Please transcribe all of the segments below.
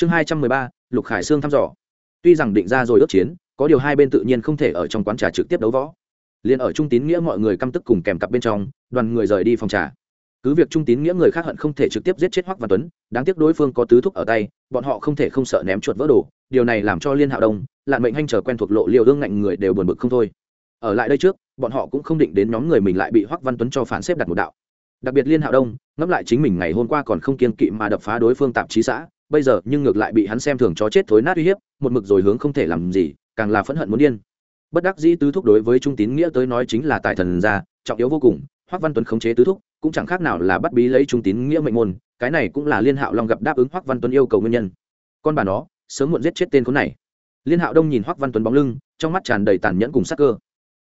chương hai trăm mười ba, lục khải sương thăm dò. Tuy rằng định ra rồi ước chiến, có điều hai bên tự nhiên không thể ở trong quán trà trực tiếp đấu võ. Liền ở trung tín nghĩa mọi người căm tức cùng kèm cặp bên trong, đoàn người rời đi phòng trà. Cứ việc trung tín nghĩa người khác hận không thể trực tiếp giết chết hoắc văn tuấn, đáng tiếc đối phương có tứ thúc ở tay, bọn họ không thể không sợ ném chuột vỡ đồ, điều này làm cho liên hạo đông, lạn mệnh hanh trở quen thuộc lộ liều ương ngạnh người đều buồn bực không thôi. Ở lại đây trước, bọn họ cũng không định đến nhóm người mình lại bị hoắc văn tuấn cho phản xếp đặt một đạo. Đặc biệt liên hạo đông, ngẫm lại chính mình ngày hôm qua còn không kiên kỵ mà đập phá đối phương tạp chí xã bây giờ nhưng ngược lại bị hắn xem thường chó chết thối nát uy hiếp, một mực rồi hướng không thể làm gì, càng là phẫn hận muốn điên. Bất đắc dĩ tứ thúc đối với trung tín nghĩa tới nói chính là tài thần gia, trọng yếu vô cùng, hoắc văn tuấn khống chế tứ thúc, cũng chẳng khác nào là bắt bí lấy trung tín nghĩa mệnh môn, cái này cũng là liên hạo long gặp đáp ứng hoắc văn tuấn yêu cầu nguyên nhân. Con bà nó, sớm muộn giết chết tên khốn này. Liên hạo đông nhìn hoắc văn tuấn bóng lưng, trong mắt tràn đầy tàn nhẫn cùng sắc cơ.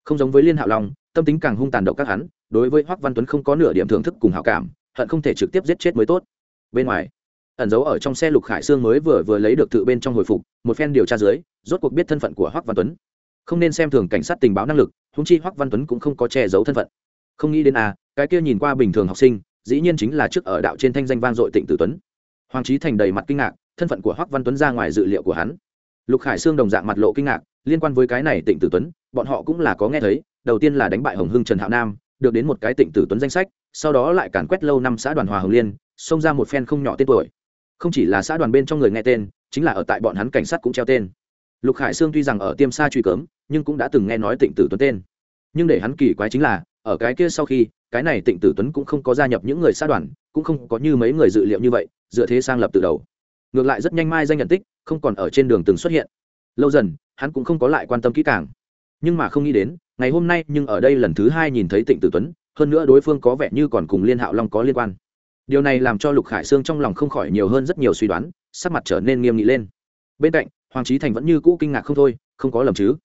Không giống với liên hạo long, tâm tính càng hung tàn độc các hắn, đối với hoắc văn tuấn không có nửa điểm thưởng thức cùng hảo cảm, hận không thể trực tiếp giết chết mới tốt. Bên ngoài ẩn giấu ở trong xe lục khải sương mới vừa vừa lấy được tự bên trong hồi phục, một phen điều tra dưới, rốt cuộc biết thân phận của hoắc văn tuấn. Không nên xem thường cảnh sát tình báo năng lực húng chi hoắc văn tuấn cũng không có che giấu thân phận. Không nghĩ đến à cái kia nhìn qua bình thường học sinh, dĩ nhiên chính là trước ở đạo trên thanh danh vang dội tịnh tử tuấn. Hoàng trí thành đầy mặt kinh ngạc, thân phận của hoắc văn tuấn ra ngoài dự liệu của hắn. Lục khải sương đồng dạng mặt lộ kinh ngạc, liên quan với cái này tịnh tử tuấn, bọn họ cũng là có nghe thấy, đầu tiên là đánh bại hồng hưng trần hạo nam, được đến một cái tịnh tử tuấn danh sách, sau đó lại càn quét lâu năm xã đoàn hòa hồng liên, xông ra một phen không nhỏ tên tuổi không chỉ là xã đoàn bên trong người nghe tên, chính là ở tại bọn hắn cảnh sát cũng treo tên. Lục khải sương tuy rằng ở tiêm xa truy cấm, nhưng cũng đã từng nghe nói tịnh tử tuấn tên. Nhưng để hắn kỳ quái chính là, ở cái kia sau khi, cái này tịnh tử tuấn cũng không có gia nhập những người xã đoàn, cũng không có như mấy người dự liệu như vậy, dựa thế sang lập từ đầu. Ngược lại rất nhanh mai danh nhận tích, không còn ở trên đường từng xuất hiện. Lâu dần, hắn cũng không có lại quan tâm kỹ càng. Nhưng mà không nghĩ đến, ngày hôm nay nhưng ở đây lần thứ hai nhìn thấy tịnh tử tuấn, hơn nữa đối phương có vẻ như còn cùng liên hạo long có liên quan điều này làm cho lục khải sương trong lòng không khỏi nhiều hơn rất nhiều suy đoán, sắc mặt trở nên nghiêm nghị lên. Bên cạnh, hoàng trí thành vẫn như cũ kinh ngạc không thôi, không có lầm chứ.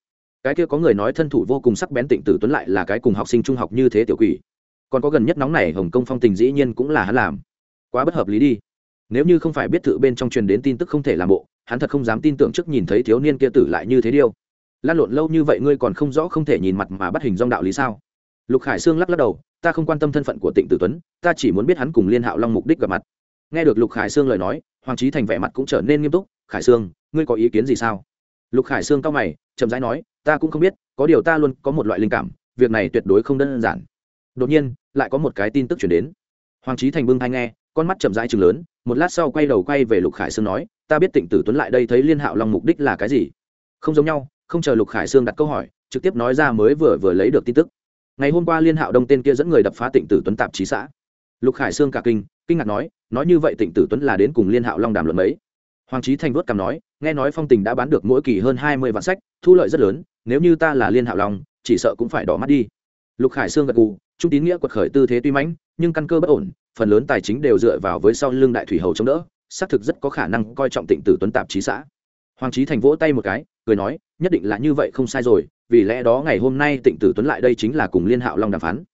Cái kia có người nói thân thủ vô cùng sắc bén tịnh tử tuấn lại là cái cùng học sinh trung học như thế tiểu quỷ. Còn có gần nhất nóng này hồng kông phong tình dĩ nhiên cũng là hắn làm. Quá bất hợp lý đi. Nếu như không phải biết thự bên trong truyền đến tin tức không thể làm bộ, hắn thật không dám tin tưởng trước nhìn thấy thiếu niên kia tử lại như thế điêu. Lan lộn lâu như vậy ngươi còn không rõ không thể nhìn mặt mà bắt hình dong đạo lý sao? Lục khải sương lắc lắc đầu ta không quan tâm thân phận của tịnh tử tuấn, ta chỉ muốn biết hắn cùng liên hạo long mục đích gặp mặt. Nghe được lục khải sương lời nói, hoàng Chí thành vẻ mặt cũng trở nên nghiêm túc, khải sương, ngươi có ý kiến gì sao? Lục khải sương cao mày, chậm rãi nói, ta cũng không biết, có điều ta luôn có một loại linh cảm, việc này tuyệt đối không đơn giản. Đột nhiên, lại có một cái tin tức truyền đến. Hoàng Chí thành bưng tai nghe, con mắt chậm rãi trừng lớn, một lát sau quay đầu quay về lục khải sương nói, ta biết tịnh tử tuấn lại đây thấy liên hạo long mục đích là cái gì. Không giống nhau, không chờ lục khải sương đặt câu hỏi, trực tiếp nói ra mới vừa vừa lấy được tin tức ngày hôm qua liên hạo đông tên kia dẫn người đập phá tịnh tử tuấn tạp chí xã. Lục khải sương cả kinh kinh ngạc nói nói như vậy tịnh tử tuấn là đến cùng liên hạo long đàm luận mấy? Hoàng trí thành vuốt cảm nói, nghe nói phong tình đã bán được mỗi kỳ hơn hai mươi vạn sách, thu lợi rất lớn, nếu như ta là liên hạo long, chỉ sợ cũng phải đỏ mắt đi. Lục khải sương gật gù, trung tín nghĩa quật khởi tư thế tuy mãnh, nhưng căn cơ bất ổn, phần lớn tài chính đều dựa vào với sau lưng đại thủy hầu chống đỡ, xác thực rất có khả năng coi trọng tịnh tử tuấn tạp chí xã. Hoàng trí thành vỗ tay một cái, cười nói nhất định là như vậy không sai rồi, vì lẽ đó ngày hôm nay tịnh tử tuấn lại đây chính là cùng liên hạo long đàm phán.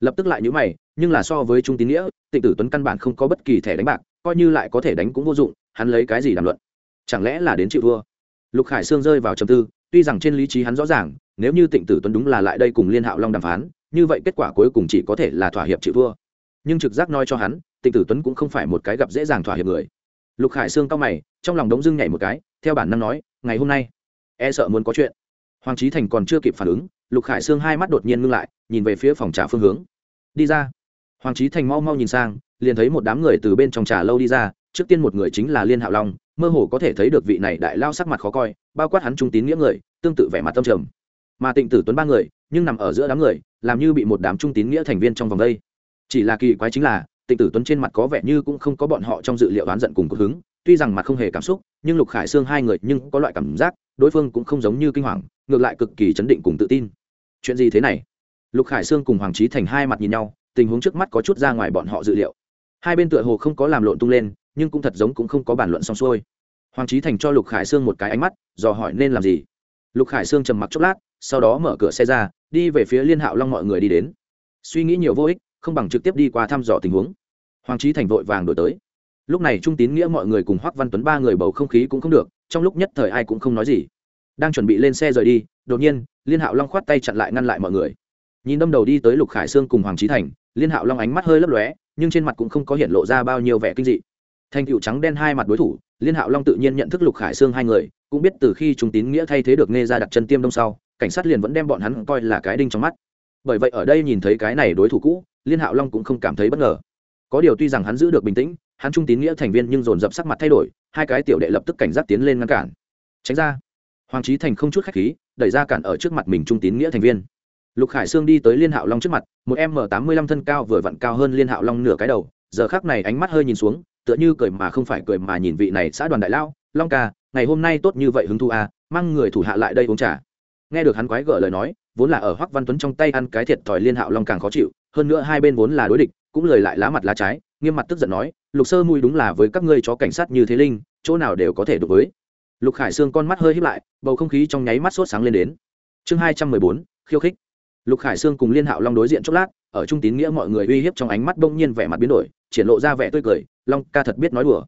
Lập tức lại nhữ mày, nhưng là so với trung tín nghĩa, tịnh tử tuấn căn bản không có bất kỳ thẻ đánh bạc, coi như lại có thể đánh cũng vô dụng, hắn lấy cái gì đàm luận? Chẳng lẽ là đến chịu thua? Lục khải sương rơi vào trầm tư, tuy rằng trên lý trí hắn rõ ràng, nếu như tịnh tử tuấn đúng là lại đây cùng liên hạo long đàm phán, như vậy kết quả cuối cùng chỉ có thể là thỏa hiệp chịu thua. Nhưng trực giác nói cho hắn, tịnh tử tuấn cũng không phải một cái gặp dễ dàng thỏa hiệp người. Lục khải sương cao mày, trong lòng đống dưng nhảy một cái, theo bản năng nói, ngày hôm nay e sợ muốn có chuyện. Hoàng trí thành còn chưa kịp phản ứng, lục khải sương hai mắt đột nhiên ngưng lại, nhìn về phía phòng trà phương hướng. Đi ra. Hoàng trí thành mau mau nhìn sang, liền thấy một đám người từ bên trong trà lâu đi ra, trước tiên một người chính là liên hạo long, mơ hồ có thể thấy được vị này đại lao sắc mặt khó coi, bao quát hắn trung tín nghĩa người, tương tự vẻ mặt tâm trầm. Mà tịnh tử tuấn ba người, nhưng nằm ở giữa đám người, làm như bị một đám trung tín nghĩa thành viên trong vòng đây. Chỉ là kỳ quái chính là, tịnh tử tuấn trên mặt có vẻ như cũng không có bọn họ trong dự liệu oán giận cùng cực hứng tuy rằng mặt không hề cảm xúc, nhưng lục khải xương hai người nhưng có loại cảm giác, đối phương cũng không giống như kinh hoàng, ngược lại cực kỳ chấn định cùng tự tin. Chuyện gì thế này? Lục khải sương cùng hoàng trí thành hai mặt nhìn nhau, tình huống trước mắt có chút ra ngoài bọn họ dự liệu. Hai bên tựa hồ không có làm lộn tung lên, nhưng cũng thật giống cũng không có bàn luận xong xuôi. Hoàng trí thành cho lục khải sương một cái ánh mắt, dò hỏi nên làm gì. Lục khải sương trầm mặc chốc lát, sau đó mở cửa xe ra, đi về phía liên hạo long mọi người đi đến. Suy nghĩ nhiều vô ích, không bằng trực tiếp đi qua thăm dò tình huống. Hoàng trí thành vội vàng đổi tới lúc này trung tín nghĩa mọi người cùng hoắc văn tuấn ba người bầu không khí cũng không được, trong lúc nhất thời ai cũng không nói gì. Đang chuẩn bị lên xe rời đi, đột nhiên, liên hạo long khoát tay chặn lại ngăn lại mọi người. Nhìn đâm đầu đi tới lục khải sương cùng hoàng trí thành, liên hạo long ánh mắt hơi lấp lóe, nhưng trên mặt cũng không có hiện lộ ra bao nhiêu vẻ kinh dị. Thành cựu trắng đen hai mặt đối thủ, liên hạo long tự nhiên nhận thức lục khải sương hai người, cũng biết từ khi Trung tín nghĩa thay thế được nghe ra đặt chân tiêm đông sau, cảnh sát liền vẫn đem bọn hắn coi là cái đinh trong mắt. Bởi vậy ở đây nhìn thấy cái này đối thủ cũ, liên hạo long cũng không cảm thấy bất ngờ. Có điều tuy rằng hắn giữ được bình tĩnh hắn trung tín nghĩa thành viên nhưng dồn dập sắc mặt thay đổi hai cái tiểu đệ lập tức cảnh giác tiến lên ngăn cản. Tránh ra. Hoàng trí thành không chút khách khí đẩy ra cản ở trước mặt mình trung tín nghĩa thành viên. Lục khải sương đi tới liên hạo long trước mặt một m tám mươi lăm thân cao vừa vặn cao hơn liên hạo long nửa cái đầu giờ khác này ánh mắt hơi nhìn xuống tựa như cười mà không phải cười mà nhìn vị này xã đoàn đại lao long ca ngày hôm nay tốt như vậy hứng thu à, mang người thủ hạ lại đây uống trà. Nghe được hắn quái gở lời nói vốn là ở hoắc văn tuấn trong tay ăn cái thiệt thòi liên hạo long càng khó chịu hơn nữa hai bên vốn là đối địch cũng lời lại lá mặt lá trái nghiêm mặt tức giận nói, lục sơ mùi đúng là với các ngươi chó cảnh sát như thế linh, chỗ nào đều có thể đụng với. Lục khải sương con mắt hơi híp lại, bầu không khí trong nháy mắt sốt sáng lên đến. Chương hai trăm mười bốn, khiêu khích. Lục khải sương cùng liên hạo long đối diện chốc lát, ở trung tín nghĩa mọi người uy hiếp trong ánh mắt bỗng nhiên vẻ mặt biến đổi, triển lộ ra vẻ tươi cười, long ca thật biết nói đùa.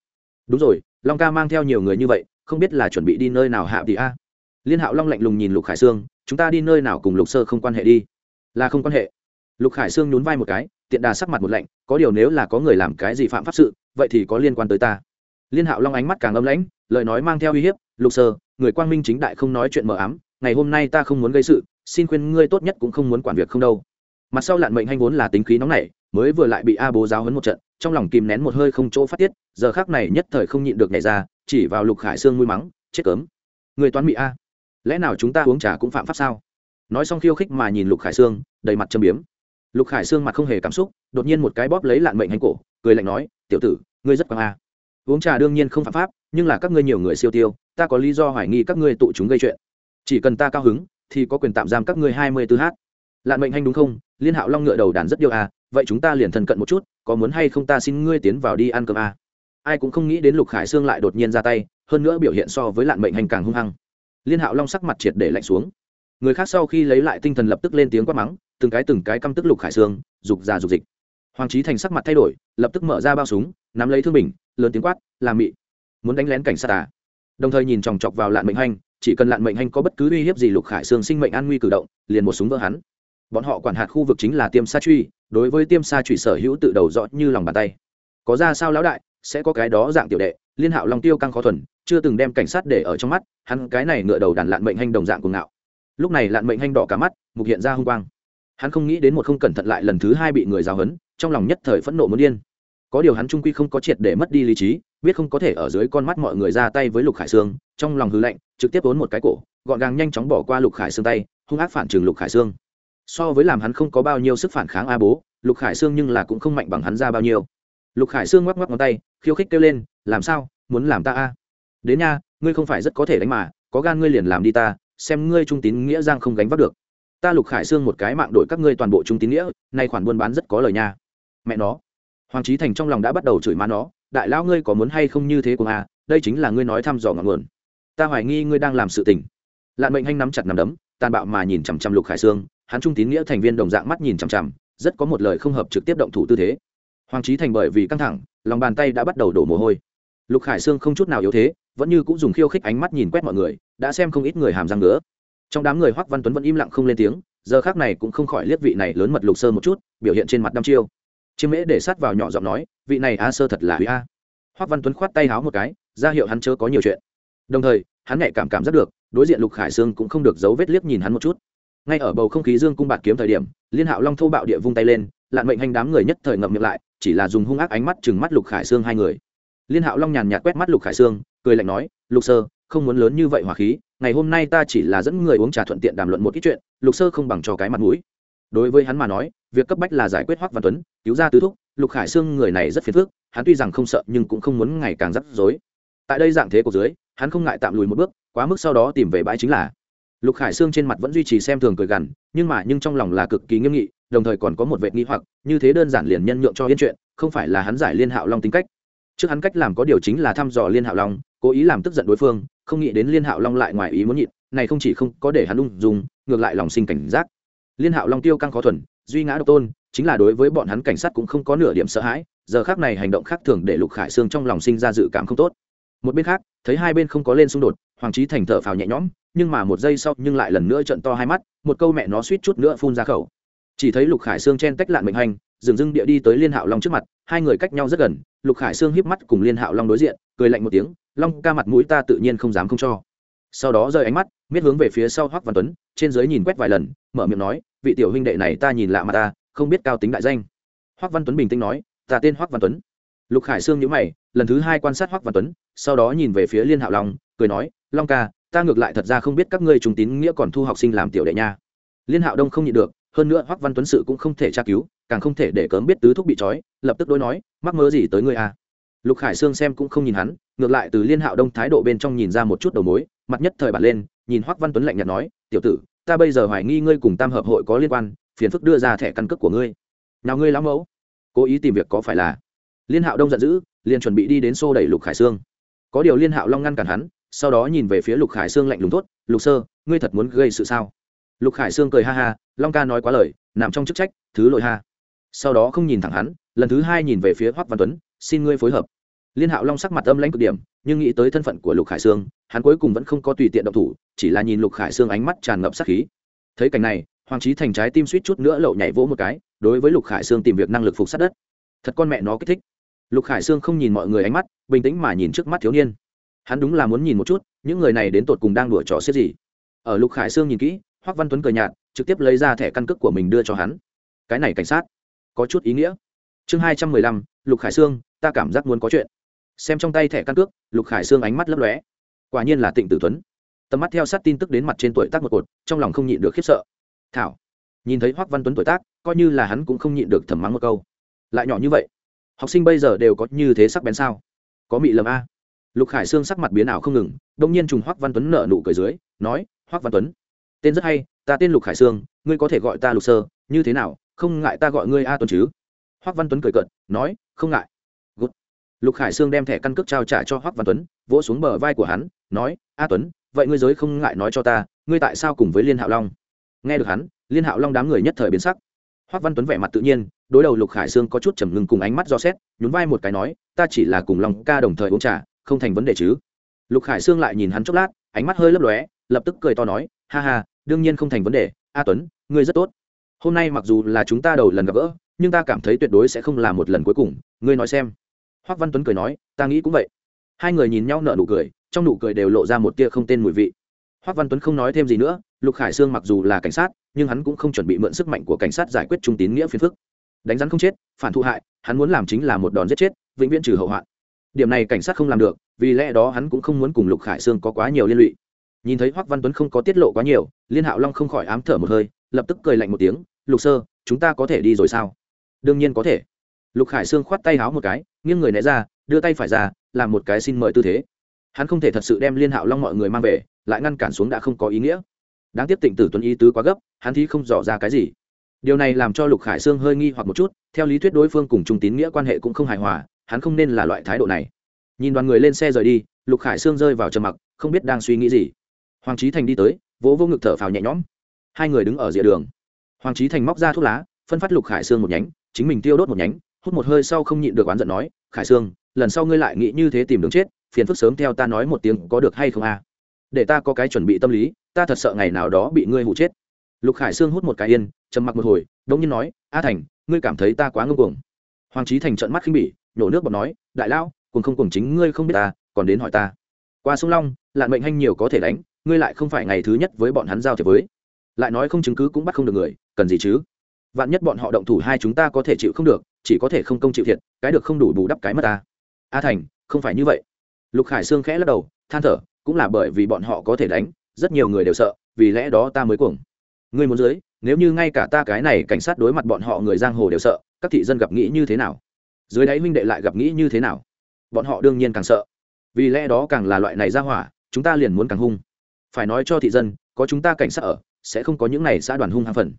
Đúng rồi, long ca mang theo nhiều người như vậy, không biết là chuẩn bị đi nơi nào hạ thì a. Liên hạo long lạnh lùng nhìn lục khải sương, chúng ta đi nơi nào cùng lục sơ không quan hệ đi? Là không quan hệ. Lục khải sương nhún vai một cái tiện đà sắc mặt một lạnh, có điều nếu là có người làm cái gì phạm pháp sự, vậy thì có liên quan tới ta. Liên hạo long ánh mắt càng âm lãnh, lời nói mang theo uy hiếp, lục sơ, người quang minh chính đại không nói chuyện mờ ám, ngày hôm nay ta không muốn gây sự, xin khuyên ngươi tốt nhất cũng không muốn quản việc không đâu. Mặt sau lạn mệnh hanh vốn là tính khí nóng nảy, mới vừa lại bị a bố giáo hấn một trận, trong lòng kìm nén một hơi không chỗ phát tiết, giờ khác này nhất thời không nhịn được nhảy ra, chỉ vào lục khải sương mũi mắng, chết cớm, người toán mỹ a, lẽ nào chúng ta uống trà cũng phạm pháp sao? Nói xong khiêu khích mà nhìn lục khải sương, đầy mặt châm biếm lục khải sương mặt không hề cảm xúc, đột nhiên một cái bóp lấy lạn mệnh hành cổ, cười lạnh nói, tiểu tử, ngươi rất quang a. Uống trà đương nhiên không phạm pháp, nhưng là các ngươi nhiều người siêu tiêu, ta có lý do hoài nghi các ngươi tụ chúng gây chuyện. Chỉ cần ta cao hứng, thì có quyền tạm giam các ngươi hai mươi tư h lạn mệnh hành đúng không? Liên hạo long ngựa đầu đàn rất yêu a, vậy chúng ta liền thân cận một chút, có muốn hay không ta xin ngươi tiến vào đi ăn cơm a? Ai cũng không nghĩ đến lục khải sương lại đột nhiên ra tay, hơn nữa biểu hiện so với lạn mệnh hành càng hung hăng. Liên hạo long sắc mặt triệt để lạnh xuống. Người khác sau khi lấy lại tinh thần lập tức lên tiếng quát mắng từng cái từng cái căm tức lục khải xương, dục ra dục dịch. Hoàng trí thành sắc mặt thay đổi lập tức mở ra bao súng nắm lấy thương bình lớn tiếng quát làm mị muốn đánh lén cảnh sát à? Đồng thời nhìn chòng chọc vào lạn mệnh hanh, chỉ cần lạn mệnh hanh có bất cứ uy hiếp gì lục khải xương sinh mệnh an nguy cử động liền một súng vỡ hắn. Bọn họ quản hạt khu vực chính là tiêm sa truy đối với tiêm sa truy sở hữu tự đầu rõ như lòng bàn tay. Có ra sao lão đại sẽ có cái đó dạng tiểu đệ liên hạo long tiêu căng khó thuần chưa từng đem cảnh sát để ở trong mắt hắn cái này ngựa đầu đàn lạn mệnh hanh đồng dạng cùng ngạo. Lúc này lạn mệnh hanh đỏ cả mắt mục hiện ra hung quang hắn không nghĩ đến một không cẩn thận lại lần thứ hai bị người giáo hấn, trong lòng nhất thời phẫn nộ muốn điên. Có điều hắn trung quy không có triệt để mất đi lý trí, biết không có thể ở dưới con mắt mọi người ra tay với lục khải sương, trong lòng hư lạnh, trực tiếp ốn một cái cổ, gọn gàng nhanh chóng bỏ qua lục khải sương tay, hung ác phản trừng lục khải sương. So với làm hắn không có bao nhiêu sức phản kháng a bố, lục khải sương nhưng là cũng không mạnh bằng hắn ra bao nhiêu. Lục khải sương ngoắc ngoắc ngón tay, khiêu khích kêu lên, làm sao? Muốn làm ta a? Đến nha, ngươi không phải rất có thể đánh mà, có gan ngươi liền làm đi ta, xem ngươi trung tín nghĩa giang không gánh vác được ta lục khải xương một cái mạng đổi các ngươi toàn bộ trung tín nghĩa, nay khoản buôn bán rất có lời nha. Mẹ nó. Hoàng trí thành trong lòng đã bắt đầu chửi má nó, đại lão ngươi có muốn hay không như thế của à đây chính là ngươi nói thăm dò ngọn nguồn. Ta hoài nghi ngươi đang làm sự tình. Lạn mệnh hanh nắm chặt nắm đấm, tàn bạo mà nhìn chằm chằm lục khải xương hắn trung tín nghĩa thành viên đồng dạng mắt nhìn chằm chằm, rất có một lời không hợp trực tiếp động thủ tư thế. Hoàng trí thành bởi vì căng thẳng, lòng bàn tay đã bắt đầu đổ mồ hôi. Lục khải sương không chút nào yếu thế, vẫn như cũng dùng khiêu khích ánh mắt nhìn quét mọi người, đã xem không ít người hàm răng nữa trong đám người hoắc văn tuấn vẫn im lặng không lên tiếng, giờ khác này cũng không khỏi liếc vị này lớn mật lục sơ một chút, biểu hiện trên mặt đăm chiêu. Chiêm mễ để sát vào nhỏ giọng nói, vị này a sơ thật là huy a. Hoắc văn tuấn khoát tay háo một cái, ra hiệu hắn chớ có nhiều chuyện. Đồng thời, hắn nhạy cảm cảm rất được, đối diện lục khải sương cũng không được giấu vết liếc nhìn hắn một chút. Ngay ở bầu không khí dương cung bạt kiếm thời điểm, liên hạo long thô bạo địa vung tay lên, lạn mệnh hành đám người nhất thời ngậm miệng lại, chỉ là dùng hung ác ánh mắt chừng mắt lục khải sương hai người. Liên hạo long nhàn nhạt quét mắt lục khải sương, cười lạnh nói, lục sơ không muốn lớn như vậy hòa khí, ngày hôm nay ta chỉ là dẫn người uống trà thuận tiện đàm luận một ít chuyện, lục sơ không bằng cho cái mặt mũi. Đối với hắn mà nói, việc cấp bách là giải quyết hoắc văn tuấn, cứu ra tứ thúc, lục khải sương người này rất phiền phức, hắn tuy rằng không sợ nhưng cũng không muốn ngày càng rắc rối. Tại đây dạng thế của dưới, hắn không ngại tạm lùi một bước, quá mức sau đó tìm về bãi chính là. Lục khải sương trên mặt vẫn duy trì xem thường cười gằn, nhưng mà nhưng trong lòng là cực kỳ nghiêm nghị, đồng thời còn có một vệ nghi hoặc, như thế đơn giản liền nhân nhượng cho yên chuyện, không phải là hắn giải liên hạo long tính cách trước hắn cách làm có điều chính là thăm dò liên hạo long, cố ý làm tức giận đối phương, không nghĩ đến liên hạo long lại ngoài ý muốn nhịn, này không chỉ không có để hắn ung dùng ngược lại lòng sinh cảnh giác. Liên hạo long tiêu căng khó thuần, duy ngã độc tôn, chính là đối với bọn hắn cảnh sát cũng không có nửa điểm sợ hãi, giờ khác này hành động khác thường để lục khải sương trong lòng sinh ra dự cảm không tốt. Một bên khác, thấy hai bên không có lên xung đột, hoàng trí thành thở phào nhẹ nhõm, nhưng mà một giây sau nhưng lại lần nữa trận to hai mắt, một câu mẹ nó suýt chút nữa phun ra khẩu. Chỉ thấy lục khải sương chen tách lạn mệnh hành dừng dưng địa đi tới liên hạo long trước mặt, hai người cách nhau rất gần, lục khải sương híp mắt cùng liên hạo long đối diện, cười lạnh một tiếng, long ca mặt mũi ta tự nhiên không dám không cho. Sau đó rời ánh mắt, miết hướng về phía sau hoắc văn tuấn, trên dưới nhìn quét vài lần, mở miệng nói, vị tiểu huynh đệ này ta nhìn lạ mà ta, không biết cao tính đại danh. Hoắc văn tuấn bình tĩnh nói, ta tên hoắc văn tuấn. Lục khải sương nhíu mày, lần thứ hai quan sát hoắc văn tuấn, sau đó nhìn về phía liên hạo long, cười nói, long ca, ta ngược lại thật ra không biết các ngươi trùng tín nghĩa còn thu học sinh làm tiểu đệ nha. Liên hạo đông không nhịn được hơn nữa hoắc văn tuấn sự cũng không thể tra cứu, càng không thể để cớm biết tứ thúc bị trói, lập tức đối nói, mắc mơ gì tới ngươi à? Lục khải sương xem cũng không nhìn hắn, ngược lại từ liên hạo đông thái độ bên trong nhìn ra một chút đầu mối, mặt nhất thời bản lên, nhìn hoắc văn tuấn lạnh nhạt nói, tiểu tử, ta bây giờ hoài nghi ngươi cùng tam hợp hội có liên quan, phiền phức đưa ra thẻ căn cước của ngươi. Nào ngươi lão mẫu, cố ý tìm việc có phải là? Liên hạo đông giận dữ, liền chuẩn bị đi đến xô đẩy lục khải sương. Có điều liên hạo long ngăn cản hắn, sau đó nhìn về phía lục khải sương lạnh lùng tốt lục sơ, ngươi thật muốn gây sự sao? Lục khải sương cười ha ha long ca nói quá lời, nằm trong chức trách, thứ lỗi ha. Sau đó không nhìn thẳng hắn, lần thứ hai nhìn về phía hoắc văn tuấn, xin ngươi phối hợp. Liên hạo long sắc mặt âm lãnh cực điểm, nhưng nghĩ tới thân phận của lục khải sương, hắn cuối cùng vẫn không có tùy tiện động thủ, chỉ là nhìn lục khải sương ánh mắt tràn ngập sát khí. Thấy cảnh này, hoàng trí thành trái tim suýt chút nữa lậu nhảy vỗ một cái, đối với lục khải sương tìm việc năng lực phục sát đất. Thật con mẹ nó kích thích. Lục khải sương không nhìn mọi người ánh mắt, bình tĩnh mà nhìn trước mắt thiếu niên. Hắn đúng là muốn nhìn một chút, những người này đến tột cùng đang đùa trò xếp gì. Ở lục khải sương nhìn kỹ, hoắc văn tuấn cười nhạt trực tiếp lấy ra thẻ căn cước của mình đưa cho hắn. Cái này cảnh sát, có chút ý nghĩa. Chương hai trăm mười lăm, lục khải sương, ta cảm giác muốn có chuyện. Xem trong tay thẻ căn cước, lục khải sương ánh mắt lấp lóe. Quả nhiên là tịnh tử tuấn. Tầm mắt theo sát tin tức đến mặt trên tuổi tác một cột, trong lòng không nhịn được khiếp sợ. Thảo, nhìn thấy hoắc văn tuấn tuổi tác, coi như là hắn cũng không nhịn được thầm mắng một câu. Lại nhỏ như vậy, học sinh bây giờ đều có như thế sắc bén sao? Có mị lầm a. Lục khải sương sắc mặt biến ảo không ngừng đông nhiên trùng hoắc văn tuấn nở nụ cười dưới, nói, hoắc văn tuấn, tên rất hay ta tên lục khải sương, ngươi có thể gọi ta lục sơ, như thế nào, không ngại ta gọi ngươi a tuấn chứ? Hoắc văn tuấn cười cợt, nói, không ngại. Good. lục khải sương đem thẻ căn cước trao trả cho hoắc văn tuấn, vỗ xuống bờ vai của hắn, nói, a tuấn, vậy ngươi giới không ngại nói cho ta, ngươi tại sao cùng với liên hạo long? Nghe được hắn, liên hạo long đám người nhất thời biến sắc. Hoắc văn tuấn vẻ mặt tự nhiên, đối đầu lục khải sương có chút trầm ngưng cùng ánh mắt do xét, nhún vai một cái nói, ta chỉ là cùng long ca đồng thời uống trà, không thành vấn đề chứ. Lục khải sương lại nhìn hắn chốc lát, ánh mắt hơi lấp lóe, lập tức cười to nói, ha ha đương nhiên không thành vấn đề, a tuấn, ngươi rất tốt. Hôm nay mặc dù là chúng ta đầu lần gặp gỡ, nhưng ta cảm thấy tuyệt đối sẽ không là một lần cuối cùng, ngươi nói xem. Hoắc văn tuấn cười nói, ta nghĩ cũng vậy. Hai người nhìn nhau nở nụ cười, trong nụ cười đều lộ ra một tia không tên mùi vị. Hoắc văn tuấn không nói thêm gì nữa, lục khải sương mặc dù là cảnh sát, nhưng hắn cũng không chuẩn bị mượn sức mạnh của cảnh sát giải quyết trung tín nghĩa phiền phức. Đánh rắn không chết, phản thụ hại, hắn muốn làm chính là một đòn giết chết, vĩnh viễn trừ hậu hoạn. Điểm này cảnh sát không làm được, vì lẽ đó hắn cũng không muốn cùng lục khải sương có quá nhiều liên lụy nhìn thấy hoắc văn tuấn không có tiết lộ quá nhiều, liên hạo long không khỏi ám thở một hơi, lập tức cười lạnh một tiếng, lục sơ, chúng ta có thể đi rồi sao? Đương nhiên có thể. Lục khải sương khoát tay háo một cái, nghiêng người né ra, đưa tay phải ra, làm một cái xin mời tư thế. Hắn không thể thật sự đem liên hạo long mọi người mang về, lại ngăn cản xuống đã không có ý nghĩa. Đáng tiếc tịnh tử tuấn ý tứ quá gấp, hắn thi không dò ra cái gì. Điều này làm cho lục khải sương hơi nghi hoặc một chút, theo lý thuyết đối phương cùng trung tín nghĩa quan hệ cũng không hài hòa, hắn không nên là loại thái độ này. Nhìn đoàn người lên xe rời đi, lục khải sương rơi vào trầm mặc, không biết đang suy nghĩ gì hoàng trí thành đi tới, vỗ vô ngực thở phào nhẹ nhõm. Hai người đứng ở rìa đường. Hoàng trí thành móc ra thuốc lá, phân phát lục khải sương một nhánh, chính mình tiêu đốt một nhánh, hút một hơi sau không nhịn được oán giận nói, khải sương, lần sau ngươi lại nghĩ như thế tìm đường chết, phiền phức sớm theo ta nói một tiếng có được hay không a? Để ta có cái chuẩn bị tâm lý, ta thật sợ ngày nào đó bị ngươi hụ chết. Lục khải sương hút một cái yên, trầm mặc một hồi đông nhiên nói, a thành, ngươi cảm thấy ta quá ngưng cuồng. Hoàng trí thành trận mắt khinh bỉ, nhổ nước bọt nói, đại lão cùng không cùng chính ngươi không biết ta, còn đến hỏi ta. Qua sông long, lạn mệnh hanh nhiều có thể đánh ngươi lại không phải ngày thứ nhất với bọn hắn giao thiệp với. Lại nói không chứng cứ cũng bắt không được người, cần gì chứ? Vạn nhất bọn họ động thủ hai chúng ta có thể chịu không được, chỉ có thể không công chịu thiệt, cái được không đủ bù đắp cái mất ta. A thành, không phải như vậy. Lục khải sương khẽ lắc đầu, than thở, cũng là bởi vì bọn họ có thể đánh, rất nhiều người đều sợ, vì lẽ đó ta mới cuồng. Ngươi muốn dưới, nếu như ngay cả ta cái này cảnh sát đối mặt bọn họ người giang hồ đều sợ, các thị dân gặp nghĩ như thế nào? Dưới đáy huynh đệ lại gặp nghĩ như thế nào? Bọn họ đương nhiên càng sợ. Vì lẽ đó càng là loại này ra hỏa, chúng ta liền muốn càng hung phải nói cho thị dân, có chúng ta cảnh sát ở, sẽ không có những này xã đoàn hung hăng phần.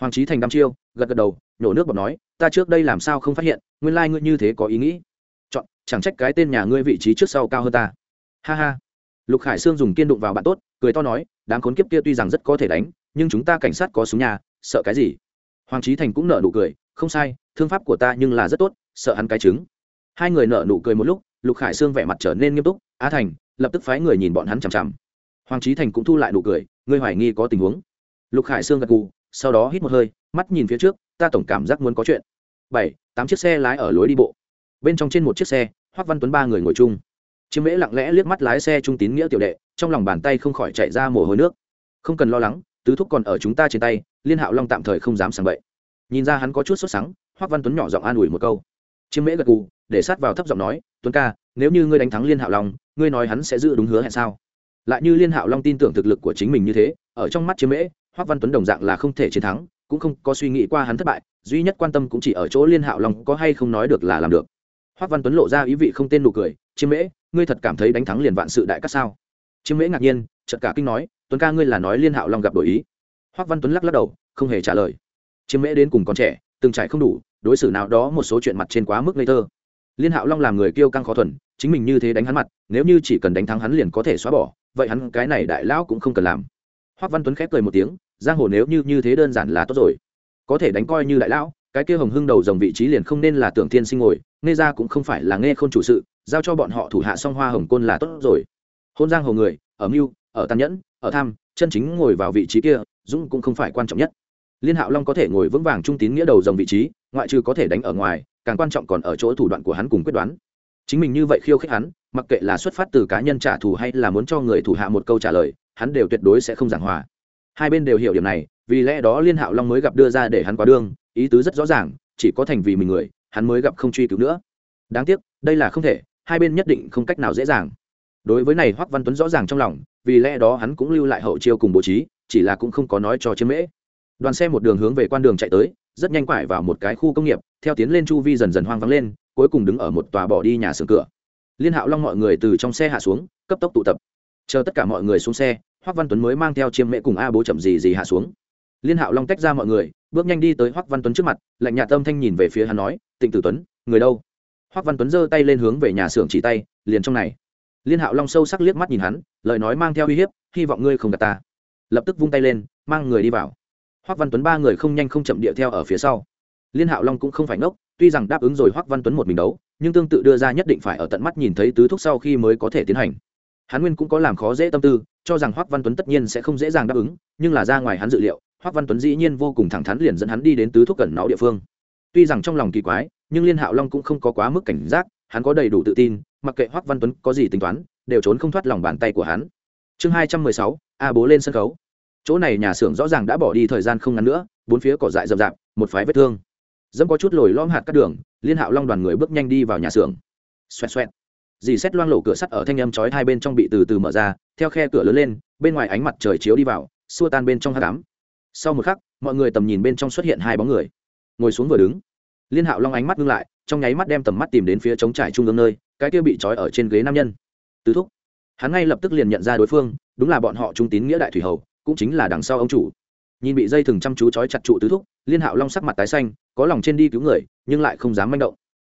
Hoàng trí thành đăm chiêu, gật gật đầu, nhổ nước bọt nói, ta trước đây làm sao không phát hiện, nguyên lai、like、ngươi như thế có ý nghĩ. Chọn, chẳng trách cái tên nhà ngươi vị trí trước sau cao hơn ta. Ha ha. Lục khải sương dùng kiên đụng vào bạn tốt, cười to nói, đám khốn kiếp kia tuy rằng rất có thể đánh, nhưng chúng ta cảnh sát có súng nhà, sợ cái gì? Hoàng trí thành cũng nợ nụ cười, không sai, thương pháp của ta nhưng là rất tốt, sợ hắn cái trứng. Hai người nợ nụ cười một lúc, lục khải sương vẻ mặt trở nên nghiêm túc, á thành, lập tức phái người nhìn bọn hắn chằm chằm hoàng trí thành cũng thu lại nụ cười, ngươi hoài nghi có tình huống. Lục khải sương gật gù, sau đó hít một hơi, mắt nhìn phía trước, ta tổng cảm giác muốn có chuyện. Bảy, tám chiếc xe lái ở lối đi bộ. Bên trong trên một chiếc xe, hoắc văn tuấn ba người ngồi chung. Chiêm mễ lặng lẽ liếc mắt lái xe trung tín nghĩa tiểu đệ, trong lòng bàn tay không khỏi chạy ra mồ hôi nước. Không cần lo lắng, tứ thúc còn ở chúng ta trên tay, liên hạo long tạm thời không dám sàng bậy. Nhìn ra hắn có chút sốt sắng, hoắc văn tuấn nhỏ giọng an ủi một câu. Chiêm mễ gật gù, để sát vào thấp giọng nói, tuấn ca, nếu như ngươi đánh thắng liên hạo long, ngươi nói hắn sẽ giữ đúng hứa hẹn sao? Lại như liên hạo long tin tưởng thực lực của chính mình như thế, ở trong mắt chiêm mễ hoắc văn tuấn đồng dạng là không thể chiến thắng, cũng không có suy nghĩ qua hắn thất bại, duy nhất quan tâm cũng chỉ ở chỗ liên hạo long có hay không nói được là làm được. Hoắc văn tuấn lộ ra ý vị không tên nụ cười, chiêm mễ, ngươi thật cảm thấy đánh thắng liền vạn sự đại cát sao? Chiêm mễ ngạc nhiên, chợt cả kinh nói, tuấn ca ngươi là nói liên hạo long gặp đổi ý. Hoắc văn tuấn lắc lắc đầu, không hề trả lời. Chiêm mễ đến cùng còn trẻ, từng trải không đủ, đối xử nào đó một số chuyện mặt trên quá mức ngây thơ. Liên hạo long làm người kiêu căng khó thuần, chính mình như thế đánh hắn mặt, nếu như chỉ cần đánh thắng hắn liền có thể xóa bỏ vậy hắn cái này đại lão cũng không cần làm. Hoắc văn tuấn khép cười một tiếng, giang hồ nếu như như thế đơn giản là tốt rồi. Có thể đánh coi như đại lão, cái kia hồng hưng đầu dòng vị trí liền không nên là tưởng thiên sinh ngồi, nghe ra cũng không phải là nghe khôn chủ sự, giao cho bọn họ thủ hạ song hoa hồng côn là tốt rồi. Hôn giang hồ người, ở mưu, ở tàn nhẫn, ở tham, chân chính ngồi vào vị trí kia, dũng cũng không phải quan trọng nhất. Liên hạo long có thể ngồi vững vàng trung tín nghĩa đầu dòng vị trí, ngoại trừ có thể đánh ở ngoài, càng quan trọng còn ở chỗ thủ đoạn của hắn cùng quyết đoán. Chính mình như vậy khiêu khích hắn mặc kệ là xuất phát từ cá nhân trả thù hay là muốn cho người thủ hạ một câu trả lời, hắn đều tuyệt đối sẽ không giảng hòa. Hai bên đều hiểu điểm này, vì lẽ đó liên hạo long mới gặp đưa ra để hắn quá đương, ý tứ rất rõ ràng, chỉ có thành vì mình người, hắn mới gặp không truy cứu nữa. Đáng tiếc, đây là không thể, hai bên nhất định không cách nào dễ dàng. Đối với này hoắc văn tuấn rõ ràng trong lòng, vì lẽ đó hắn cũng lưu lại hậu chiêu cùng bố trí, chỉ là cũng không có nói cho chiếm mễ đoàn xe một đường hướng về quan đường chạy tới, rất nhanh quải vào một cái khu công nghiệp, theo tiến lên chu vi dần dần hoang vắng lên, cuối cùng đứng ở một tòa bỏ đi nhà xưởng cửa liên hạo long mọi người từ trong xe hạ xuống, cấp tốc tụ tập. Chờ tất cả mọi người xuống xe, hoắc văn tuấn mới mang theo chiêm mễ cùng a bố chậm gì gì hạ xuống. Liên hạo long tách ra mọi người, bước nhanh đi tới hoắc văn tuấn trước mặt, lạnh nhạt tâm thanh nhìn về phía hắn nói, tịnh tử tuấn, người đâu? Hoắc văn tuấn giơ tay lên hướng về nhà xưởng chỉ tay, liền trong này. Liên hạo long sâu sắc liếc mắt nhìn hắn, lời nói mang theo uy hiếp, hy vọng ngươi không gạt ta. Lập tức vung tay lên, mang người đi vào. Hoắc văn tuấn ba người không nhanh không chậm địa theo ở phía sau. Liên hạo long cũng không phải ngốc, tuy rằng đáp ứng rồi hoắc văn tuấn một mình đấu nhưng tương tự đưa ra nhất định phải ở tận mắt nhìn thấy tứ thúc sau khi mới có thể tiến hành. Hắn nguyên cũng có làm khó dễ tâm tư, cho rằng hoắc văn tuấn tất nhiên sẽ không dễ dàng đáp ứng, nhưng là ra ngoài hắn dự liệu, hoắc văn tuấn dĩ nhiên vô cùng thẳng thắn liền dẫn hắn đi đến tứ thúc cẩn náo địa phương. Tuy rằng trong lòng kỳ quái, nhưng liên hạo long cũng không có quá mức cảnh giác, hắn có đầy đủ tự tin, mặc kệ hoắc văn tuấn có gì tính toán, đều trốn không thoát lòng bàn tay của hắn. Chương hai trăm mười sáu, a bố lên sân khấu. Chỗ này nhà xưởng rõ ràng đã bỏ đi thời gian không ngắn nữa, bốn phía cỏ dại rậm rạp, một phái vết thương dẫm có chút lồi lom hạt các đường, liên hạo long đoàn người bước nhanh đi vào nhà xưởng. Xoẹt xoẹt. Dì xét loang lộ cửa sắt ở thanh âm chói hai bên trong bị từ từ mở ra, theo khe cửa lớn lên, bên ngoài ánh mặt trời chiếu đi vào, xua tan bên trong hát đám sau một khắc, mọi người tầm nhìn bên trong xuất hiện hai bóng người. Ngồi xuống vừa đứng, liên hạo long ánh mắt ngưng lại, trong nháy mắt đem tầm mắt tìm đến phía trống trải trung ương nơi, cái kia bị trói ở trên ghế nam nhân. Tứ thúc. Hắn ngay lập tức liền nhận ra đối phương, đúng là bọn họ trung tín nghĩa đại thủy hầu, cũng chính là đằng sau ông chủ nhìn bị dây thừng chăm chú trói chặt trụ tứ thúc, liên hạo long sắc mặt tái xanh, có lòng trên đi cứu người, nhưng lại không dám manh động.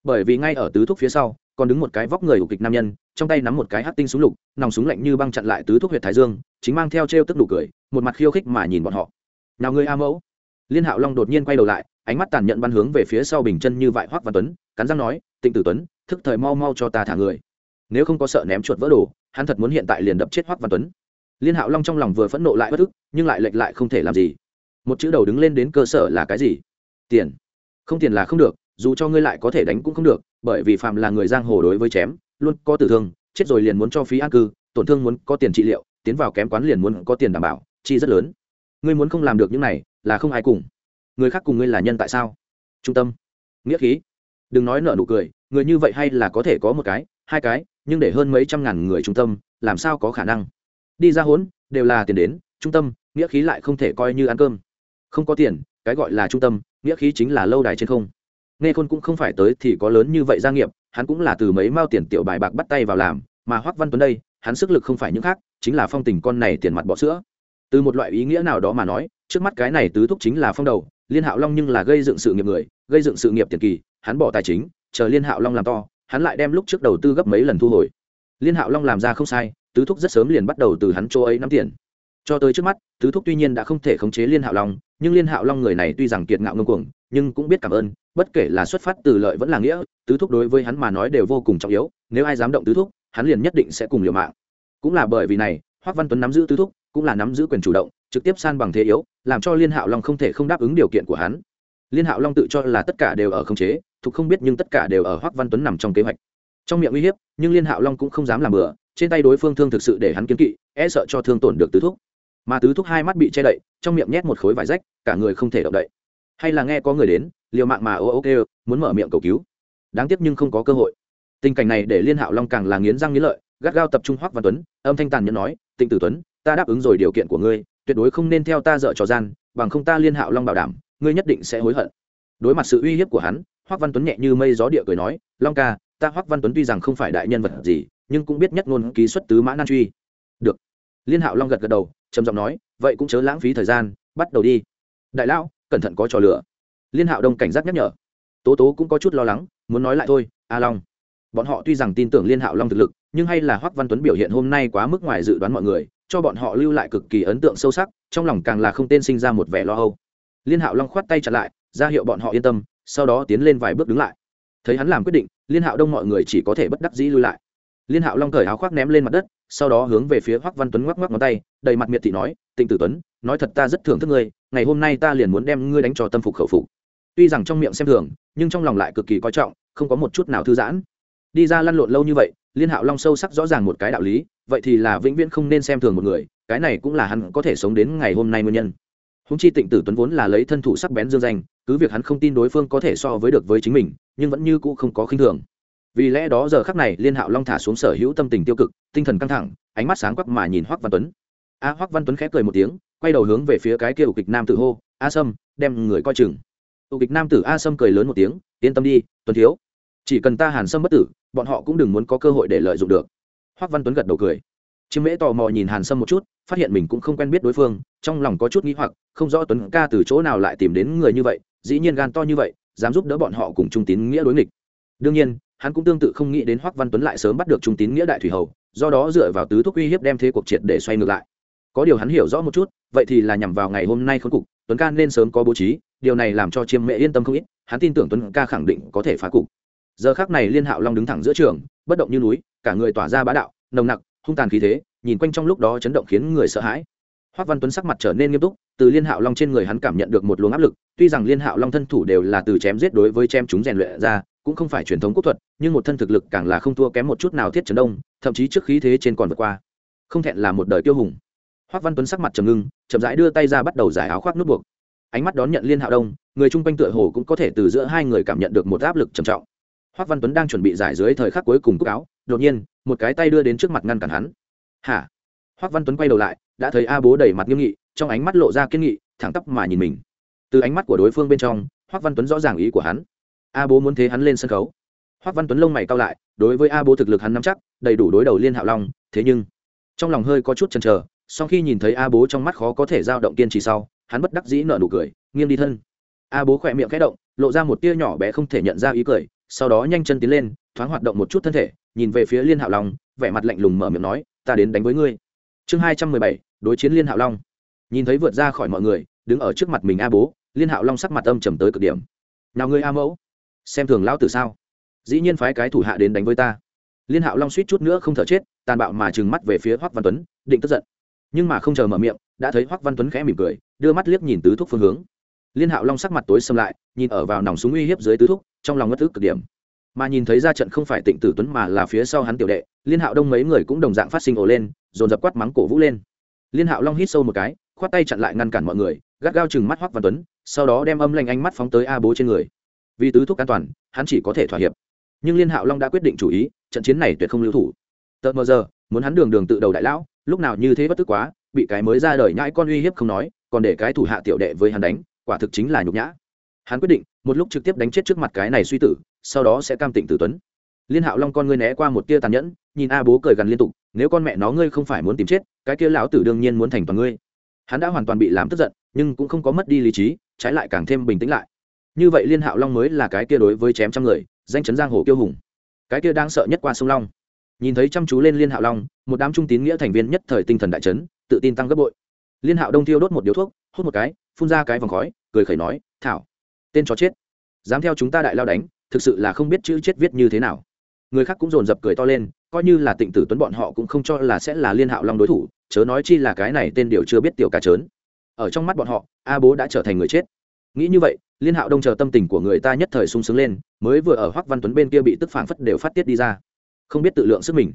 Bởi vì ngay ở tứ thúc phía sau, còn đứng một cái vóc người của kịch nam nhân, trong tay nắm một cái hát tinh súng lục, nòng súng lạnh như băng chặn lại tứ thúc huyện thái dương, chính mang theo t r e o tức nụ cười, một mặt khiêu khích mà nhìn bọn họ. Nào ngươi a mẫu? Liên hạo long đột nhiên quay đầu lại, ánh mắt tàn nhẫn bắn hướng về phía sau bình chân như vại hoắc văn tuấn, cắn răng nói, tịnh tử tuấn, thức thời mau mau cho ta thả người. Nếu không có sợ ném chuột vỡ đồ, hắn thật muốn hiện tại liền đập chết hoắc văn tuấn liên hạo long trong lòng vừa phẫn nộ lại bất ức, nhưng lại lệch lại không thể làm gì. Một chữ đầu đứng lên đến cơ sở là cái gì? Tiền. Không tiền là không được, dù cho ngươi lại có thể đánh cũng không được, bởi vì phạm là người giang hồ đối với chém, luôn có tử thương, chết rồi liền muốn cho phí an cư, tổn thương muốn có tiền trị liệu, tiến vào kém quán liền muốn có tiền đảm bảo, chi rất lớn. Ngươi muốn không làm được những này, là không ai cùng. Người khác cùng ngươi là nhân tại sao? Trung tâm. Nghĩa khí. Đừng nói nợ nụ cười, người như vậy hay là có thể có một cái, hai cái, nhưng để hơn mấy trăm ngàn người trung tâm, làm sao có khả năng? Đi ra hốn, đều là tiền đến, trung tâm, nghĩa khí lại không thể coi như ăn cơm. Không có tiền, cái gọi là trung tâm, nghĩa khí chính là lâu đài trên không. Nghe khôn cũng không phải tới thì có lớn như vậy gia nghiệp, hắn cũng là từ mấy mao tiền tiểu bài bạc bắt tay vào làm, mà hoắc văn tuấn đây, hắn sức lực không phải những khác, chính là phong tình con này tiền mặt bỏ sữa. Từ một loại ý nghĩa nào đó mà nói, trước mắt cái này tứ thúc chính là phong đầu, liên hạo long nhưng là gây dựng sự nghiệp người, gây dựng sự nghiệp tiền kỳ, hắn bỏ tài chính, chờ liên hạo long làm to, hắn lại đem lúc trước đầu tư gấp mấy lần thu hồi. Liên hạo long làm ra không sai tứ thúc rất sớm liền bắt đầu từ hắn chỗ ấy nắm tiền. Cho tới trước mắt, tứ thúc tuy nhiên đã không thể khống chế liên hạo long, nhưng liên hạo long người này tuy rằng kiệt ngạo ngông cuồng, nhưng cũng biết cảm ơn, bất kể là xuất phát từ lợi vẫn là nghĩa, tứ thúc đối với hắn mà nói đều vô cùng trọng yếu, nếu ai dám động tứ thúc, hắn liền nhất định sẽ cùng liều mạng. Cũng là bởi vì này, hoác văn tuấn nắm giữ tứ thúc, cũng là nắm giữ quyền chủ động, trực tiếp san bằng thế yếu, làm cho liên hạo long không thể không đáp ứng điều kiện của hắn. Liên hạo long tự cho là tất cả đều ở khống chế, thục không biết nhưng tất cả đều ở hoắc văn tuấn nằm trong kế hoạch. Trong miệng uy hiếp, nhưng liên hạo long cũng không dám làm bừa trên tay đối phương thương thực sự để hắn kiến kỵ e sợ cho thương tổn được tứ thúc. Mà tứ thúc hai mắt bị che đậy, trong miệng nhét một khối vải rách, cả người không thể động đậy. Hay là nghe có người đến, liều mạng mà ô ô kêu, muốn mở miệng cầu cứu. Đáng tiếc nhưng không có cơ hội. Tình cảnh này để liên hạo long càng là nghiến răng nghiến lợi, gắt gao tập trung hoắc văn tuấn, âm thanh tàn nhẫn nói, tịnh tử tuấn, ta đáp ứng rồi điều kiện của ngươi, tuyệt đối không nên theo ta dợ trò gian, bằng không ta liên hạo long bảo đảm, ngươi nhất định sẽ hối hận. Đối mặt sự uy hiếp của hắn, hoắc văn tuấn nhẹ như mây gió địa cười nói, long ca, ta hoắc văn tuấn tuy rằng không phải đại nhân vật gì nhưng cũng biết nhất ngôn ký xuất tứ mã nan truy. Được. Liên hạo long gật gật đầu, trầm giọng nói, vậy cũng chớ lãng phí thời gian, bắt đầu đi. Đại lão, cẩn thận có trò lửa liên hạo đông cảnh giác nhắc nhở. Tố tố cũng có chút lo lắng, muốn nói lại thôi, a long. Bọn họ tuy rằng tin tưởng liên hạo long thực lực, nhưng hay là hoắc văn tuấn biểu hiện hôm nay quá mức ngoài dự đoán mọi người, cho bọn họ lưu lại cực kỳ ấn tượng sâu sắc, trong lòng càng là không tên sinh ra một vẻ lo âu. Liên hạo long khoát tay chặt lại, ra hiệu bọn họ yên tâm, sau đó tiến lên vài bước đứng lại. Thấy hắn làm quyết định, liên hạo đông mọi người chỉ có thể bất đắc dĩ lui lại liên hạo long cởi áo khoác ném lên mặt đất, sau đó hướng về phía hoắc văn tuấn ngoắc ngoắc ngón tay, đầy mặt miệt thị nói, tịnh tử tuấn, nói thật ta rất thưởng thức ngươi, ngày hôm nay ta liền muốn đem ngươi đánh cho tâm phục khẩu phục. Tuy rằng trong miệng xem thường, nhưng trong lòng lại cực kỳ coi trọng, không có một chút nào thư giãn. Đi ra lăn lộn lâu như vậy, liên hạo long sâu sắc rõ ràng một cái đạo lý, vậy thì là vĩnh viễn không nên xem thường một người, cái này cũng là hắn có thể sống đến ngày hôm nay nguyên nhân. Húng chi tịnh tử tuấn vốn là lấy thân thủ sắc bén dương danh, cứ việc hắn không tin đối phương có thể so với được với chính mình, nhưng vẫn như cũ không có khinh thường vì lẽ đó giờ khắc này liên hạo long thả xuống sở hữu tâm tình tiêu cực, tinh thần căng thẳng, ánh mắt sáng quắc mà nhìn hoắc văn tuấn. A hoắc văn tuấn khẽ cười một tiếng, quay đầu hướng về phía cái kia kịch nam tử hô, a sâm, đem người coi chừng. Tụ kịch nam tử a sâm cười lớn một tiếng, yên tâm đi, tuấn thiếu. Chỉ cần ta hàn sâm bất tử, bọn họ cũng đừng muốn có cơ hội để lợi dụng được. Hoắc văn tuấn gật đầu cười. Chiêm mễ tò mò nhìn hàn sâm một chút, phát hiện mình cũng không quen biết đối phương, trong lòng có chút nghĩ hoặc, không rõ tuấn ca từ chỗ nào lại tìm đến người như vậy, dĩ nhiên gan to như vậy, dám giúp đỡ bọn họ cùng trung tín nghĩa đối nghịch. Đương nhiên hắn cũng tương tự không nghĩ đến hoắc văn tuấn lại sớm bắt được trung tín nghĩa đại thủy hầu, do đó dựa vào tứ thúc uy hiếp đem thế cuộc triệt để xoay ngược lại. Có điều hắn hiểu rõ một chút, vậy thì là nhằm vào ngày hôm nay khốn cục, tuấn ca nên sớm có bố trí, điều này làm cho chiêm mẹ yên tâm không ít, hắn tin tưởng tuấn ca khẳng định có thể phá cục. Giờ khác này liên hạo long đứng thẳng giữa trường, bất động như núi, cả người tỏa ra bá đạo, nồng nặc, hung tàn khí thế, nhìn quanh trong lúc đó chấn động khiến người sợ hãi. Hoắc văn tuấn sắc mặt trở nên nghiêm túc, từ liên hạo long trên người hắn cảm nhận được một luồng áp lực, tuy rằng liên hạo long thân thủ đều là từ chém giết đối với chém chúng rèn luyện ra cũng không phải truyền thống quốc thuật, nhưng một thân thực lực càng là không thua kém một chút nào thiết trấn đông, thậm chí trước khí thế trên còn vượt qua. Không thẹn là một đời tiêu hùng. Hoắc văn tuấn sắc mặt trầm ngưng, chậm rãi đưa tay ra bắt đầu giải áo khoác nút buộc. Ánh mắt đón nhận liên hạo đông, người chung quanh tựa hồ cũng có thể từ giữa hai người cảm nhận được một áp lực trầm trọng. Hoắc văn tuấn đang chuẩn bị giải dưới thời khắc cuối cùng cúc áo, đột nhiên, một cái tay đưa đến trước mặt ngăn cản hắn. Hả? Hoắc văn tuấn quay đầu lại, đã thấy a bố đầy mặt nghiêm nghị, trong ánh mắt lộ ra kiên nghị, thẳng tắp mà nhìn mình. Từ ánh mắt của đối phương bên trong hoắc văn tuấn rõ ràng ý của hắn a bố muốn thế hắn lên sân khấu. Hoắc văn tuấn lông mày cao lại, đối với a bố thực lực hắn nắm chắc, đầy đủ đối đầu liên hạo long, thế nhưng, trong lòng hơi có chút chần chờ, sau khi nhìn thấy a bố trong mắt khó có thể dao động kiên trì sau, hắn bất đắc dĩ nở nụ cười, nghiêng đi thân. A bố khỏe miệng khẽ động, lộ ra một tia nhỏ bé không thể nhận ra ý cười, sau đó nhanh chân tiến lên, thoáng hoạt động một chút thân thể, nhìn về phía liên hạo long, vẻ mặt lạnh lùng mở miệng nói, ta đến đánh với ngươi. Chương hai trăm mười bảy, đối chiến liên hạo long. Nhìn thấy vượt ra khỏi mọi người, đứng ở trước mặt mình a bố, liên hạo long sắc mặt âm trầm tới cực điểm. Nào ngươi a mẫu xem thường lão tử sao? Dĩ nhiên phái cái thủ hạ đến đánh với ta. Liên hạo long suýt chút nữa không thở chết, tàn bạo mà trừng mắt về phía hoắc văn tuấn, định tức giận. Nhưng mà không chờ mở miệng, đã thấy hoắc văn tuấn khẽ mỉm cười, đưa mắt liếc nhìn tứ thúc phương hướng. Liên hạo long sắc mặt tối xâm lại, nhìn ở vào nòng súng uy hiếp dưới tứ thúc, trong lòng ngất tức cực điểm. Mà nhìn thấy ra trận không phải tịnh tử tuấn mà là phía sau hắn tiểu đệ, liên hạo đông mấy người cũng đồng dạng phát sinh ồ lên, dồn dập quát mắng cổ vũ lên. Liên hạo long hít sâu một cái, khoát tay chặn lại ngăn cản mọi người, gắt gao chừng mắt hoắc văn tuấn, sau đó đem âm lanh ánh mắt phóng tới a bố trên người vì tứ thúc an toàn, hắn chỉ có thể thỏa hiệp. Nhưng liên hạo long đã quyết định chủ ý, trận chiến này tuyệt không lưu thủ. Tợt mờ giờ, muốn hắn đường đường tự đầu đại lão, lúc nào như thế bất tức quá, bị cái mới ra đời nhãi con uy hiếp không nói, còn để cái thủ hạ tiểu đệ với hắn đánh, quả thực chính là nhục nhã. Hắn quyết định, một lúc trực tiếp đánh chết trước mặt cái này suy tử, sau đó sẽ cam tịnh tử tuấn. Liên hạo long con ngươi né qua một tia tàn nhẫn, nhìn a bố cười gần liên tục, nếu con mẹ nó ngươi không phải muốn tìm chết, cái kia lão tử đương nhiên muốn thành toàn ngươi. Hắn đã hoàn toàn bị làm tức giận, nhưng cũng không có mất đi lý trí, trái lại càng thêm bình tĩnh lại như vậy liên hạo long mới là cái kia đối với chém trăm người, danh chấn giang hồ kiêu hùng. Cái kia đang sợ nhất qua sông long. Nhìn thấy chăm chú lên liên hạo long, một đám trung tín nghĩa thành viên nhất thời tinh thần đại chấn, tự tin tăng gấp bội. Liên hạo đông thiêu đốt một điếu thuốc, hút một cái, phun ra cái vòng khói, cười khẩy nói, thảo, tên chó chết. Dám theo chúng ta đại lao đánh, thực sự là không biết chữ chết viết như thế nào. Người khác cũng dồn dập cười to lên, coi như là tịnh tử tuấn bọn họ cũng không cho là sẽ là liên hạo long đối thủ, chớ nói chi là cái này tên điều chưa biết tiểu ca trớn. Ở trong mắt bọn họ, a bố đã trở thành người chết. Nghĩ như vậy liên hạo đông chờ tâm tình của người ta nhất thời sung sướng lên, mới vừa ở hoắc văn tuấn bên kia bị tức phản phất đều phát tiết đi ra. Không biết tự lượng sức mình.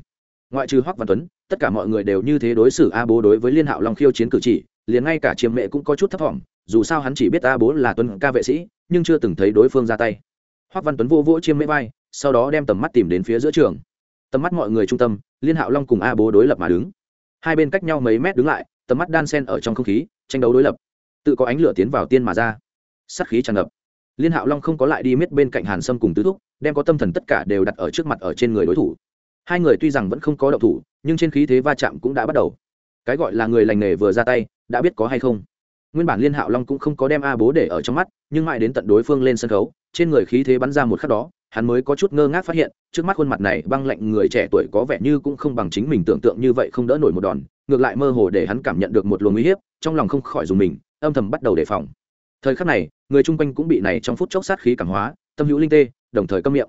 Ngoại trừ hoắc văn tuấn, tất cả mọi người đều như thế đối xử a bố đối với liên hạo long khiêu chiến cử chỉ, liền ngay cả chiêm mẹ cũng có chút thấp thỏm, dù sao hắn chỉ biết a bố là tuấn ca vệ sĩ, nhưng chưa từng thấy đối phương ra tay. Hoắc văn tuấn vô vỗ chiêm mẹ vai, sau đó đem tầm mắt tìm đến phía giữa trường. Tầm mắt mọi người trung tâm, liên hạo long cùng a bố đối lập mà đứng. Hai bên cách nhau mấy mét đứng lại, tầm mắt đan sen ở trong không khí, tranh đấu đối lập. Tự có ánh lửa tiến vào tiên mà ra sát khí tràn ngập. Liên hạo long không có lại đi miết bên cạnh hàn sâm cùng tứ thúc, đem có tâm thần tất cả đều đặt ở trước mặt ở trên người đối thủ. Hai người tuy rằng vẫn không có động thủ, nhưng trên khí thế va chạm cũng đã bắt đầu. Cái gọi là người lành nghề vừa ra tay, đã biết có hay không. Nguyên bản liên hạo long cũng không có đem a bố để ở trong mắt, nhưng mãi đến tận đối phương lên sân khấu, trên người khí thế bắn ra một khắc đó, hắn mới có chút ngơ ngác phát hiện, trước mắt khuôn mặt này băng lạnh người trẻ tuổi có vẻ như cũng không bằng chính mình tưởng tượng như vậy không đỡ nổi một đòn, ngược lại mơ hồ để hắn cảm nhận được một luồng uy hiếp, trong lòng không khỏi dùng mình, âm thầm bắt đầu đề phòng thời khắc này, người chung quanh cũng bị này trong phút chốc sát khí cảm hóa, tâm hữu linh tê, đồng thời câm miệng.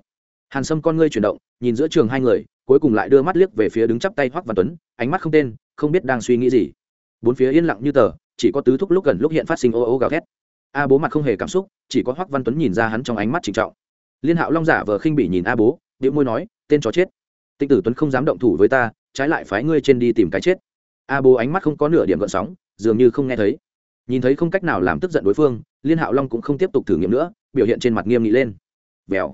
Hàn sâm con ngươi chuyển động, nhìn giữa trường hai người, cuối cùng lại đưa mắt liếc về phía đứng chắp tay hoắc văn tuấn, ánh mắt không tên, không biết đang suy nghĩ gì. Bốn phía yên lặng như tờ, chỉ có tứ thúc lúc gần lúc hiện phát sinh ô ô gào thét. A bố mặt không hề cảm xúc, chỉ có hoắc văn tuấn nhìn ra hắn trong ánh mắt trịnh trọng. Liên hạo long giả vờ khinh bỉ nhìn a bố điệu môi nói, tên chó chết tinh tử tuấn không dám động thủ với ta, trái lại phái ngươi trên đi tìm cái chết. A bố ánh mắt không có nửa điểm gợn sóng, dường như không nghe thấy nhìn thấy không cách nào làm tức giận đối phương, liên hạo long cũng không tiếp tục thử nghiệm nữa, biểu hiện trên mặt nghiêm nghị lên. Vèo.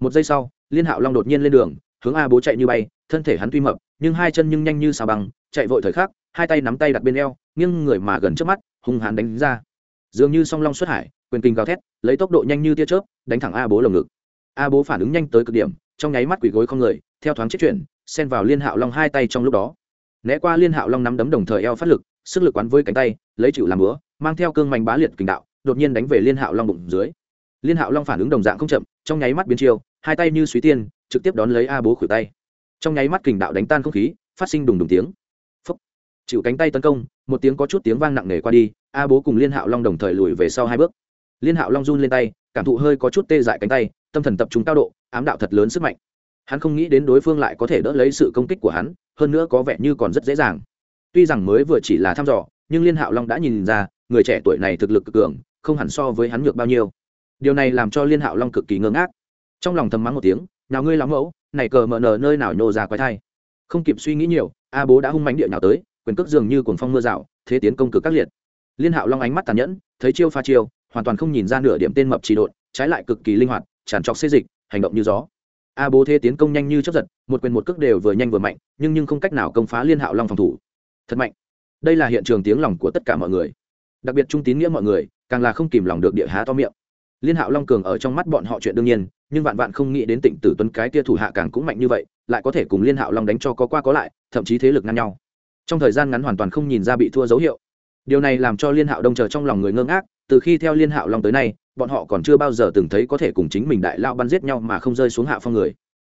Một giây sau, liên hạo long đột nhiên lên đường, hướng a bố chạy như bay, thân thể hắn tuy mập, nhưng hai chân nhưng nhanh như xà bằng chạy vội thời khắc, hai tay nắm tay đặt bên eo, nghiêng người mà gần trước mắt, hung hãn đánh ra. Dường như song long xuất hải, quyền kinh gào thét, lấy tốc độ nhanh như tia chớp, đánh thẳng a bố lồng ngực. A bố phản ứng nhanh tới cực điểm, trong nháy mắt quỷ gối không người, theo thoáng chết chuyển, xen vào liên hạo long hai tay trong lúc đó. Né qua liên hạo long nắm đấm đồng thời eo phát lực, sức lực quán với cánh tay, lấy chịu làm bữa mang theo cương mạnh bá liệt kình đạo, đột nhiên đánh về liên hạo long bụng dưới. Liên hạo long phản ứng đồng dạng không chậm, trong nháy mắt biến chiêu, hai tay như suý tiên, trực tiếp đón lấy a bố khuỷu tay. Trong nháy mắt kình đạo đánh tan không khí, phát sinh đùng đùng tiếng. Phúc. chịu cánh tay tấn công, một tiếng có chút tiếng vang nặng nề qua đi, a bố cùng liên hạo long đồng thời lùi về sau hai bước. Liên hạo long run lên tay, cảm thụ hơi có chút tê dại cánh tay, tâm thần tập trung cao độ, ám đạo thật lớn sức mạnh. Hắn không nghĩ đến đối phương lại có thể đỡ lấy sự công kích của hắn, hơn nữa có vẻ như còn rất dễ dàng. Tuy rằng mới vừa chỉ là thăm dò, nhưng liên hạo long đã nhìn ra người trẻ tuổi này thực lực cực cường không hẳn so với hắn ngược bao nhiêu. Điều này làm cho liên hạo long cực kỳ ngơ ngác. Trong lòng thầm mắng một tiếng nào ngươi lắm mẫu này cờ mờ nờ nơi nào nhô ra quái thai? Không kịp suy nghĩ nhiều a bố đã hung mánh địa nhào tới quyền cước dường như cuồng phong mưa rào thế tiến công cực các liệt. Liên hạo long ánh mắt tàn nhẫn thấy chiêu pha chiêu hoàn toàn không nhìn ra nửa điểm tên mập trì đột, trái lại cực kỳ linh hoạt tràn trọc xê dịch hành động như gió. A bố thế tiến công nhanh như chấp giật một quyền một cước đều vừa nhanh vừa mạnh nhưng nhưng không cách nào công phá liên hạo long phòng thủ. Thật mạnh. Đây là hiện trường tiếng lòng của tất cả mọi người đặc biệt trung tín nghĩa mọi người, càng là không kìm lòng được địa há to miệng. Liên hạo long cường ở trong mắt bọn họ chuyện đương nhiên, nhưng vạn vạn không nghĩ đến tịnh tử tuấn cái tia thủ hạ càng cũng mạnh như vậy, lại có thể cùng liên hạo long đánh cho có qua có lại, thậm chí thế lực ngăn nhau. Trong thời gian ngắn hoàn toàn không nhìn ra bị thua dấu hiệu. Điều này làm cho liên hạo đông chờ trong lòng người ngơ ngác, từ khi theo liên hạo long tới nay, bọn họ còn chưa bao giờ từng thấy có thể cùng chính mình đại lao bắn giết nhau mà không rơi xuống hạ phong người.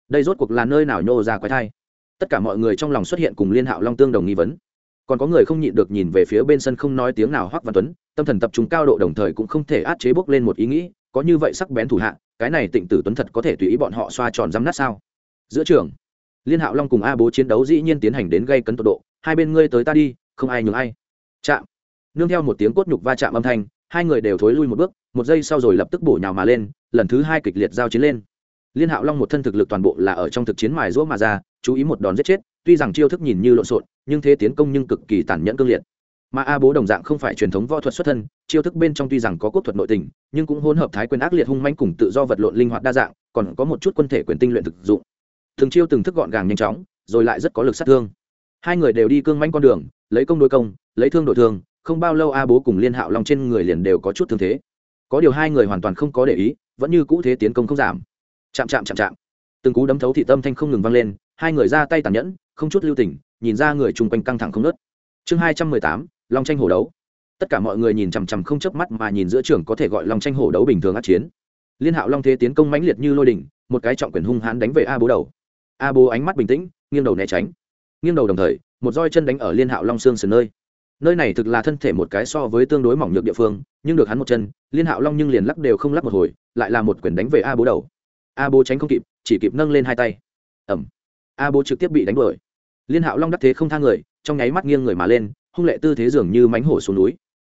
Đây rốt cuộc là nơi nào nhô ra quái thai? Tất cả mọi người trong lòng xuất hiện cùng liên hạo long tương đồng nghi vấn còn có người không nhịn được nhìn về phía bên sân không nói tiếng nào hoắc văn tuấn, tâm thần tập trung cao độ đồng thời cũng không thể át chế bốc lên một ý nghĩ, có như vậy sắc bén thủ hạ, cái này tịnh tử tuấn thật có thể tùy ý bọn họ xoa tròn răm nát sao? Giữa trường, liên hạo long cùng a bố chiến đấu dĩ nhiên tiến hành đến gây cấn tột độ, hai bên ngươi tới ta đi, không ai nhường ai. Chạm. Nương theo một tiếng cốt nhục va chạm âm thanh, hai người đều thối lui một bước, một giây sau rồi lập tức bổ nhào mà lên, lần thứ hai kịch liệt giao chiến lên. Liên hạo long một thân thực lực toàn bộ là ở trong thực chiến mài rũa mà ra, chú ý một đòn giết chết tuy rằng chiêu thức nhìn như lộn xộn, nhưng thế tiến công nhưng cực kỳ tàn nhẫn cương liệt. Mà a bố đồng dạng không phải truyền thống võ thuật xuất thân, chiêu thức bên trong tuy rằng có quốc thuật nội tình, nhưng cũng hỗn hợp thái quyền ác liệt hung manh cùng tự do vật lộn linh hoạt đa dạng, còn có một chút quân thể quyền tinh luyện thực dụng. Thường chiêu từng thức gọn gàng nhanh chóng, rồi lại rất có lực sát thương. Hai người đều đi cương manh con đường, lấy công đối công, lấy thương đổi thương, không bao lâu a bố cùng liên hạo long trên người liền đều có chút thương thế. Có điều hai người hoàn toàn không có để ý, vẫn như cũ thế tiến công không giảm. Chạm chạm chạm chạm. Từng cú đấm thấu thị tâm thanh không ngừng vang lên hai người ra tay tàn nhẫn, không chút lưu tình, nhìn ra người chung quanh căng thẳng không nớt chương hai trăm mười tám, long tranh hổ đấu. Tất cả mọi người nhìn chằm chằm không chớp mắt mà nhìn giữa trường có thể gọi long tranh hổ đấu bình thường át chiến. Liên hạo long thế tiến công mãnh liệt như lôi đỉnh, một cái trọng quyền hung hãn đánh về a bố đầu. A bố ánh mắt bình tĩnh, nghiêng đầu né tránh. Nghiêng đầu đồng thời, một roi chân đánh ở liên hạo long xương sườn nơi. Nơi này thực là thân thể một cái so với tương đối mỏng nhược địa phương, nhưng được hắn một chân, liên hạo long nhưng liền lắc đều không lắc một hồi, lại là một quyền đánh về a bố đầu. A bố tránh không kịp, chỉ kịp nâng lên hai tay. Ẩm a bố trực tiếp bị đánh đuổi. Liên hạo long đắc thế không thang người, trong nháy mắt nghiêng người mà lên, hung lệ tư thế dường như mánh hổ xuống núi.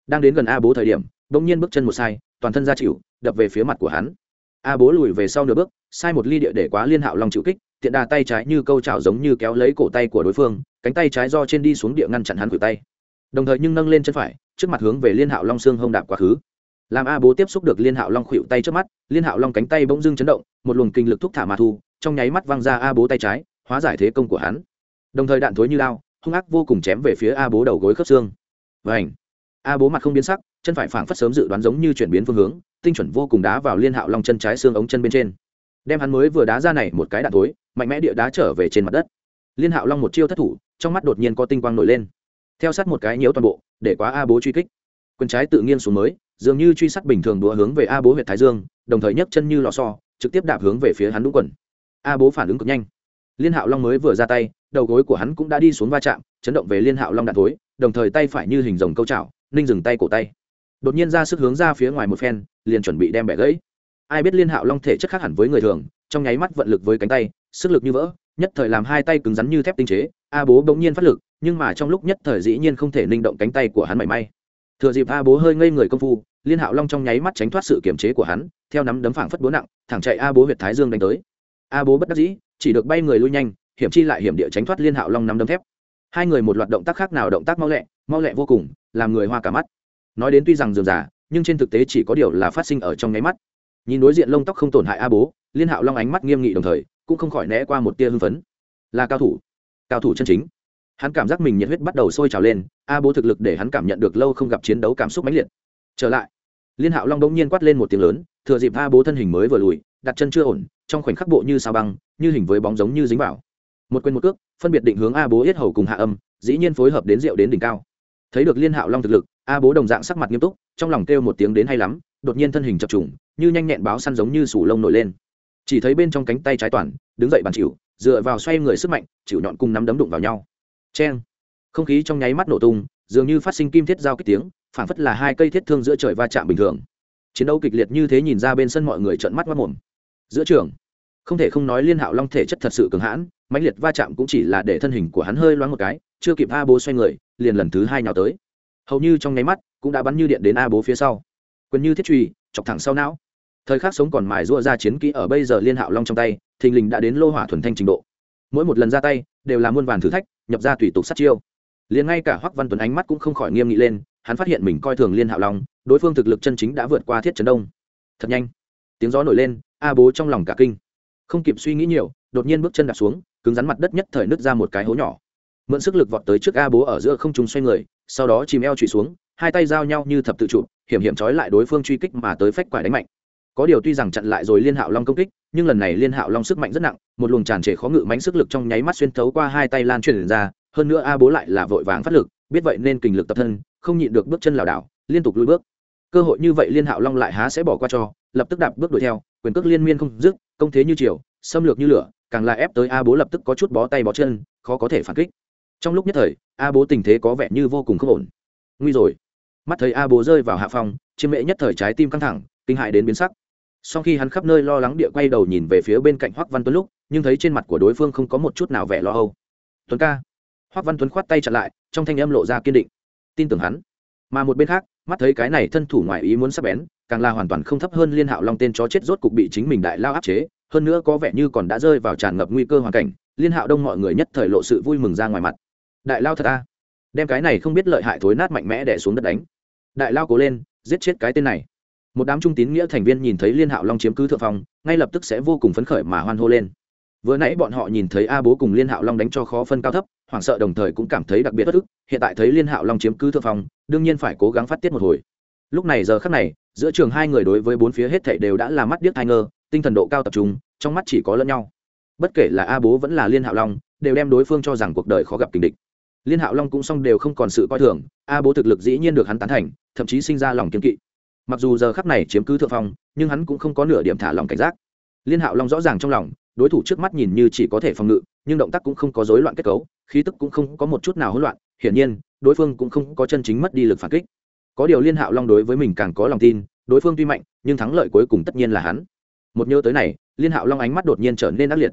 Đang đến gần a bố thời điểm, bỗng nhiên bước chân một sai, toàn thân ra chịu, đập về phía mặt của hắn. A bố lùi về sau nửa bước, sai một ly địa để quá liên hạo long chịu kích, tiện đà tay trái như câu chảo giống như kéo lấy cổ tay của đối phương, cánh tay trái do trên đi xuống địa ngăn chặn hắn cử tay. Đồng thời nhưng nâng lên chân phải, trước mặt hướng về liên hạo long xương hông đạp quá khứ. Làm a bố tiếp xúc được liên hạo long khuỵu tay trước mắt, liên hạo long cánh tay bỗng dưng chấn động, một luồng kinh lực thúc thả mà thu, trong nháy mắt văng ra a bố tay trái hóa giải thế công của hắn. Đồng thời đạn thối như lao, hung ác vô cùng chém về phía a bố đầu gối khớp xương. Và ảnh a bố mặt không biến sắc, chân phải phảng phất sớm dự đoán giống như chuyển biến phương hướng, tinh chuẩn vô cùng đá vào liên hạo long chân trái xương ống chân bên trên. Đem hắn mới vừa đá ra này một cái đạn thối, mạnh mẽ địa đá trở về trên mặt đất. Liên hạo long một chiêu thất thủ, trong mắt đột nhiên có tinh quang nổi lên. Theo sát một cái nhiễu toàn bộ, để quá a bố truy kích. Quân trái tự nghiêng xuống mới, dường như truy sát bình thường đũa hướng về a bố huyện thái dương, đồng thời nhấc chân như lò xo, trực tiếp đạp hướng về phía hắn đúng quần. A bố phản ứng cực nhanh liên hạo long mới vừa ra tay, đầu gối của hắn cũng đã đi xuống va chạm, chấn động về liên hạo long đạn thối, đồng thời tay phải như hình rồng câu chảo, ninh dừng tay cổ tay. Đột nhiên ra sức hướng ra phía ngoài một phen, liền chuẩn bị đem bẻ gãy. Ai biết liên hạo long thể chất khác hẳn với người thường, trong nháy mắt vận lực với cánh tay, sức lực như vỡ, nhất thời làm hai tay cứng rắn như thép tinh chế, a bố bỗng nhiên phát lực, nhưng mà trong lúc nhất thời dĩ nhiên không thể ninh động cánh tay của hắn mảy may. Thừa dịp a bố hơi ngây người công phu, liên hạo long trong nháy mắt tránh thoát sự kiểm chế của hắn, theo nắm đấm phảng phất bố nặng, thẳng chạy a bố huyệt thái dương đánh tới. A bố bất đắc dĩ chỉ được bay người lui nhanh, hiểm chi lại hiểm địa tránh thoát liên hạo long nắm đấm thép. Hai người một loạt động tác khác nào động tác mau lẹ mau lẹ vô cùng, làm người hoa cả mắt. Nói đến tuy rằng dườm giả nhưng trên thực tế chỉ có điều là phát sinh ở trong nháy mắt. Nhìn đối diện lông tóc không tổn hại a bố, liên hạo long ánh mắt nghiêm nghị đồng thời, cũng không khỏi né qua một tia hưng phấn. Là cao thủ cao thủ chân chính. Hắn cảm giác mình nhiệt huyết bắt đầu sôi trào lên, a bố thực lực để hắn cảm nhận được lâu không gặp chiến đấu cảm xúc mãnh liệt. Trở lại, liên hạo long đ ỗ n g nhiên quát lên một tiếng lớn, thừa dịp a bố thân hình mới vừa lùi, đặt chân chưa ổn trong khoảnh khắc bộ như sao băng, như hình với bóng giống như dính vào. Một quên một cước, phân biệt định hướng a bố yết hầu cùng hạ âm, dĩ nhiên phối hợp đến rượu đến đỉnh cao. Thấy được liên hạo long thực lực, a bố đồng dạng sắc mặt nghiêm túc, trong lòng kêu một tiếng đến hay lắm, đột nhiên thân hình chập trùng, như nhanh nhẹn báo săn giống như sủ lông nổi lên. Chỉ thấy bên trong cánh tay trái toàn, đứng dậy bàn chịu, dựa vào xoay người sức mạnh, chịu nhọn cùng nắm đấm đụng vào nhau. Cheng! Không khí trong nháy mắt nổ tung, dường như phát sinh kim thiết giao kích tiếng phản phất là hai cây thiết thương giữa trời va chạm bình thường. Chiến đấu kịch liệt như thế nhìn ra bên sân mọi người trợn mắt mất mồm giữa trường, không thể không nói liên hạo long thể chất thật sự cường hãn, mãnh liệt va chạm cũng chỉ là để thân hình của hắn hơi loáng một cái, chưa kịp a bố xoay người, liền lần thứ hai nhào tới. Hầu như trong nháy mắt, cũng đã bắn như điện đến a bố phía sau. Gần như thiết truy chọc thẳng sau não. Thời khắc sống còn mài rua ra chiến kỹ ở bây giờ liên hạo long trong tay, thình lình đã đến lô hỏa thuần thanh trình độ. Mỗi một lần ra tay, đều là muôn vàn thử thách, nhập ra tùy tục sát chiêu. Liền ngay cả hoắc văn tuấn ánh mắt cũng không khỏi nghiêm nghị lên, hắn phát hiện mình coi thường liên hạo long, đối phương thực lực chân chính đã vượt qua thiết trấn đông. Thật nhanh. Tiếng gió nổi lên a bố trong lòng cả kinh. Không kịp suy nghĩ nhiều, đột nhiên bước chân đặt xuống, cứng rắn mặt đất nhất thời nứt ra một cái hố nhỏ. Mượn sức lực vọt tới trước a bố ở giữa không trung xoay người, sau đó chìm eo trụy xuống, hai tay giao nhau như thập tự trụ, hiểm hiểm trói lại đối phương truy kích mà tới phách quải đánh mạnh. Có điều tuy rằng chặn lại rồi liên hạo long công kích, nhưng lần này liên hạo long sức mạnh rất nặng, một luồng tràn trề khó ngự mánh sức lực trong nháy mắt xuyên thấu qua hai tay lan truyền ra, hơn nữa a bố lại là vội vàng phát lực, biết vậy nên kình lực tập thân, không nhịn được bước chân lảo đảo, liên tục lùi bước. Cơ hội như vậy liên hạo long lại há sẽ bỏ qua cho, lập tức đạp bước đuổi theo quyền cước liên miên không dứt, công thế như chiều xâm lược như lửa, càng là ép tới a bố lập tức có chút bó tay bó chân, khó có thể phản kích. Trong lúc nhất thời, a bố tình thế có vẻ như vô cùng khớp ổn. Nguy rồi. Mắt thấy a bố rơi vào hạ phòng, chiêm mệ nhất thời trái tim căng thẳng, kinh hại đến biến sắc. Sau khi hắn khắp nơi lo lắng địa quay đầu nhìn về phía bên cạnh hoắc văn tuấn lúc, nhưng thấy trên mặt của đối phương không có một chút nào vẻ lo âu. Tuấn ca. Hoắc văn tuấn khoát tay chặn lại, trong thanh âm lộ ra kiên định. Tin tưởng hắn. Mà một bên khác, mắt thấy cái này thân thủ ngoại ý muốn sắp bén càng là hoàn toàn không thấp hơn liên hạo long tên chó chết rốt cục bị chính mình đại lao áp chế, hơn nữa có vẻ như còn đã rơi vào tràn ngập nguy cơ hoàn cảnh, liên hạo đông mọi người nhất thời lộ sự vui mừng ra ngoài mặt. Đại lao thật a. Đem cái này không biết lợi hại thối nát mạnh mẽ đẻ xuống đất đánh. Đại lao cố lên, giết chết cái tên này. Một đám trung tín nghĩa thành viên nhìn thấy liên hạo long chiếm cứ thượng phong, ngay lập tức sẽ vô cùng phấn khởi mà hoan hô lên. Vừa nãy bọn họ nhìn thấy a bố cùng liên hạo long đánh cho khó phân cao thấp, hoảng sợ đồng thời cũng cảm thấy đặc biệt bất ức, hiện tại thấy liên hạo long chiếm cứ thượng phong, đương nhiên phải cố gắng phát tiết một hồi. Lúc này giờ khắc này giữa trường hai người đối với bốn phía hết thảy đều đã là mắt điếc hai ngơ, tinh thần độ cao tập trung, trong mắt chỉ có lẫn nhau. Bất kể là a bố vẫn là liên hạo long, đều đem đối phương cho rằng cuộc đời khó gặp tình địch. Liên hạo long cũng xong đều không còn sự coi thường, a bố thực lực dĩ nhiên được hắn tán thành, thậm chí sinh ra lòng kiên kỵ. Mặc dù giờ khắc này chiếm cứ thượng phong, nhưng hắn cũng không có nửa điểm thả lòng cảnh giác. Liên hạo long rõ ràng trong lòng, đối thủ trước mắt nhìn như chỉ có thể phòng ngự, nhưng động tác cũng không có rối loạn kết cấu, khí tức cũng không có một chút nào hỗn loạn, hiển nhiên, đối phương cũng không có chân chính mất đi lực phản kích. Có điều liên hạo long đối với mình càng có lòng tin đối phương tuy mạnh, nhưng thắng lợi cuối cùng tất nhiên là hắn. Một nhớ tới này, liên hạo long ánh mắt đột nhiên trở nên ác liệt.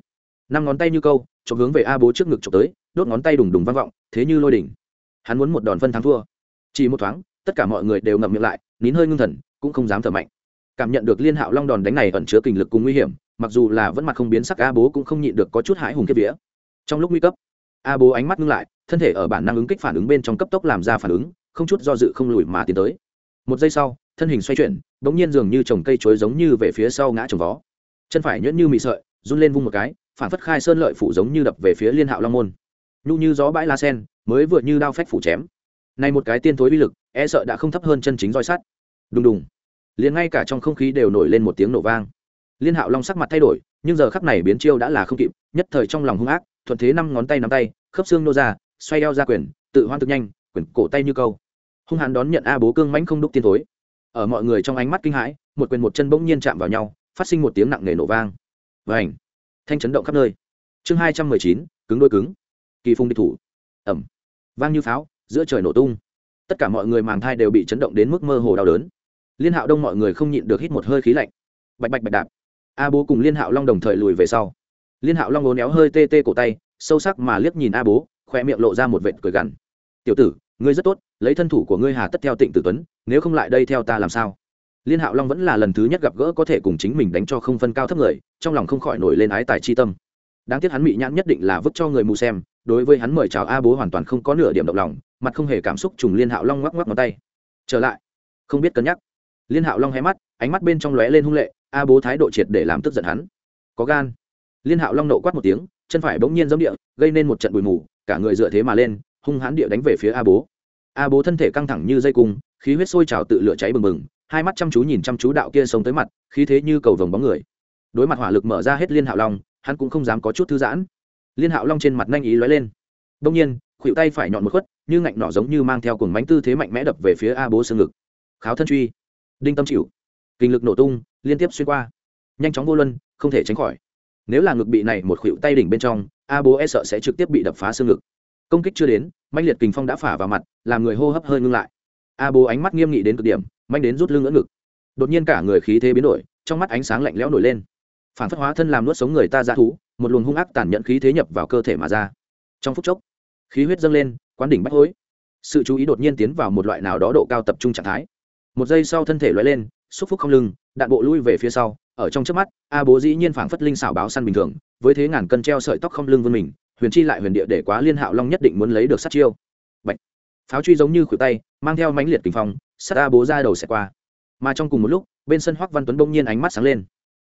Năm ngón tay như câu chọc hướng về a bố trước ngực chọc tới, đốt ngón tay đùng đùng vang vọng, thế như lôi đỉnh. Hắn muốn một đòn phân thắng thua. Chỉ một thoáng, tất cả mọi người đều ngậm miệng lại, nín hơi ngưng thần, cũng không dám thở mạnh. Cảm nhận được liên hạo long đòn đánh này ẩn chứa kình lực cùng nguy hiểm, mặc dù là vẫn mặt không biến sắc, a bố cũng không nhịn được có chút hãi hùng kiếp vía. Trong lúc nguy cấp, a bố ánh mắt ngưng lại, thân thể ở bản năng ứng kích phản ứng bên trong cấp tốc làm ra phản ứng, không chút do dự không lùi mà tiến tới. Một giây sau thân hình xoay chuyển bỗng nhiên dường như trồng cây chuối giống như về phía sau ngã trồng vó. Chân phải nhuyễn như mị sợi, run lên vung một cái, phản phất khai sơn lợi phủ giống như đập về phía liên hạo long môn. Nhu như gió bãi la sen, mới vừa như đao phách phủ chém. Này một cái tiên thối uy lực e sợ đã không thấp hơn chân chính roi sắt. Đùng đùng. Liền ngay cả trong không khí đều nổi lên một tiếng nổ vang. Liên hạo long sắc mặt thay đổi, nhưng giờ khắc này biến chiêu đã là không kịp, nhất thời trong lòng hung ác, thuận thế năm ngón tay nắm tay, khớp xương nô ra, xoay eo ra quyền, tự hoan thực nhanh, quyền cổ tay như câu. Hung hãn đón nhận a bố cương mãnh không đúc tiên thối ở mọi người trong ánh mắt kinh hãi, một quyền một chân bỗng nhiên chạm vào nhau, phát sinh một tiếng nặng nề nổ vang. Và ảnh thanh chấn động khắp nơi. Chương hai trăm mười chín, cứng đôi cứng. Kỳ phung địch thủ. Ẩm. Vang như pháo, giữa trời nổ tung. Tất cả mọi người màng thai đều bị chấn động đến mức mơ hồ đau đớn. Liên hạo đông mọi người không nhịn được hít một hơi khí lạnh. Bạch bạch bạch đạp. A bố cùng liên hạo long đồng thời lùi về sau. Liên hạo long ố néo hơi tê tê cổ tay, sâu sắc mà liếc nhìn a bố khoe miệng lộ ra một vệt cười gằn. Tiểu tử ngươi rất tốt, lấy thân thủ của ngươi hà tất theo tịnh tử tuấn, nếu không lại đây theo ta làm sao? Liên hạo long vẫn là lần thứ nhất gặp gỡ có thể cùng chính mình đánh cho không phân cao thấp người, trong lòng không khỏi nổi lên ái tài chi tâm. Đáng tiếc hắn bị nhãn nhất định là vứt cho người mù xem, đối với hắn mời chào a bố hoàn toàn không có nửa điểm động lòng, mặt không hề cảm xúc trùng liên hạo long ngoắc ngoắc ngón tay. Trở lại. Không biết cân nhắc. Liên hạo long hé mắt, ánh mắt bên trong lóe lên hung lệ, a bố thái độ triệt để làm tức giận hắn. Có gan. Liên hạo long nộ quát một tiếng, chân phải bỗng nhiên giống địa, gây nên một trận bụi mù, cả người dựa thế mà lên hung hãn địa đánh về phía a bố. A bố thân thể căng thẳng như dây cung, khí huyết sôi trào tự lửa cháy bừng bừng, hai mắt chăm chú nhìn chăm chú đạo kia sống tới mặt, khí thế như cầu vồng bóng người. Đối mặt hỏa lực mở ra hết liên hạo long, hắn cũng không dám có chút thư giãn. Liên hạo long trên mặt nhanh ý lóe lên. Đông nhiên khuỵu tay phải nhọn một khuất, như ngạnh nỏ giống như mang theo cùng bánh tư thế mạnh mẽ đập về phía a bố xương ngực. Kháo thân truy. Đinh tâm chịu. Kinh lực nổ tung, liên tiếp xuyên qua. Nhanh chóng vô luân, không thể tránh khỏi. Nếu là ngực bị này một khuỵu tay đỉnh bên trong, a bố e sợ sẽ trực tiếp bị đập phá xương ngực công kích chưa đến mạnh liệt kình phong đã phả vào mặt, làm người hô hấp hơi ngưng lại. A bố ánh mắt nghiêm nghị đến cực điểm mạnh đến rút lưng ngỡ ngực. Đột nhiên cả người khí thế biến đổi, trong mắt ánh sáng lạnh lẽo nổi lên. Phản phất hóa thân làm nuốt sống người ta ra thú, một luồng hung ác tàn nhẫn khí thế nhập vào cơ thể mà ra. Trong phút chốc, khí huyết dâng lên, quán đỉnh bách hối. Sự chú ý đột nhiên tiến vào một loại nào đó độ cao tập trung trạng thái. Một giây sau thân thể loại lên, xúc phúc không lưng, đạn bộ lui về phía sau. Ở trong trước mắt, a bố dĩ nhiên phảng phất linh xảo báo săn bình thường, với thế ngàn cân treo sợi tóc không lưng vươn mình huyền chi lại huyền địa để quá liên hạo long nhất định muốn lấy được sát chiêu. Bạch. pháo truy giống như khuỷu tay, mang theo mãnh liệt kinh phong, sát a bố ra đầu xẹt qua. Mà trong cùng một lúc, bên sân hoắc văn tuấn bỗng nhiên ánh mắt sáng lên.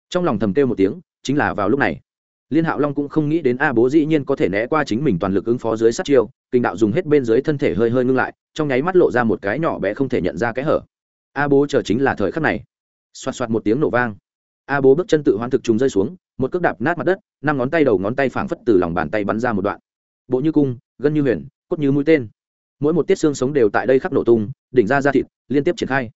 Trong lòng thầm kêu một tiếng, chính là vào lúc này. Liên hạo long cũng không nghĩ đến a bố dĩ nhiên có thể né qua chính mình toàn lực ứng phó dưới sát chiêu, kinh đạo dùng hết bên dưới thân thể hơi hơi ngưng lại, trong nháy mắt lộ ra một cái nhỏ bé không thể nhận ra cái hở. A bố chờ chính là thời khắc này. Xoạt xoạt một tiếng nổ vang. A bố bước chân tự hoán thực trùng rơi xuống một cước đạp nát mặt đất, năm ngón tay đầu ngón tay phảng phất từ lòng bàn tay bắn ra một đoạn. Bộ như cung, gân như huyền, cốt như mũi tên. Mỗi một tiết xương sống đều tại đây khắc nổ tung, đỉnh ra ra thịt, liên tiếp triển khai.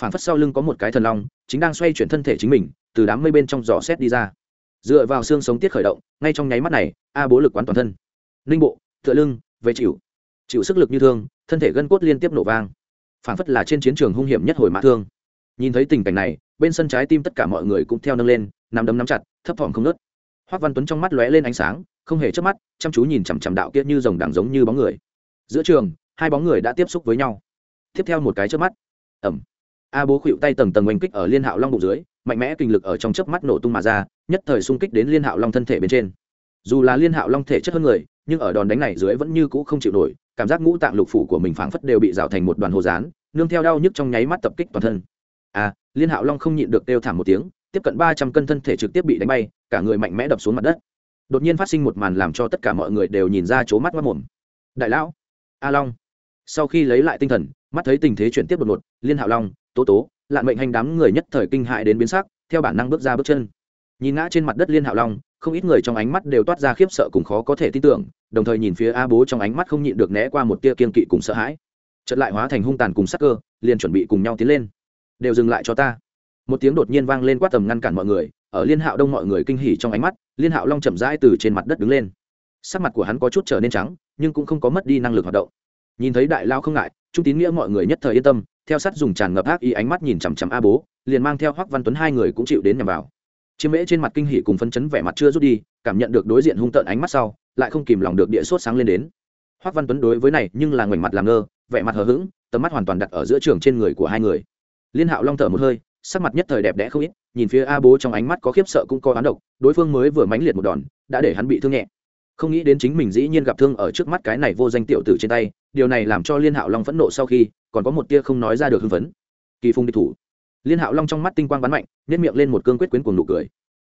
Phảng phất sau lưng có một cái thần long, chính đang xoay chuyển thân thể chính mình, từ đám mây bên trong giỏ xét đi ra. Dựa vào xương sống tiết khởi động, ngay trong nháy mắt này, a bố lực quán toàn thân. Ninh bộ, tựa lưng, về chịu. Chịu sức lực như thương, thân thể gân cốt liên tiếp nổ vang. Phảng phất là trên chiến trường hung hiểm nhất hồi mã thương. Nhìn thấy tình cảnh này, bên sân trái tim tất cả mọi người cũng theo nâng lên nắm đấm nắm chặt, thấp thỏm không nớt hoác văn tuấn trong mắt lóe lên ánh sáng, không hề chớp mắt, chăm chú nhìn chằm chằm đạo kia như rồng đằng giống như bóng người. Giữa trường, hai bóng người đã tiếp xúc với nhau. Tiếp theo một cái chớp mắt. Ẩm a bố khuỵu tay tầng tầng oanh kích ở liên hạo long bụng dưới, mạnh mẽ kinh lực ở trong chớp mắt nổ tung mà ra, nhất thời xung kích đến liên hạo long thân thể bên trên. Dù là liên hạo long thể chất hơn người, nhưng ở đòn đánh này dưới vẫn như cũ không chịu nổi, cảm giác ngũ tạng lục phủ của mình phảng phất đều bị rào thành một đoàn hồ dán nương theo đau nhức trong nháy mắt tập kích toàn thân. À liên hạo long không nhịn được kêu thảm một tiếng tiếp cận ba trăm cân thân thể trực tiếp bị đánh bay, cả người mạnh mẽ đập xuống mặt đất. Đột nhiên phát sinh một màn làm cho tất cả mọi người đều nhìn ra chỗ mắt mắt mồm. Đại lão, a long. Sau khi lấy lại tinh thần, mắt thấy tình thế chuyển tiếp đột ngột, liên hạo long, tố tố, lạn mệnh hành đám người nhất thời kinh hại đến biến sắc, theo bản năng bước ra bước chân. Nhìn ngã trên mặt đất liên hạo long, không ít người trong ánh mắt đều toát ra khiếp sợ cùng khó có thể tin tưởng, đồng thời nhìn phía a bố trong ánh mắt không nhịn được né qua một tia kiên kỵ cùng sợ hãi. Chợt lại hóa thành hung tàn cùng sắc cơ, liền chuẩn bị cùng nhau tiến lên. Đều dừng lại cho ta một tiếng đột nhiên vang lên quát tầm ngăn cản mọi người, ở liên hạo đông mọi người kinh hỉ trong ánh mắt, liên hạo long chậm rãi từ trên mặt đất đứng lên. Sắc mặt của hắn có chút trở nên trắng, nhưng cũng không có mất đi năng lực hoạt động. Nhìn thấy đại lao không ngại, trung tín nghĩa mọi người nhất thời yên tâm, theo sát dùng tràn ngập ác ý ánh mắt nhìn chằm chằm a bố, liền mang theo hoắc văn tuấn hai người cũng chịu đến nhằm vào. Chiêm mễ trên mặt kinh hỉ cùng phân chấn vẻ mặt chưa rút đi, cảm nhận được đối diện hung tợn ánh mắt sau, lại không kìm lòng được địa sốt sáng lên đến. Hoắc văn tuấn đối với này nhưng là ngoảnh mặt làm ngơ, vẻ mặt hờ hững, tầm mắt hoàn toàn đặt ở giữa trường trên người của hai người. Liên hạo long thở một hơi sắc mặt nhất thời đẹp đẽ không ít, nhìn phía a bố trong ánh mắt có khiếp sợ cũng có oán độc, đối phương mới vừa mánh liệt một đòn, đã để hắn bị thương nhẹ. Không nghĩ đến chính mình dĩ nhiên gặp thương ở trước mắt cái này vô danh tiểu tử trên tay, điều này làm cho liên hạo long phẫn nộ sau khi, còn có một tia không nói ra được hưng phấn. Kỳ phung địch thủ. Liên hạo long trong mắt tinh quang bắn mạnh nếp miệng lên một cương quyết quyến cùng nụ cười.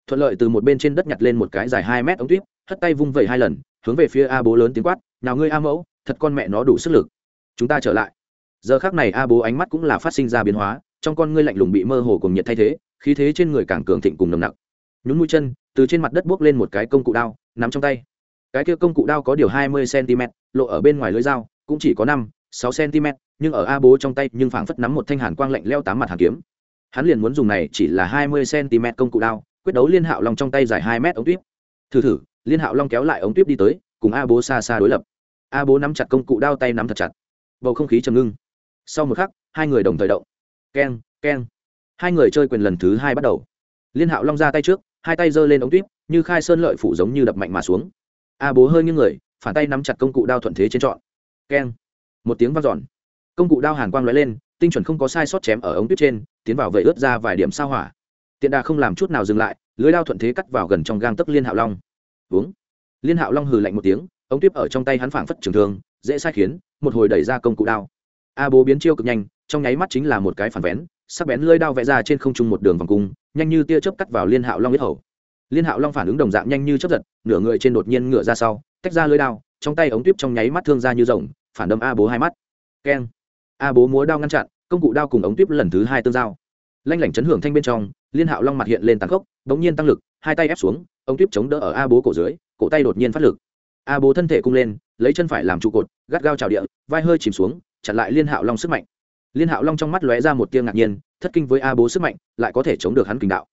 Thuận lợi từ một bên trên đất nhặt lên một cái dài hai mét ống tuyếp, hất tay vung vẩy hai lần, hướng về phía a bố lớn tiếng quát, nào ngươi a mẫu, thật con mẹ nó đủ sức lực. Chúng ta trở lại. Giờ khác này a bố ánh mắt cũng là phát sinh ra biến hóa trong con ngươi lạnh lùng bị mơ hồ cùng nhiệt thay thế, khí thế trên người càng cường thịnh cùng nồng nặc. Nhún mũi chân, từ trên mặt đất buốc lên một cái công cụ đao, nắm trong tay. Cái kia công cụ đao có điều hai mươi cm lộ ở bên ngoài lưới dao, cũng chỉ có năm, sáu cm nhưng ở a bố trong tay nhưng phảng phất nắm một thanh hàn quang lạnh leo tám mặt hàng kiếm. Hắn liền muốn dùng này chỉ là hai mươi cm công cụ đao, quyết đấu liên hạo long trong tay dài hai mét ống tuyếp. Thử thử, liên hạo long kéo lại ống tuyếp đi tới, cùng a bố xa xa đối lập. A bố nắm chặt công cụ đao tay nắm thật chặt. Bầu không khí trầm ngưng. Sau một khắc, hai người đồng thời động keng keng. Hai người chơi quyền lần thứ hai bắt đầu. Liên hạo long ra tay trước, hai tay giơ lên ống tuyếp, như khai sơn lợi phủ giống như đập mạnh mà xuống. A bố hơi nghiêng người, phản tay nắm chặt công cụ đao thuận thế trên trọn. Keng. Một tiếng vang dọn. Công cụ đao hàn quang lóe lên, tinh chuẩn không có sai sót chém ở ống tuyếp trên, tiến vào vệ ướt ra vài điểm sao hỏa. Tiện đà không làm chút nào dừng lại, lưới đao thuận thế cắt vào gần trong gang tấc liên hạo long. Uống. Liên hạo long hừ lạnh một tiếng, ống tuyếp ở trong tay hắn phảng phất trường thương, dễ sai khiến, một hồi đẩy ra công cụ đao. A bố biến chiêu cực nhanh trong nháy mắt chính là một cái phản vén, sắc bén lưỡi đao vẽ ra trên không trung một đường vòng cung, nhanh như tia chớp cắt vào liên hạo long huyết hầu. Liên hạo long phản ứng đồng dạng nhanh như chớp giật, nửa người trên đột nhiên ngựa ra sau, tách ra lưỡi đao, trong tay ống tuyếp trong nháy mắt thương ra như rồng, phản đâm a bố hai mắt. Keng. A bố múa đao ngăn chặn, công cụ đao cùng ống tuyếp lần thứ hai tương giao. Lanh lảnh chấn hưởng thanh bên trong, liên hạo long mặt hiện lên tàn khốc, bỗng nhiên tăng lực, hai tay ép xuống, ống tuyếp chống đỡ ở a bố cổ dưới, cổ tay đột nhiên phát lực. A bố thân thể cung lên, lấy chân phải làm trụ cột, gắt gao trào địa, vai hơi chìm xuống, chặn lại liên hạo long sức mạnh liên hạo long trong mắt lóe ra một tia ngạc nhiên, thất kinh với a bố sức mạnh, lại có thể chống được hắn kình đạo.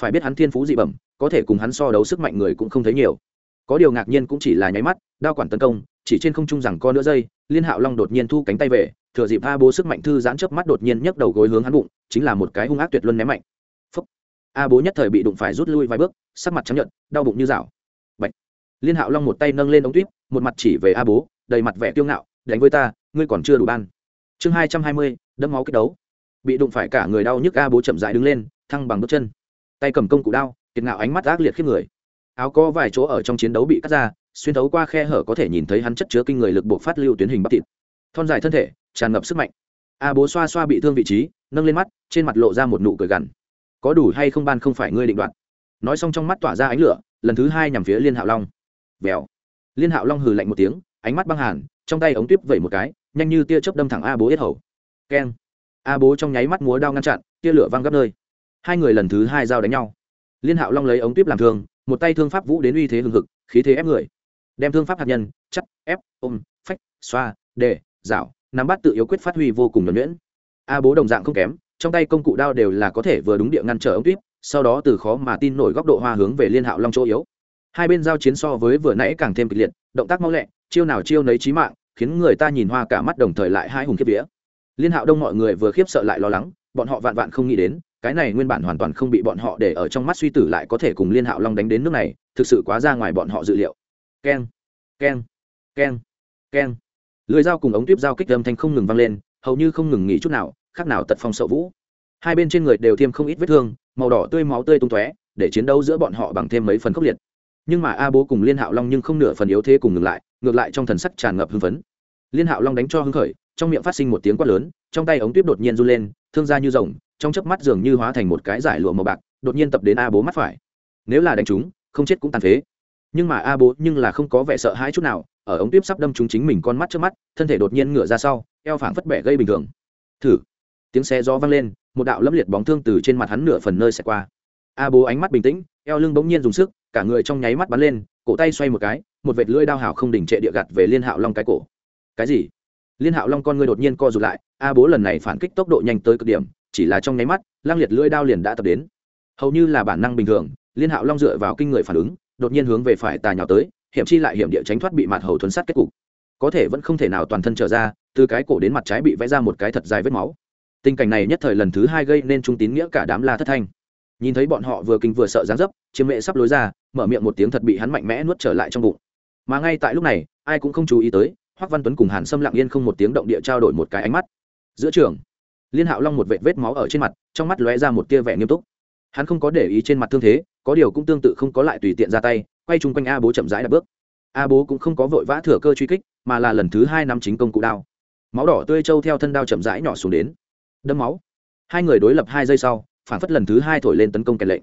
Phải biết hắn thiên phú dị bẩm, có thể cùng hắn so đấu sức mạnh người cũng không thấy nhiều. Có điều ngạc nhiên cũng chỉ là nháy mắt, đao quản tấn công, chỉ trên không trung rằng co nửa giây, liên hạo long đột nhiên thu cánh tay về, thừa dịp a bố sức mạnh thư giãn chớp mắt đột nhiên nhấc đầu gối hướng hắn bụng, chính là một cái hung ác tuyệt luân ném mạnh. Phúc. a bố nhất thời bị đụng phải rút lui vài bước, sắc mặt trắng nhận đau bụng như rảo Bạch. liên hạo long một tay nâng lên ống tuyết một mặt chỉ về a bố, đầy mặt vẻ kiêu ngạo, đánh với ta, ngươi còn chưa đủ ban. Chương hai trăm hai mươi đẫm máu kích đấu. Bị đụng phải cả người đau nhức a bố chậm dại đứng lên, thăng bằng bước chân. Tay cầm công cụ đao, kiệt ngạo ánh mắt ác liệt khiếp người. Áo có vài chỗ ở trong chiến đấu bị cắt ra, xuyên thấu qua khe hở có thể nhìn thấy hắn chất chứa kinh người lực buộc phát lưu tuyến hình bắp thịt. Thon dài thân thể, tràn ngập sức mạnh. A bố xoa xoa bị thương vị trí, nâng lên mắt, trên mặt lộ ra một nụ cười gằn. Có đủ hay không ban không phải ngươi định đoạt. Nói xong trong mắt tỏa ra ánh lửa, lần thứ hai nhằm phía liên hạo long. Vèo. Liên hạo long hừ lạnh một tiếng, ánh mắt băng hàn, trong tay ống tuyếp vẩy một cái, nhanh như tia chớp đâm thẳng a bố yết hầu keng. A bố trong nháy mắt múa đao ngăn chặn, tia lửa văng gấp nơi. Hai người lần thứ hai giao đánh nhau. Liên hạo long lấy ống tuyếp làm thương, một tay thương pháp vũ đến uy thế hừng hực, khí thế ép người. Đem thương pháp hạt nhân chắc ép, ôm, phách, xoa đề dạo nắm bắt tự yếu quyết phát huy vô cùng nhuẩn nhuyễn. A bố đồng dạng không kém, trong tay công cụ đao đều là có thể vừa đúng địa ngăn trở ống tuyếp, sau đó từ khó mà tin nổi góc độ hoa hướng về liên hạo long chỗ yếu. Hai bên giao chiến so với vừa nãy càng thêm kịch liệt, động tác mau lẹ, chiêu nào chiêu nấy trí mạng, khiến người ta nhìn hoa cả mắt đồng thời lại hai hùng kiếp vía liên hạo đông mọi người vừa khiếp sợ lại lo lắng, bọn họ vạn vạn không nghĩ đến, cái này nguyên bản hoàn toàn không bị bọn họ để ở trong mắt suy tử lại có thể cùng liên hạo long đánh đến nước này, thực sự quá ra ngoài bọn họ dự liệu. Keng keng keng keng. Lưới dao cùng ống tuyếp dao kích âm thanh không ngừng vang lên, hầu như không ngừng nghỉ chút nào, khác nào tật phong sợ vũ. Hai bên trên người đều thêm không ít vết thương, màu đỏ tươi máu tươi tung tóe, để chiến đấu giữa bọn họ bằng thêm mấy phần khốc liệt. Nhưng mà a bố cùng liên hạo long nhưng không nửa phần yếu thế cùng ngừng lại, ngược lại trong thần sắc tràn ngập hưng phấn. Liên hạo long đánh cho hưng khởi trong miệng phát sinh một tiếng quát lớn, trong tay ống tuyếp đột nhiên du lên, thương ra như rồng, trong chớp mắt dường như hóa thành một cái giải lụa màu bạc, đột nhiên tập đến a bố mắt phải. Nếu là đánh chúng, không chết cũng tàn phế. Nhưng mà a bố nhưng là không có vẻ sợ hãi chút nào, ở ống tuyếp sắp đâm chúng chính mình con mắt trước mắt, thân thể đột nhiên ngửa ra sau, eo phảng phất bẻ gây bình thường. Thử. Tiếng xe gió vang lên, một đạo lâm liệt bóng thương từ trên mặt hắn nửa phần nơi sẽ qua. A bố ánh mắt bình tĩnh, eo lưng bỗng nhiên dùng sức, cả người trong nháy mắt bắn lên, cổ tay xoay một cái, một vệt lưỡi đao hào không đỉnh trệ địa gặt về liên hạo long cái cổ. Cái gì? Liên hạo long con ngươi đột nhiên co rụt lại, a bố, lần này phản kích tốc độ nhanh tới cực điểm, chỉ là trong nháy mắt lang liệt lưỡi đao liền đã tập đến. Hầu như là bản năng bình thường, liên hạo long dựa vào kinh người phản ứng, đột nhiên hướng về phải tà nhào tới, hiểm chi lại hiểm địa tránh thoát bị mặt hầu thuấn sát kết cục. Có thể vẫn không thể nào toàn thân trở ra, từ cái cổ đến mặt trái bị vẽ ra một cái thật dài vết máu. Tình cảnh này nhất thời lần thứ hai gây nên trung tín nghĩa cả đám la thất thanh. Nhìn thấy bọn họ vừa kinh vừa sợ dáng dấp chiếm mẹ sắp lối ra, mở miệng một tiếng thật bị hắn mạnh mẽ nuốt trở lại trong bụng. Mà ngay tại lúc này, ai cũng không chú ý tới hoắc văn tuấn cùng hàn sâm lặng yên không một tiếng động địa trao đổi một cái ánh mắt. Giữa trường, liên hạo long một vệt vết máu ở trên mặt, trong mắt lóe ra một tia vẻ nghiêm túc. Hắn không có để ý trên mặt thương thế, có điều cũng tương tự không có lại tùy tiện ra tay, quay chung quanh a bố chậm rãi đạp bước. A bố cũng không có vội vã thừa cơ truy kích, mà là lần thứ hai năm chính công cụ đao. Máu đỏ tươi trâu theo thân đao chậm rãi nhỏ xuống đến. Đâm máu. Hai người đối lập hai giây sau, phản phất lần thứ hai thổi lên tấn công kèn lệnh.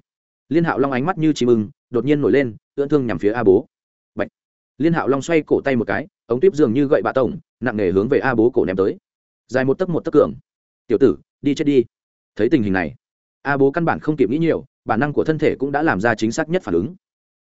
Liên hạo long ánh mắt như chim ưng, đột nhiên nổi lên, ưỡn thương nhằm phía a bố liên hạo long xoay cổ tay một cái, ống tuyếp dường như gậy bạ tổng, nặng nề hướng về a bố cổ ném tới. Dài một tấc một tấc cường. Tiểu tử, đi chết đi. Thấy tình hình này, a bố căn bản không kịp nghĩ nhiều, bản năng của thân thể cũng đã làm ra chính xác nhất phản ứng.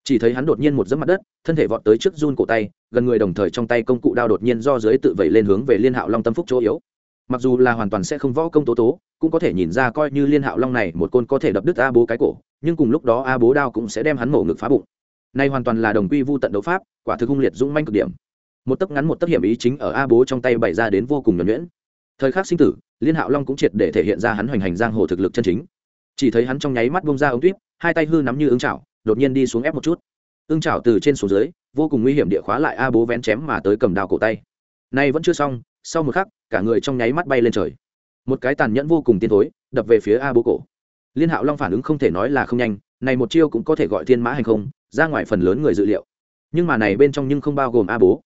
Chỉ thấy hắn đột nhiên một dẫm mặt đất, thân thể vọt tới trước run cổ tay, gần người đồng thời trong tay công cụ đao đột nhiên do dưới tự vẩy lên hướng về liên hạo long tâm phúc chỗ yếu. Mặc dù là hoàn toàn sẽ không võ công tố tố, cũng có thể nhìn ra coi như liên hạo long này một côn có thể đập đứt a bố cái cổ, nhưng cùng lúc đó a bố đao cũng sẽ đem hắn mổ ngực phá bụng nay hoàn toàn là đồng quy vu tận đấu pháp, quả thực hung liệt dũng manh cực điểm. Một tấc ngắn một tấc hiểm ý chính ở a bố trong tay bày ra đến vô cùng nhuẩn nhuyễn. Thời khắc sinh tử, liên hạo long cũng triệt để thể hiện ra hắn hoành hành giang hồ thực lực chân chính. Chỉ thấy hắn trong nháy mắt bông ra ống tuyếp, hai tay hư nắm như ứng chảo, đột nhiên đi xuống ép một chút. Ưng chảo từ trên xuống dưới, vô cùng nguy hiểm địa khóa lại a bố vén chém mà tới cầm đào cổ tay. Nay vẫn chưa xong, sau một khắc, cả người trong nháy mắt bay lên trời. Một cái tàn nhẫn vô cùng tiên thối, đập về phía a bố cổ. Liên hạo long phản ứng không thể nói là không nhanh, này một chiêu cũng có thể gọi thiên mã hành không ra ngoài phần lớn người dự liệu. Nhưng mà này bên trong nhưng không bao gồm a bố.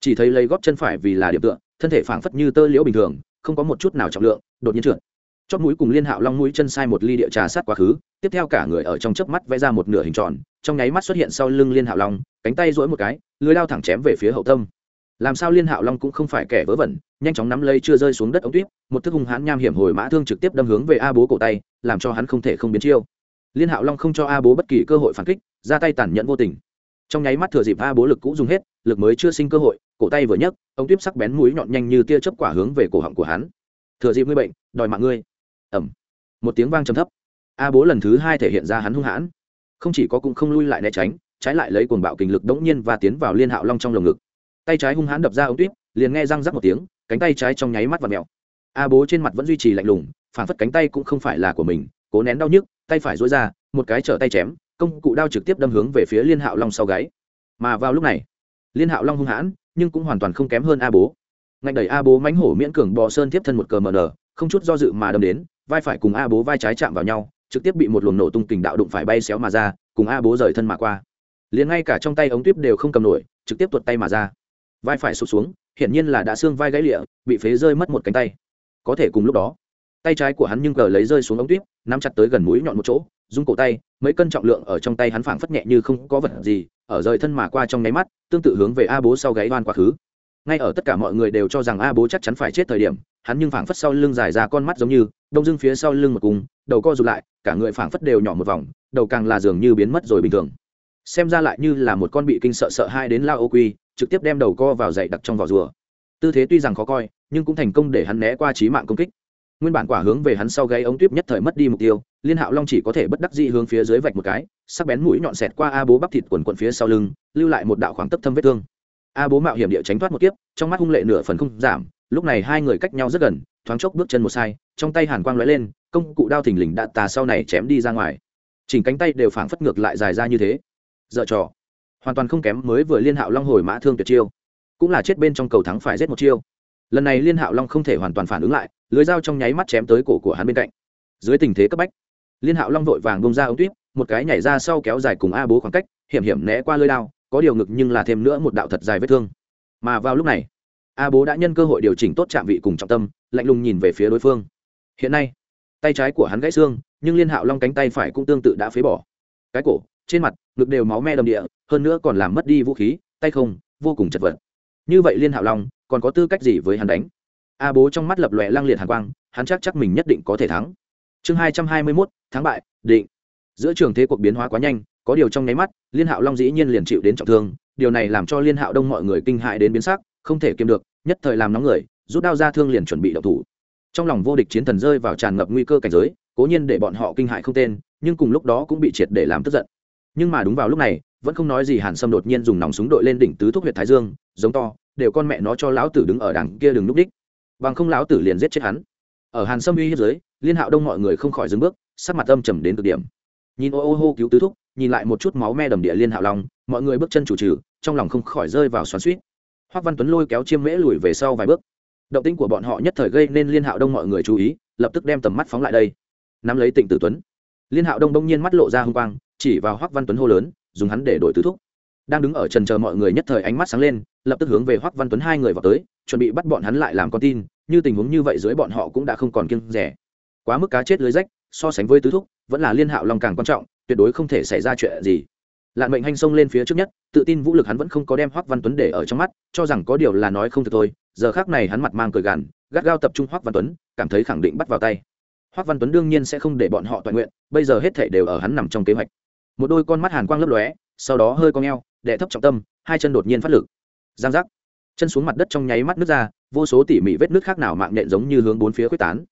Chỉ thấy lấy góp chân phải vì là điểm tựa, thân thể phảng phất như tơ liễu bình thường, không có một chút nào trọng lượng, đột nhiên trượt. Chót mũi cùng liên hạo long mũi chân sai một ly địa trà sát quá khứ, tiếp theo cả người ở trong chớp mắt vẽ ra một nửa hình tròn, trong nháy mắt xuất hiện sau lưng liên hạo long, cánh tay duỗi một cái lưới lao thẳng chém về phía hậu tâm. Làm sao liên hạo long cũng không phải kẻ vớ vẩn, nhanh chóng nắm lấy chưa rơi xuống đất ống tuyết một thức hung hãn nham hiểm hồi mã thương trực tiếp đâm hướng về a bố cổ tay, làm cho hắn không thể không biến chiêu liên hạo long không cho a bố bất kỳ cơ hội phản kích, ra tay tàn nhẫn vô tình. Trong nháy mắt thừa dịp a bố lực cũ dùng hết, lực mới chưa sinh cơ hội, cổ tay vừa nhấc ống tuyết sắc bén mũi nhọn nhanh như tia chớp quả hướng về cổ họng của hắn. Thừa dịp ngươi bệnh, đòi mạng ngươi. Ẩm một tiếng vang trầm thấp. A bố lần thứ hai thể hiện ra hắn hung hãn. Không chỉ có cũng không lui lại né tránh, trái lại lấy cuồng bạo kình lực đống nhiên và tiến vào liên hạo long trong lồng ngực. Tay trái hung hãn đập ra ống tuyết liền nghe răng rắc một tiếng, cánh tay trái trong nháy mắt và mèo. A bố trên mặt vẫn duy trì lạnh lùng, phản phất cánh tay cũng không phải là của mình cố nén đau nhức, tay phải dối ra, một cái trở tay chém, công cụ đao trực tiếp đâm hướng về phía liên hạo long sau gáy. Mà vào lúc này, liên hạo long hung hãn, nhưng cũng hoàn toàn không kém hơn a bố. Ngạnh đẩy a bố mánh hổ miễn cường bò sơn tiếp thân một cờ mờ nở, không chút do dự mà đâm đến, vai phải cùng a bố vai trái chạm vào nhau, trực tiếp bị một luồng nổ tung kình đạo đụng phải bay xéo mà ra, cùng a bố rời thân mà qua. Liền ngay cả trong tay ống tuyếp đều không cầm nổi, trực tiếp tuột tay mà ra. Vai phải sụt xuống, hiển nhiên là đã xương vai gãy lịa, bị phế rơi mất một cánh tay. Có thể cùng lúc đó, tay trái của hắn nhưng cờ lấy rơi xuống ống tuyếp nắm chặt tới gần mũi nhọn một chỗ, rung cổ tay, mấy cân trọng lượng ở trong tay hắn phảng phất nhẹ như không có vật gì, ở rời thân mà qua trong nháy mắt, tương tự hướng về a bố sau gáy đoan quá khứ. Ngay ở tất cả mọi người đều cho rằng a bố chắc chắn phải chết thời điểm, hắn nhưng phảng phất sau lưng dài ra con mắt giống như, đông dưng phía sau lưng một cùng, đầu co rụt lại, cả người phảng phất đều nhỏ một vòng, đầu càng là dường như biến mất rồi bình thường. Xem ra lại như là một con bị kinh sợ sợ hai đến lao ô quy, trực tiếp đem đầu co vào dậy đặt trong vỏ rùa. Tư thế tuy rằng khó coi, nhưng cũng thành công để hắn né qua trí mạng công kích nguyên bản quả hướng về hắn sau gáy ống tuyếp nhất thời mất đi mục tiêu, liên hạo long chỉ có thể bất đắc dĩ hướng phía dưới vạch một cái, sắc bén mũi nhọn xẹt qua a bố bắp thịt quần quần phía sau lưng, lưu lại một đạo khoảng tấp thâm vết thương. A bố mạo hiểm địa tránh thoát một kiếp, trong mắt hung lệ nửa phần không giảm, lúc này hai người cách nhau rất gần, thoáng chốc bước chân một sai, trong tay hàn quang lóe lên, công cụ đao thình lình đạn tà sau này chém đi ra ngoài. Chỉnh cánh tay đều phảng phất ngược lại dài ra như thế. Dợ trò. Hoàn toàn không kém mới vừa liên hạo long hồi mã thương tuyệt chiêu. Cũng là chết bên trong cầu thắng phải giết một chiêu. Lần này liên hạo long không thể hoàn toàn phản ứng lại lưới dao trong nháy mắt chém tới cổ của hắn bên cạnh. Dưới tình thế cấp bách, liên hạo long vội vàng bông ra ống tuyếp, một cái nhảy ra sau kéo dài cùng a bố khoảng cách, hiểm hiểm né qua lưới đao, có điều ngực nhưng là thêm nữa một đạo thật dài vết thương. Mà vào lúc này, a bố đã nhân cơ hội điều chỉnh tốt trạm vị cùng trọng tâm, lạnh lùng nhìn về phía đối phương. Hiện nay, tay trái của hắn gãy xương, nhưng liên hạo long cánh tay phải cũng tương tự đã phế bỏ. Cái cổ, trên mặt, ngực đều máu me đầm địa, hơn nữa còn làm mất đi vũ khí, tay không, vô cùng chật vật. Như vậy liên hạo long còn có tư cách gì với hắn đánh? A bố trong mắt lập lòe lăng liệt hàn quang, hắn chắc chắc mình nhất định có thể thắng. Chương hai trăm hai mươi mốt, thắng bại, định. Giữa trường thế cuộc biến hóa quá nhanh, có điều trong nháy mắt, liên hạo long dĩ nhiên liền chịu đến trọng thương. Điều này làm cho liên hạo đông mọi người kinh hại đến biến sắc, không thể kiềm được, nhất thời làm nóng người, rút đao ra thương liền chuẩn bị đậu thủ. Trong lòng vô địch chiến thần rơi vào tràn ngập nguy cơ cảnh giới, cố nhiên để bọn họ kinh hại không tên, nhưng cùng lúc đó cũng bị triệt để làm tức giận. Nhưng mà đúng vào lúc này, vẫn không nói gì hàn sâm đột nhiên dùng nòng súng đội lên đỉnh tứ thúc huyệt thái dương, giống to, đều con mẹ nó cho lão tử đứng ở đằng kia đừng núp đích bằng không lão tử liền giết chết hắn. Ở hàn sâm uy hiếp dưới, liên hạo đông mọi người không khỏi dừng bước, sắc mặt âm trầm đến cực điểm. Nhìn ô ô hô cứu tứ thúc, nhìn lại một chút máu me đầm địa liên hạo long, mọi người bước chân chủ trừ, trong lòng không khỏi rơi vào xoắn suýt hoắc văn tuấn lôi kéo chiêm mễ lùi về sau vài bước. Động tĩnh của bọn họ nhất thời gây nên liên hạo đông mọi người chú ý, lập tức đem tầm mắt phóng lại đây. Nắm lấy tịnh tử tuấn. Liên hạo đông đông nhiên mắt lộ ra hung quang, chỉ vào hoắc văn tuấn hô lớn, dùng hắn để đổi tứ thúc. Đang đứng ở trần chờ mọi người nhất thời ánh mắt sáng lên lập tức hướng về hoắc văn tuấn hai người vào tới, chuẩn bị bắt bọn hắn lại làm con tin, như tình huống như vậy dưới bọn họ cũng đã không còn kiêng rẻ. Quá mức cá chết lưới rách, so sánh với tứ thúc, vẫn là liên hạo long càng quan trọng, tuyệt đối không thể xảy ra chuyện gì. Lạn mệnh hành xông lên phía trước nhất, tự tin vũ lực hắn vẫn không có đem hoắc văn tuấn để ở trong mắt, cho rằng có điều là nói không thật thôi, giờ khác này hắn mặt mang cười gằn, gắt gao tập trung hoắc văn tuấn, cảm thấy khẳng định bắt vào tay. Hoắc văn tuấn đương nhiên sẽ không để bọn họ toàn nguyện, bây giờ hết thảy đều ở hắn nằm trong kế hoạch. Một đôi con mắt hàn quang lấp lóe, sau đó hơi cong eo đệ thấp trọng tâm, hai chân đột nhiên phát lực giang giác. Chân xuống mặt đất trong nháy mắt nước ra, vô số tỉ mỉ vết nước khác nào mạng nhện giống như hướng bốn phía quyết tán.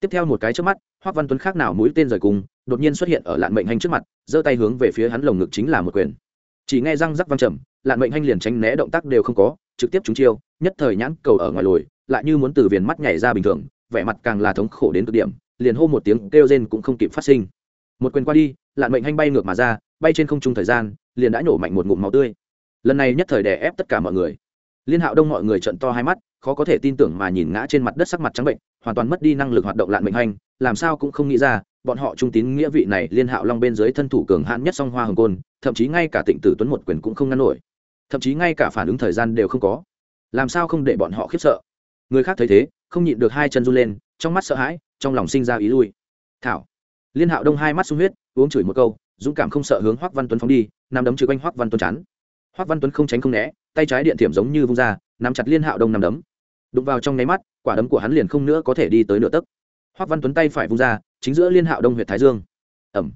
Tiếp theo một cái trước mắt hoắc văn tuấn khác nào mũi tên rời cùng, đột nhiên xuất hiện ở lạn mệnh hành trước mặt, giơ tay hướng về phía hắn lồng ngực chính là một quyền. Chỉ nghe răng rắc văng trầm, lạn mệnh hành liền tránh né động tác đều không có, trực tiếp trúng chiêu, nhất thời nhãn cầu ở ngoài lồi, lại như muốn từ viền mắt nhảy ra bình thường, vẻ mặt càng là thống khổ đến cực điểm, liền hô một tiếng kêu rên cũng không kịp phát sinh. Một quyền qua đi, lạn mệnh hành bay ngược mà ra, bay trên không trung thời gian, liền đã nổ mạnh một ngụm máu tươi lần này nhất thời đè ép tất cả mọi người. Liên hạo đông mọi người trận to hai mắt, khó có thể tin tưởng mà nhìn ngã trên mặt đất sắc mặt trắng bệnh, hoàn toàn mất đi năng lực hoạt động lạn mệnh hành, làm sao cũng không nghĩ ra, bọn họ trung tín nghĩa vị này liên hạo long bên dưới thân thủ cường hãn nhất song hoa hồng côn, thậm chí ngay cả tịnh tử tuấn một quyền cũng không ngăn nổi. Thậm chí ngay cả phản ứng thời gian đều không có. Làm sao không để bọn họ khiếp sợ? Người khác thấy thế, không nhịn được hai chân run lên, trong mắt sợ hãi, trong lòng sinh ra ý lui. Thảo. Liên hạo đông hai mắt sung huyết, uống chửi một câu, dũng cảm không sợ hướng hoắc văn tuấn phóng đi nằm đấm trừ quanh hoắc văn tuấn chắn hoắc văn tuấn không tránh không né, tay trái điện thiểm giống như vung ra, nắm chặt liên hạo đông nằm đấm. Đụng vào trong nháy mắt, quả đấm của hắn liền không nữa có thể đi tới nửa tấc. Hoắc văn tuấn tay phải vung ra, chính giữa liên hạo đông huyện thái dương. Ẩm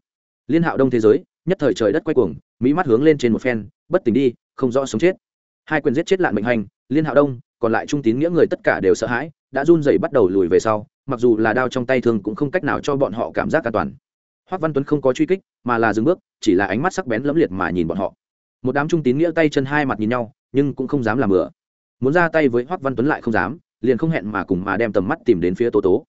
liên hạo đông thế giới, nhất thời trời đất quay cuồng, mỹ mắt hướng lên trên một phen, bất tỉnh đi, không rõ sống chết. Hai quyền giết chết lạn mệnh hành, liên hạo đông còn lại trung tín nghĩa người tất cả đều sợ hãi, đã run rẩy bắt đầu lùi về sau, mặc dù là đao trong tay thường cũng không cách nào cho bọn họ cảm giác an toàn. Hoắc văn tuấn không có truy kích, mà là dừng bước, chỉ là ánh mắt sắc bén lẫm liệt mà nhìn bọn họ một đám trung tín nghĩa tay chân hai mặt nhìn nhau, nhưng cũng không dám làm bừa. Muốn ra tay với hoắc văn tuấn lại không dám, liền không hẹn mà cùng mà đem tầm mắt tìm đến phía tố tố.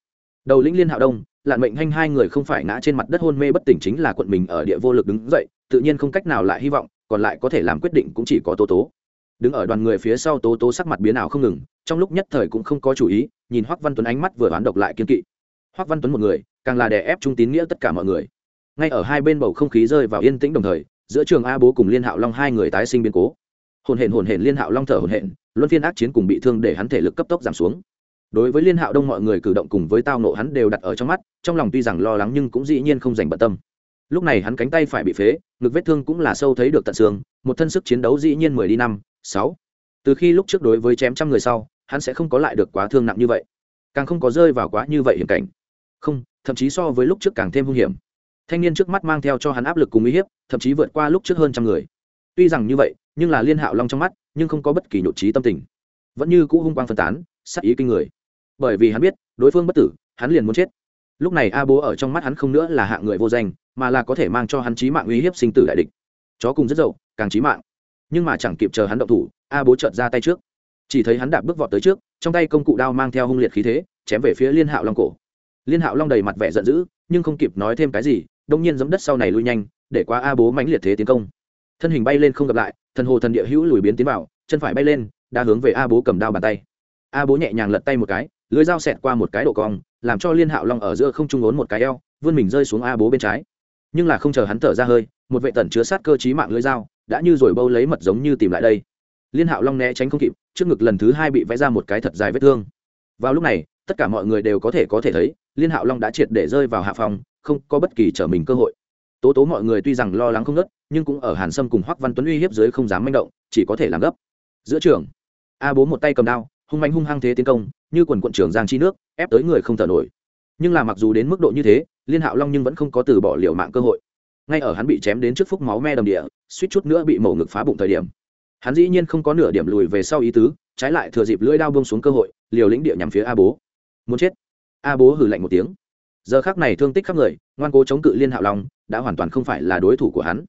Đầu lĩnh liên hạo đông, lạn mệnh hanh hai người không phải ngã trên mặt đất hôn mê bất tỉnh chính là quận mình ở địa vô lực đứng dậy, tự nhiên không cách nào lại hy vọng, còn lại có thể làm quyết định cũng chỉ có tố tố. Đứng ở đoàn người phía sau tố tố sắc mặt biến ảo không ngừng, trong lúc nhất thời cũng không có chủ ý, nhìn hoắc văn tuấn ánh mắt vừa oán độc lại kiên kỵ. Hoắc văn tuấn một người, càng là đè ép trung tín nghĩa tất cả mọi người. Ngay ở hai bên bầu không khí rơi vào yên tĩnh đồng thời giữa trường a bố cùng liên hạo long hai người tái sinh biến cố. Hồn hển hồn hển liên hạo long thở hồn hển, luân phiên ác chiến cùng bị thương để hắn thể lực cấp tốc giảm xuống. Đối với liên hạo đông mọi người cử động cùng với tao nộ hắn đều đặt ở trong mắt, trong lòng tuy rằng lo lắng nhưng cũng dĩ nhiên không dành bận tâm. Lúc này hắn cánh tay phải bị phế, ngực vết thương cũng là sâu thấy được tận xương, một thân sức chiến đấu dĩ nhiên mười đi năm, sáu. Từ khi lúc trước đối với chém trăm người sau, hắn sẽ không có lại được quá thương nặng như vậy. Càng không có rơi vào quá như vậy hiểm cảnh. Không, thậm chí so với lúc trước càng thêm hung hiểm thanh niên trước mắt mang theo cho hắn áp lực cùng uy hiếp, thậm chí vượt qua lúc trước hơn trăm người. Tuy rằng như vậy, nhưng là liên hạo long trong mắt, nhưng không có bất kỳ nhộn trí tâm tình. Vẫn như cũ hung quang phân tán sắc ý kinh người. Bởi vì hắn biết, đối phương bất tử, hắn liền muốn chết. Lúc này a bố ở trong mắt hắn không nữa là hạng người vô danh, mà là có thể mang cho hắn trí mạng uy hiếp sinh tử đại địch. Chó cùng rất dậu, càng trí mạng. Nhưng mà chẳng kịp chờ hắn động thủ, a bố chợt ra tay trước. Chỉ thấy hắn đạp bước vọt tới trước, trong tay công cụ đao mang theo hung liệt khí thế, chém về phía liên hạo long cổ. Liên hạo long đầy mặt vẻ giận dữ, nhưng không kịp nói thêm cái gì đông nhiên giấm đất sau này lui nhanh, để qua a bố mãnh liệt thế tiến công. Thân hình bay lên không gặp lại, thần hồ thần địa hữu lùi biến tiến vào, chân phải bay lên, đã hướng về a bố cầm đao bàn tay. A bố nhẹ nhàng lật tay một cái, lưới dao xẹt qua một cái độ cong, làm cho liên hạo long ở giữa không trung ốn một cái eo, vươn mình rơi xuống a bố bên trái. Nhưng là không chờ hắn thở ra hơi, một vệ tần chứa sát cơ chí mạng lưới dao, đã như rồi bâu lấy mật giống như tìm lại đây. Liên hạo long né tránh không kịp, trước ngực lần thứ hai bị vẽ ra một cái thật dài vết thương. Vào lúc này tất cả mọi người đều có thể có thể thấy, liên hạo long đã triệt để rơi vào hạ phòng không có bất kỳ trở mình cơ hội. Tố tố mọi người tuy rằng lo lắng không ngớt, nhưng cũng ở hàn sâm cùng hoắc văn tuấn uy hiếp dưới không dám manh động, chỉ có thể làm gấp. Giữa trường, a bố một tay cầm đao, hung manh hung hăng thế tiến công, như quần quận trường giang chi nước, ép tới người không thở nổi. Nhưng là mặc dù đến mức độ như thế, liên hạo long nhưng vẫn không có từ bỏ liều mạng cơ hội. Ngay ở hắn bị chém đến trước phúc máu me đầm địa, suýt chút nữa bị mổ ngực phá bụng thời điểm. Hắn dĩ nhiên không có nửa điểm lùi về sau ý tứ, trái lại thừa dịp lưỡi đao bông xuống cơ hội, liều lĩnh địa nhằm phía a bố muốn chết. A bố hử lạnh một tiếng. Giờ khác này thương tích khắp người, ngoan cố chống cự liên hạo long, đã hoàn toàn không phải là đối thủ của hắn.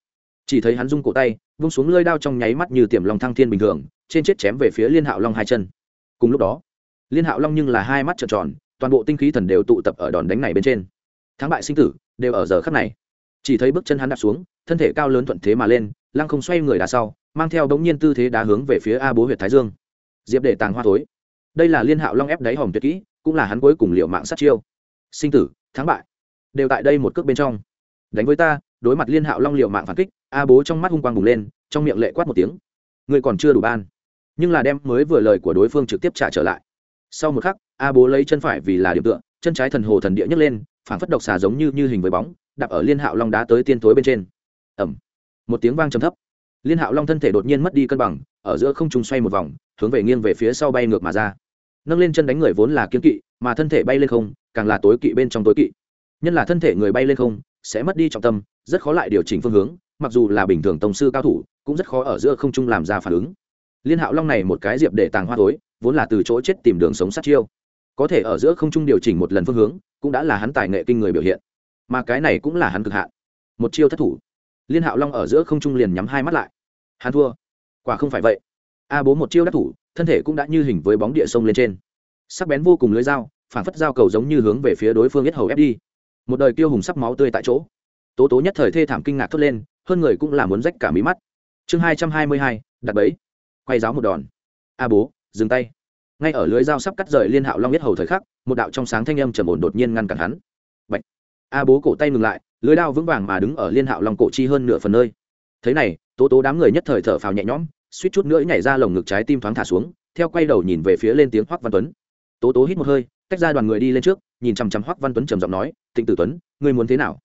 Chỉ thấy hắn rung cổ tay, vung xuống lơi đao trong nháy mắt như tiềm lòng thăng thiên bình thường, trên chết chém về phía liên hạo long hai chân. Cùng lúc đó, liên hạo long nhưng là hai mắt trợn tròn, toàn bộ tinh khí thần đều tụ tập ở đòn đánh này bên trên. Thắng bại sinh tử, đều ở giờ khắc này. Chỉ thấy bước chân hắn đạp xuống, thân thể cao lớn thuận thế mà lên, lăng không xoay người đá sau, mang theo đống nhiên tư thế đá hướng về phía a bố huyệt thái dương. Diệp để tàng hoa thối. Đây là liên hạo long ép đáy hòm tuyệt kỹ cũng là hắn cuối cùng liệu mạng sát chiêu. Sinh tử, thắng bại. Đều tại đây một cước bên trong. Đánh với ta, đối mặt liên hạo long liệu mạng phản kích, a bố trong mắt hung quang bùng lên, trong miệng lệ quát một tiếng. Ngươi còn chưa đủ ban. Nhưng là đem mới vừa lời của đối phương trực tiếp trả trở lại. Sau một khắc, a bố lấy chân phải vì là điểm tựa, chân trái thần hồ thần địa nhấc lên, phản phất độc xà giống như như hình với bóng, đạp ở liên hạo long đá tới tiên tối bên trên. Ẩm một tiếng vang trầm thấp. Liên hạo long thân thể đột nhiên mất đi cân bằng, ở giữa không trung xoay một vòng, hướng về nghiêng về phía sau bay ngược mà ra nâng lên chân đánh người vốn là kiên kỵ, mà thân thể bay lên không, càng là tối kỵ bên trong tối kỵ. Nhân là thân thể người bay lên không, sẽ mất đi trọng tâm, rất khó lại điều chỉnh phương hướng, mặc dù là bình thường tổng sư cao thủ, cũng rất khó ở giữa không trung làm ra phản ứng. Liên hạo long này một cái diệp để tàng hoa tối vốn là từ chỗ chết tìm đường sống sát chiêu. Có thể ở giữa không trung điều chỉnh một lần phương hướng, cũng đã là hắn tài nghệ kinh người biểu hiện. Mà cái này cũng là hắn cực hạn. Một chiêu thất thủ. Liên hạo long ở giữa không trung liền nhắm hai mắt lại. Hắn thua. Quả không phải vậy. A bố một chiêu đắc thủ thân thể cũng đã như hình với bóng địa sông lên trên. Sắc bén vô cùng lưới dao, phản phất dao cầu giống như hướng về phía đối phương ít hầu ép đi. Một đời kiêu hùng sắp máu tươi tại chỗ. Tố tố nhất thời thê thảm kinh ngạc thốt lên, hơn người cũng là muốn rách cả mí mắt. Chương hai trăm hai mươi hai, đặt bẫy. Quay giáo một đòn. A bố, dừng tay. Ngay ở lưới dao sắp cắt rời liên hạo long ít hầu thời khắc, một đạo trong sáng thanh âm trầm ổn đột nhiên ngăn cản hắn. Bạch. a bố cổ tay ngừng lại, lưới đao vững vàng mà đứng ở liên hạo long cổ chi hơn nửa phần nơi. Thế này, tố tố đám người nhất thời thở phào nhẹ nhõm suýt chút nữa nhảy ra lồng ngực trái tim thoáng thả xuống, theo quay đầu nhìn về phía lên tiếng hoắc văn tuấn. Tố tố hít một hơi, tách ra đoàn người đi lên trước, nhìn chằm chằm hoắc văn tuấn trầm giọng nói, tịnh tử tuấn, ngươi muốn thế nào?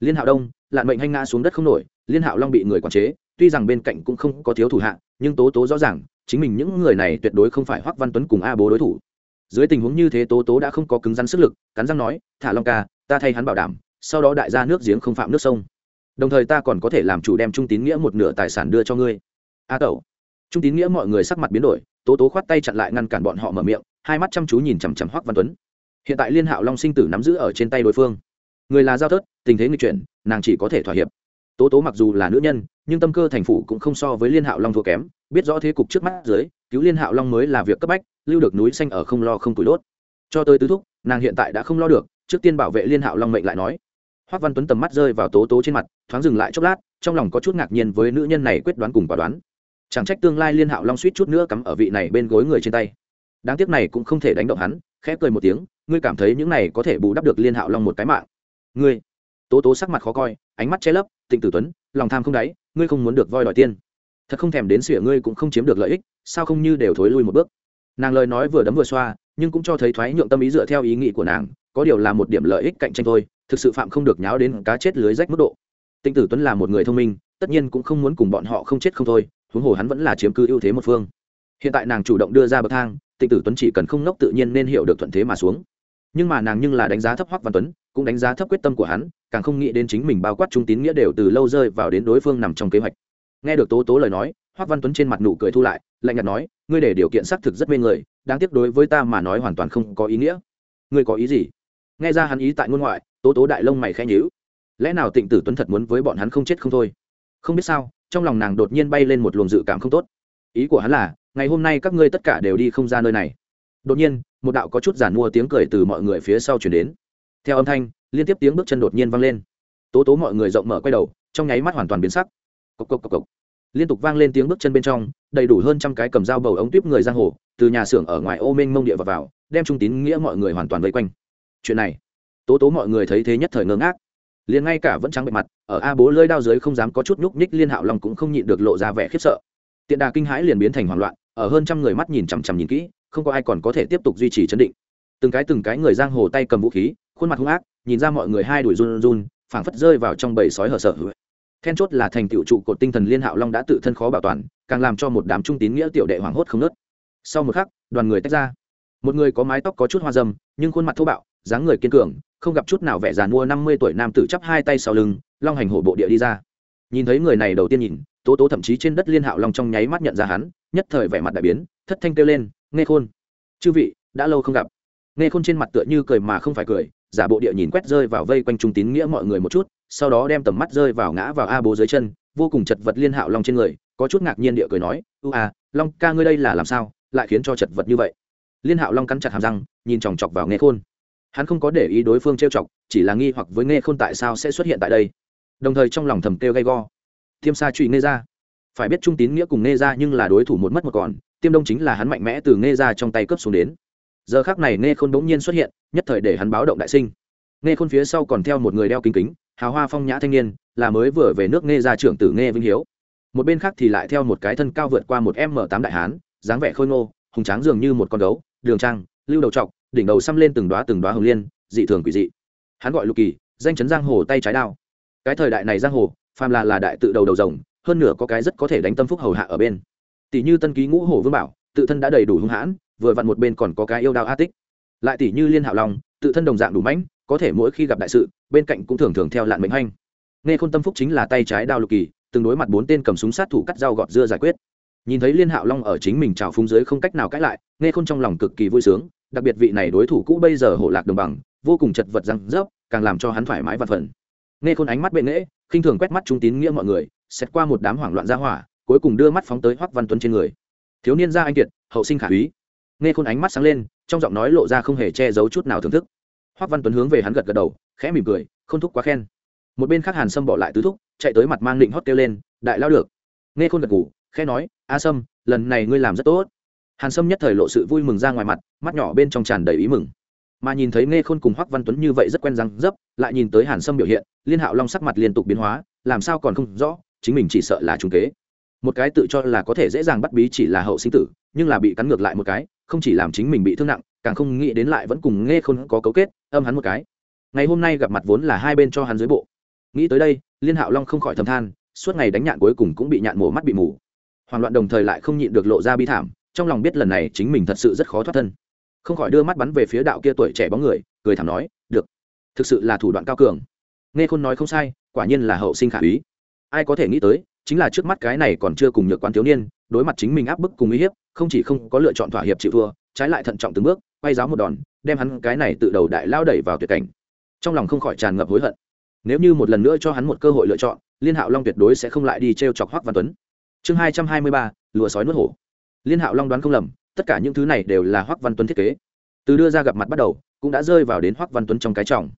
Liên hạo đông, lạn mệnh hanh ngã xuống đất không nổi, liên hạo long bị người quản chế, tuy rằng bên cạnh cũng không có thiếu thủ hạ, nhưng tố tố rõ ràng, chính mình những người này tuyệt đối không phải hoắc văn tuấn cùng a bố đối thủ. Dưới tình huống như thế tố tố đã không có cứng rắn sức lực, cắn răng nói, thả long ca, ta thay hắn bảo đảm, sau đó đại gia nước giếng không phạm nước sông. Đồng thời ta còn có thể làm chủ đem trung tín nghĩa một nửa tài sản đưa cho ngươi. A tẩu trung tín nghĩa mọi người sắc mặt biến đổi, tố tố khoát tay chặn lại ngăn cản bọn họ mở miệng, hai mắt chăm chú nhìn chằm chằm hoắc văn tuấn. Hiện tại liên hạo long sinh tử nắm giữ ở trên tay đối phương. Người là giao thớt, tình thế nghịch chuyển, nàng chỉ có thể thỏa hiệp. Tố tố mặc dù là nữ nhân, nhưng tâm cơ thành phủ cũng không so với liên hạo long thua kém, biết rõ thế cục trước mắt dưới, cứu liên hạo long mới là việc cấp bách, lưu được núi xanh ở không lo không tủi đốt. Cho tới tứ thúc, nàng hiện tại đã không lo được, trước tiên bảo vệ liên hạo long mệnh lại nói. Hoác văn tuấn tầm mắt rơi vào tố tố trên mặt, thoáng dừng lại chốc lát, trong lòng có chút ngạc nhiên với nữ nhân này quyết đoán cùng quả đoán chẳng trách tương lai liên hạo long suýt chút nữa cắm ở vị này bên gối người trên tay. Đáng tiếc này cũng không thể đánh động hắn, khẽ cười một tiếng, ngươi cảm thấy những này có thể bù đắp được liên hạo long một cái mạng. Ngươi. Tố tố sắc mặt khó coi, ánh mắt che lấp, tịnh tử tuấn, lòng tham không đáy, ngươi không muốn được voi đòi tiên. Thật không thèm đến sỉa ngươi cũng không chiếm được lợi ích, sao không như đều thối lui một bước. Nàng lời nói vừa đấm vừa xoa, nhưng cũng cho thấy thoái nhượng tâm ý dựa theo ý nghĩ của nàng, có điều là một điểm lợi ích cạnh tranh thôi, thực sự phạm không được nháo đến cá chết lưới rách mức độ. Tịnh tử tuấn là một người thông minh, tất nhiên cũng không muốn cùng bọn họ không chết không thôi huống hồ hắn vẫn là chiếm cư ưu thế một phương. Hiện tại nàng chủ động đưa ra bậc thang, tịnh tử tuấn chỉ cần không nốc tự nhiên nên hiểu được thuận thế mà xuống. Nhưng mà nàng nhưng là đánh giá thấp hoắc văn tuấn, cũng đánh giá thấp quyết tâm của hắn, càng không nghĩ đến chính mình bao quát trung tín nghĩa đều từ lâu rơi vào đến đối phương nằm trong kế hoạch. Nghe được tố tố lời nói, hoắc văn tuấn trên mặt nụ cười thu lại, lạnh nhạt nói, ngươi để điều kiện xác thực rất mê người, đáng tiếc đối với ta mà nói hoàn toàn không có ý nghĩa. Ngươi có ý gì? Nghe ra hắn ý tại ngôn ngoại, tố tố đại lông mày khẽ nhíu. Lẽ nào tịnh tử tuấn thật muốn với bọn hắn không chết không thôi? Không biết sao trong lòng nàng đột nhiên bay lên một luồng dự cảm không tốt. Ý của hắn là ngày hôm nay các ngươi tất cả đều đi không ra nơi này. Đột nhiên một đạo có chút giản mua tiếng cười từ mọi người phía sau chuyển đến. Theo âm thanh liên tiếp tiếng bước chân đột nhiên vang lên. Tố tố mọi người rộng mở quay đầu trong nháy mắt hoàn toàn biến sắc. Cộc cộc cộc cộc. Liên tục vang lên tiếng bước chân bên trong đầy đủ hơn trăm cái cầm dao bầu ống tuyếp người giang hồ từ nhà xưởng ở ngoài ô minh mông địa vào, vào đem trung tín nghĩa mọi người hoàn toàn vây quanh. Chuyện này tố tố mọi người thấy thế nhất thời ngơ ngác liền ngay cả vẫn trắng bệ mặt, ở a bố lơi đao dưới không dám có chút nhúc nhích, liên hạo long cũng không nhịn được lộ ra vẻ khiếp sợ. Tiện đà kinh hãi liền biến thành hoảng loạn, ở hơn trăm người mắt nhìn chằm chằm nhìn kỹ, không có ai còn có thể tiếp tục duy trì chấn định. Từng cái từng cái người giang hồ tay cầm vũ khí, khuôn mặt hung ác, nhìn ra mọi người hai đuổi run run, phảng phất rơi vào trong bầy sói hở sợ. Then chốt là thành tựu trụ cột tinh thần liên hạo long đã tự thân khó bảo toàn, càng làm cho một đám trung tín nghĩa tiểu đệ hoảng hốt không nớt sau một khắc, đoàn người tách ra. Một người có mái tóc có chút hoa dâm, nhưng khuôn mặt thô bạo, dáng người kiên cường không gặp chút nào vẻ già mua năm mươi tuổi nam tử chắp hai tay sau lưng, long hành hổ bộ địa đi ra. Nhìn thấy người này đầu tiên nhìn, tố tố thậm chí trên đất liên hạo long trong nháy mắt nhận ra hắn, nhất thời vẻ mặt đại biến, thất thanh kêu lên, nghe khôn, chư vị, đã lâu không gặp. Nghe khôn trên mặt tựa như cười mà không phải cười, giả bộ địa nhìn quét rơi vào vây quanh trung tín nghĩa mọi người một chút, sau đó đem tầm mắt rơi vào ngã vào a bố dưới chân, vô cùng chật vật liên hạo long trên người, có chút ngạc nhiên địa cười nói ưu à long ca ngươi đây là làm sao, lại khiến cho chật vật như vậy? Liên hạo long cắn chặt hàm răng, nhìn chòng chọc vào nghe khôn hắn không có để ý đối phương trêu chọc, chỉ là nghi hoặc với nghe khôn tại sao sẽ xuất hiện tại đây. Đồng thời trong lòng thầm kêu gay go. Tiêm sa truy nghe ra phải biết trung tín nghĩa cùng nghe ra nhưng là đối thủ một mất một còn, tiêm đông chính là hắn mạnh mẽ từ nghe ra trong tay cướp xuống đến. Giờ khác này nghe khôn bỗng nhiên xuất hiện, nhất thời để hắn báo động đại sinh. Nghe khôn phía sau còn theo một người đeo kính kính, hào hoa phong nhã thanh niên, là mới vừa về nước nghe ra trưởng tử nghe vinh hiếu. Một bên khác thì lại theo một cái thân cao vượt qua một m tám đại hán, dáng vẻ khôi ngô, hùng tráng dường như một con gấu, đường trang, lưu đầu trọc đỉnh đầu xăm lên từng đoá từng đoá hồng liên, dị thường quỷ dị. Hắn gọi lục kỳ, danh chấn giang hồ tay trái đao. Cái thời đại này giang hồ, phàm là là đại tự đầu đầu rồng, hơn nửa có cái rất có thể đánh tâm phúc hầu hạ ở bên. Tỷ như tân ký ngũ hổ vương bảo, tự thân đã đầy đủ hung hãn, vừa vặn một bên còn có cái yêu đao a tích. Lại tỷ như liên hạo long, tự thân đồng dạng đủ mãnh, có thể mỗi khi gặp đại sự, bên cạnh cũng thường thường theo lạn mệnh hanh nghe khôn tâm phúc chính là tay trái đao lục kỳ, từng đối mặt bốn tên cầm súng sát thủ cắt dao gọt dưa giải quyết. Nhìn thấy liên hạo long ở chính mình trào phúng dưới không cách nào cãi lại, nghe khôn trong lòng cực kỳ vui sướng đặc biệt vị này đối thủ cũ bây giờ hổ lạc đồng bằng, vô cùng chật vật răng rớp, càng làm cho hắn thoải mái và phần. Nghe khôn ánh mắt bệ nghễ khinh thường quét mắt trung tín nghĩa mọi người xét qua một đám hoảng loạn ra hỏa, cuối cùng đưa mắt phóng tới hoắc văn tuấn trên người. Thiếu niên gia anh kiệt, hậu sinh khả úy. Nghe khôn ánh mắt sáng lên, trong giọng nói lộ ra không hề che giấu chút nào thưởng thức. Hoắc văn tuấn hướng về hắn gật gật đầu, khẽ mỉm cười, không thúc quá khen. Một bên khác hàn sâm bỏ lại tứ thúc, chạy tới mặt mang định hót kêu lên, đại lao được. Nghe khôn gật ngủ khẽ nói, a sâm, lần này ngươi làm rất tốt hàn sâm nhất thời lộ sự vui mừng ra ngoài mặt, mắt nhỏ bên trong tràn đầy ý mừng. Mà nhìn thấy nghe khôn cùng hoắc văn tuấn như vậy rất quen răng dấp, lại nhìn tới hàn sâm biểu hiện, liên hạo long sắc mặt liên tục biến hóa, làm sao còn không rõ, chính mình chỉ sợ là trung kế. Một cái tự cho là có thể dễ dàng bắt bí chỉ là hậu sinh tử, nhưng là bị cắn ngược lại một cái, không chỉ làm chính mình bị thương nặng, càng không nghĩ đến lại vẫn cùng nghe khôn có cấu kết, âm hắn một cái. Ngày hôm nay gặp mặt vốn là hai bên cho hắn dưới bộ. Nghĩ tới đây, liên hạo long không khỏi thầm than, suốt ngày đánh nhạn cuối cùng cũng bị nhạn mổ mắt bị mù. Hoảng loạn đồng thời lại không nhịn được lộ ra bi thảm trong lòng biết lần này chính mình thật sự rất khó thoát thân. Không khỏi đưa mắt bắn về phía đạo kia tuổi trẻ bóng người, cười thảm nói, được, thực sự là thủ đoạn cao cường. Nghe khôn nói không sai, quả nhiên là hậu sinh khả úy. Ai có thể nghĩ tới, chính là trước mắt cái này còn chưa cùng nhược quán thiếu niên, đối mặt chính mình áp bức cùng uy hiếp, không chỉ không có lựa chọn thỏa hiệp chịu thua, trái lại thận trọng từng bước, quay giáo một đòn, đem hắn cái này tự đầu đại lao đẩy vào tuyệt cảnh. Trong lòng không khỏi tràn ngập hối hận. Nếu như một lần nữa cho hắn một cơ hội lựa chọn, liên hạo long tuyệt đối sẽ không lại đi t r e o chọc hoắc văn tuấn. Chương hai trăm hai mươi ba, lùa sói nuốt hổ liên hạo long đoán không lầm, tất cả những thứ này đều là hoắc văn tuấn thiết kế. Từ đưa ra gặp mặt bắt đầu, cũng đã rơi vào đến hoắc văn tuấn trong cái trọng.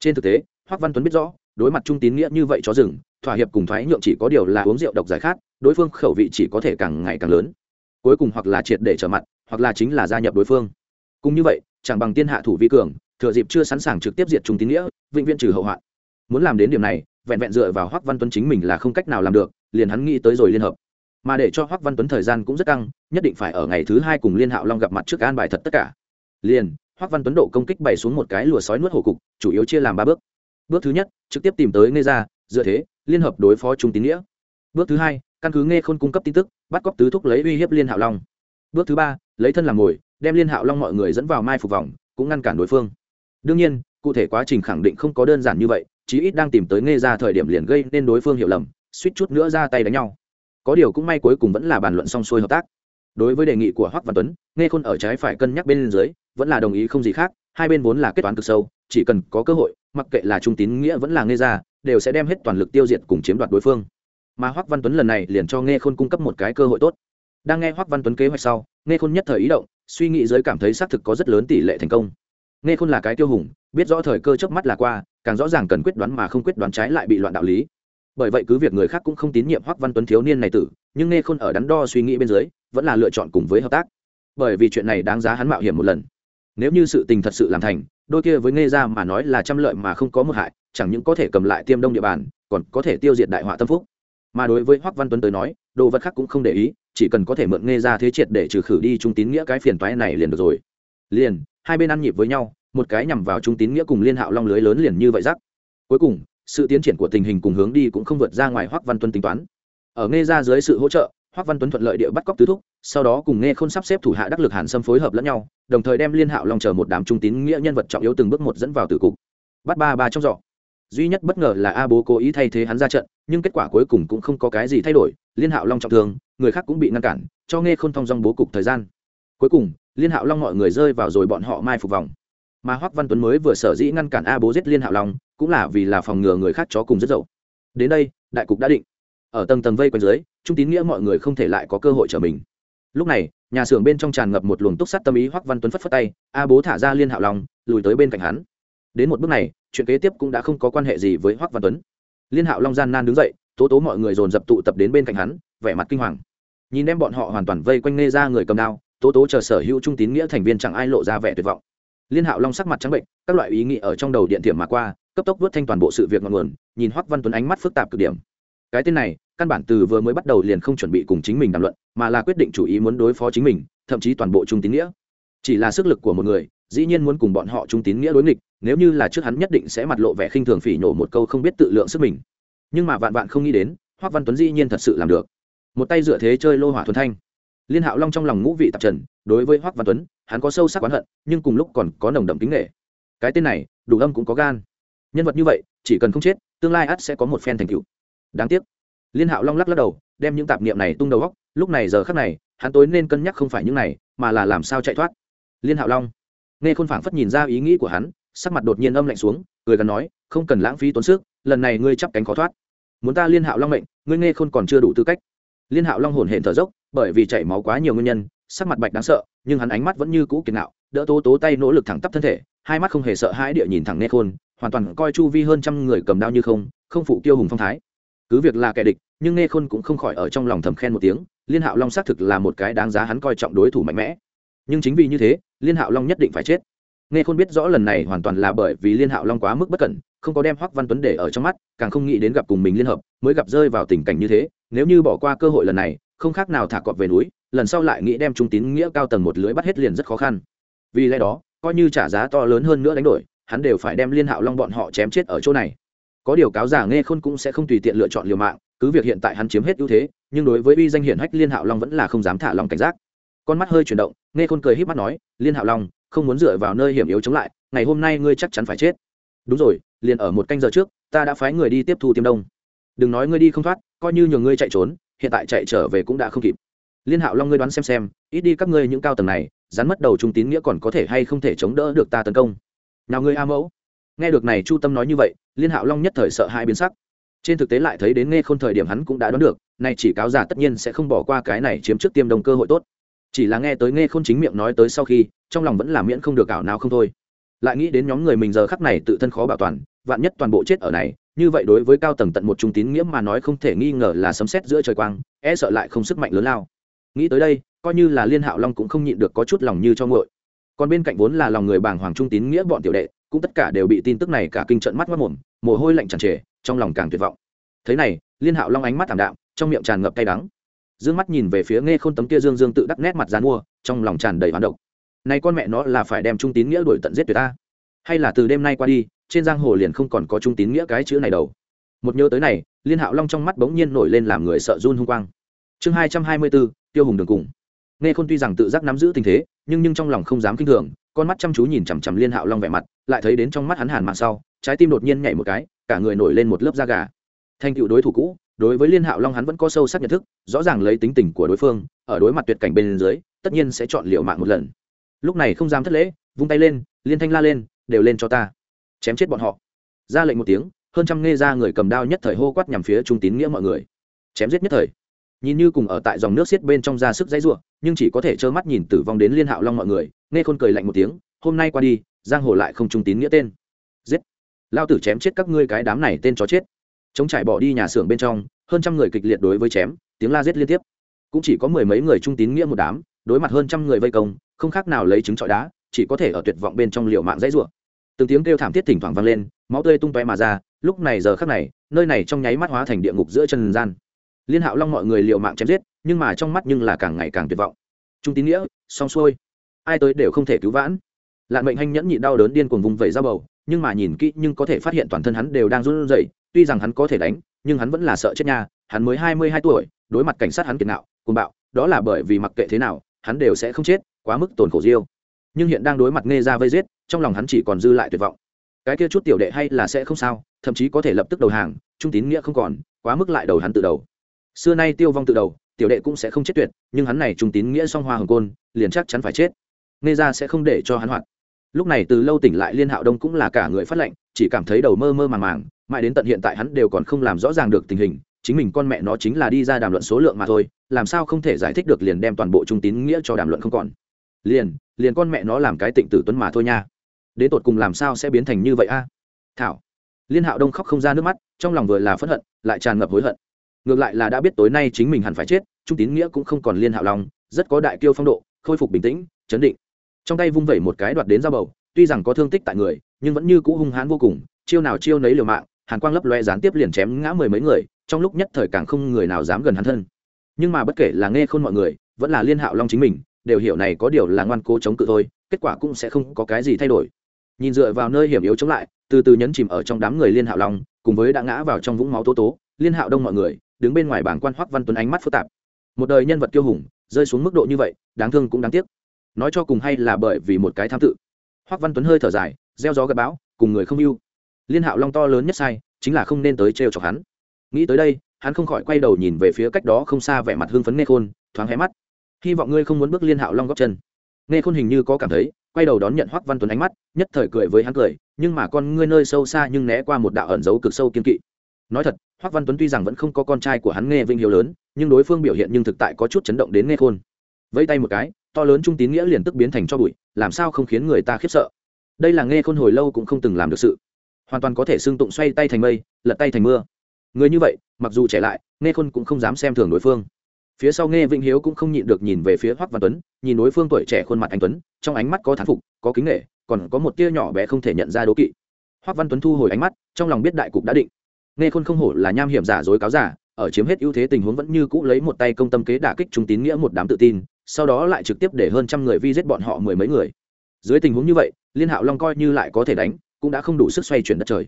Trên thực tế, hoắc văn tuấn biết rõ, đối mặt trung tín nghĩa như vậy chó rừng, thỏa hiệp cùng thoái nhượng chỉ có điều là uống rượu độc giải khát, đối phương khẩu vị chỉ có thể càng ngày càng lớn. Cuối cùng hoặc là triệt để trở mặt, hoặc là chính là gia nhập đối phương. Cùng như vậy, chẳng bằng tiên hạ thủ vi cường, thừa dịp chưa sẵn sàng trực tiếp diệt trung tín nghĩa, vĩnh viễn trừ hậu hoạn. Muốn làm đến điểm này, vẹn vẹn dựa vào hoắc văn tuấn chính mình là không cách nào làm được, liền hắn nghĩ tới rồi liên hợp mà để cho hoắc văn tuấn thời gian cũng rất căng, nhất định phải ở ngày thứ hai cùng liên hạo long gặp mặt trước an bài thật tất cả. Liền, hoắc văn tuấn độ công kích bày xuống một cái lùa sói nuốt hổ cục, chủ yếu chia làm ba bước. Bước thứ nhất, trực tiếp tìm tới nghe ra dựa thế, liên hợp đối phó trung tín nghĩa. Bước thứ hai, căn cứ nghe khôn cung cấp tin tức, bắt cóc tứ thúc lấy uy hiếp liên hạo long. Bước thứ ba, lấy thân làm mồi đem liên hạo long mọi người dẫn vào mai phục vòng, cũng ngăn cản đối phương. Đương nhiên, cụ thể quá trình khẳng định không có đơn giản như vậy, chí ít đang tìm tới nghe ra thời điểm liền gây nên đối phương hiểu lầm, suýt chút nữa ra tay đánh nhau có điều cũng may cuối cùng vẫn là bàn luận xong xuôi hợp tác. Đối với đề nghị của hoắc văn tuấn, nghe khôn ở trái phải cân nhắc bên dưới, vẫn là đồng ý không gì khác, hai bên vốn là kết toán cực sâu, chỉ cần có cơ hội, mặc kệ là trung tín nghĩa vẫn là nghe ra đều sẽ đem hết toàn lực tiêu diệt cùng chiếm đoạt đối phương. Mà hoắc văn tuấn lần này liền cho nghe khôn cung cấp một cái cơ hội tốt. Đang nghe hoắc văn tuấn kế hoạch sau, nghe khôn nhất thời ý động, suy nghĩ giới cảm thấy xác thực có rất lớn tỷ lệ thành công. Nghe khôn là cái tiêu hùng, biết rõ thời cơ trước mắt là qua, càng rõ ràng cần quyết đoán mà không quyết đoán trái lại bị loạn đạo lý bởi vậy cứ việc người khác cũng không tín nhiệm hoắc văn tuấn thiếu niên này tử, nhưng nghe khôn ở đắn đo suy nghĩ bên dưới, vẫn là lựa chọn cùng với hợp tác. Bởi vì chuyện này đáng giá hắn mạo hiểm một lần. Nếu như sự tình thật sự làm thành, đôi kia với nghe ra mà nói là trăm lợi mà không có một hại, chẳng những có thể cầm lại tiêm đông địa bàn, còn có thể tiêu diệt đại họa tâm phúc. Mà đối với hoắc văn tuấn tới nói, đồ vật khác cũng không để ý, chỉ cần có thể mượn nghe ra thế triệt để trừ khử đi trung tín nghĩa cái phiền toái này liền được rồi. Liền, hai bên ăn nhịp với nhau, một cái nhằm vào trung tín nghĩa cùng liên hạo long lưới lớn liền như vậy rắc. Cuối cùng sự tiến triển của tình hình cùng hướng đi cũng không vượt ra ngoài hoắc văn tuấn tính toán. Ở nghe ra dưới sự hỗ trợ hoắc văn tuấn thuận lợi địa bắt cóc tứ thúc, sau đó cùng nghe khôn sắp xếp thủ hạ đắc lực hàn Sâm phối hợp lẫn nhau, đồng thời đem liên hạo long chờ một đám trung tín nghĩa nhân vật trọng yếu từng bước một dẫn vào tử cục. Bắt ba ba trong giỏ. Duy nhất bất ngờ là a bố cố ý thay thế hắn ra trận, nhưng kết quả cuối cùng cũng không có cái gì thay đổi, liên hạo long trọng thương, người khác cũng bị ngăn cản, cho nghe khôn thong dong bố cục thời gian. Cuối cùng, liên hạo long mọi người rơi vào rồi bọn họ mai phục vòng mà hoắc văn tuấn mới vừa sở dĩ ngăn cản a bố giết liên hạo long cũng là vì là phòng ngừa người khác chó cùng rất dậu. Đến đây, đại cục đã định. Ở tầng tầng vây quanh dưới, trung tín nghĩa mọi người không thể lại có cơ hội trở mình. Lúc này, nhà xưởng bên trong tràn ngập một luồng túc sắt tâm ý hoắc văn tuấn phất phất tay, a bố thả ra liên hạo long, lùi tới bên cạnh hắn. Đến một bước này, chuyện kế tiếp cũng đã không có quan hệ gì với hoắc văn tuấn. Liên hạo long gian nan đứng dậy, tố tố mọi người dồn dập tụ tập đến bên cạnh hắn, vẻ mặt kinh hoàng. Nhìn em bọn họ hoàn toàn vây quanh nghe ra người cầm đao, tố tố chờ sở hữu trung tín nghĩa thành viên chẳng ai lộ ra vẻ tuyệt vọng liên hạo long sắc mặt trắng bệnh, các loại ý nghĩ ở trong đầu điện thiểm mà qua, cấp tốc vớt thanh toàn bộ sự việc ngọn nguồn, nhìn hoắc văn tuấn ánh mắt phức tạp cực điểm. Cái tên này, căn bản từ vừa mới bắt đầu liền không chuẩn bị cùng chính mình đàm luận, mà là quyết định chủ ý muốn đối phó chính mình, thậm chí toàn bộ trung tín nghĩa. Chỉ là sức lực của một người, dĩ nhiên muốn cùng bọn họ trung tín nghĩa đối nghịch, nếu như là trước hắn nhất định sẽ mặt lộ vẻ khinh thường phỉ nhổ một câu không biết tự lượng sức mình. Nhưng mà vạn vạn không nghĩ đến, hoắc văn tuấn dĩ nhiên thật sự làm được. Một tay dựa thế chơi lô hỏa thuần thanh. Liên hạo long trong lòng ngũ vị tạp trần đối với hoắc văn tuấn, hắn có sâu sắc oán hận, nhưng cùng lúc còn có nồng đậm kính nghệ cái tên này, đủ âm cũng có gan. Nhân vật như vậy, chỉ cần không chết, tương lai ắt sẽ có một phen thành tựu. Đáng tiếc. Liên hạo long lắc lắc đầu, đem những tạp niệm này tung đầu góc. Lúc này giờ khắc này, hắn tối nên cân nhắc không phải những này, mà là làm sao chạy thoát. Liên hạo long. Nghe khôn phảng phất nhìn ra ý nghĩ của hắn, sắc mặt đột nhiên âm lạnh xuống, cười gần nói, không cần lãng phí tốn sức, lần này ngươi chắp cánh khó thoát. Muốn ta liên hạo long mệnh, ngươi nghe khôn còn chưa đủ tư cách. Liên hạo long hồn hển thở dốc, bởi vì chảy máu quá nhiều nguyên nhân sắc mặt bạch đáng sợ, nhưng hắn ánh mắt vẫn như cũ kiệt nạo đỡ tố tố tay nỗ lực thẳng tắp thân thể, hai mắt không hề sợ hãi địa nhìn thẳng Nê khôn, hoàn toàn coi chu vi hơn trăm người cầm đao như không không phụ tiêu hùng phong thái. Cứ việc là kẻ địch, nhưng nghe khôn cũng không khỏi ở trong lòng thầm khen một tiếng, liên hạo long xác thực là một cái đáng giá hắn coi trọng đối thủ mạnh mẽ. Nhưng chính vì như thế, liên hạo long nhất định phải chết. Nghe khôn biết rõ lần này hoàn toàn là bởi vì liên hạo long quá mức bất cẩn, không có đem hoắc văn tuấn để ở trong mắt, càng không nghĩ đến gặp cùng mình liên hợp, mới gặp rơi vào tình cảnh như thế, nếu như bỏ qua cơ hội lần này, không khác nào thả cọp về núi lần sau lại nghĩ đem trung tín nghĩa cao tầng một lưới bắt hết liền rất khó khăn. Vì lẽ đó, coi như trả giá to lớn hơn nữa đánh đổi, hắn đều phải đem liên hạo long bọn họ chém chết ở chỗ này. Có điều cáo giả nghe khôn cũng sẽ không tùy tiện lựa chọn liều mạng, cứ việc hiện tại hắn chiếm hết ưu thế, nhưng đối với uy danh hiển hách liên hạo long vẫn là không dám thả lòng cảnh giác. Con mắt hơi chuyển động, nghe khôn cười h í p mắt nói, liên hạo long, không muốn dựa vào nơi hiểm yếu chống lại, ngày hôm nay ngươi chắc chắn phải chết. Đúng rồi, liền ở một canh giờ trước, ta đã phái người đi tiếp thu tiêm đông. Đừng nói ngươi đi không thoát, coi như nhường ngươi chạy trốn, hiện tại chạy trở về cũng đã không kịp liên hạo long ngươi đoán xem xem, ít đi các ngươi những cao tầng này, rắn mất đầu trung tín nghĩa còn có thể hay không thể chống đỡ được ta tấn công. Nào ngươi a mẫu. Nghe được này chu tâm nói như vậy, liên hạo long nhất thời sợ hai biến sắc. Trên thực tế lại thấy đến nghe khôn thời điểm hắn cũng đã đoán được này chỉ cáo giả tất nhiên sẽ không bỏ qua cái này chiếm trước tiêm đồng cơ hội tốt. Chỉ là nghe tới nghe khôn chính miệng nói tới sau khi, trong lòng vẫn là miễn không được ảo nào không thôi. Lại nghĩ đến nhóm người mình giờ khắc này tự thân khó bảo toàn, vạn nhất toàn bộ chết ở này, như vậy đối với cao tầng tận một trung tín nghĩa mà nói không thể nghi ngờ là sấm sét giữa trời quang e sợ lại không sức mạnh lớn lao nghĩ tới đây, coi như là liên hạo long cũng không nhịn được có chút lòng như cho ngội còn bên cạnh vốn là lòng người bàng hoàng trung tín nghĩa bọn tiểu đệ, cũng tất cả đều bị tin tức này cả kinh trận mắt mất mồm, mồ hôi lạnh tràn trề, trong lòng càng tuyệt vọng. Thế này, liên hạo long ánh mắt thảm đạm, trong miệng tràn ngập cay đắng. Dương mắt nhìn về phía nghe khôn tấm kia dương dương tự đắc nét mặt dán mua, trong lòng tràn đầy hoán độc. Này con mẹ nó là phải đem trung tín nghĩa đuổi tận giết tuyệt ta. Hay là từ đêm nay qua đi, trên giang hồ liền không còn có trung tín nghĩa cái chữ này đâu. Một nhớ tới này, liên hạo long trong mắt bỗng nhiên nổi lên làm người sợ run hung quang. Chương hai trăm hai mươi bốn tiêu hùng đường cùng. Nghe khôn tuy rằng tự giác nắm giữ tình thế, nhưng nhưng trong lòng không dám kinh thường, con mắt chăm chú nhìn chằm chằm liên hạo long vẻ mặt, lại thấy đến trong mắt hắn hàn mạng sau, trái tim đột nhiên nhảy một cái, cả người nổi lên một lớp da gà. Thành tựu đối thủ cũ, đối với liên hạo long hắn vẫn có sâu sắc nhận thức, rõ ràng lấy tính tình của đối phương, ở đối mặt tuyệt cảnh bên dưới, tất nhiên sẽ chọn liệu mạng một lần. Lúc này không dám thất lễ, vung tay lên, liên thanh la lên, đều lên cho ta. Chém chết bọn họ. Ra lệnh một tiếng, hơn trăm nghe ra người cầm đao nhất thời hô quát nhằm phía trung tín nghĩa mọi người. Chém giết nhất thời nhìn như cùng ở tại dòng nước xiết bên trong ra sức dãy rủa, nhưng chỉ có thể trơ mắt nhìn tử vong đến liên hạo long mọi người nghe khôn cười lạnh một tiếng hôm nay qua đi giang hồ lại không trung tín nghĩa tên. Giết! Lao tử chém chết các ngươi cái đám này tên chó chết. Chống trải bỏ đi nhà xưởng bên trong hơn trăm người kịch liệt đối với chém tiếng la giết liên tiếp. Cũng chỉ có mười mấy người trung tín nghĩa một đám đối mặt hơn trăm người vây công không khác nào lấy trứng trọi đá chỉ có thể ở tuyệt vọng bên trong liều mạng dãy rủa. Từng tiếng kêu thảm thiết thỉnh thoảng vang lên máu tươi tung tóe mà ra lúc này giờ khắc này nơi này trong nháy mắt hóa thành địa ngục giữa chân gian liên hạo long mọi người liều mạng chém giết, nhưng mà trong mắt nhưng là càng ngày càng tuyệt vọng. Trung tín nghĩa, xong xuôi. Ai tới đều không thể cứu vãn. Lạn mệnh hanh nhẫn nhịn đau đớn điên cuồng vùng vẩy ra bầu, nhưng mà nhìn kỹ nhưng có thể phát hiện toàn thân hắn đều đang run rẩy, tuy rằng hắn có thể đánh, nhưng hắn vẫn là sợ chết nha, hắn mới hai mươi hai tuổi, đối mặt cảnh sát hắn kiệt nạo, cuồng bạo, đó là bởi vì mặc kệ thế nào, hắn đều sẽ không chết, quá mức tổn khổ riêu. Nhưng hiện đang đối mặt nghe ra vây giết, trong lòng hắn chỉ còn dư lại tuyệt vọng. Cái kia chút tiểu đệ hay là sẽ không sao, thậm chí có thể lập tức đầu hàng, trung tín nghĩa không còn, quá mức lại đầu hắn tự đầu xưa nay tiêu vong tự đầu, tiểu đệ cũng sẽ không chết tuyệt, nhưng hắn này trung tín nghĩa song hoa hồng côn, liền chắc chắn phải chết. Nghe ra sẽ không để cho hắn hoạt. Lúc này từ lâu tỉnh lại liên hạo đông cũng là cả người phát lệnh chỉ cảm thấy đầu mơ mơ màng màng, mãi đến tận hiện tại hắn đều còn không làm rõ ràng được tình hình, chính mình con mẹ nó chính là đi ra đàm luận số lượng mà thôi, làm sao không thể giải thích được liền đem toàn bộ trung tín nghĩa cho đàm luận không còn. Liền liền con mẹ nó làm cái tịnh tử tuấn mà thôi nha. Đến tột cùng làm sao sẽ biến thành như vậy a? Thảo. Liên hạo đông khóc không ra nước mắt, trong lòng vừa là phẫn hận, lại tràn ngập hối hận ngược lại là đã biết tối nay chính mình hẳn phải chết, trung tín nghĩa cũng không còn liên hạo long rất có đại kiêu phong độ, khôi phục bình tĩnh, chấn định. Trong tay vung vẩy một cái đoạt đến dao bầu, tuy rằng có thương tích tại người, nhưng vẫn như cũ hung hãn vô cùng, chiêu nào chiêu nấy liều mạng, hàn quang lấp loe gián tiếp liền chém ngã mười mấy người, trong lúc nhất thời càng không người nào dám gần hắn thân. Nhưng mà bất kể là nghe khôn mọi người, vẫn là liên hạo long chính mình, đều hiểu này có điều là ngoan cố chống cự thôi, kết quả cũng sẽ không có cái gì thay đổi. Nhìn dựa vào nơi hiểm yếu chống lại, từ từ nhấn chìm ở trong đám người liên hạo long, cùng với đã ngã vào trong vũng máu tố tố, liên hạo đông mọi người đứng bên ngoài bảng quan hoắc văn tuấn ánh mắt phức tạp. Một đời nhân vật kiêu hùng, rơi xuống mức độ như vậy, đáng thương cũng đáng tiếc. Nói cho cùng hay là bởi vì một cái tham tự. Hoắc văn tuấn hơi thở dài, gieo gió gặp bão, cùng người không yêu. Liên hạo long to lớn nhất sai, chính là không nên tới trêu chọc hắn. Nghĩ tới đây, hắn không khỏi quay đầu nhìn về phía cách đó không xa vẻ mặt hưng phấn nghe khôn, thoáng hé mắt. Hy vọng ngươi không muốn bước liên hạo long góc chân. Nghe khôn hình như có cảm thấy, quay đầu đón nhận hoắc văn tuấn ánh mắt, nhất thời cười với hắn cười, nhưng mà con ngươi nơi sâu xa nhưng né qua một đạo ẩn dấu cực sâu kiên kỵ. Nói thật hoắc văn tuấn tuy rằng vẫn không có con trai của hắn nghe vinh hiếu lớn, nhưng đối phương biểu hiện nhưng thực tại có chút chấn động đến nghe khôn. Vẫy tay một cái, to lớn trung tín nghĩa liền tức biến thành cho bụi, làm sao không khiến người ta khiếp sợ. Đây là nghe khôn hồi lâu cũng không từng làm được sự. Hoàn toàn có thể xưng tụng xoay tay thành mây, lật tay thành mưa. Người như vậy, mặc dù trẻ lại, nghe khôn cũng không dám xem thường đối phương. Phía sau nghe vĩnh hiếu cũng không nhịn được nhìn về phía hoắc văn tuấn, nhìn đối phương tuổi trẻ khuôn mặt anh tuấn, trong ánh mắt có thán phục, có kính nghệ còn có một tia nhỏ bé không thể nhận ra đố kỵ. Hoắc văn tuấn thu hồi ánh mắt, trong lòng biết đại cục đã định nghe khôn không hổ là nham hiểm giả dối cáo giả, ở chiếm hết ưu thế tình huống vẫn như cũ lấy một tay công tâm kế đả kích trung tín nghĩa một đám tự tin, sau đó lại trực tiếp để hơn trăm người vi giết bọn họ mười mấy người. Dưới tình huống như vậy, liên hạo long coi như lại có thể đánh, cũng đã không đủ sức xoay chuyển đất trời.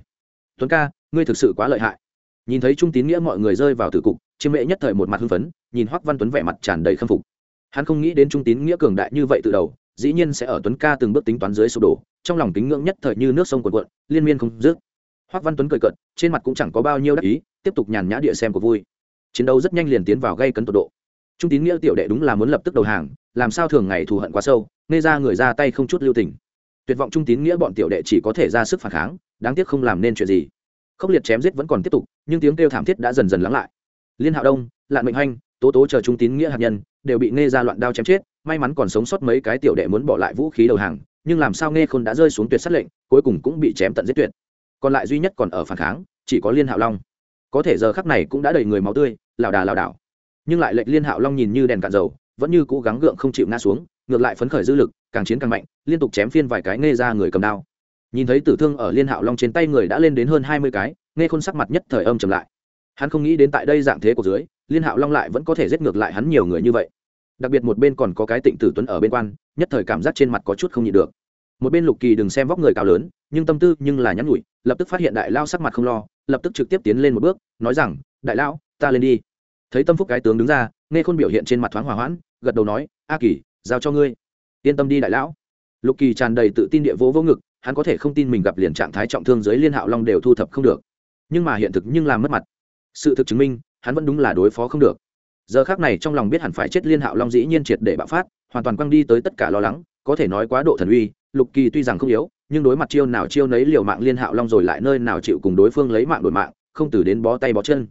Tuấn ca, ngươi thực sự quá lợi hại. Nhìn thấy trung tín nghĩa mọi người rơi vào tử cục, chiêm mệ nhất thời một mặt hưng phấn, nhìn hoắc văn tuấn vẻ mặt tràn đầy khâm phục. Hắn không nghĩ đến trung tín nghĩa cường đại như vậy từ đầu, dĩ nhiên sẽ ở tuấn ca từng bước tính toán dưới sụp đổ, trong lòng kính ngưỡng nhất thời như nước sông cuộn cuộn, liên miên không dứt hoắc văn tuấn cười cợt, trên mặt cũng chẳng có bao nhiêu đắc ý, tiếp tục nhàn nhã địa xem của vui. Chiến đấu rất nhanh liền tiến vào gây cấn tột độ. Trung tín nghĩa tiểu đệ đúng là muốn lập tức đầu hàng, làm sao thường ngày thù hận quá sâu nghe ra người ra tay không chút lưu tình. Tuyệt vọng trung tín nghĩa bọn tiểu đệ chỉ có thể ra sức phản kháng, đáng tiếc không làm nên chuyện gì. Khốc liệt chém giết vẫn còn tiếp tục, nhưng tiếng kêu thảm thiết đã dần dần lắng lại. Liên hạo đông, lạn mệnh hanh, tố tố chờ trung tín nghĩa hạt nhân, đều bị nghe ra loạn đao chém chết, may mắn còn sống sót mấy cái tiểu đệ muốn bỏ lại vũ khí đầu hàng, nhưng làm sao nghe khôn đã rơi xuống tuyệt sát lệnh, cuối cùng cũng bị chém tận giết tuyệt còn lại duy nhất còn ở phản kháng, chỉ có liên hạo long. Có thể giờ khắc này cũng đã đầy người máu tươi, lảo đà lảo đảo. Nhưng lại lệnh liên hạo long nhìn như đèn cạn dầu, vẫn như cố gắng gượng không chịu ngã xuống, ngược lại phấn khởi dư lực, càng chiến càng mạnh, liên tục chém phiên vài cái nghe ra người cầm đao. Nhìn thấy tử thương ở liên hạo long trên tay người đã lên đến hơn hai mươi cái, nghe khôn sắc mặt nhất thời âm trầm lại. Hắn không nghĩ đến tại đây dạng thế của dưới, liên hạo long lại vẫn có thể giết ngược lại hắn nhiều người như vậy. Đặc biệt một bên còn có cái tịnh tử tuấn ở bên quan, nhất thời cảm giác trên mặt có chút không nhịn được. Một bên lục kỳ đừng xem vóc người cao lớn, nhưng tâm tư nhưng là nhắn nhủi lập tức phát hiện đại lao sắc mặt không lo, lập tức trực tiếp tiến lên một bước, nói rằng, đại lão, ta lên đi. Thấy tâm phúc cái tướng đứng ra, nghe khôn biểu hiện trên mặt thoáng hỏa hoãn, gật đầu nói, a kỳ, giao cho ngươi. Yên tâm đi đại lão. Lục kỳ tràn đầy tự tin địa vô vô ngực, hắn có thể không tin mình gặp liền trạng thái trọng thương dưới liên hạo long đều thu thập không được. Nhưng mà hiện thực nhưng làm mất mặt. Sự thực chứng minh, hắn vẫn đúng là đối phó không được. Giờ khác này trong lòng biết hẳn phải chết liên hạo long dĩ nhiên triệt để bạo phát, hoàn toàn quăng đi tới tất cả lo lắng, có thể nói quá độ thần uy, lục kỳ tuy rằng không yếu nhưng đối mặt chiêu nào chiêu nấy liều mạng liên hạo long rồi lại nơi nào chịu cùng đối phương lấy mạng đổi mạng, không từ đến bó tay bó chân.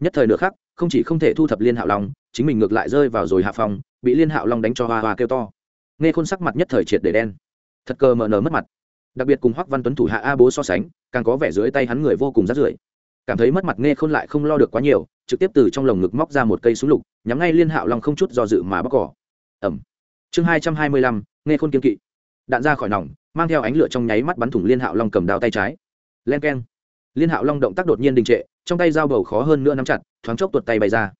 Nhất thời nữa khác không chỉ không thể thu thập liên hạo long, chính mình ngược lại rơi vào rồi hạ phòng bị liên hạo long đánh cho hoa hoa kêu to. Nghe khôn sắc mặt nhất thời triệt để đen. Thật cờ mờ nở mất mặt. Đặc biệt cùng hoắc văn tuấn thủ hạ a bố so sánh, càng có vẻ dưới tay hắn người vô cùng rát rưởi. Cảm thấy mất mặt nghe khôn lại không lo được quá nhiều, trực tiếp từ trong lồng ngực móc ra một cây súng lục, nhắm ngay liên hạo long không chút do dự mà bóc cỏ. Ẩm. Chương hai trăm hai mươi lăm, nghe khôn kiên kỵ. Đạn ra khỏi nòng mang theo ánh lửa trong nháy mắt bắn thủng liên hạo long cầm đao tay trái len k e n liên hạo long động tác đột nhiên đình trệ trong tay dao bầu khó hơn nữa nắm chặt thoáng chốc tuột tay bay ra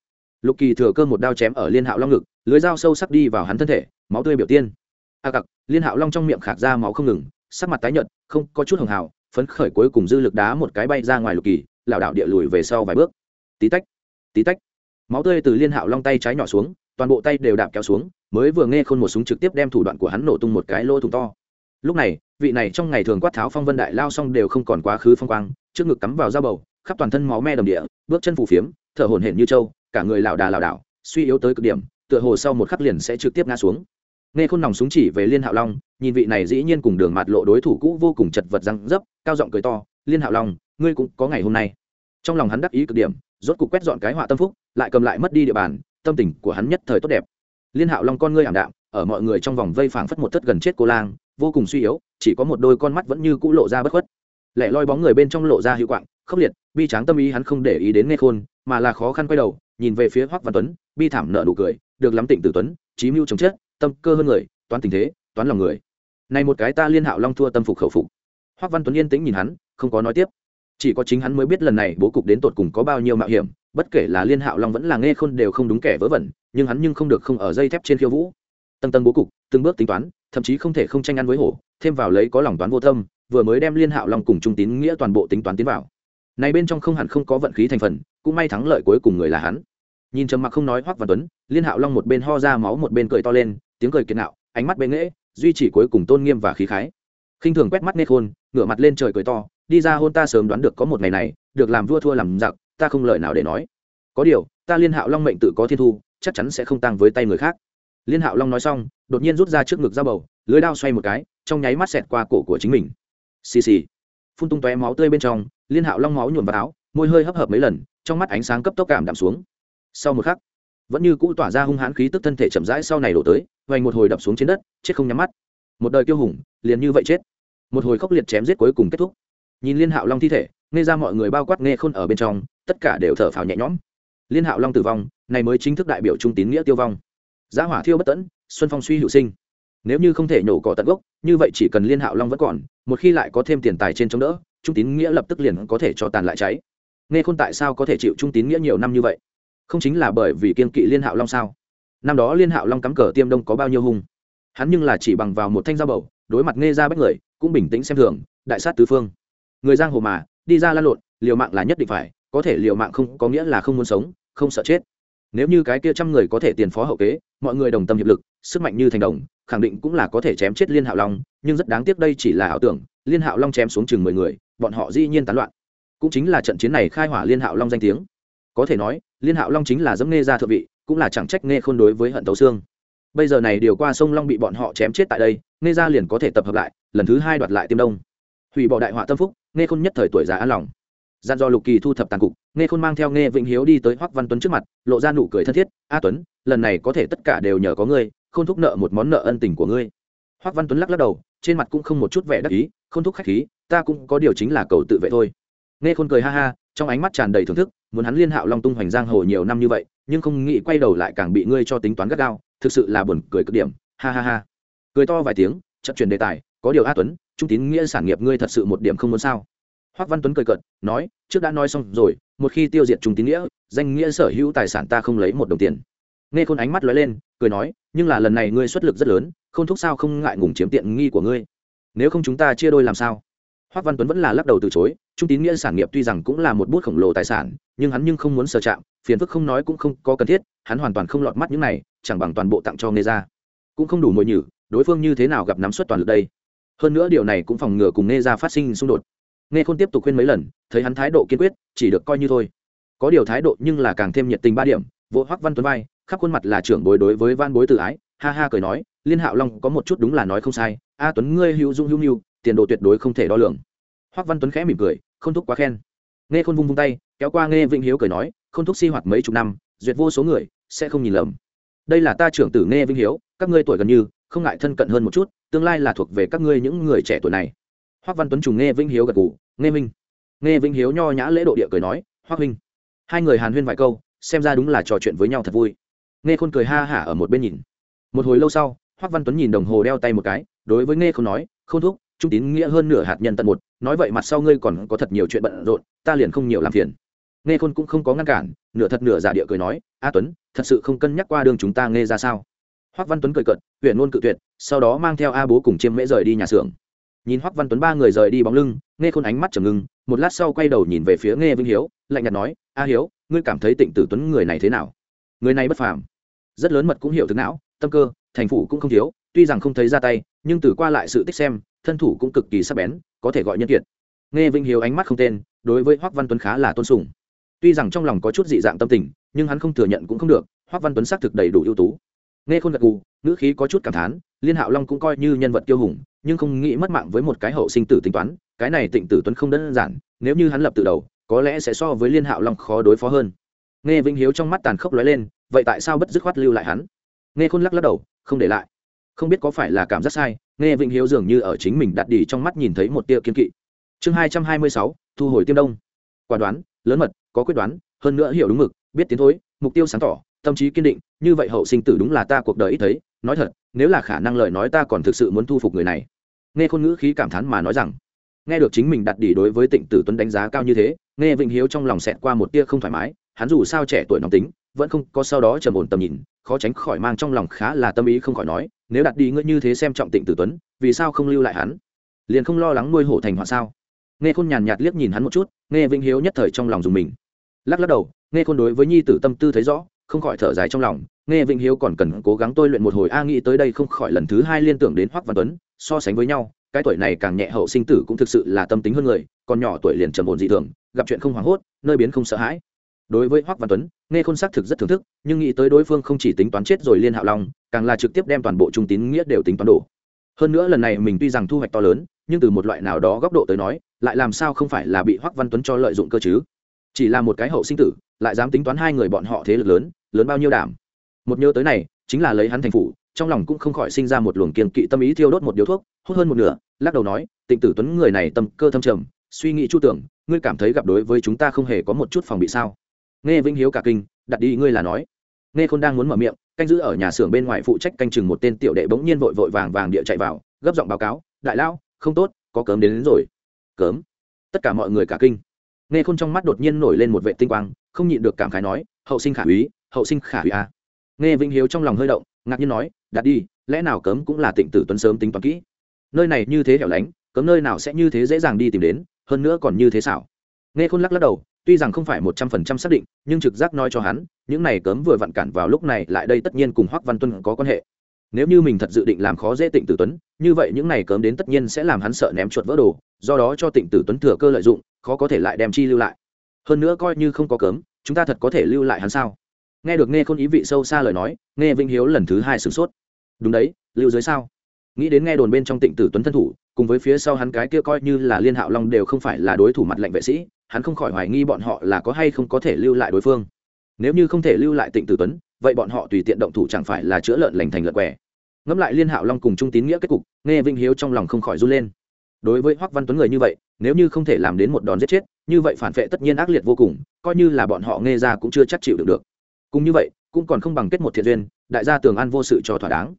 lục kỳ thừa cơ một đao chém ở liên hạo long ngực lưới dao sâu sắc đi vào hắn thân thể máu tươi biểu tiên a à cặc liên hạo long trong miệng khạc ra máu không ngừng sắc mặt tái nhợt không có chút hồng hào phấn khởi cuối cùng dư lực đá một cái bay ra ngoài lục kỳ lảo đảo địa lùi về sau vài bước tí tách tí tách máu tươi từ liên hạo long tay trái nhỏ xuống toàn bộ tay đều đạp kéo xuống mới vừa nghe khôn một súng trực tiếp đem thủ đoạn của hắn nổ tung một cái lô thùng to lúc này, vị này trong ngày thường quát tháo phong vân đại lao xong đều không còn quá khứ phong quang, trước ngực cắm vào da bầu, khắp toàn thân máu me đầm địa, bước chân phù phiếm, thở hổn hển như trâu, cả người lảo đà lảo đảo, suy yếu tới cực điểm, tựa hồ sau một khắc liền sẽ trực tiếp ngã xuống. Nghe khôn nòng súng chỉ về liên hạo long, nhìn vị này dĩ nhiên cùng đường mặt lộ đối thủ cũ vô cùng chật vật răng dấp, cao giọng cười to, liên hạo long, ngươi cũng có ngày hôm nay. Trong lòng hắn đắc ý cực điểm, rốt cục quét dọn cái họa tâm phúc, lại cầm lại mất đi địa bàn, tâm tình của hắn nhất thời tốt đẹp. Liên hạo long con ngươi ảm đạm, ở mọi người trong vòng vây phảng phất một thất gần chết cô lang vô cùng suy yếu, chỉ có một đôi con mắt vẫn như cũ lộ ra bất khuất. Lẻ loi bóng người bên trong lộ ra hiệu quạng, khốc liệt, bi tráng tâm ý hắn không để ý đến nghe khôn, mà là khó khăn quay đầu, nhìn về phía hoắc văn tuấn, bi thảm nợ nụ cười, được lắm, tịnh tử tuấn trí mưu chống chết, tâm cơ hơn người, toán tình thế, toán lòng người. Này một cái ta liên hạo long thua tâm phục khẩu phục. Hoắc văn tuấn yên tĩnh nhìn hắn, không có nói tiếp. Chỉ có chính hắn mới biết lần này bố cục đến tột cùng có bao nhiêu mạo hiểm, bất kể là liên hạo long vẫn là nghe khôn đều không đúng kẻ vớ vẩn, nhưng hắn nhưng không được không ở dây thép trên khiêu vũ. Tầng tầng bố cục, từng bước tính toán thậm chí không thể không tranh ăn với hổ, thêm vào lấy có lòng toán vô tâm vừa mới đem liên hạo long cùng trung tín nghĩa toàn bộ tính toán tiến vào. Này bên trong không hẳn không có vận khí thành phần, cũng may thắng lợi cuối cùng người là hắn. Nhìn trầm mặc không nói hoắc văn tuấn, liên hạo long một bên ho ra máu một bên cười to lên, tiếng cười kiệt nạo, ánh mắt bệ nghễ, duy trì cuối cùng tôn nghiêm và khí khái. Khinh thường quét mắt nê khôn ngửa mặt lên trời cười to, đi ra hôn ta sớm đoán được có một ngày này, được làm vua thua làm giặc, ta không lời nào để nói. Có điều, ta liên hạo long mệnh tự có thiên thu, chắc chắn sẽ không tăng với tay người khác liên hạo long nói xong, đột nhiên rút ra trước ngực dao bầu, lưới đao xoay một cái, trong nháy mắt xẹt qua cổ của chính mình. Xì xì. Phun tung tóe máu tươi bên trong, liên hạo long máu nhuộm vào áo, môi hơi hấp hợp mấy lần, trong mắt ánh sáng cấp tốc cảm đạm xuống. Sau một khắc, vẫn như cũ tỏa ra hung hãn khí tức thân thể chậm rãi sau này đổ tới vành một hồi đập xuống trên đất, chết không nhắm mắt. Một đời kiêu hùng, liền như vậy chết. Một hồi khốc liệt chém giết cuối cùng kết thúc. Nhìn liên hạo long thi thể nghe ra mọi người bao quát nghe khôn ở bên trong, tất cả đều thở phào nhẹ nhõm. Liên hạo long tử vong, này mới chính thức đại biểu trung tín nghĩa tiêu vong giá hỏa thiêu bất tẫn, xuân phong suy hữu sinh. Nếu như không thể nhổ cỏ tận gốc, như vậy chỉ cần liên hạo long vẫn còn, một khi lại có thêm tiền tài trên chống đỡ, trung tín nghĩa lập tức liền có thể cho tàn lại cháy. Nghe khôn tại sao có thể chịu trung tín nghĩa nhiều năm như vậy? Không chính là bởi vì kiên kỵ liên hạo long sao? Năm đó liên hạo long cắm cờ tiêm đông có bao nhiêu hung? Hắn nhưng là chỉ bằng vào một thanh dao bầu, đối mặt nghe ra bách người, cũng bình tĩnh xem thường, đại sát tứ phương. Người giang hồ mà, đi ra lan lộn, liều mạng là nhất định phải, có thể liều mạng không có nghĩa là không muốn sống, không sợ chết nếu như cái kia trăm người có thể tiền phó hậu kế, mọi người đồng tâm hiệp lực, sức mạnh như thành đồng, khẳng định cũng là có thể chém chết liên hạo long, nhưng rất đáng tiếc đây chỉ là ảo tưởng, liên hạo long chém xuống chừng mười người, bọn họ dĩ nhiên tán loạn. Cũng chính là trận chiến này khai hỏa liên hạo long danh tiếng. Có thể nói, liên hạo long chính là dẫm nghe ra thượng vị, cũng là chẳng trách nghe khôn đối với hận tấu xương. Bây giờ này điều qua sông long bị bọn họ chém chết tại đây nghe ra liền có thể tập hợp lại, lần thứ hai đoạt lại tiêm đông. Hủy bỏ đại họa tâm phúc nghe khôn nhất thời tuổi già an lòng. Gian do lục kỳ thu thập tàn cục nghe khôn mang theo nghe vĩnh hiếu đi tới hoắc văn tuấn trước mặt, lộ ra nụ cười thân thiết, a tuấn, lần này có thể tất cả đều nhờ có ngươi không thúc nợ một món nợ ân tình của ngươi. Hoắc văn tuấn lắc lắc đầu, trên mặt cũng không một chút vẻ đắc ý không thúc khách khí, ta cũng có điều chính là cầu tự vệ thôi. Nghe khôn cười ha ha, trong ánh mắt tràn đầy thưởng thức, muốn hắn liên hạo long tung hoành giang hồ nhiều năm như vậy, nhưng không nghĩ quay đầu lại càng bị ngươi cho tính toán gắt gao, thực sự là buồn cười cực điểm, ha ha ha. Cười to vài tiếng chậm chuyển đề tài, có điều a tuấn, trung tín nghĩa sản nghiệp ngươi thật sự một điểm không muốn sao? Hoắc văn tuấn cười cợt, nói, trước đã nói xong rồi, một khi tiêu diệt trung tín nghĩa, danh nghĩa sở hữu tài sản ta không lấy một đồng tiền. Nghe khôn ánh mắt lóe lên, cười nói, nhưng là lần này ngươi xuất lực rất lớn không thúc sao không ngại ngùng chiếm tiện nghi của ngươi? Nếu không chúng ta chia đôi làm sao? Hoắc văn tuấn vẫn là lắc đầu từ chối, trung tín nghĩa sản nghiệp tuy rằng cũng là một bút khổng lồ tài sản, nhưng hắn nhưng không muốn sờ chạm, phiền phức không nói cũng không có cần thiết, hắn hoàn toàn không lọt mắt những này, chẳng bằng toàn bộ tặng cho nghe ra cũng không đủ mồi nhử, đối phương như thế nào gặp nắm suất toàn lực đây? Hơn nữa điều này cũng phòng ngừa cùng nghe ra phát sinh xung đột nghe khôn tiếp tục khuyên mấy lần, thấy hắn thái độ kiên quyết, chỉ được coi như thôi. Có điều thái độ nhưng là càng thêm nhiệt tình ba điểm vỗ hoắc văn tuấn vai, khắp khuôn mặt là trưởng bối đối với van bối tự ái, ha ha cười nói, liên hạo long có một chút đúng là nói không sai, a tuấn ngươi hữu dung hữu nhu tiền đồ tuyệt đối không thể đo lường. Hoắc văn tuấn khẽ mỉm cười, không thúc quá khen. Nghe khôn vung vung tay, kéo qua nghe vĩnh hiếu cười nói, không thúc si hoạt mấy chục năm, duyệt vô số người, sẽ không nhìn lầm. Đây là ta trưởng tử nghe vĩnh hiếu, các ngươi tuổi gần như, không ngại thân cận hơn một chút, tương lai là thuộc về các ngươi những người trẻ tuổi này hoắc văn tuấn trùng nghe vĩnh hiếu gật gù, nghe minh nghe vĩnh hiếu nho nhã lễ độ địa cười nói, hoắc minh hai người hàn huyên vài câu, xem ra đúng là trò chuyện với nhau thật vui. Nghe khôn cười ha hả ở một bên nhìn. Một hồi lâu sau, hoắc văn tuấn nhìn đồng hồ đeo tay một cái, đối với nghe khôn nói, Khôn thúc, trung tín nghĩa hơn nửa hạt nhân tận một, nói vậy mặt sau ngươi còn có thật nhiều chuyện bận rộn, ta liền không nhiều làm phiền. Nghe khôn cũng không có ngăn cản, nửa thật nửa giả địa cười nói, a tuấn, thật sự không cân nhắc qua đường chúng ta nghe ra sao? Hoắc văn tuấn cười cợt huyện luôn cự tuyệt, sau đó mang theo a bố cùng chiêm mễ rời đi nhà xưởng nhìn hoắc văn tuấn ba người rời đi bóng lưng, nghe khôn ánh mắt trầm ngưng, một lát sau quay đầu nhìn về phía nghe vinh hiếu, lạnh nhạt nói, a hiếu, ngươi cảm thấy tịnh tử tuấn người này thế nào? Người này bất phàm. Rất lớn mật cũng hiểu thực não, tâm cơ, thành phủ cũng không thiếu, tuy rằng không thấy ra tay, nhưng từ qua lại sự tích xem, thân thủ cũng cực kỳ sắc bén, có thể gọi nhân kiệt. Nghe vinh hiếu ánh mắt không tên, đối với hoắc văn tuấn khá là tôn sùng. Tuy rằng trong lòng có chút dị dạng tâm tình, nhưng hắn không thừa nhận cũng không được, hoắc văn tuấn xác thực đầy đủ ưu tú. Nghe khôn gật gù, ngữ khí có chút cảm thán, liên hạo long cũng coi như nhân vật kiêu hùng nhưng không nghĩ mất mạng với một cái hậu sinh tử tính toán, cái này tịnh tử tuấn không đơn giản, nếu như hắn lập từ đầu, có lẽ sẽ so với liên hạo long khó đối phó hơn. Nghe vĩnh hiếu trong mắt tàn khốc lóe lên, vậy tại sao bất dứt khoát lưu lại hắn? Nghe khôn lắc lắc đầu, không để lại. Không biết có phải là cảm giác sai, nghe vĩnh hiếu dường như ở chính mình đặt đi trong mắt nhìn thấy một tia kiên kỵ. Chương hai trăm hai mươi sáu, thu hồi tiêm đông. Quả đoán, lớn mật, có quyết đoán, hơn nữa hiểu đúng mực, biết tiến thối, mục tiêu sáng tỏ, tâm trí kiên định, như vậy hậu sinh tử đúng là ta cuộc đời ít thấy, nói thật, nếu là khả năng lời nói ta còn thực sự muốn thu phục người này nghe khôn ngữ khí cảm thán mà nói rằng, nghe được chính mình đặt đỉ đối với tịnh tử tuấn đánh giá cao như thế, nghe vĩnh hiếu trong lòng xẹt qua một tia không thoải mái, hắn dù sao trẻ tuổi nóng tính, vẫn không có sau đó trầm ổn tầm nhìn, khó tránh khỏi mang trong lòng khá là tâm ý không khỏi nói, nếu đặt đi ngươi như thế xem trọng tịnh tử tuấn, vì sao không lưu lại hắn? Liền không lo lắng nuôi hổ thành họa sao? Nghe khôn nhàn nhạt liếc nhìn hắn một chút, nghe vĩnh hiếu nhất thời trong lòng dùng mình. Lắc lắc đầu, nghe khôn đối với nhi tử tâm tư thấy rõ, không khỏi thở dài trong lòng nghe vĩnh hiếu còn cần cố gắng tôi luyện một hồi a nghĩ tới đây không khỏi lần thứ hai liên tưởng đến hoắc văn tuấn, so sánh với nhau, cái tuổi này càng nhẹ hậu sinh tử cũng thực sự là tâm tính hơn người, còn nhỏ tuổi liền trầm ổn dị thường, gặp chuyện không hoảng hốt, nơi biến không sợ hãi. Đối với hoắc văn tuấn, nghe khôn xác thực rất thưởng thức, nhưng nghĩ tới đối phương không chỉ tính toán chết rồi liên hạo long, càng là trực tiếp đem toàn bộ trung tín nghĩa đều tính toán đổ. Hơn nữa lần này mình tuy rằng thu hoạch to lớn, nhưng từ một loại nào đó góc độ tới nói, lại làm sao không phải là bị hoắc văn tuấn cho lợi dụng cơ chứ? Chỉ là một cái hậu sinh tử, lại dám tính toán hai người bọn họ thế lực lớn lớn bao nhiêu đảm? Một nhớ tới này chính là lấy hắn thành phủ trong lòng cũng không khỏi sinh ra một luồng kiên kỵ tâm ý thiêu đốt một điếu thuốc hút hơn một nửa lắc đầu nói tịnh tử tuấn người này tâm cơ thâm trầm suy nghĩ chu tưởng ngươi cảm thấy gặp đối với chúng ta không hề có một chút phòng bị sao? Nghe Vinh hiếu cả kinh đặt đi ngươi là nói. Nghe khôn đang muốn mở miệng canh giữ ở nhà xưởng bên ngoài phụ trách canh chừng một tên tiểu đệ bỗng nhiên vội vội vàng vàng địa chạy vào gấp giọng báo cáo đại lao không tốt có cớm đến, đến rồi. Cớm? Tất cả mọi người cả kinh. Nghe khôn trong mắt đột nhiên nổi lên một vệ tinh quang không nhịn được cảm khái nói hậu sinh khả úy hậu sinh khả úy a à nghe vĩnh hiếu trong lòng hơi động, ngạc nhiên nói, đặt đi, lẽ nào cấm cũng là tịnh tử tuấn sớm tính toán kỹ? Nơi này như thế hẻo lánh, cấm nơi nào sẽ như thế dễ dàng đi tìm đến, hơn nữa còn như thế xảo. Nghe khôn lắc lắc đầu, tuy rằng không phải một trăm phần trăm xác định, nhưng trực giác nói cho hắn, những này cấm vừa vặn cản vào lúc này lại đây tất nhiên cùng hoắc văn tuân có quan hệ. Nếu như mình thật dự định làm khó dễ tịnh tử tuấn, như vậy những này cấm đến tất nhiên sẽ làm hắn sợ ném chuột vỡ đồ, do đó cho tịnh tử tuấn thừa cơ lợi dụng, khó có thể lại đem chi lưu lại. Hơn nữa coi như không có cấm, chúng ta thật có thể lưu lại hắn sao? Nghe được nghe khôn ý vị sâu xa lời nói nghe vinh hiếu lần thứ hai sửng sốt. Đúng đấy, lưu dưới sao? Nghĩ đến nghe đồn bên trong tịnh tử tuấn thân thủ, cùng với phía sau hắn cái kia coi như là liên hạo long đều không phải là đối thủ mặt lệnh vệ sĩ, hắn không khỏi hoài nghi bọn họ là có hay không có thể lưu lại đối phương. Nếu như không thể lưu lại tịnh tử tuấn, vậy bọn họ tùy tiện động thủ chẳng phải là chữa lợn lành thành lợn quẻ ngẫm lại liên hạo long cùng trung tín nghĩa kết cục nghe vinh hiếu trong lòng không khỏi run lên. Đối với hoắc văn tuấn người như vậy, nếu như không thể làm đến một đòn giết chết, như vậy phản vệ tất nhiên ác liệt vô cùng, coi như là bọn họ nghe ra cũng chưa chắc chịu được được cùng như vậy, cũng còn không bằng kết một thiện duyên, đại gia tường an vô sự cho thỏa đáng.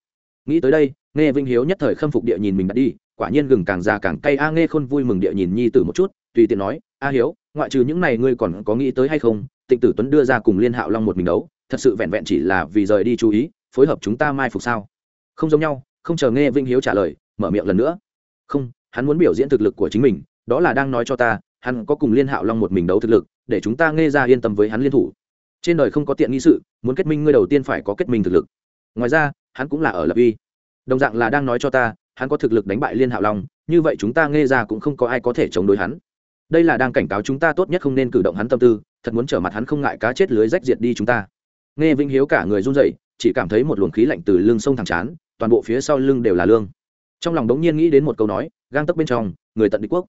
Nghĩ tới đây, nghe vinh hiếu nhất thời khâm phục địa nhìn mình đã đi, quả nhiên gừng càng già càng cay, a nghe khôn vui mừng địa nhìn nhi tử một chút, tùy tiện nói, a hiếu, ngoại trừ những này ngươi còn có nghĩ tới hay không? Tịnh tử tuấn đưa ra cùng liên hạo long một mình đấu, thật sự vẹn vẹn chỉ là vì rời đi chú ý, phối hợp chúng ta mai phục sao? Không giống nhau, không chờ nghe vinh hiếu trả lời, mở miệng lần nữa. Không, hắn muốn biểu diễn thực lực của chính mình, đó là đang nói cho ta, hắn có cùng liên hạo long một mình đấu thực lực, để chúng ta nghe ra yên tâm với hắn liên thủ trên đời không có tiện nghi sự, muốn kết minh ngươi đầu tiên phải có kết minh thực lực. Ngoài ra, hắn cũng là ở lập uy. Đồng dạng là đang nói cho ta, hắn có thực lực đánh bại liên hạo long, như vậy chúng ta nghe ra cũng không có ai có thể chống đối hắn. Đây là đang cảnh cáo chúng ta tốt nhất không nên cử động hắn tâm tư, thật muốn trở mặt hắn không ngại cá chết lưới rách diệt đi chúng ta. Nghe vĩnh hiếu cả người run rẩy, chỉ cảm thấy một luồng khí lạnh từ lưng sông thẳng chán, toàn bộ phía sau lưng đều là lương. Trong lòng đống nhiên nghĩ đến một câu nói, gang tấc bên trong, người tận đế quốc.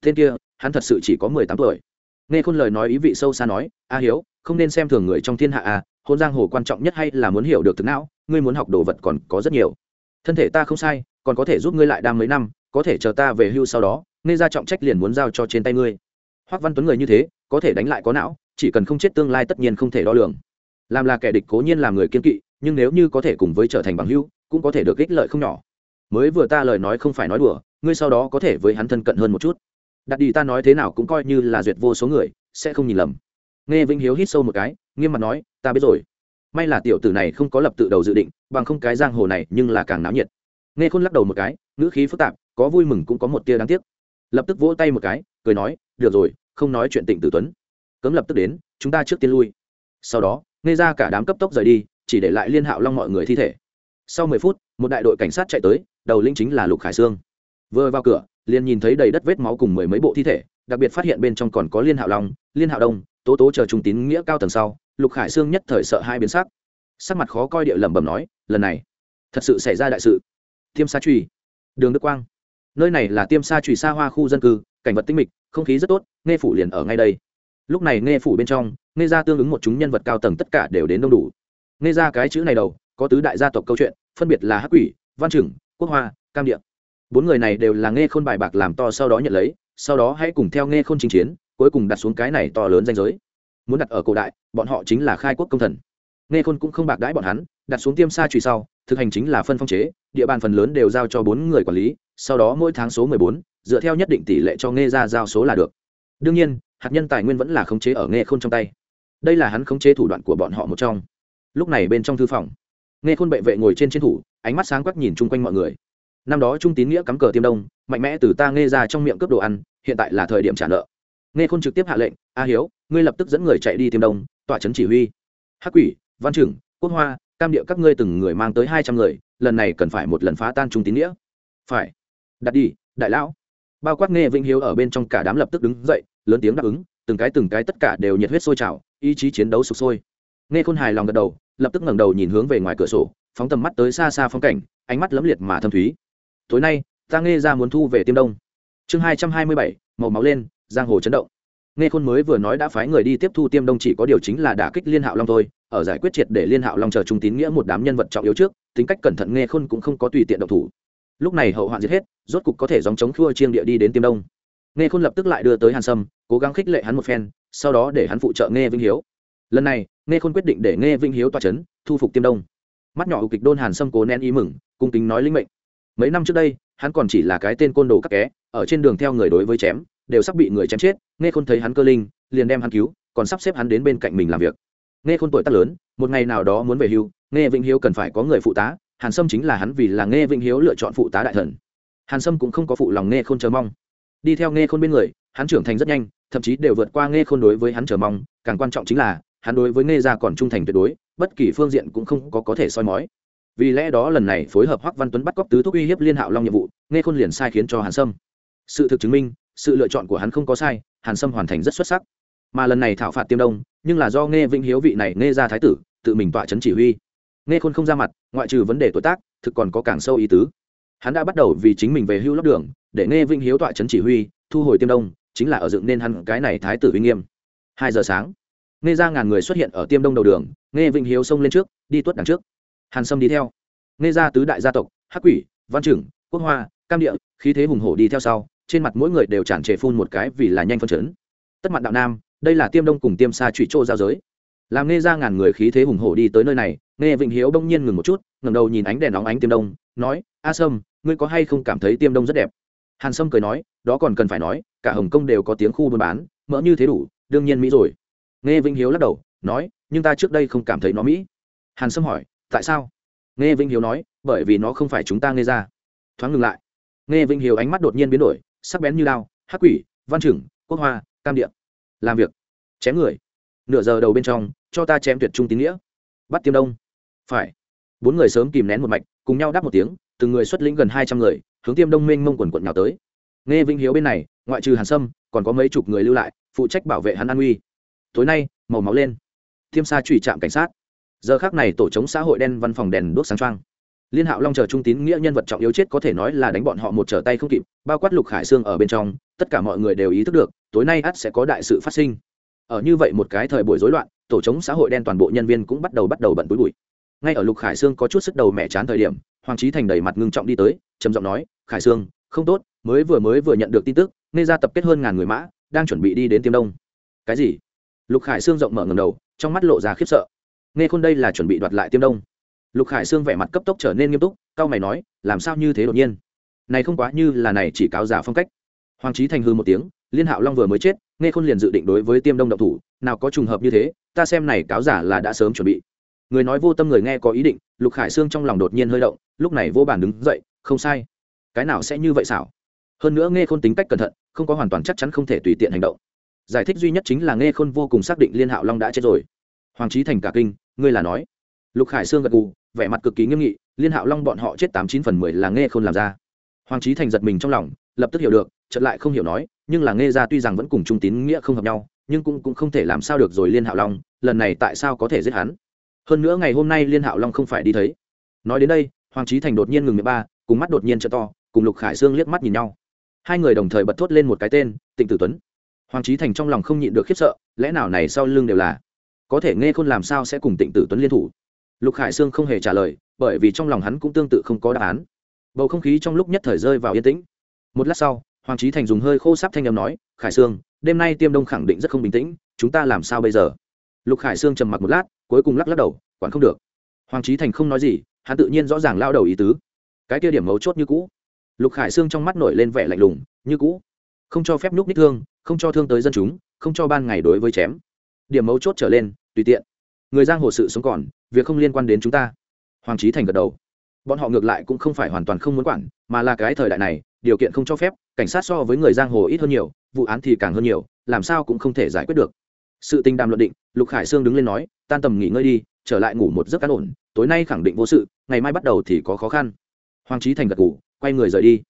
Tên kia, hắn thật sự chỉ có mười tám tuổi. Nghe khôn lời nói ý vị sâu xa nói, a hiếu không nên xem thường người trong thiên hạ à? hôn giang hồ quan trọng nhất hay là muốn hiểu được thực não, ngươi muốn học đồ vật còn có rất nhiều. Thân thể ta không sai, còn có thể giúp ngươi lại đam mấy năm, có thể chờ ta về hưu sau đó nên ra trọng trách liền muốn giao cho trên tay ngươi. Hoắc văn tuấn người như thế, có thể đánh lại có não, chỉ cần không chết tương lai tất nhiên không thể đo lường. Làm là kẻ địch cố nhiên làm người kiên kỵ, nhưng nếu như có thể cùng với trở thành bằng hưu, cũng có thể được ích lợi không nhỏ. Mới vừa ta lời nói không phải nói đùa, ngươi sau đó có thể với hắn thân cận hơn một chút. Đặt đi ta nói thế nào cũng coi như là duyệt vô số người, sẽ không nhìn lầm nghe vĩnh hiếu hít sâu một cái, nghiêm mặt nói, ta biết rồi. May là tiểu tử này không có lập tự đầu dự định, bằng không cái giang hồ này nhưng là càng náo nhiệt. Nghe khôn lắc đầu một cái, ngữ khí phức tạp, có vui mừng cũng có một tia đáng tiếc. Lập tức vỗ tay một cái, cười nói, được rồi, không nói chuyện tịnh tử tuấn. Cấm lập tức đến, chúng ta trước tiên lui. Sau đó, nghe ra cả đám cấp tốc rời đi, chỉ để lại liên hạo long mọi người thi thể. Sau mười phút, một đại đội cảnh sát chạy tới, đầu linh chính là lục khải sương. Vừa vào cửa, liền nhìn thấy đầy đất vết máu cùng mười mấy bộ thi thể, đặc biệt phát hiện bên trong còn có liên hạo long, liên hạo đông tố tố chờ trung tín nghĩa cao tầng sau, lục khải sương nhất thời sợ hai biến sắc. Sắc mặt khó coi địa lẩm bẩm nói, lần này, thật sự xảy ra đại sự. Tiêm sa truy đường đức quang, nơi này là tiêm sa truy xa hoa khu dân cư, cảnh vật tinh mịch, không khí rất tốt, nghe phủ liền ở ngay đây. Lúc này nghe phủ bên trong, nghe ra tương ứng một chúng nhân vật cao tầng tất cả đều đến đông đủ. Nghe ra cái chữ này đầu, có tứ đại gia tộc câu chuyện, phân biệt là hắc quỷ, văn trừng quốc hoa, cam địa. Bốn người này đều là nghe khôn bài bạc làm to sau đó nhận lấy, sau đó hãy cùng theo nghe khôn chính chiến cuối cùng đặt xuống cái này to lớn danh giới. Muốn đặt ở cổ đại, bọn họ chính là khai quốc công thần. Nghe khôn cũng không bạc đãi bọn hắn, đặt xuống tiêm xa truy sau, thực hành chính là phân phong chế, địa bàn phần lớn đều giao cho bốn người quản lý, sau đó mỗi tháng số mười bốn, dựa theo nhất định tỷ lệ cho nghe ra giao số là được. Đương nhiên, hạt nhân tài nguyên vẫn là khống chế ở nghe khôn trong tay. Đây là hắn khống chế thủ đoạn của bọn họ một trong. Lúc này bên trong thư phòng, nghe khôn bệ vệ ngồi trên chiến thủ, ánh mắt sáng quắc nhìn chung quanh mọi người. Năm đó trung tín nghĩa cắm cờ tiêm đông, mạnh mẽ từ ta nghe ra trong miệng cướp đồ ăn, hiện tại là thời điểm trả nợ nghe khôn trực tiếp hạ lệnh, a hiếu, ngươi lập tức dẫn người chạy đi tiêm đông, tọa trấn chỉ huy. Hắc quỷ, văn trưởng, quốc hoa, cam điệu các ngươi từng người mang tới hai trăm người, lần này cần phải một lần phá tan trung tín nghĩa. Phải. Đặt đi, đại lão. Bao quát nghe vĩnh hiếu ở bên trong cả đám lập tức đứng dậy, lớn tiếng đáp ứng, từng cái từng cái tất cả đều nhiệt huyết sôi trào, ý chí chiến đấu sục sôi. Nghe khôn hài lòng gật đầu, lập tức ngẩng đầu nhìn hướng về ngoài cửa sổ, phóng tầm mắt tới xa xa phong cảnh, ánh mắt lấm liệt mà thâm thúy. Tối nay, ta nghe ra muốn thu về tiêm đông. Chương hai trăm hai mươi bảy, màu máu lên giang hồ chấn động. Nghe khôn mới vừa nói đã phái người đi tiếp thu tiêm đông chỉ có điều chính là đả kích liên hạo long thôi, ở giải quyết triệt để liên hạo long chờ trung tín nghĩa một đám nhân vật trọng yếu trước, tính cách cẩn thận nghe khôn cũng không có tùy tiện độc thủ. Lúc này hậu hoạn giết hết, rốt cục có thể dòng chống khua chiêng địa đi đến tiêm đông. Nghe khôn lập tức lại đưa tới hàn sâm, cố gắng khích lệ hắn một phen, sau đó để hắn phụ trợ nghe vinh hiếu. Lần này, nghe khôn quyết định để nghe vinh hiếu toa c h ấ n thu phục tiêm đông. Mắt nhỏ kịch đôn hàn sâm cố nén ý mừng, cung kính nói linh mệnh. Mấy năm trước đây, hắn còn chỉ là cái tên côn đồ các ké, ở trên đường theo người đối với chém đều sắp bị người chém chết, nghe khôn thấy hắn cơ linh, liền đem hắn cứu, còn sắp xếp hắn đến bên cạnh mình làm việc. Nghe khôn tuổi tác lớn, một ngày nào đó muốn về hưu, nghe vĩnh hiếu cần phải có người phụ tá, hàn sâm chính là hắn vì là nghe vĩnh hiếu lựa chọn phụ tá đại thần. Hàn sâm cũng không có phụ lòng nghe khôn chờ mong. Đi theo nghe khôn bên người, hắn trưởng thành rất nhanh, thậm chí đều vượt qua nghe khôn đối với hắn chờ mong, càng quan trọng chính là, hắn đối với nghe Ra còn trung thành tuyệt đối, bất kỳ phương diện cũng không có có thể soi mói. Vì lẽ đó lần này phối hợp hoắc văn tuấn bắt cóc tứ thúc uy hiếp liên hạo long nhiệm vụ, nghe khôn liền sai khiến cho hàn sâm. Sự thực chứng minh sự lựa chọn của hắn không có sai, hàn sâm hoàn thành rất xuất sắc. Mà lần này thảo phạt tiêm đông, nhưng là do nghe vĩnh hiếu vị này nghe ra thái tử, tự mình tọa chấn chỉ huy. Nghe khôn không ra mặt, ngoại trừ vấn đề tuổi tác, thực còn có càng sâu ý tứ. Hắn đã bắt đầu vì chính mình về hưu lót đường, để nghe vĩnh hiếu tọa chấn chỉ huy, thu hồi tiêm đông, chính là ở dựng nên hắn cái này thái tử uy nghiêm. Hai giờ sáng nghe ra ngàn người xuất hiện ở tiêm đông đầu đường nghe vĩnh hiếu xông lên trước, đi tuất đằng trước. Hàn sâm đi theo. Nghe ra tứ đại gia tộc, hắc quỷ, văn trưởng quốc hoa, cam địa, khí thế hùng hổ đi theo sau trên mặt mỗi người đều tràn trề phun một cái vì là nhanh phân chấn. Tất mặt đạo nam, đây là tiêm đông cùng tiêm xa trụy trô giao giới. Làm nghe ra ngàn người khí thế hùng hổ đi tới nơi này, nghe vịnh hiếu đông nhiên ngừng một chút, ngẩng đầu nhìn ánh đèn nóng ánh tiêm đông, nói, a sâm, ngươi có hay không cảm thấy tiêm đông rất đẹp? Hàn sâm cười nói, đó còn cần phải nói, cả hồng kông đều có tiếng khu buôn bán, mỡ như thế đủ, đương nhiên mỹ rồi. Nghe vĩnh hiếu lắc đầu, nói, nhưng ta trước đây không cảm thấy nó mỹ. Hàn sâm hỏi, tại sao? Nghe vĩnh hiếu nói, bởi vì nó không phải chúng ta nghe ra. Thoáng ngừng lại, nghe vĩnh hiếu ánh mắt đột nhiên biến đổi sắc bén như lao hắc quỷ, văn trưởng, quốc hoa, cam điện làm việc. Chém người. Nửa giờ đầu bên trong, cho ta chém tuyệt trung tín nghĩa. Bắt tiêm đông. Phải. Bốn người sớm kìm nén một mạch, cùng nhau đáp một tiếng, từng người xuất lĩnh gần hai trăm người, hướng tiêm đông minh mông quần quận nhào tới. Nghe vinh hiếu bên này, ngoại trừ hàn sâm, còn có mấy chục người lưu lại, phụ trách bảo vệ hắn an uy. Tối nay, màu máu lên. Tiêm xa trụy trạm cảnh sát. Giờ khác này tổ chống xã hội đen văn phòng đèn đuốc sáng trăng liên hạo long chờ trung tín nghĩa nhân vật trọng yếu chết có thể nói là đánh bọn họ một trở tay không kịp, bao quát lục khải sương ở bên trong, tất cả mọi người đều ý thức được, tối nay ắt sẽ có đại sự phát sinh. Ở như vậy một cái thời buổi rối loạn, tổ chống xã hội đen toàn bộ nhân viên cũng bắt đầu bắt đầu bận túi bụi. Ngay ở lục khải sương có chút sức đầu mẹ chán thời điểm, hoàng trí thành đầy mặt ngưng trọng đi tới, trầm giọng nói, khải sương, không tốt, mới vừa mới vừa nhận được tin tức, nên ra tập kết hơn ngàn người mã, đang chuẩn bị đi đến tiêm đông. Cái gì? Lục khải sương rộng mở ngầm đầu, trong mắt lộ ra khiếp sợ. Nghe khôn đây là chuẩn bị đoạt lại tiêm đông lục khải sương vẻ mặt cấp tốc trở nên nghiêm túc cao mày nói, làm sao như thế đột nhiên? Này không quá như là này chỉ cáo giả phong cách. Hoàng trí thành hư một tiếng, liên hạo long vừa mới chết, nghe khôn liền dự định đối với tiêm đông độc thủ, nào có trùng hợp như thế, ta xem này cáo giả là đã sớm chuẩn bị. Người nói vô tâm người nghe có ý định, lục khải sương trong lòng đột nhiên hơi động, lúc này vô bản đứng dậy, không sai. Cái nào sẽ như vậy xảo? Hơn nữa nghe khôn tính cách cẩn thận, không có hoàn toàn chắc chắn không thể tùy tiện hành động. Giải thích duy nhất chính là nghe khôn vô cùng xác định liên hạo long đã chết rồi. Hoàng trí thành cả kinh, ngươi là nói? Lục khải sương gật gù vẻ mặt cực kỳ nghiêm nghị, liên hạo long bọn họ chết tám chín phần mười là nghe khôn làm ra. Hoàng trí thành giật mình trong lòng, lập tức hiểu được, chợt lại không hiểu nói, nhưng là nghe ra tuy rằng vẫn cùng trung tín nghĩa không hợp nhau, nhưng cũng cũng không thể làm sao được rồi liên hạo long, lần này tại sao có thể giết hắn? Hơn nữa ngày hôm nay liên hạo long không phải đi thấy. Nói đến đây, hoàng trí thành đột nhiên ngừng miệng ba, cùng mắt đột nhiên trợ to, cùng lục khải sương liếc mắt nhìn nhau. Hai người đồng thời bật thốt lên một cái tên, tịnh tử tuấn. Hoàng trí thành trong lòng không nhịn được khiếp sợ, lẽ nào này sau lưng đều là? Có thể nghe khôn làm sao sẽ cùng tịnh tử tuấn liên thủ? Lục khải sương không hề trả lời, bởi vì trong lòng hắn cũng tương tự không có đáp án. Bầu không khí trong lúc nhất thời rơi vào yên tĩnh. Một lát sau, hoàng trí thành dùng hơi khô sắp thanh â m nói, khải sương, đêm nay tiêm đông khẳng định rất không bình tĩnh, chúng ta làm sao bây giờ? Lục khải sương trầm mặc một lát, cuối cùng lắc lắc đầu, quản không được. Hoàng trí thành không nói gì, hắn tự nhiên rõ ràng lao đầu ý tứ. Cái kia điểm mấu chốt như cũ. Lục khải Sương trong mắt nổi lên vẻ lạnh lùng, như cũ. Không cho phép núp ních thương, không cho thương tới dân chúng, không cho ban ngày đối với chém. Điểm mấu chốt trở lên, tùy tiện người giang hồ sự sống còn, việc không liên quan đến chúng ta. Hoàng trí thành gật đầu. Bọn họ ngược lại cũng không phải hoàn toàn không muốn quản, mà là cái thời đại này, điều kiện không cho phép, cảnh sát so với người giang hồ ít hơn nhiều, vụ án thì càng hơn nhiều, làm sao cũng không thể giải quyết được. Sự tình đàm luận định, lục khải sương đứng lên nói, tan tầm nghỉ ngơi đi, trở lại ngủ một giấc cán ổn, tối nay khẳng định vô sự, ngày mai bắt đầu thì có khó khăn. Hoàng trí thành gật ngủ quay người rời đi.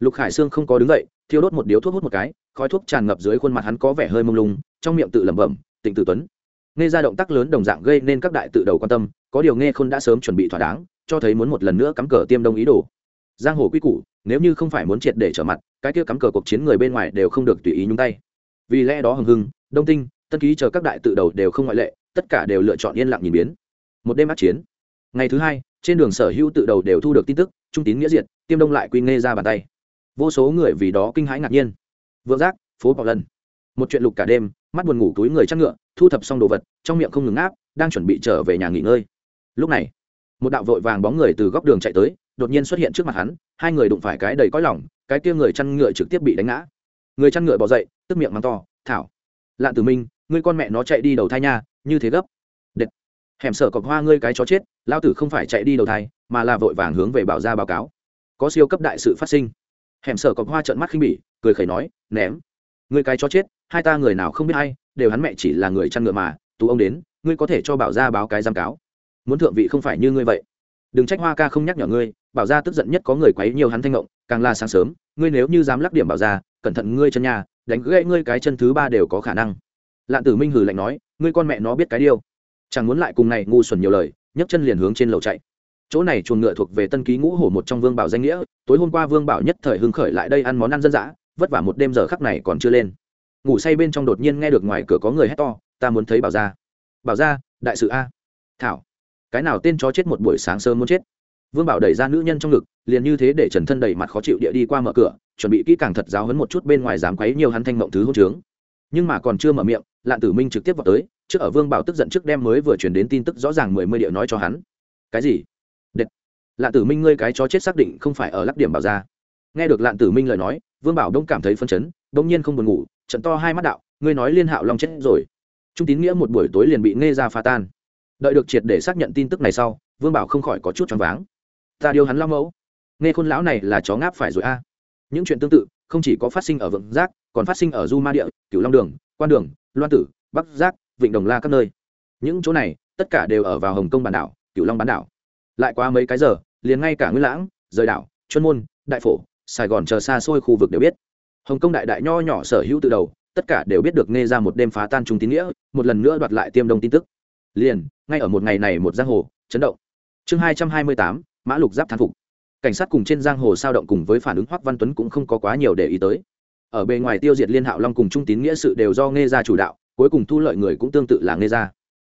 Lục khải sương không có đứng dậy, thiêu đốt một điếu thuốc hút một cái, khói thuốc tràn ngập dưới khuôn mặt hắn có vẻ hơi mông lung, trong miệng tự lẩm bẩm, tịnh tử tuấn nghe ra động tác lớn đồng dạng gây nên các đại tự đầu quan tâm, có điều nghe khôn đã sớm chuẩn bị thỏa đáng, cho thấy muốn một lần nữa cắm cờ tiêm đông ý đồ. Giang hồ quy củ, nếu như không phải muốn triệt để trở mặt, cái kia cắm cờ cuộc chiến người bên ngoài đều không được tùy ý nhúng tay. Vì lẽ đó hừng hưng, đông tinh, tân ký chờ các đại tự đầu đều không ngoại lệ, tất cả đều lựa chọn yên lặng nhìn biến. Một đêm át chiến. Ngày thứ hai, trên đường sở hữu tự đầu đều thu được tin tức, trung tín nghĩa diệt, tiêm đông lại quy nghe ra bàn tay. Vô số người vì đó kinh hãi ngạc nhiên. Vượng giác, phố bảo lần một chuyện lục cả đêm mắt buồn ngủ túi người chăn ngựa, thu thập xong đồ vật, trong miệng không ngừng áp đang chuẩn bị trở về nhà nghỉ ngơi. Lúc này, một đạo vội vàng bóng người từ góc đường chạy tới, đột nhiên xuất hiện trước mặt hắn, hai người đụng phải cái đầy cõi lỏng cái kia người chăn ngựa trực tiếp bị đánh ngã. Người chăn ngựa bỏ dậy, tức miệng mắng to, thảo, lạn tử minh, ngươi con mẹ nó chạy đi đầu thai nha, như thế gấp. Đệt. hẻm sở cọc hoa ngươi cái chó chết, lao tử không phải chạy đi đầu thai, mà là vội vàng hướng về bảo ra báo cáo. Có siêu cấp đại sự phát sinh. Hẻm sở cọc hoa trợn mắt khinh bỉ, cười khẩy nói, ném. Ngươi cái chó chết hai ta người nào không biết hay đều hắn mẹ chỉ là người chăn ngựa mà, tú ông đến, ngươi có thể cho bảo ra báo cái giam cáo. Muốn thượng vị không phải như ngươi vậy. Đừng trách hoa ca không nhắc nhở ngươi, bảo ra tức giận nhất có người quấy nhiều hắn thanh ngộng, càng là sáng sớm, ngươi nếu như dám lắc điểm bảo ra cẩn thận ngươi chân nhà, đánh gãy ngươi cái chân thứ ba đều có khả năng. Lạn tử minh hử lạnh nói, ngươi con mẹ nó biết cái điêu chẳng muốn lại cùng này ngu xuẩn nhiều lời, nhấc chân liền hướng trên lầu chạy. Chỗ này chuồng ngựa thuộc về tân ký ngũ hổ một trong vương bảo danh nghĩa, tối hôm qua vương bảo nhất thời hưng khởi lại đây ăn món ăn dân dã, vất vả một đêm giờ khắc này còn chưa lên ngủ say bên trong đột nhiên nghe được ngoài cửa có người hét to ta muốn thấy bảo gia, bảo gia, đại sự a. Thảo cái nào tên chó chết một buổi sáng sớm muốn chết? Vương bảo đẩy ra nữ nhân trong ngực liền như thế để trần thân đầy mặt khó chịu địa đi qua mở cửa chuẩn bị kỹ càng thật giáo hấn một chút bên ngoài dám quấy nhiều hắn thanh mộng thứ hôn trướng. Nhưng mà còn chưa mở miệng lạn tử minh trực tiếp vào tới trước ở vương bảo tức giận trước đem mới vừa chuyển đến tin tức rõ ràng mười mươi điệu nói cho hắn. Cái gì? Đệt. lạn tử minh ngươi cái chó chết xác định không phải ở lắc điểm bảo ra nghe được lạn tử minh lời nói vương bảo đông cảm thấy phân chấn đông nhiên không buồn ngủ trận to hai mắt đạo, ngươi nói liên hạo long chết rồi. Trung tín nghĩa một buổi tối liền bị nghe ra pha tan. Đợi được triệt để xác nhận tin tức này sau, vương bảo không khỏi có chút choáng váng. Ta điêu hắn lao mẫu. Nghe khôn lão này là chó ngáp phải rồi a. À. Những chuyện tương tự, không chỉ có phát sinh ở vượng giác, còn phát sinh ở du ma địa, cửu long đường, quan đường, loan tử, bắc giác, vịnh đồng la các nơi. Những chỗ này, tất cả đều ở vào hồng kông bản đảo, cửu long bán đảo. Lại qua mấy cái giờ, liền ngay cả nguyên lãng, rời đảo, chuyên môn, đại phổ, sài gòn chờ xa xôi khu vực đều biết hồng kông đại đại nho nhỏ sở hữu từ đầu, tất cả đều biết được nghe ra một đêm phá tan trung tín nghĩa, một lần nữa đoạt lại tiêm đông tin tức. Liền, ngay ở một ngày này một giang hồ, chấn động. Chương hai trăm hai mươi tám, mã lục giáp thán phục. Cảnh sát cùng trên giang hồ sao động cùng với phản ứng hoắc văn tuấn cũng không có quá nhiều để ý tới. Ở bề ngoài tiêu diệt liên hạo long cùng trung tín nghĩa sự đều do nghe ra chủ đạo, cuối cùng thu lợi người cũng tương tự là nghe ra.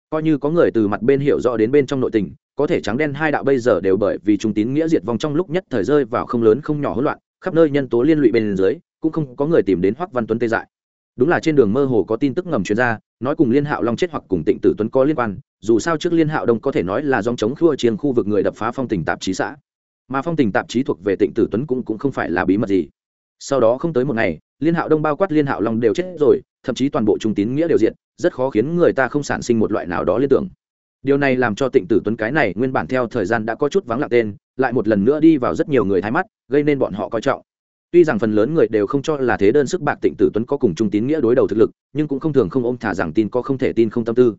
Coi như có người từ mặt bên hiểu rõ đến bên trong nội tình, có thể trắng đen hai đạo bây giờ đều bởi vì trung tín nghĩa diệt vong trong lúc nhất thời rơi vào không lớn không nhỏ hỗn loạn, khắp nơi nhân tố liên lụy bên dưới cũng không có người tìm đến hoắc văn tuấn tê dại. Đúng là trên đường mơ hồ có tin tức ngầm chuyên ra, nói cùng liên hạo long chết hoặc cùng tịnh tử tuấn có liên quan, dù sao trước liên hạo đông có thể nói là dòng chống khua chiên khu vực người đập phá phong tình tạp chí xã. Mà phong tình tạp chí thuộc về tịnh tử tuấn cũng cũng không phải là bí mật gì. Sau đó không tới một ngày, liên hạo đông bao quát liên hạo long đều chết rồi, thậm chí toàn bộ trung tín nghĩa đều diện rất khó khiến người ta không sản sinh một loại nào đó liên tưởng. Điều này làm cho tịnh tử tuấn cái này nguyên bản theo thời gian đã có chút vắng lặng tên, lại một lần nữa đi vào rất nhiều người thái mắt, gây nên bọn họ coi trọng tuy rằng phần lớn người đều không cho là thế đơn sức bạc tịnh tử tuấn có cùng trung tín nghĩa đối đầu thực lực, nhưng cũng không thường không ôm thả rằng tin có không thể tin không tâm tư.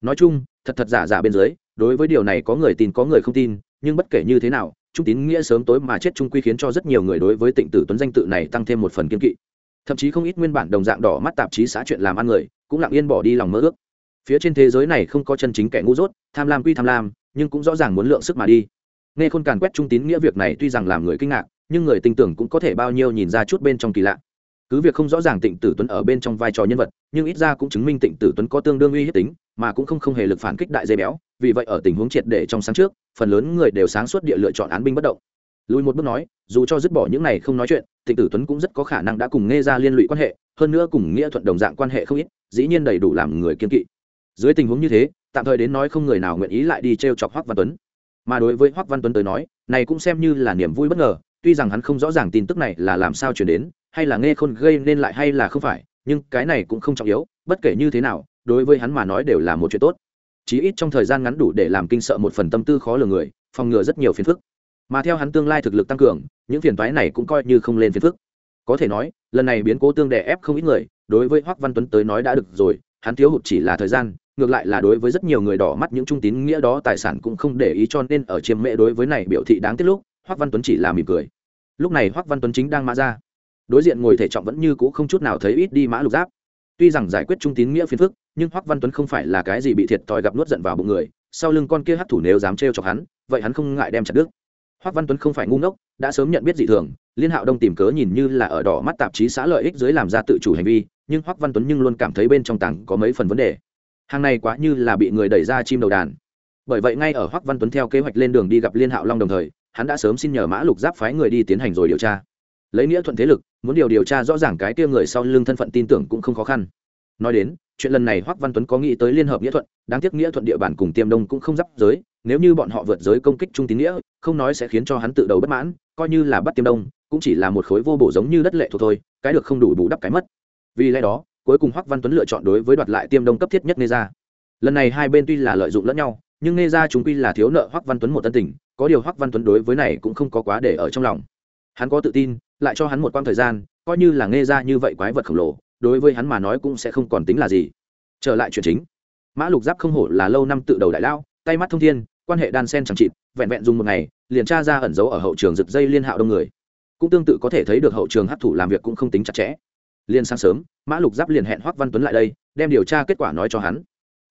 Nói chung, thật thật giả giả bên dưới, đối với điều này có người tin có người không tin, nhưng bất kể như thế nào, trung tín nghĩa sớm tối mà chết trung quy khiến cho rất nhiều người đối với tịnh tử tuấn danh tự này tăng thêm một phần kiên kỵ. Thậm chí không ít nguyên bản đồng dạng đỏ mắt tạp chí xã chuyện làm ăn người, cũng lặng yên bỏ đi lòng mơ ước. Phía trên thế giới này không có chân chính kẻ ngu dốt, tham lam quy tham lam, nhưng cũng rõ ràng muốn lượng sức mà đi. Nghe khôn càn quét trung tín nghĩa việc này tuy rằng làm người kinh ngạc nhưng người tin tưởng cũng có thể bao nhiêu nhìn ra chút bên trong kỳ lạ. Cứ việc không rõ ràng tịnh tử tuấn ở bên trong vai trò nhân vật, nhưng ít ra cũng chứng minh tịnh tử tuấn có tương đương uy hiếp tính, mà cũng không không hề lực phản kích đại dây béo, vì vậy ở tình huống triệt để trong sáng trước, phần lớn người đều sáng suốt địa lựa chọn án binh bất động. Lùi một bước nói, dù cho dứt bỏ những này không nói chuyện, tịnh tử tuấn cũng rất có khả năng đã cùng nghe ra liên lụy quan hệ, hơn nữa cùng nghĩa thuận đồng dạng quan hệ không ít, dĩ nhiên đầy đủ làm người kiên kỵ. Dưới tình huống như thế, tạm thời đến nói không người nào nguyện ý lại đi t r e o chọc hoắc văn tuấn. Mà đối với hoắc văn tuấn tới nói, này cũng xem như là niềm vui bất ngờ tuy rằng hắn không rõ ràng tin tức này là làm sao chuyển đến, hay là nghe khôn gây nên lại hay là không phải, nhưng cái này cũng không trọng yếu, bất kể như thế nào, đối với hắn mà nói đều là một chuyện tốt. Chí ít trong thời gian ngắn đủ để làm kinh sợ một phần tâm tư khó lường người, phòng ngừa rất nhiều phiền phức. Mà theo hắn tương lai thực lực tăng cường, những phiền toái này cũng coi như không lên phiền phức. Có thể nói, lần này biến cố tương đè ép không ít người, đối với hoắc văn tuấn tới nói đã được rồi, hắn thiếu hụt chỉ là thời gian, ngược lại là đối với rất nhiều người đỏ mắt những trung tín nghĩa đó tài sản cũng không để ý cho nên ở chiêm mệ đối với này biểu thị đáng tiếc lúc, hoắc văn tuấn chỉ là mỉm cười lúc này hoắc văn tuấn chính đang mã ra. Đối diện ngồi thể trọng vẫn như cũ không chút nào thấy ít đi mã lục giáp. Tuy rằng giải quyết trung tín nghĩa phiền phức, nhưng hoắc văn tuấn không phải là cái gì bị thiệt thòi gặp nuốt giận vào bụng người, sau lưng con kia hắc thủ nếu dám trêu chọc hắn, vậy hắn không ngại đem chặt đứt. Hoắc văn tuấn không phải ngu ngốc, đã sớm nhận biết dị thường, liên hạo đông tìm cớ nhìn như là ở đỏ mắt tạp chí xã lợi ích dưới làm ra tự chủ hành vi, nhưng hoắc văn tuấn nhưng luôn cảm thấy bên trong tảng có mấy phần vấn đề. Hàng này quá như là bị người đẩy ra chim đầu đàn. Bởi vậy ngay ở hoắc văn tuấn theo kế hoạch lên đường đi gặp liên hạo long đồng thời hắn đã sớm xin nhờ mã lục giáp phái người đi tiến hành rồi điều tra. Lấy nghĩa thuận thế lực, muốn điều điều tra rõ ràng cái kia người sau lưng thân phận tin tưởng cũng không khó khăn. Nói đến, chuyện lần này hoắc văn tuấn có nghĩ tới liên hợp nghĩa thuận, đáng tiếc nghĩa thuận địa bàn cùng tiêm đông cũng không giáp giới, nếu như bọn họ vượt giới công kích trung tín nghĩa, không nói sẽ khiến cho hắn tự đầu bất mãn, coi như là bắt tiêm đông, cũng chỉ là một khối vô bổ giống như đất lệ thuộc thôi, cái được không đủ bù đắp cái mất. Vì lẽ đó, cuối cùng hoắc văn tuấn lựa chọn đối với đoạt lại tiêm đông cấp thiết nhất nê ra lần này hai bên tuy là lợi dụng lẫn nhau nhưng nghe ra chúng quy là thiếu nợ hoắc văn tuấn một tân tình, có điều hoắc văn tuấn đối với này cũng không có quá để ở trong lòng. Hắn có tự tin, lại cho hắn một quãng thời gian, coi như là nghe ra như vậy quái vật khổng lồ, đối với hắn mà nói cũng sẽ không còn tính là gì. Trở lại chuyện chính. Mã lục giáp không hổ là lâu năm tự đầu đại lao tay mắt thông thiên, quan hệ đan sen chẳng chịt, vẹn vẹn dùng một ngày, liền tra ra ẩn dấu ở hậu trường giật dây liên hạo đông người. Cũng tương tự có thể thấy được hậu trường hấp thụ làm việc cũng không tính chặt chẽ. Liền sáng sớm, mã lục giáp liền hẹn hoắc văn tuấn lại đây, đem điều tra kết quả nói cho hắn.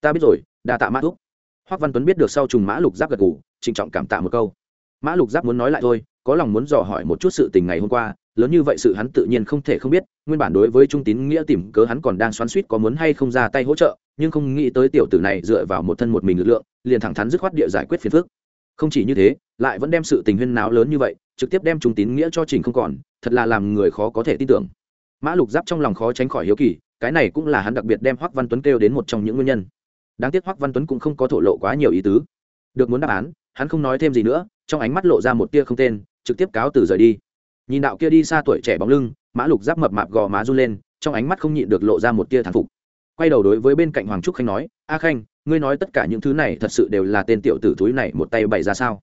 Ta biết rồi, đa tạ mã thúc hoắc văn tuấn biết được sau trùng mã lục giáp gật gù, trịnh trọng cảm tạ một câu. Mã lục giáp muốn nói lại thôi có lòng muốn dò hỏi một chút sự tình ngày hôm qua lớn như vậy sự hắn tự nhiên không thể không biết nguyên bản đối với trung tín nghĩa tìm cớ hắn còn đang xoắn suýt có muốn hay không ra tay hỗ trợ nhưng không nghĩ tới tiểu tử này dựa vào một thân một mình lực lượng liền thẳng thắn dứt khoát địa giải quyết phiền phức. Không chỉ như thế lại vẫn đem sự tình huyên náo lớn như vậy trực tiếp đem trung tín nghĩa cho trình không còn thật là làm người khó có thể tin tưởng. Mã lục giáp trong lòng khó tránh khỏi hiếu kỳ cái này cũng là hắn đặc biệt đem hoắc văn tuấn kêu đến một trong những nguyên nhân đáng tiếc hoắc văn tuấn cũng không có thổ lộ quá nhiều ý tứ. Được muốn đáp án, hắn không nói thêm gì nữa, trong ánh mắt lộ ra một tia không tên, trực tiếp cáo từ rời đi. Nhìn đạo kia đi xa tuổi trẻ bóng lưng, mã lục giáp mập mạp gò má run lên, trong ánh mắt không nhịn được lộ ra một tia thán phục. Quay đầu đối với bên cạnh hoàng trúc khanh nói, a khanh, ngươi nói tất cả những thứ này thật sự đều là tên tiểu tử thúi này một tay bày ra sao?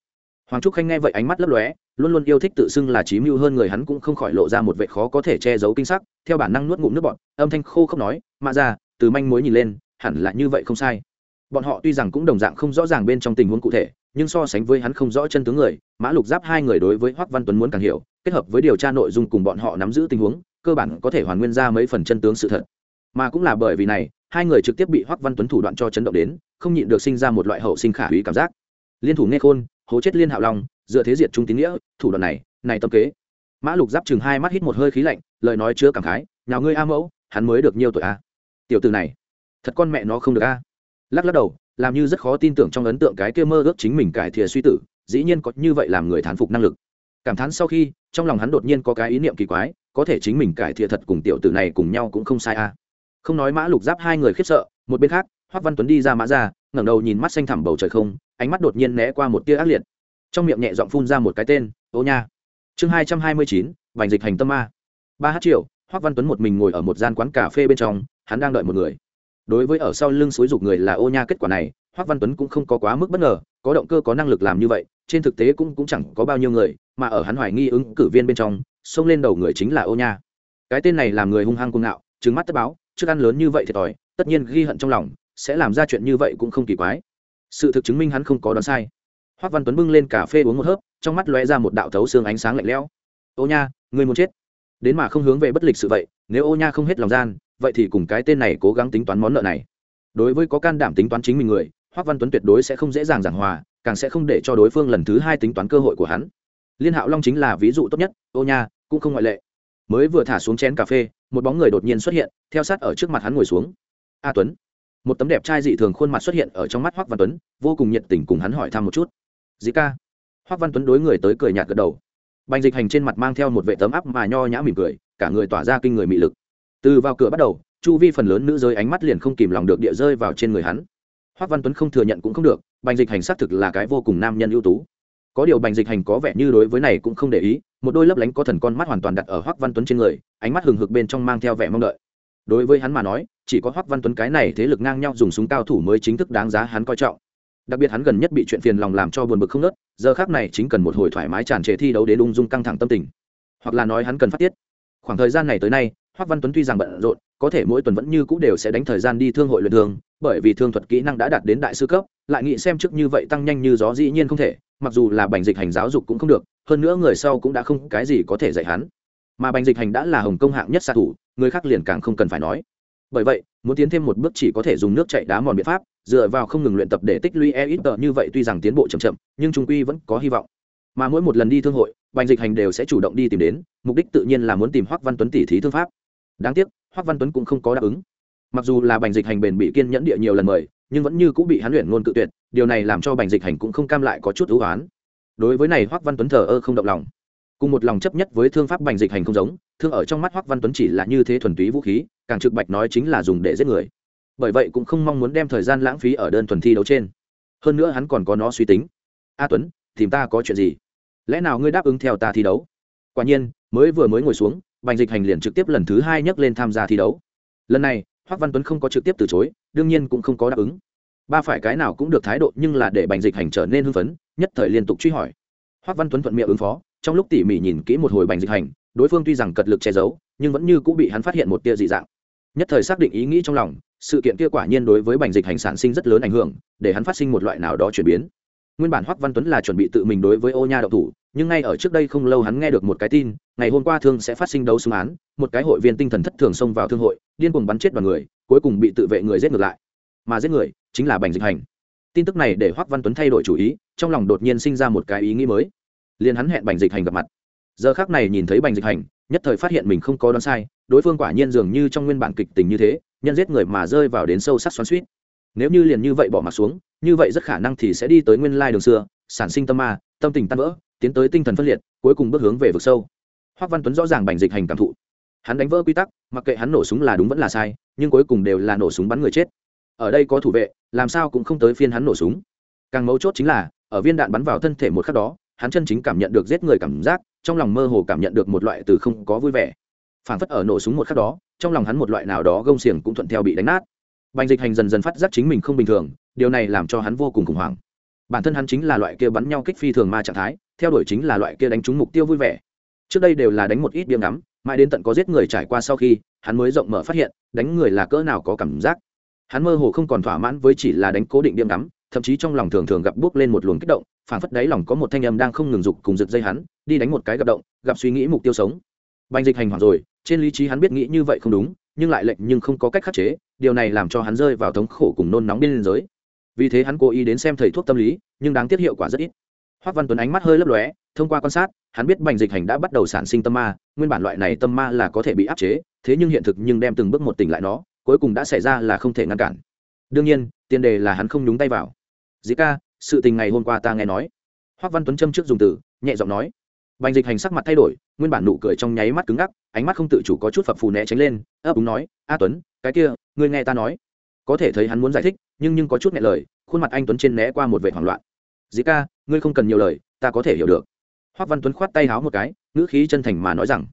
Hoàng trúc khanh nghe vậy ánh mắt lấp lóe, luôn luôn yêu thích tự xưng là trí mưu hơn người hắn cũng không khỏi lộ ra một vệ khó có thể che giấu kinh sắc, theo bản năng nuốt ngụm nước bọt, âm thanh khô không nói mà ra từ manh mối nhìn lên hẳn là như vậy không sai. Bọn họ tuy rằng cũng đồng dạng không rõ ràng bên trong tình huống cụ thể, nhưng so sánh với hắn không rõ chân tướng người, mã lục giáp hai người đối với hoắc văn tuấn muốn càng hiểu, kết hợp với điều tra nội dung cùng bọn họ nắm giữ tình huống, cơ bản có thể hoàn nguyên ra mấy phần chân tướng sự thật. Mà cũng là bởi vì này, hai người trực tiếp bị hoắc văn tuấn thủ đoạn cho chấn động đến, không nhịn được sinh ra một loại hậu sinh khả hủy cảm giác. Liên thủ nghe khôn, hố chết liên hạo long, dựa thế diệt trung tín nghĩa, thủ đoạn này này tâm kế. Mã lục giáp chừng hai mắt hít một hơi khí lạnh, lời nói chứa cảm khái nhà ngươi a mẫu, hắn mới được nhiêu tuổi a. Tiểu từ này thật con mẹ nó không được a. Lắc lắc đầu, làm như rất khó tin tưởng trong ấn tượng cái kia mơ ước chính mình cải thìa suy tử, dĩ nhiên có như vậy làm người thán phục năng lực. Cảm thán sau khi, trong lòng hắn đột nhiên có cái ý niệm kỳ quái, có thể chính mình cải thiện thật cùng tiểu tử này cùng nhau cũng không sai a. Không nói mã lục giáp hai người khiếp sợ, một bên khác, hoắc văn tuấn đi ra mã ra, ngẩng đầu nhìn mắt xanh thẳm bầu trời không, ánh mắt đột nhiên né qua một tia ác liệt. Trong miệng nhẹ giọng phun ra một cái tên, ô nha. Chương hai trăm hai mươi chín vành dịch hành tâm ma ba h triệu, hoắc văn tuấn một mình ngồi ở một gian quán cà phê bên trong, hắn đang đợi một người đối với ở sau lưng xúi dục người là ô nha kết quả này hoắc văn tuấn cũng không có quá mức bất ngờ, có động cơ, có năng lực làm như vậy, trên thực tế cũng cũng chẳng có bao nhiêu người, mà ở hắn hoài nghi ứng cử viên bên trong, xông lên đầu người chính là ô nha. Cái tên này làm người hung hăng cuồng ngạo trứng mắt tất báo, trước ăn lớn như vậy thiệt thòi tất nhiên ghi hận trong lòng, sẽ làm ra chuyện như vậy cũng không kỳ quái. Sự thực chứng minh hắn không có đoán sai. Hoắc văn tuấn bưng lên cà phê uống một hớp, trong mắt lóe ra một đạo thấu xương ánh sáng lạnh lẽo. Ô nha, người muốn chết. Đến mà không hướng về bất lịch sự vậy, nếu ô nha không hết lòng gian vậy thì cùng cái tên này cố gắng tính toán món nợ này. Đối với có can đảm tính toán chính mình người, hoắc văn tuấn tuyệt đối sẽ không dễ dàng giảng hòa, càng sẽ không để cho đối phương lần thứ hai tính toán cơ hội của hắn. Liên hạo long chính là ví dụ tốt nhất, ô nha, cũng không ngoại lệ. Mới vừa thả xuống chén cà phê, một bóng người đột nhiên xuất hiện, theo sát ở trước mặt hắn ngồi xuống. A tuấn. Một tấm đẹp trai dị thường khuôn mặt xuất hiện ở trong mắt hoắc văn tuấn, vô cùng nhiệt tình cùng hắn hỏi thăm một chút. Dĩ ca. Hoắc văn tuấn đối người tới cười nhạt gật đầu. Bành dịch hành trên mặt mang theo một vệ tấm áp mà nho nhã mỉm cười, cả người tỏa ra kinh người mị lực từ vào cửa bắt đầu, chu vi phần lớn nữ giới ánh mắt liền không kìm lòng được địa rơi vào trên người hắn. Hoắc văn tuấn không thừa nhận cũng không được, bành dịch hành xác thực là cái vô cùng nam nhân ưu tú. Có điều bành dịch hành có vẻ như đối với này cũng không để ý, một đôi lấp lánh có thần con mắt hoàn toàn đặt ở hoắc văn tuấn trên người, ánh mắt hừng hực bên trong mang theo vẻ mong đợi. Đối với hắn mà nói, chỉ có hoắc văn tuấn cái này thế lực ngang nhau dùng súng cao thủ mới chính thức đáng giá hắn coi trọng. Đặc biệt hắn gần nhất bị chuyện phiền lòng làm cho buồn bực không nớt giờ khác này chính cần một hồi thoải mái tràn trề thi đấu đến ung dung căng thẳng tâm tình. Hoặc là nói hắn cần phát tiết. Khoảng thời gian này tới nay hoắc văn tuấn tuy rằng bận rộn, có thể mỗi tuần vẫn như cũ đều sẽ đánh thời gian đi thương hội luyện thương, bởi vì thương thuật kỹ năng đã đạt đến đại sư cấp, lại nghĩ xem trước như vậy tăng nhanh như gió dĩ nhiên không thể, mặc dù là bành dịch hành giáo dục cũng không được, hơn nữa người sau cũng đã không cái gì có thể dạy hắn. Mà bành dịch hành đã là hồng công hạng nhất xạ thủ, người khác liền càng không cần phải nói. Bởi vậy, muốn tiến thêm một bước chỉ có thể dùng nước chạy đá mòn biện pháp, dựa vào không ngừng luyện tập để tích lũy e ít tờ như vậy tuy rằng tiến bộ chậm chậm, nhưng trung quy vẫn có hy vọng. Mà mỗi một lần đi thương hội, bành dịch hành đều sẽ chủ động đi tìm đến, mục đích tự nhiên là muốn tìm hoắc văn tuấn tỷ thí thương pháp đáng tiếc, hoắc văn tuấn cũng không có đáp ứng. Mặc dù là bành dịch hành bền bị kiên nhẫn địa nhiều lần mời, nhưng vẫn như cũng bị hắn luyện ngôn cự tuyệt, điều này làm cho bành dịch hành cũng không cam lại có chút ưu oán. Đối với này, hoắc văn tuấn thờ ơ không động lòng. Cùng một lòng chấp nhất với thương pháp bành dịch hành không giống, thương ở trong mắt hoắc văn tuấn chỉ là như thế thuần túy vũ khí, càng trực bạch nói chính là dùng để giết người. Bởi vậy cũng không mong muốn đem thời gian lãng phí ở đơn thuần thi đấu trên. Hơn nữa hắn còn có nó suy tính. A tuấn, tìm ta có chuyện gì? Lẽ nào ngươi đáp ứng theo ta thi đấu? Quả nhiên, mới vừa mới ngồi xuống bành dịch hành liền trực tiếp lần thứ hai nhấc lên tham gia thi đấu. Lần này hoắc văn tuấn không có trực tiếp từ chối, đương nhiên cũng không có đáp ứng. Ba phải cái nào cũng được thái độ, nhưng là để bành dịch hành trở nên hưng phấn, nhất thời liên tục truy hỏi. Hoắc văn tuấn thuận miệng ứng phó, trong lúc tỉ mỉ nhìn kỹ một hồi bành dịch hành, đối phương tuy rằng cật lực che giấu, nhưng vẫn như cũng bị hắn phát hiện một tia dị dạng. Nhất thời xác định ý nghĩ trong lòng, sự kiện kia quả nhiên đối với bành dịch hành sản sinh rất lớn ảnh hưởng, để hắn phát sinh một loại nào đó chuyển biến nguyên bản hoắc văn tuấn là chuẩn bị tự mình đối với ô nha đậu thủ, nhưng ngay ở trước đây không lâu hắn nghe được một cái tin, ngày hôm qua thương sẽ phát sinh đấu súng án, một cái hội viên tinh thần thất thường xông vào thương hội, điên cuồng bắn chết vào người, cuối cùng bị tự vệ người giết ngược lại. Mà giết người chính là bành dịch hành. Tin tức này để hoắc văn tuấn thay đổi chủ ý, trong lòng đột nhiên sinh ra một cái ý nghĩ mới. Liền hắn hẹn bành dịch hành gặp mặt. Giờ khác này nhìn thấy bành dịch hành, nhất thời phát hiện mình không có đoán sai, đối phương quả nhiên dường như trong nguyên bản kịch tình như thế, nhân giết người mà rơi vào đến sâu sắc xoắn suýt nếu như liền như vậy bỏ mặt xuống, như vậy rất khả năng thì sẽ đi tới nguyên lai đường xưa, sản sinh tâm ma, tâm tình tan vỡ, tiến tới tinh thần phân liệt, cuối cùng bước hướng về vực sâu. Hoắc văn tuấn rõ ràng bành dịch hành cảm thụ. Hắn đánh vỡ quy tắc, mặc kệ hắn nổ súng là đúng vẫn là sai, nhưng cuối cùng đều là nổ súng bắn người chết. Ở đây có thủ vệ, làm sao cũng không tới phiên hắn nổ súng. Càng mấu chốt chính là, ở viên đạn bắn vào thân thể một khắc đó, hắn chân chính cảm nhận được giết người cảm giác, trong lòng mơ hồ cảm nhận được một loại từ không có vui vẻ. Phản phất ở nổ súng một khắc đó, trong lòng hắn một loại nào đó gông xiềng cũng thuận theo bị đánh nát bành dịch hành dần dần phát giác chính mình không bình thường, điều này làm cho hắn vô cùng khủng hoảng. Bản thân hắn chính là loại kia bắn nhau kích phi thường ma trạng thái, theo đuổi chính là loại kia đánh trúng mục tiêu vui vẻ. Trước đây đều là đánh một ít điểm ngắm, mãi đến tận có giết người trải qua sau khi, hắn mới rộng mở phát hiện, đánh người là cỡ nào có cảm giác. Hắn mơ hồ không còn thỏa mãn với chỉ là đánh cố định điểm ngắm, thậm chí trong lòng thường thường gặp bước lên một luồng kích động phản phất đáy lòng có một thanh âm đang không ngừng dục cùng giật dây hắn, đi đánh một cái gặp động, gặp suy nghĩ mục tiêu sống. Bành dịch hành hoảng rồi, trên lý trí hắn biết nghĩ như vậy không đúng, nhưng lại lệnh nhưng không có cách khắc chế điều này làm cho hắn rơi vào thống khổ cùng nôn nóng bên giới. Vì thế hắn cố ý đến xem thầy thuốc tâm lý, nhưng đáng tiếc hiệu quả rất ít. Hoác văn tuấn ánh mắt hơi lấp lóe, thông qua quan sát, hắn biết bành dịch hành đã bắt đầu sản sinh tâm ma, nguyên bản loại này tâm ma là có thể bị áp chế, thế nhưng hiện thực nhưng đem từng bước một tỉnh lại nó, cuối cùng đã xảy ra là không thể ngăn cản. Đương nhiên, tiền đề là hắn không nhúng tay vào. Dĩ ca, sự tình ngày hôm qua ta nghe nói. Hoác văn tuấn châm trước dùng từ, nhẹ giọng nói bành dịch hành sắc mặt thay đổi, nguyên bản nụ cười trong nháy mắt cứng ngắc, ánh mắt không tự chủ có chút phập phù né tránh lên, ấp úng nói, a tuấn, cái kia, ngươi nghe ta nói. Có thể thấy hắn muốn giải thích, nhưng nhưng có chút nghẹn lời, khuôn mặt anh tuấn trên né qua một vẻ hoảng loạn. "Dịch ca, ngươi không cần nhiều lời, ta có thể hiểu được. Hoắc văn tuấn khoát tay háo một cái, ngữ khí chân thành mà nói rằng.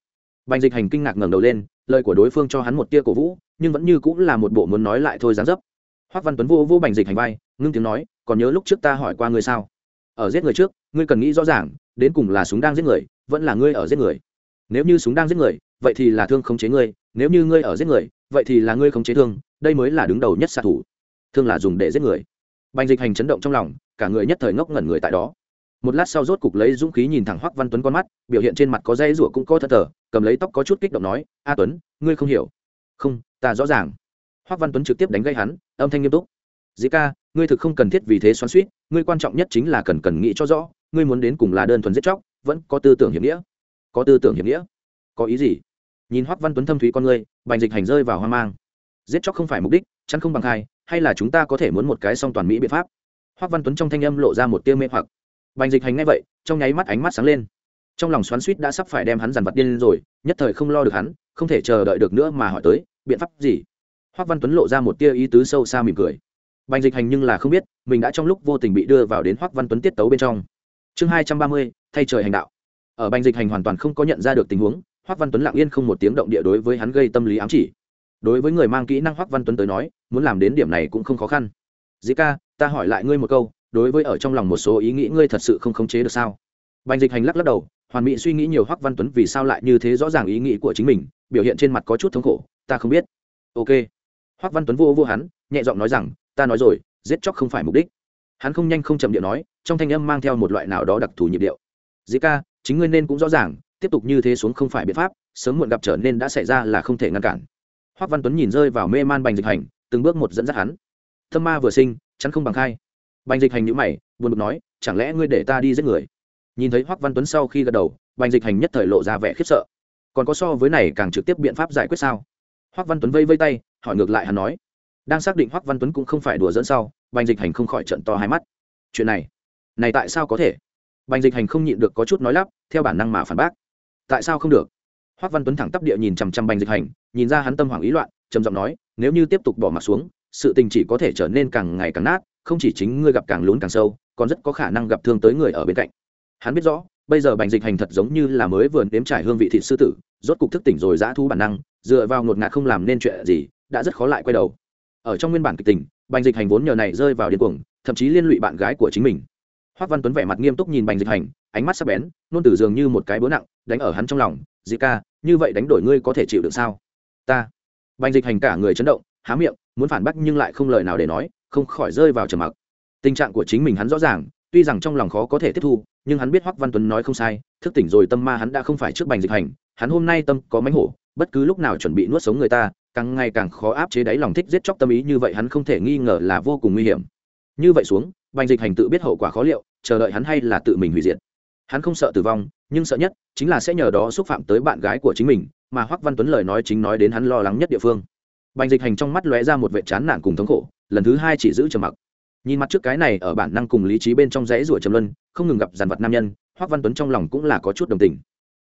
Bành dịch hành kinh ngạc ngẩng đầu lên, lời của đối phương cho hắn một tia cổ vũ, nhưng vẫn như cũng là một bộ muốn nói lại thôi dáng dấp. Hoắc văn tuấn vô vô bành dịch hành vai, ngưng tiếng nói, còn nhớ lúc trước ta hỏi qua ngươi sao? Ở giết người trước, ngươi cần nghĩ rõ ràng đến cùng là súng đang giết người, vẫn là ngươi ở giết người. Nếu như súng đang giết người, vậy thì là thương khống chế ngươi, nếu như ngươi ở giết người, vậy thì là ngươi khống chế thương, đây mới là đứng đầu nhất xạ thủ. Thương là dùng để giết người. Bành dịch hành chấn động trong lòng, cả người nhất thời ngốc ngẩn người tại đó. Một lát sau rốt cục lấy dũng khí nhìn thẳng hoắc văn tuấn con mắt, biểu hiện trên mặt có dây rủa cũng có thật thờ, cầm lấy tóc có chút kích động nói, a tuấn, ngươi không hiểu. Không, ta rõ ràng. Hoắc văn tuấn trực tiếp đánh gây hắn, âm thanh nghiêm túc. Dĩ ca, ngươi thực không cần thiết vì thế xoắn suýt ngươi quan trọng nhất chính là cần cần nghĩ cho rõ ngươi muốn đến cùng là đơn thuần giết chóc, vẫn có tư tưởng hiểm nghĩa. Có tư tưởng hiểm nghĩa. Có ý gì? Nhìn hoắc văn tuấn thâm thúy con ngươi, bành dịch hành rơi vào hoang mang. Giết chóc không phải mục đích, chắn không bằng hai hay là chúng ta có thể muốn một cái song toàn mỹ biện pháp? Hoắc văn tuấn trong thanh âm lộ ra một tia mê hoặc. Bành dịch hành ngay vậy, trong nháy mắt ánh mắt sáng lên. Trong lòng xoắn suýt đã sắp phải đem hắn dằn vặt điên lên rồi, nhất thời không lo được hắn, không thể chờ đợi được nữa mà hỏi tới, biện pháp gì? Hoắc văn tuấn lộ ra một tia ý tứ sâu xa mỉm cười. Bành dịch hành nhưng là không biết, mình đã trong lúc vô tình bị đưa vào đến hoắc văn tuấn tiết tấu bên trong chương hai trăm ba mươi, thay trời hành đạo. Ở bành dịch hành hoàn toàn không có nhận ra được tình huống hoắc văn tuấn lặng yên không một tiếng động địa đối với hắn gây tâm lý ám chỉ. Đối với người mang kỹ năng hoắc văn tuấn tới nói, muốn làm đến điểm này cũng không khó khăn. Dĩ ca, ta hỏi lại ngươi một câu, đối với ở trong lòng một số ý nghĩ ngươi thật sự không khống chế được sao? Bành dịch hành lắc lắc đầu, hoàn mỹ suy nghĩ nhiều hoắc văn tuấn vì sao lại như thế rõ ràng ý nghĩ của chính mình, biểu hiện trên mặt có chút thống khổ, ta không biết. Ok. Hoắc văn tuấn vô vô hắn, nhẹ giọng nói rằng, ta nói rồi, giết chóc không phải mục đích hắn không nhanh không chậm điệu nói, trong thanh âm mang theo một loại nào đó đặc thù nhịp điệu. Dĩ ca, chính ngươi nên cũng rõ ràng, tiếp tục như thế xuống không phải biện pháp, sớm muộn gặp trở nên đã xảy ra là không thể ngăn cản. Hoắc văn tuấn nhìn rơi vào mê man bành dịch hành, từng bước một dẫn dắt hắn. Thâm ma vừa sinh, chắn không bằng khai. Bành dịch hành nhữ mày, buồn bực nói, chẳng lẽ ngươi để ta đi giết người? Nhìn thấy hoắc văn tuấn sau khi gật đầu, bành dịch hành nhất thời lộ ra vẻ khiếp sợ. Còn có so với này càng trực tiếp biện pháp giải quyết sao? Hoắc văn tuấn vây vây tay, hỏi ngược lại hắn nói. Đang xác định hoắc văn tuấn cũng không phải đùa dẫn sau bành dịch hành không khỏi trận to hai mắt. Chuyện này này tại sao có thể? Bành dịch hành không nhịn được có chút nói lắp, theo bản năng mà phản bác. Tại sao không được? Hoắc văn tuấn thẳng tắp địa nhìn chằm chằm bành dịch hành, nhìn ra hắn tâm hoảng ý loạn, trầm giọng nói, nếu như tiếp tục bỏ mặt xuống, sự tình chỉ có thể trở nên càng ngày càng nát, không chỉ chính ngươi gặp càng lún càng sâu, còn rất có khả năng gặp thương tới người ở bên cạnh. Hắn biết rõ, bây giờ bành dịch hành thật giống như là mới vừa nếm trải hương vị thịt sư tử, rốt cục thức tỉnh rồi dã thu bản năng, dựa vào ngột ngạt không làm nên chuyện gì, đã rất khó lại quay đầu. Ở trong nguyên bản kịch tình bành dịch hành vốn nhờ này rơi vào điên cuồng, thậm chí liên lụy bạn gái của chính mình. Hoác văn tuấn vẻ mặt nghiêm túc nhìn bành dịch hành, ánh mắt sắc bén, nôn tử dường như một cái búa nặng, đánh ở hắn trong lòng. Dị ca, như vậy đánh đổi ngươi có thể chịu được sao? Ta. Bành dịch hành cả người chấn động, há miệng, muốn phản bác nhưng lại không lời nào để nói, không khỏi rơi vào trầm mặc. Tình trạng của chính mình hắn rõ ràng, tuy rằng trong lòng khó có thể tiếp thu, nhưng hắn biết hoắc văn tuấn nói không sai, thức tỉnh rồi tâm ma hắn đã không phải trước bành dịch hành, hắn hôm nay tâm có mánh hổ, bất cứ lúc nào chuẩn bị nuốt sống người ta càng ngày càng khó áp chế đáy lòng thích giết chóc tâm ý như vậy hắn không thể nghi ngờ là vô cùng nguy hiểm. Như vậy xuống, bành dịch hành tự biết hậu quả khó liệu, chờ đợi hắn hay là tự mình hủy diệt. Hắn không sợ tử vong, nhưng sợ nhất chính là sẽ nhờ đó xúc phạm tới bạn gái của chính mình, mà hoắc văn tuấn lời nói chính nói đến hắn lo lắng nhất địa phương. Bành dịch hành trong mắt lóe ra một vệ chán nản cùng thống khổ, lần thứ hai chỉ giữ trầm mặc. Nhìn mặt trước cái này ở bản năng cùng lý trí bên trong rẽ rủa trầm luân, không ngừng gặp dàn vật nam nhân, hoắc văn tuấn trong lòng cũng là có chút đồng tình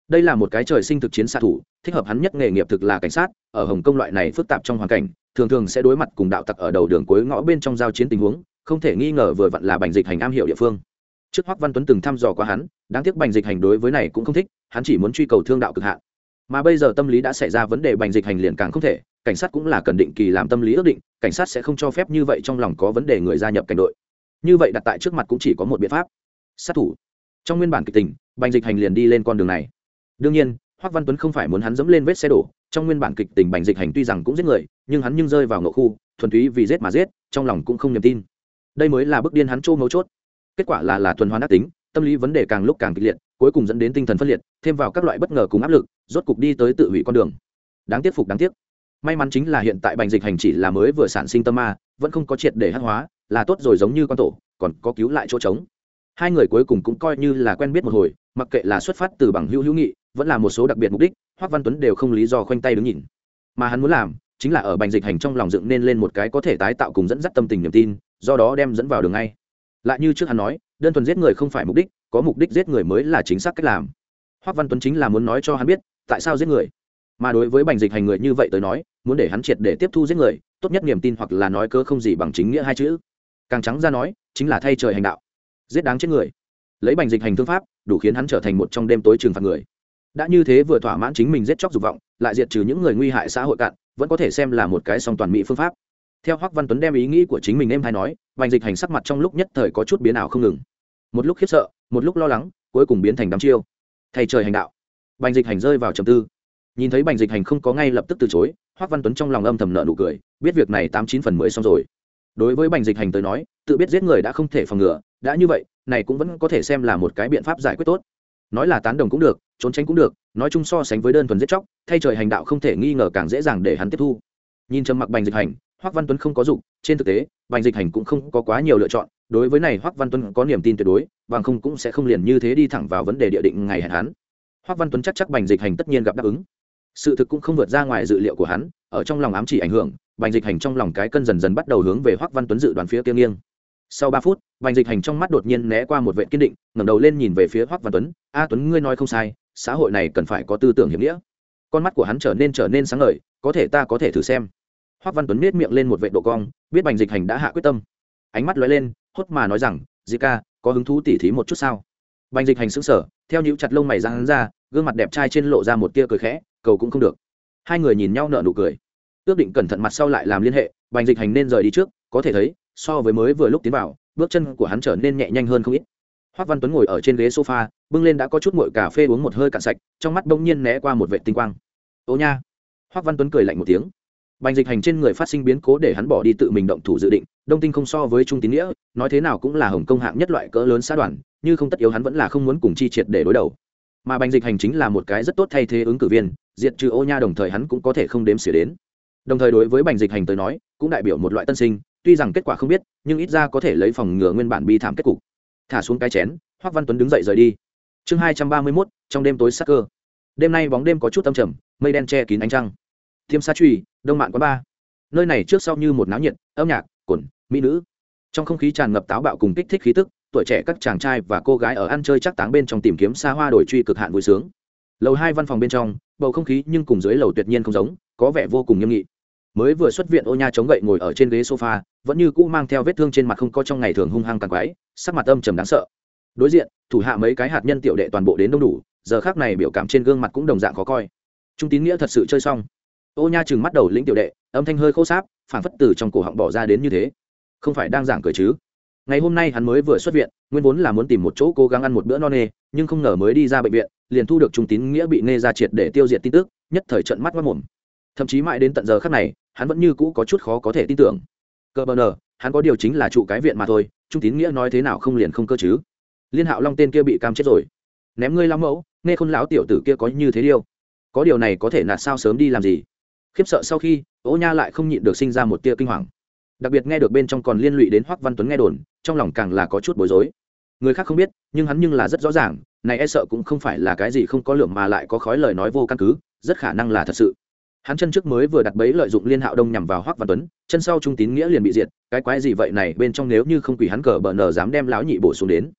đây là một cái trời sinh thực chiến xạ thủ, thích hợp hắn nhất nghề nghiệp thực là cảnh sát, ở hồng kông loại này phức tạp trong hoàn cảnh, thường thường sẽ đối mặt cùng đạo tặc ở đầu đường cuối ngõ bên trong giao chiến tình huống, không thể nghi ngờ vừa vặn là bành dịch hành am hiểu địa phương. Trước hoắc văn tuấn từng thăm dò qua hắn, đáng tiếc bành dịch hành đối với này cũng không thích, hắn chỉ muốn truy cầu thương đạo cực hạn. Mà bây giờ tâm lý đã xảy ra vấn đề bành dịch hành liền càng không thể, cảnh sát cũng là cần định kỳ làm tâm lý ước định, cảnh sát sẽ không cho phép như vậy trong lòng có vấn đề người gia nhập cảnh đội. Như vậy đặt tại trước mặt cũng chỉ có một biện pháp. Sát thủ. Trong nguyên bản kịch tình, bành dịch hành liền đi lên con đường này đương nhiên hoắc văn tuấn không phải muốn hắn dẫm lên vết xe đổ, trong nguyên bản kịch tình bành dịch hành tuy rằng cũng giết người, nhưng hắn nhưng rơi vào ngộ khu, thuần túy vì giết mà giết, trong lòng cũng không niềm tin. Đây mới là bước điên hắn trô mấu chốt. Kết quả là là Thuần hoàn ác tính, tâm lý vấn đề càng lúc càng kịch liệt, cuối cùng dẫn đến tinh thần phân liệt, thêm vào các loại bất ngờ cùng áp lực, rốt cục đi tới tự hủy con đường. Đáng tiếc phục đáng tiếc. May mắn chính là hiện tại bành dịch hành chỉ là mới vừa sản sinh tâm ma, vẫn không có triệt để hắc hóa, là tốt rồi giống như con tổ, còn có cứu lại chỗ trống hai người cuối cùng cũng coi như là quen biết một hồi, mặc kệ là xuất phát từ bằng hữu hữu nghị, vẫn là một số đặc biệt mục đích hoắc văn tuấn đều không lý do khoanh tay đứng nhìn. Mà hắn muốn làm, chính là ở bành dịch hành trong lòng dựng nên lên một cái có thể tái tạo cùng dẫn dắt tâm tình niềm tin, do đó đem dẫn vào đường ngay. Lại như trước hắn nói, đơn thuần giết người không phải mục đích, có mục đích giết người mới là chính xác cách làm. Hoắc văn tuấn chính là muốn nói cho hắn biết, tại sao giết người. Mà đối với bành dịch hành người như vậy tới nói, muốn để hắn triệt để tiếp thu giết người, tốt nhất niềm tin hoặc là nói cơ không gì bằng chính nghĩa hai chữ. Càng trắng ra nói, chính là thay trời hành đạo giết đáng chết người. Lấy bành dịch hành thương pháp, đủ khiến hắn trở thành một trong đêm tối trừng phạt người. Đã như thế vừa thỏa mãn chính mình giết chóc dục vọng, lại diệt trừ những người nguy hại xã hội cạn, vẫn có thể xem là một cái song toàn mỹ phương pháp. Theo hoắc văn tuấn đem ý nghĩ của chính mình em hay nói, bành dịch hành sắc mặt trong lúc nhất thời có chút biến ảo không ngừng. Một lúc khiếp sợ, một lúc lo lắng, cuối cùng biến thành đám chiêu. Thầy trời hành đạo. Bành dịch hành rơi vào trầm tư. Nhìn thấy bành dịch hành không có ngay lập tức từ chối, hoắc văn tuấn trong lòng âm thầm nợ nụ cười, biết việc này tám chín phần mười xong rồi đối với bành dịch hành tới nói, tự biết giết người đã không thể phòng ngừa, đã như vậy, này cũng vẫn có thể xem là một cái biện pháp giải quyết tốt. Nói là tán đồng cũng được, trốn tránh cũng được, nói chung so sánh với đơn thuần giết chóc, thay trời hành đạo không thể nghi ngờ càng dễ dàng để hắn tiếp thu. Nhìn trầm mặc bành dịch hành, hoắc văn tuấn không có dụng, trên thực tế, bành dịch hành cũng không có quá nhiều lựa chọn, đối với này hoắc văn tuấn có niềm tin tuyệt đối, bằng không cũng sẽ không liền như thế đi thẳng vào vấn đề địa định ngày hẹn hắn. Hoắc văn tuấn chắc chắc bành dịch hành tất nhiên gặp đáp ứng. Sự thực cũng không vượt ra ngoài dự liệu của hắn, ở trong lòng ám chỉ ảnh hưởng bành dịch hành trong lòng cái cân dần dần bắt đầu hướng về hoắc văn tuấn dự đoán phía kia nghiêng. Sau ba phút bành dịch hành trong mắt đột nhiên né qua một vệ kiên định ngẩng đầu lên nhìn về phía hoắc văn tuấn a tuấn ngươi nói không sai xã hội này cần phải có tư tưởng hiểm nghĩa. Con mắt của hắn trở nên trở nên sáng ngời có thể ta có thể thử xem. Hoắc văn tuấn miết miệng lên một vệ độ cong biết bành dịch hành đã hạ quyết tâm. Ánh mắt lóe lên hốt mà nói rằng di ca có hứng thú tỉ thí một chút sao? Bành dịch hành sững sờ, theo nhíu chặt lông mày ra hắn ra gương mặt đẹp trai trên lộ ra một tia cười khẽ cầu cũng không được. Hai người nhìn nhau nở nụ cười ước định cẩn thận mặt sau lại làm liên hệ, bành dịch hành nên rời đi trước, có thể thấy, so với mới vừa lúc tiến vào, bước chân của hắn trở nên nhẹ nhanh hơn không ít. Hoác văn tuấn ngồi ở trên ghế sofa, bưng lên đã có chút ngồi cà phê uống một hơi cạn sạch, trong mắt bỗng nhiên né qua một vệ tinh quang. Ô nha. Hoác văn tuấn cười lạnh một tiếng. Bành dịch hành trên người phát sinh biến cố để hắn bỏ đi tự mình động thủ dự định, đông tinh không so với trung tín nghĩa, nói thế nào cũng là hồng công hạng nhất loại cỡ lớn xã đoàn, như không tất yếu hắn vẫn là không muốn cùng chi triệt để đối đầu. Mà bành dịch hành chính là một cái rất tốt thay thế ứng cử viên, diệt trừ ô nha đồng thời hắn cũng có thể không đếm xỉa đến đồng thời đối với bành dịch hành tới nói, cũng đại biểu một loại tân sinh, tuy rằng kết quả không biết, nhưng ít ra có thể lấy phòng ngừa nguyên bản bi thảm kết cục. Thả xuống cái chén, hoắc văn tuấn đứng dậy rời đi. Chương hai trăm ba mươi mốt, trong đêm tối sắc cơ. Đêm nay bóng đêm có chút âm trầm, mây đen che kín ánh trăng. Thiêm sa truy, đông mạn quán ba. Nơi này trước sau như một náo nhiệt, âm nhạc cồn mỹ nữ. Trong không khí tràn ngập táo bạo cùng kích thích khí tức, tuổi trẻ các chàng trai và cô gái ở ăn chơi chắc táng bên trong tìm kiếm xa hoa đổi truy cực hạn vui sướng. Lầu hai văn phòng bên trong, bầu không khí nhưng cùng dưới lầu tuyệt nhiên không giống, có vẻ vô cùng nghiêm nghị mới vừa xuất viện ô nha chống gậy ngồi ở trên ghế sofa, vẫn như cũ mang theo vết thương trên mặt không có trong ngày thường hung hăng càng quái, sắc mặt âm trầm đáng sợ. Đối diện, thủ hạ mấy cái hạt nhân tiểu đệ toàn bộ đến đông đủ, giờ khác này biểu cảm trên gương mặt cũng đồng dạng khó coi. Trung tín nghĩa thật sự chơi xong. Ô nha chừng mắt đầu lĩnh tiểu đệ, âm thanh hơi khô sáp phản phất từ trong cổ họng bỏ ra đến như thế. Không phải đang giảng cười chứ? Ngày hôm nay hắn mới vừa xuất viện, nguyên vốn là muốn tìm một chỗ cố gắng ăn một bữa no nê, nhưng không ngờ mới đi ra bệnh viện, liền thu được trung tín nghĩa bị nê ra triệt để tiêu diệt tin tức, nhất thời trận mắt mất mồm. Thậm chí mãi đến tận giờ khác này hắn vẫn như cũ có chút khó có thể tin tưởng. Cơ bờ nờ, hắn có điều chính là trụ cái viện mà thôi, trung tín nghĩa nói thế nào không liền không cơ chứ? Liên hạo long tên kia bị cam chết rồi. Ném ngươi lao mẫu, nghe khôn lão tiểu tử kia có như thế điêu. Có điều này có thể là sao sớm đi làm gì? Khiếp sợ sau khi, ô nha lại không nhịn được sinh ra một tia kinh hoàng. Đặc biệt nghe được bên trong còn liên lụy đến hoắc văn tuấn nghe đồn, trong lòng càng là có chút bối rối. Người khác không biết, nhưng hắn nhưng là rất rõ ràng, này e sợ cũng không phải là cái gì không có lượng mà lại có khói lời nói vô căn cứ, rất khả năng là thật sự hắn chân trước mới vừa đặt bẫy lợi dụng liên hạo đông nhằm vào hoắc văn tuấn, chân sau trung tín nghĩa liền bị diệt, cái quái gì vậy này, bên trong nếu như không quỷ hắn cờ bờ nờ dám đem lão nhị bổ xuống đến.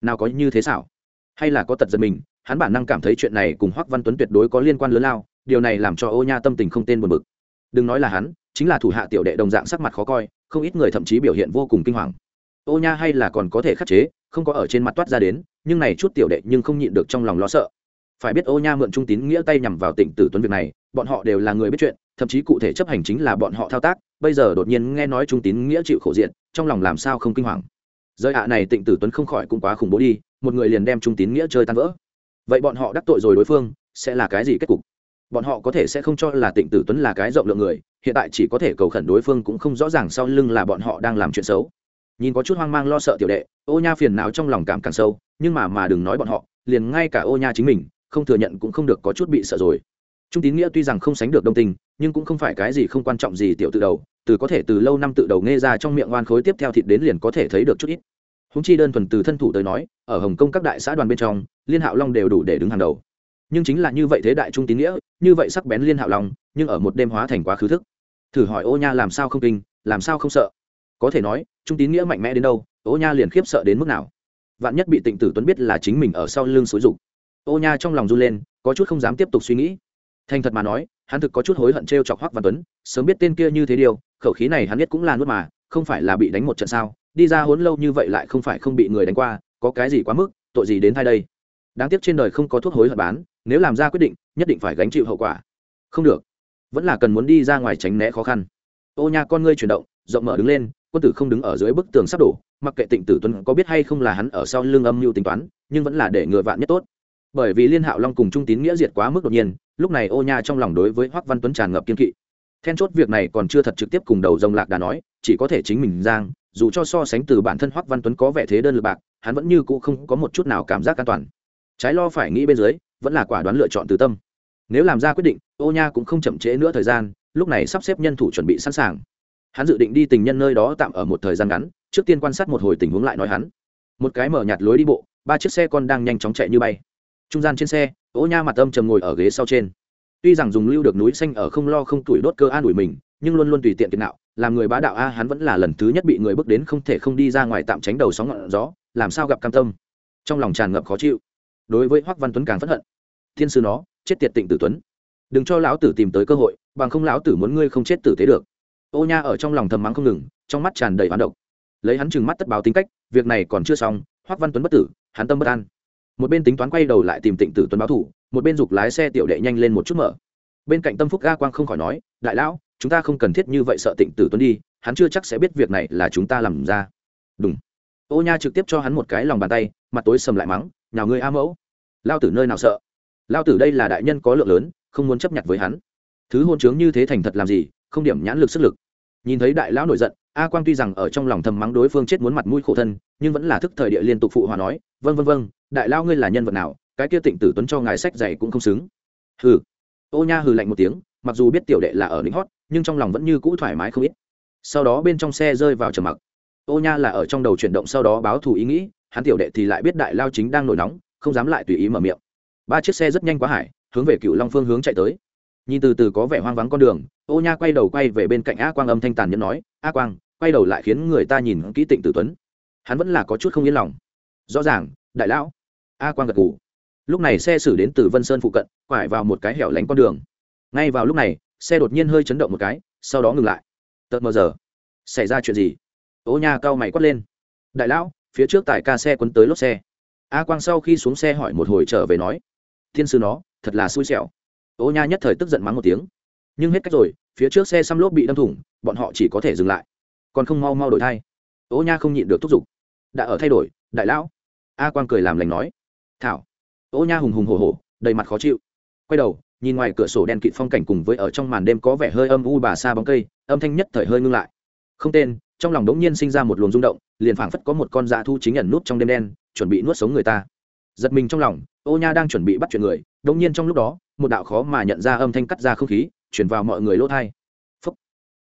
Nào có như thế sao hay là có tật giật mình, hắn bản năng cảm thấy chuyện này cùng hoắc văn tuấn tuyệt đối có liên quan lớn lao, điều này làm cho ô nha tâm tình không tên buồn bực. Đừng nói là hắn, chính là thủ hạ tiểu đệ đồng dạng sắc mặt khó coi, không ít người thậm chí biểu hiện vô cùng kinh hoàng. Ô nha hay là còn có thể khắc chế, không có ở trên mặt toát ra đến, nhưng này chút tiểu đệ nhưng không nhịn được trong lòng lo sợ phải biết ô nha mượn trung tín nghĩa tay nhằm vào tỉnh tử tuấn việc này, bọn họ đều là người biết chuyện, thậm chí cụ thể chấp hành chính là bọn họ thao tác, bây giờ đột nhiên nghe nói trung tín nghĩa chịu khổ diện, trong lòng làm sao không kinh hoàng. Giới hạ này tịnh tử tuấn không khỏi cũng quá khủng bố đi, một người liền đem trung tín nghĩa chơi tan vỡ. Vậy bọn họ đắc tội rồi đối phương, sẽ là cái gì kết cục? Bọn họ có thể sẽ không cho là tịnh tử tuấn là cái rộng lượng người, hiện tại chỉ có thể cầu khẩn đối phương cũng không rõ ràng sau lưng là bọn họ đang làm chuyện xấu. Nhìn có chút hoang mang lo sợ tiểu đệ, ô nha phiền não trong lòng cảm càng sâu, nhưng mà mà đừng nói bọn họ, liền ngay cả ô nha chính mình không thừa nhận cũng không được có chút bị sợ rồi. Trung tín nghĩa tuy rằng không sánh được đông tình, nhưng cũng không phải cái gì không quan trọng gì tiểu tự đầu, từ có thể từ lâu năm tự đầu nghe ra trong miệng oan khối tiếp theo thịt đến liền có thể thấy được chút ít. Húng chi đơn thuần từ thân thủ tới nói, ở hồng kông các đại xã đoàn bên trong, liên hạo long đều đủ để đứng hàng đầu. Nhưng chính là như vậy thế đại trung tín nghĩa, như vậy sắc bén liên hạo long, nhưng ở một đêm hóa thành quá khứ thức. Thử hỏi ô nha làm sao không kinh, làm sao không sợ? Có thể nói, trung tín nghĩa mạnh mẽ đến đâu, ô nha liền khiếp sợ đến mức nào? Vạn nhất bị tịnh tử tuấn biết là chính mình ở sau lưng xối rục ô nha trong lòng run lên, có chút không dám tiếp tục suy nghĩ. Thành thật mà nói, hắn thực có chút hối hận t r e o chọc hoắc văn tuấn, sớm biết tên kia như thế điều, khẩu khí này hắn biết cũng là nuốt mà, không phải là bị đánh một trận sao, đi ra hốn lâu như vậy lại không phải không bị người đánh qua, có cái gì quá mức, tội gì đến thay đây. Đáng tiếc trên đời không có thuốc hối hận bán, nếu làm ra quyết định, nhất định phải gánh chịu hậu quả. Không được. Vẫn là cần muốn đi ra ngoài tránh né khó khăn. Ô nha con ngươi chuyển động, rộng mở đứng lên, quân tử không đứng ở dưới bức tường sắp đổ, mặc kệ tịnh tử tuấn có biết hay không là hắn ở sau lưng âm mưu tính toán, nhưng vẫn là để ngựa vạn nhất tốt bởi vì liên hạo long cùng trung tín nghĩa diệt quá mức đột nhiên, lúc này ô nha trong lòng đối với hoắc văn tuấn tràn ngập kiên kỵ. Then chốt việc này còn chưa thật trực tiếp cùng đầu rồng lạc đà nói, chỉ có thể chính mình giang, dù cho so sánh từ bản thân hoắc văn tuấn có vẻ thế đơn lực bạc, hắn vẫn như cũ không có một chút nào cảm giác an toàn. Trái lo phải nghĩ bên dưới, vẫn là quả đoán lựa chọn từ tâm. Nếu làm ra quyết định, ô nha cũng không chậm trễ nữa thời gian, lúc này sắp xếp nhân thủ chuẩn bị sẵn sàng. Hắn dự định đi tình nhân nơi đó tạm ở một thời gian ngắn, trước tiên quan sát một hồi tình huống lại nói hắn. Một cái mở nhạt lối đi bộ, ba chiếc xe con đang nhanh chóng chạy như bay trung gian trên xe, ô nha mặt âm trầm ngồi ở ghế sau trên. Tuy rằng dùng lưu được núi xanh ở không lo không tuổi đốt cơ an ủi mình, nhưng luôn luôn tùy tiện kiệt nạo, làm người bá đạo a, hắn vẫn là lần thứ nhất bị người bước đến không thể không đi ra ngoài tạm tránh đầu sóng ngọn gió, làm sao gặp cam tâm. Trong lòng tràn ngập khó chịu. Đối với hoắc văn tuấn càng phẫn hận. Thiên sư nó, chết tiệt tịnh tử tuấn. Đừng cho lão tử tìm tới cơ hội, bằng không lão tử muốn ngươi không chết tử thế được. Ô nha ở trong lòng thầm mắng không ngừng, trong mắt tràn đầy hoán độc. Lấy hắn chừng mắt tất báo tính cách, việc này còn chưa xong, hoắc văn tuấn bất tử, hắn tâm bất an một bên tính toán quay đầu lại tìm tịnh tử tuấn báo thủ, một bên giục lái xe tiểu đệ nhanh lên một chút mở. Bên cạnh tâm phúc ga quang không khỏi nói, đại lão, chúng ta không cần thiết như vậy sợ tịnh tử tuấn đi, hắn chưa chắc sẽ biết việc này là chúng ta làm ra. Đúng ô nha trực tiếp cho hắn một cái lòng bàn tay, mặt tối sầm lại mắng nhào ngươi a mẫu lao tử nơi nào sợ? Lao tử đây là đại nhân có lượng lớn, không muốn chấp nhận với hắn. Thứ hôn trướng như thế thành thật làm gì, không điểm nhãn lực sức lực. Nhìn thấy đại lão nổi giận, a quang tuy rằng ở trong lòng thầm mắng đối phương chết muốn mặt mũi khổ thân, nhưng vẫn là thức thời địa liên tục phụ hòa nói vân vân vân đại lao ngươi là nhân vật nào, cái kia tịnh tử tuấn cho ngài sách dày cũng không xứng. Hừ. Ô nha hừ lạnh một tiếng, mặc dù biết tiểu đệ là ở lính hót, nhưng trong lòng vẫn như cũ thoải mái không ít. Sau đó bên trong xe rơi vào trầm mặc. Ô nha là ở trong đầu chuyển động sau đó báo thù ý nghĩ, hắn tiểu đệ thì lại biết đại lao chính đang nổi nóng, không dám lại tùy ý mở miệng. Ba chiếc xe rất nhanh quá hải, hướng về cựu long phương hướng chạy tới. Nhìn từ từ có vẻ hoang vắng con đường, ô nha quay đầu quay về bên cạnh a quang âm thanh tàn nhẫn nói, a quang, quay đầu lại khiến người ta nhìn kỹ tịnh tử tuấn. Hắn vẫn là có chút không yên lòng. Rõ ràng, đại lão a quang gật gù. lúc này xe xử đến từ vân sơn phụ cận, quải vào một cái hẻo lánh con đường. Ngay vào lúc này, xe đột nhiên hơi chấn động một cái, sau đó ngừng lại. Tợt mờ giờ, xảy ra chuyện gì? Ô nha cao mày quát lên. Đại lão, phía trước tại ca xe quấn tới lốp xe. A quang sau khi xuống xe hỏi một hồi trở về nói. Thiên sư nó, thật là xui xẻo. Ô nha nhất thời tức giận mắng một tiếng. Nhưng hết cách rồi, phía trước xe xăm lốp bị đâm thủng, bọn họ chỉ có thể dừng lại. Còn không mau mau đổi thay. Ô nha không nhịn được thúc giục. Đã ở thay đổi, đại lão. A quang cười làm lành nói thảo. Ô nha hùng hùng hồ hồ đầy mặt khó chịu. Quay đầu, nhìn ngoài cửa sổ đen kịt phong cảnh cùng với ở trong màn đêm có vẻ hơi âm u bà xa bóng cây, âm thanh nhất thời hơi ngưng lại. Không tên, trong lòng đống nhiên sinh ra một luồng rung động, liền phảng phất có một con dạ thu chính ẩn nút trong đêm đen, chuẩn bị nuốt sống người ta. Giật mình trong lòng, ô nha đang chuẩn bị bắt chuyện người, đống nhiên trong lúc đó, một đạo khó mà nhận ra âm thanh cắt ra không khí, chuyển vào mọi người lỗ thai. Phúc.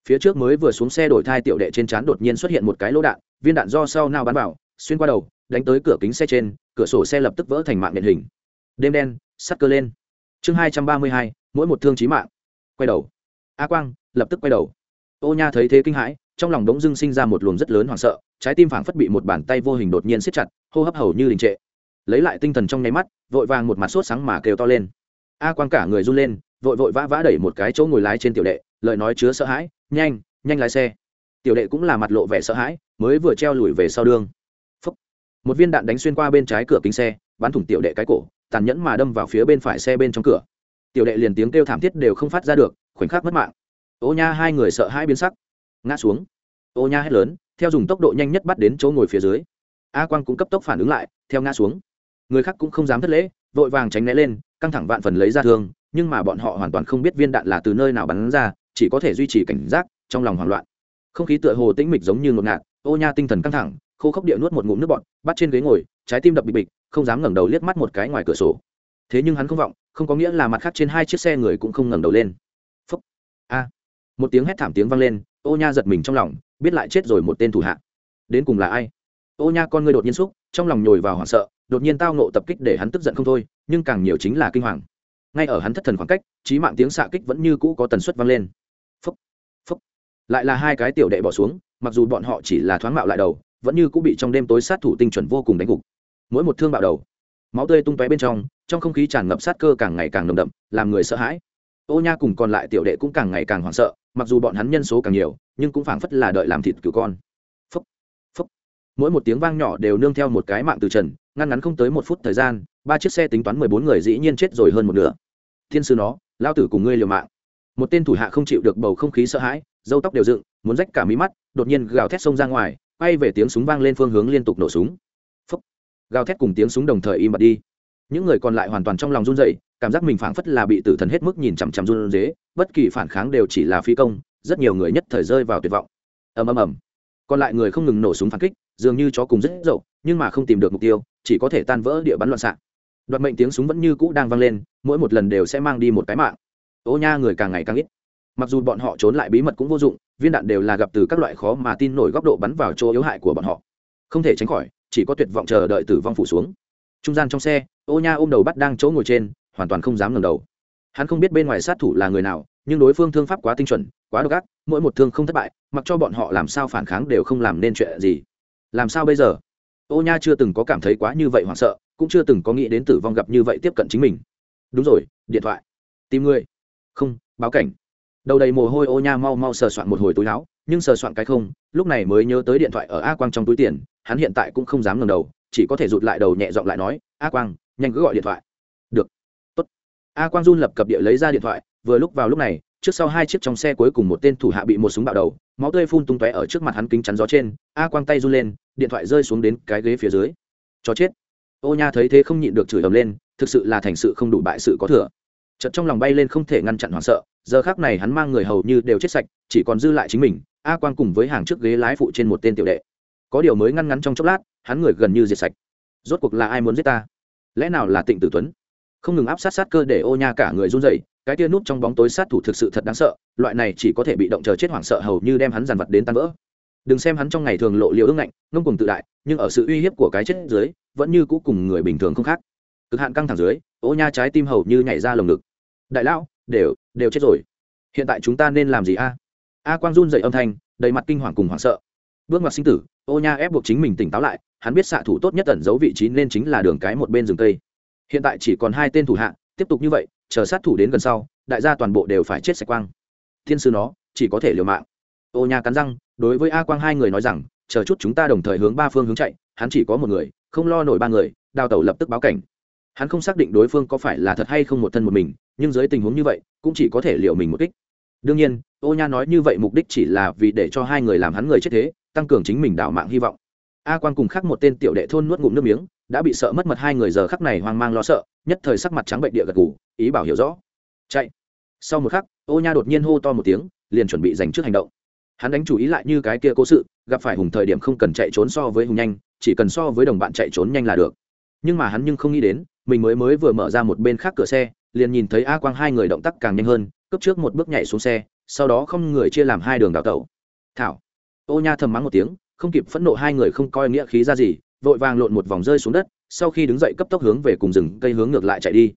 phía trước mới vừa xuống xe đổi thai tiểu đệ trên trán đột nhiên xuất hiện một cái lỗ đạn, viên đạn do sau nào bắn vào, xuyên qua đầu đánh tới cửa kính xe trên, cửa sổ xe lập tức vỡ thành mạng điện hình. Đêm đen, sắt cơ lên. Chương hai trăm ba mươi hai, mỗi một thương chí mạng. Quay đầu. A quang lập tức quay đầu. Ô nha thấy thế kinh hãi, trong lòng đống dưng sinh ra một luồng rất lớn hoảng sợ, trái tim phảng phất bị một bàn tay vô hình đột nhiên siết chặt, hô hấp hầu như đình trệ. Lấy lại tinh thần trong nháy mắt, vội vàng một mặt sốt sáng mà kêu to lên. A quang cả người run lên, vội vội vã vã đẩy một cái chỗ ngồi lái trên tiểu đệ, lời nói chứa sợ hãi, nhanh nhanh lái xe. Tiểu đệ cũng là mặt lộ vẻ sợ hãi, mới vừa treo lùi về sau đường một viên đạn đánh xuyên qua bên trái cửa kính xe, bắn thủng tiểu đệ cái cổ, tàn nhẫn mà đâm vào phía bên phải xe bên trong cửa. Tiểu đệ liền tiếng kêu thảm thiết đều không phát ra được, khoảnh khắc mất mạng. Ô nha, hai người sợ hai biến sắc. Ngã xuống. Ô nha hét lớn, theo dùng tốc độ nhanh nhất bắt đến chỗ ngồi phía dưới. A quang cũng cấp tốc phản ứng lại, theo ngã xuống. Người khác cũng không dám thất lễ, vội vàng tránh né lên, căng thẳng vạn phần lấy ra thương, nhưng mà bọn họ hoàn toàn không biết viên đạn là từ nơi nào bắn ra, chỉ có thể duy trì cảnh giác, trong lòng hoảng loạn. Không khí tựa hồ tĩnh mịch giống như ngột ngạt, ô nha tinh thần căng thẳng khô khốc địa nuốt một ngụm nước bọt, bắt trên ghế ngồi, trái tim đập bịch bịch, không dám ngẩng đầu liếc mắt một cái ngoài cửa sổ. Thế nhưng hắn không vọng, không có nghĩa là mặt khác trên hai chiếc xe người cũng không ngẩng đầu lên. Phúc. A. Một tiếng hét thảm tiếng vang lên, ô nha giật mình trong lòng, biết lại chết rồi một tên thủ hạ. Đến cùng là ai? Ô nha con ngươi đột nhiên xúc, trong lòng nhồi vào hoảng sợ, đột nhiên tao nộ tập kích để hắn tức giận không thôi, nhưng càng nhiều chính là kinh hoàng. Ngay ở hắn thất thần khoảng cách trí mạng tiếng xạ kích vẫn như cũ có tần suất vang lên. Phúc. Phúc. Lại là hai cái tiểu đệ bỏ xuống, mặc dù bọn họ chỉ là thoáng mạo lại đầu vẫn như cũng bị trong đêm tối sát thủ tinh chuẩn vô cùng đánh gục. Mỗi một thương bạo đầu, máu tươi tung tóe bên trong trong không khí tràn ngập sát cơ càng ngày càng nồng đậm, làm người sợ hãi. Ô nha cùng còn lại tiểu đệ cũng càng ngày càng hoảng sợ, mặc dù bọn hắn nhân số càng nhiều, nhưng cũng phảng phất là đợi làm thịt cứu con. Phúc phúc. Mỗi một tiếng vang nhỏ đều nương theo một cái mạng từ trần, ngăn ngắn không tới một phút thời gian, ba chiếc xe tính toán mười bốn người dĩ nhiên chết rồi hơn một nửa. Thiên sư nó, lao tử cùng ngươi liều mạng. Một tên thủ hạ không chịu được bầu không khí sợ hãi dâu tóc đều dựng, muốn rách cả mí mắt, đột nhiên gào thét xông ra ngoài quay về tiếng súng vang lên phương hướng liên tục nổ súng. Phấp gào thét cùng tiếng súng đồng thời im bặt đi. Những người còn lại hoàn toàn trong lòng run dậy cảm giác mình phảng phất là bị tử thần hết mức nhìn chằm chằm run dế bất kỳ phản kháng đều chỉ là phi công, rất nhiều người nhất thời rơi vào tuyệt vọng. Ầm ầm ầm. Còn lại người không ngừng nổ súng phản kích, dường như chó cùng rất dậu, nhưng mà không tìm được mục tiêu, chỉ có thể tan vỡ địa bắn loạn xạ. Đoạt mệnh tiếng súng vẫn như cũ đang vang lên, mỗi một lần đều sẽ mang đi một cái mạng. Ô nha, người càng ngày càng ít mặc dù bọn họ trốn lại bí mật cũng vô dụng, viên đạn đều là gặp từ các loại khó mà tin nổi góc độ bắn vào chỗ yếu hại của bọn họ. Không thể tránh khỏi, chỉ có tuyệt vọng chờ đợi tử vong phủ xuống. Trung gian trong xe, ô nha ôm đầu bắt đang chỗ ngồi trên, hoàn toàn không dám ngẩng đầu. Hắn không biết bên ngoài sát thủ là người nào, nhưng đối phương thương pháp quá tinh chuẩn, quá độc ác, mỗi một thương không thất bại, mặc cho bọn họ làm sao phản kháng đều không làm nên chuyện gì. Làm sao bây giờ? Ô nha chưa từng có cảm thấy quá như vậy hoảng sợ, cũng chưa từng có nghĩ đến tử vong gặp như vậy tiếp cận chính mình. Đúng rồi, điện thoại. Tìm người. Không, báo cảnh đầu đầy mồ hôi ô nha mau mau sờ soạn một hồi túi áo, nhưng sờ soạn cái không, lúc này mới nhớ tới điện thoại ở a quang trong túi tiền, hắn hiện tại cũng không dám ngẩng đầu, chỉ có thể rụt lại đầu nhẹ giọng lại nói, a quang, nhanh cứ gọi điện thoại. Được. Tốt. A quang run lập cập địa lấy ra điện thoại, vừa lúc vào lúc này, trước sau hai chiếc trong xe cuối cùng một tên thủ hạ bị một súng bạo đầu, máu tươi phun tung tóe ở trước mặt hắn kính chắn gió trên, a quang tay run lên, điện thoại rơi xuống đến cái ghế phía dưới. Cho chết. Ô nha thấy thế không nhịn được chửi ầm lên, thực sự là thành sự không đủ bại sự có thừa chợt trong lòng bay lên không thể ngăn chặn hoảng sợ, giờ khác này hắn mang người hầu như đều chết sạch, chỉ còn dư lại chính mình, a quang cùng với hàng trước ghế lái phụ trên một tên tiểu đệ. Có điều mới ngăn ngắn trong chốc lát, hắn người gần như diệt sạch. Rốt cuộc là ai muốn giết ta? Lẽ nào là tịnh tử tuấn? Không ngừng áp sát sát cơ để ô nha cả người run dậy cái tia núp trong bóng tối sát thủ thực sự thật đáng sợ, loại này chỉ có thể bị động chờ chết hoảng sợ hầu như đem hắn dàn vật đến tan vỡ. Đừng xem hắn trong ngày thường lộ liễu ưng ngạnh, ngông cùng tự đại, nhưng ở sự uy hiếp của cái chết dưới, vẫn như cũ cùng người bình thường không khác cực hạn căng thẳng dưới, ô nha trái tim hầu như nhảy ra lồng ngực. Đại lão, đều đều chết rồi. Hiện tại chúng ta nên làm gì a? A quang run dậy âm thanh, đầy mặt kinh hoàng cùng hoảng sợ. Bước ngoặt sinh tử, ô nha ép buộc chính mình tỉnh táo lại, hắn biết xạ thủ tốt nhất ẩn giấu vị trí nên chính là đường cái một bên rừng cây. Hiện tại chỉ còn hai tên thủ hạ, tiếp tục như vậy, chờ sát thủ đến gần sau, đại gia toàn bộ đều phải chết sạch quang. Thiên sư nó, chỉ có thể liều mạng. Ô nha cắn răng, đối với a quang hai người nói rằng, chờ chút chúng ta đồng thời hướng ba phương hướng chạy, hắn chỉ có một người, không lo nổi ba người, đào tẩu lập tức báo cảnh hắn không xác định đối phương có phải là thật hay không một thân một mình, nhưng dưới tình huống như vậy, cũng chỉ có thể liệu mình một kích. Đương nhiên, ô nha nói như vậy mục đích chỉ là vì để cho hai người làm hắn người chết thế, tăng cường chính mình đảo mạng hy vọng. A quan cùng khác một tên tiểu đệ thôn nuốt ngụm nước miếng, đã bị sợ mất mật hai người giờ khắc này hoang mang lo sợ, nhất thời sắc mặt trắng bệnh địa gật gù, ý bảo hiểu rõ. Chạy. Sau một khắc, ô nha đột nhiên hô to một tiếng, liền chuẩn bị dành trước hành động. Hắn đánh chủ ý lại như cái kia cố sự, gặp phải hùng thời điểm không cần chạy trốn so với hùng nhanh, chỉ cần so với đồng bạn chạy trốn nhanh là được nhưng mà hắn nhưng không nghĩ đến, mình mới mới vừa mở ra một bên khác cửa xe, liền nhìn thấy a quang hai người động tác càng nhanh hơn, cướp trước một bước nhảy xuống xe, sau đó không người chia làm hai đường đào tẩu. Thảo. Ô nha thầm mắng một tiếng, không kịp phẫn nộ hai người không coi nghĩa khí ra gì, vội vàng lộn một vòng rơi xuống đất, sau khi đứng dậy cấp tốc hướng về cùng rừng cây hướng ngược lại chạy đi.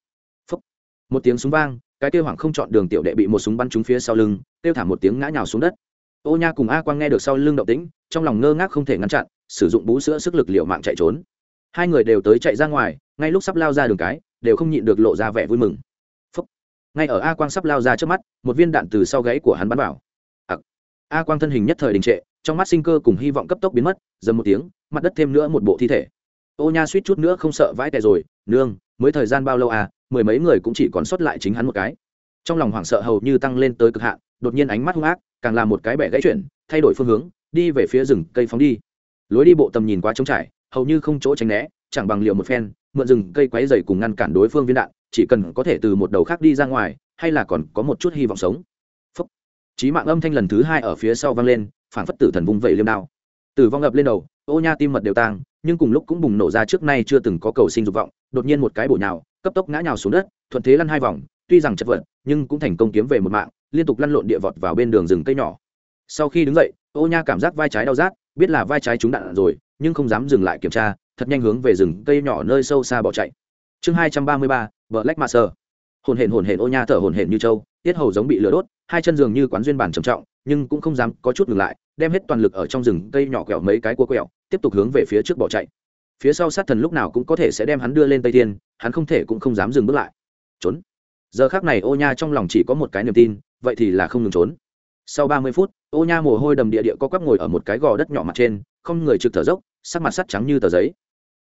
Phúc. một tiếng súng vang, cái kêu hoảng không chọn đường tiểu đệ bị một súng bắn trúng phía sau lưng, kêu thả một tiếng ngã nhào xuống đất. Ô nha cùng a quang nghe được sau lưng động tĩnh, trong lòng ngơ ngác không thể ngăn chặn, sử dụng bú sữa sức lực liệu mạng chạy trốn hai người đều tới chạy ra ngoài, ngay lúc sắp lao ra đường cái, đều không nhịn được lộ ra vẻ vui mừng. Phúc. ngay ở a quang sắp lao ra trước mắt, một viên đạn từ sau gáy của hắn bắn vào. A quang thân hình nhất thời đình trệ, trong mắt sinh cơ cùng hy vọng cấp tốc biến mất, dầm một tiếng, mặt đất thêm nữa một bộ thi thể. Ô nha suýt chút nữa không sợ vãi tè rồi, nương, mới thời gian bao lâu à mười mấy người cũng chỉ còn sót lại chính hắn một cái. Trong lòng hoảng sợ hầu như tăng lên tới cực hạn, đột nhiên ánh mắt hung ác, càng làm một cái bẻ gãy chuyển, thay đổi phương hướng, đi về phía rừng cây phóng đi. Lối đi bộ tầm nhìn quá trống trải hầu như không chỗ tránh né, chẳng bằng liệu một phen, mượn rừng cây quáy dày cùng ngăn cản đối phương viên đạn, chỉ cần có thể từ một đầu khác đi ra ngoài, hay là còn có một chút hy vọng sống. Phúc. Trí mạng âm thanh lần thứ hai ở phía sau vang lên, phảng phất tử thần vung vẩy liêm đao. Tử vong ngập lên đầu, ô nha tim mật đều tang, nhưng cùng lúc cũng bùng nổ ra trước nay chưa từng có cầu sinh dục vọng, đột nhiên một cái bổ nhào, cấp tốc ngã nhào xuống đất, thuận thế lăn hai vòng, tuy rằng chật vật, nhưng cũng thành công kiếm về một mạng, liên tục lăn lộn địa vọt vào bên đường rừng cây nhỏ. Sau khi đứng dậy, ô nha cảm giác vai trái đau rát, biết là vai trái trúng đạn rồi nhưng không dám dừng lại kiểm tra, thật nhanh hướng về rừng cây nhỏ nơi sâu xa bỏ chạy. Chương hai trăm ba mươi ba, vợ lách master hồn hển hồn hển ô nha thở hồn hển như trâu, tiết hầu giống bị lửa đốt, hai chân giường như quán duyên bản trầm trọng, nhưng cũng không dám có chút ngừng lại, đem hết toàn lực ở trong rừng cây nhỏ quẹo mấy cái cua quẹo, tiếp tục hướng về phía trước bỏ chạy. Phía sau sát thần lúc nào cũng có thể sẽ đem hắn đưa lên tây thiên, hắn không thể cũng không dám dừng bước lại. Trốn. Giờ khác này ô nha trong lòng chỉ có một cái niềm tin, vậy thì là không ngừng trốn. Sau ba mươi phút, ô nha mồ hôi đầm địa địa có quắp ngồi ở một cái gò đất nhỏ mặt trên không người trực thở dốc sắc mặt sắt trắng như tờ giấy.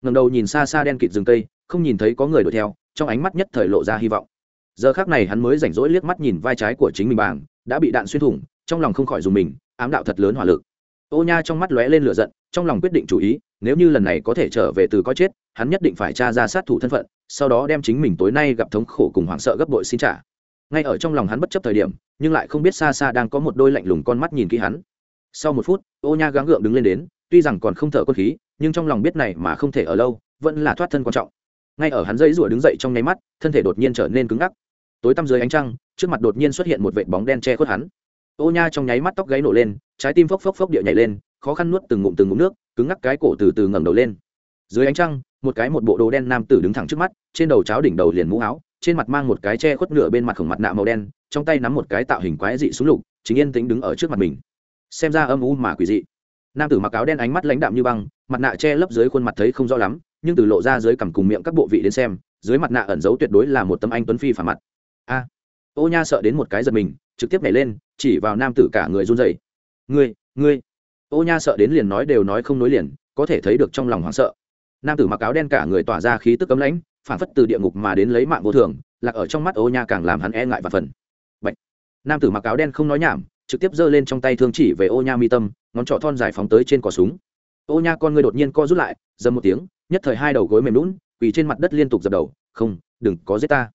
Ngầm đầu nhìn xa xa đen kịt rừng tây, không nhìn thấy có người đuổi theo trong ánh mắt nhất thời lộ ra hy vọng. Giờ khác này hắn mới rảnh rỗi liếc mắt nhìn vai trái của chính mình bảng đã bị đạn xuyên thủng trong lòng không khỏi dùng mình ám đạo thật lớn hỏa lực. Ô nha trong mắt lóe lên lửa giận trong lòng quyết định chủ ý nếu như lần này có thể trở về từ có chết hắn nhất định phải tra ra sát thủ thân phận sau đó đem chính mình tối nay gặp thống khổ cùng hoảng sợ gấp bội xin trả. Ngay ở trong lòng hắn bất chấp thời điểm nhưng lại không biết xa xa đang có một đôi lạnh lùng con mắt nhìn kỹ hắn. Sau một phút ô nha gắng gượng đứng lên đến tuy rằng còn không thở quân khí, nhưng trong lòng biết này mà không thể ở lâu, vẫn là thoát thân quan trọng. Ngay ở hắn dãy rủa đứng dậy trong nháy mắt, thân thể đột nhiên trở nên cứng ngắc. Tối tăm dưới ánh trăng, trước mặt đột nhiên xuất hiện một vệt bóng đen che khuất hắn. Ô nha trong nháy mắt tóc gáy nổ lên, trái tim phốc phốc phốc điệu nhảy lên, khó khăn nuốt từng ngụm từng ngụm nước, cứng ngắc cái cổ từ từ ngẩng đầu lên. Dưới ánh trăng, một cái một bộ đồ đen nam tử đứng thẳng trước mắt, trên đầu cháo đỉnh đầu liền mũ áo, trên mặt mang một cái che khuất nửa bên mặt khổng mặt nạ màu đen, trong tay nắm một cái tạo hình quái dị súng lục, chính yên tĩnh đứng ở trước mặt mình. Xem ra âm u mà quỷ dị nam tử mặc áo đen ánh mắt lãnh đạm như băng, mặt nạ che lấp dưới khuôn mặt thấy không rõ lắm, nhưng từ lộ ra dưới cằm cùng miệng các bộ vị đến xem, dưới mặt nạ ẩn giấu tuyệt đối là một tấm anh tuấn phi phản mặt. A, ô nha sợ đến một cái giật mình, trực tiếp nhảy lên, chỉ vào nam tử cả người run rẩy. Ngươi ngươi. Ô nha sợ đến liền nói đều nói không nối liền, có thể thấy được trong lòng hoảng sợ. Nam tử mặc áo đen cả người tỏa ra khí tức cấm lãnh phản phất từ địa ngục mà đến lấy mạng vô thường, lạc ở trong mắt ô nha càng làm hắn e ngại và phần. Bạch. nam tử mặc áo đen không nói nhảm, trực tiếp giơ lên trong tay thương chỉ về ô nha mi tâm ngón trỏ thon dài phóng tới trên cò súng. Ô nha, con người đột nhiên co rút lại, dầm một tiếng, nhất thời hai đầu gối mềm lún, quỳ trên mặt đất liên tục dập đầu, không, đừng, có giết ta.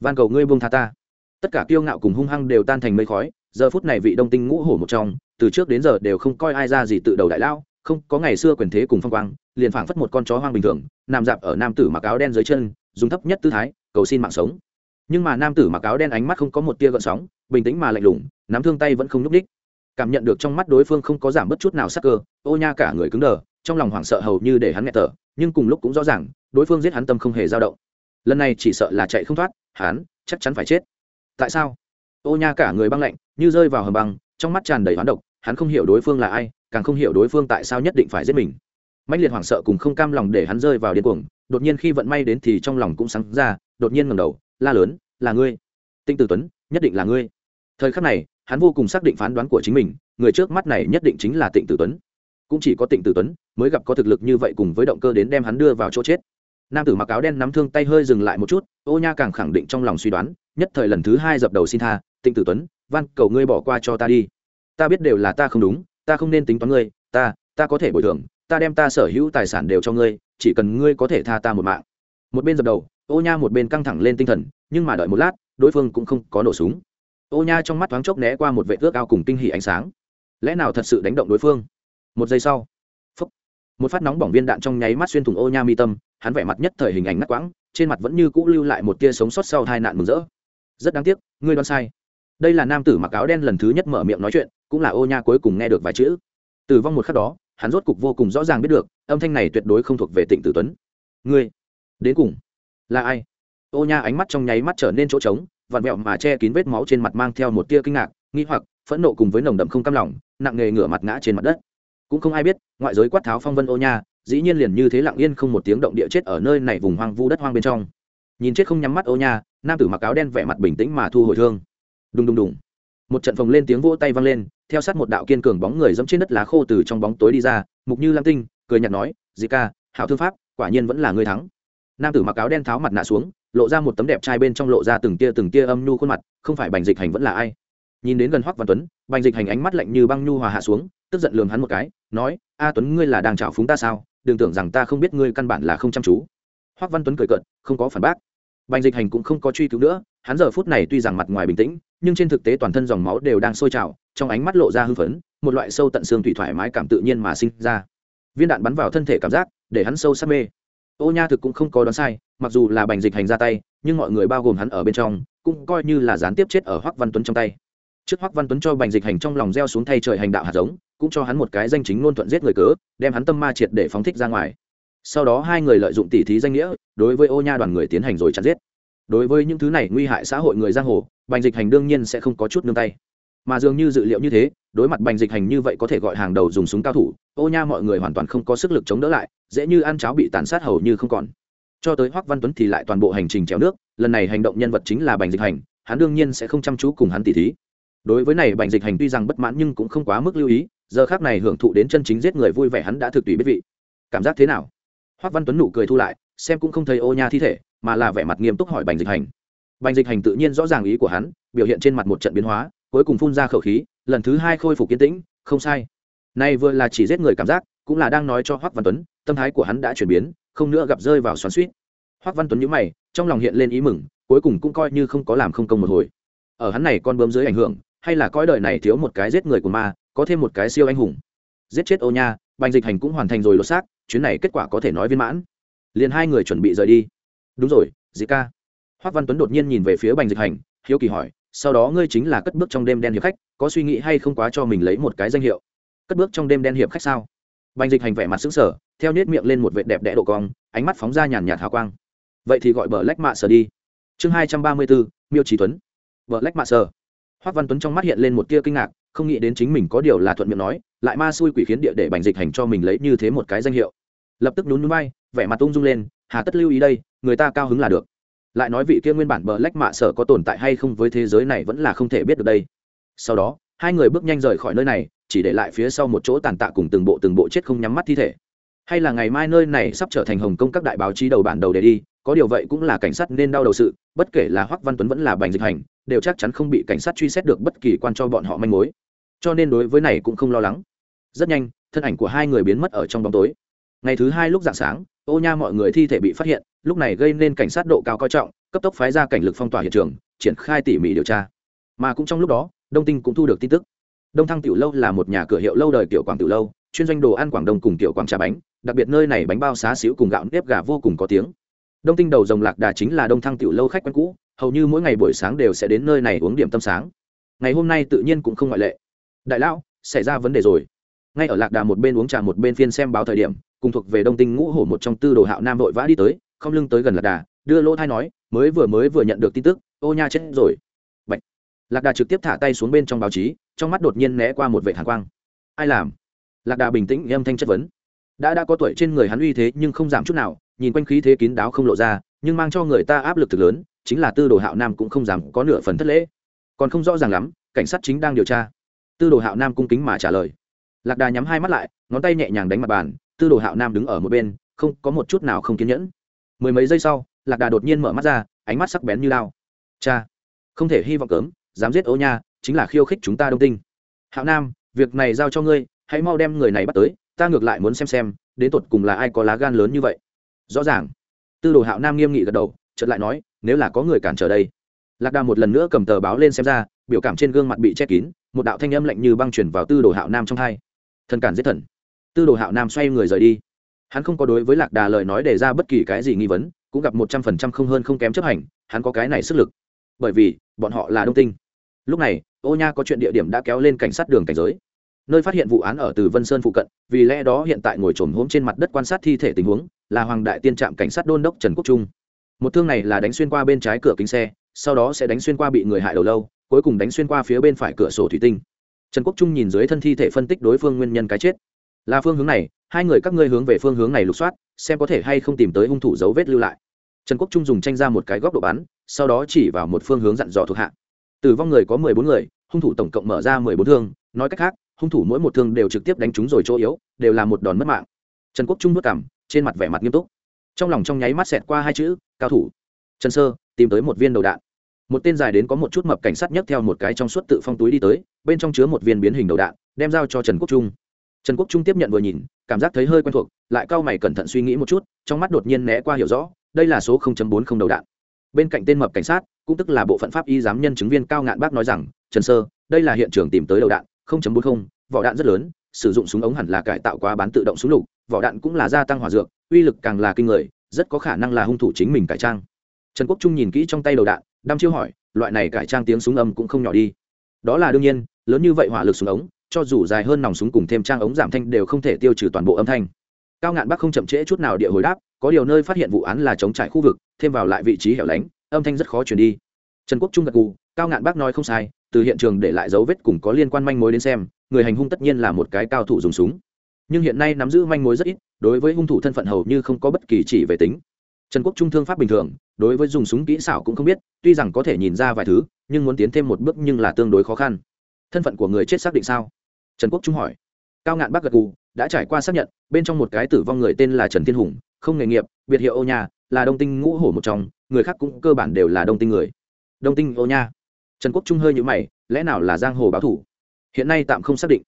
Van cầu ngươi buông tha ta. Tất cả kiêu ngạo cùng hung hăng đều tan thành mây khói, giờ phút này vị đông tinh ngũ hổ một trong, từ trước đến giờ đều không coi ai ra gì tự đầu đại lao, không có ngày xưa quyền thế cùng phong quang, liền phảng phất một con chó hoang bình thường, nằm dạp ở nam tử mặc áo đen dưới chân, dùng thấp nhất tư thái, cầu xin mạng sống. Nhưng mà nam tử mặc áo đen ánh mắt không có một tia gợn sóng, bình tĩnh mà lạnh lùng, nắm thương tay vẫn không nhúc ních cảm nhận được trong mắt đối phương không có giảm bất chút nào sắc cơ, ô nha cả người cứng đờ, trong lòng hoảng sợ hầu như để hắn nghẹt thở, nhưng cùng lúc cũng rõ ràng, đối phương giết hắn tâm không hề dao động. Lần này chỉ sợ là chạy không thoát, hắn chắc chắn phải chết. Tại sao? Ô nha cả người băng lạnh, như rơi vào hầm băng, trong mắt tràn đầy hoán độc, hắn không hiểu đối phương là ai, càng không hiểu đối phương tại sao nhất định phải giết mình. Mạnh liệt hoảng sợ cùng không cam lòng để hắn rơi vào điên cuồng, đột nhiên khi vận may đến thì trong lòng cũng sáng ra, đột nhiên ngẩng đầu, la lớn, là ngươi. Tinh tử tuấn, nhất định là ngươi. Thời khắc này hắn vô cùng xác định phán đoán của chính mình, người trước mắt này nhất định chính là tịnh tử tuấn. Cũng chỉ có tịnh tử tuấn mới gặp có thực lực như vậy cùng với động cơ đến đem hắn đưa vào chỗ chết. Nam tử mặc áo đen nắm thương tay hơi dừng lại một chút, ô nha càng khẳng định trong lòng suy đoán, nhất thời lần thứ hai dập đầu xin tha, tịnh tử tuấn, van, cầu ngươi bỏ qua cho ta đi. Ta biết đều là ta không đúng, ta không nên tính toán ngươi, ta ta có thể bồi thường, ta đem ta sở hữu tài sản đều cho ngươi, chỉ cần ngươi có thể tha ta một mạng. Một bên dập đầu, ô nha một bên căng thẳng lên tinh thần, nhưng mà đợi một lát, đối phương cũng không có nổ súng ô nha trong mắt thoáng chốc né qua một vệ ước ao cùng kinh hỉ ánh sáng. Lẽ nào thật sự đánh động đối phương? Một giây sau phúc, một phát nóng bỏng viên đạn trong nháy mắt xuyên thủng ô nha mi tâm hắn vẻ mặt nhất thời hình ảnh ngắt quãng trên mặt vẫn như cũ lưu lại một tia sống sót sau hai nạn mừng rỡ. Rất đáng tiếc ngươi đoán sai. Đây là nam tử mặc áo đen lần thứ nhất mở miệng nói chuyện cũng là ô nha cuối cùng nghe được vài chữ. Tử vong một khắc đó hắn rốt cục vô cùng rõ ràng biết được âm thanh này tuyệt đối không thuộc về tịnh tử tuấn. Ngươi đến cùng là ai? Ô nha ánh mắt trong nháy mắt trở nên chỗ trống vặn vẹo mà che kín vết máu trên mặt mang theo một tia kinh ngạc, nghi hoặc, phẫn nộ cùng với nồng đậm không cam lòng, nặng nghề ngửa mặt ngã trên mặt đất. Cũng không ai biết, ngoại giới quát tháo phong vân ô nha, dĩ nhiên liền như thế lặng yên không một tiếng động địa chết ở nơi này vùng hoang vu đất hoang bên trong. Nhìn chết không nhắm mắt ô nha, nam tử mặc áo đen vẻ mặt bình tĩnh mà thu hồi thương. Đùng đùng đùng. Một trận phồng lên tiếng vỗ tay vang lên, theo sát một đạo kiên cường bóng người dẫm trên đất lá khô từ trong bóng tối đi ra, mục như lam tinh, cười nhạt nói dì ca, hảo thương pháp, quả nhiên vẫn là người thắng. Nam tử mặc áo đen tháo mặt nạ xuống lộ ra một tấm đẹp trai bên trong lộ ra từng tia từng tia âm nhu khuôn mặt, không phải bành dịch hành vẫn là ai? Nhìn đến gần hoắc văn tuấn, bành dịch hành ánh mắt lạnh như băng nhu hòa hạ xuống, tức giận lường hắn một cái, nói, a tuấn, ngươi là đang chảo phúng ta sao? Đừng tưởng rằng ta không biết ngươi căn bản là không chăm chú. Hoắc văn tuấn cười cợt, không có phản bác. Bành dịch hành cũng không có truy cứu nữa, hắn giờ phút này tuy rằng mặt ngoài bình tĩnh, nhưng trên thực tế toàn thân dòng máu đều đang sôi trào, trong ánh mắt lộ ra hưng phấn, một loại sâu tận xương thủy thoải mái cảm tự nhiên mà sinh ra. Viên đạn bắn vào thân thể cảm giác, để hắn sâu sắc mê. Ô nha thực cũng không có đoán sai mặc dù là bành dịch hành ra tay, nhưng mọi người bao gồm hắn ở bên trong, cũng coi như là gián tiếp chết ở hoắc văn tuấn trong tay. Trước hoắc văn tuấn cho bành dịch hành trong lòng gieo xuống thay trời hành đạo hạt giống, cũng cho hắn một cái danh chính ngôn thuận giết người cớ, đem hắn tâm ma triệt để phóng thích ra ngoài. Sau đó hai người lợi dụng tỉ thí danh nghĩa, đối với ô nha đoàn người tiến hành rồi chặt giết. Đối với những thứ này nguy hại xã hội người giang hồ, bành dịch hành đương nhiên sẽ không có chút nương tay. Mà dường như dự liệu như thế, đối mặt bành dịch hành như vậy có thể gọi hàng đầu dùng súng cao thủ, ô nha mọi người hoàn toàn không có sức lực chống đỡ lại, dễ như ăn cháo bị tàn sát hầu như không còn cho tới hoắc văn tuấn thì lại toàn bộ hành trình trèo nước, lần này hành động nhân vật chính là bành dịch hành, hắn đương nhiên sẽ không chăm chú cùng hắn tỉ thí. Đối với này, bành dịch hành tuy rằng bất mãn nhưng cũng không quá mức lưu ý, giờ khác này hưởng thụ đến chân chính giết người vui vẻ hắn đã thực tùy biết vị. Cảm giác thế nào? Hoắc văn tuấn nụ cười thu lại, xem cũng không thấy ô nha thi thể, mà là vẻ mặt nghiêm túc hỏi bành dịch hành. Bành dịch hành tự nhiên rõ ràng ý của hắn, biểu hiện trên mặt một trận biến hóa, cuối cùng phun ra khẩu khí, lần thứ hai khôi phục kiến tĩnh, không sai. Nay vừa là chỉ giết người cảm giác, cũng là đang nói cho hoắc văn tuấn, tâm thái của hắn đã chuyển biến không nữa gặp rơi vào xoắn suýt. Hoắc văn tuấn nhíu mày, trong lòng hiện lên ý mừng, cuối cùng cũng coi như không có làm không công một hồi. Ở hắn này con bướm dưới ảnh hưởng, hay là coi đời này thiếu một cái giết người của ma, có thêm một cái siêu anh hùng. Giết chết ô nha, bành dịch hành cũng hoàn thành rồi lột xác, chuyến này kết quả có thể nói viên mãn. Liền hai người chuẩn bị rời đi. Đúng rồi dị ca. Hoắc văn tuấn đột nhiên nhìn về phía bành dịch hành, hiếu kỳ hỏi, sau đó ngươi chính là cất bước trong đêm đen hiệp khách, có suy nghĩ hay không quá cho mình lấy một cái danh hiệu? Cất bước trong đêm đen hiệp khách sao? Bành dịch hành vẻ mặt xứng sở theo nết miệng lên một vệ đẹp đẽ độ cong, ánh mắt phóng ra nhàn nhạt hào quang. Vậy thì gọi bờ lách mạ sở đi. Chương hai trăm ba mươi bốn, miêu trí tuấn. Bờ lách mạ sở. hoác văn tuấn trong mắt hiện lên một tia kinh ngạc, không nghĩ đến chính mình có điều là thuận miệng nói, lại ma xui quỷ khiến địa để bành dịch hành cho mình lấy như thế một cái danh hiệu. Lập tức nhún núi bay vẻ mặt ung dung lên, hà tất lưu ý đây, người ta cao hứng là được. Lại nói vị kia nguyên bản bờ lách mạ sở có tồn tại hay không với thế giới này vẫn là không thể biết được đây. Sau đó, hai người bước nhanh rời khỏi nơi này chỉ để lại phía sau một chỗ tàn tạ cùng từng bộ từng bộ chết không nhắm mắt thi thể. Hay là ngày mai nơi này sắp trở thành hồng kông các đại báo chí đầu bản đầu để đi, có điều vậy cũng là cảnh sát nên đau đầu sự, bất kể là hoắc văn tuấn vẫn là bành dịch hành, đều chắc chắn không bị cảnh sát truy xét được bất kỳ quan cho bọn họ manh mối. Cho nên đối với này cũng không lo lắng. Rất nhanh, thân ảnh của hai người biến mất ở trong bóng tối. Ngày thứ hai lúc dạng sáng, ô nha mọi người thi thể bị phát hiện, lúc này gây nên cảnh sát độ cao coi trọng, cấp tốc phái ra cảnh lực phong tỏa hiện trường, triển khai tỉ mỉ điều tra. Mà cũng trong lúc đó, đông tinh cũng thu được tin tức đông thăng tiểu lâu là một nhà cửa hiệu lâu đời kiểu quảng tiểu lâu, chuyên doanh đồ ăn quảng đông cùng tiểu quảng trà bánh, đặc biệt nơi này bánh bao xá xíu cùng gạo nếp gà vô cùng có tiếng. Đông tinh đầu rồng lạc đà chính là đông thăng tiểu lâu khách quen cũ, hầu như mỗi ngày buổi sáng đều sẽ đến nơi này uống điểm tâm sáng. Ngày hôm nay tự nhiên cũng không ngoại lệ. Đại lão, xảy ra vấn đề rồi. Ngay ở lạc đà một bên uống trà một bên phiên xem báo thời điểm, cùng thuộc về đông tinh ngũ hổ một trong tư đồ hạo nam vội vã đi tới, không lưng tới gần lạc đà, đưa lỗ thai nói, mới vừa mới vừa nhận được tin tức, ô nha chết rồi lạc đà trực tiếp thả tay xuống bên trong báo chí, trong mắt đột nhiên né qua một vệ hàn quang. Ai làm? Lạc đà bình tĩnh âm thanh chất vấn. Đã đã có tuổi trên người hắn uy thế nhưng không giảm chút nào, nhìn quanh khí thế kín đáo không lộ ra, nhưng mang cho người ta áp lực thực lớn, chính là tư đồ hạo nam cũng không dám có nửa phần thất lễ. Còn không rõ ràng lắm, cảnh sát chính đang điều tra. Tư đồ hạo nam cung kính mà trả lời. Lạc đà nhắm hai mắt lại, ngón tay nhẹ nhàng đánh mặt bàn, tư đồ hạo nam đứng ở một bên, không, có một chút nào không kiên nhẫn. Mười mấy giây sau, lạc đà đột nhiên mở mắt ra, ánh mắt sắc bén như lao. Cha, không thể hy vọng cớm dám giết ô nha, chính là khiêu khích chúng ta đông tinh. Hạo nam, việc này giao cho ngươi, hãy mau đem người này bắt tới, ta ngược lại muốn xem xem, đến tột cùng là ai có lá gan lớn như vậy. Rõ ràng. Tư đồ hạo nam nghiêm nghị gật đầu, chợt lại nói, nếu là có người cản trở đây. Lạc đà một lần nữa cầm tờ báo lên xem ra, biểu cảm trên gương mặt bị che kín, một đạo thanh âm lạnh như băng chuyển vào tư đồ hạo nam trong hai. Thần cản giết thần. Tư đồ hạo nam xoay người rời đi. Hắn không có đối với lạc đà lời nói đề ra bất kỳ cái gì nghi vấn, cũng gặp một trăm phần trăm không hơn không kém chấp hành, hắn có cái này sức lực. Bởi vì, bọn họ là đông tinh lúc này, ô nha có chuyện địa điểm đã kéo lên cảnh sát đường cảnh giới. Nơi phát hiện vụ án ở từ vân sơn phụ cận, vì lẽ đó hiện tại ngồi trồm hôm trên mặt đất quan sát thi thể tình huống, là hoàng đại tiên trạm cảnh sát đôn đốc trần quốc trung. Một thương này là đánh xuyên qua bên trái cửa kính xe, sau đó sẽ đánh xuyên qua bị người hại đầu lâu, cuối cùng đánh xuyên qua phía bên phải cửa sổ thủy tinh. Trần quốc trung nhìn dưới thân thi thể phân tích đối phương nguyên nhân cái chết. Là phương hướng này, hai người các ngươi hướng về phương hướng này lục soát, xem có thể hay không tìm tới hung thủ dấu vết lưu lại. Trần quốc trung dùng tranh ra một cái góc độ bắn, sau đó chỉ vào một phương hướng dặn dò thuộc hạ tử vong người có mười bốn người, hung thủ tổng cộng mở ra mười bốn thương. Nói cách khác, hung thủ mỗi một thương đều trực tiếp đánh trúng rồi chỗ yếu, đều là một đòn mất mạng. Trần quốc trung bước cảm trên mặt vẻ mặt nghiêm túc. Trong lòng trong nháy mắt xẹt qua hai chữ, cao thủ. Trần sơ, tìm tới một viên đầu đạn. Một tên dài đến có một chút mập cảnh sát nhấc theo một cái trong suốt tự phong túi đi tới, bên trong chứa một viên biến hình đầu đạn, đem giao cho trần quốc trung. Trần quốc trung tiếp nhận vừa nhìn, cảm giác thấy hơi quen thuộc, lại cau mày cẩn thận suy nghĩ một chút, trong mắt đột nhiên né qua hiểu rõ, đây là số 0.40 đầu đạn bên cạnh tên mập cảnh sát cũng tức là bộ phận pháp y giám nhân chứng viên cao ngạn bác nói rằng trần sơ đây là hiện trường tìm tới đầu đạn 0.40, vỏ đạn rất lớn sử dụng súng ống hẳn là cải tạo qua bán tự động súng lục vỏ đạn cũng là gia tăng hỏa dược uy lực càng là kinh người rất có khả năng là hung thủ chính mình cải trang. Trần quốc trung nhìn kỹ trong tay đầu đạn đăm chiêu hỏi loại này cải trang tiếng súng âm cũng không nhỏ đi. Đó là đương nhiên lớn như vậy hỏa lực súng ống cho dù dài hơn nòng súng cùng thêm trang ống giảm thanh đều không thể tiêu trừ toàn bộ âm thanh. Cao ngạn bắc không chậm trễ chút nào địa hồi đáp có điều nơi phát hiện vụ án là chống trải khu vực, thêm vào lại vị trí hẻo lánh, âm thanh rất khó truyền đi. Trần quốc trung gật gù, cao ngạn Bác nói không sai, từ hiện trường để lại dấu vết cùng có liên quan manh mối đến xem, người hành hung tất nhiên là một cái cao thủ dùng súng. Nhưng hiện nay nắm giữ manh mối rất ít, đối với hung thủ thân phận hầu như không có bất kỳ chỉ về tính. Trần quốc trung thương pháp bình thường, đối với dùng súng kỹ xảo cũng không biết, tuy rằng có thể nhìn ra vài thứ, nhưng muốn tiến thêm một bước nhưng là tương đối khó khăn. Thân phận của người chết xác định sao? Trần quốc trung hỏi. Cao ngạn bắc gật gù, đã trải qua xác nhận, bên trong một cái tử vong người tên là trần thiên hùng không nghề nghiệp, biệt hiệu ô nha, là đông tinh ngũ hổ một trong, người khác cũng cơ bản đều là đông tinh người. Đông tinh, ô nha. Trần quốc trung hơi nhữ mày, lẽ nào là giang hồ báo thủ? Hiện nay tạm không xác định.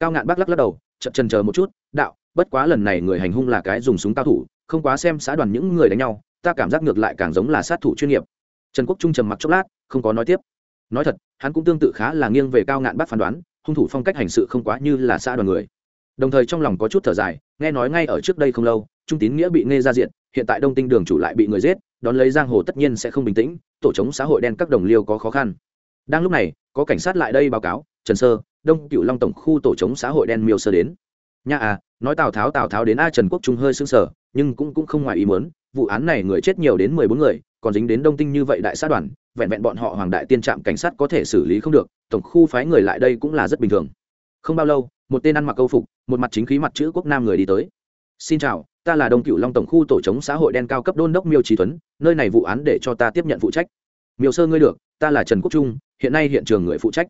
Cao ngạn bác lắc lắc đầu, chậm trần chờ một chút, đạo, bất quá lần này người hành hung là cái dùng súng cao thủ, không quá xem xã đoàn những người đánh nhau, ta cảm giác ngược lại càng giống là sát thủ chuyên nghiệp. Trần quốc trung trầm mặc chốc lát, không có nói tiếp. Nói thật, hắn cũng tương tự khá là nghiêng về cao ngạn bác phán đoán, hung thủ phong cách hành sự không quá như là xã đoàn người. Đồng thời trong lòng có chút thở dài, nghe nói ngay ở trước đây không lâu trung tín nghĩa bị nghe ra diện, hiện tại đông tinh đường chủ lại bị người giết, đón lấy giang hồ tất nhiên sẽ không bình tĩnh, tổ chống xã hội đen các đồng liêu có khó khăn. Đang lúc này, có cảnh sát lại đây báo cáo, trần sơ, đông cựu long tổng khu tổ chống xã hội đen miêu sơ đến. Nha à nói tào tháo tào tháo đến a trần quốc trung hơi sưng sở nhưng cũng cũng không ngoài ý muốn, vụ án này người chết nhiều đến mười bốn người, còn dính đến đông tinh như vậy đại sát đoàn, vẹn vẹn bọn họ hoàng đại tiên trạm cảnh sát có thể xử lý không được, tổng khu phái người lại đây cũng là rất bình thường. Không bao lâu, một tên ăn mặc câu phục, một mặt chính khí mặt chữ quốc nam người đi tới. Xin chào ta là đông cựu long tổng khu tổ chống xã hội đen cao cấp đôn đốc miêu trí tuấn nơi này vụ án để cho ta tiếp nhận phụ trách. Miêu sơ ngươi được, ta là trần quốc trung, hiện nay hiện trường người phụ trách.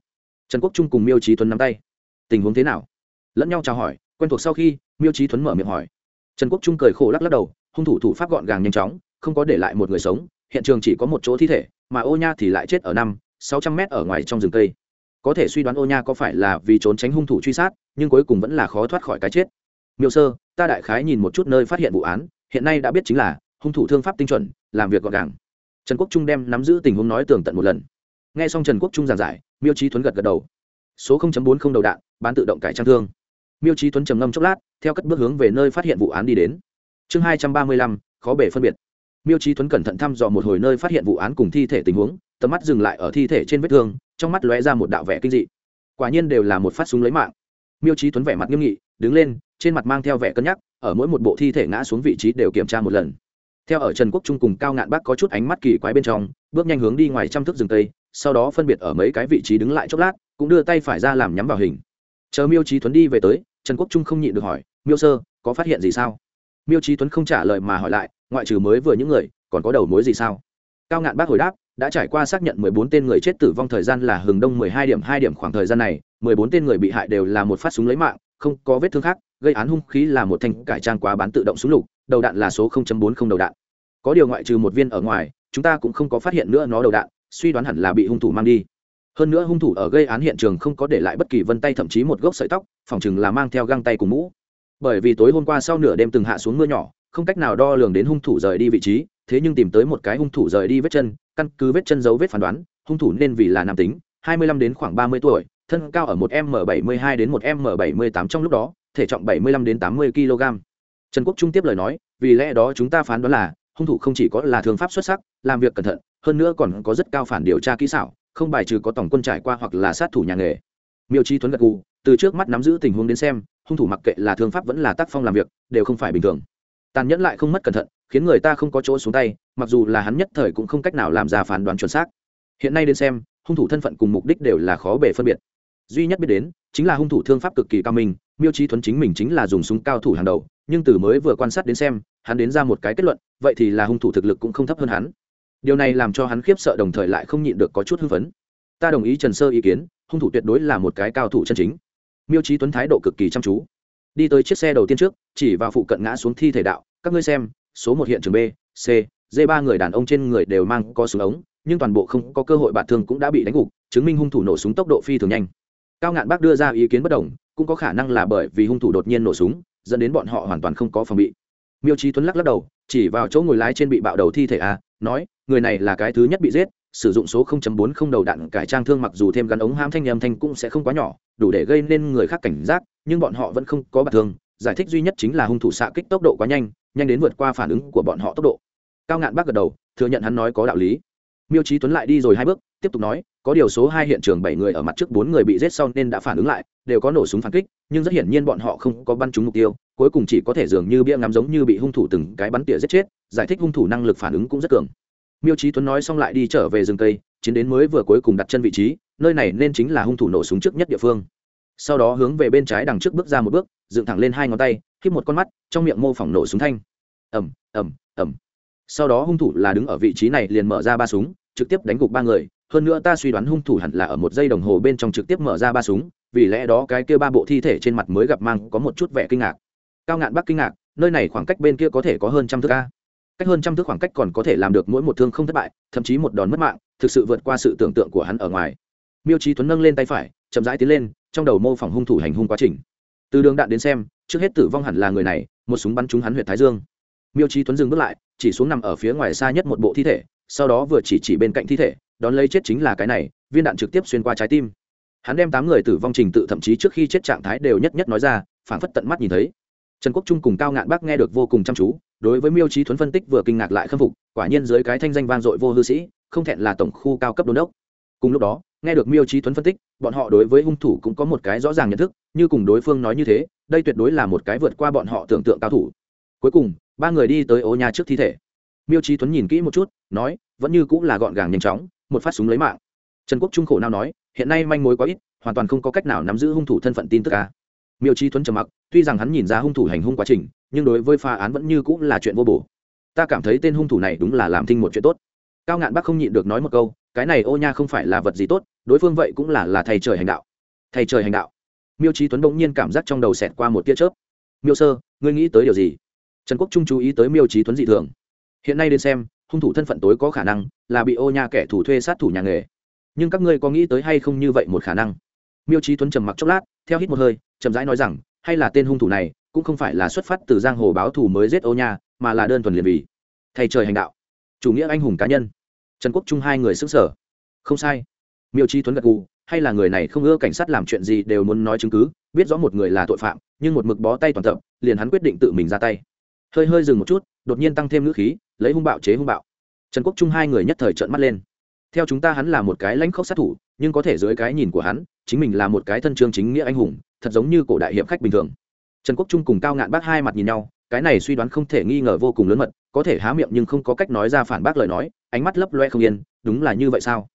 Trần quốc trung cùng miêu trí tuấn nắm tay. Tình huống thế nào? Lẫn nhau chào hỏi, quen thuộc sau khi, miêu trí tuấn mở miệng hỏi. Trần quốc trung cười khổ lắc lắc đầu, hung thủ thủ pháp gọn gàng nhanh chóng, không có để lại một người sống, hiện trường chỉ có một chỗ thi thể, mà ô nha thì lại chết ở năm, sáu trăm mét ở ngoài trong rừng cây. Có thể suy đoán ô nha có phải là vì trốn tránh hung thủ truy sát, nhưng cuối cùng vẫn là khó thoát khỏi cái chết miêu sơ, ta đại khái nhìn một chút nơi phát hiện vụ án, hiện nay đã biết chính là, hung thủ thương pháp tinh chuẩn, làm việc gọn gàng. Trần quốc trung đem nắm giữ tình huống nói tường tận một lần. N g h e xong trần quốc trung giảng giải, miêu trí tuấn gật gật đầu. Số bốn không đầu đạn, bán tự động cải trang thương. Miêu trí tuấn trầm ngâm chốc lát, theo các bước hướng về nơi phát hiện vụ án đi đến. Chương hai trăm ba mươi lăm, khó bể phân biệt. Miêu trí tuấn cẩn thận thăm dò một hồi nơi phát hiện vụ án cùng thi thể tình huống, tầm mắt dừng lại ở thi thể trên vết thương, trong mắt lóe ra một đạo vẻ kinh dị. Quả nhiên đều là một phát súng lấy mạng miêu trí tuấn vẻ mặt nghiêm nghị, đứng lên, trên mặt mang theo vẻ cân nhắc, ở mỗi một bộ thi thể ngã xuống vị trí đều kiểm tra một lần. Theo ở trần quốc trung cùng cao ngạn bác có chút ánh mắt kỳ quái bên trong, bước nhanh hướng đi ngoài trăm thước rừng tây sau đó phân biệt ở mấy cái vị trí đứng lại chốc lát, cũng đưa tay phải ra làm nhắm vào hình. Chờ miêu trí tuấn đi về tới, trần quốc trung không nhịn được hỏi, miêu sơ, có phát hiện gì sao? Miêu trí tuấn không trả lời mà hỏi lại, ngoại trừ mới vừa những người, còn có đầu mối gì sao? Cao ngạn bác hồi đáp đã trải qua xác nhận mười bốn tên người chết tử vong thời gian là hừng đông mười hai điểm hai điểm khoảng thời gian này, mười bốn tên người bị hại đều là một phát súng lấy mạng, không có vết thương khác, gây án hung khí là một thanh cải trang quá bán tự động súng lục, đầu đạn là số bốn không đầu đạn. Có điều ngoại trừ một viên ở ngoài, chúng ta cũng không có phát hiện nữa nó đầu đạn, suy đoán hẳn là bị hung thủ mang đi. Hơn nữa hung thủ ở gây án hiện trường không có để lại bất kỳ vân tay thậm chí một gốc sợi tóc, phòng chừng là mang theo găng tay cùng mũ. Bởi vì tối hôm qua sau nửa đêm từng hạ xuống mưa nhỏ, không cách nào đo lường đến hung thủ rời đi vị trí thế nhưng tìm tới một cái hung thủ rời đi vết chân, căn cứ vết chân dấu vết phán đoán, hung thủ nên vì là nam tính, hai mươi lăm đến khoảng ba mươi tuổi, thân cao ở một m bảy mươi hai đến một m bảy mươi tám trong lúc đó, thể trọng bảy mươi lăm đến tám mươi kg trần quốc trung tiếp lời nói, vì lẽ đó chúng ta phán đoán là, hung thủ không chỉ có là thương pháp xuất sắc, làm việc cẩn thận, hơn nữa còn có rất cao phản điều tra kỹ xảo, không bài trừ có tổng quân trải qua hoặc là sát thủ nhà nghề. Miêu chi tuấn gật gù, từ trước mắt nắm giữ tình huống đến xem, hung thủ mặc kệ là thương pháp vẫn là tác phong làm việc, đều không phải bình thường tàn nhẫn lại không mất cẩn thận, khiến người ta không có chỗ xuống tay, mặc dù là hắn nhất thời cũng không cách nào làm ra phán đoán chuẩn xác. Hiện nay đến xem, hung thủ thân phận cùng mục đích đều là khó bề phân biệt. Duy nhất biết đến, chính là hung thủ thương pháp cực kỳ cao minh, miêu trí tuấn chính mình chính là dùng súng cao thủ hàng đầu, nhưng từ mới vừa quan sát đến xem, hắn đến ra một cái kết luận, vậy thì là hung thủ thực lực cũng không thấp hơn hắn. Điều này làm cho hắn khiếp sợ đồng thời lại không nhịn được có chút hưng phấn. Ta đồng ý trần sơ ý kiến, hung thủ tuyệt đối là một cái cao thủ chân chính. Miêu trí tuấn thái độ cực kỳ chăm chú đi tới chiếc xe đầu tiên trước, chỉ vào phụ cận ngã xuống thi thể đạo, các ngươi xem, số một hiện trường b, c, d ba người đàn ông trên người đều mang có súng ống, nhưng toàn bộ không có cơ hội bạt thương cũng đã bị đánh gục, chứng minh hung thủ nổ súng tốc độ phi thường nhanh. Cao ngạn bác đưa ra ý kiến bất đồng, cũng có khả năng là bởi vì hung thủ đột nhiên nổ súng, dẫn đến bọn họ hoàn toàn không có phòng bị. Miêu trí tuấn lắc lắc đầu, chỉ vào chỗ ngồi lái trên bị bạo đầu thi thể a, nói, người này là cái thứ nhất bị giết sử dụng số 0.40 đầu đạn cải trang thương mặc dù thêm gắn ống hãm thanh âm thanh cũng sẽ không quá nhỏ, đủ để gây nên người khác cảnh giác, nhưng bọn họ vẫn không có bạc thương giải thích duy nhất chính là hung thủ xạ kích tốc độ quá nhanh nhanh đến vượt qua phản ứng của bọn họ tốc độ. Cao ngạn bác gật đầu, thừa nhận hắn nói có đạo lý. Miêu trí tuấn lại đi rồi hai bước, tiếp tục nói, có điều số hai hiện trường bảy người ở mặt trước bốn người bị giết sau nên đã phản ứng lại, đều có nổ súng phản kích, nhưng rất hiển nhiên bọn họ không có bắn trúng mục tiêu, cuối cùng chỉ có thể dường như bia ngắm giống như bị hung thủ từng cái bắn tỉa giết chết. Giải thích hung thủ năng lực phản ứng cũng rất cường miêu trí tuấn nói xong lại đi trở về rừng cây, chiến đến mới vừa cuối cùng đặt chân vị trí, nơi này nên chính là hung thủ nổ súng trước nhất địa phương. Sau đó hướng về bên trái đằng trước bước ra một bước, dựng thẳng lên hai ngón tay khiếp một con mắt, trong miệng mô phỏng nổ súng thanh. Ẩm ẩm ẩm sau đó hung thủ là đứng ở vị trí này liền mở ra ba súng, trực tiếp đánh gục ba người. Hơn nữa ta suy đoán hung thủ hẳn là ở một giây đồng hồ bên trong trực tiếp mở ra ba súng, vì lẽ đó cái kia ba bộ thi thể trên mặt mới gặp mang có một chút vẻ kinh ngạc. Cao ngạn bắc kinh ngạc, nơi này khoảng cách bên kia có thể có hơn trăm thước ca cách hơn trăm thước khoảng cách còn có thể làm được mỗi một thương không thất bại, thậm chí một đòn mất mạng, thực sự vượt qua sự tưởng tượng của hắn ở ngoài. Miêu trí tuấn nâng lên tay phải, chậm rãi tiến lên, trong đầu mô phỏng hung thủ hành hung quá trình. Từ đường đạn đến xem, trước hết tử vong hẳn là người này, một súng bắn trúng hắn huyện thái dương. Miêu trí tuấn dừng bước lại, chỉ xuống nằm ở phía ngoài xa nhất một bộ thi thể, sau đó vừa chỉ chỉ bên cạnh thi thể, đón lấy chết chính là cái này, viên đạn trực tiếp xuyên qua trái tim. Hắn đem tám người tử vong trình tự thậm chí trước khi chết trạng thái đều nhất nhất nói ra, phảng phất tận mắt nhìn thấy. Trần quốc trung cùng cao ngạn bác nghe được vô cùng chăm chú đối với miêu trí thuấn phân tích vừa kinh ngạc lại khâm phục, quả nhiên dưới cái thanh danh vang dội vô hư sĩ, không thẹn là tổng khu cao cấp đôn đốc. Cùng lúc đó, nghe được miêu trí thuấn phân tích, bọn họ đối với hung thủ cũng có một cái rõ ràng nhận thức, như cùng đối phương nói như thế, đây tuyệt đối là một cái vượt qua bọn họ tưởng tượng cao thủ. Cuối cùng, ba người đi tới ô nhà trước thi thể. Miêu trí tuấn nhìn kỹ một chút, nói, vẫn như cũng là gọn gàng nhanh chóng, một phát súng lấy mạng. Trần quốc trung khổ nào nói, hiện nay manh mối quá ít, hoàn toàn không có cách nào nắm giữ hung thủ thân phận tin tức ca miêu trí thuấn trầm mặc, tuy rằng hắn nhìn ra hung thủ hành hung quá trình, nhưng đối với pha án vẫn như cũng là chuyện vô bổ. Ta cảm thấy tên hung thủ này đúng là làm thinh một chuyện tốt. Cao ngạn bác không nhịn được nói một câu, cái này ô nha không phải là vật gì tốt, đối phương vậy cũng là là thầy trời hành đạo. Thầy trời hành đạo. Miêu trí tuấn bỗng nhiên cảm giác trong đầu xẹt qua một tia chớp. Miêu sơ, ngươi nghĩ tới điều gì? Trần quốc trung chú ý tới miêu trí tuấn dị thường. Hiện nay đến xem, hung thủ thân phận tối có khả năng là bị ô nha kẻ thủ thuê sát thủ nhà nghề. Nhưng các ngươi có nghĩ tới hay không như vậy một khả năng? Miêu trí tuấn trầm mặc chốc lát, theo hít một hơi, chậm rãi nói rằng, hay là tên hung thủ này, cũng không phải là xuất phát từ giang hồ báo thù mới giết ô nha, mà là đơn thuần liền vì thầy trời hành đạo. Chủ nghĩa anh hùng cá nhân. Trần quốc trung hai người xứng sở không sai. Miêu trí tuấn gật gù, hay là người này không ưa cảnh sát làm chuyện gì đều muốn nói chứng cứ, biết rõ một người là tội phạm, nhưng một mực bó tay toàn tập, liền hắn quyết định tự mình ra tay. Hơi hơi dừng một chút, đột nhiên tăng thêm ngữ khí, lấy hung bạo chế hung bạo. Trần quốc trung hai người nhất thời trợn mắt lên. Theo chúng ta hắn là một cái lãnh khốc sát thủ, nhưng có thể dưới cái nhìn của hắn chính mình là một cái thân chương chính nghĩa anh hùng, thật giống như cổ đại hiệp khách bình thường. Trần quốc trung cùng cao ngạn bác hai mặt nhìn nhau, cái này suy đoán không thể nghi ngờ vô cùng lớn mật, có thể há miệng nhưng không có cách nói ra phản bác lời nói, ánh mắt lấp loe không yên, đúng là như vậy sao?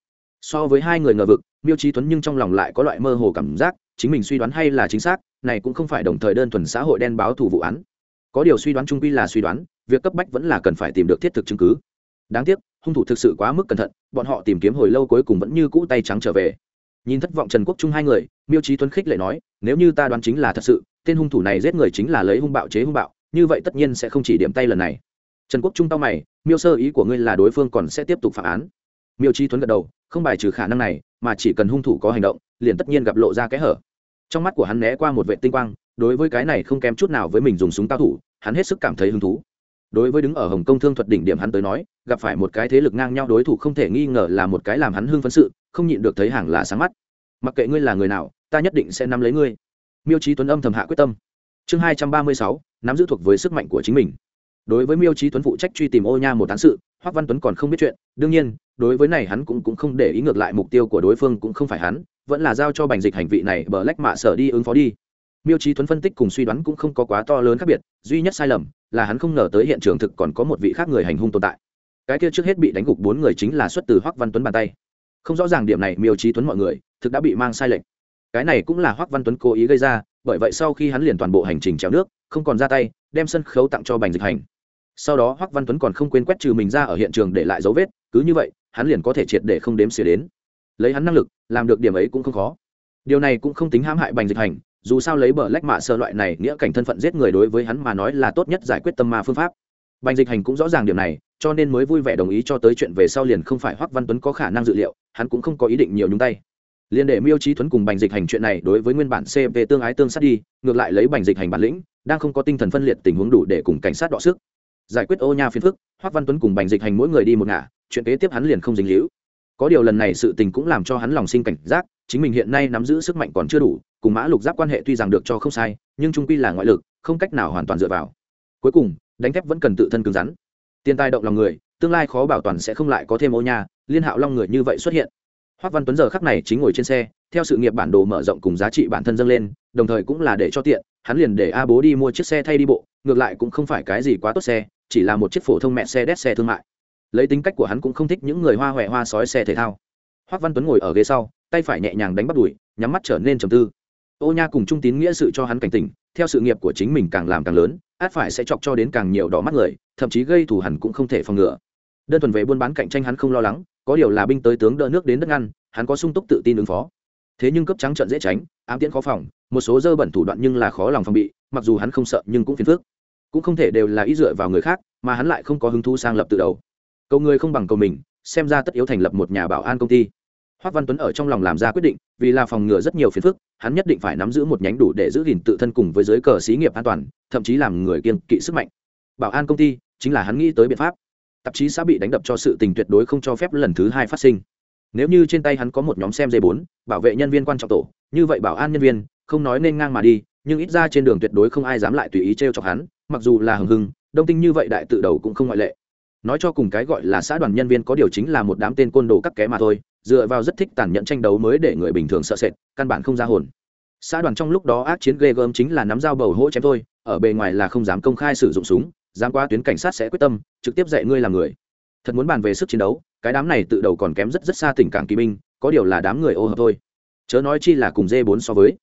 So với hai người ngờ vực, miêu trí tuấn nhưng trong lòng lại có loại mơ hồ cảm giác, chính mình suy đoán hay là chính xác, này cũng không phải đồng thời đơn thuần xã hội đen báo thủ vụ án. Có điều suy đoán trung quy là suy đoán, việc cấp bách vẫn là cần phải tìm được thiết thực chứng cứ. Đáng tiếc, hung thủ thực sự quá mức cẩn thận, bọn họ tìm kiếm hồi lâu cuối cùng vẫn như cũ tay trắng trở về nhìn thất vọng trần quốc trung hai người, miêu trí tuấn khích lại nói, nếu như ta đoán chính là thật sự, tên hung thủ này giết người chính là lấy hung bạo chế hung bạo, như vậy tất nhiên sẽ không chỉ điểm tay lần này. Trần quốc trung tao mày, miêu sơ ý của ngươi là đối phương còn sẽ tiếp tục phạm án. Miêu trí tuấn gật đầu, không bài trừ khả năng này, mà chỉ cần hung thủ có hành động, liền tất nhiên gặp lộ ra kẽ hở. Trong mắt của hắn né qua một vệ tinh quang, đối với cái này không kém chút nào với mình dùng súng cao thủ, hắn hết sức cảm thấy hứng thú. Đối với đứng ở hồng kông thương thuật đỉnh điểm hắn tới nói, gặp phải một cái thế lực ngang nhau đối thủ không thể nghi ngờ là một cái làm hắn hưng phấn sự không nhịn được thấy hàng là sáng mắt. Mặc kệ ngươi là người nào ta nhất định sẽ nắm lấy ngươi. Miêu trí tuấn âm thầm hạ quyết tâm. Chương hai trăm ba mươi sáu nắm giữ thuộc với sức mạnh của chính mình. Đối với miêu trí tuấn phụ trách truy tìm ô nha một tán sự hoắc văn tuấn còn không biết chuyện. Đương nhiên đối với này hắn cũng, cũng không để ý ngược lại mục tiêu của đối phương cũng không phải hắn vẫn là giao cho bành dịch hành vị này bờ lách mạ sở đi ứng phó đi. Miêu trí tuấn phân tích cùng suy đoán cũng không có quá to lớn khác biệt duy nhất sai lầm là hắn không ngờ tới hiện trường thực còn có một vị khác người hành hung tồn tại. Cái kia trước hết bị đánh gục bốn người chính là xuất từ hoắc văn tuấn bàn tay không rõ ràng điểm này miêu trí tuấn mọi người, thực đã bị mang sai lệch. Cái này cũng là hoắc văn tuấn cố ý gây ra, bởi vậy sau khi hắn liền toàn bộ hành trình trèo nước, không còn ra tay, đem sân khấu tặng cho bành dịch hành. Sau đó hoắc văn tuấn còn không quên quét trừ mình ra ở hiện trường để lại dấu vết, cứ như vậy, hắn liền có thể triệt để không đếm xỉa đến. Lấy hắn năng lực, làm được điểm ấy cũng không khó. Điều này cũng không tính hãm hại bành dịch hành, dù sao lấy bờ lách mạ sơ loại này nghĩa cảnh thân phận giết người đối với hắn mà nói là tốt nhất giải quyết tâm ma phương pháp bành dịch hành cũng rõ ràng điểm này, cho nên mới vui vẻ đồng ý cho tới chuyện về sau liền không phải hoắc văn tuấn có khả năng dự liệu, hắn cũng không có ý định nhiều nhúng tay. Liền để miêu trí tuấn cùng bành dịch hành chuyện này đối với nguyên bản cp tương ái tương sát đi, ngược lại lấy bành dịch hành bản lĩnh, đang không có tinh thần phân liệt tình huống đủ để cùng cảnh sát đọ sức. Giải quyết ô nha phiền phức, hoắc văn tuấn cùng bành dịch hành mỗi người đi một ngả, chuyện kế tiếp hắn liền không dính hữu có điều lần này sự tình cũng làm cho hắn lòng sinh cảnh giác, chính mình hiện nay nắm giữ sức mạnh còn chưa đủ, cùng mã lục giáp quan hệ tuy rằng được cho không sai, nhưng trung quy là ngoại lực, không cách nào hoàn toàn dựa vào. Cuối cùng đánh thép vẫn cần tự thân cứng rắn. Tiền tài động lòng người tương lai khó bảo toàn sẽ không lại có thêm ô nhà, liên hạo long người như vậy xuất hiện. Hoác văn tuấn giờ khắc này chính ngồi trên xe theo sự nghiệp bản đồ mở rộng cùng giá trị bản thân dâng lên đồng thời cũng là để cho tiện hắn liền để a bố đi mua chiếc xe thay đi bộ ngược lại cũng không phải cái gì quá tốt xe chỉ là một chiếc phổ thông mẹ xe đét xe thương mại. Lấy tính cách của hắn cũng không thích những người hoa huệ hoa sói xe thể thao. Hoác văn tuấn ngồi ở ghế sau tay phải nhẹ nhàng đánh bắt đùi nhắm mắt trở nên trầm tư ô nha cùng trung tín nghĩa sự cho hắn cảnh tỉnh theo sự nghiệp của chính mình càng làm càng lớn, át phải sẽ chọc cho đến càng nhiều đỏ mắt người, thậm chí gây thù hẳn cũng không thể phòng ngừa. Đơn thuần về buôn bán cạnh tranh hắn không lo lắng, có điều là binh tới tướng đỡ nước đến đất ngăn, hắn có sung túc tự tin ứng phó. Thế nhưng cấp trắng trận dễ tránh, ám tiễn khó phòng, một số dơ bẩn thủ đoạn nhưng là khó lòng phòng bị, mặc dù hắn không sợ nhưng cũng phiền phức. Cũng không thể đều là ý dựa vào người khác, mà hắn lại không có hứng thú sang lập từ đầu. Cầu người không bằng cầu mình, xem ra tất yếu thành lập một nhà bảo an công ty. Hoắc Văn Tuấn ở trong lòng làm ra quyết định, vì là phòng ngừa rất nhiều phiền phức, hắn nhất định phải nắm giữ một nhánh đủ để giữ gìn tự thân cùng với giới cờ xí nghiệp an toàn, thậm chí làm người kiên kỵ sức mạnh. Bảo an công ty chính là hắn nghĩ tới biện pháp. Tạp chí xã bị đánh đập cho sự tình tuyệt đối không cho phép lần thứ hai phát sinh. Nếu như trên tay hắn có một nhóm xem dây 4, bảo vệ nhân viên quan trọng tổ, như vậy bảo an nhân viên không nói nên ngang mà đi, nhưng ít ra trên đường tuyệt đối không ai dám lại tùy ý trêu chọc hắn, mặc dù là hừng hừng, đông tinh như vậy đại tự đầu cũng không ngoại lệ. Nói cho cùng cái gọi là xã đoàn nhân viên có điều chính là một đám tên côn đồ các ké mà thôi, dựa vào rất thích tàn nhẫn tranh đấu mới để người bình thường sợ sệt, căn bản không ra hồn. Xã đoàn trong lúc đó ác chiến ghê gớm chính là nắm dao bầu hỗ chém thôi, ở bề ngoài là không dám công khai sử dụng súng, dám qua tuyến cảnh sát sẽ quyết tâm, trực tiếp dạy ngươi làm người. Thật muốn bàn về sức chiến đấu, cái đám này tự đầu còn kém rất rất xa tình cảng kỳ binh, có điều là đám người ô hợp thôi. Chớ nói chi là cùng d 4 so với.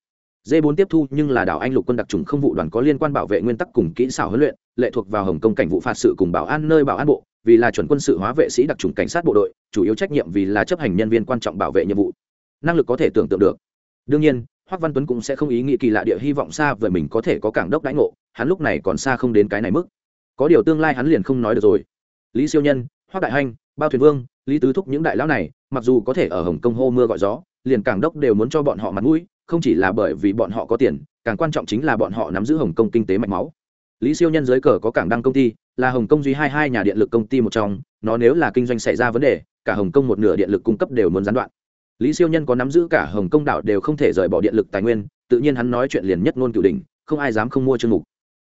D 4 tiếp thu nhưng là đảo anh lục quân đặc trùng không vụ đoàn có liên quan bảo vệ nguyên tắc cùng kỹ xảo huấn luyện, lệ thuộc vào hồng công cảnh vụ phạt sự cùng bảo an nơi bảo an bộ vì là chuẩn quân sự hóa vệ sĩ đặc trùng cảnh sát bộ đội, chủ yếu trách nhiệm vì là chấp hành nhân viên quan trọng bảo vệ nhiệm vụ. Năng lực có thể tưởng tượng được. Đương nhiên hoắc văn tuấn cũng sẽ không ý nghĩ kỳ lạ địa hy vọng xa về mình có thể có cảng đốc đãi ngộ, hắn lúc này còn xa không đến cái này mức. Có điều tương lai hắn liền không nói được rồi. Lý siêu nhân hoắc đại hanh, bao thuyền vương, lý tứ thúc những đại lão này, mặc dù có thể ở hồng kông hô mưa gọi gió, liền cảng đốc đều muốn cho bọn họ mặt mũi, không chỉ là bởi vì bọn họ có tiền, càng quan trọng chính là bọn họ nắm giữ hồng kông kinh tế mạch máu. Lý siêu nhân dưới cờ có cảng đăng công ty là hồng kông duy hai hai nhà điện lực công ty một trong, nó nếu là kinh doanh xảy ra vấn đề, cả hồng kông một nửa điện lực cung cấp đều muốn gián đoạn. Lý siêu nhân có nắm giữ cả hồng kông đảo đều không thể rời bỏ điện lực tài nguyên, tự nhiên hắn nói chuyện liền nhất ngôn cửu đình không ai dám không mua chương mục.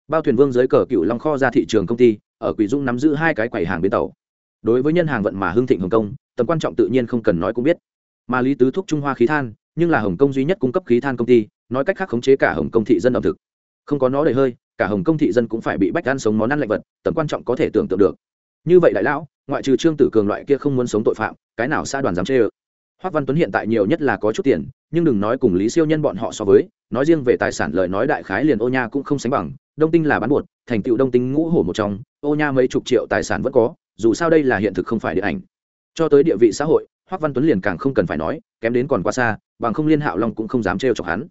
Bao thuyền vương dưới cờ cựu long kho ra thị trường công ty, ở quỷ dung nắm giữ hai cái quầy hàng bến tàu. Đối với nhân hàng vận mà hưng thịnh hồng kông, tầm quan trọng tự nhiên không cần nói cũng biết. Mà lý tứ thúc trung hoa khí than, nhưng là hồng kông duy nhất cung cấp khí than công ty, nói cách khác khống chế cả hồng kông thị dân ẩm thực. Không có nó đầy hơi cả hồng công thị dân cũng phải bị bách ăn sống món ăn lạnh vật tầm quan trọng có thể tưởng tượng được như vậy đại lão ngoại trừ trương tử cường loại kia không muốn sống tội phạm cái nào xa đoàn dám chê ơ Hoắc Văn Tuấn hiện tại nhiều nhất là có chút tiền, nhưng đừng nói cùng Lý Siêu Nhân bọn họ so với, nói riêng về tài sản lời nói đại khái liền Ô Nha cũng không sánh bằng, Đông Tinh là bán buột, thành tựu Đông Tinh ngũ hổ một trong, Ô Nha mấy chục triệu tài sản vẫn có, dù sao đây là hiện thực không phải điện ảnh. Cho tới địa vị xã hội, Hoắc Văn Tuấn liền càng không cần phải nói, kém đến còn quá xa, bằng không Liên Hạo Long cũng không dám trêu chọc hắn.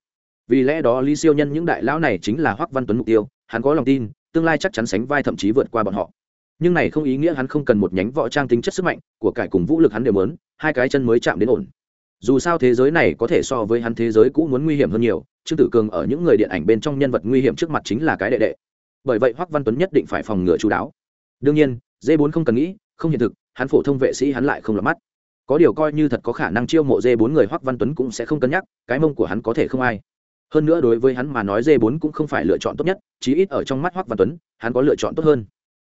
Vì lẽ đó Lý Siêu Nhân những đại lão này chính là Hoắc Văn Tuấn mục tiêu, hắn có lòng tin, tương lai chắc chắn sánh vai thậm chí vượt qua bọn họ. Nhưng này không ý nghĩa hắn không cần một nhánh võ trang tính chất sức mạnh, của cải cùng vũ lực hắn đều muốn, hai cái chân mới chạm đến ổn. Dù sao thế giới này có thể so với hắn thế giới cũ muốn nguy hiểm hơn nhiều trương tử cường ở những người điện ảnh bên trong nhân vật nguy hiểm trước mặt chính là cái đệ đệ. Bởi vậy hoắc văn tuấn nhất định phải phòng ngừa chú đáo. Đương nhiên Dê Bốn không cần nghĩ không hiện thực hắn phổ thông vệ sĩ hắn lại không lọt mắt. Có điều coi như thật có khả năng chiêu mộ Dê Bốn người hoắc văn tuấn cũng sẽ không cân nhắc cái mông của hắn có thể không ai hơn nữa đối với hắn mà nói d 4 cũng không phải lựa chọn tốt nhất, chí ít ở trong mắt hoắc văn tuấn, hắn có lựa chọn tốt hơn.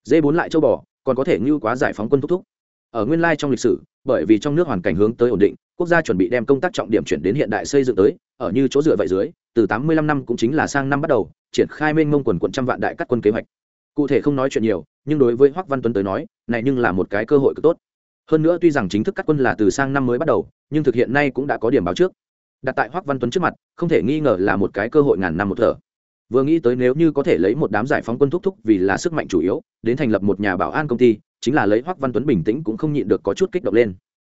D 4 lại châu bò, còn có thể ngưu quá giải phóng quân thúc thúc. Ở nguyên lai trong lịch sử, bởi vì trong nước hoàn cảnh hướng tới ổn định, quốc gia chuẩn bị đem công tác trọng điểm chuyển đến hiện đại xây dựng tới, ở như chỗ dựa vậy dưới, từ tám mươi lăm năm cũng chính là sang năm bắt đầu, triển khai mênh mông quần quận trăm vạn đại cắt quân kế hoạch. Cụ thể không nói chuyện nhiều, nhưng đối với hoắc văn tuấn tới nói, này nhưng là một cái cơ hội cực tốt. Hơn nữa tuy rằng chính thức cắt quân là từ sang năm mới bắt đầu, nhưng thực hiện nay cũng đã có điểm báo trước đặt tại hoắc văn tuấn trước mặt, không thể nghi ngờ là một cái cơ hội ngàn năm một thở. Vừa nghĩ tới nếu như có thể lấy một đám giải phóng quân thúc thúc vì là sức mạnh chủ yếu, đến thành lập một nhà bảo an công ty, chính là lấy hoắc văn tuấn bình tĩnh cũng không nhịn được có chút kích động lên.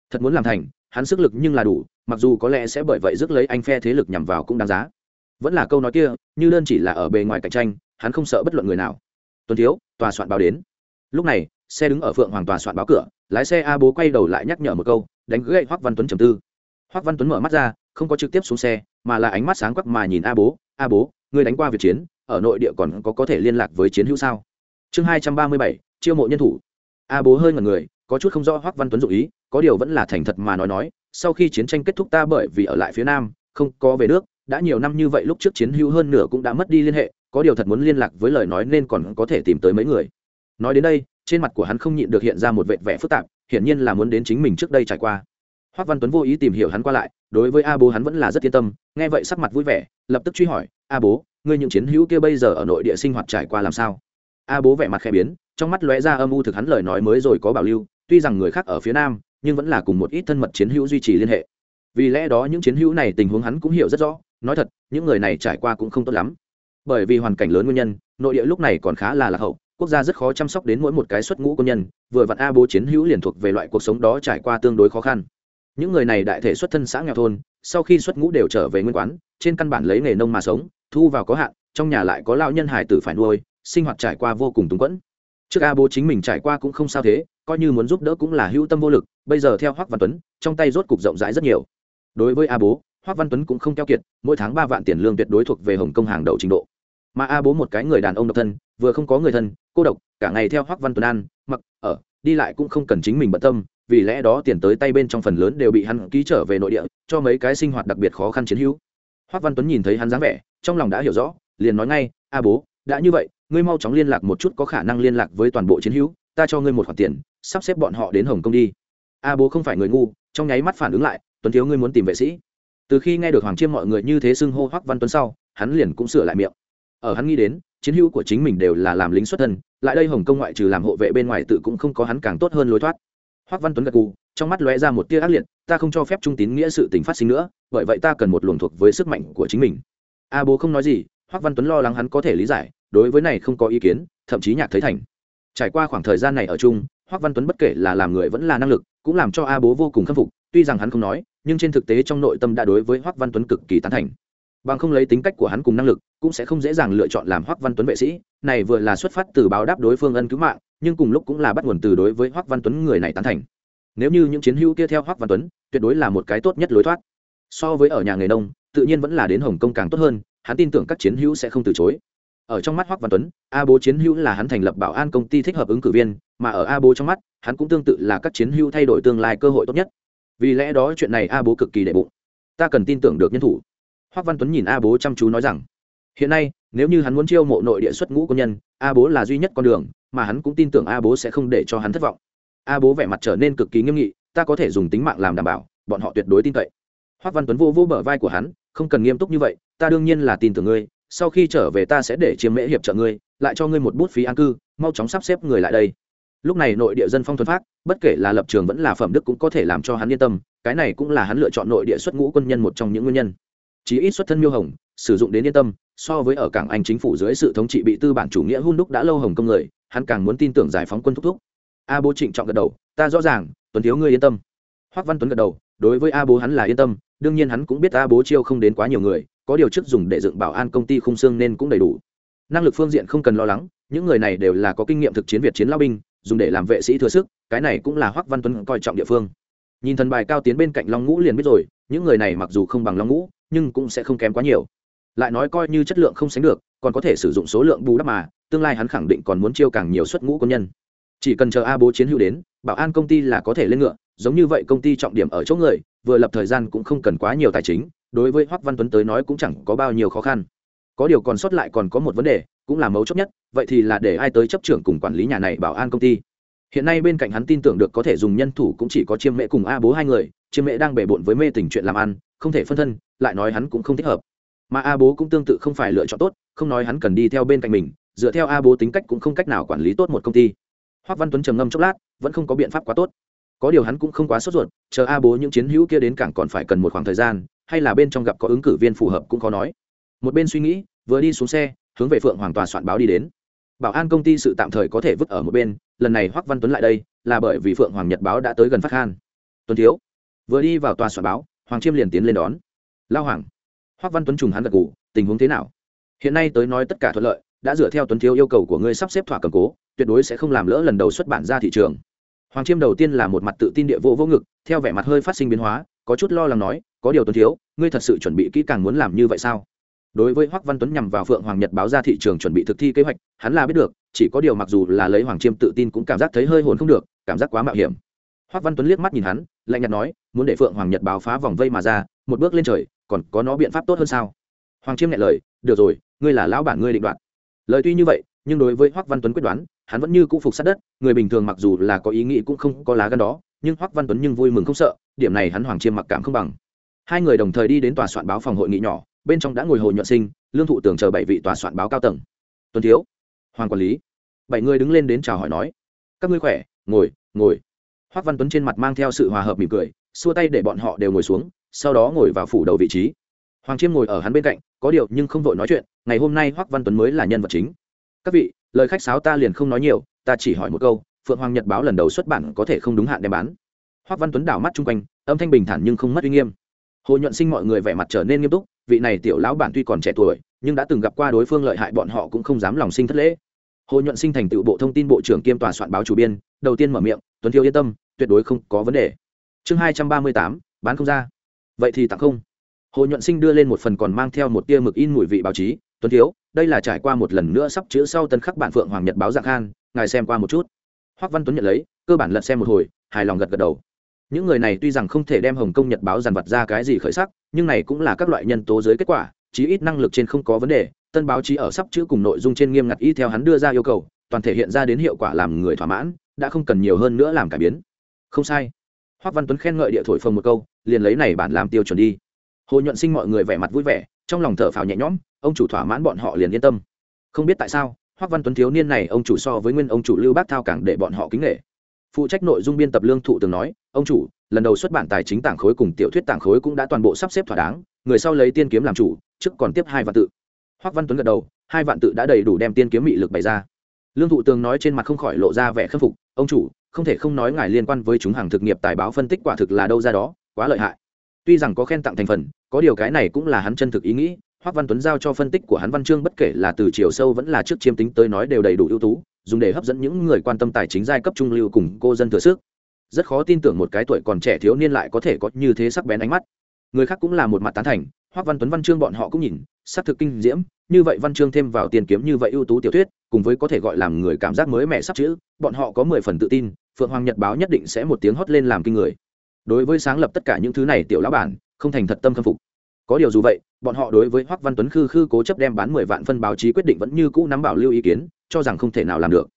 Thật muốn làm thành, hắn sức lực nhưng là đủ, mặc dù có lẽ sẽ bởi vậy rước lấy anh phe thế lực nhằm vào cũng đáng giá. Vẫn là câu nói kia, như đơn chỉ là ở bề ngoài cạnh tranh, hắn không sợ bất luận người nào. Tuần thiếu, tòa soạn báo đến. Lúc này, xe đứng ở phượng hoàng tòa soạn báo cửa, lái xe a bố quay đầu lại nhắc nhở một câu, đánh gậy hoắc văn tuấn trầm tư. Hoắc văn tuấn mở mắt ra không có trực tiếp xuống xe, mà là ánh mắt sáng quắc mà nhìn a bố a bố, ngươi đánh qua việc chiến, ở nội địa còn có có thể liên lạc với chiến hữu sao? Chương hai trăm ba mươi bảy, chiêu mộ nhân thủ. A bố hơi ngẩn người, có chút không rõ hoắc văn tuấn dụ ý, có điều vẫn là thành thật mà nói nói, sau khi chiến tranh kết thúc ta bởi vì ở lại phía nam, không có về nước, đã nhiều năm như vậy lúc trước chiến hữu hơn nửa cũng đã mất đi liên hệ, có điều thật muốn liên lạc với lời nói nên còn có thể tìm tới mấy người. Nói đến đây, trên mặt của hắn không nhịn được hiện ra một vẻ vẻ phức tạp, hiển nhiên là muốn đến chính mình trước đây trải qua hoắc văn tuấn vô ý tìm hiểu hắn qua lại, đối với a bố hắn vẫn là rất yên tâm, nghe vậy sắc mặt vui vẻ, lập tức truy hỏi, a bố, ngươi những chiến hữu kia bây giờ ở nội địa sinh hoạt trải qua làm sao? A bố vẻ mặt khẽ biến, trong mắt lóe ra âm u thực hắn lời nói mới rồi có bảo lưu, tuy rằng người khác ở phía nam, nhưng vẫn là cùng một ít thân mật chiến hữu duy trì liên hệ. Vì lẽ đó những chiến hữu này tình huống hắn cũng hiểu rất rõ, nói thật, những người này trải qua cũng không tốt lắm. Bởi vì hoàn cảnh lớn nguyên nhân, nội địa lúc này còn khá là lạc hậu, quốc gia rất khó chăm sóc đến mỗi một cái xuất ngũ công nhân, vừa vặn a bố chiến hữu liền thuộc về loại cuộc sống đó trải qua tương đối khó khăn những người này đại thể xuất thân xã nghèo thôn, sau khi xuất ngũ đều trở về nguyên quán, trên căn bản lấy nghề nông mà sống, thu vào có hạn, trong nhà lại có lao nhân hải tử phải nuôi, sinh hoạt trải qua vô cùng túng quẫn. Trước a bố chính mình trải qua cũng không sao thế, coi như muốn giúp đỡ cũng là hữu tâm vô lực, bây giờ theo hoắc văn tuấn, trong tay rốt cục rộng rãi rất nhiều. Đối với a bố, hoắc văn tuấn cũng không keo kiệt, mỗi tháng ba vạn tiền lương tuyệt đối thuộc về hồng công hàng đầu trình độ. Mà a bố một cái người đàn ông độc thân, vừa không có người thân, cô độc, cả ngày theo hoắc văn tuấn ăn, mặc, ở, đi lại cũng không cần chính mình bận tâm vì lẽ đó tiền tới tay bên trong phần lớn đều bị hắn ký trở về nội địa, cho mấy cái sinh hoạt đặc biệt khó khăn chiến hữu. Hoắc văn tuấn nhìn thấy hắn dáng vẻ, trong lòng đã hiểu rõ, liền nói ngay, a bố, đã như vậy, ngươi mau chóng liên lạc một chút có khả năng liên lạc với toàn bộ chiến hữu, ta cho ngươi một khoản tiền, sắp xếp bọn họ đến hồng kông đi. A bố không phải người ngu. Trong nháy mắt phản ứng lại, tuấn thiếu ngươi muốn tìm vệ sĩ. Từ khi nghe được hoàng chiêm mọi người như thế xưng hô hoắc văn tuấn sau, hắn liền cũng sửa lại miệng. Ở hắn nghĩ đến, chiến hữu của chính mình đều là làm lính xuất thân, lại đây hồng kông ngoại trừ làm hộ vệ bên ngoài tự cũng không có hắn càng tốt hơn lối thoát hoắc văn tuấn gật gù, trong mắt lóe ra một tia ác liệt, ta không cho phép trung tín nghĩa sự tình phát sinh nữa, bởi vậy ta cần một luồng thuộc với sức mạnh của chính mình. A bố không nói gì hoắc văn tuấn lo lắng hắn có thể lý giải, đối với này không có ý kiến, thậm chí nhạc thấy thành. Trải qua khoảng thời gian này ở chung hoắc văn tuấn bất kể là làm người vẫn là năng lực, cũng làm cho a bố vô cùng khâm phục, tuy rằng hắn không nói, nhưng trên thực tế trong nội tâm đã đối với hoắc văn tuấn cực kỳ tán thành. Bằng không lấy tính cách của hắn cùng năng lực, cũng sẽ không dễ dàng lựa chọn làm hoắc văn tuấn vệ sĩ, này vừa là xuất phát từ báo đáp đối phương ân cứu mạng nhưng cùng lúc cũng là bắt nguồn từ đối với hoắc văn tuấn người này tán thành. Nếu như những chiến hữu kia theo hoắc văn tuấn, tuyệt đối là một cái tốt nhất lối thoát. So với ở nhà nghề nông, tự nhiên vẫn là đến hồng kông càng tốt hơn, hắn tin tưởng các chiến hữu sẽ không từ chối. Ở trong mắt hoắc văn tuấn, a bố chiến hữu là hắn thành lập bảo an công ty thích hợp ứng cử viên, mà ở a bố trong mắt, hắn cũng tương tự là các chiến hữu thay đổi tương lai cơ hội tốt nhất. Vì lẽ đó chuyện này a bố cực kỳ đệ bụng. Ta cần tin tưởng được nhân thủ. Hoắc văn tuấn nhìn a bố chăm chú nói rằng, hiện nay, nếu như hắn muốn chiêu mộ nội địa xuất ngũ quân nhân, a bố là duy nhất con đường mà hắn cũng tin tưởng a bố sẽ không để cho hắn thất vọng. A bố vẻ mặt trở nên cực kỳ nghiêm nghị, ta có thể dùng tính mạng làm đảm bảo, bọn họ tuyệt đối tin cậy. Hoắc văn tuấn vô vô bờ vai của hắn, không cần nghiêm túc như vậy, ta đương nhiên là tin tưởng ngươi, sau khi trở về ta sẽ để chiếm mễ hiệp trợ ngươi, lại cho ngươi một bút phí an cư, mau chóng sắp xếp người lại đây. Lúc này nội địa dân phong thuần phát, bất kể là lập trường vẫn là phẩm đức cũng có thể làm cho hắn yên tâm, cái này cũng là hắn lựa chọn nội địa xuất ngũ quân nhân một trong những nguyên nhân. Chí ít xuất thân miêu hồng, sử dụng đến yên tâm, so với ở cảng anh chính phủ dưới sự thống trị bị tư bản chủ nghĩa hun đúc đã lâu hồng công người hắn càng muốn tin tưởng giải phóng quân thúc thúc. A bố trịnh trọng gật đầu, ta rõ ràng, tuấn thiếu ngươi yên tâm. Hoắc văn tuấn gật đầu, đối với a bố hắn là yên tâm, đương nhiên hắn cũng biết a bố chiêu không đến quá nhiều người, có điều chức dùng để dựng bảo an công ty khung xương nên cũng đầy đủ. Năng lực phương diện không cần lo lắng, những người này đều là có kinh nghiệm thực chiến việt chiến lao binh, dùng để làm vệ sĩ thừa sức, cái này cũng là hoắc văn tuấn coi trọng địa phương. Nhìn thần bài cao tiến bên cạnh long ngũ liền biết rồi, những người này mặc dù không bằng long ngũ, nhưng cũng sẽ không kém quá nhiều. Lại nói coi như chất lượng không sánh được còn có thể sử dụng số lượng bù đắp mà, tương lai hắn khẳng định còn muốn chiêu càng nhiều xuất ngũ quân nhân. Chỉ cần chờ a bố chiến hữu đến, bảo an công ty là có thể lên ngựa, giống như vậy công ty trọng điểm ở chỗ người, vừa lập thời gian cũng không cần quá nhiều tài chính, đối với hoắc văn tuấn tới nói cũng chẳng có bao nhiêu khó khăn. Có điều còn sót lại còn có một vấn đề, cũng là mấu chốt nhất, vậy thì là để ai tới chấp trưởng cùng quản lý nhà này bảo an công ty. Hiện nay bên cạnh hắn tin tưởng được có thể dùng nhân thủ cũng chỉ có chiêm mễ cùng a bố hai người, chiêm mễ đang bể bộn với mê tình chuyện làm ăn, không thể phân thân, lại nói hắn cũng không thích hợp mà a bố cũng tương tự không phải lựa chọn tốt, không nói hắn cần đi theo bên cạnh mình, dựa theo a bố tính cách cũng không cách nào quản lý tốt một công ty. Hoắc văn tuấn trầm ngâm chốc lát, vẫn không có biện pháp quá tốt. Có điều hắn cũng không quá sốt ruột, chờ a bố những chiến hữu kia đến cảng còn phải cần một khoảng thời gian, hay là bên trong gặp có ứng cử viên phù hợp cũng khó nói. Một bên suy nghĩ, vừa đi xuống xe, hướng về phượng hoàng tòa soạn báo đi đến. Bảo an công ty sự tạm thời có thể vứt ở một bên, lần này hoắc văn tuấn lại đây, là bởi vì phượng hoàng nhật báo đã tới gần phát khan. Tuấn thiếu, vừa đi vào tòa soạn báo, hoàng chiêm liền tiến lên đón. Lao hoàng hoắc văn tuấn trùng hắn gật gù, tình huống thế nào? Hiện nay tới nói tất cả thuận lợi đã dựa theo tuấn thiếu yêu cầu của ngươi sắp xếp thỏa cầm cố tuyệt đối sẽ không làm lỡ lần đầu xuất bản ra thị trường. Hoàng chiêm đầu tiên là một mặt tự tin địa vô vô ngực theo vẻ mặt hơi phát sinh biến hóa có chút lo lắng nói có điều tuấn thiếu ngươi thật sự chuẩn bị kỹ càng muốn làm như vậy sao? Đối với hoắc văn tuấn nhằm vào phượng hoàng nhật báo ra thị trường chuẩn bị thực thi kế hoạch hắn là biết được chỉ có điều mặc dù là lấy hoàng chiêm tự tin cũng cảm giác thấy hơi hồn không được cảm giác quá mạo hiểm. Hoắc văn tuấn liếc mắt nhìn hắn lạnh nhạt nói muốn để phượng hoàng nhật báo phá vòng vây mà ra một bước lên trời còn có nó biện pháp tốt hơn sao? Hoàng chiêm nhẹ lời, được rồi, ngươi là lão bản ngươi định đoạt. Lời tuy như vậy, nhưng đối với hoắc văn tuấn quyết đoán, hắn vẫn như cũ phục sát đất, người bình thường mặc dù là có ý nghĩ cũng không có lá gan đó, nhưng hoắc văn tuấn nhưng vui mừng không sợ, điểm này hắn hoàng chiêm mặc cảm không bằng. Hai người đồng thời đi đến tòa soạn báo phòng hội nghị nhỏ, bên trong đã ngồi hồ nhuận sinh, lương thụ tưởng chờ bảy vị tòa soạn báo cao tầng. Tuấn thiếu, hoàng quản lý. Bảy người đứng lên đến chào hỏi nói, các ngươi khỏe? Ngồi ngồi. Hoắc văn tuấn trên mặt mang theo sự hòa hợp mỉm cười, xua tay để bọn họ đều ngồi xuống sau đó ngồi vào phủ đầu vị trí. Hoàng chiêm ngồi ở hắn bên cạnh, có điều nhưng không vội nói chuyện, ngày hôm nay hoắc văn tuấn mới là nhân vật chính. Các vị, lời khách sáo ta liền không nói nhiều, ta chỉ hỏi một câu, phượng hoàng nhật báo lần đầu xuất bản có thể không đúng hạn đem bán. Hoắc văn tuấn đảo mắt chung quanh, âm thanh bình thản nhưng không mất uy nghiêm. Hồ nhuận sinh mọi người vẻ mặt trở nên nghiêm túc, vị này tiểu lão bản tuy còn trẻ tuổi, nhưng đã từng gặp qua đối phương lợi hại bọn họ cũng không dám lòng sinh thất lễ. Hồ nhuận sinh thành tựu bộ thông tin bộ trưởng kiêm tòa soạn báo chủ biên, đầu tiên mở miệng, tuấn thiếu yên tâm, tuyệt đối không có vấn đề. Chương hai trăm ba mươi tám, bán không ra vậy thì tặng không? Hồ nhuận sinh đưa lên một phần còn mang theo một tia mực in mùi vị báo chí. Tuấn thiếu, đây là trải qua một lần nữa sắp chữ sau tân khắc bản phượng hoàng nhật báo dạng khan, ngài xem qua một chút. Hoắc văn tuấn nhận lấy, cơ bản lật xem một hồi, hài lòng gật gật đầu. Những người này tuy rằng không thể đem hồng kông nhật báo dàn vật ra cái gì khởi sắc, nhưng này cũng là các loại nhân tố dưới kết quả, chí ít năng lực trên không có vấn đề. Tân báo chí ở sắp chữ cùng nội dung trên nghiêm ngặt y theo hắn đưa ra yêu cầu, toàn thể hiện ra đến hiệu quả làm người thỏa mãn, đã không cần nhiều hơn nữa làm cải biến. Không sai hoắc văn tuấn khen ngợi địa thổi phồng một câu, liền lấy này bản làm tiêu chuẩn đi. Hồ nhuận sinh mọi người vẻ mặt vui vẻ, trong lòng thở phào nhẹ nhõm, ông chủ thỏa mãn bọn họ liền yên tâm. Không biết tại sao hoắc văn tuấn thiếu niên này ông chủ so với nguyên ông chủ lưu bác thao càng để bọn họ kính nghệ phụ trách nội dung biên tập lương thụ từng nói, ông chủ, lần đầu xuất bản tài chính tảng khối cùng tiểu thuyết tảng khối cũng đã toàn bộ sắp xếp thỏa đáng, người sau lấy tiên kiếm làm chủ, trước còn tiếp hai vạn tự. Hoắc văn tuấn gật đầu, hai vạn tự đã đầy đủ đem tiên kiếm mị lực bày ra lương thụ tường nói trên mặt không khỏi lộ ra vẻ khâm phục, ông chủ, không thể không nói ngài liên quan với chúng hàng thực nghiệp tài báo phân tích quả thực là đâu ra đó, quá lợi hại. Tuy rằng có khen tặng thành phần, có điều cái này cũng là hắn chân thực ý nghĩ, hoắc văn tuấn giao cho phân tích của hắn văn chương bất kể là từ chiều sâu vẫn là trước chiêm tính tới nói đều đầy đủ ưu tú, dùng để hấp dẫn những người quan tâm tài chính giai cấp trung lưu cùng cô dân thừa sức. Rất khó tin tưởng một cái tuổi còn trẻ thiếu niên lại có thể có như thế sắc bén ánh mắt. Người khác cũng là một mặt tán thành hoắc văn tuấn văn chương bọn họ cũng nhìn sắc thực kinh diễm, như vậy văn chương thêm vào tiền kiếm như vậy ưu tú tiểu thuyết, cùng với có thể gọi làm người cảm giác mới mẻ sắp chữ, bọn họ có mười phần tự tin, phượng hoàng nhật báo nhất định sẽ một tiếng hót lên làm kinh người. Đối với sáng lập tất cả những thứ này tiểu lão bản, không thành thật tâm khâm phục. Có điều dù vậy, bọn họ đối với hoắc văn tuấn khư khư cố chấp đem bán mười vạn phân báo chí quyết định vẫn như cũ nắm bảo lưu ý kiến, cho rằng không thể nào làm được.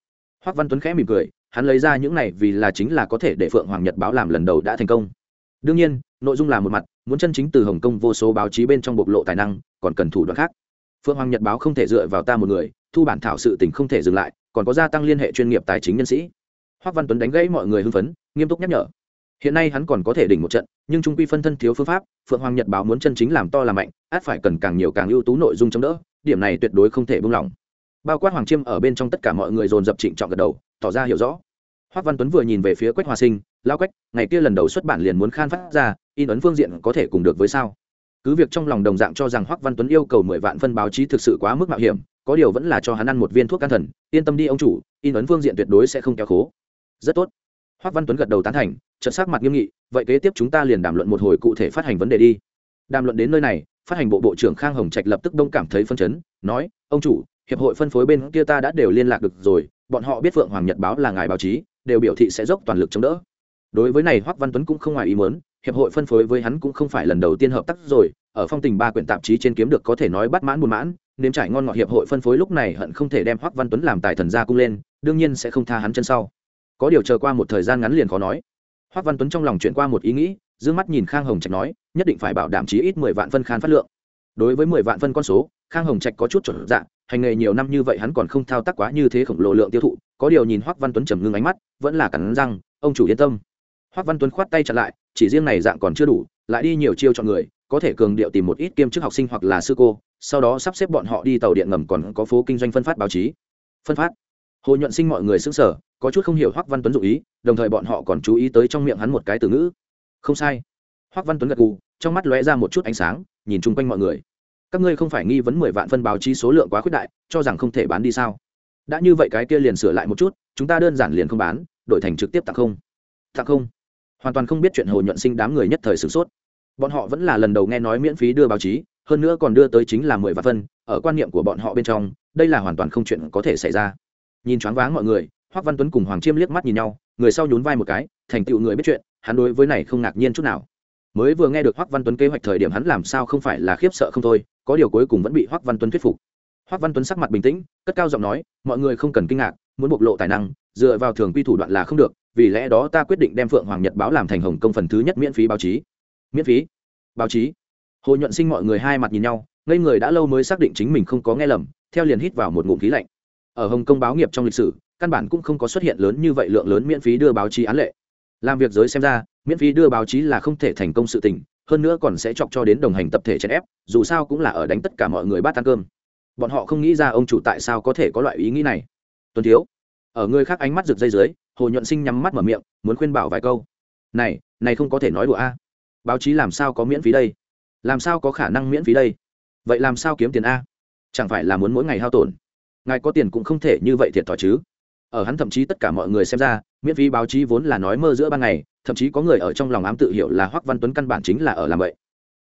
Hoắc văn tuấn khẽ mỉm cười, hắn lấy ra những này vì là chính là có thể để phượng hoàng nhật báo làm lần đầu đã thành công. Đương nhiên nội dung là một mặt, muốn chân chính từ hồng kông vô số báo chí bên trong bộc lộ tài năng, còn cần thủ đoạn khác. Phượng hoàng nhật báo không thể dựa vào ta một người, thu bản thảo sự tình không thể dừng lại, còn có gia tăng liên hệ chuyên nghiệp tài chính nhân sĩ. Hoắc văn tuấn đánh gãy mọi người hưng phấn, nghiêm túc nhắc nhở. Hiện nay hắn còn có thể đỉnh một trận, nhưng trung quy phân thân thiếu phương pháp, phượng hoàng nhật báo muốn chân chính làm to làm mạnh, át phải cần càng nhiều càng ưu tú nội dung chống đỡ, điểm này tuyệt đối không thể buông lỏng. Bao quát hoàng chiêm ở bên trong tất cả mọi người dồn dập trịnh trọng gật đầu, tỏ ra hiểu rõ. Hoắc văn tuấn vừa nhìn về phía quách hòa sinh lao quách, ngày kia lần đầu xuất bản liền muốn khan phát ra in ấn phương diện có thể cùng được với sao? Cứ việc trong lòng đồng dạng cho rằng hoắc văn tuấn yêu cầu mười vạn phân báo chí thực sự quá mức mạo hiểm, có điều vẫn là cho hắn ăn một viên thuốc can thần, yên tâm đi ông chủ, in ấn phương diện tuyệt đối sẽ không kéo khố. Rất tốt. Hoắc văn tuấn gật đầu tán thành trận sắc mặt nghiêm nghị, vậy kế tiếp chúng ta liền đàm luận một hồi cụ thể phát hành vấn đề đi. Đàm luận đến nơi này, phát hành bộ bộ trưởng khang hồng trạch lập tức đông cảm thấy phân chấn, nói, ông chủ, hiệp hội phân phối bên kia ta đã đều liên lạc được rồi, bọn họ biết phượng hoàng nhật báo là ngài báo chí, đều biểu thị sẽ dốc toàn lực chống đỡ. Đối với này hoắc văn tuấn cũng không ngoài ý muốn hiệp hội phân phối với hắn cũng không phải lần đầu tiên hợp tác rồi, ở phong tình ba quyển tạp chí trên kiếm được có thể nói bắt mãn buồn mãn, nếm trải ngon ngọt hiệp hội phân phối lúc này hận không thể đem hoắc văn tuấn làm tài thần gia cung lên, đương nhiên sẽ không tha hắn chân sau. Có điều chờ qua một thời gian ngắn liền khó nói. Hoắc văn tuấn trong lòng chuyển qua một ý nghĩ d mắt nhìn khang hồng trạch nói, nhất định phải bảo đảm chí ít mười vạn phân khan phát lượng. Đối với mười vạn phân con số, khang hồng trạch có chút chuẩn dạ hành nghề nhiều năm như vậy hắn còn không thao tác quá như thế khổng lồ lượng tiêu thụ, có điều nhìn hoắc văn tuấn trầm ngưng ánh mắt, vẫn là cắn răng, ông chủ yên tâm hoắc văn tuấn khoát tay chặn lại, chỉ riêng này dạng còn chưa đủ, lại đi nhiều chiêu chọn người, có thể cường điệu tìm một ít kiêm chức học sinh hoặc là sư cô, sau đó sắp xếp bọn họ đi tàu điện ngầm còn có phố kinh doanh phân phát báo chí. Phân phát. Hồ nhuận sinh mọi người xứng sở có chút không hiểu hoắc văn tuấn dụ ý, đồng thời bọn họ còn chú ý tới trong miệng hắn một cái từ ngữ. Không sai. Hoắc văn tuấn gật gù, trong mắt lóe ra một chút ánh sáng, nhìn chung quanh mọi người. Các ngươi không phải nghi vấn mười vạn phân báo chí số lượng quá khuyết đại, cho rằng không thể bán đi sao? Đã như vậy cái kia liền sửa lại một chút, chúng ta đơn giản liền không bán, đổi thành trực tiếp tặng không. Tặng không hoàn toàn không biết chuyện hồ nhuận sinh đám người nhất thời sửng sốt. Bọn họ vẫn là lần đầu nghe nói miễn phí đưa báo chí, hơn nữa còn đưa tới chính là mười vạn phân, ở quan niệm của bọn họ bên trong, đây là hoàn toàn không chuyện có thể xảy ra. Nhìn choáng váng mọi người, hoắc văn tuấn cùng hoàng chiêm liếc mắt nhìn nhau, người sau nhún vai một cái, thành tựu người biết chuyện, hắn đối với này không ngạc nhiên chút nào. Mới vừa nghe được hoắc văn tuấn kế hoạch thời điểm hắn làm sao không phải là khiếp sợ không thôi, có điều cuối cùng vẫn bị hoắc văn tuấn thuyết phục. Hoắc văn tuấn sắc mặt bình tĩnh, cất cao giọng nói, mọi người không cần kinh ngạc, muốn bộc lộ tài năng dựa vào thường quy thủ đoạn là không được, vì lẽ đó ta quyết định đem phượng hoàng nhật báo làm thành hồng công phần thứ nhất miễn phí báo chí. Miễn phí? Báo chí? Hồ nhuận sinh mọi người hai mặt nhìn nhau, ngây người đã lâu mới xác định chính mình không có nghe lầm, theo liền hít vào một ngụm khí lạnh. Ở hồng kông báo nghiệp trong lịch sử, căn bản cũng không có xuất hiện lớn như vậy lượng lớn miễn phí đưa báo chí án lệ. Làm việc giới xem ra, miễn phí đưa báo chí là không thể thành công sự tình, hơn nữa còn sẽ chọc cho đến đồng hành tập thể chèn ép, dù sao cũng là ở đánh tất cả mọi người bát ăn cơm. Bọn họ không nghĩ ra ông chủ tại sao có thể có loại ý nghĩ này. Tuần thiếu ở người khác ánh mắt rực dây dưới, hồ nhuận sinh nhắm mắt mở miệng, muốn khuyên bảo vài câu. Này này không có thể nói đùa a. Báo chí làm sao có miễn phí đây? Làm sao có khả năng miễn phí đây? Vậy làm sao kiếm tiền a? Chẳng phải là muốn mỗi ngày hao tổn? Ngài có tiền cũng không thể như vậy thiệt thòi chứ. Ở hắn thậm chí tất cả mọi người xem ra, miễn phí báo chí vốn là nói mơ giữa ban ngày, thậm chí có người ở trong lòng ám tự hiểu là hoắc văn tuấn căn bản chính là ở làm vậy.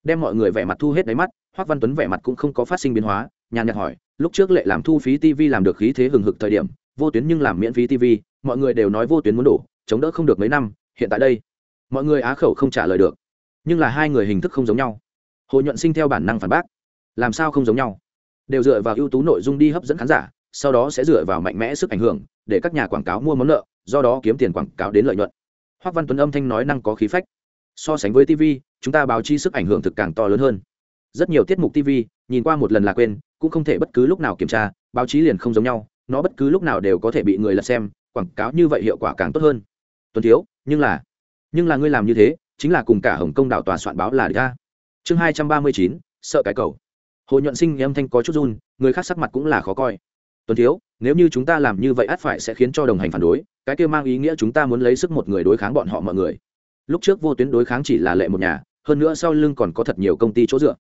Đem mọi người vẻ mặt thu hết đáy mắt, hoắc văn tuấn vẻ mặt cũng không có phát sinh biến hóa, nhàn nhạt hỏi, lúc trước lệ làm thu phí tv làm được khí thế hừng hực thời điểm vô tuyến nhưng làm miễn phí tv, mọi người đều nói vô tuyến muốn đủ chống đỡ không được mấy năm, hiện tại đây, mọi người á khẩu không trả lời được. Nhưng là hai người hình thức không giống nhau. Hồ nhuận sinh theo bản năng phản bác, làm sao không giống nhau? Đều dựa vào ưu tú nội dung đi hấp dẫn khán giả, sau đó sẽ dựa vào mạnh mẽ sức ảnh hưởng, để các nhà quảng cáo mua món nợ, do đó kiếm tiền quảng cáo đến lợi nhuận. Hoác văn tuấn âm thanh nói năng có khí phách. So sánh với tv, chúng ta báo chi sức ảnh hưởng thực càng to lớn hơn. Rất nhiều tiết mục tv, nhìn qua một lần là quên, cũng không thể bất cứ lúc nào kiểm tra, báo chí liền không giống nhau nó bất cứ lúc nào đều có thể bị người lật xem, quảng cáo như vậy hiệu quả càng tốt hơn. Tuần thiếu, nhưng là nhưng là ngươi làm như thế, chính là cùng cả hồng công đảo tòa soạn báo là ra chương hai trăm ba mươi chín, sợ cái cầu. Hồ nhuận sinh âm thanh có chút run, người khác sắc mặt cũng là khó coi. Tuần thiếu, nếu như chúng ta làm như vậy ắt phải sẽ khiến cho đồng hành phản đối, cái kia mang ý nghĩa chúng ta muốn lấy sức một người đối kháng bọn họ mọi người. Lúc trước vô tuyến đối kháng chỉ là lệ một nhà, hơn nữa sau lưng còn có thật nhiều công ty chỗ dựa.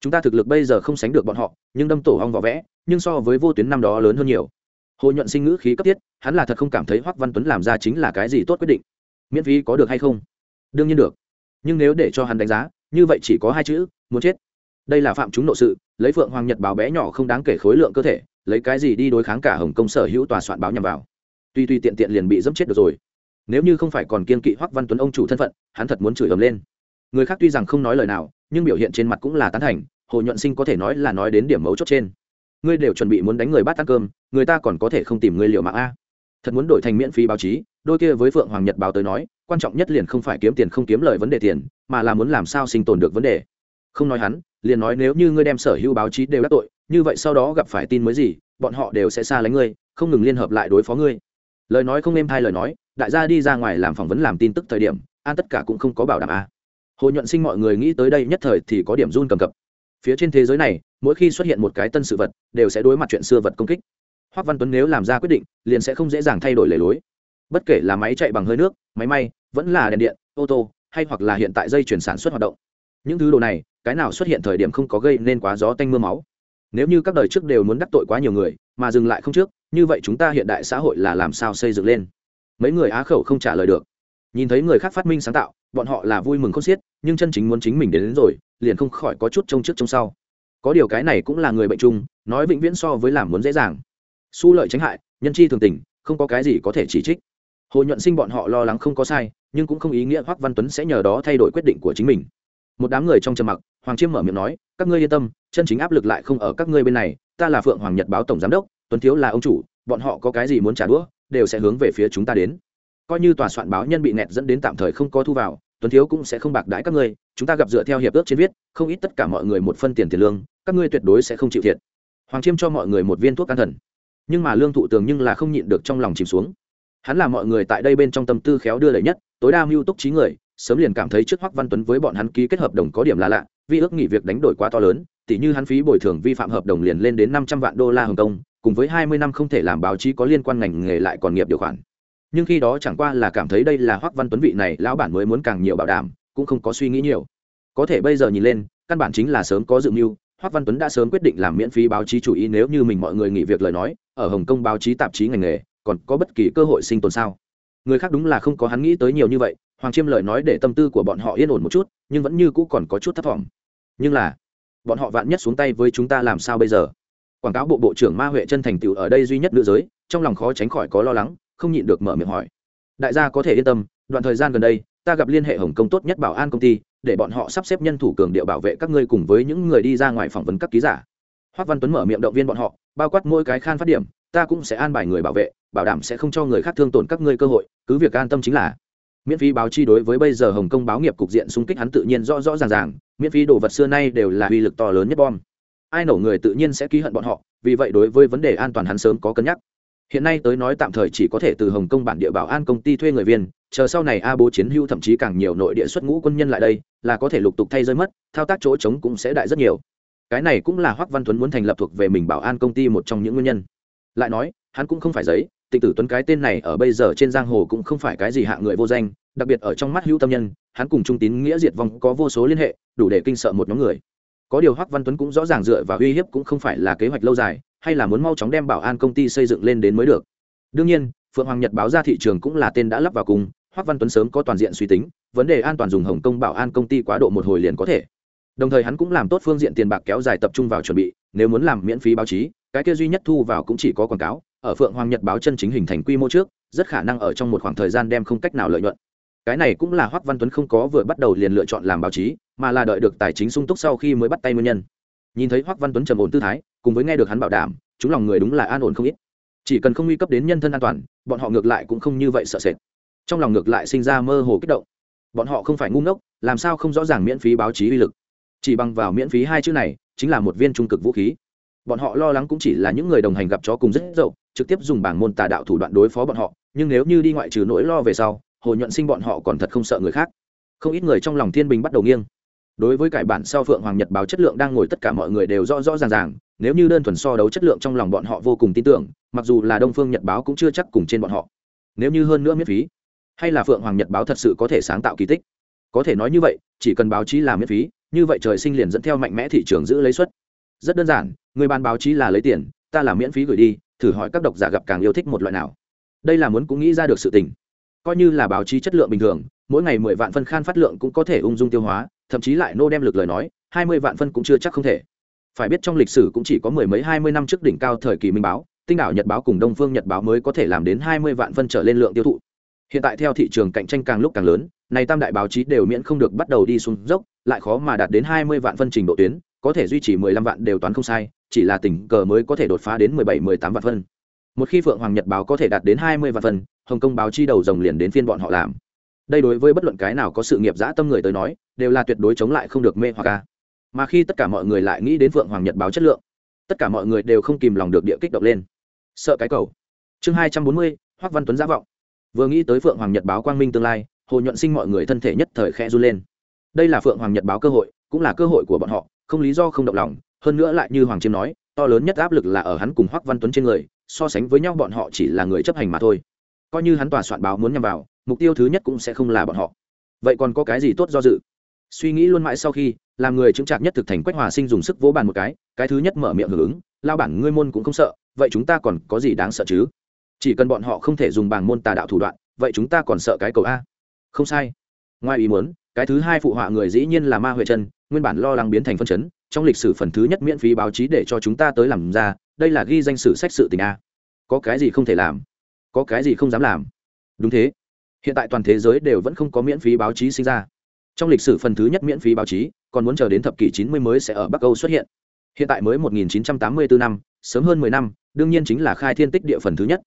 Chúng ta thực lực bây giờ không sánh được bọn họ, nhưng đâm tổ hong vỏ vẽ, nhưng so với vô tuyến năm đó lớn hơn nhiều hồ nhuận sinh ngữ khí cấp thiết, hắn là thật không cảm thấy hoắc văn tuấn làm ra chính là cái gì tốt quyết định. Miễn phí có được hay không? Đương nhiên được. Nhưng nếu để cho hắn đánh giá, như vậy chỉ có hai chữ, muốn chết. Đây là phạm chúng nội sự, lấy phượng hoàng nhật báo bé nhỏ không đáng kể khối lượng cơ thể, lấy cái gì đi đối kháng cả hồng công sở hữu tòa soạn báo nhằm vào. Tuy tuy tiện tiện liền bị dẫm chết được rồi. Nếu như không phải còn kiên kỵ hoắc văn tuấn ông chủ thân phận, hắn thật muốn chửi ầm lên. Người khác tuy rằng không nói lời nào, nhưng biểu hiện trên mặt cũng là tán thành, hồ nhuận sinh có thể nói là nói đến điểm mấu chốt trên ngươi đều chuẩn bị muốn đánh người bắt ăn cơm, người ta còn có thể không tìm ngươi liệu mạng a. Thật muốn đổi thành miễn phí báo chí, đôi kia với phượng hoàng nhật báo tới nói, quan trọng nhất liền không phải kiếm tiền không kiếm lời vấn đề tiền, mà là muốn làm sao sinh tồn được vấn đề. Không nói hắn, liền nói nếu như ngươi đem sở hữu báo chí đều đắc tội, như vậy sau đó gặp phải tin mới gì, bọn họ đều sẽ xa lánh ngươi, không ngừng liên hợp lại đối phó ngươi. Lời nói không êm thay lời nói, đại gia đi ra ngoài làm phỏng vấn làm tin tức thời điểm, an tất cả cũng không có bảo đảm a. Hồ nhuận sinh mọi người nghĩ tới đây nhất thời thì có điểm run cầm cập. Phía trên thế giới này mỗi khi xuất hiện một cái tân sự vật đều sẽ đối mặt chuyện xưa vật công kích. Hoắc văn tuấn nếu làm ra quyết định liền sẽ không dễ dàng thay đổi lề lối. Bất kể là máy chạy bằng hơi nước máy may vẫn là đèn điện ô tô hay hoặc là hiện tại dây chuyển sản xuất hoạt động. Những thứ đồ này cái nào xuất hiện thời điểm không có gây nên quá gió tanh mưa máu. Nếu như các đời trước đều muốn đắc tội quá nhiều người mà dừng lại không trước như vậy chúng ta hiện đại xã hội là làm sao xây dựng lên? Mấy người á khẩu không trả lời được. Nhìn thấy người khác phát minh sáng tạo bọn họ là vui mừng không xiết nhưng chân chính muốn chính mình đến, đến rồi liền không khỏi có chút trông trước trông sau có điều cái này cũng là người bệnh chung, nói vĩnh viễn so với làm muốn dễ dàng. Su lợi tránh hại, nhân chi thường tình, không có cái gì có thể chỉ trích. Hồ nhuận sinh bọn họ lo lắng không có sai, nhưng cũng không ý nghĩa hoắc văn tuấn sẽ nhờ đó thay đổi quyết định của chính mình. Một đám người trong trầm mặc, hoàng chiêm mở miệng nói, các ngươi yên tâm, chân chính áp lực lại không ở các ngươi bên này, ta là phượng hoàng nhật báo tổng giám đốc, tuấn thiếu là ông chủ, bọn họ có cái gì muốn trả đũa, đều sẽ hướng về phía chúng ta đến. Coi như tòa soạn báo nhân bị nẹt dẫn đến tạm thời không có thu vào, tuấn thiếu cũng sẽ không bạc đãi các ngươi chúng ta gặp dựa theo hiệp ước trên viết, không ít tất cả mọi người một phân tiền tiền lương, các ngươi tuyệt đối sẽ không chịu thiệt. Hoàng chiêm cho mọi người một viên thuốc an thần. Nhưng mà lương thụ tường nhưng là không nhịn được trong lòng chìm xuống. Hắn là mọi người tại đây bên trong tâm tư khéo đưa đẩy nhất, tối đa mưu túc trí người, sớm liền cảm thấy trước hoắc văn tuấn với bọn hắn ký kết hợp đồng có điểm là lạ, vì ước nghỉ việc đánh đổi quá to lớn, tỉ như hắn phí bồi thường vi phạm hợp đồng liền lên đến năm trăm vạn đô la hồng kông, cùng với hai mươi năm không thể làm báo chí có liên quan ngành nghề lại còn nghiệp điều khoản. Nhưng khi đó chẳng qua là cảm thấy đây là hoắc văn tuấn vị này, lão bản mới muốn càng nhiều bảo đảm cũng không có suy nghĩ nhiều. Có thể bây giờ nhìn lên, căn bản chính là sớm có dự mưu hoắc văn tuấn đã sớm quyết định làm miễn phí báo chí chủ ý nếu như mình mọi người nghỉ việc lời nói, ở hồng kông báo chí tạp chí ngành nghề, còn có bất kỳ cơ hội sinh tồn sao? Người khác đúng là không có hắn nghĩ tới nhiều như vậy, hoàng chiêm lời nói để tâm tư của bọn họ yên ổn một chút, nhưng vẫn như cũ còn có chút thất vọng nhưng là, bọn họ vạn nhất xuống tay với chúng ta làm sao bây giờ? Quảng cáo bộ bộ trưởng ma huệ chân thành tựu ở đây duy nhất nữ giới, trong lòng khó tránh khỏi có lo lắng, không nhịn được mở miệng hỏi. Đại gia có thể yên tâm, đoạn thời gian gần đây ta gặp liên hệ hồng kông tốt nhất bảo an công ty, để bọn họ sắp xếp nhân thủ cường điệu bảo vệ các ngươi cùng với những người đi ra ngoài phỏng vấn các ký giả. Hoác văn tuấn mở miệng động viên bọn họ, bao quát mỗi cái khan phát điểm, ta cũng sẽ an bài người bảo vệ, bảo đảm sẽ không cho người khác thương tổn các ngươi cơ hội, cứ việc an tâm chính là. Miễn phí báo chi đối với bây giờ hồng kông báo nghiệp cục diện xung kích hắn tự nhiên rõ rõ ràng ràng, miễn phí đồ vật xưa nay đều là uy lực to lớn nhất bom. Ai nổ người tự nhiên sẽ ký hận bọn họ, vì vậy đối với vấn đề an toàn hắn sớm có cân nhắc. Hiện nay tới nói tạm thời chỉ có thể từ hồng kông bản địa bảo an công ty thuê người viên chờ sau này a bố chiến hưu thậm chí càng nhiều nội địa xuất ngũ quân nhân lại đây, là có thể lục tục thay rơi mất, thao tác chỗ trống cũng sẽ đại rất nhiều. Cái này cũng là hoắc văn tuấn muốn thành lập thuộc về mình bảo an công ty một trong những nguyên nhân. Lại nói, hắn cũng không phải giấy, tịnh tử tuấn cái tên này ở bây giờ trên giang hồ cũng không phải cái gì hạ người vô danh, đặc biệt ở trong mắt hữu tâm nhân, hắn cùng trung tín nghĩa diệt vong có vô số liên hệ, đủ để kinh sợ một nhóm người. Có điều hoắc văn tuấn cũng rõ ràng dựa và uy hiếp cũng không phải là kế hoạch lâu dài, hay là muốn mau chóng đem bảo an công ty xây dựng lên đến mới được. Đương nhiên, phượng hoàng nhật báo ra thị trường cũng là tên đã lắp vào cùng hoắc văn tuấn sớm có toàn diện suy tính, vấn đề an toàn dùng hồng kông bảo an công ty quá độ một hồi liền có thể. Đồng thời hắn cũng làm tốt phương diện tiền bạc kéo dài tập trung vào chuẩn bị, nếu muốn làm miễn phí báo chí, cái kia duy nhất thu vào cũng chỉ có quảng cáo, ở phượng hoàng nhật báo chân chính hình thành quy mô trước, rất khả năng ở trong một khoảng thời gian đem không cách nào lợi nhuận. Cái này cũng là hoắc văn tuấn không có vừa bắt đầu liền lựa chọn làm báo chí, mà là đợi được tài chính sung túc sau khi mới bắt tay nguyên nhân. Nhìn thấy hoắc văn tuấn trầm ổn tư thái, cùng với nghe được hắn bảo đảm, chúng lòng người đúng là an ổn không ít. Chỉ cần không nguy cấp đến nhân thân an toàn, bọn họ ngược lại cũng không như vậy sợ sệt trong lòng ngược lại sinh ra mơ hồ kích động. Bọn họ không phải ngu ngốc, làm sao không rõ ràng miễn phí báo chí uy lực. Chỉ bằng vào miễn phí hai chữ này, chính là một viên trung cực vũ khí. Bọn họ lo lắng cũng chỉ là những người đồng hành gặp chó cùng rất dậu, trực tiếp dùng bảng môn tà đạo thủ đoạn đối phó bọn họ, nhưng nếu như đi ngoại trừ nỗi lo về sau, hồ nhuận sinh bọn họ còn thật không sợ người khác. Không ít người trong lòng thiên bình bắt đầu nghiêng. Đối với cải bản sau phượng hoàng nhật báo chất lượng đang ngồi tất cả mọi người đều rõ rõ ràng ràng, nếu như đơn thuần so đấu chất lượng trong lòng bọn họ vô cùng tin tưởng, mặc dù là đông phương nhật báo cũng chưa chắc cùng trên bọn họ. Nếu như hơn nữa miễn phí hay là phượng hoàng nhật báo thật sự có thể sáng tạo kỳ tích? Có thể nói như vậy, chỉ cần báo chí làm miễn phí, như vậy trời sinh liền dẫn theo mạnh mẽ thị trường giữ lấy suất. Rất đơn giản, người bán báo chí là lấy tiền, ta làm miễn phí gửi đi, thử hỏi các độc giả gặp càng yêu thích một loại nào. Đây là muốn cũng nghĩ ra được sự tình. Coi như là báo chí chất lượng bình thường, mỗi ngày mười vạn phân khan phát lượng cũng có thể ung dung tiêu hóa, thậm chí lại nô đem lực lời nói, hai mươi vạn phân cũng chưa chắc không thể. Phải biết trong lịch sử cũng chỉ có mười mấy hai mươi năm trước đỉnh cao thời kỳ minh báo, tinh đảo nhật báo cùng đông phương nhật báo mới có thể làm đến hai mươi vạn phân trở lên lượng tiêu thụ hiện tại theo thị trường cạnh tranh càng lúc càng lớn, này tam đại báo chí đều miễn không được bắt đầu đi xuống dốc, lại khó mà đạt đến hai mươi vạn phân trình độ tuyến, có thể duy trì mười lăm vạn đều toán không sai, chỉ là tình cờ mới có thể đột phá đến mười bảy, mười tám vạn phân. Một khi phượng hoàng nhật báo có thể đạt đến hai mươi vạn phân, hồng kông báo chi đầu rồng liền đến phiên bọn họ làm. Đây đối với bất luận cái nào có sự nghiệp dã tâm người tới nói, đều là tuyệt đối chống lại không được mê hoặc ca mà khi tất cả mọi người lại nghĩ đến phượng hoàng nhật báo chất lượng, tất cả mọi người đều không kìm lòng được địa kích động lên. Sợ cái cầu. Chương hai trăm bốn mươi hoắc văn tuấn giả vọng vừa nghĩ tới phượng hoàng nhật báo quang minh tương lai, hồ nhuận sinh mọi người thân thể nhất thời khẽ run lên. Đây là phượng hoàng nhật báo cơ hội, cũng là cơ hội của bọn họ, không lý do không động lòng, hơn nữa lại như hoàng chiêm nói, to lớn nhất áp lực là ở hắn cùng hoắc văn tuấn trên người, so sánh với nhau bọn họ chỉ là người chấp hành mà thôi. Coi như hắn tòa soạn báo muốn nhằm vào, mục tiêu thứ nhất cũng sẽ không là bọn họ. Vậy còn có cái gì tốt do dự? Suy nghĩ luôn mãi sau khi, làm người chứng trạc nhất thực thành quách hòa sinh dùng sức vỗ bàn một cái cái thứ nhất mở miệng hưởng ứng, lao bản ngươi môn cũng không sợ, vậy chúng ta còn có gì đáng sợ chứ? Chỉ cần bọn họ không thể dùng bảng môn tà đạo thủ đoạn, vậy chúng ta còn sợ cái cầu a. Không sai. Ngoài ý muốn, cái thứ hai phụ họa người dĩ nhiên là ma huệ chân nguyên bản lo lắng biến thành phân chấn, trong lịch sử phần thứ nhất miễn phí báo chí để cho chúng ta tới làm ra, đây là ghi danh sử sách sự tình a. Có cái gì không thể làm? Có cái gì không dám làm? Đúng thế. Hiện tại toàn thế giới đều vẫn không có miễn phí báo chí sinh ra. Trong lịch sử phần thứ nhất miễn phí báo chí, còn muốn chờ đến thập kỷ 90 mới sẽ ở bắc âu xuất hiện. Hiện tại mới 1984 năm, sớm hơn 10 năm, đương nhiên chính là khai thiên tích địa phần thứ nhất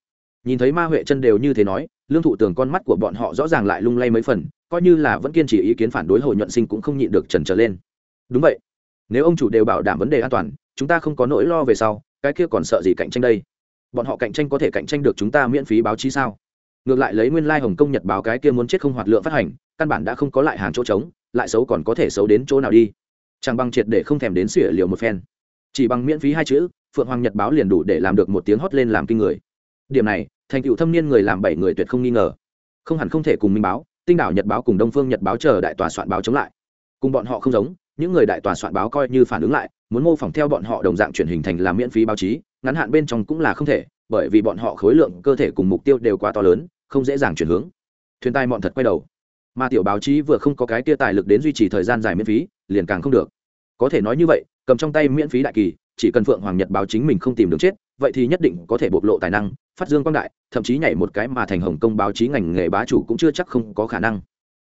nhìn thấy ma huệ chân đều như thế nói, lương thụ tường con mắt của bọn họ rõ ràng lại lung lay mấy phần, coi như là vẫn kiên trì ý kiến phản đối hồ nhuận sinh cũng không nhịn được trần trở lên. Đúng vậy. Nếu ông chủ đều bảo đảm vấn đề an toàn, chúng ta không có nỗi lo về sau, cái kia còn sợ gì cạnh tranh đây? Bọn họ cạnh tranh có thể cạnh tranh được chúng ta miễn phí báo chí sao? Ngược lại lấy nguyên lai、like、hồng kông, nhật báo cái kia muốn chết không hoạt lượng phát hành, căn bản đã không có lại hàng chỗ trống, lại xấu còn có thể xấu đến chỗ nào đi? Chẳng bằng triệt để không thèm đến sỉa liều một phen. Chỉ bằng miễn phí hai chữ, phượng hoàng nhật báo liền đủ để làm được một tiếng hót lên làm kinh người điểm này, thành tựu thâm niên người làm bảy người tuyệt không nghi ngờ. Không hẳn không thể cùng minh báo, tinh đảo, nhật báo cùng đông phương, nhật báo chờ đại tòa soạn báo chống lại. Cùng bọn họ không giống, những người đại tòa soạn báo coi như phản ứng lại, muốn mô phỏng theo bọn họ đồng dạng chuyển hình thành làm miễn phí báo chí, ngắn hạn bên trong cũng là không thể, bởi vì bọn họ khối lượng cơ thể cùng mục tiêu đều quá to lớn, không dễ dàng chuyển hướng. Thuyền tai mọn thật quay đầu. Mà tiểu báo chí vừa không có cái tia tài lực đến duy trì thời gian dài miễn phí, liền càng không được. Có thể nói như vậy, cầm trong tay miễn phí đại kỳ chỉ cần phượng hoàng nhật báo chính mình không tìm đường chết, vậy thì nhất định có thể bộc lộ tài năng, phát dương quang đại, thậm chí nhảy một cái mà thành hồng công báo chí ngành nghề bá chủ cũng chưa chắc không có khả năng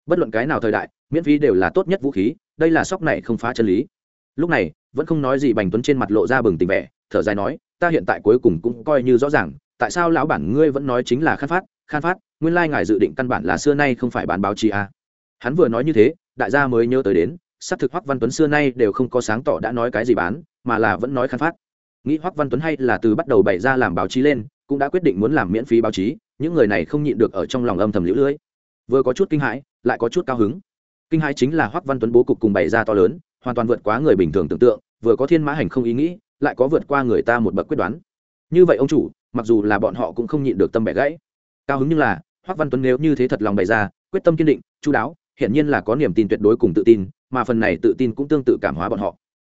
bất luận cái nào thời đại, miễn phí đều là tốt nhất vũ khí, đây là sóc này không phá chân lý lúc này, vẫn không nói gì bành tuấn trên mặt lộ ra bừng tình vẻ, thở dài nói, ta hiện tại cuối cùng cũng coi như rõ ràng, tại sao lão bản ngươi vẫn nói chính là khan phát khan phát, nguyên lai ngài dự định căn bản là xưa nay không phải bán báo chí à. hắn vừa nói như thế, đại gia mới nhớ tới đến, xác thực hoắc văn tuấn xưa nay đều không có sáng tỏ đã nói cái gì bán mà là vẫn nói khan phát. Nghĩ hoắc văn tuấn hay là từ bắt đầu bày ra làm báo chí lên, cũng đã quyết định muốn làm miễn phí báo chí, những người này không nhịn được ở trong lòng âm thầm lũ lưỡi vừa có chút kinh hãi, lại có chút cao hứng. Kinh hãi chính là hoắc văn tuấn bố cục cùng bày ra to lớn, hoàn toàn vượt quá người bình thường tưởng tượng, vừa có thiên mã hành không ý nghĩ, lại có vượt qua người ta một bậc quyết đoán. Như vậy ông chủ, mặc dù là bọn họ cũng không nhịn được tâm bẻ gãy. Cao hứng nhưng là, hoắc văn tuấn nếu như thế thật lòng bày ra, quyết tâm kiên định chú đáo, hiển nhiên là có niềm tin tuyệt đối cùng tự tin, mà phần này tự tin cũng tương tự cảm hóa bọn họ.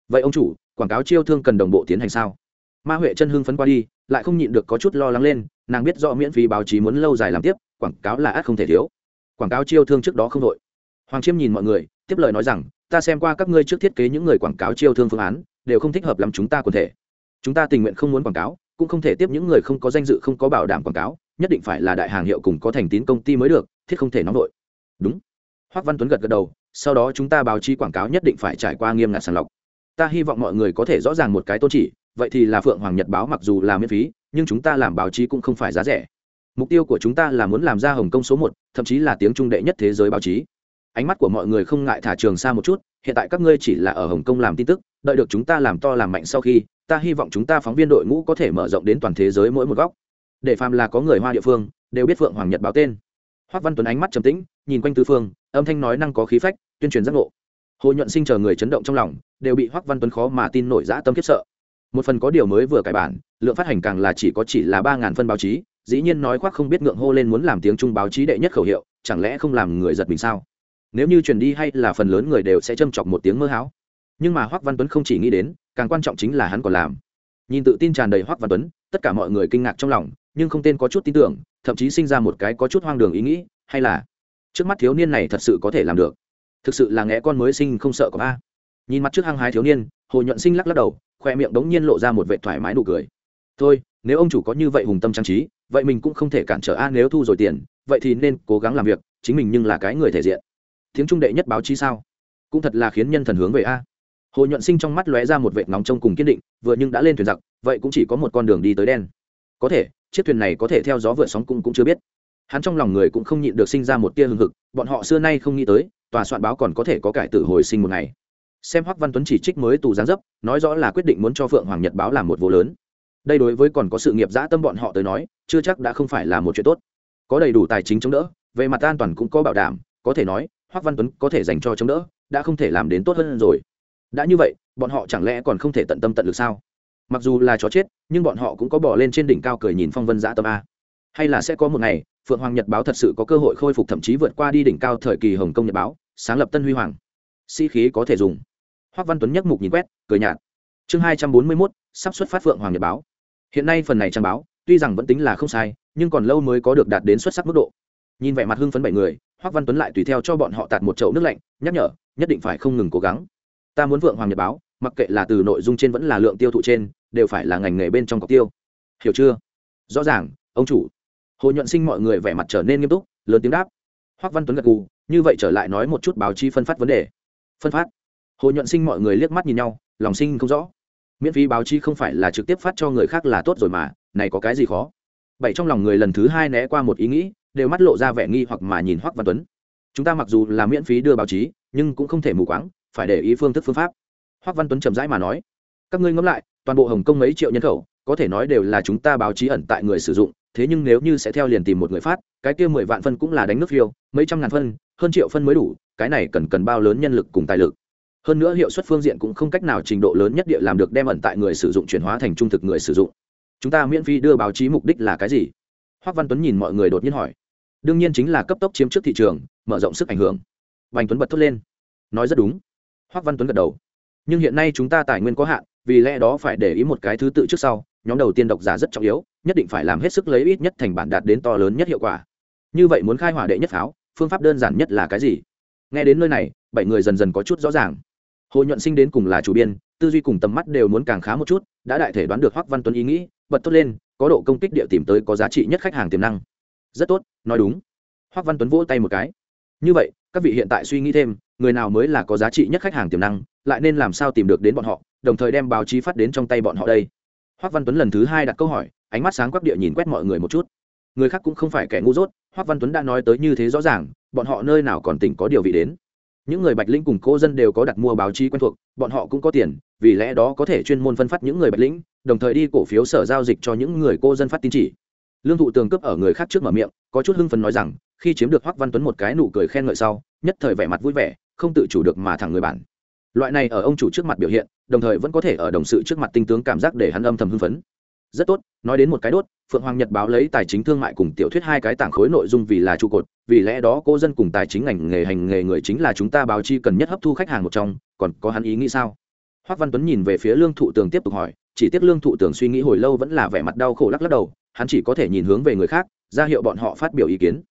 Vậy ông chủ quảng cáo chiêu thương cần đồng bộ tiến hành sao? Ma huệ chân hưng phấn qua đi, lại không nhịn được có chút lo lắng lên, nàng biết rõ miễn phí báo chí muốn lâu dài làm tiếp, quảng cáo là ắt không thể thiếu. Quảng cáo chiêu thương trước đó không đội. Hoàng chiêm nhìn mọi người, tiếp lời nói rằng, ta xem qua các ngươi trước thiết kế những người quảng cáo chiêu thương phương án, đều không thích hợp làm chúng ta quần thể. Chúng ta tình nguyện không muốn quảng cáo, cũng không thể tiếp những người không có danh dự, không có bảo đảm quảng cáo, nhất định phải là đại hàng hiệu cùng có thành tín công ty mới được, thiết không thể nóng vội đúng. Hoác văn tuấn gật gật đầu, sau đó chúng ta báo chí quảng cáo nhất định phải trải qua nghiêm ngặt sàng lọc ta hy vọng mọi người có thể rõ ràng một cái tôn chỉ, vậy thì là phượng hoàng nhật báo mặc dù là miễn phí, nhưng chúng ta làm báo chí cũng không phải giá rẻ. Mục tiêu của chúng ta là muốn làm ra hồng kông số một, thậm chí là tiếng trung đệ nhất thế giới báo chí. Ánh mắt của mọi người không ngại thả trường xa một chút, hiện tại các ngươi chỉ là ở hồng kông làm tin tức, đợi được chúng ta làm to làm mạnh sau khi, ta hy vọng chúng ta phóng viên đội ngũ có thể mở rộng đến toàn thế giới mỗi một góc. Để phàm là có người hoa địa phương, đều biết phượng hoàng nhật báo tên. Hoắc văn tuấn ánh mắt trầm tĩnh, nhìn quanh tư phương, âm thanh nói năng có khí phách, tuyên truyền giác ngộ hồ nhuận sinh chờ người chấn động trong lòng, đều bị hoắc văn tuấn khó mà tin nổi dã tâm kiếp sợ. Một phần có điều mới vừa cải bản, lượng phát hành càng là chỉ có chỉ là ba ngàn phân báo chí, dĩ nhiên nói khoác không biết ngượng hô lên muốn làm tiếng trung báo chí đệ nhất khẩu hiệu, chẳng lẽ không làm người giật mình sao? Nếu như truyền đi hay là phần lớn người đều sẽ châm chọc một tiếng mơ hão. Nhưng mà hoắc văn tuấn không chỉ nghĩ đến, càng quan trọng chính là hắn còn làm. Nhìn tự tin tràn đầy hoắc văn tuấn, tất cả mọi người kinh ngạc trong lòng, nhưng không tên có chút tin tưởng, thậm chí sinh ra một cái có chút hoang đường ý nghĩ, hay là trước mắt thiếu niên này thật sự có thể làm được? Thực sự là nghe con mới sinh không sợ có a nhìn mặt trước hăng hái thiếu niên, hồ nhuận sinh lắc lắc đầu, khoe miệng đống nhiên lộ ra một vệ thoải mái nụ cười. Thôi, nếu ông chủ có như vậy hùng tâm trang trí, vậy mình cũng không thể cản trở a, nếu thu rồi tiền, vậy thì nên cố gắng làm việc, chính mình nhưng là cái người thể diện. Tiếng trung đệ nhất báo chí sao? Cũng thật là khiến nhân thần hướng về a. Hồ nhuận sinh trong mắt lóe ra một vệ nóng trông cùng kiên định, vừa nhưng đã lên thuyền giặc, vậy cũng chỉ có một con đường đi tới đen. Có thể, chiếc thuyền này có thể theo gió vượt sóng cũng cũng chưa biết hắn trong lòng người cũng không nhịn được sinh ra một tia hưng hực, bọn họ xưa nay không nghĩ tới, tòa soạn báo còn có thể có cải tử hồi sinh một ngày. Xem hoắc văn tuấn chỉ trích mới tù giáng dấp, nói rõ là quyết định muốn cho phượng hoàng nhật báo làm một vô lớn. Đây đối với còn có sự nghiệp dã tâm bọn họ tới nói, chưa chắc đã không phải là một chuyện tốt. Có đầy đủ tài chính chống đỡ, về mặt an toàn cũng có bảo đảm, có thể nói, hoắc văn tuấn có thể dành cho chống đỡ, đã không thể làm đến tốt hơn rồi. Đã như vậy, bọn họ chẳng lẽ còn không thể tận tâm tận lực sao? Mặc dù là chó chết, nhưng bọn họ cũng có bỏ lên trên đỉnh cao cười nhìn phong vân dã tâm a. Hay là sẽ có một ngày phượng hoàng nhật báo thật sự có cơ hội khôi phục thậm chí vượt qua đi đỉnh cao thời kỳ hồng kông nhật báo, sáng lập tân huy hoàng. Sĩ、si、khí có thể dùng. Hoác văn tuấn nhắc mục nhìn quét, cười nhạt. Chương hai trăm bốn mươi mốt, sắp xuất phát phượng hoàng nhật báo. Hiện nay phần này trang báo, tuy rằng vẫn tính là không sai, nhưng còn lâu mới có được đạt đến xuất sắc mức độ. Nhìn vẻ mặt hưng phấn bảy người, hoác văn tuấn lại tùy theo cho bọn họ tạt một chậu nước lạnh, nhắc nhở, nhất định phải không ngừng cố gắng. Ta muốn vượng hoàng nhật báo, mặc kệ là từ nội dung trên vẫn là lượng tiêu thụ trên, đều phải là ngành nghề bên trong cọc tiêu. Hiểu chưa? Rõ ràng, ông chủ hồ nhuận sinh mọi người vẻ mặt trở nên nghiêm túc, lớn tiếng đáp. Hoắc văn tuấn gật gù, như vậy trở lại nói một chút báo chí phân phát vấn đề. Phân phát? Hồ nhuận sinh mọi người liếc mắt nhìn nhau, lòng sinh không rõ. Miễn phí báo chí không phải là trực tiếp phát cho người khác là tốt rồi mà, này có cái gì khó? Bảy trong lòng người lần thứ hai né qua một ý nghĩ, đều mắt lộ ra vẻ nghi hoặc mà nhìn hoắc văn tuấn. Chúng ta mặc dù là miễn phí đưa báo chí, nhưng cũng không thể mù quáng, phải để ý phương thức phương pháp. Hoắc văn tuấn chậm rãi mà nói, các ngươi ngẫm lại, toàn bộ hồng kông mấy triệu nhân khẩu, có thể nói đều là chúng ta báo chí ẩn tại người sử dụng thế nhưng nếu như sẽ theo liền tìm một người phát, cái kia mười vạn phân cũng là đánh nước phiêu, mấy trăm ngàn phân, hơn triệu phân mới đủ, cái này cần cần bao lớn nhân lực cùng tài lực. Hơn nữa hiệu suất phương diện cũng không cách nào trình độ lớn nhất địa làm được đem ẩn tại người sử dụng chuyển hóa thành trung thực người sử dụng. Chúng ta miễn phí đưa báo chí mục đích là cái gì? Hoác văn tuấn nhìn mọi người đột nhiên hỏi. Đương nhiên chính là cấp tốc chiếm trước thị trường, mở rộng sức ảnh hưởng. Bành tuấn bật thốt lên. Nói rất đúng. Hoác văn tuấn gật đầu. Nhưng hiện nay chúng ta tài nguyên có hạn, vì lẽ đó phải để ý một cái thứ tự trước sau, nhóm đầu tiên độc giả rất trọng yếu nhất định phải làm hết sức lấy ít nhất thành bản đạt đến to lớn nhất hiệu quả. Như vậy muốn khai hỏa đệ nhất pháo, phương pháp đơn giản nhất là cái gì? Nghe đến nơi này, bảy người dần dần có chút rõ ràng. Hồ nhuận sinh đến cùng là chủ biên, tư duy cùng tầm mắt đều muốn càng khá một chút, đã đại thể đoán được hoắc văn tuấn ý nghĩ, bật tốt lên, có độ công kích địa tìm tới có giá trị nhất khách hàng tiềm năng. Rất tốt, nói đúng. Hoắc văn tuấn vỗ tay một cái. Như vậy, các vị hiện tại suy nghĩ thêm, người nào mới là có giá trị nhất khách hàng tiềm năng, lại nên làm sao tìm được đến bọn họ, đồng thời đem báo chí phát đến trong tay bọn họ đây. Hoắc văn tuấn lần thứ hai đặt câu hỏi ánh mắt sáng quắc địa nhìn quét mọi người một chút. Người khác cũng không phải kẻ ngu dốt, hoắc văn tuấn đã nói tới như thế rõ ràng, bọn họ nơi nào còn tỉnh có điều vị đến. Những người bạch lĩnh cùng cô dân đều có đặt mua báo chí quen thuộc, bọn họ cũng có tiền, vì lẽ đó có thể chuyên môn phân phát những người bạch lĩnh, đồng thời đi cổ phiếu sở giao dịch cho những người cô dân phát tin chỉ. Lương thụ tường cấp ở người khác trước mở miệng, có chút hưng phấn nói rằng, khi chiếm được hoắc văn tuấn một cái nụ cười khen ngợi sau, nhất thời vẻ mặt vui vẻ, không tự chủ được mà thẳng người bản loại này ở ông chủ trước mặt biểu hiện, đồng thời vẫn có thể ở đồng sự trước mặt tinh tướng cảm giác để hắn âm thầm hưng phấn rất tốt, nói đến một cái đốt, phượng hoàng nhật báo lấy tài chính thương mại cùng tiểu thuyết hai cái tảng khối nội dung vì là trụ cột, vì lẽ đó cô dân cùng tài chính ngành nghề hành nghề người chính là chúng ta báo chi cần nhất hấp thu khách hàng một trong, còn có hắn ý nghĩ sao? Hoác văn tuấn nhìn về phía lương thụ tường tiếp tục hỏi, chỉ tiếc lương thụ tường suy nghĩ hồi lâu vẫn là vẻ mặt đau khổ lắc lắc đầu, hắn chỉ có thể nhìn hướng về người khác, ra hiệu bọn họ phát biểu ý kiến.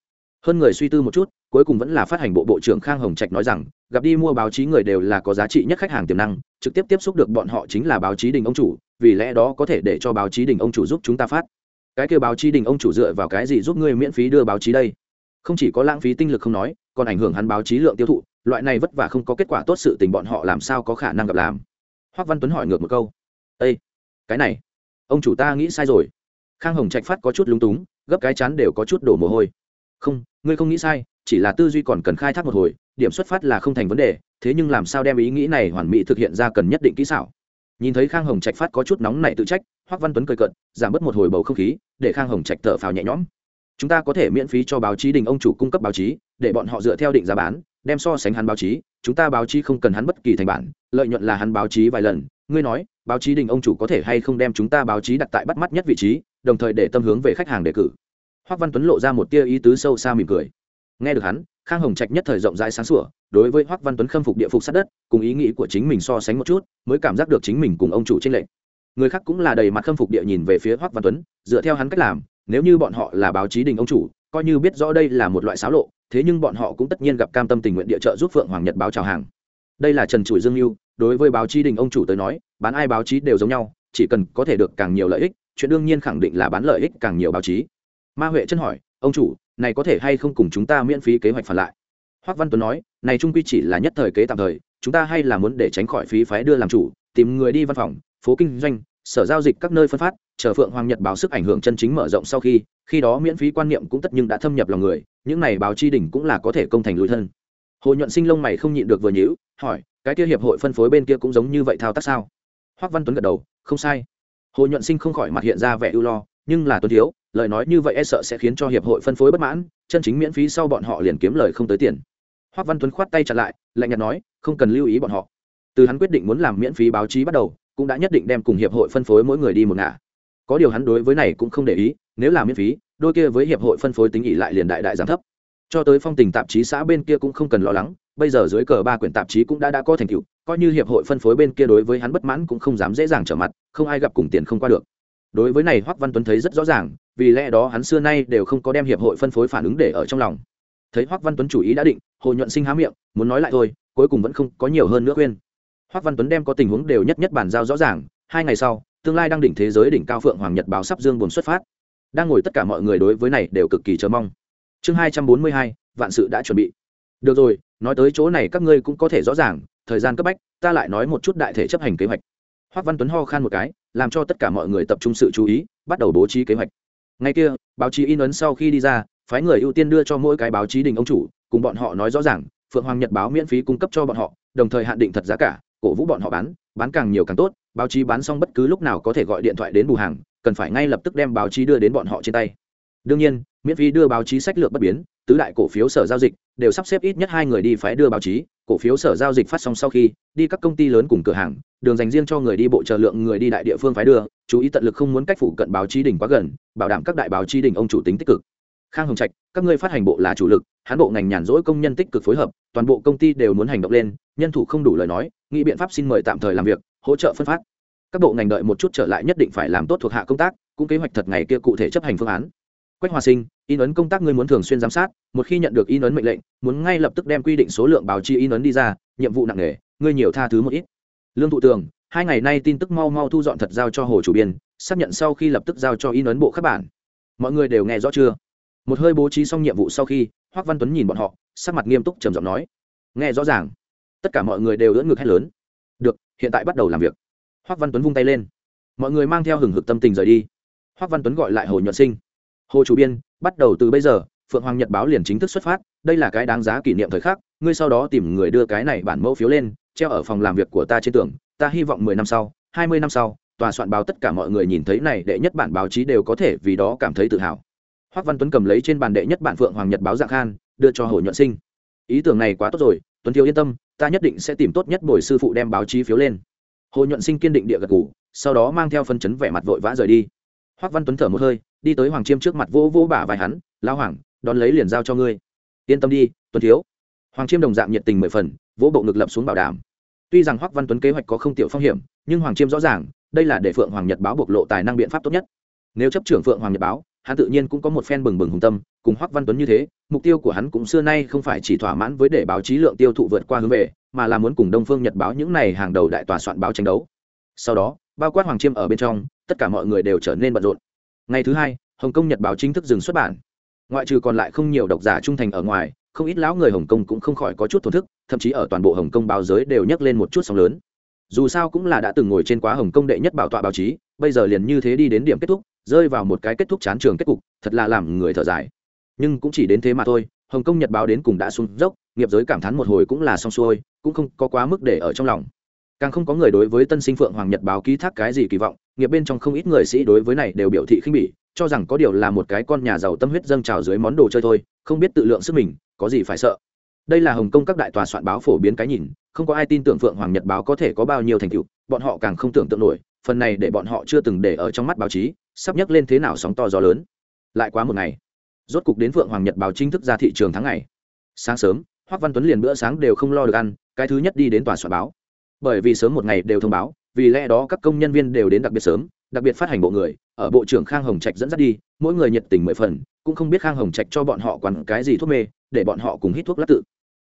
Hơn người suy tư một chút, cuối cùng vẫn là phát hành bộ bộ trưởng khang hồng trạch nói rằng, gặp đi mua báo chí người đều là có giá trị nhất khách hàng tiềm năng, trực tiếp tiếp xúc được bọn họ chính là báo chí đình ông chủ vì lẽ đó có thể để cho báo chí đình ông chủ giúp chúng ta phát. Cái kêu báo chí đình ông chủ dựa vào cái gì giúp ngươi miễn phí đưa báo chí đây? Không chỉ có lãng phí tinh lực không nói, còn ảnh hưởng hắn báo chí lượng tiêu thụ, loại này vất vả không có kết quả tốt sự tình bọn họ làm sao có khả năng gặp làm? Hoác văn tuấn hỏi ngược một câu. Ây cái này, ông chủ ta nghĩ sai rồi. Khang hồng trạch phát có chút lúng túng, gấp cái chán đều có chút đổ mồ hôi. Không, ngươi không nghĩ sai, chỉ là tư duy còn cần khai thác một hồi, điểm xuất phát là không thành vấn đề, thế nhưng làm sao đem ý nghĩ này hoàn mỹ thực hiện ra cần nhất định kỹ xảo? Nhìn thấy khang hồng trạch phát có chút nóng này tự trách, hoắc văn tuấn cười cận giảm bớt một hồi bầu không khí, để khang hồng trạch thở phào nhẹ nhõm. Chúng ta có thể miễn phí cho báo chí đình ông chủ cung cấp báo chí, để bọn họ dựa theo định giá bán, đem so sánh hắn báo chí. Chúng ta báo chí không cần hắn bất kỳ thành bản, lợi nhuận là hắn báo chí vài lần. Ngươi nói, báo chí đình ông chủ có thể hay không đem chúng ta báo chí đặt tại bắt mắt nhất vị trí, đồng thời để tâm hướng về khách hàng đề cử? Hoắc văn tuấn lộ ra một tia ý tứ sâu xa mỉm cười. Nghe được hắn khang hồng trạch nhất thời rộng rãi sáng sủa, đối với hoắc văn tuấn khâm phục địa phục sát đất, cùng ý nghĩ của chính mình so sánh một chút, mới cảm giác được chính mình cùng ông chủ trên lệnh người khác cũng là đầy mặt khâm phục địa nhìn về phía hoắc văn tuấn, dựa theo hắn cách làm, nếu như bọn họ là báo chí đình ông chủ, coi như biết rõ đây là một loại xáo lộ, thế nhưng bọn họ cũng tất nhiên gặp cam tâm tình nguyện địa trợ giúp phượng hoàng nhật báo chào hàng. Đây là trần trụi dương mưu đối với báo chí đình ông chủ tới nói, bán ai báo chí đều giống nhau, chỉ cần có thể được càng nhiều lợi ích, chuyện đương nhiên khẳng định là bán lợi ích càng nhiều báo chí. Ma huệ chân hỏi, ông chủ này có thể hay không cùng chúng ta miễn phí kế hoạch phản lại? Hoắc văn tuấn nói, này trung quy chỉ là nhất thời kế tạm thời, chúng ta hay là muốn để tránh khỏi phí phái đưa làm chủ, tìm người đi văn phòng, phố kinh doanh, sở giao dịch các nơi phân phát, chờ phượng hoàng nhật báo sức ảnh hưởng chân chính mở rộng sau khi khi đó miễn phí quan niệm cũng tất nhưng đã thâm nhập lòng người, những này báo chi đỉnh cũng là có thể công thành lùi thân. Hồ nhuận sinh lông mày không nhịn được vừa nhíu, hỏi, cái kia hiệp hội phân phối bên kia cũng giống như vậy thao tác sao? Hoắc văn tuấn gật đầu, không sai. Hồ nhuận sinh không khỏi mặt hiện ra vẻ ưu lo nhưng là tuấn thiếu, lời nói như vậy e sợ sẽ khiến cho hiệp hội phân phối bất mãn, chân chính miễn phí sau bọn họ liền kiếm lời không tới tiền. Hoác văn tuấn khoát tay chặn lại, lạnh nhạt nói, không cần lưu ý bọn họ. Từ hắn quyết định muốn làm miễn phí báo chí bắt đầu, cũng đã nhất định đem cùng hiệp hội phân phối mỗi người đi một ngả. Có điều hắn đối với này cũng không để ý, nếu làm miễn phí, đôi kia với hiệp hội phân phối tính ỉ lại liền đại đại giảm thấp. Cho tới phong tình tạp chí xã bên kia cũng không cần lo lắng, bây giờ dưới cờ ba quyển tạp chí cũng đã đã có thành tựu, coi như hiệp hội phân phối bên kia đối với hắn bất mãn cũng không dám dễ dàng trở mặt, không ai gặp cùng tiền không qua được đối với này hoắc văn tuấn thấy rất rõ ràng, vì lẽ đó hắn xưa nay đều không có đem hiệp hội phân phối phản ứng để ở trong lòng. Thấy hoắc văn tuấn chủ ý đã định, hồ nhuận sinh há miệng, muốn nói lại thôi, cuối cùng vẫn không có nhiều hơn nữa khuyên. Hoắc văn tuấn đem có tình huống đều nhất nhất bàn giao rõ ràng, hai ngày sau, tương lai đang đỉnh thế giới đỉnh cao phượng hoàng nhật báo sắp dương buồn xuất phát. Đang ngồi tất cả mọi người đối với này đều cực kỳ chờ mong. Chương hai trăm bốn mươi hai, vạn sự đã chuẩn bị. Được rồi, nói tới chỗ này các ngươi cũng có thể rõ ràng, thời gian cấp bách, ta lại nói một chút đại thể chấp hành kế hoạch hoắc văn tuấn ho khan một cái, làm cho tất cả mọi người tập trung sự chú ý, bắt đầu bố trí kế hoạch. Ngay kia, báo chí in ấn sau khi đi ra, phái người ưu tiên đưa cho mỗi cái báo chí đình ông chủ, cùng bọn họ nói rõ ràng, phượng hoàng nhật báo miễn phí cung cấp cho bọn họ, đồng thời hạn định thật giá cả, cổ vũ bọn họ bán bán càng nhiều càng tốt, báo chí bán xong bất cứ lúc nào có thể gọi điện thoại đến bù hàng, cần phải ngay lập tức đem báo chí đưa đến bọn họ trên tay. Đương nhiên, miễn phí đưa báo chí sách lược bất biến, tứ đại cổ phiếu sở giao dịch đều sắp xếp ít nhất hai người đi phái đưa báo chí, cổ phiếu sở giao dịch phát xong sau khi, đi các công ty lớn cùng cửa hàng đường dành riêng cho người đi bộ chờ lượng người đi đại địa phương phái đưa, chú ý tận lực không muốn cách phủ cận báo chí đỉnh quá gần, bảo đảm các đại báo chí đỉnh ông chủ tính tích cực. Khang hồng trạch, các ngươi phát hành bộ là chủ lực hãn bộ ngành nhàn rỗi công nhân tích cực phối hợp, toàn bộ công ty đều muốn hành động lên, nhân thủ không đủ lời nói, nghĩ biện pháp xin mời tạm thời làm việc, hỗ trợ phân phát. Các bộ ngành đợi một chút trở lại nhất định phải làm tốt thuộc hạ công tác, cũng kế hoạch thật ngày kia cụ thể chấp hành phương án. Quách hòa sinh, in ấn công tác ngươi muốn thường xuyên giám sát, một khi nhận được in ấn mệnh lệnh, muốn ngay lập tức đem quy định số lượng báo chi in ấn đi ra, nhiệm vụ nặng nề, ngươi nhiều tha thứ một ít lương thụ tường, hai ngày nay tin tức mau mau thu dọn thật giao cho hồ chủ biên, xác nhận sau khi lập tức giao cho in ấn bộ các bản. Mọi người đều nghe rõ chưa? Một hơi bố trí xong nhiệm vụ sau khi, hoác văn tuấn nhìn bọn họ, sắc mặt nghiêm túc trầm giọng nói. Nghe rõ ràng. Tất cả mọi người đều ưỡn ngực hét lớn. Được, hiện tại bắt đầu làm việc. Hoác văn tuấn vung tay lên. Mọi người mang theo hừng hực tâm tình rời đi. Hoác văn tuấn gọi lại hồ nhuận sinh. Hồ chủ biên, bắt đầu từ bây giờ, phượng hoàng nhật báo liền chính thức xuất phát, đây là cái đáng giá kỷ niệm thời khắc ngươi sau đó tìm người đưa cái này bản mẫu phiếu lên, treo ở phòng làm việc của ta trên tường, ta hy vọng mười năm sau, hai mươi năm sau, tòa soạn báo tất cả mọi người nhìn thấy này đệ nhất bản báo chí đều có thể vì đó cảm thấy tự hào. Hoác văn tuấn cầm lấy trên bàn đệ nhất bản phượng hoàng nhật báo dạng khan, đưa cho hồ nhuận sinh. Ý tưởng này quá tốt rồi, tuấn thiếu yên tâm, ta nhất định sẽ tìm tốt nhất bồi sư phụ đem báo chí phiếu lên. Hồ nhuận sinh kiên định địa gật ngủ sau đó mang theo phân chấn vẻ mặt vội vã rời đi. Hoác văn tuấn thở một hơi, đi tới hoàng chiêm trước mặt vô vô bả vai hắn lao hoàng, đón lấy liền giao cho ngươi. Yên tâm đi, tuấn thiếu hoàng chiêm đồng dạng nhiệt tình mười phần, vỗ bộ ngực lập xuống bảo đảm. Tuy rằng Hoắc văn tuấn kế hoạch có không tiểu phong hiểm, nhưng hoàng chiêm rõ ràng, đây là để phượng hoàng nhật báo bộc lộ tài năng biện pháp tốt nhất. Nếu chấp trưởng phượng hoàng nhật báo, hắn tự nhiên cũng có một phen bừng bừng hùng tâm, cùng hoắc văn tuấn như thế, mục tiêu của hắn cũng xưa nay không phải chỉ thỏa mãn với để báo chí lượng tiêu thụ vượt qua hướng về, mà là muốn cùng đông phương nhật báo những này hàng đầu đại tòa soạn báo tranh đấu. Sau đó, bao quát hoàng chiêm ở bên trong, tất cả mọi người đều trở nên bận rộn. Ngày thứ hai, hồng kông nhật báo chính thức dừng xuất bản. Ngoại trừ còn lại không nhiều độc giả trung thành ở ngoài không ít lão người hồng kông cũng không khỏi có chút thổn thức, thậm chí ở toàn bộ hồng kông báo giới đều nhấc lên một chút sóng lớn. Dù sao cũng là đã từng ngồi trên quá hồng kông đệ nhất bảo tọa báo chí, bây giờ liền như thế đi đến điểm kết thúc, rơi vào một cái kết thúc chán trường kết cục, thật là làm người thở dài. Nhưng cũng chỉ đến thế mà thôi, hồng kông nhật báo đến cùng đã xuống dốc, nghiệp giới cảm thán một hồi cũng là xong xuôi, cũng không có quá mức để ở trong lòng. Càng không có người đối với tân sinh phượng hoàng nhật báo ký thác cái gì kỳ vọng, nghiệp bên trong không ít người sĩ đối với này đều biểu thị khinh bỉ, cho rằng có điều là một cái con nhà giàu tâm huyết dâng trào dưới món đồ chơi thôi, không biết tự lượng sức mình có gì phải sợ? Đây là hồng kông các đại tòa soạn báo phổ biến cái nhìn, không có ai tin tưởng phượng hoàng nhật báo có thể có bao nhiêu thành tựu, bọn họ càng không tưởng tượng nổi, phần này để bọn họ chưa từng để ở trong mắt báo chí, sắp nhấc lên thế nào sóng to gió lớn. Lại quá một ngày, rốt cục đến phượng hoàng nhật báo chính thức ra thị trường tháng ngày. Sáng sớm hoắc văn tuấn liền bữa sáng đều không lo được ăn, cái thứ nhất đi đến tòa soạn báo. Bởi vì sớm một ngày đều thông báo, vì lẽ đó các công nhân viên đều đến đặc biệt sớm, đặc biệt phát hành bộ người, ở bộ trưởng khang hồng trạch dẫn dắt đi, mỗi người nhiệt tình mười phần, cũng không biết khang hồng trạch cho bọn họ quằn cái gì thuốc mê để bọn họ cùng hít thuốc lắc tự.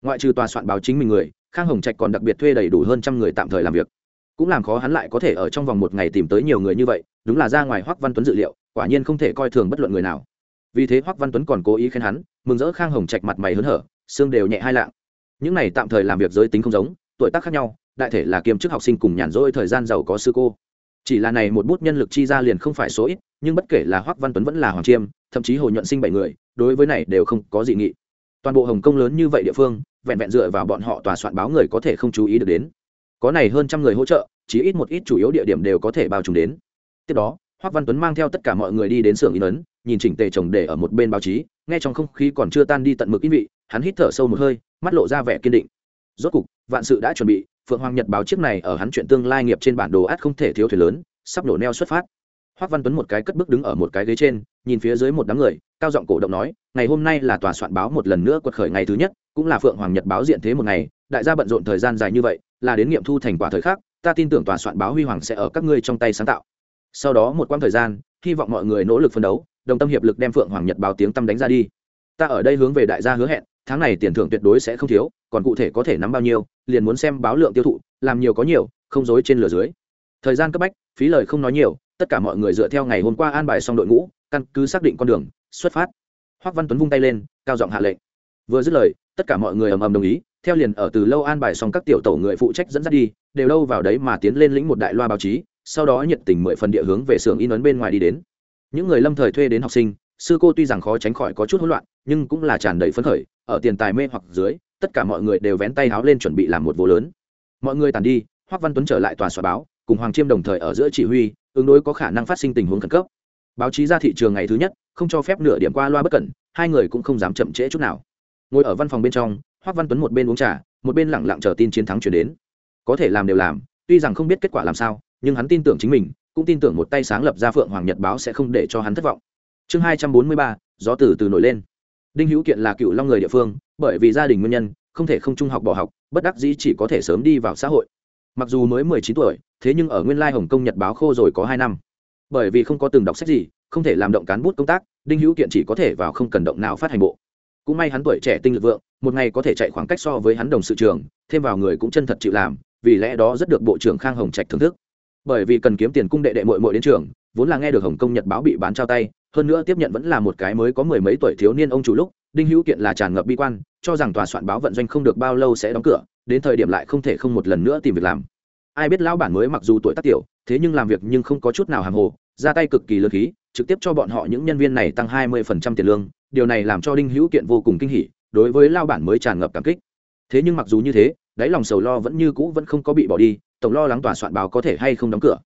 Ngoại trừ tòa soạn báo chính mình người, khang hồng trạch còn đặc biệt thuê đầy đủ hơn trăm người tạm thời làm việc. Cũng làm khó hắn lại có thể ở trong vòng một ngày tìm tới nhiều người như vậy, đúng là ra ngoài hoắc văn tuấn dự liệu, quả nhiên không thể coi thường bất luận người nào. Vì thế hoắc văn tuấn còn cố ý khen hắn, mừng rỡ khang hồng trạch mặt mày hớn hở, xương đều nhẹ hai lạng. Những này tạm thời làm việc giới tính không giống, tuổi tác khác nhau, đại thể là kiêm chức học sinh cùng nhàn rỗi thời gian giàu có sư cô. Chỉ là này một bút nhân lực chi ra liền không phải số ít, nhưng bất kể là hoắc văn tuấn vẫn là hoàng chiêm, thậm chí hồ nhuận sinh bảy người, đối với này đều không có dị nghị toàn bộ hồng kông lớn như vậy địa phương, vẹn vẹn dựa vào bọn họ tòa soạn báo người có thể không chú ý được đến. Có này hơn trăm người hỗ trợ chỉ ít một ít chủ yếu địa điểm đều có thể bao trùm đến. Tiếp đó hoắc văn tuấn mang theo tất cả mọi người đi đến xưởng in ấn, nhìn chỉnh tề chồng để ở một bên báo chí, nghe trong không khí còn chưa tan đi tận mực ý vị, hắn hít thở sâu một hơi, mắt lộ ra vẻ kiên định. Rốt cục, vạn sự đã chuẩn bị, phượng hoàng nhật báo chiếc này ở hắn chuyện tương lai nghiệp trên bản đồ át không thể thiếu thuyền lớn, sắp nổ neo xuất phát hoắc văn tuấn một cái cất bước đứng ở một cái ghế trên, nhìn phía dưới một đám người, cao giọng cổ động nói, ngày hôm nay là tòa soạn báo một lần nữa quật khởi ngày thứ nhất, cũng là phượng hoàng nhật báo diện thế một ngày, đại gia bận rộn thời gian dài như vậy, là đến nghiệm thu thành quả thời khắc, ta tin tưởng tòa soạn báo huy hoàng sẽ ở các ngươi trong tay sáng tạo. Sau đó một quãng thời gian, hy vọng mọi người nỗ lực phấn đấu, đồng tâm hiệp lực đem phượng hoàng nhật báo tiếng tâm đánh ra đi. Ta ở đây hướng về đại gia hứa hẹn, tháng này tiền thưởng tuyệt đối sẽ không thiếu, còn cụ thể có thể nắm bao nhiêu, liền muốn xem báo lượng tiêu thụ, làm nhiều có nhiều, không dối trên lửa dưới. Thời gian cấp bách, phí lời không nói nhiều tất cả mọi người dựa theo ngày hôm qua an bài xong đội ngũ, căn cứ xác định con đường, xuất phát. Hoắc văn tuấn vung tay lên, cao giọng hạ lệnh. Vừa dứt lời, tất cả mọi người ầm ầm đồng ý, theo liền ở từ lâu an bài xong các tiểu tổ người phụ trách dẫn dắt đi, đều đâu vào đấy mà tiến lên lĩnh một đại loa báo chí, sau đó nhiệt tình mười phần địa hướng về xưởng in ấn bên ngoài đi đến. Những người lâm thời thuê đến học sinh, sư cô tuy rằng khó tránh khỏi có chút hỗn loạn, nhưng cũng là tràn đầy phấn khởi, ở tiền tài mê hoặc dưới, tất cả mọi người đều vén tay háo lên chuẩn bị làm một vô lớn. Mọi người tàn đi hoắc văn tuấn trở lại tòa soạn báo, cùng hoàng chiêm đồng thời ở giữa chỉ huy ứng đối có khả năng phát sinh tình huống khẩn cấp. Báo chí ra thị trường ngày thứ nhất, không cho phép nửa điểm qua loa bất cẩn, hai người cũng không dám chậm trễ chút nào. Ngồi ở văn phòng bên trong hoắc văn tuấn một bên uống trà, một bên lẳng lặng chờ tin chiến thắng chuyển đến. Có thể làm đều làm, tuy rằng không biết kết quả làm sao, nhưng hắn tin tưởng chính mình, cũng tin tưởng một tay sáng lập ra phượng hoàng nhật báo sẽ không để cho hắn thất vọng. Chương hai trăm bốn mươi ba, gió từ từ nổi lên. Đinh hữu kiện là cựu long người địa phương, bởi vì gia đình nguyên nhân, không thể không trung học bỏ học, bất đắc dĩ chỉ có thể sớm đi vào xã hội mặc dù mới mười chín tuổi, thế nhưng ở nguyên lai hồng kông, nhật báo khô rồi có hai năm. Bởi vì không có từng đọc sách gì, không thể làm động cán bút công tác, đinh hữu kiện chỉ có thể vào không cần động não phát hành bộ. Cũng may hắn tuổi trẻ tinh lực vượng, một ngày có thể chạy khoảng cách so với hắn đồng sự trường, thêm vào người cũng chân thật chịu làm, vì lẽ đó rất được bộ trưởng khang hồng trạch thưởng thức. Bởi vì cần kiếm tiền cung đệ đệ mội mội đến trường, vốn là nghe được hồng kông, nhật báo bị bán trao tay, hơn nữa tiếp nhận vẫn là một cái mới có mười mấy tuổi thiếu niên ông chủ lúc đinh hữu kiện là tràn ngập bi quan, cho rằng tòa soạn báo vận doanh không được bao lâu sẽ đóng cửa, đến thời điểm lại không thể không một lần nữa tìm việc làm. Ai biết lão bản mới mặc dù tuổi tác tiểu, thế nhưng làm việc nhưng không có chút nào hàng hồ, ra tay cực kỳ lớn khí, trực tiếp cho bọn họ những nhân viên này tăng hai mươi phần trăm tiền lương, điều này làm cho đinh hữu kiện vô cùng kinh hỉ, đối với lao bản mới tràn ngập cảm kích. Thế nhưng mặc dù như thế, đáy lòng sầu lo vẫn như cũ vẫn không có bị bỏ đi, tổng lo lắng tòa soạn báo có thể hay không đóng cửa.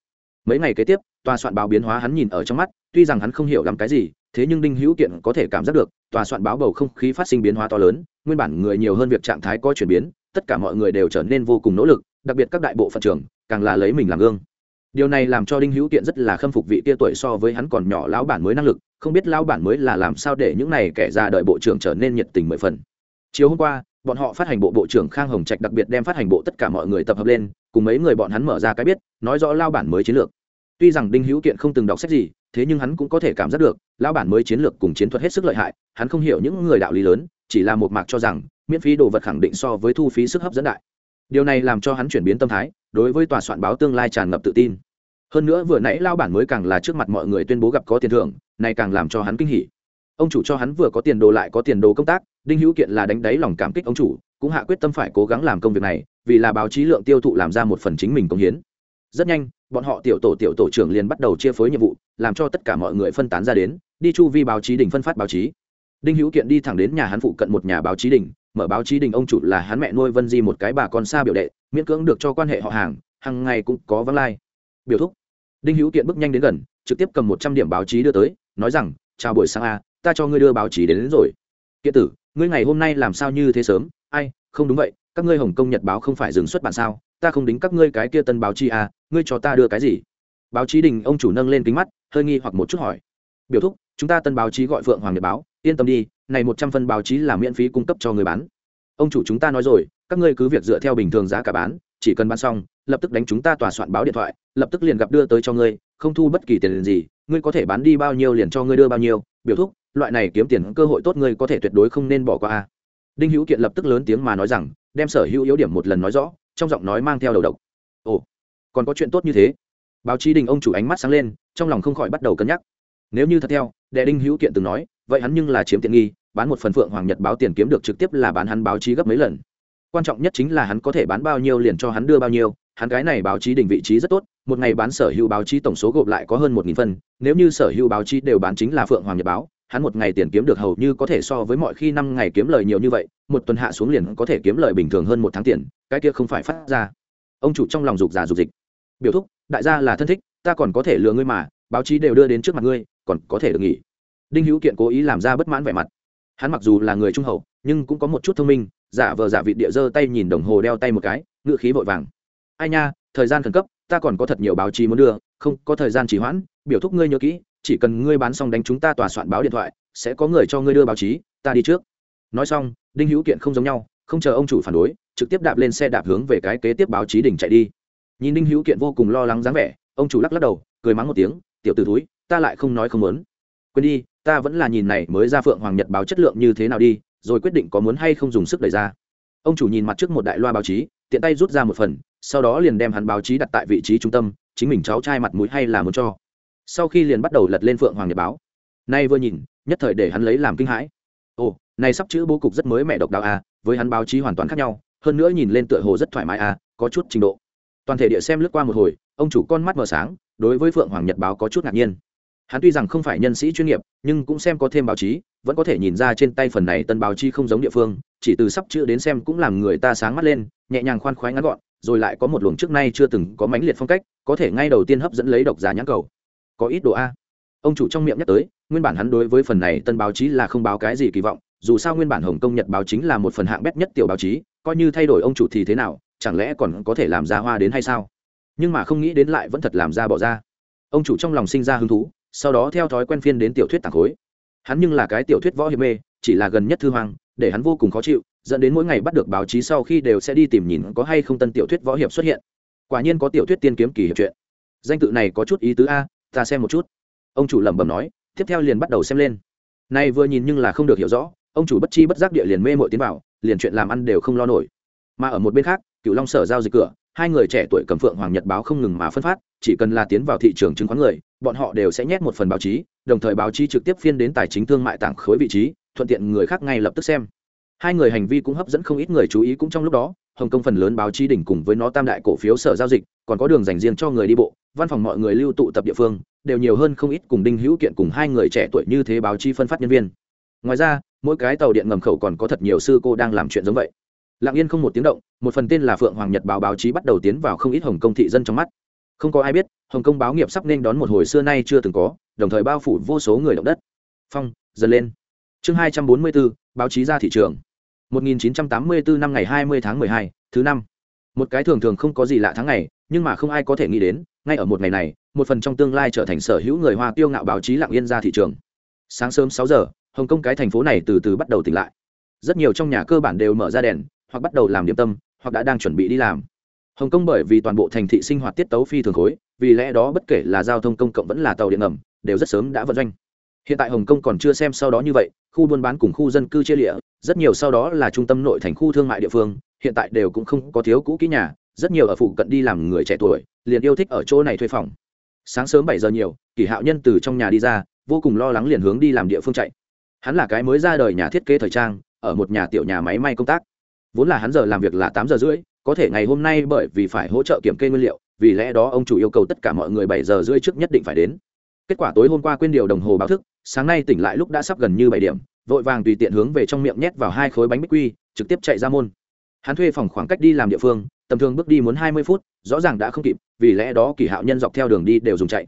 Mấy ngày kế tiếp tòa soạn báo biến hóa hắn nhìn ở trong mắt, tuy rằng hắn không hiểu làm cái gì, thế nhưng đinh hữu kiện có thể cảm giác được, tòa soạn báo bầu không khí phát sinh biến hóa to lớn, nguyên bản người nhiều hơn việc trạng thái có chuyển biến, tất cả mọi người đều trở nên vô cùng nỗ lực, đặc biệt các đại bộ phận trưởng, càng là lấy mình làm gương. Điều này làm cho đinh hữu kiện rất là khâm phục vị tia tuổi so với hắn còn nhỏ lão bản mới năng lực, không biết lão bản mới là làm sao để những này kẻ ra đợi bộ trưởng trở nên nhiệt tình mười phần. Chiều hôm qua, bọn họ phát hành bộ bộ trưởng khang hồng trạch đặc biệt đem phát hành bộ tất cả mọi người tập hợp lên, cùng mấy người bọn hắn mở ra cái biết, nói rõ lao bản mới chiến lược tuy rằng đinh hữu kiện không từng đọc sách gì, thế nhưng hắn cũng có thể cảm giác được, lão bản mới chiến lược cùng chiến thuật hết sức lợi hại, hắn không hiểu những người đạo lý lớn, chỉ là một mạc cho rằng, miễn phí đồ vật khẳng định so với thu phí sức hấp dẫn đại. Điều này làm cho hắn chuyển biến tâm thái, đối với tòa soạn báo tương lai tràn ngập tự tin. Hơn nữa vừa nãy lao bản mới càng là trước mặt mọi người tuyên bố gặp có tiền thưởng, này càng làm cho hắn kinh hỉ. Ông chủ cho hắn vừa có tiền đồ lại có tiền đồ công tác, đinh hữu kiện là đánh đáy lòng cảm kích ông chủ, cũng hạ quyết tâm phải cố gắng làm công việc này, vì là báo chí lượng tiêu thụ làm ra một phần chính mình công hiến. Rất nhanh bọn họ tiểu tổ tiểu tổ trưởng liền bắt đầu chia phối nhiệm vụ làm cho tất cả mọi người phân tán ra đến đi chu vi báo chí đình phân phát báo chí. Đinh hữu kiện đi thẳng đến nhà hắn phụ cận một nhà báo chí đình mở báo chí đình ông chủ là hắn mẹ nuôi vân di một cái bà con xa biểu đệ miễn cưỡng được cho quan hệ họ hàng hàng ngày cũng có vắng lai. Biểu thúc. Đinh hữu kiện bước nhanh đến gần trực tiếp cầm một trăm điểm báo chí đưa tới nói rằng chào buổi sáng a ta cho ngươi đưa báo chí đến, đến rồi. Kiện tử ngươi ngày hôm nay làm sao như thế sớm? Ai không đúng vậy các ngươi hồng kông nhật báo không phải dừng xuất bản sao? Ta không đính các ngươi cái kia tân báo chí à ngươi cho ta đưa cái gì? Báo chí đình ông chủ nâng lên kính mắt, hơi nghi hoặc một chút hỏi. Biểu thúc, chúng ta tân báo chí gọi phượng hoàng nhật báo, yên tâm đi, này một trăm phân báo chí là miễn phí cung cấp cho người bán. Ông chủ chúng ta nói rồi, các ngươi cứ việc dựa theo bình thường giá cả bán, chỉ cần bán xong, lập tức đánh chúng ta tòa soạn báo điện thoại, lập tức liền gặp đưa tới cho ngươi, không thu bất kỳ tiền gì, ngươi có thể bán đi bao nhiêu liền cho ngươi đưa bao nhiêu. Biểu thúc, loại này kiếm tiền cơ hội tốt ngươi có thể tuyệt đối không nên bỏ qua a. Đinh hữu kiện lập tức lớn tiếng mà nói rằng, đem sở hữu yếu điểm một lần nói rõ, trong giọng nói mang theo đầu độc. Ồ còn có chuyện tốt như thế. Báo chí đình ông chủ ánh mắt sáng lên, trong lòng không khỏi bắt đầu cân nhắc. Nếu như thật theo, đệ đinh hữu kiện từng nói, vậy hắn nhưng là chiếm tiện nghi, bán một phần phượng hoàng nhật báo tiền kiếm được trực tiếp là bán hắn báo chí gấp mấy lần. Quan trọng nhất chính là hắn có thể bán bao nhiêu liền cho hắn đưa bao nhiêu, hắn cái này báo chí đỉnh vị trí rất tốt, một ngày bán sở hữu báo chí tổng số gộp lại có hơn một nghìn phân nếu như sở hữu báo chí đều bán chính là phượng hoàng nhật báo, hắn một ngày tiền kiếm được hầu như có thể so với mọi khi năm ngày kiếm lời nhiều như vậy, một tuần hạ xuống liền có thể kiếm lời bình thường hơn một tháng tiền, cái kia không phải phát ra ông chủ trong lòng dục giả dục dịch. Biểu thúc, đại gia là thân thích, ta còn có thể lừa ngươi mà, báo chí đều đưa đến trước mặt ngươi, còn có thể được nghỉ. Đinh hữu kiện cố ý làm ra bất mãn vẻ mặt. Hắn mặc dù là người trung hậu, nhưng cũng có một chút thông minh, giả vờ giả vị địa giơ tay nhìn đồng hồ đeo tay một cái, ngựa khí vội vàng. Ai nha, thời gian khẩn cấp, ta còn có thật nhiều báo chí muốn đưa, không, có thời gian trì hoãn, biểu thúc ngươi nhớ kỹ, chỉ cần ngươi bán xong đánh chúng ta tòa soạn báo điện thoại, sẽ có người cho ngươi đưa báo chí, ta đi trước. Nói xong, đinh hữu kiện không giống nhau, không chờ ông chủ phản đối trực tiếp đạp lên xe đạp hướng về cái kế tiếp báo chí đỉnh chạy đi. Nhìn đinh hữu kiện vô cùng lo lắng dáng vẻ, ông chủ lắc lắc đầu, cười mắng một tiếng, tiểu t ử túi ta lại không nói không muốn. Quên đi, ta vẫn là nhìn này mới ra phượng hoàng nhật báo chất lượng như thế nào đi, rồi quyết định có muốn hay không dùng sức đẩy ra. Ông chủ nhìn mặt trước một đại loa báo chí, tiện tay rút ra một phần, sau đó liền đem hắn báo chí đặt tại vị trí trung tâm, chính mình cháu trai mặt mũi hay là muốn cho. Sau khi liền bắt đầu lật lên phượng hoàng nhật báo. Nay vừa nhìn, nhất thời để hắn lấy làm kinh hãi. Ồ, này sắp chữ bố cục rất mới mẹ độc đạo à với hắn báo chí hoàn toàn khác nhau hơn nữa nhìn lên tựa hồ rất thoải mái à có chút trình độ. Toàn thể địa xem lướt qua một hồi, ông chủ con mắt mở sáng, đối với phượng hoàng nhật báo có chút ngạc nhiên. Hắn tuy rằng không phải nhân sĩ chuyên nghiệp, nhưng cũng xem có thêm báo chí, vẫn có thể nhìn ra trên tay phần này tân báo chí không giống địa phương, chỉ từ sắp chữ đến xem cũng làm người ta sáng mắt lên, nhẹ nhàng khoan khoái ngắn gọn, rồi lại có một luồng trước nay chưa từng có mãnh liệt phong cách, có thể ngay đầu tiên hấp dẫn lấy độc giả nhãn cầu. Có ít độ a. Ông chủ trong miệng nhắc tới, nguyên bản hắn đối với phần này tân báo chí là không báo cái gì kỳ vọng, dù sao nguyên bản hồng kông nhật báo chính là một phần hạng bét nhất tiểu báo chí coi như thay đổi ông chủ thì thế nào, chẳng lẽ còn có thể làm ra hoa đến hay sao? Nhưng mà không nghĩ đến lại vẫn thật làm ra bỏ ra. Ông chủ trong lòng sinh ra hứng thú, sau đó theo thói quen phiên đến tiểu thuyết tàng khối. Hắn nhưng là cái tiểu thuyết võ hiệp mê, chỉ là gần nhất thư hoàng để hắn vô cùng khó chịu, dẫn đến mỗi ngày bắt được báo chí sau khi đều sẽ đi tìm nhìn có hay không tân tiểu thuyết võ hiệp xuất hiện. Quả nhiên có tiểu thuyết tiên kiếm kỳ hiệp chuyện danh tự này có chút ý tứ a, ta xem một chút. Ông chủ lẩm bẩm nói, tiếp theo liền bắt đầu xem lên. Nay vừa nhìn nhưng là không được hiểu rõ, ông chủ bất chi bất giác địa liền mê mội tiến vào liền chuyện làm ăn đều không lo nổi. Mà ở một bên khác cựu long sở giao dịch cửa, hai người trẻ tuổi cầm phượng hoàng nhật báo không ngừng mà phân phát, chỉ cần là tiến vào thị trường chứng khoán người, bọn họ đều sẽ nhét một phần báo chí, đồng thời báo chí trực tiếp phiên đến tài chính thương mại tảng khối vị trí, thuận tiện người khác ngay lập tức xem. Hai người hành vi cũng hấp dẫn không ít người chú ý cũng trong lúc đó, hồng kông phần lớn báo chí đỉnh cùng với nó tam đại cổ phiếu sở giao dịch, còn có đường dành riêng cho người đi bộ, văn phòng mọi người lưu tụ tập địa phương, đều nhiều hơn không ít cùng đinh hữu kiện cùng hai người trẻ tuổi như thế báo chí phân phát nhân viên. Ngoài ra mỗi cái tàu điện ngầm khẩu còn có thật nhiều sư cô đang làm chuyện giống vậy. Lặng yên không một tiếng động một phần tên là phượng hoàng nhật báo báo chí bắt đầu tiến vào không ít hồng kông thị dân trong mắt. Không có ai biết hồng kông báo nghiệp sắp nên đón một hồi xưa nay chưa từng có đồng thời bao phủ vô số người động đất. Phong dần lên. Chương hai trăm bốn mươi bốn báo chí ra thị trường. 1984 năm ngày 20 tháng 12, thứ năm. Một cái thường thường không có gì lạ tháng ngày, nhưng mà không ai có thể nghĩ đến, ngay ở một ngày này, một phần trong tương lai trở thành sở hữu người Hoa tiêu ngạo báo chí lặng yên ra thị trường. Sáng sớm sáu giờ, Hồng Kông cái thành phố này từ từ bắt đầu tỉnh lại. Rất nhiều trong nhà cơ bản đều mở ra đèn, hoặc bắt đầu làm điểm tâm, hoặc đã đang chuẩn bị đi làm. Hồng Kông bởi vì toàn bộ thành thị sinh hoạt tiết tấu phi thường khối, vì lẽ đó bất kể là giao thông công cộng vẫn là tàu điện ngầm, đều rất sớm đã vận doanh. Hiện tại Hồng Kông còn chưa xem sau đó như vậy, khu buôn bán cùng khu dân cư chia lịa, rất nhiều sau đó là trung tâm nội thành khu thương mại địa phương, hiện tại đều cũng không có thiếu cũ kỹ nhà, rất nhiều ở phụ cận đi làm người trẻ tuổi, liền yêu thích ở chỗ này thuê phòng. Sáng sớm bảy giờ nhiều, Kỷ Hạo Nhân từ trong nhà đi ra, vô cùng lo lắng liền hướng đi làm địa phương chạy. Hắn là cái mới ra đời nhà thiết kế thời trang, ở một nhà tiểu nhà máy may công tác. Vốn là hắn giờ làm việc là tám giờ rưỡi, có thể ngày hôm nay bởi vì phải hỗ trợ kiểm kê nguyên liệu, vì lẽ đó ông chủ yêu cầu tất cả mọi người bảy giờ rưỡi trước nhất định phải đến. Kết quả tối hôm qua quên điều đồng hồ báo thức, sáng nay tỉnh lại lúc đã sắp gần như bảy điểm vội vàng tùy tiện hướng về trong miệng nhét vào hai khối bánh bích quy trực tiếp chạy ra môn hắn thuê phòng khoảng cách đi làm địa phương tầm thường bước đi muốn hai mươi phút rõ ràng đã không kịp vì lẽ đó kỳ hạo nhân dọc theo đường đi đều dùng chạy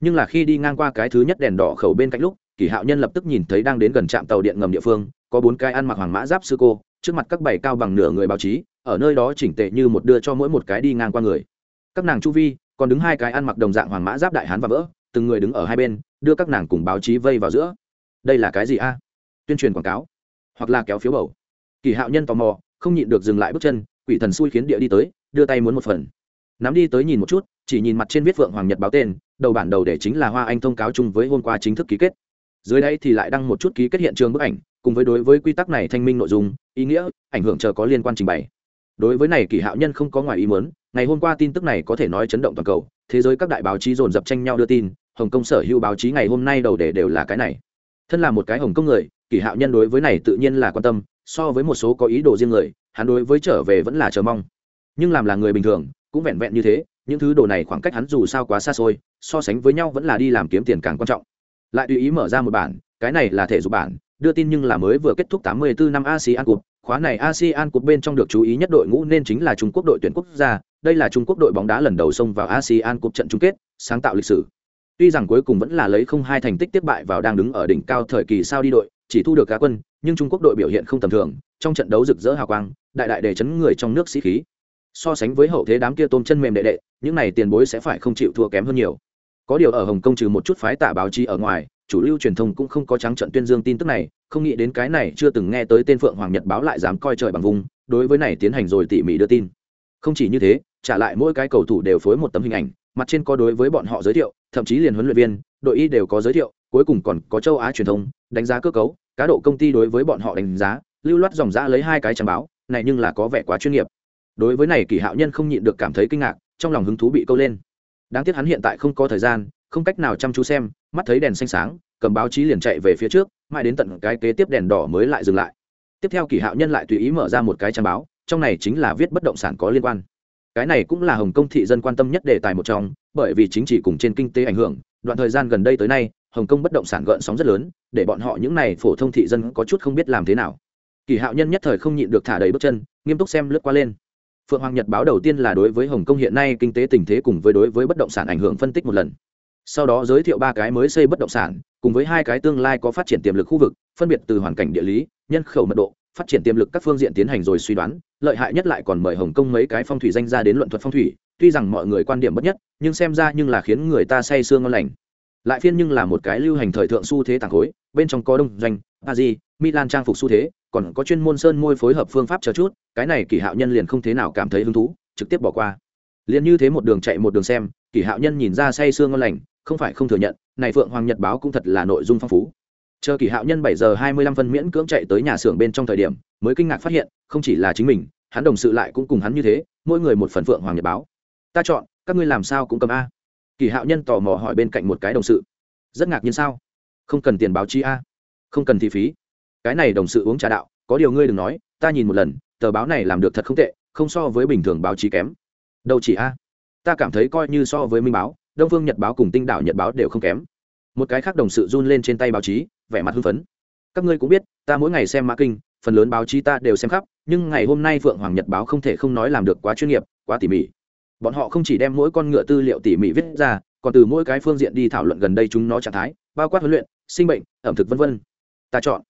nhưng là khi đi ngang qua cái thứ nhất đèn đỏ khẩu bên cạnh lúc kỷ hạo nhân lập tức nhìn thấy đang đến gần trạm tàu điện ngầm địa phương, có bốn cái ăn mặc hoàng mã giáp sư cô, trước mặt các bảy cao bằng nửa người báo chí, ở nơi đó chỉnh tệ như một đưa cho mỗi một cái đi ngang qua người. Các nàng chu vi, còn đứng hai cái ăn mặc đồng dạng hoàng mã giáp đại hán và vỡ, từng người đứng ở hai bên, đưa các nàng cùng báo chí vây vào giữa. Đây là cái gì a? Tuyên truyền quảng cáo, hoặc là kéo phiếu bầu. Kỳ hạo nhân tò mò, không nhịn được dừng lại bước chân, quỷ thần xui khiến địa đi tới, đưa tay muốn một phần. Nắm đi tới nhìn một chút, chỉ nhìn mặt trên viết vượng hoàng nhật báo tên, đầu bản đầu để chính là hoa anh thông cáo chung với hôm qua chính thức ký kết dưới đây thì lại đăng một chút ký kết hiện trường bức ảnh, cùng với đối với quy tắc này thanh minh nội dung, ý nghĩa, ảnh hưởng chờ có liên quan trình bày. Đối với này kỷ hạo nhân không có ngoài ý muốn, ngày hôm qua tin tức này có thể nói chấn động toàn cầu, thế giới các đại báo chí dồn dập tranh nhau đưa tin, hồng kông sở hữu báo chí ngày hôm nay đầu đề đều là cái này. Thân là một cái hồng kông người kỷ hạo nhân đối với này tự nhiên là quan tâm, so với một số có ý đồ riêng người, hắn đối với trở về vẫn là chờ mong. Nhưng làm là người bình thường, cũng vẹn vẹn như thế, những thứ đồ này khoảng cách hắn dù sao quá xa xôi, so sánh với nhau vẫn là đi làm kiếm tiền càng quan trọng lại tùy ý mở ra một bản cái này là thể dục bản đưa tin nhưng là mới vừa kết thúc 84 năm ASEAN Cup, khóa này ASEAN Cup bên trong được chú ý nhất đội ngũ nên chính là Trung Quốc đội tuyển quốc gia, đây là Trung Quốc đội bóng đá lần đầu xông vào ASEAN Cup trận chung kết, sáng tạo lịch sử. Tuy rằng cuối cùng vẫn là lấy không hai thành tích tiếp bại vào đang đứng ở đỉnh cao thời kỳ sao đi đội, chỉ thu được cá quân, nhưng Trung Quốc đội biểu hiện không tầm thường, trong trận đấu rực rỡ hào quang, đại đại để chấn người trong nước sĩ khí. So sánh với hậu thế đám kia tôm chân mềm đệ đệ, những này tiền bối sẽ phải không chịu thua kém hơn nhiều. Có điều ở Hồng Kông trừ một chút phái tả báo chí ở ngoài, chủ lưu truyền thông cũng không có trắng trận tuyên dương tin tức này, không nghĩ đến cái này chưa từng nghe tới tên Phượng Hoàng Nhật báo lại dám coi trời bằng vùng, đối với này tiến hành rồi tỉ mỉ đưa tin. Không chỉ như thế, trả lại mỗi cái cầu thủ đều phối một tấm hình ảnh, mặt trên có đối với bọn họ giới thiệu, thậm chí liền huấn luyện viên, đội y đều có giới thiệu, cuối cùng còn có châu Á truyền thông đánh giá cơ cấu, cá độ công ty đối với bọn họ đánh giá, lưu loát dòng giã lấy hai cái trang báo, này nhưng là có vẻ quá chuyên nghiệp. Đối với này Kỳ Hạo Nhân không nhịn được cảm thấy kinh ngạc, trong lòng hứng thú bị câu lên. Đáng tiếc hắn hiện tại không có thời gian, không cách nào chăm chú xem, mắt thấy đèn xanh sáng, cầm báo chí liền chạy về phía trước, mãi đến tận cái kế tiếp đèn đỏ mới lại dừng lại. Tiếp theo Kỳ Hạo Nhân lại tùy ý mở ra một cái trang báo, trong này chính là viết bất động sản có liên quan. Cái này cũng là hồng kông thị dân quan tâm nhất đề tài một trong bởi vì chính trị cùng trên kinh tế ảnh hưởng đoạn thời gian gần đây tới nay hồng kông bất động sản gợn sóng rất lớn để bọn họ những này phổ thông thị dân có chút không biết làm thế nào. Kỳ hạo nhân nhất thời không nhịn được thả đầy bước chân nghiêm túc xem lướt qua lên phượng hoàng nhật báo đầu tiên là đối với hồng kông hiện nay kinh tế tình thế cùng với đối với bất động sản ảnh hưởng phân tích một lần. Sau đó giới thiệu ba cái mới xây bất động sản, cùng với hai cái tương lai có phát triển tiềm lực khu vực, phân biệt từ hoàn cảnh địa lý, nhân khẩu mật độ, phát triển tiềm lực các phương diện tiến hành rồi suy đoán, lợi hại nhất lại còn mời hồng kông mấy cái phong thủy danh ra đến luận thuật phong thủy, tuy rằng mọi người quan điểm bất nhất, nhưng xem ra nhưng là khiến người ta say sương ngon lành. Lại phiên nhưng là một cái lưu hành thời thượng xu thế tàng khối, bên trong có đông doanh, paris, milan trang phục xu thế còn có chuyên môn sơn môi phối hợp phương pháp chờ chút, cái này kỳ hạo nhân liền không thế nào cảm thấy hứng thú, trực tiếp bỏ qua. Liền như thế một đường chạy một đường xem kỳ hạo nhân nhìn ra say sương ngon lành, không phải không thừa nhận, này phượng hoàng nhật báo cũng thật là nội dung phong phú. Chờ kỳ hạo nhân bảy giờ hai mươi lăm phân miễn cưỡng chạy tới nhà xưởng bên trong thời điểm, mới kinh ngạc phát hiện, không chỉ là chính mình, hắn đồng sự lại cũng cùng hắn như thế, mỗi người một phần phượng hoàng nhật báo. Ta chọn, các ngươi làm sao cũng cầm a. Kỳ hạo nhân tò mò hỏi bên cạnh một cái đồng sự. Rất ngạc nhiên sao? Không cần tiền báo chi a. Không cần thi phí cái này đồng sự uống trà đạo, có điều ngươi đừng nói, ta nhìn một lần, tờ báo này làm được thật không tệ, không so với bình thường báo chí kém. Đâu chỉ a? Ta cảm thấy coi như so với minh báo, đông phương nhật báo cùng tinh đảo nhật báo đều không kém. Một cái khác đồng sự run lên trên tay báo chí, vẻ mặt hưng phấn. Các ngươi cũng biết, ta mỗi ngày xem mã kinh, phần lớn báo chí ta đều xem khắp, nhưng ngày hôm nay phượng hoàng nhật báo không thể không nói làm được quá chuyên nghiệp, quá tỉ mỉ. Bọn họ không chỉ đem mỗi con ngựa tư liệu tỉ mỉ viết ra, còn từ mỗi cái phương diện đi thảo luận gần đây chúng nó trạng thái, bao quát huấn luyện, sinh bệnh ẩm thực v v ta chọn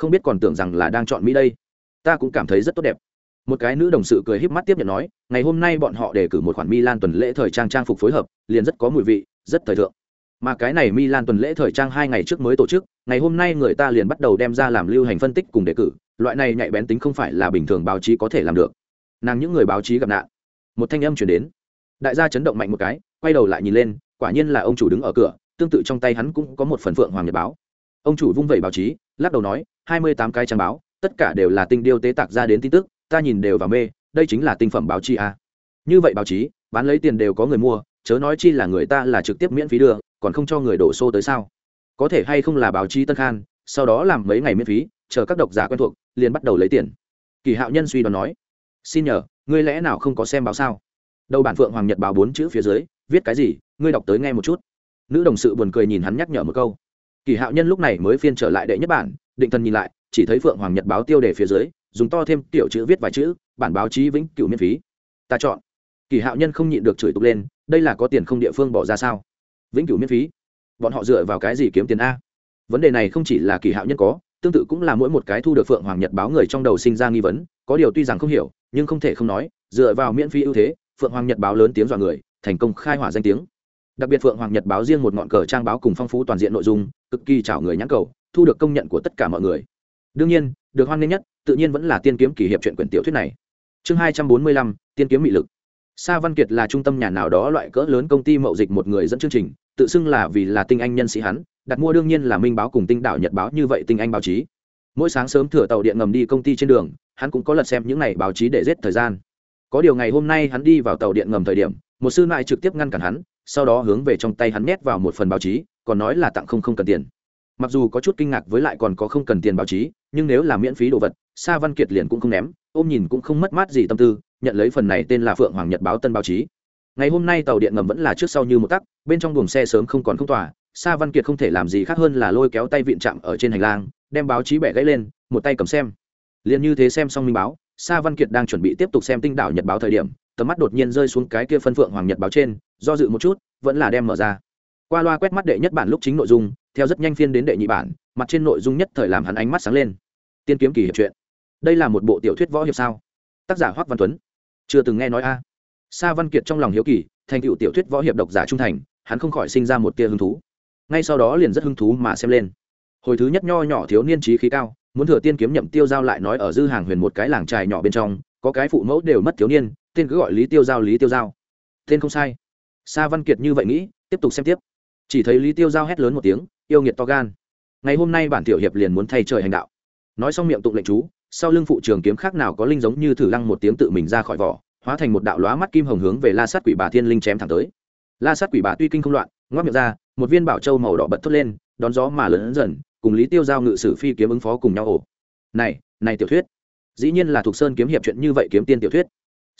không biết còn tưởng rằng là đang chọn mỹ đây ta cũng cảm thấy rất tốt đẹp một cái nữ đồng sự cười híp mắt tiếp nhận nói ngày hôm nay bọn họ đề cử một khoản mi lan tuần lễ thời trang trang phục phối hợp liền rất có mùi vị rất thời thượng mà cái này Milan tuần lễ thời trang hai ngày trước mới tổ chức, ngày hôm nay người ta liền bắt đầu đem ra làm lưu hành phân tích cùng đề cử, loại này nhạy bén tính không phải là bình thường báo chí có thể làm được. Nàng những người báo chí gặp nạn. Một thanh âm truyền đến. Đại gia chấn động mạnh một cái, quay đầu lại nhìn lên, quả nhiên là ông chủ đứng ở cửa, tương tự trong tay hắn cũng có một phần phượng hoàng nhật báo. Ông chủ vung vẩy báo chí, lắc đầu nói, hai mươi tám cái trang báo, tất cả đều là tinh điêu tế tạc ra đến tin tức, ta nhìn đều vào mê, đây chính là tinh phẩm báo chí a. Như vậy báo chí, bán lấy tiền đều có người mua, chớ nói chi là người ta là trực tiếp miễn phí đưa, còn không cho người đổ xô tới sao? Có thể hay không là báo chí tân khan sau đó làm mấy ngày miễn phí chờ các độc giả quen thuộc liền bắt đầu lấy tiền. Kỳ hạo nhân suy đoán nói xin nhờ ngươi lẽ nào không có xem báo sao? Đầu bản phượng hoàng nhật báo bốn chữ phía dưới viết cái gì ngươi đọc tới nghe một chút. Nữ đồng sự buồn cười nhìn hắn nhắc nhở một câu kỳ hạo nhân lúc này mới phiên trở lại đệ nhất bản, định thần nhìn lại, chỉ thấy phượng hoàng nhật báo tiêu đề phía dưới, dùng to thêm tiểu chữ viết vài chữ, bản báo chí vĩnh cửu miễn phí. Ta chọn. Kỳ hạo nhân không nhịn được chửi tục lên, đây là có tiền không địa phương bỏ ra sao? Vĩnh cửu miễn phí. Bọn họ dựa vào cái gì kiếm tiền a? Vấn đề này không chỉ là kỳ hạo nhân có, tương tự cũng là mỗi một cái thu được phượng hoàng nhật báo người trong đầu sinh ra nghi vấn, có điều tuy rằng không hiểu, nhưng không thể không nói, dựa vào miễn phí ưu thế, phượng hoàng nhật báo lớn tiếng dọa người, thành công khai hỏa danh tiếng đặc biệt phượng hoàng nhật báo riêng một ngọn cờ trang báo cùng phong phú toàn diện nội dung, cực kỳ chảo người nhãn cầu, thu được công nhận của tất cả mọi người. Đương nhiên, được hoan nghênh nhất, tự nhiên vẫn là tiên kiếm kỷ hiệp chuyện quyển tiểu thuyết này. Chương hai trăm bốn mươi lăm, tiên kiếm mị lực. Sa văn kiệt là trung tâm nhà nào đó loại cỡ lớn công ty mậu dịch một người dẫn chương trình, tự xưng là vì là tinh anh nhân sĩ hắn, đặt mua đương nhiên là minh báo cùng tinh đảo nhật báo như vậy tinh anh báo chí. Mỗi sáng sớm thửa tàu điện ngầm đi công ty trên đường, hắn cũng có lật xem những ngày báo chí để giết thời gian. Có điều ngày hôm nay hắn đi vào tàu điện ngầm thời điểm một sư nại trực tiếp ngăn cản hắn, sau đó hướng về trong tay hắn nhét vào một phần báo chí, còn nói là tặng không không cần tiền. Mặc dù có chút kinh ngạc với lại còn có không cần tiền báo chí, nhưng nếu là miễn phí đồ vật, sa văn kiệt liền cũng không ném, ôm nhìn cũng không mất mát gì tâm tư, nhận lấy phần này tên là phượng hoàng nhật báo tân báo chí. Ngày hôm nay tàu điện ngầm vẫn là trước sau như một tắc, bên trong buồng xe sớm không còn không tỏa sa văn kiệt không thể làm gì khác hơn là lôi kéo tay vịn chạm ở trên hành lang, đem báo chí bẻ gãy lên, một tay cầm xem. Liền như thế xem xong minh báo, sa văn kiệt đang chuẩn bị tiếp tục xem tinh đảo nhật báo thời điểm tầm mắt đột nhiên rơi xuống cái kia phân phượng hoàng nhật báo trên, do dự một chút, vẫn là đem mở ra. Qua loa quét mắt đệ nhất bản lúc chính nội dung, theo rất nhanh phiên đến đệ nhị bản, mặt trên nội dung nhất thời làm hắn ánh mắt sáng lên. Tiên kiếm kỳ hiệp truyện. Đây là một bộ tiểu thuyết võ hiệp sao? Tác giả hoắc văn tuấn. Chưa từng nghe nói a. Sa văn kiệt trong lòng hiếu kỳ, thành tựu tiểu thuyết võ hiệp độc giả trung thành, hắn không khỏi sinh ra một tia hứng thú. Ngay sau đó liền rất hứng thú mà xem lên. Hồi thứ nhất nho nhỏ thiếu niên trí khí cao, muốn thừa tiên kiếm nhậm tiêu giao lại nói ở dư hàng huyền một cái làng trài nhỏ bên trong, có cái phụ mẫu đều mất thiếu niên tên cứ gọi lý tiêu giao, lý tiêu giao. Tên không sai. Sa văn kiệt như vậy nghĩ, tiếp tục xem tiếp. Chỉ thấy lý tiêu giao hét lớn một tiếng, yêu nghiệt to gan. Ngày hôm nay bản tiểu hiệp liền muốn thay trời hành đạo. Nói xong miệng tụng lệnh chú, sau lưng phụ trường kiếm khác nào có linh giống như thử lăng một tiếng tự mình ra khỏi vỏ, hóa thành một đạo lóa mắt kim hồng hướng về la sát quỷ bà thiên linh chém thẳng tới. La sát quỷ bà tuy kinh không loạn ngoắc miệng ra, một viên bảo châu màu đỏ bật thốt lên, đón gió mà lớn dần, cùng lý tiêu giao ngự sử phi kiếm ứng phó cùng nhau ổ này này tiểu thuyết. Dĩ nhiên là thuộc sơn kiếm hiệp chuyện như vậy kiếm tiên tiểu thuyết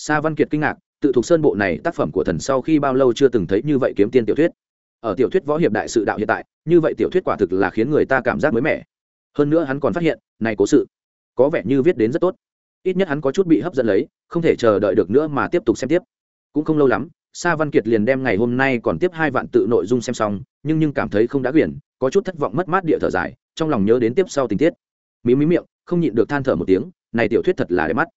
sa văn kiệt kinh ngạc, tự thuộc sơn bộ này tác phẩm của thần sau khi bao lâu chưa từng thấy như vậy kiếm tiên tiểu thuyết. Ở tiểu thuyết võ hiệp đại sự đạo hiện tại, như vậy tiểu thuyết quả thực là khiến người ta cảm giác mới mẻ. Hơn nữa hắn còn phát hiện, này cố sự, có vẻ như viết đến rất tốt. Ít nhất hắn có chút bị hấp dẫn lấy, không thể chờ đợi được nữa mà tiếp tục xem tiếp. Cũng không lâu lắm, sa văn kiệt liền đem ngày hôm nay còn tiếp hai vạn tự nội dung xem xong, nhưng nhưng cảm thấy không đã quyển, có chút thất vọng mất mát địa thở dài, trong lòng nhớ đến tiếp sau tình tiết. Mí mí miệng, không nhịn được than thở một tiếng, này tiểu thuyết thật là đẹp mắt.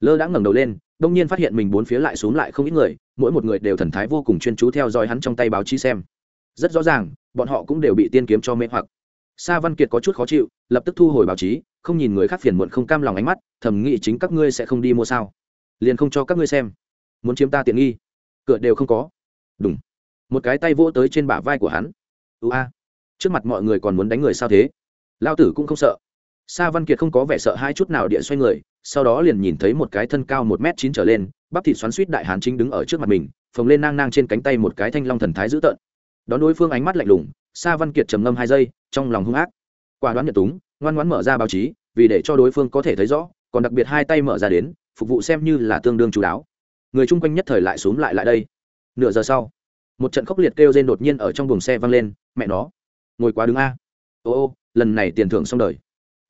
Lơ đã ngẩng đầu lên đông nhiên phát hiện mình bốn phía lại xuống lại không ít người, mỗi một người đều thần thái vô cùng chuyên chú theo dõi hắn trong tay báo chí xem. Rất rõ ràng, bọn họ cũng đều bị tiên kiếm cho mê hoặc. Sa văn kiệt có chút khó chịu, lập tức thu hồi báo chí, không nhìn người khác phiền muộn không cam lòng ánh mắt, thầm nghĩ chính các ngươi sẽ không đi mua sao? Liền không cho các ngươi xem. Muốn chiếm ta tiện nghi? Cửa đều không có. Đúng một cái tay vỗ tới trên bả vai của hắn. Ưu a. Trước mặt mọi người còn muốn đánh người sao thế? Lao tử cũng không sợ. Sa văn kiệt không có vẻ sợ hai chút nào địa xoay người sau đó liền nhìn thấy một cái thân cao một m chín trở lên, bắp thịt xoắn suýt đại hán chính đứng ở trước mặt mình, phồng lên nang nang trên cánh tay một cái thanh long thần thái dữ tợn. Đón đối phương ánh mắt lạnh lùng, sa văn kiệt trầm ngâm hai giây, trong lòng hung ác. Quả đoán nhật túng, ngoan ngoãn mở ra báo chí, vì để cho đối phương có thể thấy rõ, còn đặc biệt hai tay mở ra đến, phục vụ xem như là tương đương chú đáo. Người chung quanh nhất thời lại xúm lại lại đây. Nửa giờ sau, một trận khốc liệt kêu rên đột nhiên ở trong buồng xe vang lên, mẹ nó, ngồi quá đứng a. Ô ô, lần này tiền thưởng xong đời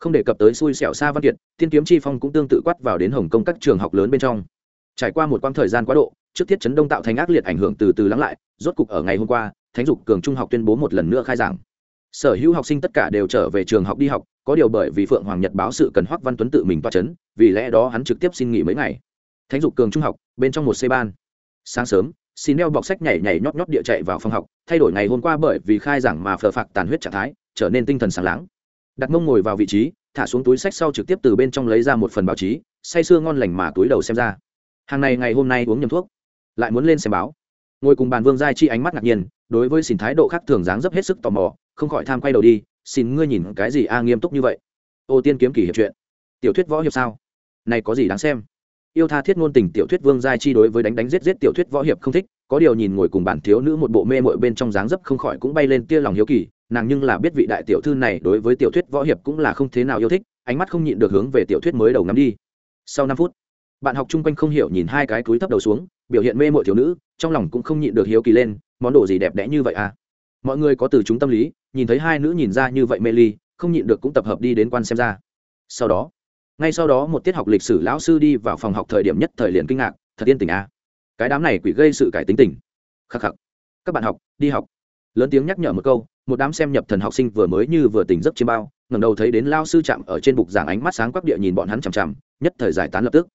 không đề cập tới xui xẻo xa văn kiệt, tiên kiếm chi phong cũng tương tự quát vào đến hồng kông các trường học lớn bên trong. Trải qua một quãng thời gian quá độ, trước thiết chấn đông tạo thành ác liệt ảnh hưởng từ từ lắng lại, rốt cục ở ngày hôm qua, thánh dục cường trung học tuyên bố một lần nữa khai giảng. Sở hữu học sinh tất cả đều trở về trường học đi học, có điều bởi vì phượng hoàng nhật báo sự cần hoắc văn tuấn tự mình toa chấn, vì lẽ đó hắn trực tiếp xin nghỉ mấy ngày. Thánh dục cường trung học, bên trong một xe ban. Sáng sớm, xin đeo bọc sách nhảy nhảy nhót nhót địa chạy vào phòng học, thay đổi ngày hôm qua bởi vì khai giảng mà phờ phạc tàn huyết trạng thái, trở nên tinh thần sáng láng đặt mông ngồi vào vị trí, thả xuống túi sách sau trực tiếp từ bên trong lấy ra một phần báo chí, say sưa ngon lành mà túi đầu xem ra. Hàng này ngày hôm nay uống nhầm thuốc. Lại muốn lên xem báo. Ngồi cùng bàn vương giai chi ánh mắt ngạc nhiên, đối với xin thái độ khác thường dáng dấp hết sức tò mò, không khỏi tham quay đầu đi, xin ngươi nhìn cái gì a nghiêm túc như vậy? Ô tiên kiếm kỷ hiệp chuyện. Tiểu thuyết võ hiệp sao? Này có gì đáng xem? Yêu tha thiết ngôn tình tiểu thuyết vương giai chi đối với đánh đánh giết giết tiểu thuyết võ hiệp không thích, có điều nhìn ngồi cùng bản thiếu nữ một bộ mê mội bên trong dáng dấp không khỏi cũng bay lên tia lòng hiếu kỳ nàng nhưng là biết vị đại tiểu thư này đối với tiểu thuyết võ hiệp cũng là không thế nào yêu thích, ánh mắt không nhịn được hướng về tiểu thuyết mới đầu ngắm đi. Sau năm phút, bạn học chung quanh không hiểu nhìn hai cái túi thấp đầu xuống, biểu hiện mê mội thiếu nữ, trong lòng cũng không nhịn được hiếu kỳ lên, món đồ gì đẹp đẽ như vậy à? Mọi người có từ chúng tâm lý, nhìn thấy hai nữ nhìn ra như vậy mê ly, không nhịn được cũng tập hợp đi đến quan xem ra. Sau đó, ngay sau đó một tiết học lịch sử lão sư đi vào phòng học thời điểm nhất thời liền kinh ngạc, thật yên tình à? Cái đám này quỷ gây sự cải tính tình. Khắc khắc. Các bạn học, đi học. Lớn tiếng nhắc nhở một câu một đám xem nhập thần học sinh vừa mới như vừa tỉnh giấc chiêm bao, ngẩng đầu thấy đến lao sư chạm ở trên bục giảng ánh mắt sáng quắc địa nhìn bọn hắn chằm chằm, nhất thời giải tán lập tức.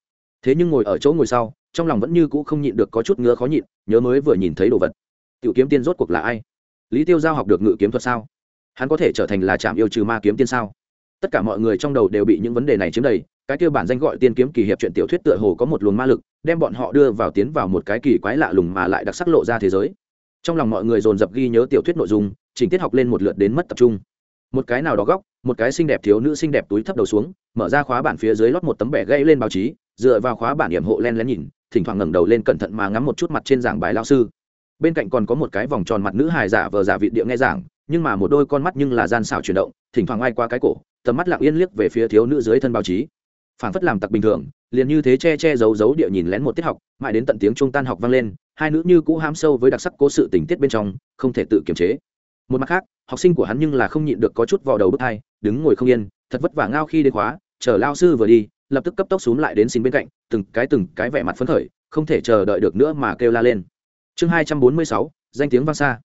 Thế nhưng ngồi ở chỗ ngồi sau, trong lòng vẫn như cũ không nhịn được có chút ngứa khó nhịn, nhớ mới vừa nhìn thấy đồ vật. Tiểu kiếm tiên rốt cuộc là ai? Lý tiêu giao học được ngự kiếm thuật sao? Hắn có thể trở thành là trạm yêu trừ ma kiếm tiên sao? Tất cả mọi người trong đầu đều bị những vấn đề này chiếm đầy, cái kêu bản danh gọi tiên kiếm kỳ hiệp chuyện tiểu thuyết tựa hồ có một luồng ma lực, đem bọn họ đưa vào tiến vào một cái kỳ quái lạ lùng mà lại đặc sắc lộ ra thế giới trong lòng mọi người dồn dập ghi nhớ tiểu thuyết nội dung trình tiết học lên một lượt đến mất tập trung. Một cái nào đó góc, một cái xinh đẹp thiếu nữ xinh đẹp túi thấp đầu xuống, mở ra khóa bản phía dưới lót một tấm bẻ gây lên báo chí, dựa vào khóa bản điểm hộ len lén nhìn, thỉnh thoảng ngẩng đầu lên cẩn thận mà ngắm một chút mặt trên giảng bài lao sư. Bên cạnh còn có một cái vòng tròn mặt nữ hài giả vờ giả vị địa nghe giảng, nhưng mà một đôi con mắt nhưng là gian xảo chuyển động, thỉnh thoảng ai qua cái cổ, tầm mắt lặng yên liếc về phía thiếu nữ dưới thân báo chí. Phản phất làm tặc bình thường liền như thế che che giấu giấu địa nhìn lén một tiết học, mãi đến tận tiếng trung tan học vang lên, hai nữ như cũ hám sâu với đặc sắc cố sự tình tiết bên trong, không thể tự kiềm chế. Một mặt khác, học sinh của hắn nhưng là không nhịn được có chút vào đầu bước hai đứng ngồi không yên, thật vất vả ngao khi đến khóa, chờ lao sư vừa đi, lập tức cấp tốc xuống lại đến xin bên cạnh, từng cái từng cái vẻ mặt phấn khởi, không thể chờ đợi được nữa mà kêu la lên. Chương hai trăm bốn mươi sáu, danh tiếng vang xa.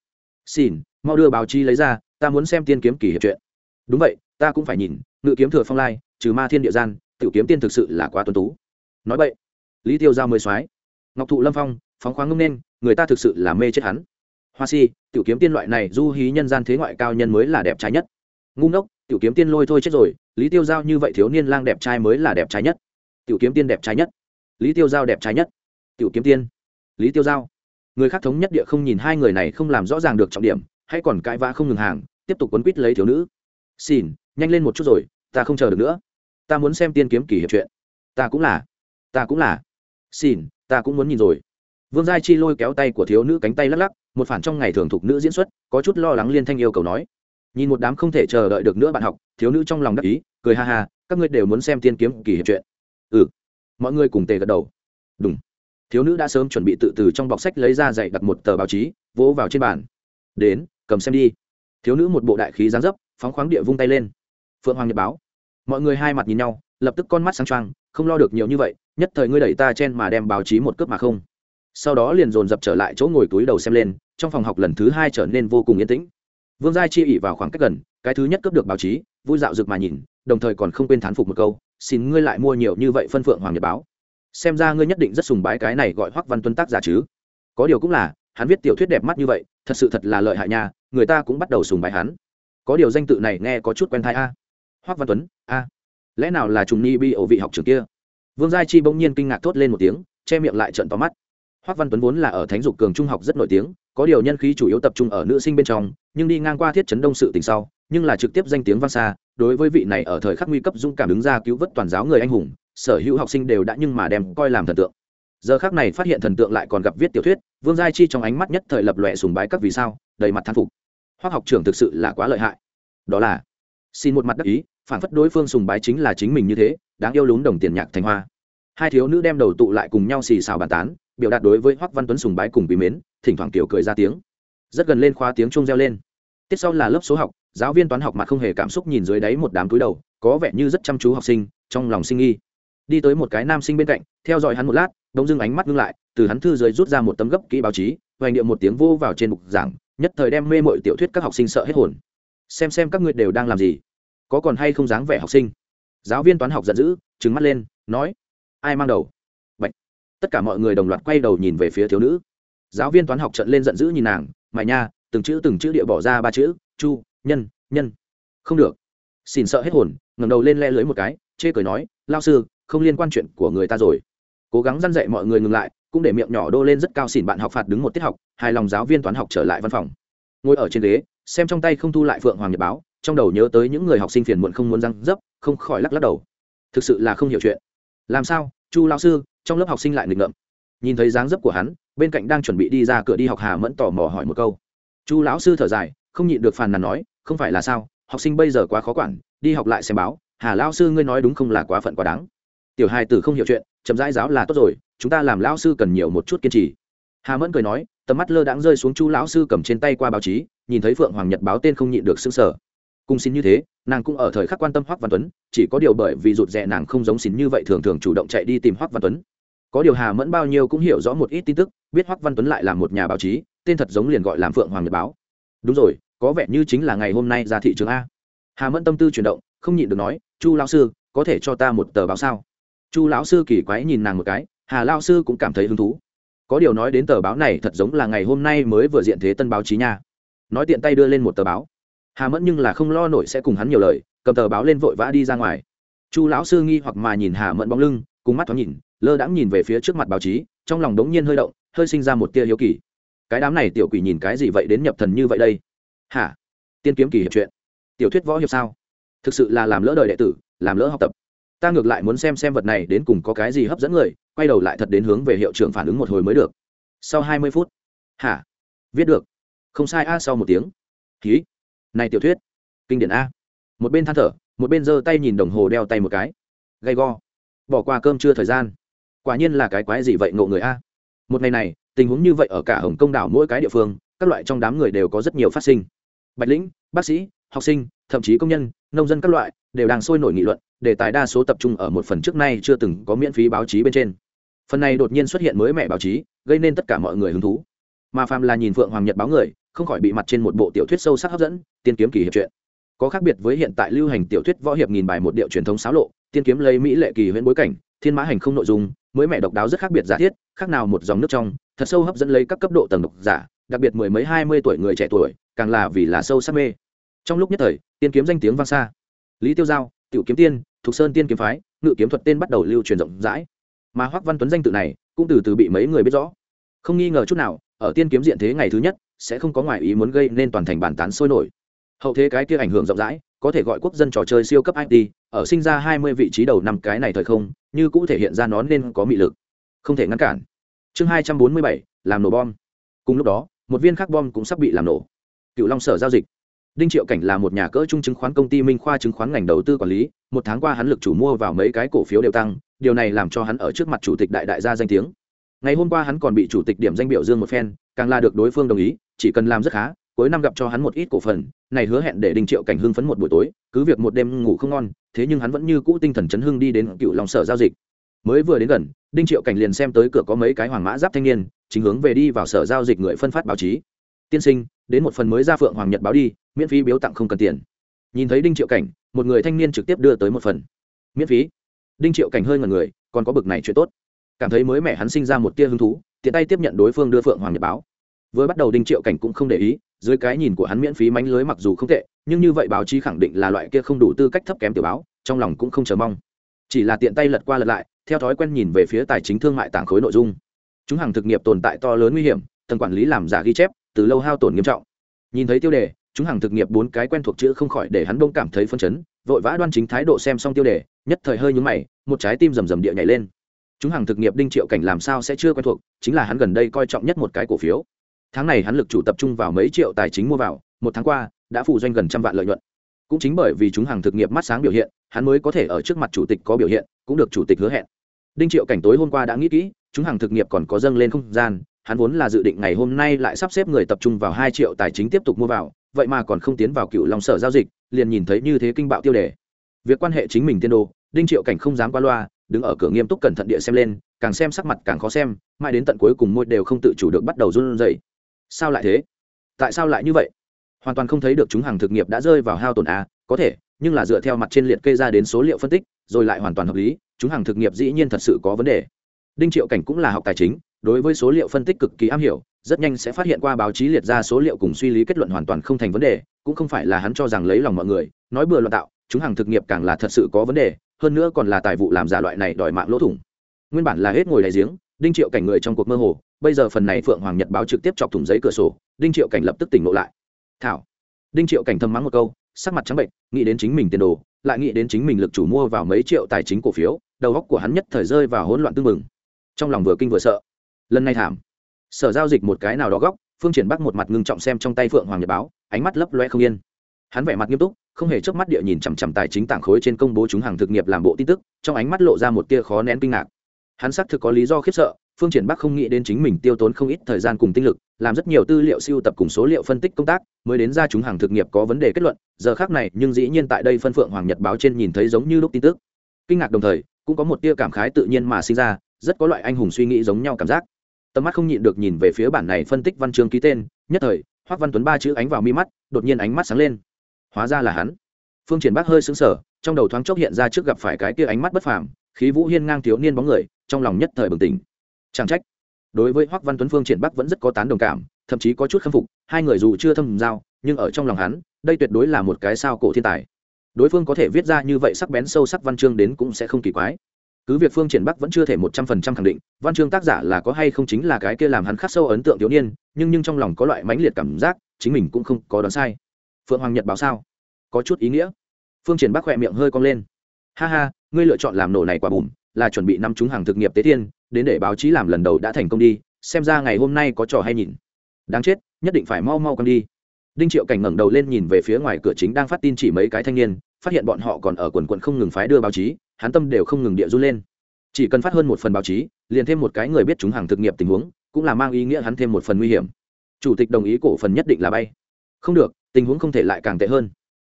Xin, mau đưa báo chí lấy ra, ta muốn xem tiên kiếm kỷ hiệp chuyện đúng vậy, ta cũng phải nhìn, ngự kiếm thừa phong lai, trừ ma thiên địa gian tiểu kiếm tiên thực sự là quá tuấn tú. Nói vậy, lý tiêu giao mới soái ngọc thụ lâm phong, phóng khoáng ngông nên, người ta thực sự là mê chết hắn. Hoa si, tiểu kiếm tiên loại này du hí nhân gian thế ngoại cao nhân mới là đẹp trai nhất. Ngu ngốc, tiểu kiếm tiên lôi thôi chết rồi, lý tiêu giao như vậy thiếu niên lang đẹp trai mới là đẹp trai nhất. Tiểu kiếm tiên đẹp trai nhất. Lý tiêu giao đẹp trai nhất. Tiểu kiếm tiên. Lý tiêu giao. Người khác thống nhất địa không nhìn hai người này không làm rõ ràng được trọng điểm hay còn cãi vã không ngừng hàng, tiếp tục quấn quýt lấy thiếu nữ. Xin nhanh lên một chút rồi, ta không chờ được nữa ta muốn xem tiên kiếm kỳ hiệp chuyện. Ta cũng là. Ta cũng là. Xin ta cũng muốn nhìn rồi. Vương giai chi lôi kéo tay của thiếu nữ cánh tay lắc lắc, một phản trong ngày thường thục nữ diễn xuất, có chút lo lắng liên thanh yêu cầu nói. Nhìn một đám không thể chờ đợi được nữa bạn học, thiếu nữ trong lòng đắc ý, cười ha ha, các ngươi đều muốn xem tiên kiếm kỳ hiệp chuyện. Ừ. Mọi người cùng tề gật đầu. Đúng thiếu nữ đã sớm chuẩn bị tự từ trong bọc sách lấy ra dạy đặt một tờ báo chí, vỗ vào trên bàn. Đến, cầm xem đi. Thiếu nữ một bộ đại khí giáng dấp, phóng khoáng địa vung tay lên. Phượng hoàng nhật báo mọi người hai mặt nhìn nhau, lập tức con mắt sáng trăng không lo được nhiều như vậy, nhất thời ngươi đẩy ta chen mà đem báo chí một cướp mà không. Sau đó liền dồn dập trở lại chỗ ngồi túi đầu xem lên, trong phòng học lần thứ hai trở nên vô cùng yên tĩnh. Vương giai chi ỉ vào khoảng cách gần, cái thứ nhất cướp được báo chí, vui dạo rực mà nhìn, đồng thời còn không quên thán phục một câu, xin ngươi lại mua nhiều như vậy phân phượng hoàng nhật báo. Xem ra ngươi nhất định rất sùng bái cái này gọi hoắc văn tuân tác giả chứ. Có điều cũng là, hắn viết tiểu thuyết đẹp mắt như vậy, thật sự thật là lợi hại nha, người ta cũng bắt đầu sùng bái hắn. Có điều danh tự này nghe có chút quen thai a hoắc văn tuấn, a, lẽ nào là trùng ni bi ổ vị học trường kia? Vương giai chi bỗng nhiên kinh ngạc thốt lên một tiếng, che miệng lại trận to mắt. Hoắc văn tuấn vốn là ở thánh dục cường trung học rất nổi tiếng, có điều nhân khí chủ yếu tập trung ở nữ sinh bên trong, nhưng đi ngang qua thiết chấn đông sự tình sau, nhưng là trực tiếp danh tiếng vang xa, đối với vị này ở thời khắc nguy cấp dũng cảm đứng ra cứu vớt toàn giáo người anh hùng, sở hữu học sinh đều đã nhưng mà đem coi làm thần tượng. Giờ khác này phát hiện thần tượng lại còn gặp viết tiểu thuyết, vương giai chi trong ánh mắt nhất thời lập lòe sùng bái các vì sao, đầy mặt thán phục. Hoắc học trưởng thực sự là quá lợi hại. Đó là xin một mặt đắc ý phản phất đối phương sùng bái chính là chính mình như thế, đáng yêu lún đồng tiền nhạc thành hoa. Hai thiếu nữ đem đầu tụ lại cùng nhau xì xào bàn tán, biểu đạt đối với Hoắc văn tuấn sùng bái cùng bí mến, thỉnh thoảng tiểu cười ra tiếng. Rất gần lên khóa tiếng chuông reo lên. Tiếp sau là lớp số học, giáo viên toán học mặt không hề cảm xúc nhìn dưới đáy một đám túi đầu, có vẻ như rất chăm chú học sinh, trong lòng sinh nghi. Đi tới một cái nam sinh bên cạnh, theo dõi hắn một lát đông dưng ánh mắt ngưng lại, từ hắn thư dưới rút ra một tấm gấp kỹ báo chí hoành điệu một tiếng vô vào trên bục giảng, nhất thời đem mê mội tiểu thuyết các học sinh sợ hết hồn xem xem các ngươi đều đang làm gì. Có còn hay không dáng vẻ học sinh? Giáo viên toán học giận dữ, trừng mắt lên, nói, ai mang đầu? Bạch. tất cả mọi người đồng loạt quay đầu nhìn về phía thiếu nữ. Giáo viên toán học trận lên giận dữ nhìn nàng, mày nha, từng chữ từng chữ địa bỏ ra ba chữ, chu, nhân nhân. Không được. Xin sợ hết hồn, ngẩng đầu lên le lưới một cái, chê cười nói, lao sư, không liên quan chuyện của người ta rồi. Cố gắng dăn dạy mọi người ngừng lại, cũng để miệng nhỏ đô lên rất cao xỉn bạn học phạt đứng một tiết học, hài lòng giáo viên toán học trở lại văn phòng ngồi ở trên ghế, xem trong tay không thu lại phượng hoàng nhật báo, trong đầu nhớ tới những người học sinh phiền muộn không muốn răng dấp, không khỏi lắc lắc đầu. Thực sự là không hiểu chuyện. Làm sao? Chu lao sư, trong lớp học sinh lại nghịch ngợm. Nhìn thấy dáng dấp của hắn, bên cạnh đang chuẩn bị đi ra cửa đi học hà mẫn tò mò hỏi một câu. Chu lão sư thở dài, không nhịn được phàn nàn nói, không phải là sao, học sinh bây giờ quá khó quản, đi học lại xem báo, hà lao sư ngươi nói đúng không là quá phận quá đáng. Tiểu hai tử không hiểu chuyện, chậm rãi giáo là tốt rồi, chúng ta làm lão sư cần nhiều một chút kiên trì. Hà mẫn cười nói tầm mắt lơ đãng rơi xuống chu lão sư cầm trên tay qua báo chí, nhìn thấy phượng hoàng nhật báo tên không nhịn được xứng sở cung xin như thế, nàng cũng ở thời khắc quan tâm hoắc văn tuấn, chỉ có điều bởi vì rụt rè nàng không giống xin như vậy thường thường chủ động chạy đi tìm hoắc văn tuấn. Có điều hà mẫn bao nhiêu cũng hiểu rõ một ít tin tức, biết hoắc văn tuấn lại là một nhà báo chí, tên thật giống liền gọi làm phượng hoàng nhật báo. Đúng rồi, có vẻ như chính là ngày hôm nay ra thị trường a. Hà mẫn tâm tư chuyển động, không nhịn được nói, chu lão sư, có thể cho ta một tờ báo sao? Chu lão sư kỳ quái nhìn nàng một cái, hà lão sư cũng cảm thấy hứng thú có điều nói đến tờ báo này thật giống là ngày hôm nay mới vừa diện thế tân báo chí nha. Nói tiện tay đưa lên một tờ báo. Hà mẫn nhưng là không lo nổi sẽ cùng hắn nhiều lời, cầm tờ báo lên vội vã đi ra ngoài. Chu lão sư nghi hoặc mà nhìn hà mẫn bóng lưng, cùng mắt thoáng nhìn, lơ đãng nhìn về phía trước mặt báo chí, trong lòng đống nhiên hơi động, hơi sinh ra một tia hiếu kỳ. Cái đám này tiểu quỷ nhìn cái gì vậy đến nhập thần như vậy đây? Hả? Tiên kiếm kỳ hiệp chuyện tiểu thuyết võ hiệp sao? Thực sự là làm lỡ đời đệ tử, làm lỡ học tập ta ngược lại muốn xem xem vật này đến cùng có cái gì hấp dẫn người, quay đầu lại thật đến hướng về hiệu trưởng phản ứng một hồi mới được. Sau hai mươi phút, hả? Viết được. Không sai a, sau một tiếng. Ký này tiểu thuyết. Kinh điển a. Một bên than thở, một bên giơ tay nhìn đồng hồ đeo tay một cái. Gay go. Bỏ qua cơm trưa thời gian. Quả nhiên là cái quái gì vậy ngộ người a. Một ngày này, tình huống như vậy ở cả hồng công đảo mỗi cái địa phương, các loại trong đám người đều có rất nhiều phát sinh. Bạch lĩnh, bác sĩ, học sinh, thậm chí công nhân, nông dân các loại đều đang sôi nổi nghị luận đề tài đa số tập trung ở một phần trước nay chưa từng có miễn phí báo chí bên trên. Phần này đột nhiên xuất hiện mới mẹ báo chí, gây nên tất cả mọi người hứng thú. Mà phàm là nhìn phượng hoàng nhật báo người, không khỏi bị mặt trên một bộ tiểu thuyết sâu sắc hấp dẫn, tiên kiếm kỳ hiệp truyện. Có khác biệt với hiện tại lưu hành tiểu thuyết võ hiệp nghìn bài một điệu truyền thống xáo lộ, tiên kiếm lấy mỹ lệ kỳ huyễn bối cảnh, thiên mã hành không nội dung, mới mẹ độc đáo rất khác biệt giả thiết, khác nào một dòng nước trong, thật sâu hấp dẫn lấy các cấp độ tầng độc giả, đặc biệt mười mấy hai mươi tuổi người trẻ tuổi, càng là vì là sâu sắc mê. Trong lúc nhất thời, tiên kiếm danh tiếng vang xa lý tiêu giao, tiểu kiếm tiên thục sơn tiên kiếm phái, ngự kiếm thuật tên bắt đầu lưu truyền rộng rãi. Mà hoắc văn tuấn danh tự này cũng từ từ bị mấy người biết rõ. Không nghi ngờ chút nào, ở tiên kiếm diện thế ngày thứ nhất, sẽ không có ngoại ý muốn gây nên toàn thành bản tán sôi nổi. Hậu thế cái kia ảnh hưởng rộng rãi, có thể gọi quốc dân trò chơi siêu cấp it ở sinh ra hai mươi vị trí đầu năm cái này thời không, như cũ thể hiện ra nó nên có mị lực. Không thể ngăn cản. Chương hai trăm bốn mươi bảy, làm nổ bom. Cùng lúc đó, một viên khắc bom cũng sắp bị làm nổ. Cựu long sở giao dịch đinh triệu cảnh là một nhà cỡ trung chứng khoán công ty minh khoa chứng khoán ngành đầu tư quản lý, một tháng qua hắn lực chủ mua vào mấy cái cổ phiếu đều tăng, điều này làm cho hắn ở trước mặt chủ tịch đại đại gia danh tiếng. Ngày hôm qua hắn còn bị chủ tịch điểm danh biểu dương một phen, càng là được đối phương đồng ý, chỉ cần làm rất khá, cuối năm gặp cho hắn một ít cổ phần, này hứa hẹn để đinh triệu cảnh hưng phấn một buổi tối, cứ việc một đêm ngủ không ngon, thế nhưng hắn vẫn như cũ tinh thần chấn hưng đi đến cựu lòng sở giao dịch. Mới vừa đến gần, đinh triệu cảnh liền xem tới cửa có mấy cái hoàng mã giáp thanh niên, chính hướng về đi vào sở giao dịch người phân phát báo chí tiên sinh, đến một phần mới ra phượng hoàng nhật báo đi, miễn phí biếu tặng không cần tiền. Nhìn thấy đinh triệu cảnh, một người thanh niên trực tiếp đưa tới một phần. Miễn phí. Đinh triệu cảnh hơi ngần người, còn có bực này chuyện tốt. Cảm thấy mới mẻ hắn sinh ra một tia hứng thú, tiện tay tiếp nhận đối phương đưa phượng hoàng nhật báo. Vừa bắt đầu đinh triệu cảnh cũng không để ý, dưới cái nhìn của hắn miễn phí mánh lưới mặc dù không tệ, nhưng như vậy báo chí khẳng định là loại kia không đủ tư cách thấp kém tiểu báo, trong lòng cũng không chờ mong. Chỉ là tiện tay lật qua lật lại, theo thói quen nhìn về phía tài chính thương mại tảng khối nội dung. Chúng hàng thực nghiệp tồn tại to lớn nguy hiểm, tầng quản lý làm giả ghi chép từ lâu hao tổn nghiêm trọng. Nhìn thấy tiêu đề, chúng hàng thực nghiệp bốn cái quen thuộc chữ không khỏi để hắn đông cảm thấy phân chấn, vội vã đoan chính thái độ xem xong tiêu đề, nhất thời hơi nhúng mày, một trái tim rầm rầm địa nhảy lên. Chúng hàng thực nghiệp đinh triệu cảnh làm sao sẽ chưa quen thuộc, chính là hắn gần đây coi trọng nhất một cái cổ phiếu. Tháng này hắn lực chủ tập trung vào mấy triệu tài chính mua vào, một tháng qua, đã phụ doanh gần trăm vạn lợi nhuận. Cũng chính bởi vì chúng hàng thực nghiệp mắt sáng biểu hiện, hắn mới có thể ở trước mặt chủ tịch có biểu hiện, cũng được chủ tịch hứa hẹn. Đinh triệu cảnh tối hôm qua đã nghĩ kỹ, chúng hàng thực nghiệp còn có dâng lên không gian hắn vốn là dự định ngày hôm nay lại sắp xếp người tập trung vào hai triệu tài chính tiếp tục mua vào, vậy mà còn không tiến vào cựu long sở giao dịch, liền nhìn thấy như thế kinh bạo tiêu đề. Việc quan hệ chính mình tiên đồ đinh triệu cảnh không dám qua loa, đứng ở cửa nghiêm túc cẩn thận địa xem lên, càng xem sắc mặt càng khó xem, mãi đến tận cuối cùng môi đều không tự chủ được bắt đầu run rẩy. Sao lại thế? Tại sao lại như vậy? Hoàn toàn không thấy được chúng hàng thực nghiệp đã rơi vào hao tổn a, có thể, nhưng là dựa theo mặt trên liệt kê ra đến số liệu phân tích, rồi lại hoàn toàn hợp lý, chúng hàng thực nghiệp dĩ nhiên thật sự có vấn đề. Đinh triệu cảnh cũng là học tài chính đối với số liệu phân tích cực kỳ am hiểu, rất nhanh sẽ phát hiện qua báo chí liệt ra số liệu cùng suy lý kết luận hoàn toàn không thành vấn đề, cũng không phải là hắn cho rằng lấy lòng mọi người, nói bừa loạn tạo, chúng hàng thực nghiệp càng là thật sự có vấn đề, hơn nữa còn là tài vụ làm giả loại này đòi mạng lỗ thủng. Nguyên bản là hết ngồi đại giếng, đinh triệu cảnh người trong cuộc mơ hồ, bây giờ phần này phượng hoàng nhật báo trực tiếp chọc thủng giấy cửa sổ, đinh triệu cảnh lập tức tỉnh ngộ lại. Thảo. Đinh triệu cảnh thầm mắng một câu, sắc mặt trắng bệnh, nghĩ đến chính mình tiền đồ, lại nghĩ đến chính mình lực chủ mua vào mấy triệu tài chính cổ phiếu, đầu óc của hắn nhất thời rơi vào hỗn loạn tương mừng trong lòng vừa kinh vừa sợ lần này thảm. Sở giao dịch một cái nào đó góc, phương triển bắc một mặt ngưng trọng xem trong tay phượng hoàng nhật báo, ánh mắt lấp loe không yên. Hắn vẻ mặt nghiêm túc, không hề chớp mắt địa nhìn chằm chằm tài chính tảng khối trên công bố chúng hàng thực nghiệp làm bộ tin tức, trong ánh mắt lộ ra một tia khó nén kinh ngạc. Hắn xác thực có lý do khiếp sợ, phương triển bắc không nghĩ đến chính mình tiêu tốn không ít thời gian cùng tinh lực, làm rất nhiều tư liệu siêu tập cùng số liệu phân tích công tác, mới đến ra chúng hàng thực nghiệp có vấn đề kết luận, giờ khác này, nhưng dĩ nhiên tại đây phân phượng hoàng nhật báo trên nhìn thấy giống như lúc tin tức. Kinh ngạc đồng thời, cũng có một tia cảm khái tự nhiên mà sinh ra, rất có loại anh hùng suy nghĩ giống nhau cảm giác tầm mắt không nhịn được nhìn về phía bản này phân tích văn chương ký tên, nhất thời hoắc văn tuấn ba chữ ánh vào mi mắt, đột nhiên ánh mắt sáng lên. Hóa ra là hắn. Phương triển bắc hơi sững sờ, trong đầu thoáng chốc hiện ra trước gặp phải cái kia ánh mắt bất phàm, khí vũ hiên ngang thiếu niên bóng người, trong lòng nhất thời bừng tỉnh. Chẳng trách. Đối với hoắc văn tuấn, phương triển bắc vẫn rất có tán đồng cảm, thậm chí có chút khâm phục, hai người dù chưa thâm giao, nhưng ở trong lòng hắn, đây tuyệt đối là một cái sao cổ thiên tài. Đối phương có thể viết ra như vậy sắc bén sâu sắc văn chương đến cũng sẽ không kỳ quái cứ việc phương triển bắc vẫn chưa thể một trăm phần trăm khẳng định, văn chương tác giả là có hay không chính là cái kia làm hắn khắc sâu ấn tượng thiếu niên, nhưng nhưng trong lòng có loại mãnh liệt cảm giác, chính mình cũng không có đoán sai. Phượng hoàng nhật báo sao? Có chút ý nghĩa. Phương triển bắc khỏe miệng hơi cong lên. Ha ha, ngươi lựa chọn làm nổ này quả bùm, là chuẩn bị năm chúng hàng thực nghiệp tế thiên, đến để báo chí làm lần đầu đã thành công đi, xem ra ngày hôm nay có trò hay nhìn. Đáng chết, nhất định phải mau mau con đi. Đinh triệu cảnh ngẩng đầu lên nhìn về phía ngoài cửa chính đang phát tin chỉ mấy cái thanh niên phát hiện bọn họ còn ở quần quận không ngừng phái đưa báo chí, hắn tâm đều không ngừng địa run lên. Chỉ cần phát hơn một phần báo chí, liền thêm một cái người biết chúng hàng thực nghiệp tình huống, cũng là mang ý nghĩa hắn thêm một phần nguy hiểm. Chủ tịch đồng ý cổ phần nhất định là bay. Không được, tình huống không thể lại càng tệ hơn.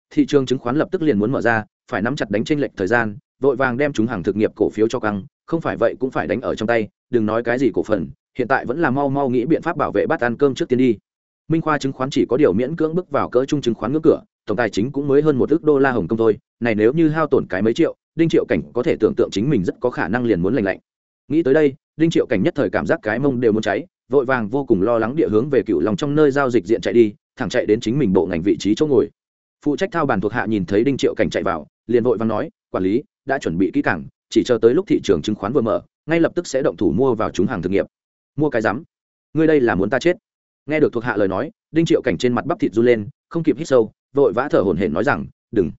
Thị trường chứng khoán lập tức liền muốn mở ra, phải nắm chặt đánh tranh lệch thời gian, vội vàng đem chúng hàng thực nghiệp cổ phiếu cho căng, không phải vậy cũng phải đánh ở trong tay, đừng nói cái gì cổ phần, hiện tại vẫn là mau mau nghĩ biện pháp bảo vệ bát ăn cơm trước tiên đi. Minh khoa chứng khoán chỉ có điều miễn cưỡng bước vào cỡ trung chứng khoán ngưỡng cửa tổng tài chính cũng mới hơn một ước đô la hồng công thôi. Này nếu như hao tổn cái mấy triệu, đinh triệu cảnh có thể tưởng tượng chính mình rất có khả năng liền muốn lành lạnh. Nghĩ tới đây, đinh triệu cảnh nhất thời cảm giác cái mông đều muốn cháy, vội vàng vô cùng lo lắng địa hướng về cựu lòng trong nơi giao dịch diện chạy đi, thẳng chạy đến chính mình bộ ngành vị trí chỗ ngồi. Phụ trách thao bàn thuộc hạ nhìn thấy đinh triệu cảnh chạy vào, liền vội vàng nói, quản lý, đã chuẩn bị kỹ càng, chỉ chờ tới lúc thị trường chứng khoán vừa mở, ngay lập tức sẽ động thủ mua vào chúng hàng thực nghiệp. Mua cái rắm? Ngươi đây là muốn ta chết? Nghe được thuộc hạ lời nói, đinh triệu cảnh trên mặt bắp thịt run lên, không kịp hít sâu vội vã thở hổn hển nói rằng, đừng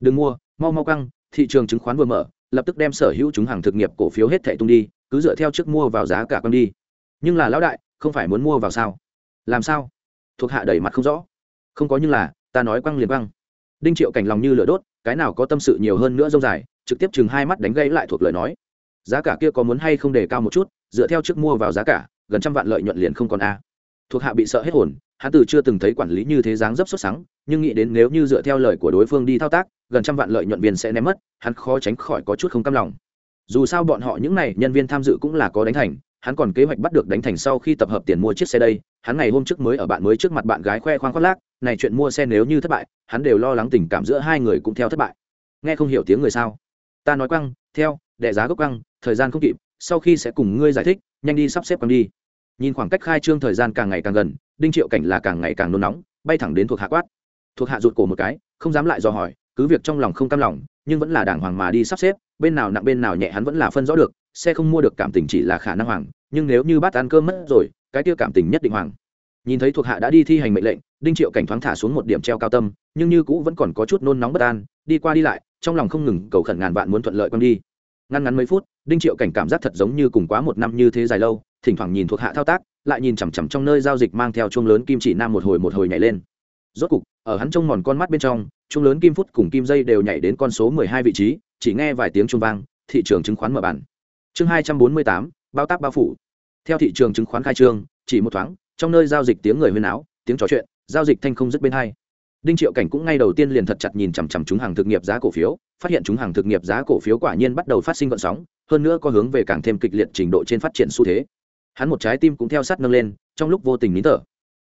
đừng mua, mau mau căng, thị trường chứng khoán vừa mở, lập tức đem sở hữu chúng hàng thực nghiệp cổ phiếu hết thẻ tung đi, cứ dựa theo trước mua vào giá cả con đi. Nhưng là lão đại, không phải muốn mua vào sao? Làm sao? Thuộc hạ đẩy mặt không rõ. Không có nhưng là, ta nói quăng liền quăng. Đinh triệu cảnh lòng như lửa đốt, cái nào có tâm sự nhiều hơn nữa dông dài, trực tiếp chừng hai mắt đánh gây lại thuộc lời nói. Giá cả kia có muốn hay không đề cao một chút, dựa theo trước mua vào giá cả, gần trăm vạn lợi nhuận liền không còn a thuộc hạ bị sợ hết hồn, hắn từ chưa từng thấy quản lý như thế dáng dấp xuất sáng nhưng nghĩ đến nếu như dựa theo lời của đối phương đi thao tác, gần trăm vạn lợi nhuận viên sẽ ném mất, hắn khó tránh khỏi có chút không cam lòng. Dù sao bọn họ những n à y nhân viên tham dự cũng là có đánh thành, hắn còn kế hoạch bắt được đánh thành sau khi tập hợp tiền mua chiếc xe đây, hắn ngày hôm trước mới ở bạn mới trước mặt bạn gái khoe khoang khoác lác, này chuyện mua xe nếu như thất bại, hắn đều lo lắng tình cảm giữa hai người cũng theo thất bại. Nghe không hiểu tiếng người sao? Ta nói quăng, theo, đẻ giá gốc quăng, thời gian không kịp, sau khi sẽ cùng ngươi giải thích, nhanh đi sắp xếp quăng đi nhìn khoảng cách khai trương thời gian càng ngày càng gần, đinh triệu cảnh là càng ngày càng nôn nóng, bay thẳng đến thuộc hạ quát. Thuộc hạ rụt cổ một cái, không dám lại dò hỏi, cứ việc trong lòng không cam lòng, nhưng vẫn là đàng hoàng mà đi sắp xếp, bên nào nặng bên nào nhẹ hắn vẫn là phân rõ được, xe không mua được cảm tình chỉ là khả năng hoàng, nhưng nếu như bát ăn cơm mất rồi, cái tiêu cảm tình nhất định hoàng. Nhìn thấy thuộc hạ đã đi thi hành mệnh lệnh, đinh triệu cảnh thoáng thả xuống một điểm treo cao tâm, nhưng như cũ vẫn còn có chút nôn nóng bất an, đi qua đi lại, trong lòng không ngừng cầu khẩn ngàn vạn muốn thuận lợi con đi. Ngăn ngắn mấy phút, đinh triệu cảnh cảm giác thật giống như cùng quá một năm như thế dài lâu thỉnh thoảng nhìn thuộc hạ thao tác, lại nhìn chằm chằm trong nơi giao dịch mang theo chuông lớn kim chỉ nam một hồi một hồi nhảy lên. Rốt cục, ở hắn trông mòn con mắt bên trong, chuông lớn kim phút cùng kim dây đều nhảy đến con số mười hai vị trí, chỉ nghe vài tiếng chuông vang, thị trường chứng khoán mở bản chương hai trăm bốn mươi tám, bao tác bao phủ. Theo thị trường chứng khoán khai trương, chỉ một thoáng, trong nơi giao dịch tiếng người huyên áo, tiếng trò chuyện, giao dịch thanh không dứt bên hai. Đinh triệu cảnh cũng ngay đầu tiên liền thật chặt nhìn chằm chằm chúng hàng thực nghiệp giá cổ phiếu, phát hiện chúng hàng thực nghiệp giá cổ phiếu quả nhiên bắt đầu phát sinh vận sóng, hơn nữa có hướng về càng thêm kịch liệt trình độ trên phát triển xu thế hắn một trái tim cũng theo sát nâng lên, trong lúc vô tình nín thở.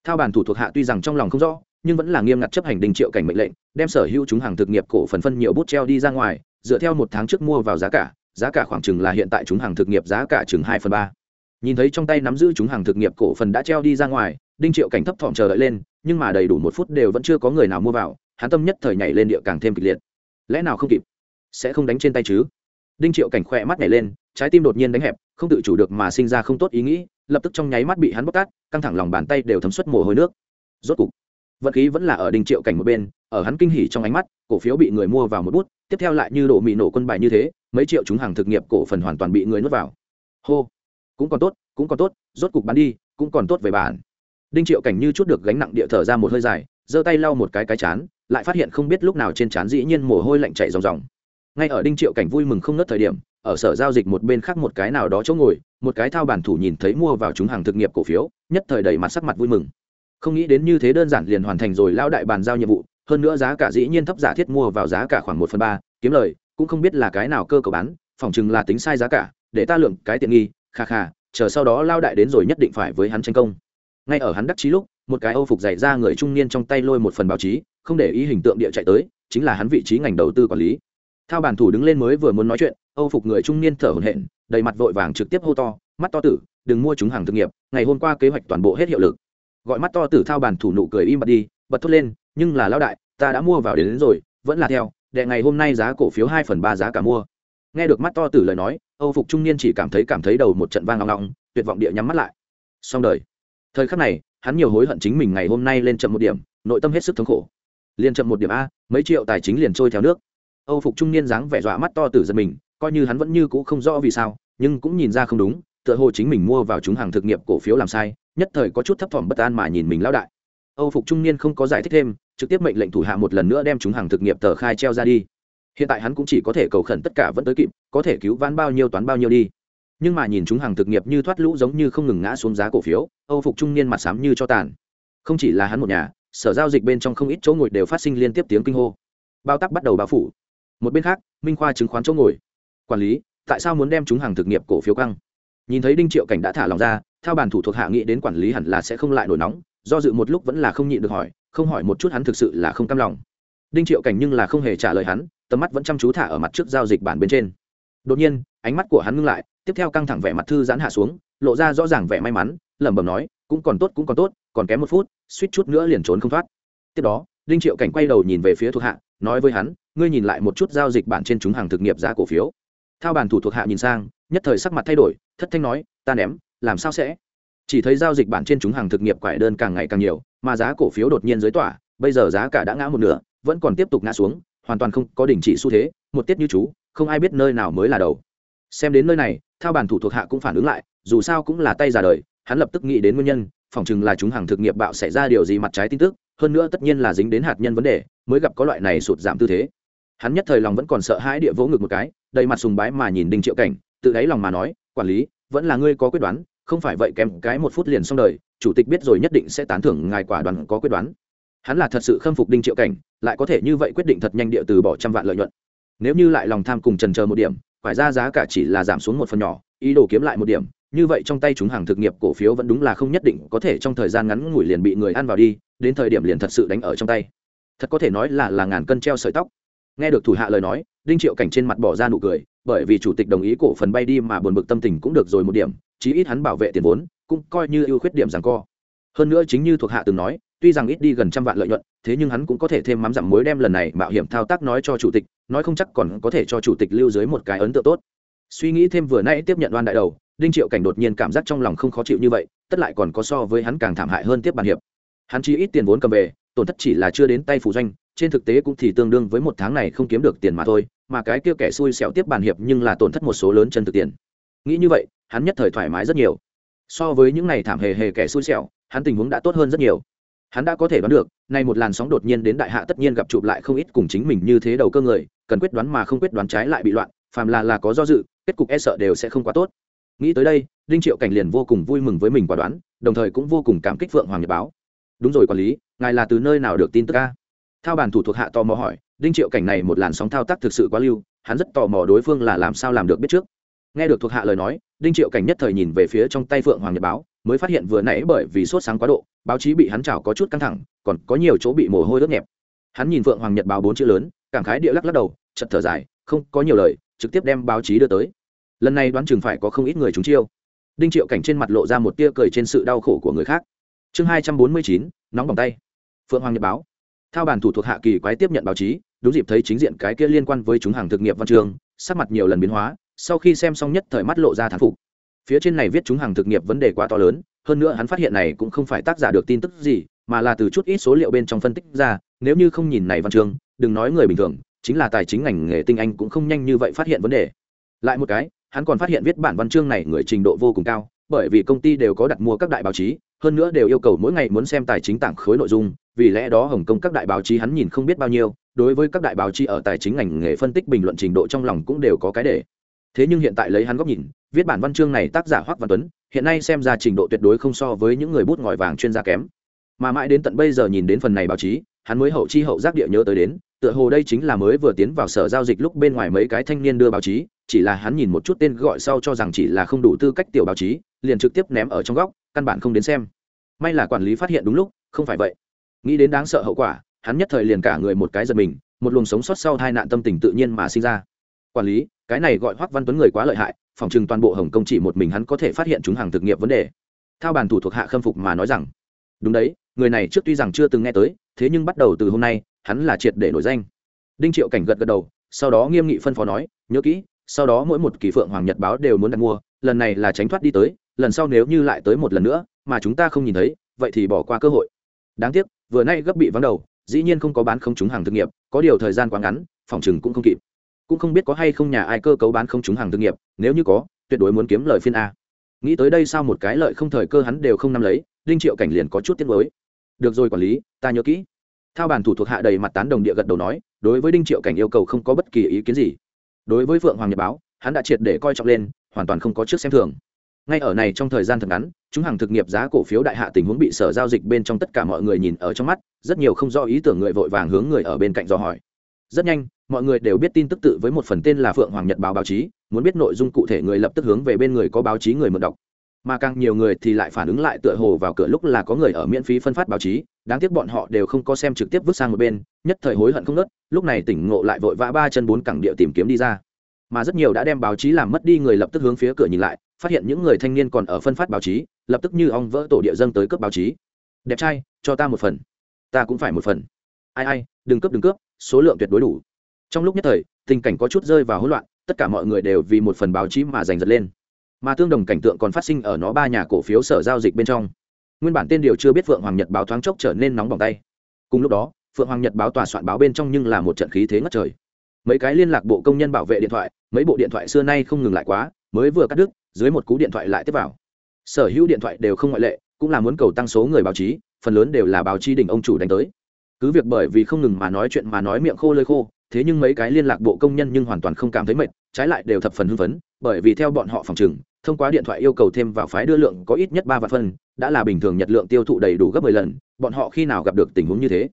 Thao bản thủ thuộc hạ tuy rằng trong lòng không rõ, nhưng vẫn là nghiêm ngặt chấp hành đinh triệu cảnh mệnh lệnh, đem sở hữu chúng hàng thực nghiệp cổ phần phân nhiều bút treo đi ra ngoài, dựa theo một tháng trước mua vào giá cả giá cả khoảng chừng là hiện tại chúng hàng thực nghiệp giá cả chừng hai phần ba. Nhìn thấy trong tay nắm giữ chúng hàng thực nghiệp cổ phần đã treo đi ra ngoài, đinh triệu cảnh thấp thỏm chờ đợi lên, nhưng mà đầy đủ một phút đều vẫn chưa có người nào mua vào, hắn tâm nhất thời nhảy lên địa càng thêm kịch liệt. Lẽ nào không kịp? Sẽ không đánh trên tay chứ? Đinh triệu cảnh khỏe mắt nhảy lên, trái tim đột nhiên đánh hẹp, không tự chủ được mà sinh ra không tốt ý nghĩ, lập tức trong nháy mắt bị hắn bóc tát, căng thẳng lòng bàn tay đều thấm suất mồ hôi nước. Rốt cục, vận khí vẫn là ở đinh triệu cảnh một bên, ở hắn kinh hỉ trong ánh mắt, cổ phiếu bị người mua vào một bút, tiếp theo lại như đổ mị nổ quân bài như thế, mấy triệu chúng hàng thực nghiệp cổ phần hoàn toàn bị người nuốt vào. Hô, cũng còn tốt, cũng còn tốt, rốt cục bán đi, cũng còn tốt về bản. Đinh triệu cảnh như chút được gánh nặng địa thở ra một hơi dài, giơ tay lau một cái cái chán, lại phát hiện không biết lúc nào trên chán dĩ nhiên mồ hôi lạnh chảy ròng ròng ngay ở đinh triệu cảnh vui mừng không nớt thời điểm, ở sở giao dịch một bên khác một cái nào đó chỗ ngồi, một cái thao bản thủ nhìn thấy mua vào chúng hàng thực nghiệp cổ phiếu, nhất thời đầy mặt sắc mặt vui mừng. Không nghĩ đến như thế đơn giản liền hoàn thành rồi lao đại bàn giao nhiệm vụ, hơn nữa giá cả dĩ nhiên thấp, giả thiết mua vào giá cả khoảng một phần ba, kiếm lời, cũng không biết là cái nào cơ cầu bán, phòng chừng là tính sai giá cả, để ta lượng cái tiện nghi, kha kha, chờ sau đó lao đại đến rồi nhất định phải với hắn tranh công. Ngay ở hắn đắc chí lúc, một cái âu phục dày ra người trung niên trong tay lôi một phần báo chí, không để ý hình tượng địa chạy tới, chính là hắn vị trí ngành đầu tư quản lý thao bản thủ đứng lên mới vừa muốn nói chuyện âu phục người trung niên thở hổn hển đầy mặt vội vàng trực tiếp hô to mắt to tử đừng mua chúng hàng thực nghiệp ngày hôm qua kế hoạch toàn bộ hết hiệu lực. Gọi mắt to tử thao bản thủ nụ cười im bật đi bật thốt lên nhưng là lão đại ta đã mua vào đến, đến rồi vẫn là theo đệ ngày hôm nay giá cổ phiếu hai phần ba giá cả mua. Nghe được mắt to tử lời nói âu phục trung niên chỉ cảm thấy cảm thấy đầu một trận vang ngọng ngọng tuyệt vọng địa nhắm mắt lại. Xong đời. Thời khắc này hắn nhiều hối hận chính mình ngày hôm nay lên chậm một điểm nội tâm hết sức thống khổ. Liền chậm một điểm a mấy triệu tài chính liền trôi theo nước âu phục trung niên dáng vẻ dọa mắt to từ giật mình, coi như hắn vẫn như cũ không rõ vì sao, nhưng cũng nhìn ra không đúng, tựa hồ chính mình mua vào chúng hàng thực nghiệp cổ phiếu làm sai, nhất thời có chút thấp thỏm bất an mà nhìn mình lão đại. Âu phục trung niên không có giải thích thêm, trực tiếp mệnh lệnh thủ hạ một lần nữa đem chúng hàng thực nghiệp tờ khai treo ra đi. Hiện tại hắn cũng chỉ có thể cầu khẩn tất cả vẫn tới kịp, có thể cứu vãn bao nhiêu toán bao nhiêu đi. Nhưng mà nhìn chúng hàng thực nghiệp như thoát lũ giống như không ngừng ngã xuống giá cổ phiếu, âu phục trung niên mặt xám như cho tàn. Không chỉ là hắn một nhà, sở giao dịch bên trong không ít chỗ ngồi đều phát sinh liên tiếp tiếng kinh hô. Bao tắc bắt đầu bao phủ một bên khác, minh khoa chứng khoán chỗ ngồi. Quản lý, tại sao muốn đem chúng hàng thực nghiệp cổ phiếu căng? Nhìn thấy đinh triệu cảnh đã thả lòng ra, theo bản thủ thuộc hạ nghị đến quản lý hẳn là sẽ không lại nổi nóng, do dự một lúc vẫn là không nhịn được hỏi, không hỏi một chút hắn thực sự là không cam lòng. Đinh triệu cảnh nhưng là không hề trả lời hắn, tầm mắt vẫn chăm chú thả ở mặt trước giao dịch bản bên trên. Đột nhiên, ánh mắt của hắn ngưng lại, tiếp theo căng thẳng vẻ mặt thư giãn hạ xuống, lộ ra rõ ràng vẻ may mắn, lẩm bẩm nói, cũng còn tốt, cũng còn tốt, còn kém một phút, suýt chút nữa liền trốn không thoát. Tiếp đó, đinh triệu cảnh quay đầu nhìn về phía thuộc hạ, nói với hắn ngươi nhìn lại một chút giao dịch bản trên chúng hàng thực nghiệp giá cổ phiếu. Thao bàn thủ thuộc hạ nhìn sang, nhất thời sắc mặt thay đổi, thất thanh nói, ta ném, làm sao sẽ? Chỉ thấy giao dịch bản trên chúng hàng thực nghiệp quải đơn càng ngày càng nhiều, mà giá cổ phiếu đột nhiên dưới tỏa, bây giờ giá cả đã ngã một nửa, vẫn còn tiếp tục ngã xuống, hoàn toàn không có đình chỉ xu thế, một tiết như chú, không ai biết nơi nào mới là đầu. Xem đến nơi này, thao bàn thủ thuộc hạ cũng phản ứng lại, dù sao cũng là tay già đời, hắn lập tức nghĩ đến nguyên nhân phỏng chừng là chúng hàng thực nghiệp bạo xảy ra điều gì mặt trái tin tức, hơn nữa tất nhiên là dính đến hạt nhân vấn đề, mới gặp có loại này sụt giảm tư thế hắn nhất thời lòng vẫn còn sợ hãi địa vỗ ngực một cái, đầy mặt sùng bái mà nhìn đinh triệu cảnh, tự đáy lòng mà nói, quản lý, vẫn là ngươi có quyết đoán, không phải vậy kèm cái một phút liền xong đời, chủ tịch biết rồi nhất định sẽ tán thưởng ngài quả đoàn có quyết đoán. Hắn là thật sự khâm phục đinh triệu cảnh, lại có thể như vậy quyết định thật nhanh địa từ bỏ trăm vạn lợi nhuận. Nếu như lại lòng tham cùng trần chờ một điểm, phải ra giá cả chỉ là giảm xuống một phần nhỏ, ý đồ kiếm lại một điểm, như vậy trong tay chúng hàng thực nghiệp cổ phiếu vẫn đúng là không nhất định có thể trong thời gian ngắn ngủi liền bị người ăn vào đi, đến thời điểm liền thật sự đánh ở trong tay. Thật có thể nói là là ngàn cân treo sợi tóc nghe được thủ hạ lời nói, đinh triệu cảnh trên mặt bỏ ra nụ cười, bởi vì chủ tịch đồng ý cổ phần bay đi mà buồn bực tâm tình cũng được rồi một điểm, chí ít hắn bảo vệ tiền vốn, cũng coi như ưu khuyết điểm rằng co. Hơn nữa chính như thuộc hạ từng nói, tuy rằng ít đi gần trăm vạn lợi nhuận, thế nhưng hắn cũng có thể thêm mắm dặm mối đem lần này mạo hiểm thao tác nói cho chủ tịch, nói không chắc còn có thể cho chủ tịch lưu dưới một cái ấn tượng tốt. Suy nghĩ thêm vừa nãy tiếp nhận đoan đại đầu, đinh triệu cảnh đột nhiên cảm giác trong lòng không khó chịu như vậy, tất lại còn có so với hắn càng thảm hại hơn tiếp bàn hiệp. Hắn chi ít tiền vốn cầm về, tổn thất chỉ là chưa đến tay phủ doanh trên thực tế cũng thì tương đương với một tháng này không kiếm được tiền mà thôi, mà cái kia kẻ xui xẻo tiếp bàn hiệp nhưng là tổn thất một số lớn chân thực tiền. Nghĩ như vậy, hắn nhất thời thoải mái rất nhiều. So với những ngày thảm hề hề kẻ xui xẻo, hắn tình huống đã tốt hơn rất nhiều. Hắn đã có thể đoán được, nay một làn sóng đột nhiên đến đại hạ tất nhiên gặp chụp lại không ít cùng chính mình như thế đầu cơ người, cần quyết đoán mà không quyết đoán trái lại bị loạn, phàm là là có do dự, kết cục e sợ đều sẽ không quá tốt. Nghĩ tới đây, đinh triệu cảnh liền vô cùng vui mừng với mình quả đoán, đồng thời cũng vô cùng cảm kích phượng hoàng nhật báo. Đúng rồi quản lý, ngài là từ nơi nào được tin tức ca thao bàn thủ thuộc hạ tò mò hỏi, đinh triệu cảnh này một làn sóng thao tác thực sự quá lưu, hắn rất tò mò đối phương là làm sao làm được biết trước. Nghe được thuộc hạ lời nói, đinh triệu cảnh nhất thời nhìn về phía trong tay phượng hoàng nhật báo, mới phát hiện vừa nãy bởi vì sốt sáng quá độ, báo chí bị hắn chảo có chút căng thẳng, còn có nhiều chỗ bị mồ hôi ướt nhẹp. Hắn nhìn phượng hoàng nhật báo bốn chữ lớn, cảm khái địa lắc lắc đầu chật thở dài, không có nhiều lời, trực tiếp đem báo chí đưa tới. Lần này đoán chừng phải có không ít người chúng chiêu. Đinh triệu cảnh trên mặt lộ ra một tia cười trên sự đau khổ của người khác. Chương hai trăm bốn mươi chín, nóng bỏng tay. Phượng hoàng nhật báo thao bản thủ thuộc hạ kỳ quái tiếp nhận báo chí, đúng dịp thấy chính diện cái kia liên quan với chúng hàng thực nghiệp văn trường, sắc mặt nhiều lần biến hóa, sau khi xem xong nhất thời mắt lộ ra thán phục. Phía trên này viết chúng hàng thực nghiệp vấn đề quá to lớn, hơn nữa hắn phát hiện này cũng không phải tác giả được tin tức gì, mà là từ chút ít số liệu bên trong phân tích ra, nếu như không nhìn này văn chương đừng nói người bình thường, chính là tài chính ngành nghề tinh anh cũng không nhanh như vậy phát hiện vấn đề. Lại một cái, hắn còn phát hiện viết bản văn chương này người trình độ vô cùng cao, bởi vì công ty đều có đặt mua các đại báo chí, hơn nữa đều yêu cầu mỗi ngày muốn xem tài chính tảng khối nội dung vì lẽ đó hồng kông các đại báo chí hắn nhìn không biết bao nhiêu, đối với các đại báo chí ở tài chính ngành nghề phân tích bình luận trình độ trong lòng cũng đều có cái để. Thế nhưng hiện tại lấy hắn góc nhìn, viết bản văn chương này tác giả hoắc văn tuấn, hiện nay xem ra trình độ tuyệt đối không so với những người bút ngòi vàng chuyên gia kém. Mà mãi đến tận bây giờ nhìn đến phần này báo chí, hắn mới hậu chi hậu giác địa nhớ tới đến, tựa hồ đây chính là mới vừa tiến vào sở giao dịch lúc bên ngoài mấy cái thanh niên đưa báo chí, chỉ là hắn nhìn một chút tên gọi sau cho rằng chỉ là không đủ tư cách tiểu báo chí, liền trực tiếp ném ở trong góc, căn bản không đến xem. May là quản lý phát hiện đúng lúc, không phải vậy nghĩ đến đáng sợ hậu quả, hắn nhất thời liền cả người một cái giật mình, một luồng sống sót sau hai nạn tâm tình tự nhiên mà sinh ra. Quản lý, cái này gọi hoắc văn tuấn người quá lợi hại, phòng trừng toàn bộ hồng công chỉ một mình hắn có thể phát hiện chúng hàng thực nghiệm vấn đề. Thao bàn thủ thuộc hạ khâm phục mà nói rằng, đúng đấy, người này trước tuy rằng chưa từng nghe tới, thế nhưng bắt đầu từ hôm nay, hắn là triệt để nổi danh. Đinh triệu cảnh gật gật đầu, sau đó nghiêm nghị phân phó nói, nhớ kỹ, sau đó mỗi một kỳ phượng hoàng nhật báo đều muốn đặt mua, lần này là tránh thoát đi tới, lần sau nếu như lại tới một lần nữa, mà chúng ta không nhìn thấy, vậy thì bỏ qua cơ hội. Đáng tiếc vừa nay gấp bị vắng đầu, dĩ nhiên không có bán không trúng hàng thực nghiệp, có điều thời gian quá ngắn, phòng chừng cũng không kịp. Cũng không biết có hay không nhà ai cơ cấu bán không trúng hàng thực nghiệp, nếu như có, tuyệt đối muốn kiếm lợi phiên a. Nghĩ tới đây sao một cái lợi không thời cơ hắn đều không nắm lấy, đinh triệu cảnh liền có chút tiếc mới được rồi quản lý, ta nhớ kỹ. Thao bản thủ thuộc hạ đầy mặt tán đồng địa gật đầu nói, đối với đinh triệu cảnh yêu cầu không có bất kỳ ý kiến gì. Đối với phượng hoàng nhật báo, hắn đã triệt để coi trọng lên, hoàn toàn không có trước xem thường ngay ở này trong thời gian thật ngắn, chúng hàng thực nghiệp giá cổ phiếu đại hạ tình huống bị sở giao dịch bên trong tất cả mọi người nhìn ở trong mắt, rất nhiều không do ý tưởng người vội vàng hướng người ở bên cạnh dò hỏi. Rất nhanh, mọi người đều biết tin tức tự với một phần tên là phượng hoàng nhật báo báo chí, muốn biết nội dung cụ thể người lập tức hướng về bên người có báo chí người mượn đọc. Mà càng nhiều người thì lại phản ứng lại tựa hồ vào cửa lúc là có người ở miễn phí phân phát báo chí, đáng tiếc bọn họ đều không có xem trực tiếp vứt sang một bên, nhất thời hối hận không nớt lúc này tỉnh ngộ lại vội vã ba chân bốn cẳng địa tìm kiếm đi ra mà rất nhiều đã đem báo chí làm mất đi, người lập tức hướng phía cửa nhìn lại, phát hiện những người thanh niên còn ở phân phát báo chí, lập tức như ong vỡ tổ địa dân tới cướp báo chí. Đẹp trai, cho ta một phần. Ta cũng phải một phần. Ai ai, đừng cướp đừng cướp, số lượng tuyệt đối đủ. Trong lúc nhất thời, tình cảnh có chút rơi vào hỗn loạn, tất cả mọi người đều vì một phần báo chí mà giành giật lên. Mà tương đồng cảnh tượng còn phát sinh ở nó ba nhà cổ phiếu sở giao dịch bên trong. Nguyên bản tên điều chưa biết phượng hoàng nhật báo thoáng chốc trở nên nóng bỏng tay. Cùng lúc đó, phượng hoàng nhật báo tòa soạn báo bên trong nhưng là một trận khí thế ngất trời mấy cái liên lạc bộ công nhân bảo vệ điện thoại, mấy bộ điện thoại xưa nay không ngừng lại quá, mới vừa cắt đứt, dưới một cú điện thoại lại tiếp vào. Sở hữu điện thoại đều không ngoại lệ, cũng là muốn cầu tăng số người báo chí, phần lớn đều là báo chí đỉnh ông chủ đánh tới. Cứ việc bởi vì không ngừng mà nói chuyện mà nói miệng khô lơi khô, thế nhưng mấy cái liên lạc bộ công nhân nhưng hoàn toàn không cảm thấy mệt, trái lại đều thập phần hưng phấn, bởi vì theo bọn họ phòng trừng, thông qua điện thoại yêu cầu thêm vào phái đưa lượng có ít nhất ba vạn phân, đã là bình thường nhật lượng tiêu thụ đầy đủ gấp mười lần, bọn họ khi nào gặp được tình huống như thế?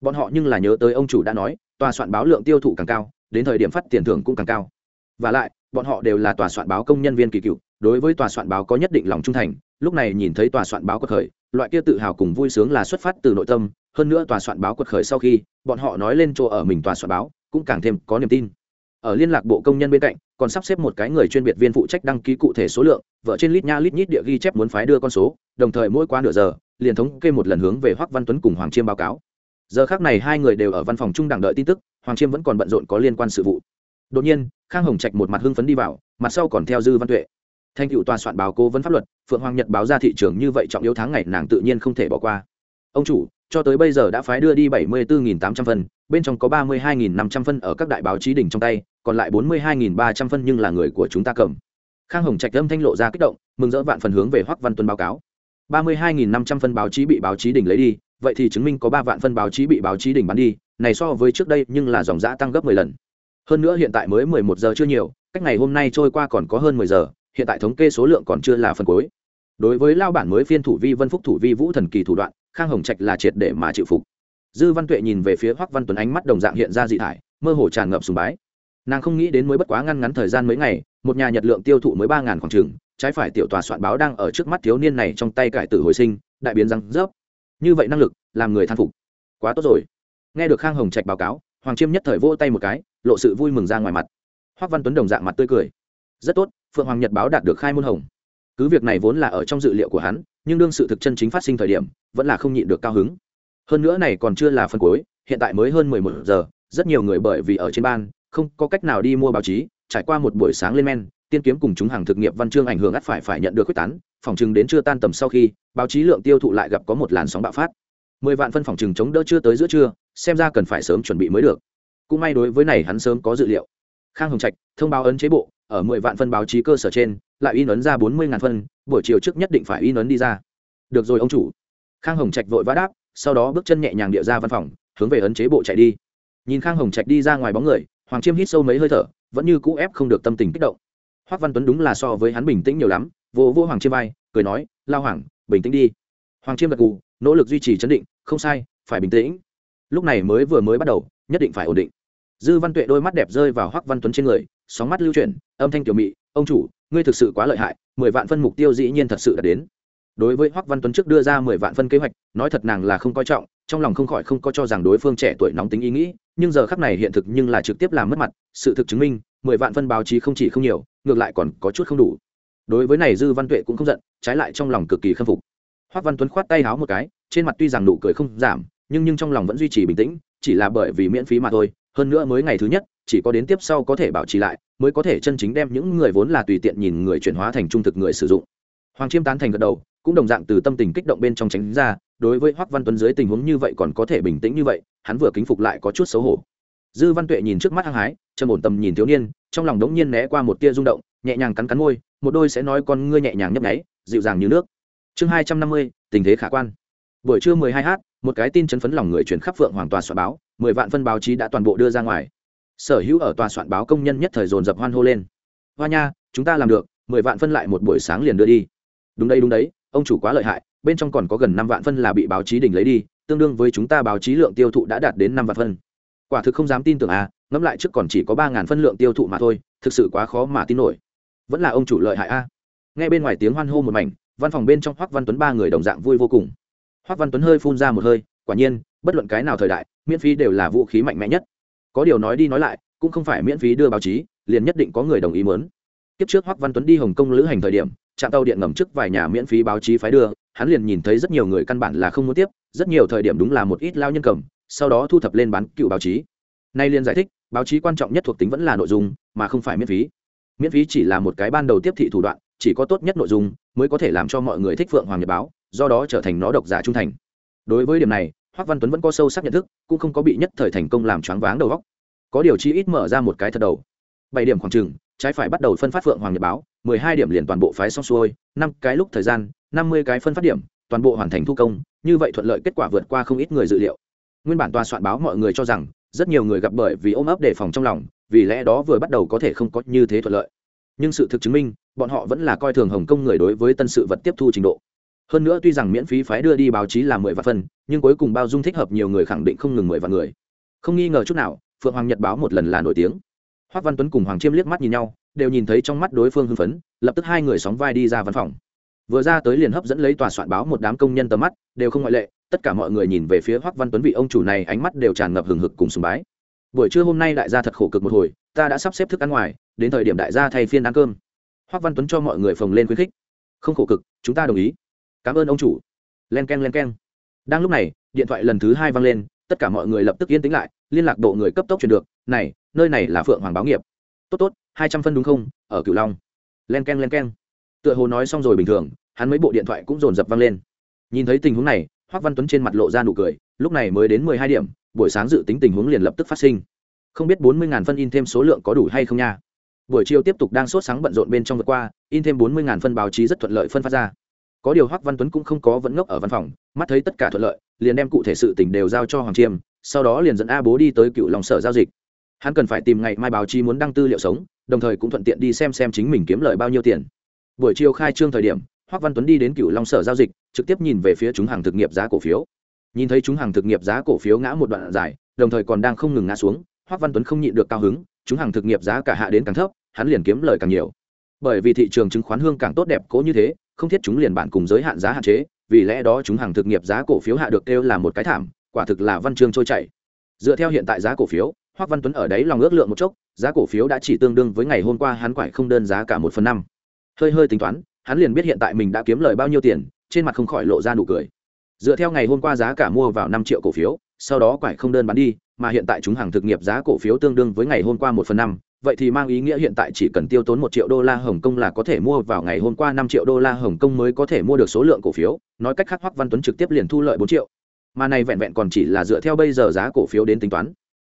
Bọn họ nhưng là nhớ tới ông chủ đã nói, tòa soạn báo lượng tiêu thụ càng cao đến thời điểm phát tiền thưởng cũng càng cao. Và lại, bọn họ đều là tòa soạn báo công nhân viên kỳ cựu, đối với tòa soạn báo có nhất định lòng trung thành, lúc này nhìn thấy tòa soạn báo quật khởi, loại kia tự hào cùng vui sướng là xuất phát từ nội tâm, hơn nữa tòa soạn báo quật khởi sau khi, bọn họ nói lên chỗ ở mình tòa soạn báo cũng càng thêm có niềm tin. Ở liên lạc bộ công nhân bên cạnh, còn sắp xếp một cái người chuyên biệt viên phụ trách đăng ký cụ thể số lượng, vợ trên lít nha lít nhít địa ghi chép muốn phái đưa con số, đồng thời mỗi qua nửa giờ, liền thống kê một lần hướng về hoắc văn tuấn cùng hoàng chiêm báo cáo. Giờ khác này hai người đều ở văn phòng trung đẳng đợi tin tức hoàng chiêm vẫn còn bận rộn có liên quan sự vụ. Đột nhiên, khang hồng trạch một mặt hưng phấn đi vào, mặt sau còn theo dư văn tuệ. Thanh cựu tòa soạn báo cố vấn pháp luật, phượng hoàng nhật báo ra thị trường như vậy trọng yếu tháng ngày nàng tự nhiên không thể bỏ qua. Ông chủ, cho tới bây giờ đã phái đưa đi bảy mươi bốn tám trăm phân, bên trong có ba mươi hai năm trăm phân ở các đại báo chí đỉnh trong tay, còn lại bốn mươi hai ba trăm phân nhưng là người của chúng ta cầm. Khang hồng trạch âm thanh lộ ra kích động, mừng rỡ vạn phần hướng về hoắc văn tuân báo cáo. ba mươi hai năm trăm phân báo chí bị báo chí đỉnh lấy đi vậy thì chứng minh có ba vạn phân báo chí bị báo chí đỉnh bán đi, này so với trước đây nhưng là dòng giã tăng gấp mười lần. Hơn nữa hiện tại mới mười một giờ chưa nhiều, cách ngày hôm nay trôi qua còn có hơn mười giờ, hiện tại thống kê số lượng còn chưa là phần cuối. Đối với lao bản mới phiên thủ vi vân phúc thủ vi vũ thần kỳ thủ đoạn, khang hồng trạch là triệt để mà chịu phục. Dư văn tuệ nhìn về phía hoắc văn tuấn ánh mắt đồng dạng hiện ra dị thải, mơ hồ tràn ngập sùng bái. Nàng không nghĩ đến mới bất quá ngăn ngắn thời gian mấy ngày, một nhà nhật lượng tiêu thụ mới ba ngàn khoảng trường trái phải tiểu tòa soạn báo đang ở trước mắt thiếu niên này trong tay cải tử hồi sinh, đại biến răng rớp như vậy năng lực, làm người than phục. Quá tốt rồi. Nghe được khang hồng trạch báo cáo, hoàng chiêm nhất thời vỗ tay một cái, lộ sự vui mừng ra ngoài mặt. Hoắc văn tuấn đồng dạng mặt tươi cười. Rất tốt, phượng hoàng nhật báo đạt được khai môn hồng. Cứ việc này vốn là ở trong dự liệu của hắn, nhưng đương sự thực chân chính phát sinh thời điểm, vẫn là không nhịn được cao hứng. Hơn nữa này còn chưa là phần cuối, hiện tại mới hơn mười một giờ, rất nhiều người bởi vì ở trên ban, không có cách nào đi mua báo chí, trải qua một buổi sáng lên men, tiên kiếm cùng chúng hàng thực nghiệp văn chương ảnh hưởng ắt phải phải nhận được quyết tán, phòng chừng đến chưa tan tầm sau khi báo chí lượng tiêu thụ lại gặp có một làn sóng bạo phát. Mười vạn phân phòng chừng chống đỡ chưa tới giữa trưa, xem ra cần phải sớm chuẩn bị mới được. Cũng may đối với này hắn sớm có dự liệu. Khang hồng trạch, thông báo ấn chế bộ, ở mười vạn phân báo chí cơ sở trên, lại in ấn ra bốn mươi ngàn phân, buổi chiều trước nhất định phải in ấn đi ra. Được rồi ông chủ. Khang hồng trạch vội vã đáp, sau đó bước chân nhẹ nhàng địa ra văn phòng, hướng về ấn chế bộ chạy đi. Nhìn khang hồng trạch đi ra ngoài bóng người, hoàng chiêm hít sâu mấy hơi thở, vẫn như cũ ép không được tâm tình kích động. Hoác văn tuấn đúng là so với hắn bình tĩnh nhiều lắm vô vô hoàng chiêm vai, cười nói, lao hoàng bình tĩnh đi. Hoàng chiêm gật gù, nỗ lực duy trì chấn định, không sai, phải bình tĩnh. Lúc này mới vừa mới bắt đầu, nhất định phải ổn định. Dư văn tuệ đôi mắt đẹp rơi vào Hoắc văn tuấn trên người, sóng mắt lưu chuyển, âm thanh tiểu mị, ông chủ, ngươi thực sự quá lợi hại, mười vạn phân mục tiêu dĩ nhiên thật sự đã đến. Đối với hoắc văn tuấn trước đưa ra mười vạn phân kế hoạch, nói thật nàng là không coi trọng, trong lòng không khỏi không có cho rằng đối phương trẻ tuổi nóng tính ý nghĩ, nhưng giờ khắc này hiện thực nhưng là trực tiếp làm mất mặt, sự thực chứng minh, mười vạn phân báo chí không chỉ không nhiều, ngược lại còn có chút không đủ đối với này dư văn tuệ cũng không giận, trái lại trong lòng cực kỳ khâm phục. Hoắc văn tuấn khoát tay háo một cái, trên mặt tuy rằng nụ cười không giảm, nhưng nhưng trong lòng vẫn duy trì bình tĩnh, chỉ là bởi vì miễn phí mà thôi, hơn nữa mới ngày thứ nhất, chỉ có đến tiếp sau có thể bảo trì lại, mới có thể chân chính đem những người vốn là tùy tiện nhìn người chuyển hóa thành trung thực người sử dụng. Hoàng chiêm tán thành gật đầu, cũng đồng dạng từ tâm tình kích động bên trong tránh ra, đối với hoắc văn tuấn dưới tình huống như vậy còn có thể bình tĩnh như vậy, hắn vừa kính phục lại có chút xấu hổ. Dư văn tuệ nhìn trước mắt hăng hái, trầm ổn tầm nhìn thiếu niên, trong lòng đống nhiên né qua một tia rung động, nhẹ nhàng cắn cắn môi một đôi sẽ nói con ngươi nhẹ nhàng nhấp nháy, dịu dàng như nước. Chương hai trăm năm mươi, tình thế khả quan. Buổi trưa mười hai h một cái tin chấn phấn lòng người chuyển khắp phượng hoàng tòa soạn báo, mười vạn phân báo chí đã toàn bộ đưa ra ngoài. Sở hữu ở tòa soạn báo công nhân nhất thời dồn dập hoan hô lên. Hoa nha, chúng ta làm được, mười vạn phân lại một buổi sáng liền đưa đi. Đúng đây đúng đấy, ông chủ quá lợi hại, bên trong còn có gần năm vạn phân là bị báo chí đỉnh lấy đi, tương đương với chúng ta báo chí lượng tiêu thụ đã đạt đến năm vạn phân. Quả thực không dám tin tưởng à ngẫm lại trước còn chỉ có ba ngàn phân lượng tiêu thụ mà thôi, thực sự quá khó mà tin nổi vẫn là ông chủ lợi hại a. À. nghe bên ngoài tiếng hoan hô một mảnh, văn phòng bên trong hoắc văn tuấn ba người đồng dạng vui vô cùng. Hoắc văn tuấn hơi phun ra một hơi, quả nhiên, bất luận cái nào thời đại, miễn phí đều là vũ khí mạnh mẽ nhất. Có điều nói đi nói lại, cũng không phải miễn phí đưa báo chí, liền nhất định có người đồng ý mớn. Kiếp trước hoắc văn tuấn đi hồng kông lữ hành thời điểm, trạm tàu điện ngầm trước vài nhà miễn phí báo chí phái đưa, hắn liền nhìn thấy rất nhiều người căn bản là không muốn tiếp, rất nhiều thời điểm đúng là một ít lao nhân cầm, sau đó thu thập lên bán cựu báo chí. Nay liền giải thích, báo chí quan trọng nhất thuộc tính vẫn là nội dung, mà không phải miễn phí miễn phí chỉ là một cái ban đầu tiếp thị thủ đoạn, chỉ có tốt nhất nội dung mới có thể làm cho mọi người thích phượng hoàng nhật báo, do đó trở thành nó độc giả trung thành. Đối với điểm này hoắc văn tuấn vẫn có sâu sắc nhận thức, cũng không có bị nhất thời thành công làm choáng váng đầu óc. Có điều chi ít mở ra một cái thật đầu. Bảy điểm khoảng trừng trái phải bắt đầu phân phát phượng hoàng nhật báo, mười hai điểm liền toàn bộ phái xong xuôi, năm cái lúc thời gian, năm mươi cái phân phát điểm, toàn bộ hoàn thành thu công, như vậy thuận lợi kết quả vượt qua không ít người dự liệu. Nguyên bản tòa soạn báo mọi người cho rằng, rất nhiều người gặp bởi vì ôm ấp đề phòng trong lòng vì lẽ đó vừa bắt đầu có thể không có như thế thuận lợi. Nhưng sự thực chứng minh, bọn họ vẫn là coi thường hồng kông người đối với tân sự vật tiếp thu trình độ. Hơn nữa tuy rằng miễn phí phái đưa đi báo chí là mười vạn phân, nhưng cuối cùng bao dung thích hợp nhiều người khẳng định không ngừng mười vạn người. Không nghi ngờ chút nào, phượng hoàng nhật báo một lần là nổi tiếng. Hoác văn tuấn cùng hoàng chiêm liếc mắt nhìn nhau, đều nhìn thấy trong mắt đối phương hưng phấn, lập tức hai người sóng vai đi ra văn phòng. Vừa ra tới liền hấp dẫn lấy tòa soạn báo một đám công nhân tầm mắt, đều không ngoại lệ, tất cả mọi người nhìn về phía hoác văn tuấn vị ông chủ này, ánh mắt đều tràn ngập hừng hực cùng sùng bái buổi trưa hôm nay đại gia thật khổ cực một hồi, ta đã sắp xếp thức ăn ngoài, đến thời điểm đại gia thay phiên ăn cơm. Hoác văn tuấn cho mọi người phồng lên khuyến khích. Không khổ cực, chúng ta đồng ý. Cảm ơn ông chủ. Len keng len keng. Đang lúc này, điện thoại lần thứ hai vang lên, tất cả mọi người lập tức yên tĩnh lại, liên lạc độ người cấp tốc truyền được, này, nơi này là phượng hoàng báo nghiệp. Tốt tốt, hai trăm phân đúng không? Ở cửu long. Len keng len keng. Tựa hồ nói xong rồi bình thường, hắn mấy bộ điện thoại cũng dồn dập vang lên. Nhìn thấy tình huống này, hoác văn tuấn trên mặt lộ ra nụ cười, lúc này mới đến mười hai điểm buổi sáng dự tính tình huống liền lập tức phát sinh. Không biết bốn mươi phân in thêm số lượng có đủ hay không nha. Buổi chiều tiếp tục đang sốt sáng bận rộn bên trong vượt qua, in thêm bốn mươi phân báo chí rất thuận lợi phân phát ra. Có điều hoắc văn tuấn cũng không có vẫn ngốc ở văn phòng, mắt thấy tất cả thuận lợi, liền đem cụ thể sự tình đều giao cho hoàng chiêm, sau đó liền dẫn a bố đi tới cựu lòng sở giao dịch. Hắn cần phải tìm ngày mai báo chí muốn đăng tư liệu sống, đồng thời cũng thuận tiện đi xem xem chính mình kiếm lời bao nhiêu tiền. Buổi chiều khai trương thời điểm, hoắc văn tuấn đi đến cựu long sở giao dịch, trực tiếp nhìn về phía chúng hàng thực nghiệp giá cổ phiếu nhìn thấy chúng hàng thực nghiệp giá cổ phiếu ngã một đoạn dài, đồng thời còn đang không ngừng ngã xuống hoắc văn tuấn không nhịn được cao hứng, chúng hàng thực nghiệp giá cả hạ đến càng thấp, hắn liền kiếm lời càng nhiều. Bởi vì thị trường chứng khoán hương càng tốt đẹp cố như thế, không thiết chúng liền bản cùng giới hạn giá hạn chế, vì lẽ đó chúng hàng thực nghiệp giá cổ phiếu hạ được kêu là một cái thảm, quả thực là văn chương trôi chảy. Dựa theo hiện tại giá cổ phiếu hoắc văn tuấn ở đấy lòng ước lượng một chốc, giá cổ phiếu đã chỉ tương đương với ngày hôm qua hắn quải không đơn giá cả một phần năm. Hơi hơi tính toán, hắn liền biết hiện tại mình đã kiếm lời bao nhiêu tiền, trên mặt không khỏi lộ ra nụ cười dựa theo ngày hôm qua giá cả mua vào năm triệu cổ phiếu, sau đó quải không đơn bán đi, mà hiện tại chúng hàng thực nghiệp giá cổ phiếu tương đương với ngày hôm qua một phần năm, vậy thì mang ý nghĩa hiện tại chỉ cần tiêu tốn một triệu đô la hồng kông là có thể mua vào ngày hôm qua năm triệu đô la hồng kông mới có thể mua được số lượng cổ phiếu, nói cách khác hoắc văn tuấn trực tiếp liền thu lợi bốn triệu. Mà này vẹn vẹn còn chỉ là dựa theo bây giờ giá cổ phiếu đến tính toán.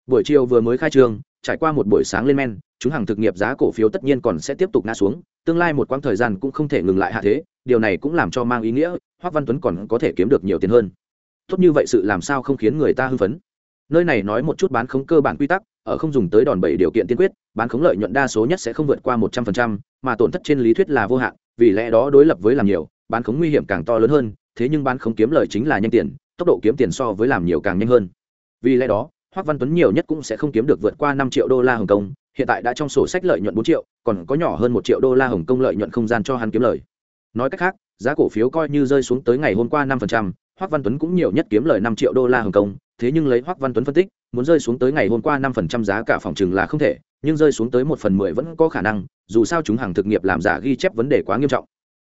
Buổi chiều vừa mới khai trương, trải qua một buổi sáng lên men, chúng hàng thực nghiệp giá cổ phiếu tất nhiên còn sẽ tiếp tục ngã xuống, tương lai một quãng thời gian cũng không thể ngừng lại hạ thế, điều này cũng làm cho mang ý nghĩa hoắc văn tuấn còn có thể kiếm được nhiều tiền hơn. Tốt như vậy sự làm sao không khiến người ta hư phấn? Nơi này nói một chút bán khống cơ bản quy tắc ở không dùng tới đòn bẩy điều kiện tiên quyết bán khống lợi nhuận đa số nhất sẽ không vượt qua một trăm phần trăm mà tổn thất trên lý thuyết là vô hạn vì lẽ đó đối lập với làm nhiều bán khống nguy hiểm càng to lớn hơn thế nhưng bán khống kiếm lợi chính là nhanh tiền tốc độ kiếm tiền so với làm nhiều càng nhanh hơn. Vì lẽ đó Hoắc Văn Tuấn nhiều nhất cũng sẽ không kiếm được vượt qua năm triệu đô la Hồng Kông, hiện tại đã trong sổ sách lợi nhuận bốn triệu, còn có nhỏ hơn một triệu đô la Hồng Kông lợi nhuận không gian cho hắn kiếm lời. Nói cách khác, giá cổ phiếu coi như rơi xuống tới ngày hôm qua 5%, Hoắc Văn Tuấn cũng nhiều nhất kiếm lời 5 triệu đô la Hồng Kông, thế nhưng lấy Hoắc Văn Tuấn phân tích, muốn rơi xuống tới ngày hôm qua 5% giá cả phòng trừng là không thể, nhưng rơi xuống tới một phần mười vẫn có khả năng, dù sao chúng hàng thực nghiệp làm giả ghi chép vấn đề quá nghiêm trọng.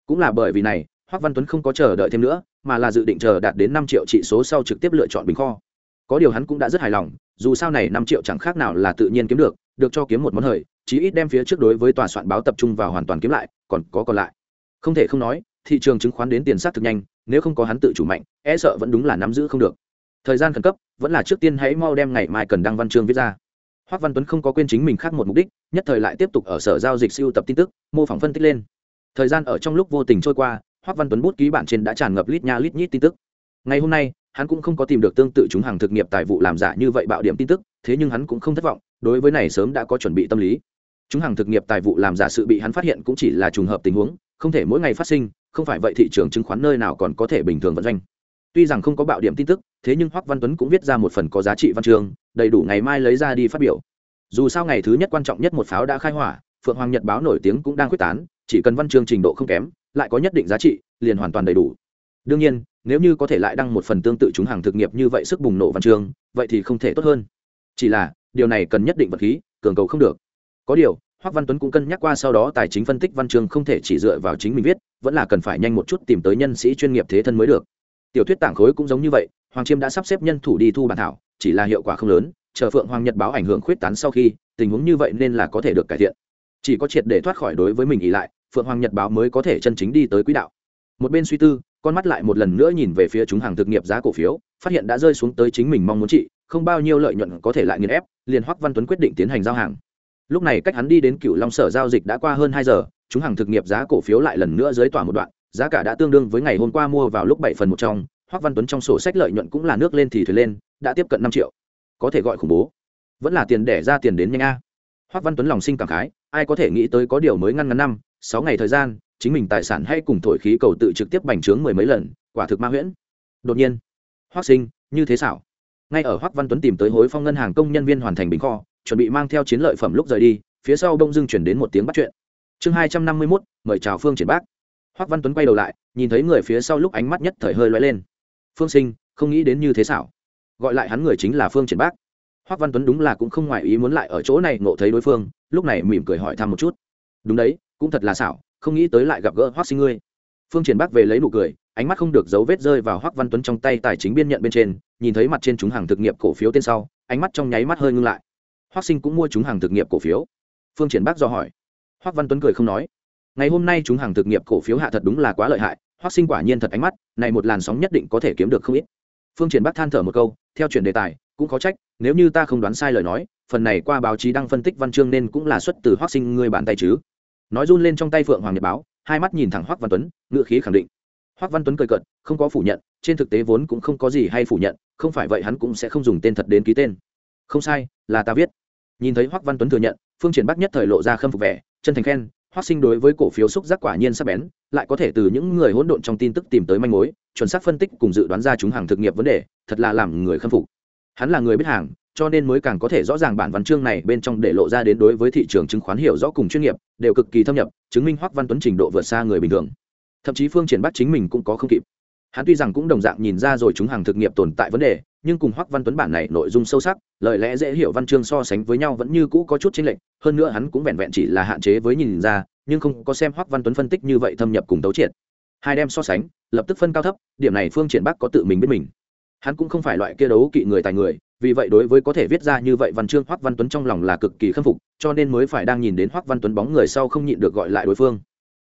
Cũng là bởi vì này, Hoắc Văn Tuấn không có chờ đợi thêm nữa, mà là dự định chờ đạt đến 5 triệu trị số sau trực tiếp lựa chọn bình kho có điều hắn cũng đã rất hài lòng dù sao này 5 triệu chẳng khác nào là tự nhiên kiếm được được cho kiếm một món hời chí ít đem phía trước đối với tòa soạn báo tập trung vào hoàn toàn kiếm lại còn có còn lại không thể không nói thị trường chứng khoán đến tiền sát thực nhanh nếu không có hắn tự chủ mạnh e sợ vẫn đúng là nắm giữ không được thời gian khẩn cấp vẫn là trước tiên hãy mau đem ngày mai cần đăng văn chương viết ra Hoắc Văn Tuấn không có quên chính mình khác một mục đích, nhất thời lại tiếp tục ở sở giao dịch siêu tập tin tức, mô phỏng phân tích lên. Thời gian ở trong lúc vô tình trôi qua, Hoắc Văn Tuấn bút ký bản trên đã tràn ngập lít nha lít nhít tin tức. Ngày hôm nay, hắn cũng không có tìm được tương tự chúng hàng thực nghiệp tài vụ làm giả như vậy bạo điểm tin tức, thế nhưng hắn cũng không thất vọng, đối với này sớm đã có chuẩn bị tâm lý. Chúng hàng thực nghiệp tài vụ làm giả sự bị hắn phát hiện cũng chỉ là trùng hợp tình huống, không thể mỗi ngày phát sinh, không phải vậy thị trường chứng khoán nơi nào còn có thể bình thường vận doanh. Tuy rằng không có bạo điểm tin tức, thế nhưng Hoắc Văn Tuấn cũng viết ra một phần có giá trị văn chương, đầy đủ ngày mai lấy ra đi phát biểu. Dù sao ngày thứ nhất quan trọng nhất một pháo đã khai hỏa phượng hoàng nhật báo nổi tiếng cũng đang quyết tán chỉ cần văn chương trình độ không kém lại có nhất định giá trị liền hoàn toàn đầy đủ. Đương nhiên nếu như có thể lại đăng một phần tương tự chúng hàng thực nghiệp như vậy sức bùng nổ văn chương vậy thì không thể tốt hơn. Chỉ là điều này cần nhất định vật khí cường cầu không được. Có điều Hoắc Văn Tuấn cũng cân nhắc qua sau đó tài chính phân tích văn chương không thể chỉ dựa vào chính mình viết, vẫn là cần phải nhanh một chút tìm tới nhân sĩ chuyên nghiệp thế thân mới được. Tiểu thuyết tảng khối cũng giống như vậy, Hoàng Chiêm đã sắp xếp nhân thủ đi thu bản thảo, chỉ là hiệu quả không lớn, chờ phượng hoàng nhật báo ảnh hưởng khuyết tán sau khi tình huống như vậy nên là có thể được cải thiện. Chỉ có triệt để thoát khỏi đối với mình ý lại phượng hoàng nhật báo mới có thể chân chính đi tới quỹ đạo. Một bên suy tư con mắt lại một lần nữa nhìn về phía chúng hàng thực nghiệp giá cổ phiếu phát hiện đã rơi xuống tới chính mình mong muốn trị không bao nhiêu lợi nhuận có thể lại nghiền ép liền hoắc văn tuấn quyết định tiến hành giao hàng lúc này cách hắn đi đến cựu long sở giao dịch đã qua hơn hai giờ, chúng hàng thực nghiệp giá cổ phiếu lại lần nữa dưới tỏa một đoạn, giá cả đã tương đương với ngày hôm qua mua vào lúc bảy phần một trong hoắc văn tuấn trong sổ sách lợi nhuận cũng là nước lên thì thuyền lên, đã tiếp cận năm triệu. Có thể gọi khủng bố. Vẫn là tiền để ra tiền đến nhanh a. Hoắc văn tuấn lòng sinh cảm khái, ai có thể nghĩ tới có điều mới ngăn ngắn năm, sáu ngày thời gian, chính mình tài sản hay cùng thổi khí cầu tự trực tiếp bành trướng mười mấy lần, quả thực ma huyễn. Đột nhiên hoắc sinh, như thế xảo. Ngay ở Hoắc văn tuấn tìm tới hối phong ngân hàng công nhân viên hoàn thành bình kho chuẩn bị mang theo chiến lợi phẩm lúc rời đi, phía sau đông dưng chuyển đến một tiếng bắt chuyện. Chương hai trăm năm mươi mốt, mời chào phương triển bác. Hoác văn tuấn quay đầu lại, nhìn thấy người phía sau lúc ánh mắt nhất thời hơi loay lên. Phương sinh, không nghĩ đến như thế xảo. Gọi lại hắn người chính là phương triển bác. Hoác văn tuấn đúng là cũng không ngoài ý muốn lại ở chỗ này ngộ thấy đối phương, lúc này mỉm cười hỏi thăm một chút. Đúng đấy, cũng thật là xảo, không nghĩ tới lại gặp gỡ hoác sinh ngươi. Phương triển bác về lấy nụ cười, ánh mắt không được dấu vết rơi vào hoác văn tuấn trong tay tài chính biên nhận bên trên, nhìn thấy mặt trên chúng hàng thực nghiệp cổ phiếu tên sau, ánh mắt trong nháy mắt hơi ngưng lại. Hoắc sinh cũng mua chúng hàng thực nghiệp cổ phiếu. Phương triển bác do hỏi. Hoắc văn tuấn cười không nói. Ngày hôm nay chúng hàng thực nghiệp cổ phiếu hạ thật đúng là quá lợi hại, Hoắc sinh quả nhiên thật ánh mắt, này một làn sóng nhất định có thể kiếm được không ít. Phương triển bác than thở một câu, theo chuyển đề tài, cũng có trách, nếu như ta không đoán sai lời nói, phần này qua báo chí đăng phân tích văn chương nên cũng là xuất từ Hoắc sinh ngươi bàn tay chứ. Nói run lên trong tay phượng hoàng nhật báo, hai mắt nhìn thẳng Hoắc văn tuấn ngựa khí khẳng định. Hoắc văn tuấn cười cợt, không có phủ nhận, trên thực tế vốn cũng không có gì hay phủ nhận, không phải vậy hắn cũng sẽ không dùng tên thật đến ký tên. Không sai, là ta viết nhìn thấy Hoắc văn tuấn thừa nhận, phương triển bắc nhất thời lộ ra khâm phục vẻ, chân thành khen, hoắc sinh đối với cổ phiếu xúc giác quả nhiên sắc bén, lại có thể từ những người hỗn độn trong tin tức tìm tới manh mối, chuẩn xác phân tích cùng dự đoán ra chúng hàng thực nghiệp vấn đề, thật là làm người khâm phục. Hắn là người biết hàng, cho nên mới càng có thể rõ ràng bản văn chương này bên trong để lộ ra đến đối với thị trường chứng khoán hiểu rõ cùng chuyên nghiệp, đều cực kỳ thâm nhập, chứng minh Hoắc văn tuấn trình độ vượt xa người bình thường. Thậm chí phương triển bắc chính mình cũng có không kịp hắn tuy rằng cũng đồng dạng nhìn ra rồi chúng hàng thực nghiệp tồn tại vấn đề, nhưng cùng hoắc văn tuấn bản này nội dung sâu sắc, lời lẽ dễ hiểu văn chương so sánh với nhau vẫn như cũ có chút chênh lệch, hơn nữa hắn cũng vẹn vẹn chỉ là hạn chế với nhìn ra, nhưng không có xem hoắc văn tuấn phân tích như vậy thâm nhập cùng tấu triệt. Hai đem so sánh, lập tức phân cao thấp, điểm này phương triển bắc có tự mình biết mình. Hắn cũng không phải loại kia đấu kỵ người tài người, vì vậy đối với có thể viết ra như vậy văn chương hoắc văn tuấn trong lòng là cực kỳ khâm phục, cho nên mới phải đang nhìn đến hoắc văn tuấn bóng người sau không nhịn được gọi lại đối phương.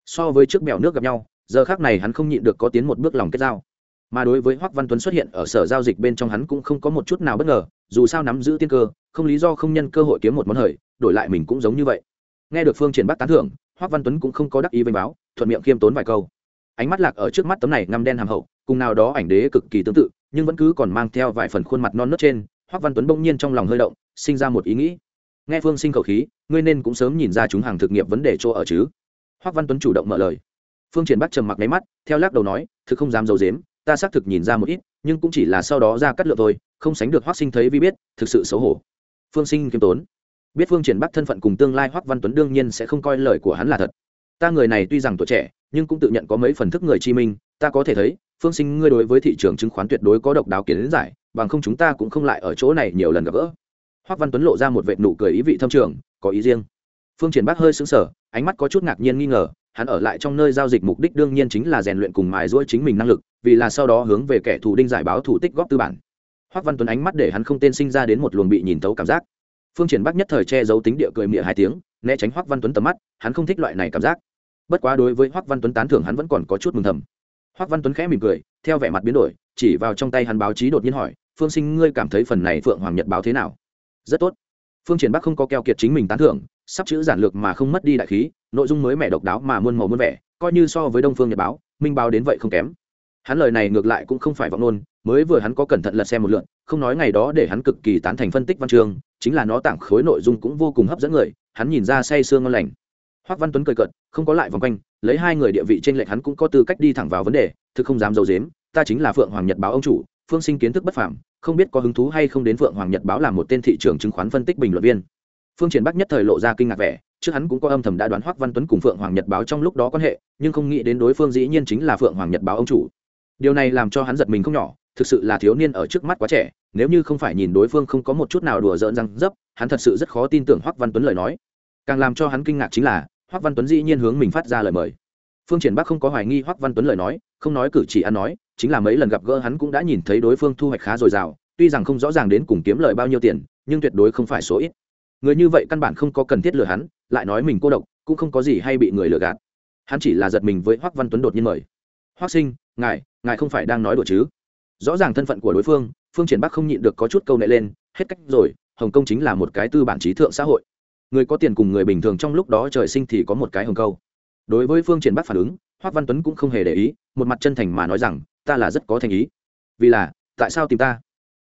So với trước mèo nước gặp nhau giờ khác này hắn không nhịn được có tiến một bước lòng kết giao. Mà đối với hoắc văn tuấn xuất hiện ở sở giao dịch bên trong hắn cũng không có một chút nào bất ngờ, dù sao nắm giữ tiên cơ, không lý do không nhân cơ hội kiếm một món hời, đổi lại mình cũng giống như vậy. Nghe được phương triển bắt tán thưởng, hoắc văn tuấn cũng không có đắc ý vênh báo, thuận miệng khiêm tốn vài câu. Ánh mắt lạc ở trước mắt tấm này ngăm đen hàm hậu, cùng nào đó ảnh đế cực kỳ tương tự, nhưng vẫn cứ còn mang theo vài phần khuôn mặt non nớt trên, hoắc văn tuấn bỗng nhiên trong lòng hơi động, sinh ra một ý nghĩ. Nghe phương sinh khẩu khí, ngươi nên cũng sớm nhìn ra chúng hàng thực nghiệp vấn đề chỗ ở chứ. Hoắc văn tuấn chủ động mở lời phương triển bắc trầm mặc máy mắt, theo lắc đầu nói, thực không dám d i dếm ta xác thực nhìn ra một ít, nhưng cũng chỉ là sau đó ra cắt lượng thôi, không sánh được hoắc sinh thấy vi biết, thực sự xấu hổ. Phương sinh kiêm tốn. Biết phương triển bắc thân phận cùng tương lai hoắc văn tuấn đương nhiên sẽ không coi lời của hắn là thật. Ta người này tuy rằng tuổi trẻ, nhưng cũng tự nhận có mấy phần thức người chi minh, ta có thể thấy, phương sinh ngươi đối với thị trường chứng khoán tuyệt đối có độc đáo kiến giải, bằng không chúng ta cũng không lại ở chỗ này nhiều lần gặp gỡ. Hoắc văn tuấn lộ ra một vệt nụ cười ý vị thâm trường, có ý riêng. Phương triển bắc hơi sững sờ, ánh mắt có chút ngạc nhiên nghi ngờ hắn ở lại trong nơi giao dịch mục đích đương nhiên chính là rèn luyện cùng mài giũa chính mình năng lực, vì là sau đó hướng về kẻ thù đinh giải báo thủ tích góp tư bản. Hoắc văn tuấn ánh mắt để hắn không tên sinh ra đến một luồng bị nhìn tấu cảm giác. Phương triển bắc nhất thời che giấu tính địa cười mỉa hai tiếng, né tránh hoắc văn tuấn tầm mắt, hắn không thích loại này cảm giác. Bất quá đối với hoắc văn tuấn tán thưởng hắn vẫn còn có chút mừng thầm. Hoắc văn tuấn khẽ mỉm cười, theo vẻ mặt biến đổi, chỉ vào trong tay hắn báo chí đột nhiên hỏi, phương sinh, ngươi cảm thấy phần này phượng hoàng nhật báo thế nào? Rất tốt. Phương triển bắc không có keo kiệt chính mình tán thưởng sắp chữ giản lược mà không mất đi đại khí, nội dung mới mẻ độc đáo mà muôn màu muôn vẻ, coi như so với đông phương nhật báo, minh báo đến vậy không kém. Hắn lời này ngược lại cũng không phải vọng nôn mới vừa hắn có cẩn thận lật xem một lượn không nói ngày đó để hắn cực kỳ tán thành phân tích văn chương, chính là nó tảng khối nội dung cũng vô cùng hấp dẫn người, hắn nhìn ra say sương ngon lành. Hoắc văn tuấn cười cợt, không có lại vòng quanh, lấy hai người địa vị trên lệch hắn cũng có tư cách đi thẳng vào vấn đề, thực không dám dầu dếm ta chính là phượng hoàng nhật báo ông chủ, phương sinh kiến thức bất phàm, không biết có hứng thú hay không đến phượng hoàng nhật báo làm một tên thị trường chứng khoán phân tích bình luận viên phương triển bắc nhất thời lộ ra kinh ngạc vẻ, trước hắn cũng có âm thầm đã đoán hoắc văn tuấn cùng phượng hoàng nhật báo trong lúc đó quan hệ, nhưng không nghĩ đến đối phương dĩ nhiên chính là phượng hoàng nhật báo ông chủ. Điều này làm cho hắn giật mình không nhỏ, thực sự là thiếu niên ở trước mắt quá trẻ, nếu như không phải nhìn đối phương không có một chút nào đùa giỡn răng dấp, hắn thật sự rất khó tin tưởng hoắc văn tuấn lời nói. Càng làm cho hắn kinh ngạc chính là, hoắc văn tuấn dĩ nhiên hướng mình phát ra lời mời. Phương triển bắc không có hoài nghi hoắc văn tuấn lời nói, không nói cử chỉ ăn nói, chính là mấy lần gặp gỡ hắn cũng đã nhìn thấy đối phương thu hoạch khá dồi dào, tuy rằng không rõ ràng đến cùng kiếm lời bao nhiêu tiền, nhưng tuyệt đối không phải số ít người như vậy căn bản không có cần thiết lừa hắn, lại nói mình cô độc, cũng không có gì hay bị người lừa gạt. Hắn chỉ là giật mình với hoắc văn tuấn đột nhiên mời. Hoắc sinh, ngài ngài không phải đang nói đùa chứ? Rõ ràng thân phận của đối phương phương triển bắc không nhịn được có chút câu nệ lên, hết cách rồi, hồng kông chính là một cái tư bản trí thượng xã hội. Người có tiền cùng người bình thường trong lúc đó trời sinh thì có một cái hồng câu. Đối với phương triển bắc phản ứng hoác văn tuấn cũng không hề để ý, một mặt chân thành mà nói rằng, ta là rất có thành ý. Vì là, tại sao tìm ta?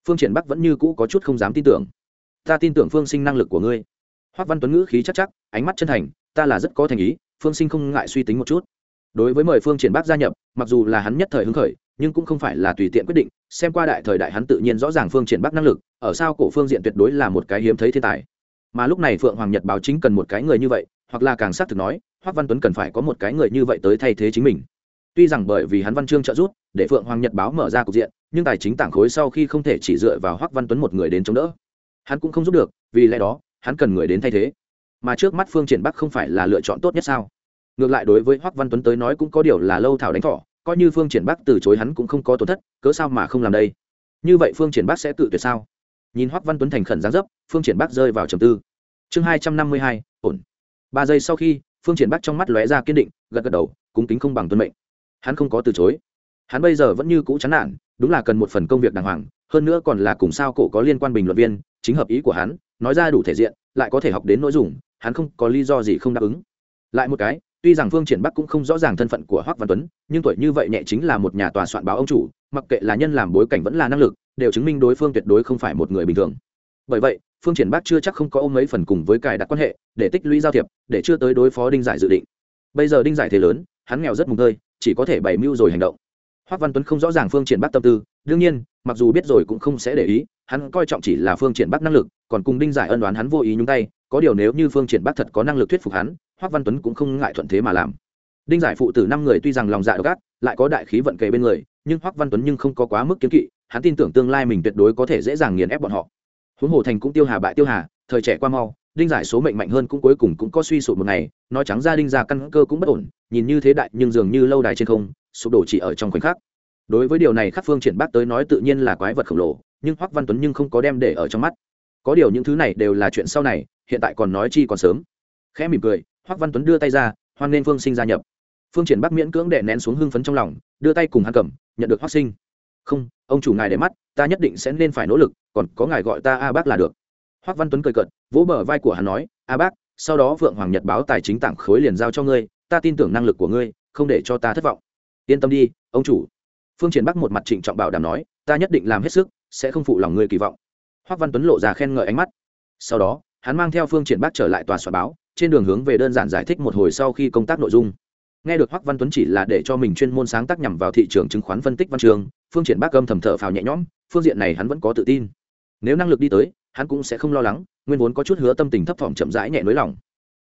Phương triển bắc vẫn như cũ có chút không dám tin tưởng ta tin tưởng phương sinh năng lực của ngươi. Hoác văn tuấn ngữ khí chắc chắc, ánh mắt chân thành, ta là rất có thành ý, phương sinh không ngại suy tính một chút. Đối với mời phương triển bác gia nhập, mặc dù là hắn nhất thời hứng khởi, nhưng cũng không phải là tùy tiện quyết định, xem qua đại thời đại hắn tự nhiên rõ ràng phương triển bác năng lực, ở sao cổ phương diện tuyệt đối là một cái hiếm thấy thiên tài. Mà lúc này phượng hoàng nhật báo chính cần một cái người như vậy, hoặc là càng xác thực nói hoắc văn tuấn cần phải có một cái người như vậy tới thay thế chính mình. Tuy rằng bởi vì hắn văn chương trợ giúp, để phượng hoàng nhật báo mở ra cục diện, nhưng tài chính tảng khối sau khi không thể chỉ dựa vào hoắc văn tuấn một người đến chống đỡ hắn cũng không giúp được, vì lẽ đó, hắn cần người đến thay thế. Mà trước mắt phương triển bắc không phải là lựa chọn tốt nhất sao? Ngược lại đối với hoắc văn tuấn tới nói cũng có điều là lâu thảo đánh thỏ, coi như phương triển bắc từ chối hắn cũng không có tổn thất, cớ sao mà không làm đây? Như vậy phương triển bắc sẽ tự tuyệt sao? Nhìn hoắc văn tuấn thành khẩn giáng dấp, phương triển bắc rơi vào trầm tư. Chương hai trăm năm mươi hai, ổn. Ba giây sau khi, phương triển bắc trong mắt lóe ra kiên định, gật gật đầu cúng kính không bằng tuân mệnh. Hắn không có từ chối. Hắn bây giờ vẫn như cũ chán nản, đúng là cần một phần công việc đàng hoàng hơn nữa còn là cùng sao cổ có liên quan bình luận viên, chính hợp ý của hắn, nói ra đủ thể diện, lại có thể học đến nội dung, hắn không có lý do gì không đáp ứng. Lại một cái, tuy rằng phương triển bắc cũng không rõ ràng thân phận của hoắc văn tuấn, nhưng tuổi như vậy nhẹ chính là một nhà tòa soạn báo ông chủ, mặc kệ là nhân làm bối cảnh vẫn là năng lực, đều chứng minh đối phương tuyệt đối không phải một người bình thường. Bởi vậy, phương triển bắc chưa chắc không có ôm mấy phần cùng với cài đặt quan hệ, để tích lũy giao thiệp, để chưa tới đối phó đinh giải dự định. Bây giờ đinh giải thế lớn, hắn nghèo rất mùng tơi, chỉ có thể bày mưu rồi hành động. Hoắc văn tuấn không rõ ràng phương triển bắc tâm tư đương nhiên, mặc dù biết rồi cũng không sẽ để ý, hắn coi trọng chỉ là phương triển bắc năng lực, còn cùng đinh giải ân đoán hắn vô ý nhúng tay, có điều nếu như phương triển bắc thật có năng lực thuyết phục hắn hoắc văn tuấn cũng không ngại thuận thế mà làm. Đinh giải phụ tử năm người tuy rằng lòng dạ độc ác, lại có đại khí vận kề bên người, nhưng hoắc văn tuấn nhưng không có quá mức kiến kỵ, hắn tin tưởng tương lai mình tuyệt đối có thể dễ dàng nghiền ép bọn họ. Huống hồ thành cũng tiêu hà bại tiêu hà, thời trẻ qua mau, đinh giải số mệnh mạnh hơn cũng cuối cùng cũng có suy sụp một ngày, nói trắng ra đinh ra căn cơ cũng bất ổn, nhìn như thế đại nhưng dường như lâu đài trên không, sụp đổ chỉ ở trong khoảnh khắc đối với điều này khắc phương triển bác tới nói tự nhiên là quái vật khổng lồ, nhưng hoắc văn tuấn nhưng không có đem để ở trong mắt. Có điều những thứ này đều là chuyện sau này, hiện tại còn nói chi còn sớm. Khẽ mỉm cười, hoắc văn tuấn đưa tay ra, hoan nên phương sinh gia nhập. Phương triển bắc miễn cưỡng đè nén xuống hưng phấn trong lòng, đưa tay cùng hắn cầm, nhận được hoắc sinh. Không, ông chủ ngài để mắt, ta nhất định sẽ nên phải nỗ lực, còn có ngài gọi ta a bác là được. Hoắc văn tuấn cười cợt, vỗ bờ vai của hắn nói, a bác, sau đó vượng hoàng nhật báo tài chính tặng khối liền giao cho ngươi, ta tin tưởng năng lực của ngươi, không để cho ta thất vọng. Yên tâm đi, ông chủ phương triển bắc một mặt trịnh trọng bảo đảm nói, ta nhất định làm hết sức, sẽ không phụ lòng ngươi kỳ vọng. Hoắc văn tuấn lộ ra khen ngợi ánh mắt. Sau đó, hắn mang theo phương triển bắc trở lại tòa soạn báo, trên đường hướng về đơn giản giải thích một hồi sau khi công tác nội dung. Nghe được hoắc văn tuấn chỉ là để cho mình chuyên môn sáng tác nhằm vào thị trường chứng khoán phân tích văn trường, phương triển Bắc âm thầm thở phào nhẹ nhõm, phương diện này hắn vẫn có tự tin. Nếu năng lực đi tới, hắn cũng sẽ không lo lắng, nguyên vốn có chút hứa tâm tình thấp thỏm chậm rãi nhẹ nới lòng.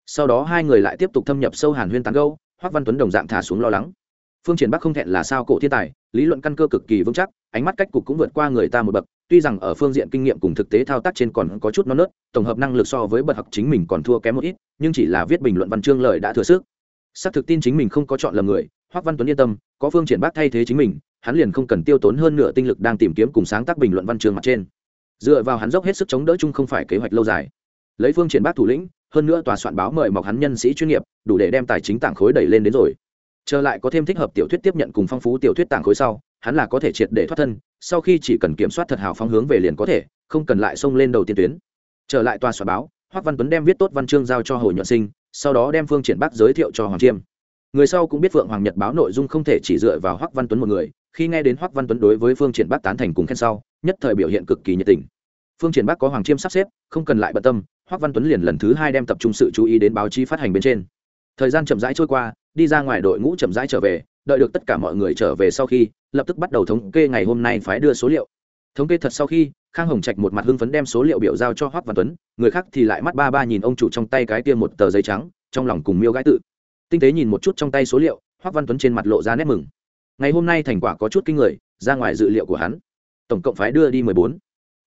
Sau đó hai người lại tiếp tục thâm nhập sâu hàn huyên tán gâu hoắc văn tuấn đồng dạng thả xuống lo lắng phương triển bắc không thẹn là sao cổ thiên tài, lý luận căn cơ cực kỳ vững chắc, ánh mắt cách cục cũng vượt qua người ta một bậc, tuy rằng ở phương diện kinh nghiệm cùng thực tế thao tác trên còn có chút non nớt, tổng hợp năng lực so với bậc học chính mình còn thua kém một ít, nhưng chỉ là viết bình luận văn chương lời đã thừa sức. Xác thực tin chính mình không có chọn lầm người hoắc văn tuấn yên tâm, có phương triển Bắc thay thế chính mình, hắn liền không cần tiêu tốn hơn nửa tinh lực đang tìm kiếm cùng sáng tác bình luận văn chương mặt trên. Dựa vào hắn dốc hết sức chống đỡ chung không phải kế hoạch lâu dài. Lấy phương triển Bắc thủ lĩnh, hơn nữa tòa soạn báo mời mọc hắn nhân sĩ chuyên nghiệp, đủ để đem tài chính tảng khối đẩy lên đến rồi trở lại có thêm thích hợp tiểu thuyết tiếp nhận cùng phong phú tiểu thuyết tảng khối sau, hắn là có thể triệt để thoát thân, sau khi chỉ cần kiểm soát thật hào phóng hướng về liền có thể, không cần lại xông lên đầu tiên tuyến. Trở lại tòa soạn báo hoắc văn tuấn đem viết tốt văn chương giao cho hồ nhuận sinh, sau đó đem phương triển bắc giới thiệu cho hoàng chiêm. Người sau cũng biết phượng hoàng nhật báo nội dung không thể chỉ dựa vào hoắc văn tuấn một người, khi nghe đến hoắc văn tuấn đối với phương triển bắc tán thành cùng khen sau, nhất thời biểu hiện cực kỳ nhiệt tình. Phương triển bắc có hoàng chiêm sắp xếp, không cần lại bận tâm hoắc văn tuấn liền lần thứ hai đem tập trung sự chú ý đến báo chí phát hành bên trên. Thời gian chậm rãi trôi qua đi ra ngoài đội ngũ chậm rãi trở về, đợi được tất cả mọi người trở về sau khi, lập tức bắt đầu thống kê ngày hôm nay phải đưa số liệu. Thống kê thật sau khi, khang hồng trạch một mặt hưng phấn đem số liệu biểu giao cho hoắc văn tuấn, người khác thì lại mắt ba ba nhìn ông chủ trong tay cái kia một tờ giấy trắng, trong lòng cùng miêu gái tự. Tinh tế nhìn một chút trong tay số liệu, hoắc văn tuấn trên mặt lộ ra nét mừng. Ngày hôm nay thành quả có chút kinh người, ra ngoài dự liệu của hắn. Tổng cộng phái đưa đi mười bốn.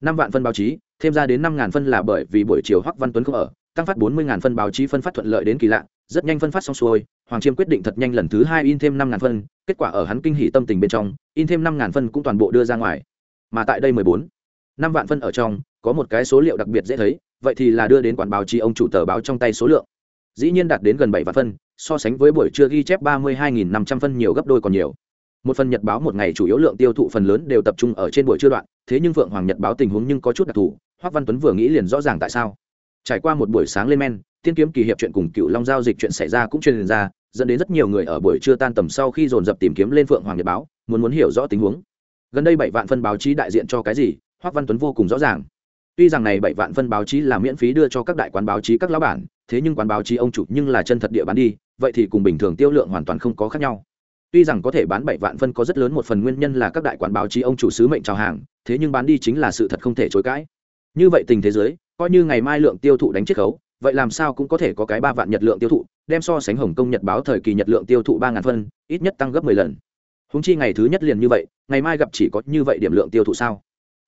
Năm vạn phân báo chí, thêm ra đến năm ngàn phân là bởi vì buổi chiều hoắc văn tuấn không ở, tăng phát bốn mươi ngàn phân báo chí phân phát thuận lợi đến kỳ lạ, rất nhanh phân phát xong xuôi hoàng chiêm quyết định thật nhanh lần thứ hai in thêm năm ngàn phân, kết quả ở hắn kinh hỉ tâm tình bên trong, in thêm năm ngàn phân cũng toàn bộ đưa ra ngoài. Mà tại đây mười bốn, năm vạn phân ở trong, có một cái số liệu đặc biệt dễ thấy, vậy thì là đưa đến quản báo chí ông chủ tờ báo trong tay số lượng. Dĩ nhiên đạt đến gần bảy vạn phân, so sánh với buổi trưa ghi chép ba mươi hai nghìn năm trăm phân nhiều gấp đôi còn nhiều. Một phần nhật báo một ngày chủ yếu lượng tiêu thụ phần lớn đều tập trung ở trên buổi trưa đoạn, thế nhưng phượng hoàng nhật báo tình huống nhưng có chút đặc thù hoắc văn tuấn vừa nghĩ liền rõ ràng tại sao. Trải qua một buổi sáng lên men, tiên kiếm kỳ hiệp chuyện cùng cựu long giao dịch chuyện xảy ra cũng truyền ra dẫn đến rất nhiều người ở buổi trưa tan tầm sau khi dồn dập tìm kiếm lên phượng hoàng nhật báo, muốn muốn hiểu rõ tình huống. Gần đây bảy vạn phân báo chí đại diện cho cái gì hoắc văn tuấn vô cùng rõ ràng. Tuy rằng này bảy vạn phân báo chí là miễn phí đưa cho các đại quán báo chí các lão bản, thế nhưng quán báo chí ông chủ nhưng là chân thật địa bán đi, vậy thì cùng bình thường tiêu lượng hoàn toàn không có khác nhau. Tuy rằng có thể bán bảy vạn phân có rất lớn một phần nguyên nhân là các đại quán báo chí ông chủ sứ mệnh chào hàng, thế nhưng bán đi chính là sự thật không thể chối cãi. Như vậy tình thế giới, coi như ngày mai lượng tiêu thụ đánh chiết khấu vậy làm sao cũng có thể có cái ba vạn nhật lượng tiêu thụ, đem so sánh hồng kông nhật báo thời kỳ nhật lượng tiêu thụ ba ngàn phân, ít nhất tăng gấp mười lần. Húng chi ngày thứ nhất liền như vậy, ngày mai gặp chỉ có như vậy điểm lượng tiêu thụ sao?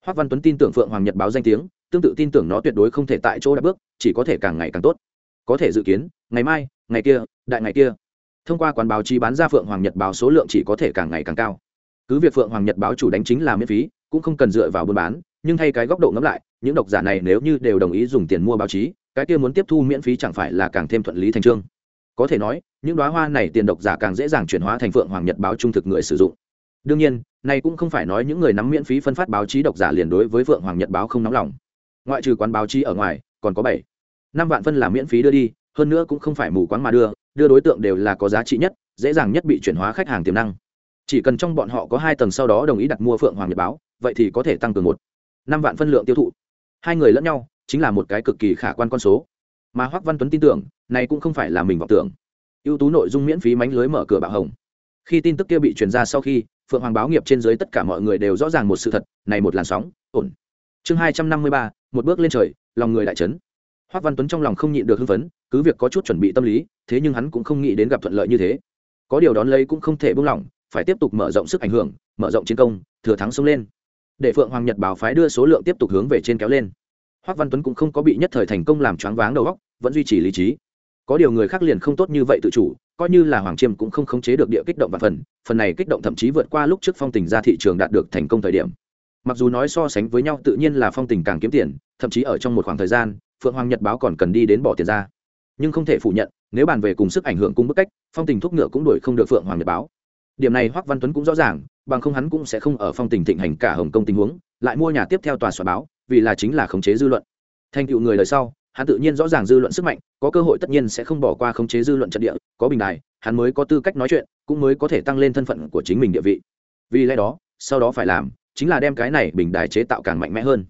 Hoác văn tuấn tin tưởng phượng hoàng nhật báo danh tiếng, tương tự tin tưởng nó tuyệt đối không thể tại chỗ đã bước, chỉ có thể càng ngày càng tốt. Có thể dự kiến, ngày mai, ngày kia, đại ngày kia. Thông qua quán báo chí bán ra phượng hoàng nhật báo số lượng chỉ có thể càng ngày càng cao. Cứ việc phượng hoàng nhật báo chủ đánh chính là miễn phí, cũng không cần dựa vào buôn bán, nhưng thay cái góc độ ngẫm lại, những độc giả này nếu như đều đồng ý dùng tiền mua báo chí cái kia muốn tiếp thu miễn phí chẳng phải là càng thêm thuận lý thành trương. Có thể nói, những đoá hoa này tiền độc giả càng dễ dàng chuyển hóa thành phượng hoàng nhật báo trung thực người sử dụng. Đương nhiên, này cũng không phải nói những người nắm miễn phí phân phát báo chí độc giả liền đối với phượng hoàng nhật báo không nóng lòng. Ngoại trừ quán báo chí ở ngoài, còn có bảy, năm vạn phân là miễn phí đưa đi, hơn nữa cũng không phải mù quáng mà đưa đưa đối tượng đều là có giá trị nhất, dễ dàng nhất bị chuyển hóa khách hàng tiềm năng. Chỉ cần trong bọn họ có hai tầng sau đó đồng ý đặt mua phượng hoàng nhật báo, vậy thì có thể tăng cường một, năm vạn phân lượng tiêu thụ. Hai người lẫn nhau chính là một cái cực kỳ khả quan con số. Mà hoắc văn tuấn tin tưởng, này cũng không phải là mình vọng tưởng. Ưu tú nội dung miễn phí mánh lưới mở cửa bạo hồng. Khi tin tức kia bị truyền ra sau khi, phượng hoàng báo nghiệp trên dưới tất cả mọi người đều rõ ràng một sự thật, này một làn sóng, ổn. Chương hai trăm năm mươi ba, một bước lên trời, lòng người đại trấn hoắc văn tuấn trong lòng không nhịn được hưng phấn, cứ việc có chút chuẩn bị tâm lý, thế nhưng hắn cũng không nghĩ đến gặp thuận lợi như thế. Có điều đón lấy cũng không thể buông lỏng, phải tiếp tục mở rộng sức ảnh hưởng, mở rộng chiến công, thừa thắng xông lên. Để phượng hoàng nhật báo phái đưa số lượng tiếp tục hướng về trên kéo lên hoắc văn tuấn cũng không có bị nhất thời thành công làm choáng váng đầu óc, vẫn duy trì lý trí. Có điều người khác liền không tốt như vậy tự chủ, coi như là hoàng chiêm cũng không khống chế được địa kích động và phần phần này kích động thậm chí vượt qua lúc trước phong tình ra thị trường đạt được thành công thời điểm. Mặc dù nói so sánh với nhau tự nhiên là phong tình càng kiếm tiền, thậm chí ở trong một khoảng thời gian, phượng hoàng nhật báo còn cần đi đến bỏ tiền ra. Nhưng không thể phủ nhận, nếu bàn về cùng sức ảnh hưởng cùng bức cách, phong tình thuốc ngựa cũng đuổi không được phượng hoàng nhật báo. Điểm này hoắc văn tuấn cũng rõ ràng, bằng không hắn cũng sẽ không ở phong tình thịnh hành cả hồng kông tình huống, lại mua nhà tiếp theo tòa soạn báo vì là chính là khống chế dư luận. Thành tựu người đời sau, hắn tự nhiên rõ ràng dư luận sức mạnh, có cơ hội tất nhiên sẽ không bỏ qua khống chế dư luận trận địa, có bình đài, hắn mới có tư cách nói chuyện, cũng mới có thể tăng lên thân phận của chính mình địa vị. Vì lẽ đó, sau đó phải làm, chính là đem cái này bình đài chế tạo càng mạnh mẽ hơn.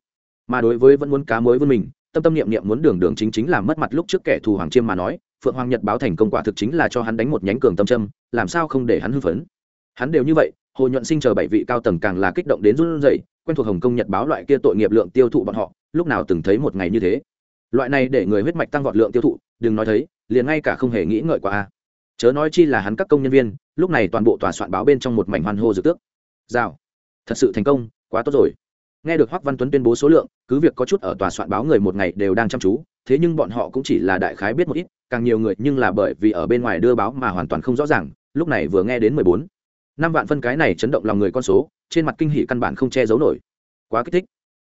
Mà đối với vẫn muốn cá mới vươn mình, tâm tâm niệm niệm muốn đường đường chính chính làm mất mặt lúc trước kẻ thù hoàng chiêm mà nói, phượng hoàng nhật báo thành công quả thực chính là cho hắn đánh một nhánh cường tâm châm, làm sao không để hắn hư phấn. Hắn đều như vậy, hồ nhuận sinh chờ bảy vị cao tầng càng là kích động đến run rẩy quen thuộc hồng kông, nhật báo loại kia tội nghiệp lượng tiêu thụ bọn họ, lúc nào từng thấy một ngày như thế. Loại này để người huyết mạch tăng vọt lượng tiêu thụ, đừng nói thấy, liền ngay cả không hề nghĩ ngợi qua a. Chớ nói chi là hắn các công nhân viên, lúc này toàn bộ tòa soạn báo bên trong một mảnh hoan hô rực tước. Rào. Thật sự thành công, quá tốt rồi. Nghe được hoắc văn tuấn tuyên bố số lượng, cứ việc có chút ở tòa soạn báo người một ngày đều đang chăm chú, thế nhưng bọn họ cũng chỉ là đại khái biết một ít, càng nhiều người nhưng là bởi vì ở bên ngoài đưa báo mà hoàn toàn không rõ ràng, lúc này vừa nghe đến mười bốn năm vạn phân cái này chấn động lòng người con số, trên mặt kinh hỷ căn bản không che giấu nổi. Quá kích thích.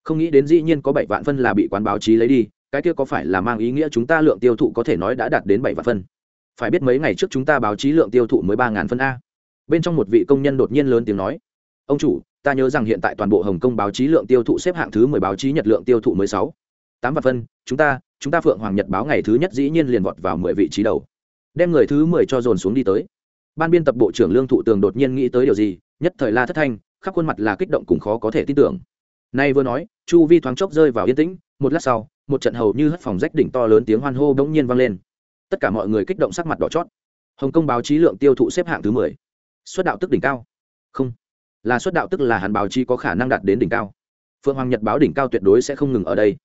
Không nghĩ đến dĩ nhiên có bảy vạn phân là bị quán báo chí lấy đi, cái kia có phải là mang ý nghĩa chúng ta lượng tiêu thụ có thể nói đã đạt đến bảy vạn phân? Phải biết mấy ngày trước chúng ta báo chí lượng tiêu thụ mới ba ngàn phân a. Bên trong một vị công nhân đột nhiên lớn tiếng nói, ông chủ, ta nhớ rằng hiện tại toàn bộ hồng kông báo chí lượng tiêu thụ xếp hạng thứ mười báo chí nhật lượng tiêu thụ mới sáu. Tám vạn phân, chúng ta chúng ta phượng hoàng nhật báo ngày thứ nhất dĩ nhiên liền vọt vào mười vị trí đầu. Đem người thứ mười cho dồn xuống đi tới ban biên tập bộ trưởng lương thụ tường đột nhiên nghĩ tới điều gì, nhất thời la thất thanh, khắp khuôn mặt là kích động cùng khó có thể tin tưởng. Nay vừa nói, chu vi thoáng chốc rơi vào yên tĩnh, một lát sau, một trận hầu như hất phòng rách đỉnh to lớn tiếng hoan hô bỗng nhiên vang lên. Tất cả mọi người kích động sắc mặt đỏ chót. Hồng kông báo chí lượng tiêu thụ xếp hạng thứ mười. Xuất đạo tức đỉnh cao. Không. Là xuất đạo tức là hàn báo chí có khả năng đạt đến đỉnh cao. Phượng hoàng nhật báo đỉnh cao tuyệt đối sẽ không ngừng ở đây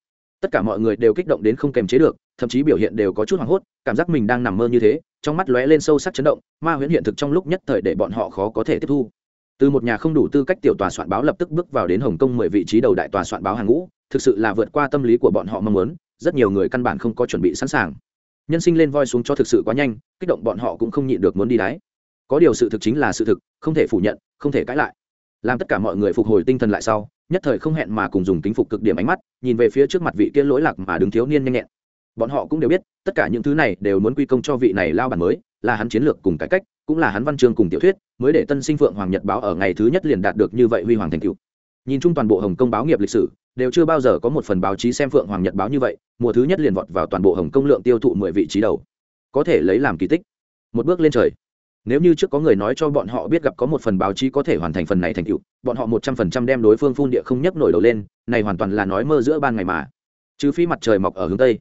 tất cả mọi người đều kích động đến không kềm chế được, thậm chí biểu hiện đều có chút hoảng hốt, cảm giác mình đang nằm mơ như thế, trong mắt lóe lên sâu sắc chấn động, ma huyễn hiện thực trong lúc nhất thời để bọn họ khó có thể tiếp thu. Từ một nhà không đủ tư cách tiểu tòa soạn báo lập tức bước vào đến hồng kông mười vị trí đầu đại tòa soạn báo hàng ngũ, thực sự là vượt qua tâm lý của bọn họ mong muốn, rất nhiều người căn bản không có chuẩn bị sẵn sàng. Nhân sinh lên voi xuống cho thực sự quá nhanh, kích động bọn họ cũng không nhịn được muốn đi đáy có điều sự thực chính là sự thực, không thể phủ nhận, không thể cãi lại. Làm tất cả mọi người phục hồi tinh thần lại sau nhất thời không hẹn mà cùng dùng kính phục cực điểm ánh mắt, nhìn về phía trước mặt vị kia lỗi lạc mà đứng thiếu niên nhanh nhẹn. Bọn họ cũng đều biết, tất cả những thứ này đều muốn quy công cho vị này lao bản mới, là hắn chiến lược cùng cải cách, cũng là hắn văn chương cùng tiểu thuyết, mới để tân sinh phượng hoàng nhật báo ở ngày thứ nhất liền đạt được như vậy huy hoàng thành cựu nhìn chung toàn bộ hồng kông báo nghiệp lịch sử, đều chưa bao giờ có một phần báo chí xem phượng hoàng nhật báo như vậy, mùa thứ nhất liền vọt vào toàn bộ hồng kông lượng tiêu thụ mười vị trí đầu. Có thể lấy làm kỳ tích. Một bước lên trời nếu như trước có người nói cho bọn họ biết gặp có một phần báo chí có thể hoàn thành phần này thành tựu, bọn họ một trăm phần trăm đem đối phương phun địa không nhấc nổi đầu lên, này hoàn toàn là nói mơ giữa ban ngày mà. Trừ phi mặt trời mọc ở hướng tây.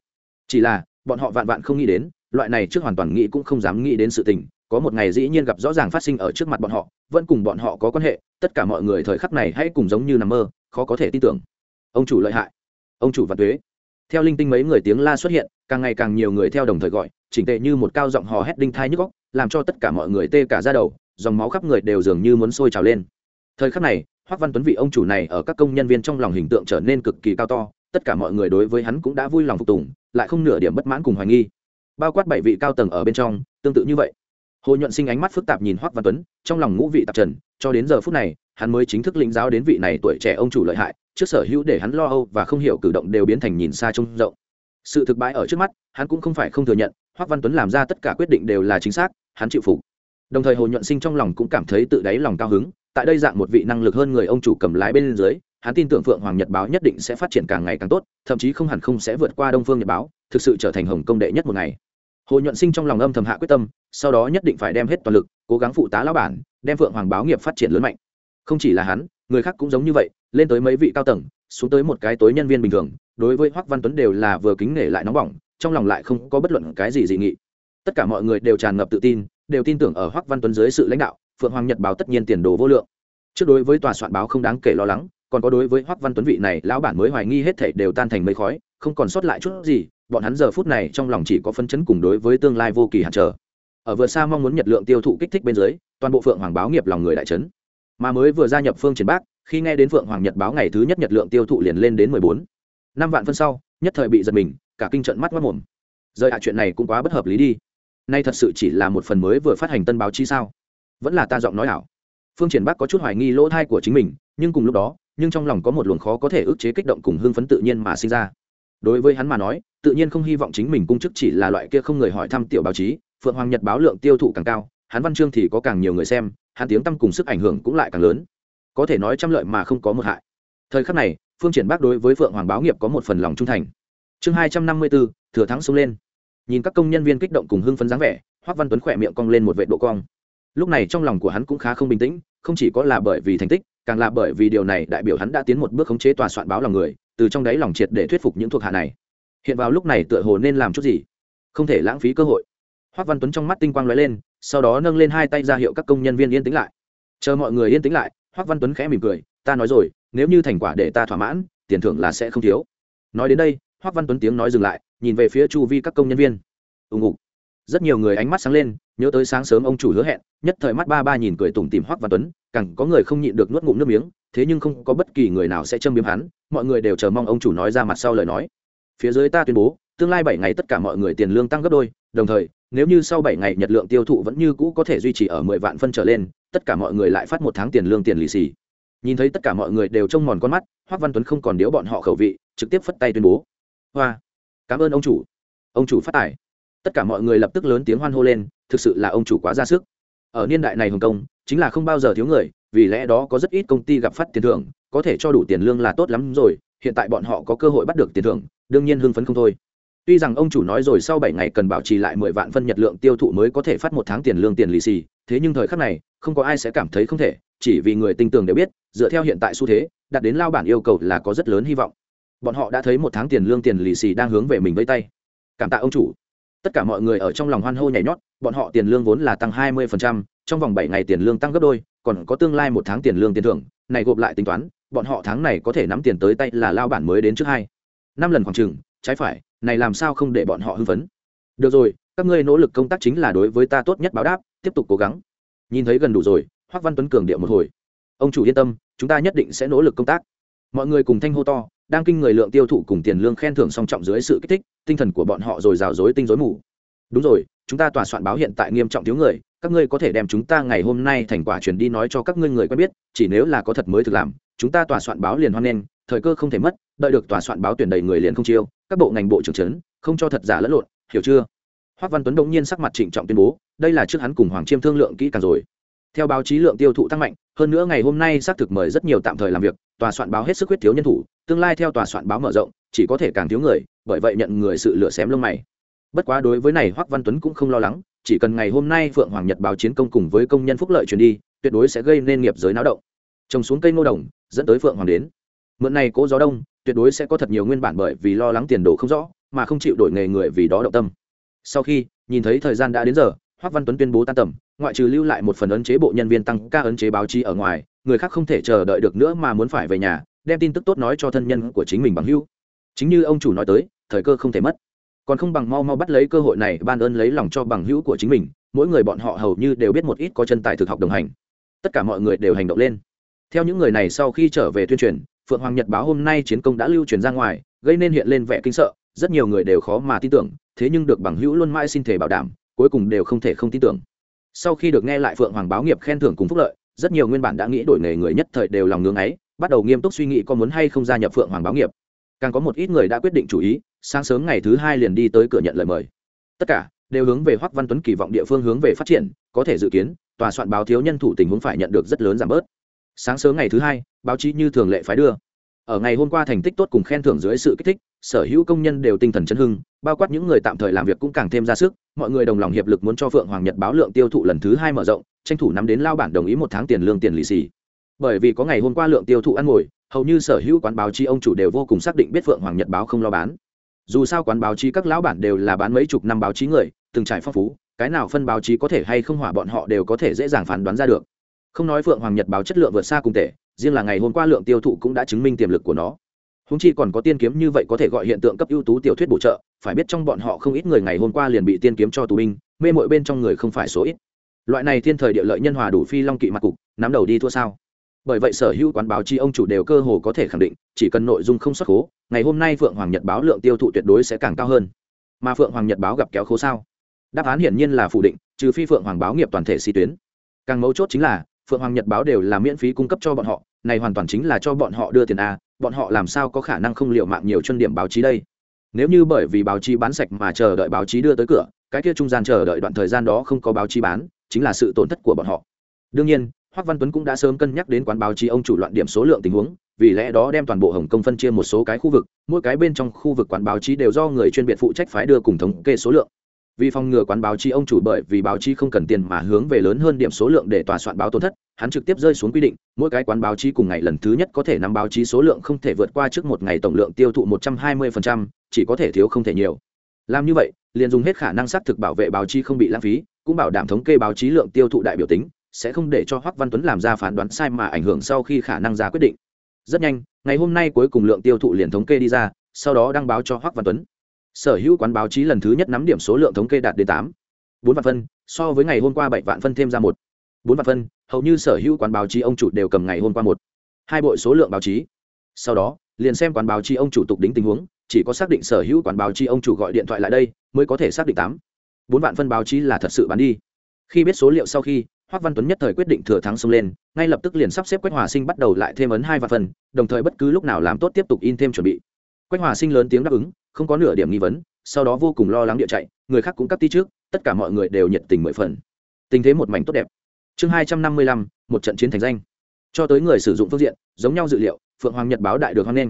Chỉ là, bọn họ vạn vạn không nghĩ đến, loại này trước hoàn toàn nghĩ cũng không dám nghĩ đến sự tình, có một ngày dĩ nhiên gặp rõ ràng phát sinh ở trước mặt bọn họ, vẫn cùng bọn họ có quan hệ, tất cả mọi người thời khắc này hãy cùng giống như nằm mơ, khó có thể tin tưởng. Ông chủ lợi hại. Ông chủ và thuế theo linh tinh mấy người tiếng la xuất hiện càng ngày càng nhiều người theo đồng thời gọi, chỉnh tệ như một cao giọng hò hét đinh thai nhức góc làm cho tất cả mọi người tê cả ra đầu, dòng máu khắp người đều dường như muốn sôi trào lên. Thời khắc này hoắc văn tuấn vị ông chủ này ở các công nhân viên trong lòng hình tượng trở nên cực kỳ cao to, tất cả mọi người đối với hắn cũng đã vui lòng phục tùng, lại không nửa điểm bất mãn cùng hoài nghi. Bao quát bảy vị cao tầng ở bên trong, tương tự như vậy. Hồ nhuận sinh ánh mắt phức tạp nhìn hoắc văn tuấn, trong lòng ngũ vị tạp trần, cho đến giờ phút này, hắn mới chính thức lĩnh giáo đến vị này tuổi trẻ ông chủ lợi hại, trước sở hữu để hắn lo âu và không hiểu cử động đều biến thành nhìn xa trông rộng sự thực bại ở trước mắt, hắn cũng không phải không thừa nhận hoắc văn tuấn làm ra tất cả quyết định đều là chính xác, hắn chịu phục. Đồng thời hồ nhuận sinh trong lòng cũng cảm thấy tự đáy lòng cao hứng, tại đây dạng một vị năng lực hơn người ông chủ cầm lái bên dưới, hắn tin tưởng phượng hoàng nhật báo nhất định sẽ phát triển càng ngày càng tốt, thậm chí không hẳn không sẽ vượt qua đông phương nhật báo, thực sự trở thành hồng công đệ nhất một ngày. Hồ nhuận sinh trong lòng âm thầm hạ quyết tâm, sau đó nhất định phải đem hết toàn lực, cố gắng phụ tá lão bản, đem phượng hoàng báo nghiệp phát triển lớn mạnh. Không chỉ là hắn, người khác cũng giống như vậy, lên tới mấy vị cao tầng, xuống tới một cái tối nhân viên bình thường đối với hoắc văn tuấn đều là vừa kính nể lại nóng bỏng, trong lòng lại không có bất luận cái gì dị nghị. Tất cả mọi người đều tràn ngập tự tin, đều tin tưởng ở hoắc văn tuấn dưới sự lãnh đạo, phượng hoàng nhật báo tất nhiên tiền đồ vô lượng. Trước đối với tòa soạn báo không đáng kể lo lắng, còn có đối với hoắc văn tuấn vị này, lão bản mới hoài nghi hết thảy đều tan thành mây khói, không còn sót lại chút gì, bọn hắn giờ phút này trong lòng chỉ có phân chấn cùng đối với tương lai vô kỳ hạn trở. Ở vừa xa mong muốn nhật lượng tiêu thụ kích thích bên dưới, toàn bộ phượng hoàng báo nghiệp lòng người đại chấn. Mà mới vừa gia nhập phương triển bác, khi nghe đến phượng hoàng nhật báo ngày thứ nhất nhật lượng tiêu thụ liền lên đến mười bốn năm vạn phân sau, nhất thời bị giật mình, cả kinh trận mắt mất mồm. Rời hạ chuyện này cũng quá bất hợp lý đi. Nay thật sự chỉ là một phần mới vừa phát hành tân báo chí sao? Vẫn là ta giọng nói ảo. Phương triển bắc có chút hoài nghi lỗ thai của chính mình, nhưng cùng lúc đó, nhưng trong lòng có một luồng khó có thể ức chế kích động cùng hưng phấn tự nhiên mà sinh ra. Đối với hắn mà nói, tự nhiên không hy vọng chính mình cung chức chỉ là loại kia không người hỏi thăm tiểu báo chí, phượng hoàng nhật báo lượng tiêu thụ càng cao, hắn văn chương thì có càng nhiều người xem, hắn tiếng tăm cùng sức ảnh hưởng cũng lại càng lớn. Có thể nói trăm lợi mà không có một hại. Thời khắc này phương triển bác đối với phượng hoàng báo nghiệp có một phần lòng trung thành. Chương hai trăm năm mươi bốn, thừa thắng xông lên. Nhìn các công nhân viên kích động cùng hưng phấn dáng vẻ, hoắc văn tuấn khỏe miệng cong lên một vệ độ cong. Lúc này trong lòng của hắn cũng khá không bình tĩnh, không chỉ có là bởi vì thành tích, càng là bởi vì điều này đại biểu hắn đã tiến một bước khống chế tòa soạn báo lòng người, từ trong đáy lòng triệt để thuyết phục những thuộc hạ này. Hiện vào lúc này tựa hồ nên làm chút gì? Không thể lãng phí cơ hội. Hoắc văn tuấn trong mắt tinh quang lóe lên, sau đó nâng lên hai tay ra hiệu các công nhân viên yên tĩnh lại. Chờ mọi người yên tĩnh lại, hoắc văn tuấn khẽ mỉm cười ta nói rồi, nếu như thành quả để ta thỏa mãn, tiền thưởng là sẽ không thiếu. Nói đến đây, hoắc văn tuấn tiếng nói dừng lại, nhìn về phía chu vi các công nhân viên. Ùng ục rất nhiều người ánh mắt sáng lên, nhớ tới sáng sớm ông chủ hứa hẹn, nhất thời mắt ba ba nhìn cười tủm tìm hoắc văn tuấn, càng có người không nhịn được nuốt ngụm nước miếng, thế nhưng không có bất kỳ người nào sẽ châm biếm hắn, mọi người đều chờ mong ông chủ nói ra mặt sau lời nói. Phía dưới ta tuyên bố, tương lai bảy ngày tất cả mọi người tiền lương tăng gấp đôi, đồng thời, nếu như sau bảy ngày nhật lượng tiêu thụ vẫn như cũ có thể duy trì ở mười vạn phân trở lên, tất cả mọi người lại phát một tháng tiền lương tiền lì xì nhìn thấy tất cả mọi người đều trông mòn con mắt, hoác văn tuấn không còn điếu bọn họ khẩu vị, trực tiếp phất tay tuyên bố. Hoa, cảm ơn ông chủ. Ông chủ phát tài. Tất cả mọi người lập tức lớn tiếng hoan hô lên, thực sự là ông chủ quá ra sức. Ở niên đại này hồng kông, chính là không bao giờ thiếu người, vì lẽ đó có rất ít công ty gặp phát tiền thưởng, có thể cho đủ tiền lương là tốt lắm rồi, hiện tại bọn họ có cơ hội bắt được tiền thưởng, đương nhiên hưng phấn không thôi. Tuy rằng ông chủ nói rồi sau bảy ngày cần bảo trì lại mười vạn phân nhật lượng tiêu thụ mới có thể phát một tháng tiền lương tiền lì xì thế nhưng thời khắc này không có ai sẽ cảm thấy không thể chỉ vì người tinh tường đều biết dựa theo hiện tại xu thế đạt đến lao bản yêu cầu là có rất lớn hy vọng. Bọn họ đã thấy một tháng tiền lương tiền lì xì đang hướng về mình vây tay. Cảm tạ ông chủ. Tất cả mọi người ở trong lòng hoan hô nhảy nhót bọn họ tiền lương vốn là tăng 20%, trong vòng bảy ngày tiền lương tăng gấp đôi còn có tương lai một tháng tiền lương tiền thưởng này gộp lại tính toán bọn họ tháng này có thể nắm tiền tới tay là lao bản mới đến trước hai. Năm lần khoảng chừng trái phải này làm sao không để bọn họ hưng phấn? Được rồi các ngươi nỗ lực công tác chính là đối với ta tốt nhất báo đáp, tiếp tục cố gắng. Nhìn thấy gần đủ rồi hoắc văn tuấn cường điệu một hồi. Ông chủ yên tâm, chúng ta nhất định sẽ nỗ lực công tác. Mọi người cùng thanh hô to, đang kinh người lượng tiêu thụ cùng tiền lương khen thưởng song trọng dưới sự kích thích, tinh thần của bọn họ rồi rào rối tinh rối mù. Đúng rồi, chúng ta tòa soạn báo hiện tại nghiêm trọng thiếu người, các ngươi có thể đem chúng ta ngày hôm nay thành quả truyền đi nói cho các ngươi người quen biết, chỉ nếu là có thật mới thực làm, chúng ta tòa soạn báo liền hoan nghênh, thời cơ không thể mất, đợi được tòa soạn báo tuyển đầy người liền không chiêu, các bộ ngành bộ trưởng trấn, không cho thật giả lẫn lộn, hiểu chưa? Hoắc văn tuấn đống nhiên sắc mặt trịnh trọng tuyên bố, đây là trước hắn cùng hoàng chiêm thương lượng kỹ càng rồi. Theo báo chí lượng tiêu thụ tăng mạnh, hơn nữa ngày hôm nay xác thực mời rất nhiều tạm thời làm việc, tòa soạn báo hết sức huyết thiếu nhân thủ, tương lai theo tòa soạn báo mở rộng, chỉ có thể càng thiếu người, bởi vậy nhận người sự lựa xém lông mày. Bất quá đối với này hoắc văn tuấn cũng không lo lắng, chỉ cần ngày hôm nay phượng hoàng nhật báo chiến công cùng với công nhân phúc lợi truyền đi, tuyệt đối sẽ gây nên nghiệp giới náo động. Trồng xuống cây ngô đồng, dẫn tới phượng hoàng đến. Mượn này cố gió đông, tuyệt đối sẽ có thật nhiều nguyên bản bởi vì lo lắng tiền đồ không rõ, mà không chịu đổi nghề người vì đó động tâm sau khi, nhìn thấy thời gian đã đến giờ hoắc văn tuấn tuyên bố tan tầm, ngoại trừ lưu lại một phần ấn chế bộ nhân viên tăng ca ấn chế báo chí ở ngoài, người khác không thể chờ đợi được nữa mà muốn phải về nhà, đem tin tức tốt nói cho thân nhân của chính mình bằng hữu. Chính như ông chủ nói tới, thời cơ không thể mất. Còn không bằng mau mau bắt lấy cơ hội này ban ơn lấy lòng cho bằng hữu của chính mình, mỗi người bọn họ hầu như đều biết một ít có chân tài thực học đồng hành. Tất cả mọi người đều hành động lên. Theo những người này sau khi trở về tuyên truyền, phượng hoàng nhật báo hôm nay chiến công đã lưu truyền ra ngoài, gây nên hiện lên vẻ kinh sợ, rất nhiều người đều khó mà tin tưởng thế nhưng được bằng hữu luôn mãi xin thể bảo đảm, cuối cùng đều không thể không tin tưởng. Sau khi được nghe lại phượng hoàng báo nghiệp khen thưởng cùng phúc lợi, rất nhiều nguyên bản đã nghĩ đổi nghề người nhất thời đều lòng ngưỡng ấy, bắt đầu nghiêm túc suy nghĩ có muốn hay không gia nhập phượng hoàng báo nghiệp. Càng có một ít người đã quyết định chủ ý, sáng sớm ngày thứ hai liền đi tới cửa nhận lời mời. Tất cả đều hướng về hoắc văn tuấn kỳ vọng địa phương hướng về phát triển, có thể dự kiến, tòa soạn báo thiếu nhân thủ tình huống phải nhận được rất lớn giảm bớt. Sáng sớm ngày thứ hai, báo chí như thường lệ phái đưa ở ngày hôm qua thành tích tốt cùng khen thưởng dưới sự kích thích, sở hữu công nhân đều tinh thần chấn hưng, bao quát những người tạm thời làm việc cũng càng thêm ra sức, mọi người đồng lòng hiệp lực muốn cho phượng hoàng nhật báo lượng tiêu thụ lần thứ hai mở rộng, tranh thủ nắm đến lao bản đồng ý một tháng tiền lương tiền lì xì. Bởi vì có ngày hôm qua lượng tiêu thụ ăn ngồi, hầu như sở hữu quán báo chí ông chủ đều vô cùng xác định biết phượng hoàng nhật báo không lo bán. Dù sao quán báo chí các lão bản đều là bán mấy chục năm báo chí người, từng trải phong phú, cái nào phân báo chí có thể hay không hỏa bọn họ đều có thể dễ dàng phán đoán ra được. Không nói phượng hoàng nhật báo chất lượng vượt xa cùng tệ riêng là ngày hôm qua lượng tiêu thụ cũng đã chứng minh tiềm lực của nó. Húng chi còn có tiên kiếm như vậy có thể gọi hiện tượng cấp ưu tú tiểu thuyết bổ trợ, phải biết trong bọn họ không ít người ngày hôm qua liền bị tiên kiếm cho tù binh, mê mội bên trong người không phải số ít. Loại này thiên thời địa lợi nhân hòa đủ phi long kỵ mặt cục, nắm đầu đi thua sao? Bởi vậy sở hữu quán báo chí ông chủ đều cơ hồ có thể khẳng định, chỉ cần nội dung không xuất khố ngày hôm nay phượng hoàng nhật báo lượng tiêu thụ tuyệt đối sẽ càng cao hơn. Mà phượng hoàng nhật báo gặp kéo khố sao? Đáp án hiển nhiên là phủ định, trừ phi phượng hoàng báo nghiệp toàn thể si tuyến. Càng mấu chốt chính là phượng hoàng nhật báo đều là miễn phí cung cấp cho bọn họ này hoàn toàn chính là cho bọn họ đưa tiền a bọn họ làm sao có khả năng không liệu mạng nhiều chân điểm báo chí đây nếu như bởi vì báo chí bán sạch mà chờ đợi báo chí đưa tới cửa cái kia trung gian chờ đợi đoạn thời gian đó không có báo chí bán chính là sự tổn thất của bọn họ đương nhiên Hoắc Văn Tuấn cũng đã sớm cân nhắc đến quán báo chí ông chủ loạn điểm số lượng tình huống, vì lẽ đó đem toàn bộ Hồng Kông phân chia một số cái khu vực, mỗi cái bên trong khu vực quán báo chí đều do người chuyên biệt phụ trách phái đưa cùng thống kê số lượng. Vì phòng ngừa quán báo chí ông chủ bởi vì báo chí không cần tiền mà hướng về lớn hơn điểm số lượng để tòa soạn báo tổn thất, hắn trực tiếp rơi xuống quy định, mỗi cái quán báo chí cùng ngày lần thứ nhất có thể nắm báo chí số lượng không thể vượt qua trước một ngày tổng lượng tiêu thụ 120%, chỉ có thể thiếu không thể nhiều. Làm như vậy, liền dùng hết khả năng xác thực bảo vệ báo chí không bị lãng phí, cũng bảo đảm thống kê báo chí lượng tiêu thụ đại biểu tính, sẽ không để cho hoắc văn tuấn làm ra phán đoán sai mà ảnh hưởng sau khi khả năng ra quyết định rất nhanh ngày hôm nay cuối cùng lượng tiêu thụ liền thống kê đi ra sau đó đăng báo cho hoắc văn tuấn sở hữu quán báo chí lần thứ nhất nắm điểm số lượng thống kê đạt đến tám. Bốn vạn phân so với ngày hôm qua bảy vạn phân thêm ra một. Bốn vạn phân hầu như sở hữu quán báo chí ông chủ đều cầm ngày hôm qua một. Hai bội số lượng báo chí. Sau đó liền xem quán báo chí ông chủ tục đính tình huống chỉ có xác định sở hữu quán báo chí ông chủ gọi điện thoại lại đây mới có thể xác định tám. Bốn vạn phân báo chí là thật sự bán đi. Khi biết số liệu sau khi Hoắc Văn Tuấn nhất thời quyết định thừa thắng xông lên, ngay lập tức liền sắp xếp Quách Hòa Sinh bắt đầu lại thêm ấn hai vạn phần, đồng thời bất cứ lúc nào làm tốt tiếp tục in thêm chuẩn bị. Quách Hòa Sinh lớn tiếng đáp ứng, không có nửa điểm nghi vấn, sau đó vô cùng lo lắng địa chạy, người khác cũng cắt ti trước, tất cả mọi người đều nhiệt tình mười phần. Tình thế một mảnh tốt đẹp. Chương hai trăm năm mươi lăm, một trận chiến thành danh. Cho tới người sử dụng phương diện, giống nhau dự liệu, Phượng Hoàng Nhật báo đại được hoan nghênh.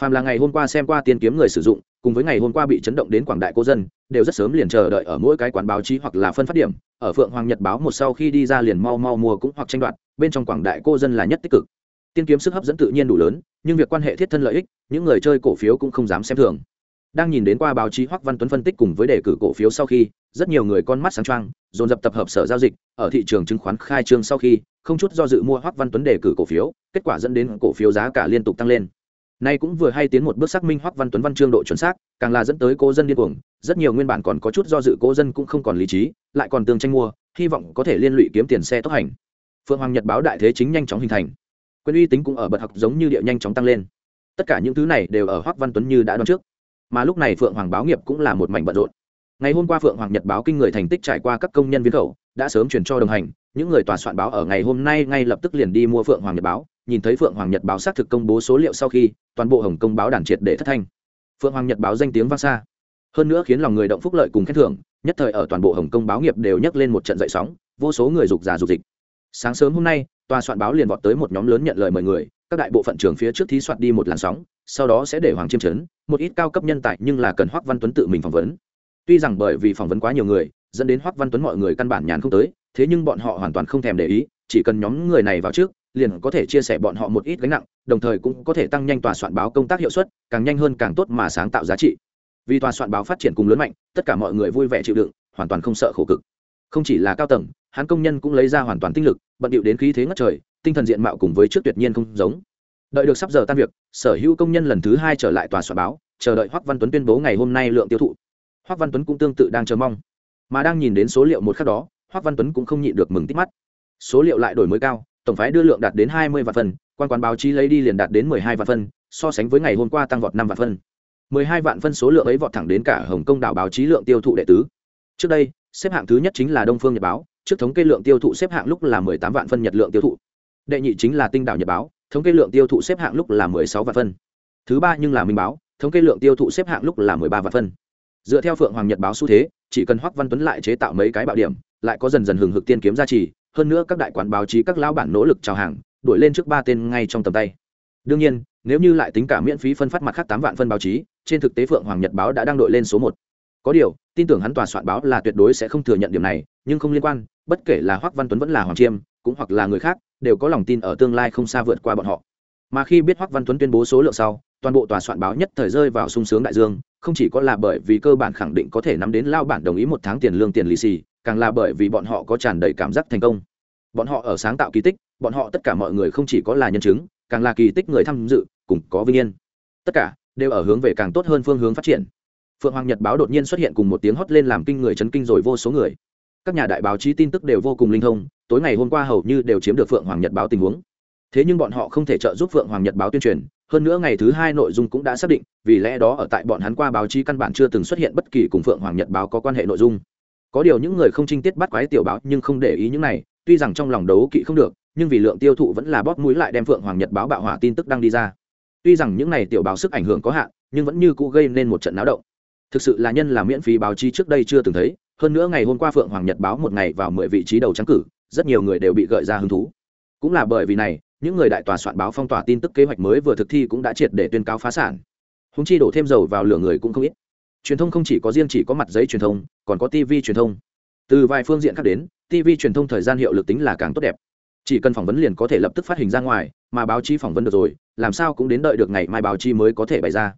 Phàm là ngày hôm qua xem qua tiên kiếm người sử dụng, cùng với ngày hôm qua bị chấn động đến quảng đại cô dân, đều rất sớm liền chờ đợi ở mỗi cái quán báo chí hoặc là phân phát điểm, ở Phượng Hoàng Nhật báo một sau khi đi ra liền mau mau mua cũng hoặc tranh đoạt, bên trong quảng đại cô dân là nhất tích cực. Tiên kiếm sức hấp dẫn tự nhiên đủ lớn, nhưng việc quan hệ thiết thân lợi ích, những người chơi cổ phiếu cũng không dám xem thường. Đang nhìn đến qua báo chí Hoắc Văn Tuấn phân tích cùng với đề cử cổ phiếu sau khi, rất nhiều người con mắt sáng trăng dồn dập tập hợp sở giao dịch, ở thị trường chứng khoán khai trương sau khi, không chút do dự mua Hoắc Văn Tuấn đề cử cổ phiếu, kết quả dẫn đến cổ phiếu giá cả liên tục tăng lên. Nay cũng vừa hay tiến một bước xác minh hoắc văn tuấn văn chương độ chuẩn xác càng là dẫn tới cố dân điên cuồng rất nhiều nguyên bản còn có chút do dự cố dân cũng không còn lý trí lại còn tương tranh mua hy vọng có thể liên lụy kiếm tiền xe tốc hành. Phượng hoàng nhật báo đại thế chính nhanh chóng hình thành quyền uy tính cũng ở bậc học giống như địa nhanh chóng tăng lên. Tất cả những thứ này đều ở hoắc văn tuấn như đã đoán trước. Mà lúc này phượng hoàng báo nghiệp cũng là một mảnh bận rộn. Ngày hôm qua phượng hoàng nhật báo kinh người thành tích trải qua các công nhân viên khẩu, đã sớm chuyển cho đồng hành, những người tòa soạn báo ở ngày hôm nay ngay lập tức liền đi mua phượng hoàng nhật báo, nhìn thấy phượng hoàng nhật báo xác thực công bố số liệu sau khi, toàn bộ hồng công báo đàn triệt để thất thanh. Phượng hoàng nhật báo danh tiếng vang xa. Hơn nữa khiến lòng người động phúc lợi cùng khen thưởng, nhất thời ở toàn bộ hồng công báo nghiệp đều nhắc lên một trận dậy sóng, vô số người dục già dục dịch sáng sớm hôm nay tòa soạn báo liền vọt tới một nhóm lớn nhận lời mời người các đại bộ phận trường phía trước thí soạn đi một làn sóng sau đó sẽ để hoàng chiêm Trấn, một ít cao cấp nhân tài nhưng là cần hoắc văn tuấn tự mình phỏng vấn. Tuy rằng bởi vì phỏng vấn quá nhiều người dẫn đến hoắc văn tuấn mọi người căn bản nhàn không tới thế nhưng bọn họ hoàn toàn không thèm để ý chỉ cần nhóm người này vào trước liền có thể chia sẻ bọn họ một ít gánh nặng đồng thời cũng có thể tăng nhanh tòa soạn báo công tác hiệu suất càng nhanh hơn càng tốt mà sáng tạo giá trị. Vì tòa soạn báo phát triển cùng lớn mạnh tất cả mọi người vui vẻ chịu đựng hoàn toàn không sợ khổ cực không chỉ là cao tầng hắn công nhân cũng lấy ra hoàn toàn tinh lực bận điệu đến khí thế ngất trời tinh thần diện mạo cùng với trước tuyệt nhiên không giống. Đợi được sắp giờ tan việc sở hữu công nhân lần thứ hai trở lại tòa soạn báo chờ đợi hoắc văn tuấn tuyên bố ngày hôm nay lượng tiêu thụ. Hoắc văn tuấn cũng tương tự đang chờ mong. Mà đang nhìn đến số liệu một khắc đó hoắc văn tuấn cũng không nhịn được mừng tít mắt. Số liệu lại đổi mới cao tổng phái đưa lượng đạt đến hai mươi vạn phần, quan quán báo chí lấy đi liền đạt đến mười hai vạn phân so sánh với ngày hôm qua tăng vọt năm vạn phân mười hai vạn phân số lượng ấy vọt thẳng đến cả hồng kông đảo báo chí lượng tiêu thụ đệ tứ trước đây, xếp hạng thứ nhất chính là đông phương nhật báo, trước thống kê lượng tiêu thụ xếp hạng lúc là mười tám vạn phân nhật lượng tiêu thụ. Đệ nhị chính là tinh đảo nhật báo, thống kê lượng tiêu thụ xếp hạng lúc là mười sáu vạn phân. Thứ ba nhưng là minh báo, thống kê lượng tiêu thụ xếp hạng lúc là mười ba vạn phân. Dựa theo phượng hoàng nhật báo xu thế, chỉ cần hoắc văn tuấn lại chế tạo mấy cái bạo điểm, lại có dần dần hừng hực tiên kiếm gia trì, hơn nữa các đại quán báo chí các lão bản nỗ lực chào hàng, đuổi lên trước ba tên ngay trong tầm tay. Đương nhiên, nếu như lại tính cả miễn phí phân phát mặt khác tám vạn phân báo chí, trên thực tế phượng hoàng nhật báo đã đang đội lên số một. Có điều tin tưởng hắn tòa soạn báo là tuyệt đối sẽ không thừa nhận điểm này, nhưng không liên quan, bất kể là hoắc văn tuấn vẫn là hoàng chiêm, cũng hoặc là người khác, đều có lòng tin ở tương lai không xa vượt qua bọn họ. Mà khi biết hoắc văn tuấn tuyên bố số lượng sau, toàn bộ tòa soạn báo nhất thời rơi vào sung sướng đại dương, không chỉ có là bởi vì cơ bản khẳng định có thể nắm đến lao bản đồng ý một tháng tiền lương tiền lì xì, càng là bởi vì bọn họ có tràn đầy cảm giác thành công. Bọn họ ở sáng tạo kỳ tích, bọn họ tất cả mọi người không chỉ có là nhân chứng, càng là kỳ tích người tham dự, cùng có vinh yên. Tất cả đều ở hướng về càng tốt hơn phương hướng phát triển phượng hoàng nhật báo đột nhiên xuất hiện cùng một tiếng hót lên làm kinh người chấn kinh rồi vô số người. Các nhà đại báo chí tin tức đều vô cùng linh thông, tối ngày hôm qua hầu như đều chiếm được phượng hoàng nhật báo tình huống. Thế nhưng bọn họ không thể trợ giúp phượng hoàng nhật báo tuyên truyền, hơn nữa ngày thứ hai nội dung cũng đã xác định, vì lẽ đó ở tại bọn hắn qua báo chí căn bản chưa từng xuất hiện bất kỳ cùng phượng hoàng nhật báo có quan hệ nội dung. Có điều những người không trinh tiết bắt quái tiểu báo nhưng không để ý những này, tuy rằng trong lòng đấu kỵ không được, nhưng vì lượng tiêu thụ vẫn là bóp mũi lại đem phượng hoàng nhật báo bạo hỏa tin tức đăng đi ra. Tuy rằng những này tiểu báo sức ảnh hưởng có hạn, nhưng vẫn như cũ gây nên một trận náo động thực sự là nhân là miễn phí báo chí trước đây chưa từng thấy, hơn nữa ngày hôm qua phượng hoàng nhật báo một ngày vào mười vị trí đầu trắng cử, rất nhiều người đều bị gợi ra hứng thú. Cũng là bởi vì này, những người đại tòa soạn báo phong tỏa tin tức kế hoạch mới vừa thực thi cũng đã triệt để tuyên cáo phá sản. Húng chi đổ thêm dầu vào lửa người cũng không ít. Truyền thông không chỉ có riêng chỉ có mặt giấy truyền thông, còn có tv truyền thông. Từ vài phương diện khác đến tv truyền thông thời gian hiệu lực tính là càng tốt đẹp. Chỉ cần phỏng vấn liền có thể lập tức phát hình ra ngoài, mà báo chí phỏng vấn được rồi, làm sao cũng đến đợi được ngày mai báo chí mới có thể bày ra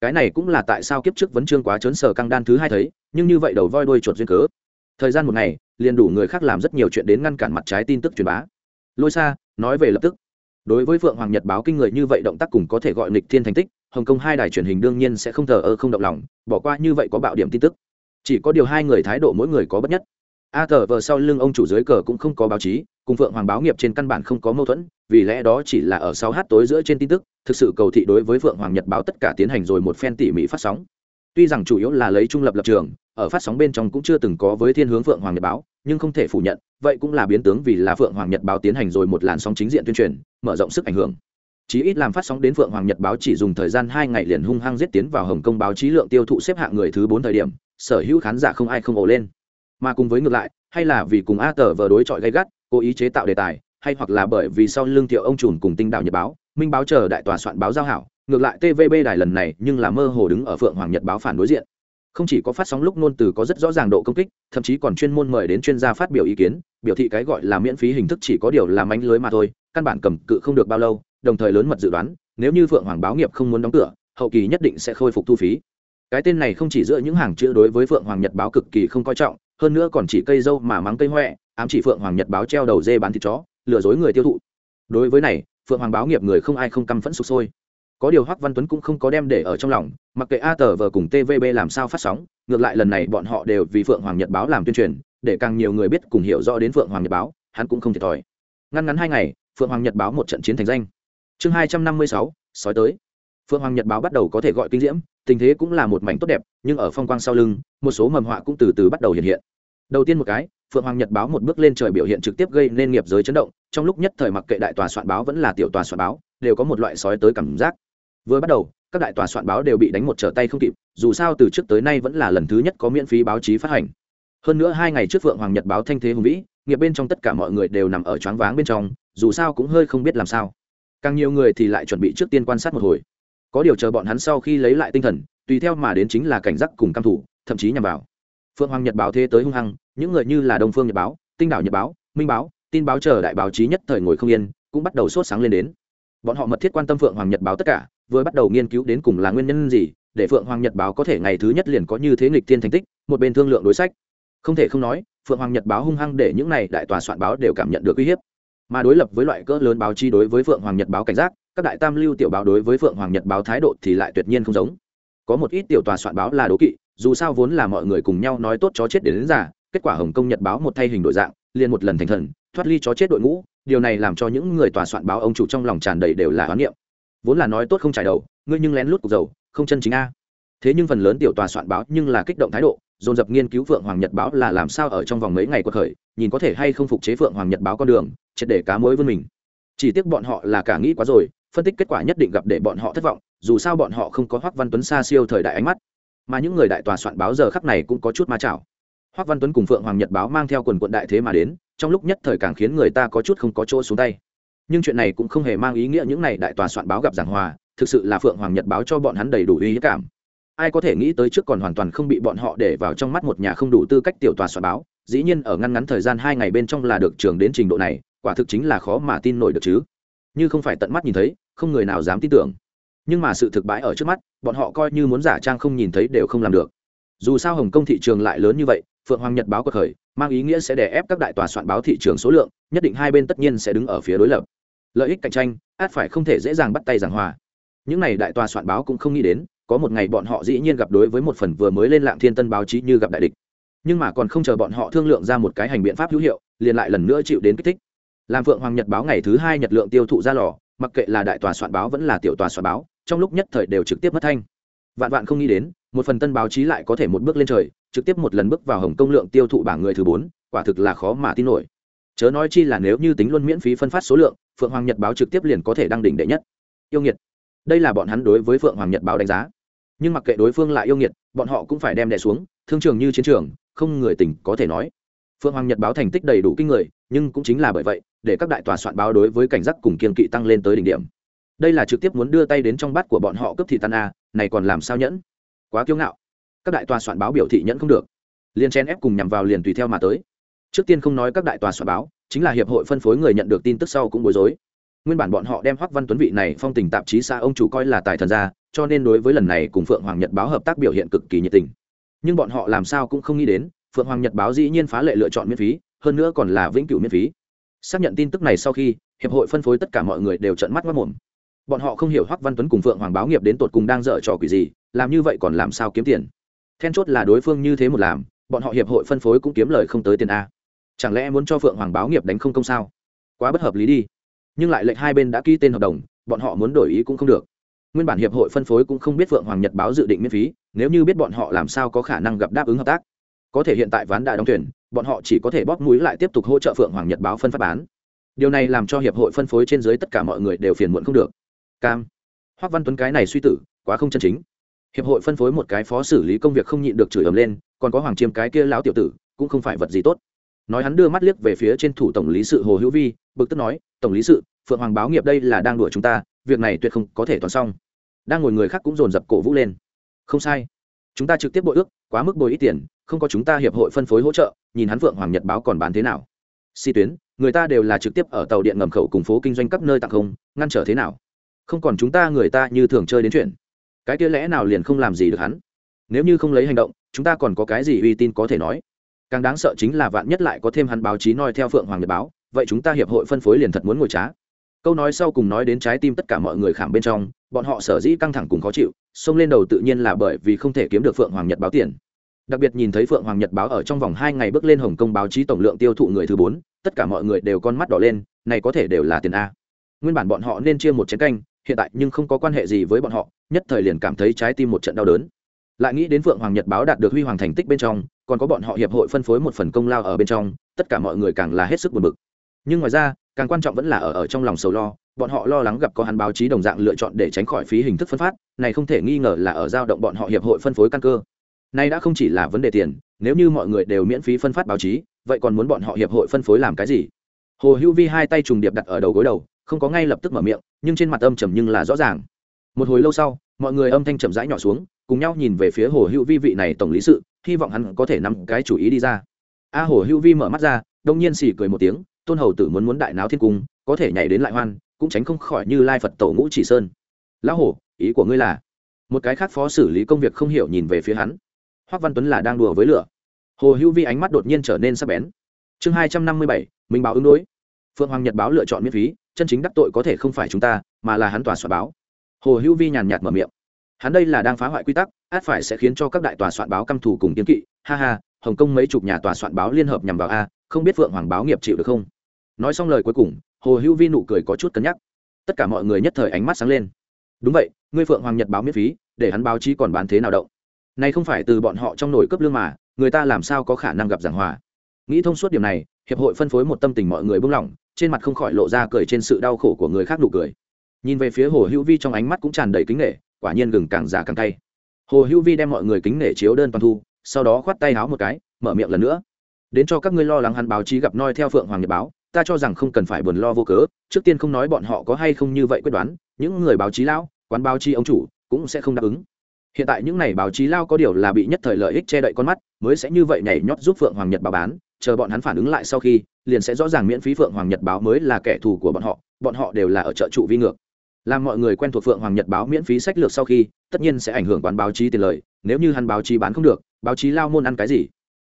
cái này cũng là tại sao kiếp trước vấn chương quá trớn sở căng đan thứ hai thấy, nhưng như vậy đầu voi đuôi chuột duyên cớ. Thời gian một ngày, liền đủ người khác làm rất nhiều chuyện đến ngăn cản mặt trái tin tức truyền bá. Lôi xa nói về lập tức. Đối với phượng hoàng nhật báo kinh người như vậy động tác cùng có thể gọi nghịch thiên thành tích, hồng kông hai đài truyền hình đương nhiên sẽ không thờ ơ không động lòng, bỏ qua như vậy có bạo điểm tin tức. Chỉ có điều hai người thái độ mỗi người có bất nhất a tờ vờ sau lưng ông chủ dưới cờ cũng không có báo chí, cùng phượng hoàng báo nghiệp trên căn bản không có mâu thuẫn, vì lẽ đó chỉ là ở sáu h tối giữa trên tin tức, thực sự cầu thị đối với phượng hoàng nhật báo tất cả tiến hành rồi một phen tỉ mỉ phát sóng. Tuy rằng chủ yếu là lấy trung lập lập trường, ở phát sóng bên trong cũng chưa từng có với thiên hướng phượng hoàng nhật báo, nhưng không thể phủ nhận, vậy cũng là biến tướng vì là phượng hoàng nhật báo tiến hành rồi một làn sóng chính diện tuyên truyền, mở rộng sức ảnh hưởng. Chí ít làm phát sóng đến phượng hoàng nhật báo chỉ dùng thời gian hai ngày liền hung hăng giết tiến vào hồng kông báo chí lượng tiêu thụ xếp hạng người thứ bốn thời điểm, sở hữu khán giả không ai không ổ lên mà cùng với ngược lại, hay là vì cùng a tờ vờ đối chọi gay gắt, cố ý chế tạo đề tài, hay hoặc là bởi vì sau lương thiệu ông trùn cùng tinh đạo nhật báo, minh báo chờ đại tòa soạn báo giao hảo, ngược lại tvb đài lần này nhưng là mơ hồ đứng ở phượng hoàng nhật báo phản đối diện. Không chỉ có phát sóng lúc nôn từ có rất rõ ràng độ công kích, thậm chí còn chuyên môn mời đến chuyên gia phát biểu ý kiến, biểu thị cái gọi là miễn phí hình thức chỉ có điều là mánh lưới mà thôi, căn bản cầm cự không được bao lâu, đồng thời lớn mật dự đoán, nếu như phượng hoàng báo nghiệp không muốn đóng cửa, hậu kỳ nhất định sẽ khôi phục thu phí. Cái tên này không chỉ giữa những hàng chữ đối với phượng hoàng nhật báo cực kỳ không coi trọng hơn nữa còn chỉ cây dâu mà mắng cây huệ ám chỉ phượng hoàng nhật báo treo đầu dê bán thịt chó, lừa dối người tiêu thụ. Đối với này, phượng hoàng báo nghiệp người không ai không căm phẫn sụp sôi. Có điều hoắc văn tuấn cũng không có đem để ở trong lòng, mặc kệ a tờ vờ cùng tvb làm sao phát sóng, ngược lại lần này bọn họ đều vì phượng hoàng nhật báo làm tuyên truyền, để càng nhiều người biết cùng hiểu rõ đến phượng hoàng nhật báo, hắn cũng không thiệt thòi. Ngăn ngắn hai ngày, phượng hoàng nhật báo một trận chiến thành danh. Chương hai trăm năm mươi sáu, sói tới. Phượng hoàng nhật báo bắt đầu có thể gọi kinh diễm tình thế cũng là một mảnh tốt đẹp, nhưng ở phong quang sau lưng, một số mầm họa cũng từ từ bắt đầu hiện hiện. Đầu tiên một cái, phượng hoàng nhật báo một bước lên trời biểu hiện trực tiếp gây nên nghiệp giới chấn động, trong lúc nhất thời mặc kệ đại tòa soạn báo vẫn là tiểu tòa soạn báo, đều có một loại sói tới cảm giác. Vừa bắt đầu, các đại tòa soạn báo đều bị đánh một trở tay không kịp, dù sao từ trước tới nay vẫn là lần thứ nhất có miễn phí báo chí phát hành. Hơn nữa hai ngày trước phượng hoàng nhật báo thanh thế hùng vĩ, nghiệp bên trong tất cả mọi người đều nằm ở choáng váng bên trong, dù sao cũng hơi không biết làm sao. Càng nhiều người thì lại chuẩn bị trước tiên quan sát một hồi có điều chờ bọn hắn sau khi lấy lại tinh thần, tùy theo mà đến chính là cảnh giác cùng căm thủ, thậm chí nhằm vào. Phượng hoàng nhật báo thế tới hung hăng, những người như là đông phương nhật báo, tinh đảo nhật báo, minh báo, tin báo chờ đại báo chí nhất thời ngồi không yên, cũng bắt đầu sốt sáng lên đến. Bọn họ mật thiết quan tâm phượng hoàng nhật báo tất cả, vừa bắt đầu nghiên cứu đến cùng là nguyên nhân gì, để phượng hoàng nhật báo có thể ngày thứ nhất liền có như thế nghịch thiên thành tích, một bên thương lượng đối sách. Không thể không nói, phượng hoàng nhật báo hung hăng để những này đại tòa soạn báo đều cảm nhận được uy hiếp. Mà đối lập với loại cỡ lớn báo chí đối với phượng hoàng nhật báo cảnh giác các đại tam lưu tiểu báo đối với phượng hoàng nhật báo thái độ thì lại tuyệt nhiên không giống. Có một ít tiểu tòa soạn báo là đố kỵ dù sao vốn là mọi người cùng nhau nói tốt chó chết đến, đến giả kết quả hồng kông nhật báo một thay hình đổi dạng liền một lần thành thần thoát ly chó chết đội ngũ điều này làm cho những người tòa soạn báo ông chủ trong lòng tràn đầy đều là hoán niệm. Vốn là nói tốt không trải đầu ngươi nhưng lén lút cục dầu không chân chính a. Thế nhưng phần lớn tiểu tòa soạn báo nhưng là kích động thái độ dồn dập nghiên cứu phượng hoàng nhật báo là làm sao ở trong vòng mấy ngày cuộc khởi nhìn có thể hay không phục chế phượng hoàng nhật báo con đường triệt để cá mối vươn mình. Chỉ tiếc bọn họ là cả nghĩ quá rồi phân tích kết quả nhất định gặp để bọn họ thất vọng, dù sao bọn họ không có hoắc văn tuấn xa siêu thời đại ánh mắt. Mà những người đại tòa soạn báo giờ khắc này cũng có chút ma chảo. Hoắc văn tuấn cùng phượng hoàng nhật báo mang theo quần quận đại thế mà đến, trong lúc nhất thời càng khiến người ta có chút không có chỗ xuống tay. Nhưng chuyện này cũng không hề mang ý nghĩa những này đại tòa soạn báo gặp giảng hòa, thực sự là phượng hoàng nhật báo cho bọn hắn đầy đủ uy hiếp cảm. Ai có thể nghĩ tới trước còn hoàn toàn không bị bọn họ để vào trong mắt một nhà không đủ tư cách tiểu tòa soạn báo, dĩ nhiên ở ngăn ngắn thời gian hai ngày bên trong là được trường đến trình độ này, quả thực chính là khó mà tin nổi được chứ như không phải tận mắt nhìn thấy, không người nào dám tin tưởng. Nhưng mà sự thực bãi ở trước mắt, bọn họ coi như muốn giả trang không nhìn thấy đều không làm được. Dù sao hồng kông thị trường lại lớn như vậy, phượng hoàng nhật báo có khởi, mang ý nghĩa sẽ đè ép các đại tòa soạn báo thị trường số lượng, nhất định hai bên tất nhiên sẽ đứng ở phía đối lập. Lợi ích cạnh tranh, át phải không thể dễ dàng bắt tay giảng hòa. Những n à y đại tòa soạn báo cũng không nghĩ đến, có một ngày bọn họ dĩ nhiên gặp đối với một phần vừa mới lên lạng thiên tân báo chí như gặp đại địch. Nhưng mà còn không chờ bọn họ thương lượng ra một cái hành biện pháp hữu hiệu, liền lại lần nữa chịu đến kích thích làm phượng hoàng nhật báo ngày thứ hai nhật lượng tiêu thụ ra lò, mặc kệ là đại tòa soạn báo vẫn là tiểu tòa soạn báo, trong lúc nhất thời đều trực tiếp mất thanh. Vạn vạn không nghĩ đến, một phần tân báo chí lại có thể một bước lên trời, trực tiếp một lần bước vào hồng công lượng tiêu thụ bảng người thứ bốn, quả thực là khó mà tin nổi. Chớ nói chi là nếu như tính luôn miễn phí phân phát số lượng, phượng hoàng nhật báo trực tiếp liền có thể đăng đỉnh đệ nhất. Yêu nghiệt. Đây là bọn hắn đối với phượng hoàng nhật báo đánh giá. Nhưng mặc kệ đối phương lại yêu nghiệt, bọn họ cũng phải đem đẻ xuống, thương trường như chiến trường, không người tỉnh có thể nói. Phượng hoàng nhật báo thành tích đầy đủ kinh người, nhưng cũng chính là bởi vậy để các đại tòa soạn báo đối với cảnh giác cùng kiên kỵ tăng lên tới đỉnh điểm. Đây là trực tiếp muốn đưa tay đến trong bát của bọn họ cấp thị tan a, này còn làm sao nhẫn? Quá kiêu ngạo. Các đại tòa soạn báo biểu thị nhẫn không được. Liền chen ép cùng nhằm vào liền tùy theo mà tới. Trước tiên không nói các đại tòa soạn báo, chính là hiệp hội phân phối người nhận được tin tức sau cũng bối rối. Nguyên bản bọn họ đem hoắc văn tuấn vị này phong tình tạp chí xa ông chủ coi là tài thần gia cho nên đối với lần này cùng phượng hoàng nhật báo hợp tác biểu hiện cực kỳ nhiệt tình. Nhưng bọn họ làm sao cũng không nghĩ đến, phượng hoàng nhật báo dĩ nhiên phá lệ lựa chọn miễn phí, hơn nữa còn là vĩnh cửu miễn phí xác nhận tin tức này sau khi, hiệp hội phân phối tất cả mọi người đều trận mắt mất mồm bọn họ không hiểu hoắc văn tuấn cùng phượng hoàng báo nghiệp đến tột cùng đang dở trò quỷ gì, làm như vậy còn làm sao kiếm tiền? Then chốt là đối phương như thế một làm, bọn họ hiệp hội phân phối cũng kiếm lời không tới tiền a. Chẳng lẽ muốn cho phượng hoàng báo nghiệp đánh không công sao? Quá bất hợp lý đi. Nhưng lại lệnh hai bên đã ký tên hợp đồng, bọn họ muốn đổi ý cũng không được. Nguyên bản hiệp hội phân phối cũng không biết phượng hoàng nhật báo dự định miễn phí, nếu như biết bọn họ làm sao có khả năng gặp đáp ứng hợp tác. Có thể hiện tại ván đã đóng tuyển bọn họ chỉ có thể bóp mũi lại tiếp tục hỗ trợ phượng hoàng nhật báo phân phát bán. Điều này làm cho hiệp hội phân phối trên dưới tất cả mọi người đều phiền muộn không được. Cam. Hoắc văn tuấn cái này suy tử, quá không chân chính. Hiệp hội phân phối một cái phó xử lý công việc không nhịn được chửi ầm lên, còn có hoàng chiêm cái kia lão tiểu tử, cũng không phải vật gì tốt. Nói hắn đưa mắt liếc về phía trên thủ tổng lý sự hồ hữu vi, bực tức nói, tổng lý sự, phượng hoàng báo nghiệp đây là đang đuổi chúng ta, việc này tuyệt không có thể toàn xong. Đang ngồi người khác cũng dồn dập cổ vũ lên. Không sai. Chúng ta trực tiếp bội ước, quá mức bồi ít tiền không có chúng ta hiệp hội phân phối hỗ trợ, nhìn hắn vượng hoàng nhật báo còn bán thế nào. Si tuyến, người ta đều là trực tiếp ở tàu điện ngầm khẩu cùng phố kinh doanh các nơi tặng không, ngăn trở thế nào? Không còn chúng ta, người ta như thường chơi đến chuyện. Cái kia lẽ nào liền không làm gì được hắn? Nếu như không lấy hành động, chúng ta còn có cái gì uy tín có thể nói? Càng đáng sợ chính là vạn nhất lại có thêm hắn báo chí noi theo phượng hoàng nhật báo, vậy chúng ta hiệp hội phân phối liền thật muốn ngồi trá. Câu nói sau cùng nói đến trái tim tất cả mọi người khảm bên trong, bọn họ sở dĩ căng thẳng cùng khó chịu, xông lên đầu tự nhiên là bởi vì không thể kiếm được phượng hoàng nhật báo tiền đặc biệt nhìn thấy phượng hoàng nhật báo ở trong vòng hai ngày bước lên hồng kông báo chí tổng lượng tiêu thụ người thứ bốn, tất cả mọi người đều con mắt đỏ lên, này có thể đều là tiền a. Nguyên bản bọn họ nên chia một chén canh, hiện tại nhưng không có quan hệ gì với bọn họ, nhất thời liền cảm thấy trái tim một trận đau đớn. Lại nghĩ đến phượng hoàng nhật báo đạt được huy hoàng thành tích bên trong, còn có bọn họ hiệp hội phân phối một phần công lao ở bên trong, tất cả mọi người càng là hết sức buồn bực. Nhưng ngoài ra, càng quan trọng vẫn là ở ở trong lòng sầu lo, bọn họ lo lắng gặp có hắn báo chí đồng dạng lựa chọn để tránh khỏi phí hình thức phân phát, này không thể nghi ngờ là ở giao động bọn họ hiệp hội phân phối căn cơ nay đã không chỉ là vấn đề tiền, nếu như mọi người đều miễn phí phân phát báo chí, vậy còn muốn bọn họ hiệp hội phân phối làm cái gì? Hồ hữu vi hai tay trùng điệp đặt ở đầu gối đầu, không có ngay lập tức mở miệng, nhưng trên mặt âm trầm nhưng là rõ ràng. Một hồi lâu sau, mọi người âm thanh chậm rãi nhỏ xuống, cùng nhau nhìn về phía hồ hữu vi vị này tổng lý sự, hy vọng hắn có thể nắm cái chủ ý đi ra. A hồ hữu vi mở mắt ra, đông nhiên xì cười một tiếng, tôn hầu tử muốn muốn đại náo thiên cung, có thể nhảy đến lại hoan, cũng tránh không khỏi như lai phật tổ ngũ chỉ sơn. Lão hổ ý của ngươi là? Một cái khác phó xử lý công việc không hiểu nhìn về phía hắn hoắc văn tuấn là đang đùa với lửa. Hồ hữu vi ánh mắt đột nhiên trở nên sắc bén. Chương hai trăm năm mươi bảy minh báo ứng đối. Phượng hoàng nhật báo lựa chọn miễn phí, chân chính đắc tội có thể không phải chúng ta, mà là hắn tòa soạn báo. Hồ hữu vi nhàn nhạt mở miệng. Hắn đây là đang phá hoại quy tắc, át phải sẽ khiến cho các đại tòa soạn báo căm thù cùng kiến kỵ. Ha ha, hồng kông mấy chục nhà tòa soạn báo liên hợp nhằm vào a, không biết phượng hoàng báo nghiệp chịu được không? Nói xong lời cuối cùng, hồ hữu vi nụ cười có chút cân nhắc. Tất cả mọi người nhất thời ánh mắt sáng lên. Đúng vậy, ngươi phượng hoàng nhật báo miễn phí, để hắn báo chí còn bán thế nào động? Này không phải từ bọn họ trong nổi cấp lương mà, người ta làm sao có khả năng gặp giảng hòa? Nghĩ thông suốt điểm này, hiệp hội phân phối một tâm tình mọi người buông lỏng trên mặt không khỏi lộ ra cười trên sự đau khổ của người khác nụ cười. Nhìn về phía hồ hữu vi trong ánh mắt cũng tràn đầy kính nể, quả nhiên gừng càng già càng tay hồ hữu vi đem mọi người kính nể chiếu đơn toàn thu, sau đó khoát tay háo một cái, mở miệng lần nữa. Đến cho các ngươi lo lắng hắn báo chí gặp noi theo phượng hoàng nhật báo, ta cho rằng không cần phải buồn lo vô cớ, trước tiên không nói bọn họ có hay không như vậy quyết đoán, những người báo chí lão, quán báo chí ông chủ cũng sẽ không đáp ứng hiện tại những này báo chí lao có điều là bị nhất thời lợi ích che đậy con mắt, mới sẽ như vậy nhảy nhót giúp phượng hoàng nhật báo bán, chờ bọn hắn phản ứng lại sau khi, liền sẽ rõ ràng miễn phí phượng hoàng nhật báo mới là kẻ thù của bọn họ bọn họ đều là ở trợ trụ vi ngược. Làm mọi người quen thuộc phượng hoàng nhật báo miễn phí sách lược sau khi, tất nhiên sẽ ảnh hưởng quán báo chí tiền lời, nếu như hắn báo chí bán không được, báo chí lao môn ăn cái gì?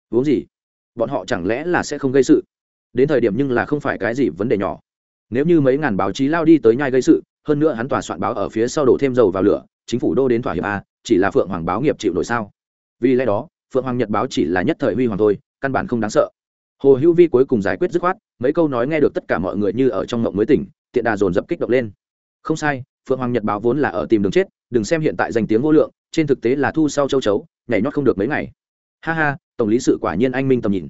Uống gì? Bọn họ chẳng lẽ là sẽ không gây sự? Đến thời điểm nhưng là không phải cái gì vấn đề nhỏ. Nếu như mấy ngàn báo chí lao đi tới nhai gây sự, hơn nữa hắn tòa soạn báo ở phía sau đổ thêm dầu vào lửa, chính phủ đô đến thỏa hiệp a chỉ là phượng hoàng báo nghiệp chịu nổi sao? Vì lẽ đó, phượng hoàng nhật báo chỉ là nhất thời huy hoàng thôi, căn bản không đáng sợ. Hồ hữu vi cuối cùng giải quyết dứt khoát, mấy câu nói nghe được tất cả mọi người như ở trong ngộng mới tỉnh, tiện đà dồn dập kích động lên. Không sai, phượng hoàng nhật báo vốn là ở tìm đường chết, đừng xem hiện tại danh tiếng vô lượng, trên thực tế là thu sau châu chấu, nhảy nhót không được mấy ngày. Ha ha, tổng lý sự quả nhiên anh minh tầm nhìn.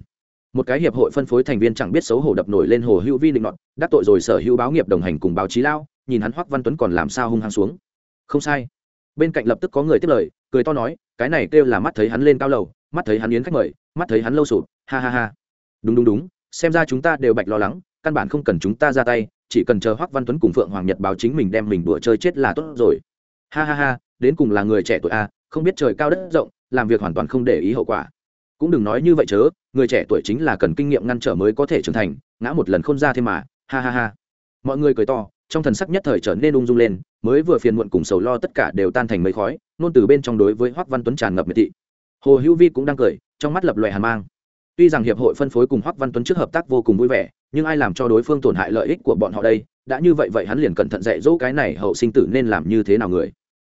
Một cái hiệp hội phân phối thành viên chẳng biết xấu hổ đập nổi lên hồ hữu vi định nọt, đắc tội rồi sở hữu báo nghiệp đồng hành cùng báo chí lao, nhìn hắn hoắc văn tuấn còn làm sao hung hăng xuống. Không sai bên cạnh lập tức có người tiếp lời, cười to nói, cái này kêu là mắt thấy hắn lên cao lầu, mắt thấy hắn yến khách mời, mắt thấy hắn lâu sụp, ha ha ha. Đúng đúng đúng, xem ra chúng ta đều bạch lo lắng, căn bản không cần chúng ta ra tay, chỉ cần chờ hoắc văn tuấn cùng phượng hoàng nhật báo chính mình đem mình đùa chơi chết là tốt rồi. Ha ha ha, đến cùng là người trẻ tuổi a không biết trời cao đất rộng, làm việc hoàn toàn không để ý hậu quả. Cũng đừng nói như vậy chớ, người trẻ tuổi chính là cần kinh nghiệm ngăn trở mới có thể trưởng thành, ngã một lần không ra thêm mà, ha ha ha. Mọi người cười to, trong thần sắc nhất thời trở nên ung dung lên mới vừa phiền muộn cùng sầu lo tất cả đều tan thành mấy khói, nôn từ bên trong đối với hoắc văn tuấn tràn ngập miệt thị. Hồ hữu vi cũng đang cười, trong mắt lập loè hàn mang. Tuy rằng hiệp hội phân phối cùng hoắc văn tuấn trước hợp tác vô cùng vui vẻ, nhưng ai làm cho đối phương tổn hại lợi ích của bọn họ đây? Đã như vậy vậy hắn liền cẩn thận dạy dỗ cái này hậu sinh tử nên làm như thế nào người?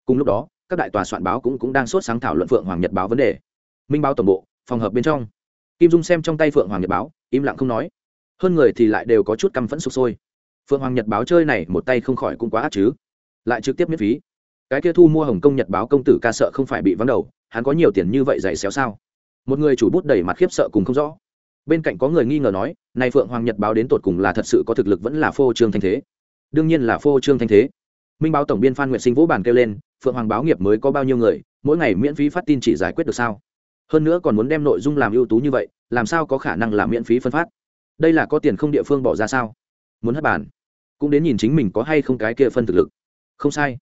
Cùng lúc đó, các đại tòa soạn báo cũng cũng đang sốt sáng thảo luận phượng hoàng nhật báo vấn đề. Minh báo tổng bộ, phòng hợp bên trong. Kim dung xem trong tay phượng hoàng nhật báo, im lặng không nói. Hơn người thì lại đều có chút căm phẫn sụp sôi. Phượng hoàng nhật báo chơi này một tay không khỏi cũng quá ác chứ lại trực tiếp miễn phí. Cái kia thu mua hồng kông, nhật báo công tử ca sợ không phải bị vắng đầu, hắn có nhiều tiền như vậy dày xéo sao? Một người chủ bút đầy mặt khiếp sợ cùng không rõ. Bên cạnh có người nghi ngờ nói, này phượng hoàng, nhật báo đến tột cùng là thật sự có thực lực vẫn là phô trương thanh thế? Đương nhiên là phô trương thanh thế. Minh báo tổng biên phan nguyện sinh vũ bàn kêu lên, phượng hoàng báo nghiệp mới có bao nhiêu người, mỗi ngày miễn phí phát tin chỉ giải quyết được sao? Hơn nữa còn muốn đem nội dung làm ưu tú như vậy, làm sao có khả năng làm miễn phí phân phát? Đây là có tiền không địa phương bỏ ra sao? Muốn hất bản cũng đến nhìn chính mình có hay không cái kia phân thực lực không sai.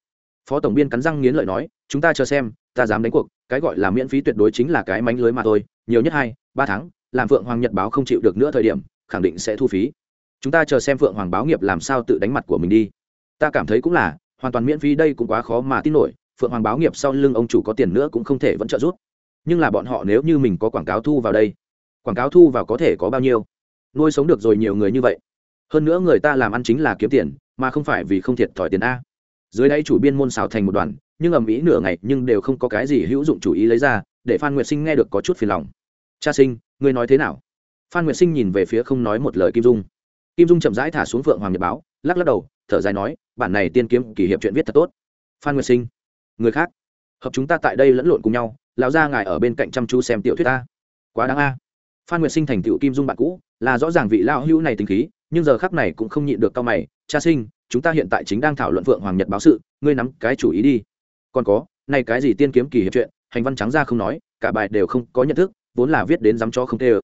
Phó tổng biên cắn răng nghiến lợi nói, chúng ta chờ xem, ta dám đánh cuộc, cái gọi là miễn phí tuyệt đối chính là cái mánh lưới mà thôi, nhiều nhất hai, ba tháng, làm phượng hoàng nhật báo không chịu được nữa thời điểm, khẳng định sẽ thu phí. Chúng ta chờ xem phượng hoàng báo nghiệp làm sao tự đánh mặt của mình đi. Ta cảm thấy cũng là, hoàn toàn miễn phí đây cũng quá khó mà tin nổi, phượng hoàng báo nghiệp sau lưng ông chủ có tiền nữa cũng không thể vẫn trợ giúp. Nhưng là bọn họ nếu như mình có quảng cáo thu vào đây, quảng cáo thu vào có thể có bao nhiêu? Nuôi sống được rồi nhiều người như vậy, hơn nữa người ta làm ăn chính là kiếm tiền, mà không phải vì không thiệt thòi tiền a dưới đây chủ biên môn xào thành một đoàn, nhưng ầm ĩ nửa ngày nhưng đều không có cái gì hữu dụng chủ ý lấy ra, để phan nguyệt sinh nghe được có chút phiền lòng. Cha sinh, ngươi nói thế nào? Phan nguyệt sinh nhìn về phía không nói một lời kim dung. Kim dung chậm rãi thả xuống phượng hoàng nhật báo, lắc lắc đầu, thở dài nói, bản này tiên kiếm kỷ hiệp chuyện viết thật tốt. Phan nguyệt sinh, người khác, hợp chúng ta tại đây lẫn lộn cùng nhau, lão ra ngài ở bên cạnh chăm chú xem tiểu thuyết ta. Quá đáng a. Phan nguyệt sinh thành tựu kim dung bạn cũ, là rõ ràng vị lão hữu này tính khí, nhưng giờ khắc này cũng không nhịn được cao mày, cha sinh chúng ta hiện tại chính đang thảo luận phượng hoàng nhật báo sự, ngươi nắm cái chủ ý đi. Còn có, này cái gì tiên kiếm kỳ hiệp chuyện, hành văn trắng ra không nói, cả bài đều không có nhận thức, vốn là viết đến dám cho không tê ơ.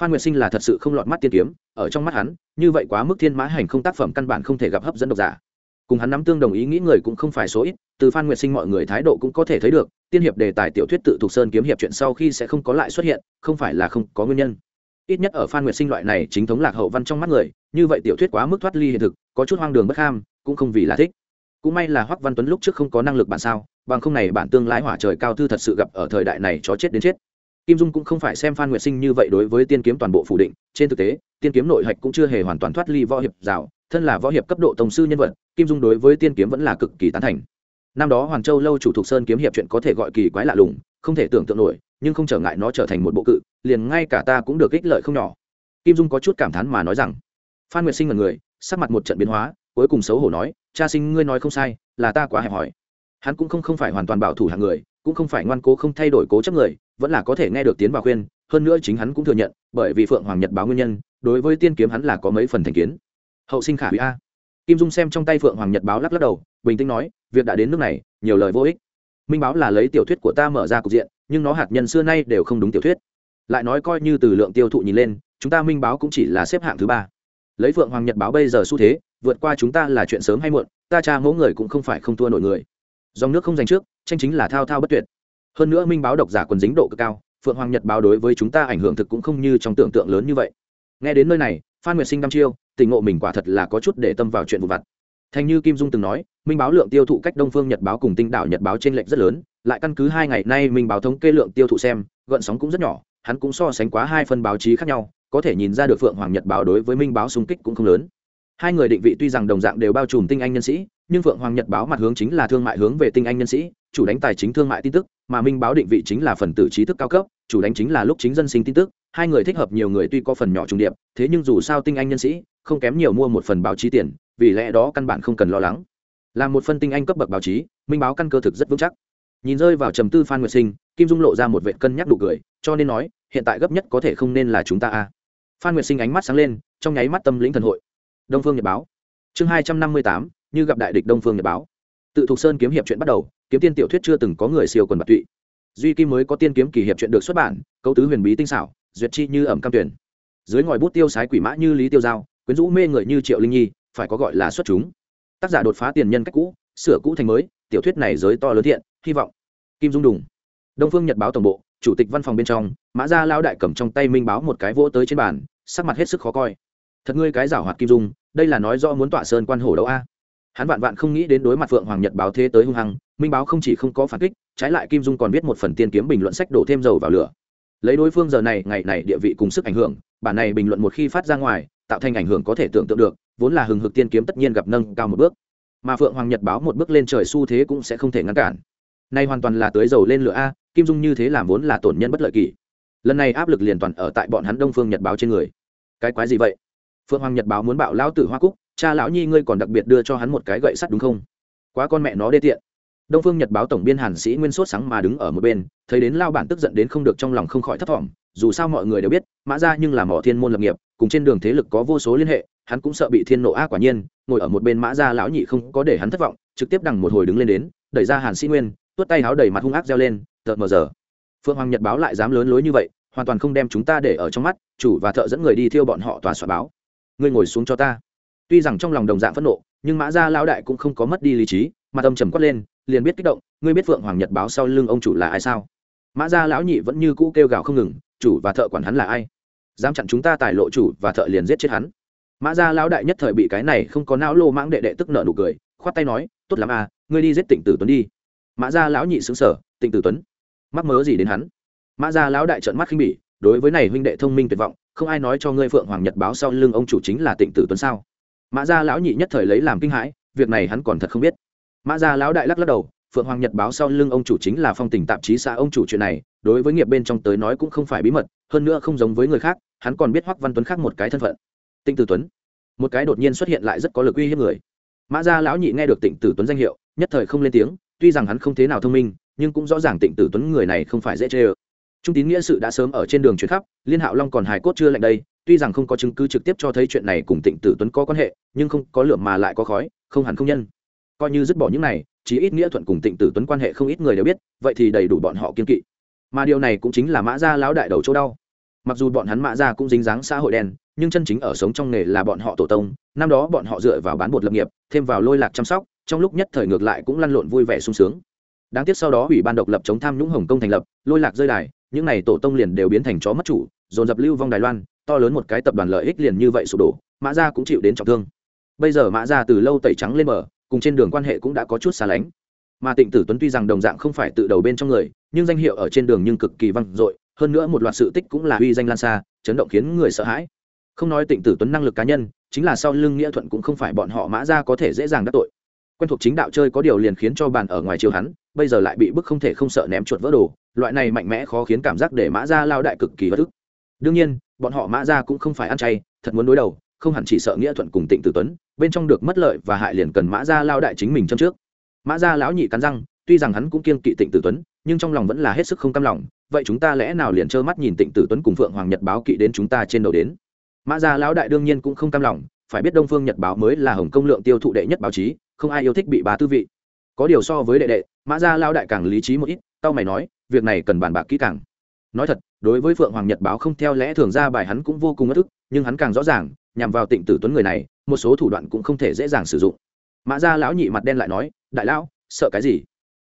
Phan nguyệt sinh là thật sự không lọt mắt tiên kiếm, ở trong mắt hắn, như vậy quá mức thiên mã hành không tác phẩm căn bản không thể gặp hấp dẫn độc giả. Cùng hắn nắm tương đồng ý nghĩ người cũng không phải số ít, từ phan nguyệt sinh mọi người thái độ cũng có thể thấy được, tiên hiệp đề tài tiểu thuyết tự thuộc sơn kiếm hiệp chuyện sau khi sẽ không có lại xuất hiện, không phải là không có nguyên nhân ít nhất ở phan nguyệt sinh loại này chính thống lạc hậu văn trong mắt người, như vậy tiểu thuyết quá mức thoát ly hiện thực, có chút hoang đường bất ham, cũng không vì là thích. Cũng may là hoắc văn tuấn lúc trước không có năng lực bản sao, bằng không này bản tương lai hỏa trời cao thư thật sự gặp ở thời đại này chó chết đến chết. Kim dung cũng không phải xem phan nguyệt sinh như vậy đối với tiên kiếm toàn bộ phủ định, trên thực tế, tiên kiếm nội hạch cũng chưa hề hoàn toàn thoát ly võ hiệp rào, thân là võ hiệp cấp độ tổng sư nhân vật, kim dung đối với tiên kiếm vẫn là cực kỳ tán thành. Năm đó hoàng châu lâu chủ thục sơn kiếm hiệp chuyện có thể gọi kỳ quái lạ lùng, không thể tưởng tượng nổi nhưng không trở ngại nó trở thành một bộ cự, liền ngay cả ta cũng được ích lợi không nhỏ. Kim dung có chút cảm thán mà nói rằng, phan nguyệt sinh là người, sắc mặt một trận biến hóa, cuối cùng xấu hổ nói, cha sinh, ngươi nói không sai, là ta quá hẹp hòi. Hắn cũng không không phải hoàn toàn bảo thủ hàng người, cũng không phải ngoan cố không thay đổi cố chấp người, vẫn là có thể nghe được tiến vào khuyên, hơn nữa chính hắn cũng thừa nhận, bởi vì phượng hoàng nhật báo nguyên nhân, đối với tiên kiếm hắn là có mấy phần thành kiến. Hậu sinh khả hủy a. Kim dung xem trong tay phượng hoàng nhật báo lắc lắc đầu, bình tĩnh nói, việc đã đến nước này, nhiều lời vô ích. Minh báo là lấy tiểu thuyết của ta mở ra cục diện nhưng nó hạt nhân xưa nay đều không đúng tiểu thuyết. Lại nói coi như từ lượng tiêu thụ nhìn lên, chúng ta minh báo cũng chỉ là xếp hạng thứ ba. Lấy phượng hoàng nhật báo bây giờ xu thế, vượt qua chúng ta là chuyện sớm hay muộn, ta cha mẫu người cũng không phải không thua nổi người. Dòng nước không giành trước, tranh chính là thao thao bất tuyệt. Hơn nữa minh báo độc giả quần dính độ cực cao, phượng hoàng nhật báo đối với chúng ta ảnh hưởng thực cũng không như trong tưởng tượng lớn như vậy. Nghe đến nơi này, phan nguyệt sinh đăm chiêu tình ngộ mình quả thật là có chút để tâm vào chuyện vụ vặt thành như kim dung từng nói, minh báo lượng tiêu thụ cách đông phương nhật báo cùng tinh đảo nhật báo trên lệch rất lớn, lại căn cứ hai ngày nay minh báo thống kê lượng tiêu thụ xem, gợn sóng cũng rất nhỏ, hắn cũng so sánh quá hai phần báo chí khác nhau, có thể nhìn ra được phượng hoàng nhật báo đối với minh báo xung kích cũng không lớn. Hai người định vị tuy rằng đồng dạng đều bao trùm tinh anh nhân sĩ, nhưng phượng hoàng nhật báo mặt hướng chính là thương mại hướng về tinh anh nhân sĩ, chủ đánh tài chính thương mại tin tức, mà minh báo định vị chính là phần tử trí thức cao cấp, chủ đánh chính là lúc chính dân sinh tin tức. Hai người thích hợp nhiều người tuy có phần nhỏ trùng điệp, thế nhưng dù sao tinh anh nhân sĩ, không kém nhiều mua một phần báo chí tiền vì lẽ đó căn bản không cần lo lắng. Là một phân tinh anh cấp bậc báo chí, minh báo căn cơ thực rất vững chắc. Nhìn rơi vào trầm tư phan nguyệt sinh, kim dung lộ ra một vệ cân nhắc đủ cười, cho nên nói, hiện tại gấp nhất có thể không nên là chúng ta a. Phan nguyệt sinh ánh mắt sáng lên, trong nháy mắt tâm lĩnh thần hội. Đông phương nhật báo. Chương hai trăm năm mươi tám, như gặp đại địch đông phương nhật báo. Tự thuộc sơn kiếm hiệp chuyện bắt đầu, kiếm tiên tiểu thuyết chưa từng có người siêu quần bạc tụy. Duy kim mới có tiên kiếm kỳ hiệp chuyện được xuất bản câu tứ huyền bí tinh xảo, duyệt chi như ẩm cam tuyển. Dưới ngòi bút tiêu sái quỷ mã như lý tiêu giao, quyến rũ mê người như triệu linh nhi phải có gọi là xuất chúng. Tác giả đột phá tiền nhân cách cũ, sửa cũ thành mới, tiểu thuyết này giới to lớn thiện, hy vọng. Kim dung đùng. Đông phương nhật báo tổng bộ, chủ tịch văn phòng bên trong, mã gia lao đại cầm trong tay minh báo một cái vỗ tới trên bàn, sắc mặt hết sức khó coi. Thật ngươi cái giảo hoạt kim dung, đây là nói do muốn tọa sơn quan hổ đấu a? Hắn vạn vạn không nghĩ đến đối mặt phượng hoàng nhật báo thế tới hung hăng, minh báo không chỉ không có phản kích, trái lại kim dung còn viết một phần tiên kiếm bình luận sách đổ thêm dầu vào lửa. Lấy đối phương giờ này, ngày này địa vị cùng sức ảnh hưởng, bản này bình luận một khi phát ra ngoài, tạo thành ảnh hưởng có thể tưởng tượng được vốn là hừng hực tiên kiếm tất nhiên gặp nâng cao một bước. Mà phượng hoàng nhật báo một bước lên trời xu thế cũng sẽ không thể ngăn cản. Nay hoàn toàn là tới dầu lên lửa a, kim dung như thế làm vốn là tổn nhân bất lợi kỳ lần này áp lực liền toàn ở tại bọn hắn đông phương nhật báo trên người. Cái quái gì vậy? Phượng hoàng nhật báo muốn bạo lão tử hoa cúc, cha lão nhi ngươi còn đặc biệt đưa cho hắn một cái gậy sắt đúng không? Quá con mẹ nó đê tiện. Đông phương nhật báo tổng biên hàn sĩ nguyên sốt sáng mà đứng ở một bên, thấy đến lao bản tức giận đến không được trong lòng không khỏi thấp thỏm, dù sao mọi người đều biết, mã ra nhưng là mỏ thiên môn lập nghiệp, cùng trên đường thế lực có vô số liên hệ hắn cũng sợ bị thiên nộ a quả nhiên, ngồi ở một bên mã gia lão nhị không có để hắn thất vọng, trực tiếp đằng một hồi đứng lên đến, đẩy ra hàn sĩ nguyên, tuốt tay háo đầy mặt hung ác reo lên tợt mờ giờ. Phượng hoàng nhật báo lại dám lớn lối như vậy, hoàn toàn không đem chúng ta để ở trong mắt, chủ và thợ dẫn người đi thiêu bọn họ tòa soạn báo. Ngươi ngồi xuống cho ta. Tuy rằng trong lòng đồng dạng phẫn nộ, nhưng mã gia lão đại cũng không có mất đi lý trí, mà tâm trầm quát lên, liền biết kích động, ngươi biết phượng hoàng nhật báo sau lưng ông chủ là ai sao? Mã gia lão nhị vẫn như cũ kêu gào không ngừng, chủ và thợ quản hắn là ai? Dám chặn chúng ta tài lộ chủ và thợ liền giết chết hắn mã gia lão đại nhất thời bị cái này không có não lô mãng đệ đệ tức nợ nụ cười, khoát tay nói, tốt lắm à ngươi đi giết tịnh tử tuấn đi. Mã gia lão nhị xứng sở tịnh tử tuấn, mắc mớ gì đến hắn? Mã gia lão đại trợn mắt khinh bỉ, đối với này huynh đệ thông minh tuyệt vọng, không ai nói cho ngươi phượng hoàng nhật báo sau lưng ông chủ chính là tịnh tử tuấn sao? Mã gia lão nhị nhất thời lấy làm kinh hãi, việc này hắn còn thật không biết. Mã gia lão đại lắc lắc đầu, phượng hoàng nhật báo sau lưng ông chủ chính là phong tình tạp chí xã ông chủ chuyện này, đối với nghiệp bên trong tới nói cũng không phải bí mật, hơn nữa không giống với người khác, hắn còn biết hoắc văn tuấn khác một cái thân phận tịnh tử tuấn. Một cái đột nhiên xuất hiện lại rất có lực uy hiếp người. Mã gia lão nhị nghe được tịnh tử tuấn danh hiệu, nhất thời không lên tiếng, tuy rằng hắn không thế nào thông minh, nhưng cũng rõ ràng tịnh tử tuấn người này không phải dễ chê ơ. Trung tín nghĩa sự đã sớm ở trên đường chuyển khắp, liên hạo long còn hài cốt chưa lạnh đây, tuy rằng không có chứng cứ trực tiếp cho thấy chuyện này cùng tịnh tử tuấn có quan hệ, nhưng không có lượm mà lại có khói, không hẳn không nhân. Coi như dứt bỏ những này, chí ít nghĩa thuận cùng tịnh tử tuấn quan hệ không ít người đều biết, vậy thì đầy đủ bọn họ kiên kỵ. Mà điều này cũng chính là mã gia lão đại đầu chỗ đau. Mặc dù bọn hắn mã gia cũng dính dáng xã hội đen nhưng chân chính ở sống trong nghề là bọn họ tổ tông, năm đó bọn họ dựa vào bán bột lập nghiệp, thêm vào lôi lạc chăm sóc, trong lúc nhất thời ngược lại cũng lăn lộn vui vẻ sung sướng. Đáng tiếc sau đó ủy ban độc lập chống tham nhũng hồng kông thành lập, lôi lạc rơi đài, những n à y tổ tông liền đều biến thành chó mất chủ, dồn dập lưu vong đài loan, to lớn một cái tập đoàn lợi ích liền như vậy sụp đổ, mã gia cũng chịu đến trọng thương. Bây giờ mã gia từ lâu tẩy trắng lên bờ, cùng trên đường quan hệ cũng đã có chút xa lánh. Mà tịnh tử tuấn tuy rằng đồng dạng không phải tự đầu bên trong người, nhưng danh hiệu ở trên đường nhưng cực kỳ vang dội, hơn nữa một loạt sự tích cũng là uy danh lan xa, chấn động khiến người sợ hãi không nói tịnh tử tuấn năng lực cá nhân, chính là sau lưng nghĩa thuận cũng không phải bọn họ mã ra có thể dễ dàng đắc tội. Quen thuộc chính đạo chơi có điều liền khiến cho bàn ở ngoài chiều hắn, bây giờ lại bị bức không thể không sợ ném chuột vỡ đồ, loại này mạnh mẽ khó khiến cảm giác để mã ra lao đại cực kỳ bất ức. Đương nhiên, bọn họ mã ra cũng không phải ăn chay, thật muốn đối đầu, không hẳn chỉ sợ nghĩa thuận cùng tịnh tử tuấn, bên trong được mất lợi và hại liền cần mã ra lao đại chính mình châm trước. Mã ra lão nhị cắn răng, tuy rằng hắn cũng kiên kỵ tịnh tử tuấn, nhưng trong lòng vẫn là hết sức không cam lòng, vậy chúng ta lẽ nào liền trơ mắt nhìn tịnh tử tuấn cùng phượng hoàng nhật báo kỵ đến chúng ta trên đầu đến? Mã gia lão đại đương nhiên cũng không cam lòng, phải biết đông phương nhật báo mới là hồng công lượng tiêu thụ đệ nhất báo chí, không ai yêu thích bị bá tư vị. Có điều so với đệ đệ, mã gia lão đại càng lý trí một ít, tao mày nói, việc này cần bàn bạc kỹ càng. Nói thật, đối với phượng hoàng nhật báo không theo lẽ thường ra bài hắn cũng vô cùng ất ức, nhưng hắn càng rõ ràng, nhằm vào tịnh tử tuấn người này, một số thủ đoạn cũng không thể dễ dàng sử dụng. Mã gia lão nhị mặt đen lại nói, đại lão, sợ cái gì?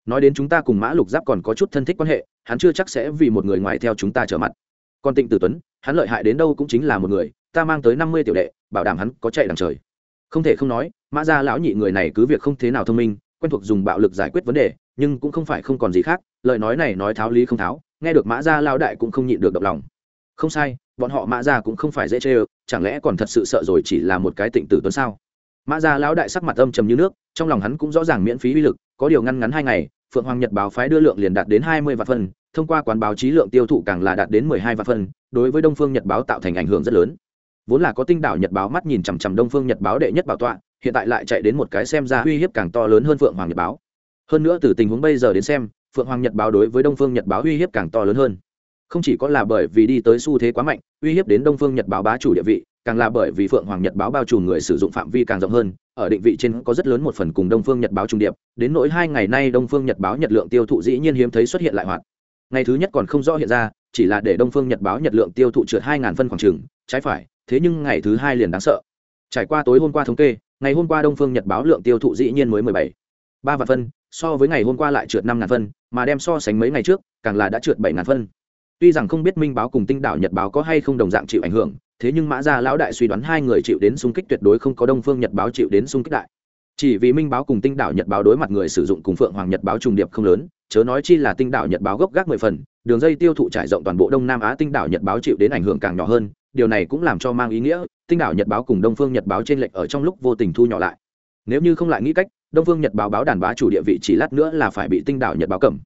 Nói đến chúng ta cùng mã lục giáp còn có chút thân thích quan hệ, hắn chưa chắc sẽ vì một người ngoài theo chúng ta trở mặt. Còn tịnh tử tuấn, hắn lợi hại đến đâu cũng chính là một người ta mang tới năm mươi tiểu đệ, bảo đảm hắn có chạy đằng trời. Không thể không nói, mã gia lão nhị người này cứ việc không thế nào thông minh, quen thuộc dùng bạo lực giải quyết vấn đề, nhưng cũng không phải không còn gì khác, lời nói này nói tháo lý không tháo, nghe được mã gia lao đại cũng không nhịn được động lòng. Không sai, bọn họ mã gia cũng không phải dễ chê ơ, chẳng lẽ còn thật sự sợ rồi chỉ là một cái tịnh tử tuấn sao? Mã gia lão đại sắc mặt âm trầm như nước, trong lòng hắn cũng rõ ràng miễn phí uy lực, có điều ngăn ngắn hai ngày, phượng hoàng nhật báo phái đưa lượng liền đạt đến hai mươi vạn phân, thông qua quán báo chí lượng tiêu thụ càng là đạt đến mười hai vạn phân, đối với đông phương nhật báo tạo thành ảnh hưởng rất lớn vốn là có tinh đảo nhật báo mắt nhìn chằm chằm đông phương nhật báo đệ nhất bảo tọa, hiện tại lại chạy đến một cái xem ra uy hiếp càng to lớn hơn phượng hoàng nhật báo. Hơn nữa từ tình huống bây giờ đến xem, phượng hoàng nhật báo đối với đông phương nhật báo uy hiếp càng to lớn hơn. Không chỉ có là bởi vì đi tới xu thế quá mạnh, uy hiếp đến đông phương nhật báo bá chủ địa vị, càng là bởi vì phượng hoàng nhật báo bao trùm người sử dụng phạm vi càng rộng hơn, ở định vị trên có rất lớn một phần cùng đông phương nhật báo trung điệp, đến nỗi hai ngày nay đông phương nhật báo nhật lượng tiêu thụ dĩ nhiên hiếm thấy xuất hiện lại hoạt. Ngày thứ nhất còn không rõ hiện ra, chỉ là để đông phương nhật báo nhật lượng tiêu thụ trượt hai phân khoảng trừng trái phải thế nhưng ngày thứ hai liền đáng sợ. Trải qua tối hôm qua thống kê, ngày hôm qua đông phương nhật báo lượng tiêu thụ dĩ nhiên mới mười bảy. Ba vạn phân, so với ngày hôm qua lại trượt năm ngàn phân, mà đem so sánh mấy ngày trước, càng là đã trượt bảy ngàn phân. Tuy rằng không biết minh báo cùng tinh đảo nhật báo có hay không đồng dạng chịu ảnh hưởng, thế nhưng mã gia lão đại suy đoán hai người chịu đến xung kích tuyệt đối không có đông phương nhật báo chịu đến xung kích đại. Chỉ vì minh báo cùng tinh đảo nhật báo đối mặt người sử dụng cùng phượng hoàng nhật báo trùng điệp không lớn, chớ nói chi là tinh đảo nhật báo gốc gác mười phần, đường dây tiêu thụ trải rộng toàn bộ đông nam á tinh đảo nhật báo chịu đến ảnh hưởng càng nhỏ hơn điều này cũng làm cho mang ý nghĩa, tinh đảo nhật báo cùng đông phương nhật báo trên lệnh ở trong lúc vô tình thu nhỏ lại. Nếu như không lại nghĩ cách, đông phương nhật báo báo đàn bá chủ địa vị chỉ lát nữa là phải bị tinh đảo nhật báo cầm.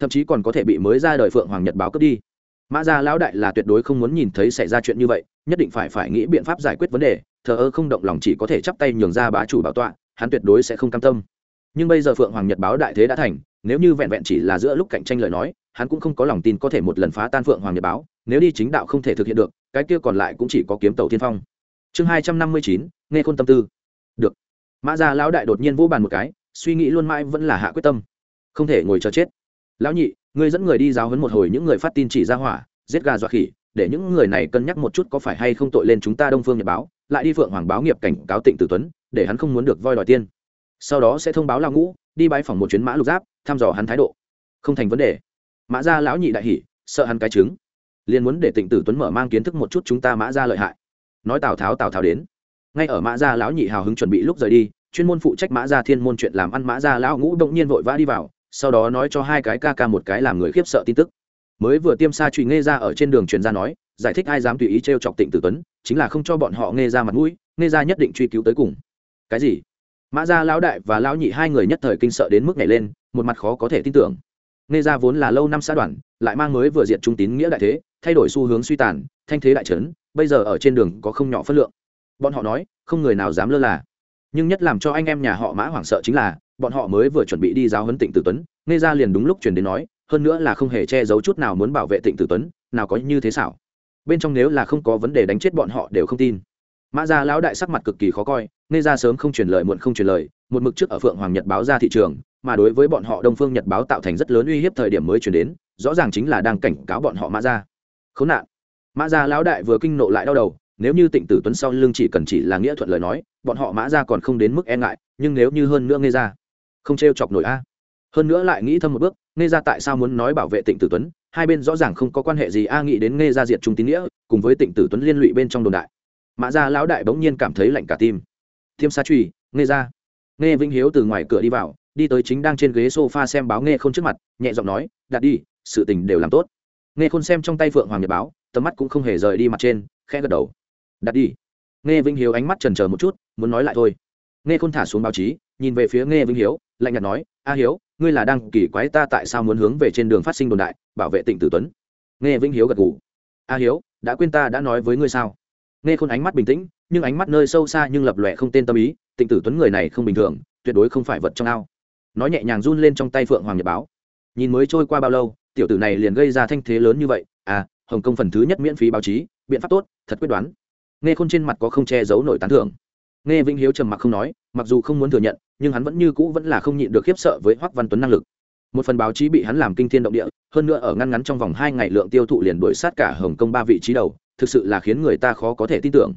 Thậm chí còn có thể bị mới ra đời phượng hoàng nhật báo cướp đi. Mã gia lão đại là tuyệt đối không muốn nhìn thấy xảy ra chuyện như vậy, nhất định phải phải nghĩ biện pháp giải quyết vấn đề, thờ ơ không động lòng chỉ có thể chắp tay nhường ra bá chủ bảo tọa, hắn tuyệt đối sẽ không cam tâm. Nhưng bây giờ phượng hoàng nhật báo đại thế đã thành, nếu như vẹn vẹn chỉ là giữa lúc cạnh tranh lời nói, hắn cũng không có lòng tin có thể một lần phá tan phượng hoàng nhật báo, nếu đi chính đạo không thể thực hiện được cái kia còn lại cũng chỉ có kiếm tàu thiên phong. Chương hai trăm năm mươi chín, nghe khôn tâm tư. Được. Mã gia lão đại đột nhiên vô bàn một cái, suy nghĩ luôn mãi vẫn là hạ quyết tâm. Không thể ngồi chờ chết. Lão nhị, ngươi dẫn người đi giáo hấn một hồi những người phát tin chỉ ra hỏa, giết gà dọa khỉ, để những người này cân nhắc một chút có phải hay không tội lên chúng ta đông phương nhật báo, lại đi phượng hoàng báo nghiệp cảnh cáo tịnh tử tuấn, để hắn không muốn được voi đòi tiên. Sau đó sẽ thông báo lao ngũ, đi bãi phòng một chuyến mã lục giáp, thăm dò hắn thái độ. Không thành vấn đề. Mã gia lão nhị đại hỉ, sợ hắn cái trứng liền muốn để tịnh tử tuấn mở mang kiến thức một chút chúng ta mã gia lợi hại. Nói tào tháo tào tháo đến. Ngay ở mã gia lão nhị hào hứng chuẩn bị lúc rời đi, chuyên môn phụ trách mã gia thiên môn chuyện làm ăn, mã gia lão ngũ động nhiên vội vã đi vào, sau đó nói cho hai cái ca ca một cái làm người khiếp sợ tin tức. Mới vừa tiêm xa trụy nghe ra ở trên đường truyền ra nói, giải thích ai dám tùy ý t r e o chọc tịnh tử tuấn, chính là không cho bọn họ nghe ra mặt mũi, nghe ra nhất định truy cứu tới cùng. Cái gì? Mã gia lão đại và lão nhị hai người nhất thời kinh sợ đến mức nhảy lên, một mặt khó có thể tin tưởng. Nghe ra vốn là lâu năm xã đoàn lại mang mới vừa diệt trung tín nghĩa đại thế, thay đổi xu hướng suy tàn, thanh thế đại trấn, bây giờ ở trên đường có không nhỏ phân lượng. Bọn họ nói, không người nào dám lơ là. Nhưng nhất làm cho anh em nhà họ mã hoảng sợ chính là, bọn họ mới vừa chuẩn bị đi giáo huấn tịnh tử tuấn, nghe ra liền đúng lúc truyền đến nói, hơn nữa là không hề che giấu chút nào muốn bảo vệ tịnh tử tuấn, nào có như thế xảo. Bên trong nếu là không có vấn đề đánh chết bọn họ đều không tin. Mã gia lão đại sắc mặt cực kỳ khó coi, nghe ra sớm không truyền lời muộn không truyền lời, một mực trước ở phượng hoàng nhật báo ra thị trường, mà đối với bọn họ đông phương nhật báo tạo thành rất lớn uy hiếp thời điểm mới truyền đến rõ ràng chính là đang cảnh cáo bọn họ mã gia. Khốn nạn. Mã gia lão đại vừa kinh nộ lại đau đầu, nếu như tịnh tử tuấn sau lưng chỉ cần chỉ là nghĩa thuận lời nói, bọn họ mã gia còn không đến mức e ngại, nhưng nếu như hơn nữa nghe ra không t chọc nổi a. Hơn nữa lại nghĩ thâm một bước nghe ra tại sao muốn nói bảo vệ tịnh tử tuấn? Hai bên rõ ràng không có quan hệ gì, a nghĩ đến nghe ra diệt trung tín nghĩa, cùng với tịnh tử tuấn liên lụy bên trong đồn đại. Mã gia lão đại bỗng nhiên cảm thấy lạnh cả tim. Thiêm sa truy nghe ra nghe vĩnh hiếu từ ngoài cửa đi vào, đi tới chính đang trên ghế sofa xem báo nghe không trước mặt, nhẹ giọng nói, đặt đi sự tình đều làm tốt. Nghe khôn xem trong tay phượng hoàng nhật báo, tầm mắt cũng không hề rời đi mặt trên, khẽ gật đầu. Đặt đi. Nghe vĩnh hiếu ánh mắt trần chờ một chút, muốn nói lại thôi. Nghe khôn thả xuống báo chí, nhìn về phía nghe vĩnh hiếu, lạnh nhạt nói, a hiếu, ngươi là đang kỳ quái ta tại sao muốn hướng về trên đường phát sinh đồn đại, bảo vệ tịnh tử tuấn? Nghe vĩnh hiếu gật gù. A hiếu, đã quên ta đã nói với ngươi sao? Nghe khôn ánh mắt bình tĩnh, nhưng ánh mắt nơi sâu xa nhưng lập lòe không tên tâm ý, tịnh tử tuấn người này không bình thường, tuyệt đối không phải vật trong ao. Nói nhẹ nhàng run lên trong tay phượng hoàng nhật báo. Nhìn mới trôi qua bao lâu tiểu tử này liền gây ra thanh thế lớn như vậy à hồng kông phần thứ nhất miễn phí báo chí, biện pháp tốt, thật quyết đoán. Nghe khôn trên mặt có không che giấu nổi tán thưởng. Nghe vĩnh hiếu trầm mặc không nói, mặc dù không muốn thừa nhận, nhưng hắn vẫn như cũ vẫn là không nhịn được khiếp sợ với hoắc văn tuấn năng lực. Một phần báo chí bị hắn làm kinh thiên động địa, hơn nữa ở ngăn ngắn trong vòng hai ngày lượng tiêu thụ liền đuổi sát cả hồng kông ba vị trí đầu, thực sự là khiến người ta khó có thể tin tưởng.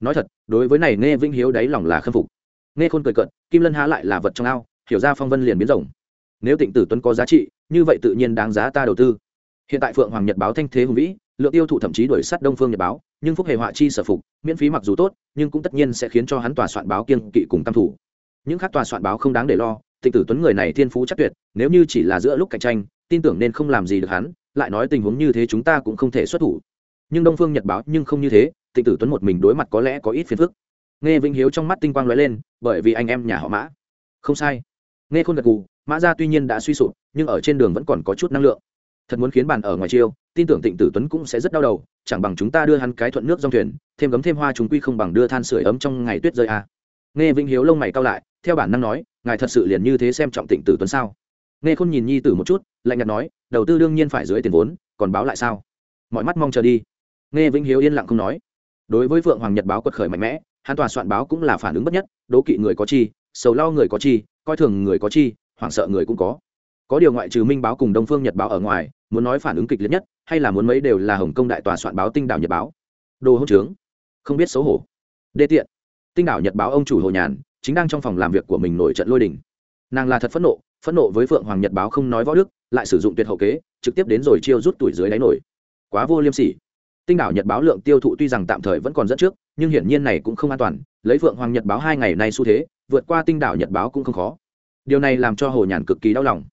Nói thật, đối với này nghe vĩnh hiếu đáy lòng là khâm phục. Nghe khôn cười cận kim lân há lại là vật trong ao, hiểu ra phong vân liền biến rồng nếu tịnh tử tuấn có giá trị, như vậy tự nhiên đáng giá ta đầu tư. Hiện tại phượng hoàng nhật báo thanh thế hùng vĩ, lượng tiêu thụ thậm chí đuổi sát đông phương nhật báo, nhưng phúc hề họa chi sở phục, miễn phí mặc dù tốt, nhưng cũng tất nhiên sẽ khiến cho hắn tòa soạn báo kiên kỵ cùng tam thủ. Những khác tòa soạn báo không đáng để lo, tịnh tử tuấn người này thiên phú chắc tuyệt, nếu như chỉ là giữa lúc cạnh tranh, tin tưởng nên không làm gì được hắn, lại nói tình huống như thế chúng ta cũng không thể xuất thủ. Nhưng đông phương nhật báo nhưng không như thế, tịnh tử tuấn một mình đối mặt có lẽ có ít phiền phức. Nghe vĩnh hiếu trong mắt tinh quang lóe lên, bởi vì anh em nhà họ mã. Không sai. Nghe khôn gật gù mã gia tuy nhiên đã suy sụp, nhưng ở trên đường vẫn còn có chút năng lượng. Thật muốn khiến bàn ở ngoài chiêu, tin tưởng tịnh tử tuấn cũng sẽ rất đau đầu, chẳng bằng chúng ta đưa hắn cái thuận nước dòng thuyền, thêm gấm thêm hoa chúng quy không bằng đưa than sửa ấm trong ngày tuyết rơi à. nghe vĩnh hiếu lông mày cao lại, theo bản năng nói, ngài thật sự liền như thế xem trọng tịnh tử tuấn sao? Nghe khôn nhìn nhi tử một chút, lạnh nhạt nói, đầu tư đương nhiên phải dưới tiền vốn, còn báo lại sao? Mọi mắt mong chờ đi. Nghe vĩnh hiếu yên lặng không nói. Đối với Vượng hoàng nhật báo quật khởi mạnh mẽ, hắn tòa soạn báo cũng là phản ứng bất nhất, đố kỵ người có chi, sầu lo người có chi, coi thường người có chi hoảng sợ người cũng có. Có điều ngoại trừ minh báo cùng đông phương nhật báo ở ngoài, muốn nói phản ứng kịch liệt nhất, hay là muốn mấy đều là hồng kông đại tòa soạn báo tinh đảo nhật báo. Đồ hỗn trướng. Không biết xấu hổ. Đê tiện. Tinh đảo nhật báo ông chủ hồ nhàn, chính đang trong phòng làm việc của mình nổi trận lôi đình. Nàng là thật phẫn nộ phẫn nộ với phượng hoàng nhật báo không nói võ đức, lại sử dụng tuyệt hậu kế, trực tiếp đến rồi chiêu rút tuổi dưới đáy nổi. Quá vô liêm sỉ. Tinh đảo nhật báo lượng tiêu thụ tuy rằng tạm thời vẫn còn dẫn trước, nhưng hiển nhiên này cũng không an toàn, lấy phượng hoàng nhật báo hai ngày nay xu thế, vượt qua tinh đảo nhật báo cũng không khó điều này làm cho hồ nhàn cực kỳ đau lòng.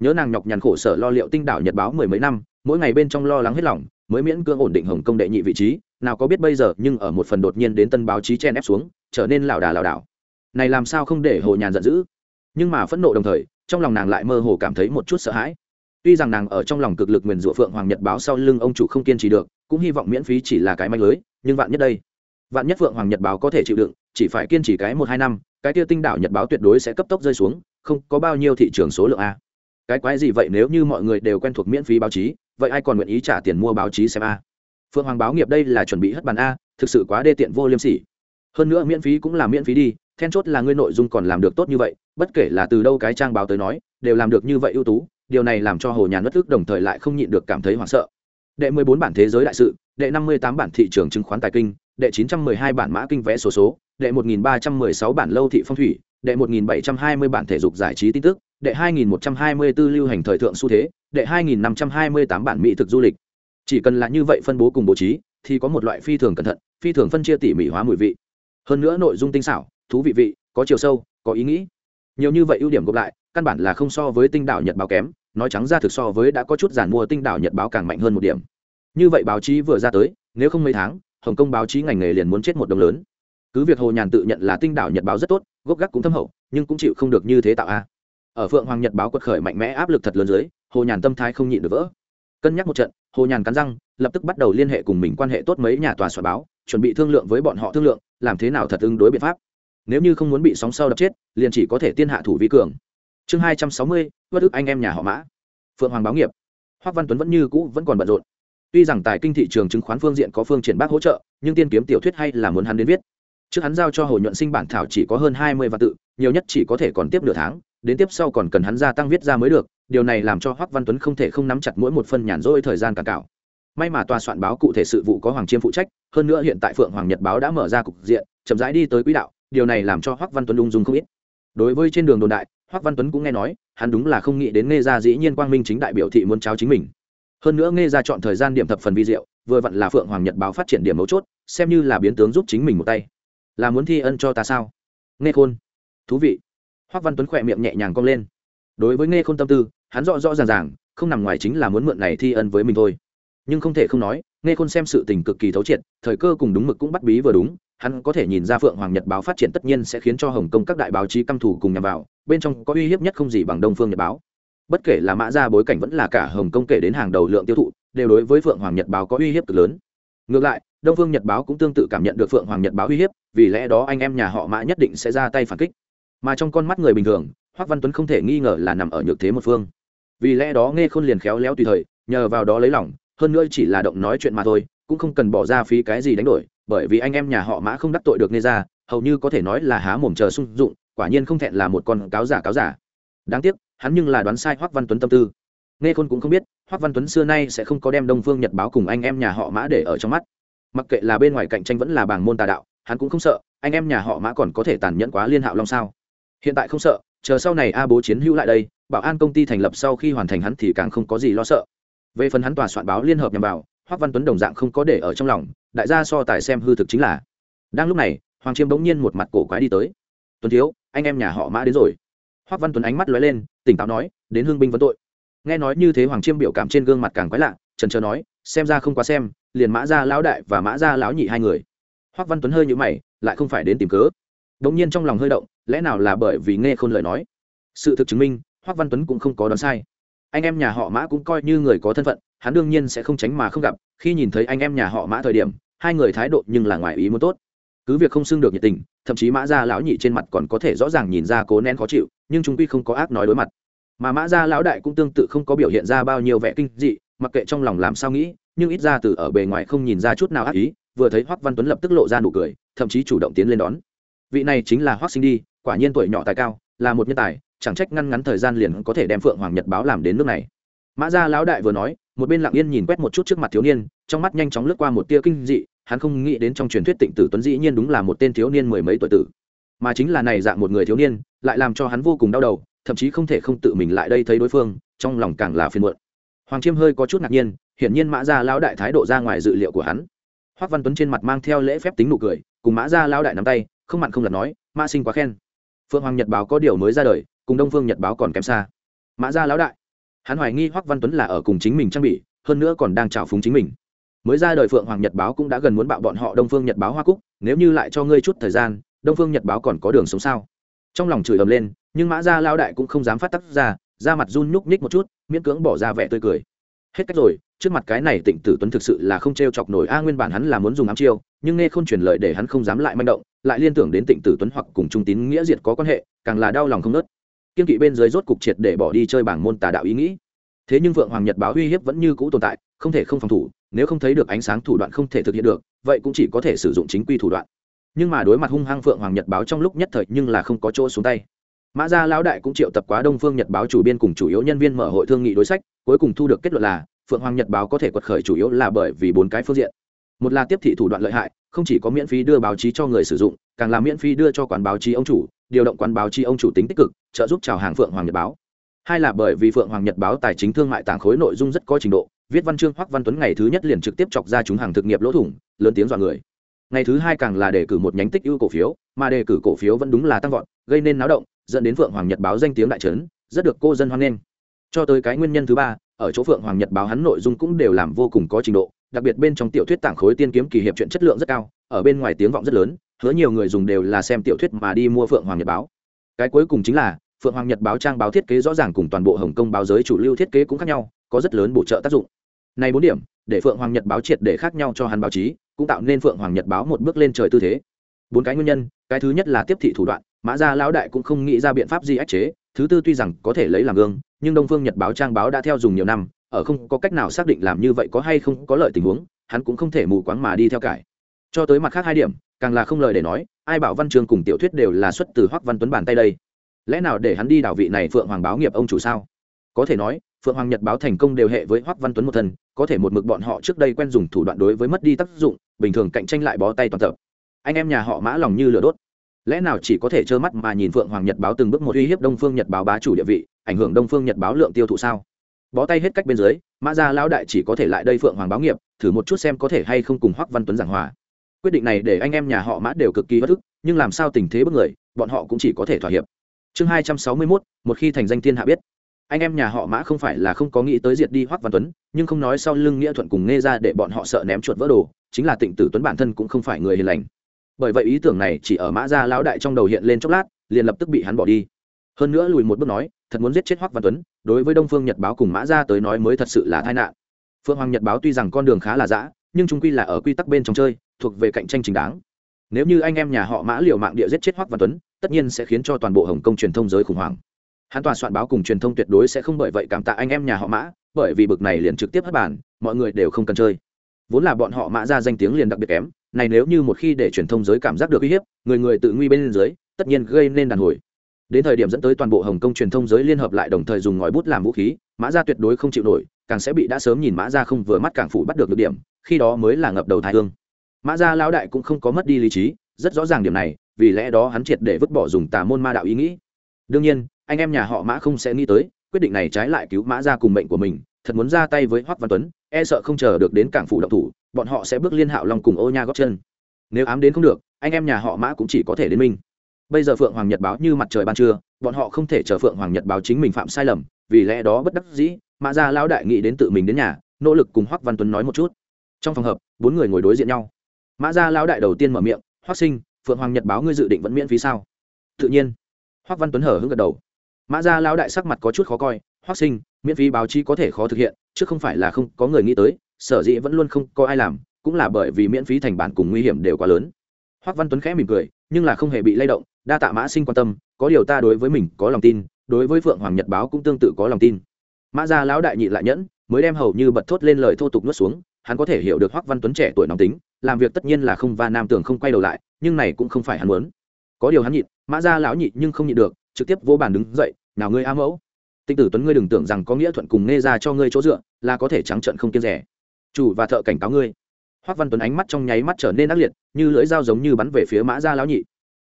Nhớ nàng nhọc nhằn khổ sở lo liệu tinh đảo nhật báo mười mấy năm, mỗi ngày bên trong lo lắng hết lòng, mới miễn cưỡng ổn định hồng công đệ nhị vị trí, nào có biết bây giờ, nhưng ở một phần đột nhiên đến tân báo chí chen ép xuống, trở nên lảo đà lảo đảo. Này làm sao không để hồ nhàn giận dữ? Nhưng mà phẫn nộ đồng thời, trong lòng nàng lại mơ hồ cảm thấy một chút sợ hãi. Tuy rằng nàng ở trong lòng cực lực nguyền rủa phượng hoàng nhật báo sau lưng ông chủ không kiên trì được, cũng hy vọng miễn phí chỉ là cái manh lưới, nhưng vạn nhất đây, vạn nhất phượng hoàng nhật báo có thể chịu đựng, chỉ phải kiên trì cái một hai năm, cái tia tinh đảo nhật báo tuyệt đối sẽ cấp tốc rơi xuống không có bao nhiêu thị trường số lượng a. Cái quái gì vậy nếu như mọi người đều quen thuộc miễn phí báo chí vậy ai còn nguyện ý trả tiền mua báo chí xem a? Phượng hoàng báo nghiệp đây là chuẩn bị hất bàn a thực sự quá đê tiện vô liêm sỉ. Hơn nữa miễn phí cũng là miễn phí đi then chốt là ngươi nội dung còn làm được tốt như vậy bất kể là từ đâu cái trang báo tới nói đều làm được như vậy ưu tú điều này làm cho hồ nhà bất ức đồng thời lại không nhịn được cảm thấy hoảng sợ. Đệ mười bốn bản thế giới đại sự đệ năm mươi tám bản thị trường chứng khoán tài kinh đệ chín trăm mười hai bản mã kinh vẽ số, số đệ một nghìn ba trăm mười sáu bản lâu thị phong thủy đệ một nghìn bảy trăm hai mươi bản thể dục giải trí tin tức, đệ hai nghìn một trăm hai mươi 2124 lưu hành thời thượng xu thế, đệ hai nghìn năm trăm hai mươi tám bản mỹ thực du lịch. Chỉ cần là như vậy phân bố cùng bố trí, thì có một loại phi thường cẩn thận, phi thường phân chia tỉ mỉ hóa mùi vị. Hơn nữa nội dung tinh xảo, thú vị vị, có chiều sâu, có ý nghĩ. Nhiều như vậy ưu điểm gộp lại, căn bản là không so với tinh đảo nhật báo kém, nói trắng ra thực so với đã có chút giản mua tinh đảo nhật báo càng mạnh hơn một điểm. Như vậy báo chí vừa ra tới, nếu không mấy tháng, hồng kông báo chí ngành nghề liền muốn chết một đồng lớn cứ việc hồ nhàn tự nhận là tinh đảo nhật báo rất tốt, gốc gác cũng thâm hậu, nhưng cũng chịu không được như thế tạo a. Ở phượng hoàng nhật báo quật khởi mạnh mẽ áp lực thật lớn dưới, hồ nhàn tâm thái không nhịn được vỡ. Cân nhắc một trận, hồ nhàn cắn răng, lập tức bắt đầu liên hệ cùng mình quan hệ tốt mấy nhà tòa soạn báo, chuẩn bị thương lượng với bọn họ thương lượng, làm thế nào thật ứng đối biện pháp. Nếu như không muốn bị sóng sau đập chết, liền chỉ có thể tiên hạ thủ vi cường. Chương hai trăm sáu mươi bất ức anh em nhà họ mã. Phượng hoàng báo nghiệp. Hoác văn tuấn vẫn như cũ vẫn còn bận rộn. Tuy rằng tài kinh thị trường chứng khoán phương diện có phương triển bác hỗ trợ, nhưng tiên kiếm tiểu thuyết hay là muốn hắn đến viết trước hắn giao cho hồ nhuận sinh bản thảo chỉ có hơn hai mươi vạn tự, nhiều nhất chỉ có thể còn tiếp nửa tháng, đến tiếp sau còn cần hắn gia tăng viết ra mới được, điều này làm cho Hoắc văn tuấn không thể không nắm chặt mỗi một phân nhàn rỗi thời gian cả cạo. May mà tòa soạn báo cụ thể sự vụ có hoàng chiêm phụ trách, hơn nữa hiện tại phượng hoàng nhật báo đã mở ra cục diện, chậm rãi đi tới quỹ đạo, điều này làm cho Hoắc văn tuấn ung dung không ít. Đối với trên đường đồn đại, Hoắc văn tuấn cũng nghe nói, hắn đúng là không nghĩ đến nghe ra dĩ nhiên quang minh chính đại biểu thị muốn cháo chính mình. Hơn nữa nghe ra chọn thời gian điểm thập phần vi diệu, vừa vặn là phượng hoàng nhật báo phát triển điểm mấu chốt, xem như là biến tướng giúp chính mình một tay là muốn thi ân cho ta sao? Nghe khôn. Thú vị. Hoắc văn tuấn khỏe miệng nhẹ nhàng cong lên. Đối với nghe khôn tâm tư, hắn rõ rõ ràng ràng, không nằm ngoài chính là muốn mượn này thi ân với mình thôi. Nhưng không thể không nói, nghe khôn xem sự tình cực kỳ thấu triệt, thời cơ cùng đúng mực cũng bắt bí vừa đúng, hắn có thể nhìn ra phượng hoàng nhật báo phát triển tất nhiên sẽ khiến cho hồng kông các đại báo chí căm thủ cùng nhằm vào, bên trong có uy hiếp nhất không gì bằng đông phương nhật báo. Bất kể là mã ra bối cảnh vẫn là cả hồng kông kể đến hàng đầu lượng tiêu thụ, đều đối với phượng hoàng nhật báo có uy hiếp cực lớn. Ngược lại đông phương nhật báo cũng tương tự cảm nhận được phượng hoàng nhật báo uy hiếp, vì lẽ đó anh em nhà họ mã nhất định sẽ ra tay phản kích. Mà trong con mắt người bình thường Hoắc văn tuấn không thể nghi ngờ là nằm ở nhược thế một phương. Vì lẽ đó nghe khôn liền khéo léo tùy thời, nhờ vào đó lấy lòng, hơn nữa chỉ là động nói chuyện mà thôi, cũng không cần bỏ ra phí cái gì đánh đổi, bởi vì anh em nhà họ mã không đắc tội được nghe ra hầu như có thể nói là há mồm chờ sung dụng, quả nhiên không thẹn là một con cáo giả cáo giả. Đáng tiếc, hắn nhưng là đoán sai hoắc văn tuấn tâm tư. Nghe khôn cũng không biết hoắc văn tuấn xưa nay sẽ không có đem đông phương nhật báo cùng anh em nhà họ mã để ở trong mắt mặc kệ là bên ngoài cạnh tranh vẫn là bảng môn tà đạo, hắn cũng không sợ, anh em nhà họ mã còn có thể tàn nhẫn quá liên hạo long sao? Hiện tại không sợ, chờ sau này a bố chiến hữu lại đây, bảo an công ty thành lập sau khi hoàn thành hắn thì càng không có gì lo sợ. Về phần hắn tòa soạn báo liên hợp nhằm vào, hoắc văn tuấn đồng dạng không có để ở trong lòng, đại gia so tài xem hư thực chính là. Đang lúc này, hoàng chiêm bỗng nhiên một mặt cổ quái đi tới. Tuấn thiếu, anh em nhà họ mã đến rồi. Hoắc văn tuấn ánh mắt lóe lên, tỉnh táo nói, đến hương binh vấn tội. Nghe nói như thế hoàng chiêm biểu cảm trên gương mặt càng quái lạ, trần trờ nói, xem ra không quá xem liền mã gia lão đại và mã gia lão nhị hai người. Hoắc văn tuấn hơi nhũ mày, lại không phải đến tìm cớ. Đống nhiên trong lòng hơi động, lẽ nào là bởi vì nghe khôn lời nói? Sự thực chứng minh, hoắc văn tuấn cũng không có đoán sai. Anh em nhà họ mã cũng coi như người có thân phận, hắn đương nhiên sẽ không tránh mà không gặp. Khi nhìn thấy anh em nhà họ mã thời điểm, hai người thái độ nhưng là ngoài ý muốn tốt. Cứ việc không xưng được nhiệt tình, thậm chí mã gia lão nhị trên mặt còn có thể rõ ràng nhìn ra cố nén khó chịu, nhưng chúng quy không có ác nói đối mặt. Mà mã gia lão đại cũng tương tự không có biểu hiện ra bao nhiêu vẻ kinh dị, mặc kệ trong lòng làm sao nghĩ nhưng ít ra từ ở bề ngoài không nhìn ra chút nào ác ý, vừa thấy hoắc văn tuấn lập tức lộ ra nụ cười, thậm chí chủ động tiến lên đón. Vị này chính là hoắc sinh đi, quả nhiên tuổi nhỏ tài cao, là một nhân tài, chẳng trách ngăn ngắn thời gian liền có thể đem phượng hoàng nhật báo làm đến nước này. Mã gia lão đại vừa nói, một bên lặng yên nhìn quét một chút trước mặt thiếu niên, trong mắt nhanh chóng lướt qua một tia kinh dị, hắn không nghĩ đến trong truyền thuyết tịnh tử tuấn dĩ nhiên đúng là một tên thiếu niên mười mấy tuổi tử. Mà chính là này dạng một người thiếu niên, lại làm cho hắn vô cùng đau đầu, thậm chí không thể không tự mình lại đây thấy đối phương, trong lòng càng là phiền muộn. Hoàng chiêm hơi có chút ngạc nhiên hiển nhiên mã gia lão đại thái độ ra ngoài dự liệu của hắn. Hoắc văn tuấn trên mặt mang theo lễ phép tính nụ cười, cùng mã gia lão đại nắm tay, không mặn không lặt nói mã sinh quá khen. Phượng hoàng nhật báo có điều mới ra đời, cùng đông phương nhật báo còn kém xa. Mã gia lão đại. Hắn hoài nghi hoắc văn tuấn là ở cùng chính mình trang bị, hơn nữa còn đang trào phúng chính mình. Mới ra đời phượng hoàng nhật báo cũng đã gần muốn bạo bọn họ đông phương nhật báo hoa cúc, nếu như lại cho ngươi chút thời gian, đông phương nhật báo còn có đường sống sao? Trong lòng chửi ầm lên, nhưng mã gia lão đại cũng không dám phát tắc ra ra mặt run nhúc nhích một chút, miễn cưỡng bỏ ra vẻ tươi cười. Hết cách rồi trước mặt cái này tịnh tử tuấn thực sự là không t r e o chọc nổi. A, nguyên bản hắn là muốn dùng ám chiêu, nhưng nghe không truyền lời để hắn không dám lại manh động, lại liên tưởng đến tịnh tử tuấn hoặc cùng trung tín nghĩa diệt có quan hệ, càng là đau lòng không nớt. Kiên kỵ bên dưới rốt cục triệt để bỏ đi chơi bảng môn tà đạo ý nghĩ. Thế nhưng vượng hoàng nhật báo uy hiếp vẫn như cũ tồn tại, không thể không phòng thủ, nếu không thấy được ánh sáng thủ đoạn không thể thực hiện được, vậy cũng chỉ có thể sử dụng chính quy thủ đoạn. Nhưng mà đối mặt hung hăng phượng hoàng nhật báo trong lúc nhất thời nhưng là không có chỗ xuống tay. Mã gia lão đại cũng triệu tập quá đông phương nhật báo chủ biên cùng chủ yếu nhân viên mở hội thương nghị đối sách, cuối cùng thu được kết luận là phượng hoàng nhật báo có thể quật khởi chủ yếu là bởi vì bốn cái phương diện. Một là tiếp thị thủ đoạn lợi hại, không chỉ có miễn phí đưa báo chí cho người sử dụng, càng là miễn phí đưa cho quán báo chí ông chủ, điều động quán báo chí ông chủ tính tích cực, trợ giúp chào hàng phượng hoàng nhật báo. Hai là bởi vì phượng hoàng nhật báo tài chính thương mại tàng khối nội dung rất có trình độ, viết văn chương hoắc văn tuấn ngày thứ nhất liền trực tiếp chọc ra chúng hàng thực nghiệp lỗ thủng, lớn tiếng dọa người. Ngày thứ hai càng là đề cử một nhánh tích ưu cổ phiếu, mà đề cử cổ phiếu vẫn đúng là tăng vọt, gây nên náo động, dẫn đến phượng hoàng nhật báo danh tiếng đại trấn rất được cô dân hoan nghênh. Cho tới cái nguyên nhân thứ ba ở chỗ phượng hoàng nhật báo hắn nội dung cũng đều làm vô cùng có trình độ, đặc biệt bên trong tiểu thuyết tảng khối tiên kiếm kỳ hiệp chuyện chất lượng rất cao, ở bên ngoài tiếng vọng rất lớn, hứa nhiều người dùng đều là xem tiểu thuyết mà đi mua phượng hoàng nhật báo. Cái cuối cùng chính là, phượng hoàng nhật báo trang báo thiết kế rõ ràng cùng toàn bộ hồng kông báo giới chủ lưu thiết kế cũng khác nhau, có rất lớn bổ trợ tác dụng. Này bốn điểm, để phượng hoàng nhật báo triệt để khác nhau cho hắn báo chí, cũng tạo nên phượng hoàng nhật báo một bước lên trời tư thế. Bốn cái nguyên nhân, cái thứ nhất là tiếp thị thủ đoạn, mã gia lão đại cũng không nghĩ ra biện pháp gì ách chế thứ tư tuy rằng có thể lấy làm gương, nhưng đông phương nhật báo trang báo đã theo dùng nhiều năm, ở không có cách nào xác định làm như vậy có hay không có lợi tình huống, hắn cũng không thể mù quáng mà đi theo cải. Cho tới mặt khác hai điểm, càng là không lời để nói, ai bảo văn chương cùng tiểu thuyết đều là xuất từ hoắc văn tuấn bàn tay đây. Lẽ nào để hắn đi đảo vị này phượng hoàng báo nghiệp ông chủ sao? Có thể nói, phượng hoàng nhật báo thành công đều hệ với hoắc văn tuấn một thần có thể một mực bọn họ trước đây quen dùng thủ đoạn đối với mất đi tác dụng, bình thường cạnh tranh lại bó tay toàn tập. Anh em nhà họ mã lòng như lửa đốt lẽ nào chỉ có thể trơ mắt mà nhìn phượng hoàng nhật báo từng bước một uy hiếp đông phương nhật báo bá chủ địa vị, ảnh hưởng đông phương nhật báo lượng tiêu thụ sao? Bó tay hết cách bên dưới, mã gia lão đại chỉ có thể lại đây phượng hoàng báo nghiệp, thử một chút xem có thể hay không cùng hoắc văn tuấn giảng hòa. Quyết định này để anh em nhà họ mã đều cực kỳ bất ức, nhưng làm sao tình thế bất người, bọn họ cũng chỉ có thể thỏa hiệp. Chương hai trăm sáu mươi mốt, một khi thành danh thiên hạ biết. Anh em nhà họ mã không phải là không có nghĩ tới diệt đi hoắc văn tuấn, nhưng không nói sau lưng nghĩa thuận cùng nghe ra để bọn họ sợ ném chuột vỡ đồ, chính là tịnh tử tuấn bản thân cũng không phải người hiền lành bởi vậy ý tưởng này chỉ ở mã gia lão đại trong đầu hiện lên chốc lát, liền lập tức bị hắn bỏ đi. Hơn nữa lùi một bước nói, thật muốn giết chết hoắc văn tuấn, đối với đông phương nhật báo cùng mã gia tới nói mới thật sự là tai nạn. Phương hoàng nhật báo tuy rằng con đường khá là dã, nhưng chúng quy là ở quy tắc bên trong chơi, thuộc về cạnh tranh chính đáng. Nếu như anh em nhà họ mã liều mạng địa giết chết hoắc văn tuấn, tất nhiên sẽ khiến cho toàn bộ hồng kông truyền thông giới khủng hoảng. Hắn tòa soạn báo cùng truyền thông tuyệt đối sẽ không bởi vậy cảm tạ anh em nhà họ mã, bởi vì bực này liền trực tiếp hất bản mọi người đều không cần chơi. Vốn là bọn họ mã ra danh tiếng liền đặc biệt kém này nếu như một khi để truyền thông giới cảm giác được uy hiếp, người người tự nguy bên dưới, tất nhiên gây nên đàn hồi. Đến thời điểm dẫn tới toàn bộ hồng kông truyền thông giới liên hợp lại đồng thời dùng ngòi bút làm vũ khí, mã ra tuyệt đối không chịu nổi, càng sẽ bị đã sớm nhìn mã ra không vừa mắt càng phủ bắt được được điểm, khi đó mới là ngập đầu thái hương. Mã ra lão đại cũng không có mất đi lý trí, rất rõ ràng điểm này, vì lẽ đó hắn triệt để vứt bỏ dùng tà môn ma đạo ý nghĩ. Đương nhiên, anh em nhà họ mã không sẽ nghĩ tới, quyết định này trái lại cứu mã ra cùng mệnh của mình, thật muốn ra tay với hoắc văn tuấn e sợ không chờ được đến cảng phủ động thủ bọn họ sẽ bước liên hạo long cùng ô nha góp chân. Nếu ám đến không được, anh em nhà họ mã cũng chỉ có thể đến minh bây giờ phượng hoàng nhật báo như mặt trời ban trưa, bọn họ không thể chờ phượng hoàng nhật báo chính mình phạm sai lầm, vì lẽ đó bất đắc dĩ, mã ra lão đại nghĩ đến tự mình đến nhà, nỗ lực cùng hoắc văn tuấn nói một chút. Trong phòng hợp bốn người ngồi đối diện nhau. Mã ra lão đại đầu tiên mở miệng, hoắc sinh, phượng hoàng nhật báo ngươi dự định vẫn miễn phí sao? Tự nhiên. Hoắc văn tuấn hở hững gật đầu. Mã ra lão đại sắc mặt có chút khó coi, hoắc sinh, miễn phí báo chí có thể khó thực hiện, chứ không phải là không có người nghĩ tới sở dĩ vẫn luôn không có ai làm, cũng là bởi vì miễn phí thành bản cùng nguy hiểm đều quá lớn. Hoắc văn tuấn khẽ mỉm cười, nhưng là không hề bị lay động, đa tạ mã sinh quan tâm, có điều ta đối với mình có lòng tin, đối với phượng hoàng nhật báo cũng tương tự có lòng tin. Mã gia lão đại nhị lại nhẫn, mới đem hầu như bật thốt lên lời thô tục nuốt xuống, hắn có thể hiểu được hoắc văn tuấn trẻ tuổi nóng tính, làm việc tất nhiên là không va nam tưởng không quay đầu lại, nhưng này cũng không phải hắn muốn. Có điều hắn nhịn, mã gia lão nhị nhưng không nhịn được, trực tiếp vô bàn đứng dậy, nào ngươi a mẫu tinh tử tuấn ngươi đừng tưởng rằng có nghĩa thuận cùng nghe ra cho ngươi chỗ dựa, là có thể trắng trận không kiêng rẻ chủ và thợ cảnh cáo ngươi. Hoắc văn tuấn ánh mắt trong nháy mắt trở nên ác liệt, như lưỡi dao giống như bắn về phía mã gia lão nhị.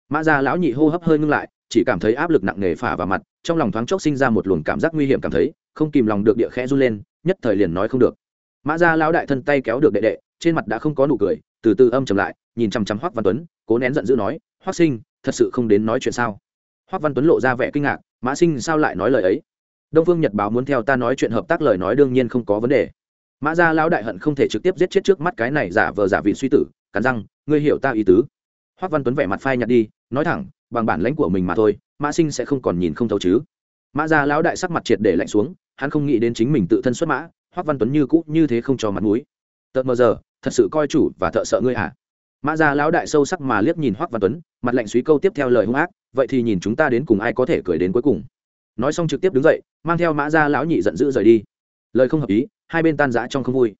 Mã gia lão nhị hô hấp hơi ngưng lại, chỉ cảm thấy áp lực nặng nề phả vào mặt, trong lòng thoáng chốc sinh ra một luồng cảm giác nguy hiểm cảm thấy, không kìm lòng được địa khẽ run lên, nhất thời liền nói không được. Mã gia lão đại thân tay kéo được đệ đệ, trên mặt đã không có nụ cười, từ từ âm trầm lại, nhìn chăm chăm hoắc văn tuấn, cố nén giận dữ nói hoắc sinh, thật sự không đến nói chuyện sao? Hoắc văn tuấn lộ ra vẻ kinh ngạc, mã sinh sao lại nói lời ấy? Đông phương nhật báo muốn theo ta nói chuyện hợp tác lời nói đương nhiên không có vấn đề mã gia lão đại hận không thể trực tiếp giết chết trước mắt cái này giả vờ giả vị suy tử, cắn răng, ngươi hiểu ta ý tứ. Hoắc văn tuấn vẻ mặt phai nhạt đi, nói thẳng, bằng bản lãnh của mình mà thôi, mã sinh sẽ không còn nhìn không thấu chứ. Mã gia lão đại sắc mặt triệt để lạnh xuống, hắn không nghĩ đến chính mình tự thân xuất mã hoắc văn tuấn như cũ như thế không cho mặt mũi. Tợt mờ giờ, thật sự coi chủ và thợ sợ ngươi à mã gia lão đại sâu sắc mà liếc nhìn hoắc văn tuấn, mặt lạnh suý câu tiếp theo lời hung ác, vậy thì nhìn chúng ta đến cùng ai có thể cười đến cuối cùng? Nói xong trực tiếp đứng dậy, mang theo mã gia lão nhị giận dữ rời đi lời không hợp ý, hai bên tan rã trong không vui.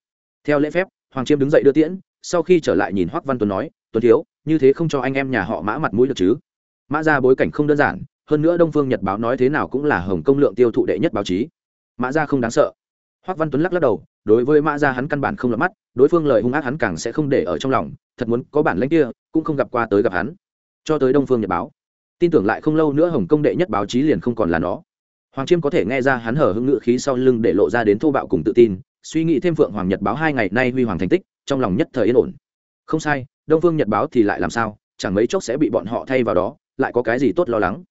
Theo lễ phép, hoàng chiêm đứng dậy đưa tiễn, sau khi trở lại nhìn hoắc văn tuấn nói, tuấn thiếu, như thế không cho anh em nhà họ mã mặt mũi được chứ? Mã ra bối cảnh không đơn giản, hơn nữa đông phương nhật báo nói thế nào cũng là hồng công lượng tiêu thụ đệ nhất báo chí. Mã ra không đáng sợ. Hoắc văn tuấn lắc lắc đầu, đối với mã ra hắn căn bản không lọt mắt, đối phương lời hung ác hắn càng sẽ không để ở trong lòng, thật muốn có bản lãnh kia, cũng không gặp qua tới gặp hắn. Cho tới đông phương nhật báo, tin tưởng lại không lâu nữa hồng công đệ nhất báo chí liền không còn là nó hoàng chiêm có thể nghe ra hắn hở hưng ngự khí sau lưng để lộ ra đến thô bạo cùng tự tin, suy nghĩ thêm phượng hoàng nhật báo hai ngày nay huy hoàng thành tích, trong lòng nhất thời yên ổn. Không sai, đông phương nhật báo thì lại làm sao, chẳng mấy chốc sẽ bị bọn họ thay vào đó, lại có cái gì tốt lo lắng.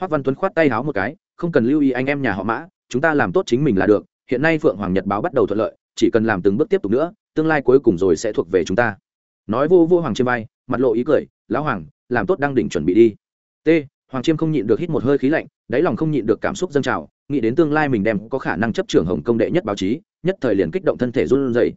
Hoác văn tuấn khoát tay háo một cái, không cần lưu ý anh em nhà họ mã, chúng ta làm tốt chính mình là được, hiện nay phượng hoàng nhật báo bắt đầu thuận lợi, chỉ cần làm từng bước tiếp tục nữa, tương lai cuối cùng rồi sẽ thuộc về chúng ta. Nói vô vô hoàng chiêm bay mặt lộ ý cười, lão hoàng, làm tốt đang đỉnh chuẩn bị đi. T hoàng chiêm không nhịn được hít một hơi khí lạnh, đáy lòng không nhịn được cảm xúc dâng trào, nghĩ đến tương lai mình đem có khả năng chấp trưởng hồng công đệ nhất báo chí, nhất thời liền kích động thân thể run rẩy.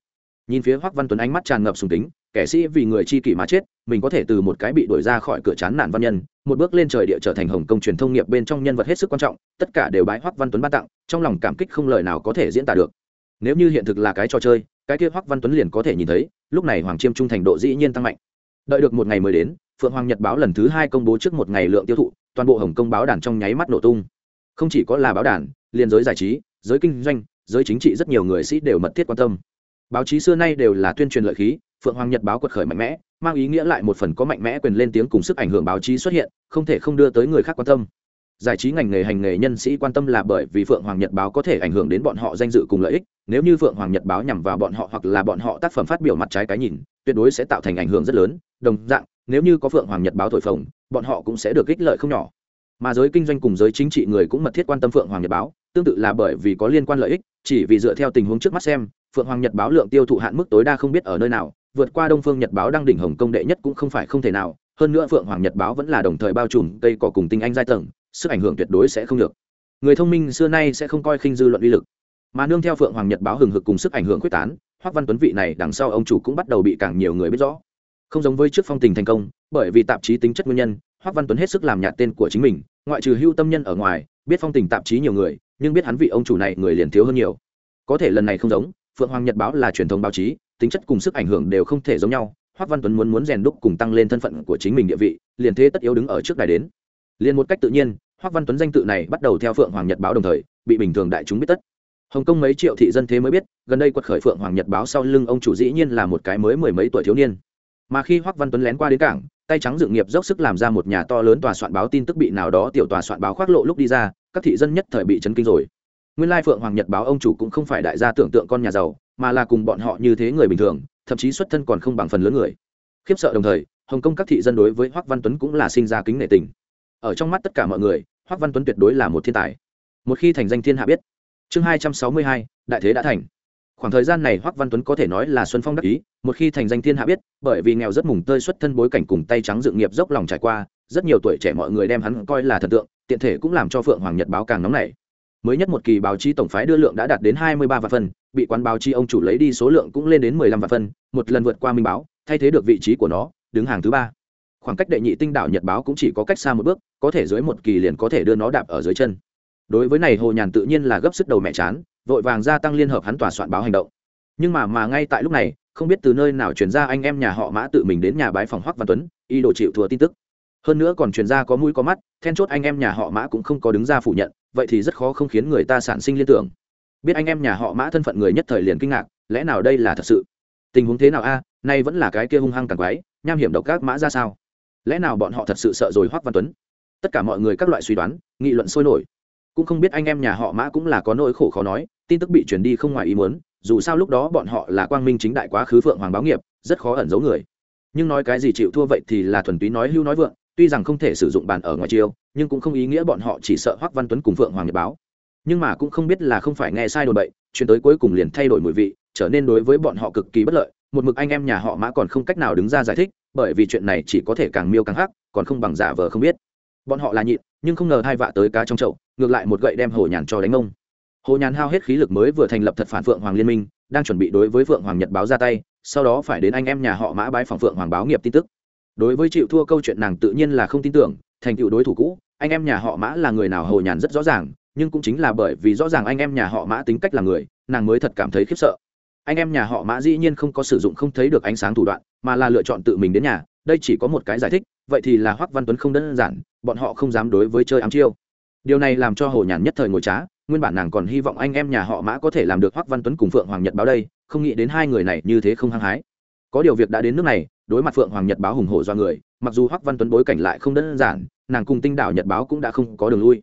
Nhìn phía hoắc văn tuấn ánh mắt tràn ngập sùng kính, kẻ sĩ vì người chi kỷ mà chết, mình có thể từ một cái bị đuổi ra khỏi cửa chán nản văn nhân, một bước lên trời địa trở thành hồng công truyền thông nghiệp bên trong nhân vật hết sức quan trọng, tất cả đều bái hoắc văn tuấn ban tặng, trong lòng cảm kích không lời nào có thể diễn tả được. Nếu như hiện thực là cái trò chơi, cái kia hoắc văn tuấn liền có thể nhìn thấy, lúc này hoàng chiêm trung thành độ dĩ nhiên tăng mạnh. Đợi được một ngày mới đến phượng hoàng nhật báo lần thứ hai công bố trước một ngày lượng tiêu thụ, toàn bộ hồng công báo đàn trong nháy mắt nổ tung. Không chỉ có là báo đàn liên giới giải trí, giới kinh doanh, giới chính trị rất nhiều người sĩ đều mật thiết quan tâm. Báo chí xưa nay đều là tuyên truyền lợi khí, phượng hoàng nhật báo quật khởi mạnh mẽ, mang ý nghĩa lại một phần có mạnh mẽ quyền lên tiếng cùng sức ảnh hưởng báo chí xuất hiện, không thể không đưa tới người khác quan tâm. Giải trí ngành nghề hành nghề nhân sĩ quan tâm là bởi vì phượng hoàng nhật báo có thể ảnh hưởng đến bọn họ danh dự cùng lợi ích, nếu như phượng hoàng nhật báo nhằm vào bọn họ hoặc là bọn họ tác phẩm phát biểu mặt trái cái nhìn, tuyệt đối sẽ tạo thành ảnh hưởng rất lớn, đồng dạng nếu như có phượng hoàng nhật báo thổi phồng, bọn họ cũng sẽ được ích lợi không nhỏ. Mà giới kinh doanh cùng giới chính trị người cũng mật thiết quan tâm phượng hoàng nhật báo, tương tự là bởi vì có liên quan lợi ích, chỉ vì dựa theo tình huống trước mắt xem, phượng hoàng nhật báo lượng tiêu thụ hạn mức tối đa không biết ở nơi nào, vượt qua đông phương nhật báo đang đỉnh hồng công đệ nhất cũng không phải không thể nào, hơn nữa phượng hoàng nhật báo vẫn là đồng thời bao trùm cây cỏ cùng tinh anh giai tầng, sức ảnh hưởng tuyệt đối sẽ không được. Người thông minh xưa nay sẽ không coi khinh dư luận uy lực. Mà nương theo phượng hoàng nhật báo hừng hực cùng sức ảnh hưởng quyết tán hoắc văn tuấn vị này đằng sau ông chủ cũng bắt đầu bị càng nhiều người biết rõ không giống với trước phong tình thành công, bởi vì tạp chí tính chất nguyên nhân hoắc văn tuấn hết sức làm nhạt tên của chính mình, ngoại trừ hưu tâm nhân ở ngoài, biết phong tình tạp chí nhiều người, nhưng biết hắn vị ông chủ này người liền thiếu hơn nhiều. Có thể lần này không giống, phượng hoàng nhật báo là truyền thông báo chí, tính chất cùng sức ảnh hưởng đều không thể giống nhau hoắc văn tuấn muốn muốn rèn đúc cùng tăng lên thân phận của chính mình địa vị, liền thế tất yếu đứng ở trước đài đến. Liền một cách tự nhiên hoắc văn tuấn danh tự này bắt đầu theo phượng hoàng nhật báo đồng thời, bị bình thường đại chúng biết tất. Hồng kông mấy triệu thị dân thế mới biết, gần đây quật khởi phượng hoàng nhật báo sau lưng ông chủ dĩ nhiên là một cái mới mười mấy tuổi thiếu niên mà khi hoắc văn tuấn lén qua đến cảng, tay trắng dự nghiệp dốc sức làm ra một nhà to lớn tòa soạn báo tin tức bị nào đó tiểu tòa soạn báo khoác lộ lúc đi ra, các thị dân nhất thời bị chấn kinh rồi. Nguyên lai phượng hoàng nhật báo ông chủ cũng không phải đại gia tưởng tượng con nhà giàu, mà là cùng bọn họ như thế người bình thường, thậm chí xuất thân còn không bằng phần lớn người. Khiếp sợ đồng thời, hồng kông các thị dân đối với hoắc văn tuấn cũng là sinh ra kính nể tình. Ở trong mắt tất cả mọi người hoắc văn tuấn tuyệt đối là một thiên tài. Một khi thành danh thiên hạ biết. Chương hai trăm sáu mươi hai, đại thế đã thành khoảng thời gian này hoắc văn tuấn có thể nói là xuân phong đắc ý, một khi thành danh thiên hạ biết, bởi vì nghèo rất mùng tơi xuất thân bối cảnh cùng tay trắng dự nghiệp dốc lòng trải qua, rất nhiều tuổi trẻ mọi người đem hắn coi là thần tượng, tiện thể cũng làm cho phượng hoàng nhật báo càng nóng nảy. Mới nhất một kỳ báo chí tổng phái đưa lượng đã đạt đến hai mươi ba vạn phân bị quán báo chí ông chủ lấy đi số lượng cũng lên đến mười lăm vạn phân một lần vượt qua minh báo, thay thế được vị trí của nó, đứng hàng thứ ba. Khoảng cách đệ nhị tinh đảo nhật báo cũng chỉ có cách xa một bước, có thể dưới một kỳ liền có thể đưa nó đạp ở dưới chân. Đối với này hồ nhàn tự nhiên là gấp sức đầu mẹ chán vội vàng gia tăng liên hợp hắn tòa soạn báo hành động. Nhưng mà mà ngay tại lúc này, không biết từ nơi nào chuyển ra anh em nhà họ mã tự mình đến nhà bái phòng hoắc văn tuấn y đồ chịu thừa tin tức. Hơn nữa còn chuyển ra có mũi có mắt, then chốt anh em nhà họ mã cũng không có đứng ra phủ nhận, vậy thì rất khó không khiến người ta sản sinh liên tưởng. Biết anh em nhà họ mã thân phận người nhất thời liền kinh ngạc, lẽ nào đây là thật sự? Tình huống thế nào a? Nay vẫn là cái kia hung hăng càng quái, nham hiểm độc các mã ra sao? Lẽ nào bọn họ thật sự sợ rồi hoắc văn tuấn? Tất cả mọi người các loại suy đoán, nghị luận sôi nổi. Cũng không biết anh em nhà họ mã cũng là có nỗi khổ khó nói tin tức bị chuyển đi không ngoài ý muốn, dù sao lúc đó bọn họ là quang minh chính đại quá khứ phượng hoàng báo nghiệp, rất khó ẩn giấu người. Nhưng nói cái gì chịu thua vậy thì là thuần túy nói hưu nói vượng, tuy rằng không thể sử dụng bàn ở ngoài chiêu, nhưng cũng không ý nghĩa bọn họ chỉ sợ hoắc văn tuấn cùng phượng hoàng nhật báo. Nhưng mà cũng không biết là không phải nghe sai đồn bậy chuyển tới cuối cùng liền thay đổi mùi vị, trở nên đối với bọn họ cực kỳ bất lợi, một mực anh em nhà họ mã còn không cách nào đứng ra giải thích, bởi vì chuyện này chỉ có thể càng miêu càng hắc, còn không bằng giả vờ không biết. Bọn họ là nhịn, nhưng không ngờ hai vạ tới cá trong chậu, ngược lại một gậy đem hồ nhàn cho đánh ông hồ nhàn hao hết khí lực mới vừa thành lập thật phản phượng hoàng liên minh, đang chuẩn bị đối với phượng hoàng nhật báo ra tay, sau đó phải đến anh em nhà họ mã bái phòng phượng hoàng báo nghiệp tin tức. Đối với chịu thua câu chuyện nàng tự nhiên là không tin tưởng, thành tựu đối thủ cũ, anh em nhà họ mã là người nào hồ nhàn rất rõ ràng, nhưng cũng chính là bởi vì rõ ràng anh em nhà họ mã tính cách là người, nàng mới thật cảm thấy khiếp sợ. Anh em nhà họ mã dĩ nhiên không có sử dụng không thấy được ánh sáng thủ đoạn, mà là lựa chọn tự mình đến nhà, đây chỉ có một cái giải thích, vậy thì là hoắc văn tuấn không đơn giản, bọn họ không dám đối với chơi ám chiêu. Điều này làm cho hồ nhàn nhất thời ngồi trá nguyên bản nàng còn hy vọng anh em nhà họ mã có thể làm được hoắc văn tuấn cùng phượng hoàng nhật báo đây, không nghĩ đến hai người này như thế không hăng hái. Có điều việc đã đến nước này, đối mặt phượng hoàng nhật báo hùng hổ do người, mặc dù hoắc văn tuấn bối cảnh lại không đơn giản, nàng cùng tinh đảo nhật báo cũng đã không có đường lui.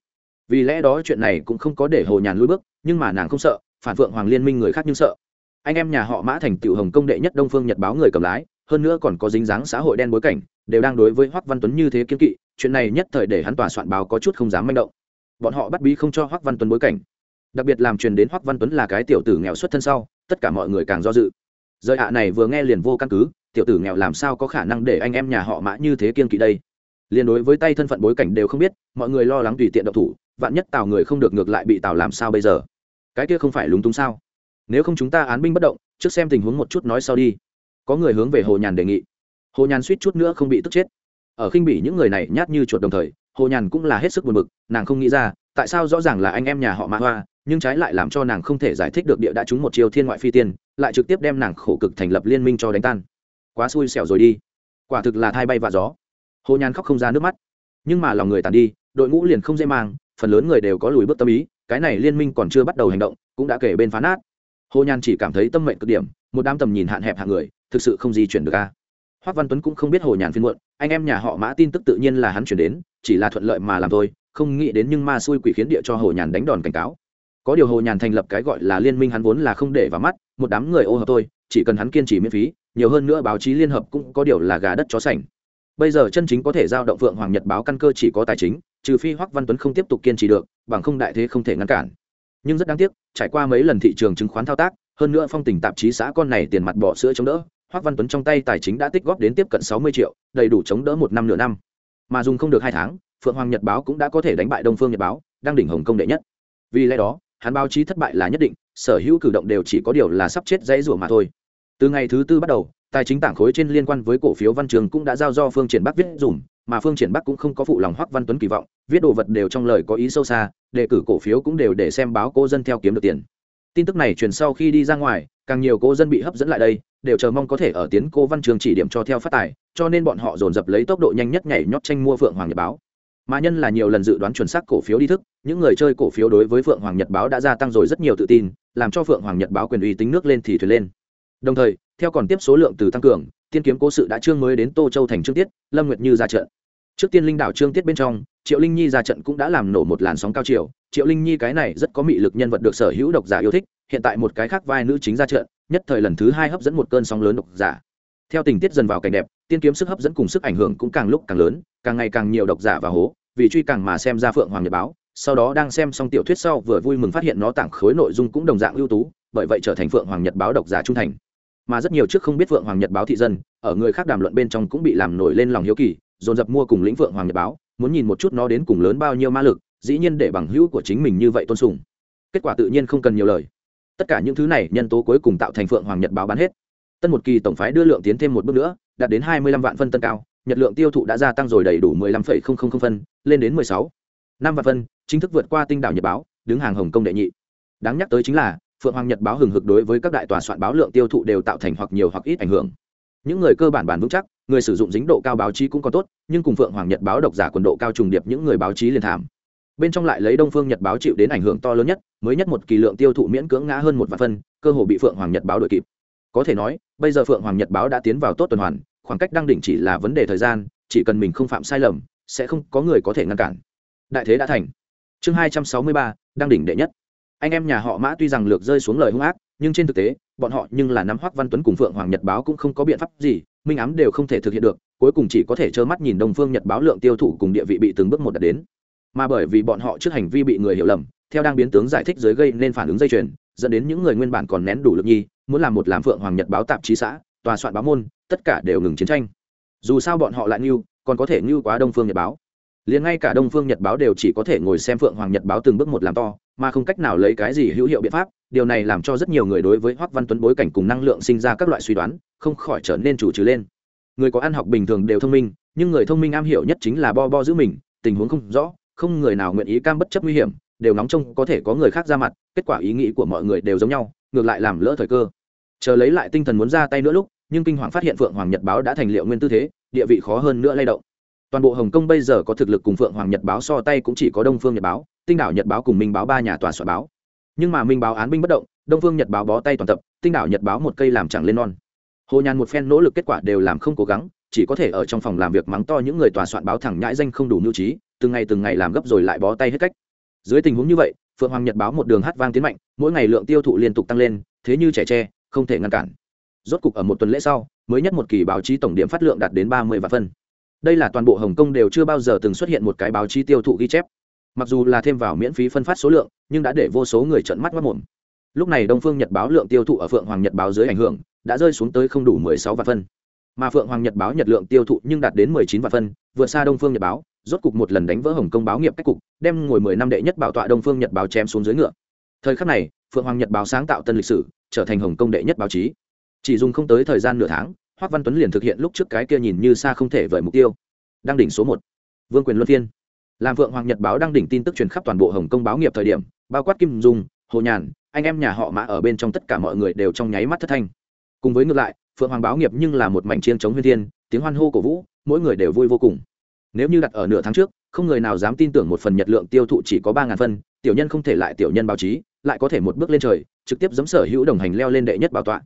Vì lẽ đó chuyện này cũng không có để hồ nhàn lui bước, nhưng mà nàng không sợ, phản phượng hoàng liên minh người khác nhưng sợ. Anh em nhà họ mã thành tựu hồng công đệ nhất đông phương nhật báo người cầm lái, hơn nữa còn có dính dáng xã hội đen bối cảnh, đều đang đối với hoắc văn tuấn như thế kiên kỵ, chuyện này nhất thời để hắn tòa soạn báo có chút không dám manh động bọn họ bắt bí không cho hoắc văn tuấn bối cảnh. Đặc biệt làm truyền đến hoắc văn tuấn là cái tiểu tử nghèo xuất thân sau, tất cả mọi người càng do dự. Rời hạ này vừa nghe liền vô căn cứ, tiểu tử nghèo làm sao có khả năng để anh em nhà họ mã như thế kiên kỵ đây? Liền đối với tay thân phận bối cảnh đều không biết, mọi người lo lắng tùy tiện độc thủ, vạn nhất tào người không được ngược lại bị tào làm sao bây giờ? Cái kia không phải lúng túng sao? Nếu không chúng ta án binh bất động, trước xem tình huống một chút nói sau đi. Có người hướng về hồ nhàn đề nghị. Hồ nhàn suýt chút nữa không bị tức chết. Ở khinh bỉ những người này nhát như chuột đồng thời hồ nhàn cũng là hết sức buồn bực, nàng không nghĩ ra, tại sao rõ ràng là anh em nhà họ mã hoa, nhưng trái lại làm cho nàng không thể giải thích được địa đã trúng một chiều thiên ngoại phi tiên, lại trực tiếp đem nàng khổ cực thành lập liên minh cho đánh tan. Quá xui xẻo rồi đi. Quả thực là thai bay và gió. Hồ nhàn khóc không ra nước mắt. Nhưng mà lòng người tàn đi, đội ngũ liền không dễ mang, phần lớn người đều có lùi bước tâm ý, cái này liên minh còn chưa bắt đầu hành động, cũng đã kể bên phán át. hồ nhàn chỉ cảm thấy tâm mệnh cực điểm, một đám tầm nhìn hạn hẹp hạng người, thực sự không di chuyển được a. Hoác văn tuấn cũng không biết hồ nhàn phiên muộn, anh em nhà họ mã tin tức tự nhiên là hắn chuyển đến chỉ là thuận lợi mà làm thôi, không nghĩ đến nhưng ma xui quỷ khiến địa cho hồ nhàn đánh đòn cảnh cáo. Có điều hồ nhàn thành lập cái gọi là liên minh hắn vốn là không để vào mắt, một đám người ô hợp tôi chỉ cần hắn kiên trì miễn phí, nhiều hơn nữa báo chí liên hợp cũng có điều là gà đất chó sành. Bây giờ chân chính có thể giao động phượng hoàng nhật báo căn cơ chỉ có tài chính, trừ phi hoắc văn tuấn không tiếp tục kiên trì được, bằng không đại thế không thể ngăn cản. Nhưng rất đáng tiếc, trải qua mấy lần thị trường chứng khoán thao tác, hơn nữa phong tình tạp chí xã con này tiền mặt bỏ sữa chống đỡ, hoắc văn tuấn trong tay tài chính đã tích góp đến tiếp cận sáu mươi triệu, đầy đủ chống đỡ một năm nửa năm mà dùng không được hai tháng, phượng hoàng nhật báo cũng đã có thể đánh bại đông phương nhật báo, đang đỉnh hồng công đệ nhất. Vì lẽ đó, hắn báo chí thất bại là nhất định, sở hữu cử động đều chỉ có điều là sắp chết dãy rủa mà thôi. Từ ngày thứ tư bắt đầu, tài chính tảng khối trên liên quan với cổ phiếu văn trường cũng đã giao do phương triển bắc viết dùm, mà phương triển bắc cũng không có phụ lòng hoắc văn tuấn kỳ vọng, viết đồ vật đều trong lời có ý sâu xa, đề cử cổ phiếu cũng đều để xem báo cô dân theo kiếm được tiền tin tức này truyền sau khi đi ra ngoài, càng nhiều cô dân bị hấp dẫn lại đây, đều chờ mong có thể ở tiến cô văn trường chỉ điểm cho theo phát tài, cho nên bọn họ dồn dập lấy tốc độ nhanh nhất nhảy nhót tranh mua phượng hoàng nhật báo. Mà nhân là nhiều lần dự đoán chuẩn xác cổ phiếu đi thức, những người chơi cổ phiếu đối với phượng hoàng nhật báo đã gia tăng rồi rất nhiều tự tin, làm cho phượng hoàng nhật báo quyền uy tính nước lên thì thuyền lên. Đồng thời, theo còn tiếp số lượng từ tăng cường, tiên kiếm cố sự đã trương mới đến tô châu thành trương tiết, lâm nguyệt như ra trận. Trước tiên linh đảo trương tiết bên trong, triệu linh nhi ra trận cũng đã làm nổ một làn sóng cao chiều triệu linh nhi cái này rất có mị lực nhân vật được sở hữu độc giả yêu thích, hiện tại một cái khác vai nữ chính ra trận, nhất thời lần thứ hai hấp dẫn một cơn sóng lớn độc giả. Theo tình tiết dần vào cảnh đẹp, tiên kiếm sức hấp dẫn cùng sức ảnh hưởng cũng càng lúc càng lớn, càng ngày càng nhiều độc giả và hố, vì truy càng mà xem ra phượng hoàng nhật báo, sau đó đang xem xong tiểu thuyết sau vừa vui mừng phát hiện nó tặng khối nội dung cũng đồng dạng ưu tú, bởi vậy trở thành phượng hoàng nhật báo độc giả trung thành. Mà rất nhiều trước không biết phượng hoàng nhật báo thị dân, ở người khác đàm luận bên trong cũng bị làm nổi lên lòng hiếu kỳ, dồn dập mua cùng lĩnh phượng hoàng nhật báo, muốn nhìn một chút nó đến cùng lớn bao nhiêu ma lực dĩ nhiên để bằng hữu của chính mình như vậy tôn sùng. Kết quả tự nhiên không cần nhiều lời. Tất cả những thứ này nhân tố cuối cùng tạo thành phượng hoàng nhật báo bán hết. Tân một kỳ tổng phái đưa lượng tiến thêm một bước nữa, đạt đến hai mươi lăm vạn phân tân cao, nhật lượng tiêu thụ đã gia tăng rồi đầy đủ mười lăm phẩy không không không phân, lên đến mười sáu. Năm vạn phân, chính thức vượt qua tinh đảo nhật báo, đứng hàng hồng công đệ nhị. Đáng nhắc tới chính là, phượng hoàng nhật báo hừng hực đối với các đại tòa soạn báo lượng tiêu thụ đều tạo thành hoặc nhiều hoặc ít ảnh hưởng. Những người cơ bản bản vững chắc, người sử dụng dính độ cao báo chí cũng còn tốt, nhưng cùng phượng hoàng nhật báo độc giả quần độ cao trùng điệp những người báo chí liền thảm bên trong lại lấy đông phương nhật báo chịu đến ảnh hưởng to lớn nhất, mới nhất một kỳ lượng tiêu thụ miễn cưỡng ngã hơn một vạn phân, cơ hồ bị phượng hoàng nhật báo đội kịp. Có thể nói, bây giờ phượng hoàng nhật báo đã tiến vào tốt tuần hoàn, khoảng cách đang đỉnh chỉ là vấn đề thời gian, chỉ cần mình không phạm sai lầm, sẽ không có người có thể ngăn cản. Đại thế đã thành. Chương hai trăm sáu mươi ba, đang đỉnh đệ nhất. Anh em nhà họ mã tuy rằng lược rơi xuống lời hung ác, nhưng trên thực tế, bọn họ nhưng là nắm hoắc văn tuấn cùng phượng hoàng nhật báo cũng không có biện pháp gì, minh ám đều không thể thực hiện được, cuối cùng chỉ có thể trơ mắt nhìn đông phương nhật báo lượng tiêu thụ cùng địa vị bị từng bước một đạt đến mà bởi vì bọn họ trước hành vi bị người hiểu lầm, theo đang biến tướng giải thích giới gây nên phản ứng dây chuyền, dẫn đến những người nguyên bản còn nén đủ lực nhi, muốn làm một làm phượng hoàng nhật báo tạp chí xã, tòa soạn báo môn, tất cả đều ngừng chiến tranh. Dù sao bọn họ lại ngưu, còn có thể ngưu quá đông phương nhật báo. Liền ngay cả đông phương nhật báo đều chỉ có thể ngồi xem phượng hoàng nhật báo từng bước một làm to, mà không cách nào lấy cái gì hữu hiệu biện pháp, điều này làm cho rất nhiều người đối với hoắc văn tuấn bối cảnh cùng năng lượng sinh ra các loại suy đoán, không khỏi trở nên chủ trừ lên. Người có ăn học bình thường đều thông minh, nhưng người thông minh am hiểu nhất chính là bo bo giữ mình, tình huống không rõ không người nào nguyện ý cam bất chấp nguy hiểm, đều nóng trông có thể có người khác ra mặt, kết quả ý nghĩ của mọi người đều giống nhau, ngược lại làm lỡ thời cơ. Chờ lấy lại tinh thần muốn ra tay nữa lúc, nhưng kinh hoàng phát hiện phượng hoàng nhật báo đã thành liệu nguyên tư thế, địa vị khó hơn nữa lay động. Toàn bộ hồng kông bây giờ có thực lực cùng phượng hoàng nhật báo so tay cũng chỉ có đông phương nhật báo, tinh đảo nhật báo cùng minh báo ba nhà tòa soạn báo. Nhưng mà minh báo án binh bất động, đông phương nhật báo bó tay toàn tập, tinh đảo nhật báo một cây làm chẳng lên non. Hồ nhàn một phen nỗ lực kết quả đều làm không cố gắng, chỉ có thể ở trong phòng làm việc mắng to những người tòa soạn báo thẳng nhãi danh không đủ mưu trí từng ngày từng ngày làm gấp rồi lại bó tay hết cách. Dưới tình huống như vậy, phượng hoàng nhật báo một đường hát vang tiến mạnh, mỗi ngày lượng tiêu thụ liên tục tăng lên, thế như trẻ tre, không thể ngăn cản. Rốt cục ở một tuần lễ sau, mới nhất một kỳ báo chí tổng điểm phát lượng đạt đến ba mươi vạn phân. Đây là toàn bộ hồng kông đều chưa bao giờ từng xuất hiện một cái báo chí tiêu thụ ghi chép. Mặc dù là thêm vào miễn phí phân phát số lượng, nhưng đã để vô số người trợn mắt mất mồm lúc này đông phương nhật báo lượng tiêu thụ ở phượng hoàng nhật báo dưới ảnh hưởng, đã rơi xuống tới không đủ mười sáu vạn phân. Mà phượng hoàng nhật báo nhật lượng tiêu thụ nhưng đạt đến mười chín vạn phân, vượt xa đông phương nhật báo rốt cục một lần đánh vỡ hồng Công báo nghiệp cách cục, đem ngồi mười năm đệ nhất bảo tọa đông phương nhật báo chém xuống dưới ngựa. Thời khắc này, phượng hoàng nhật báo sáng tạo tân lịch sử, trở thành hồng Công đệ nhất báo chí. Chỉ dùng không tới thời gian nửa tháng, hoác văn tuấn liền thực hiện lúc trước cái kia nhìn như xa không thể vời mục tiêu. Đăng đỉnh số một. Vương quyền luân phiên. Làm phượng hoàng nhật báo đăng đỉnh tin tức truyền khắp toàn bộ hồng kông báo nghiệp thời điểm, bao quát kim dung, hồ nhàn, anh em nhà họ mã ở bên trong tất cả mọi người đều trong nháy mắt thất thanh. Cùng với ngược lại, phượng hoàng báo nghiệp nhưng là một mảnh chiên chống huyên thiên, tiếng hoan hô cổ vũ, mỗi người đều vui vô cùng nếu như đặt ở nửa tháng trước, không người nào dám tin tưởng một phần nhật lượng tiêu thụ chỉ có ba ngàn phân, tiểu nhân không thể lại tiểu nhân báo chí, lại có thể một bước lên trời, trực tiếp giấm sở hữu đồng hành leo lên đệ nhất bảo tọa.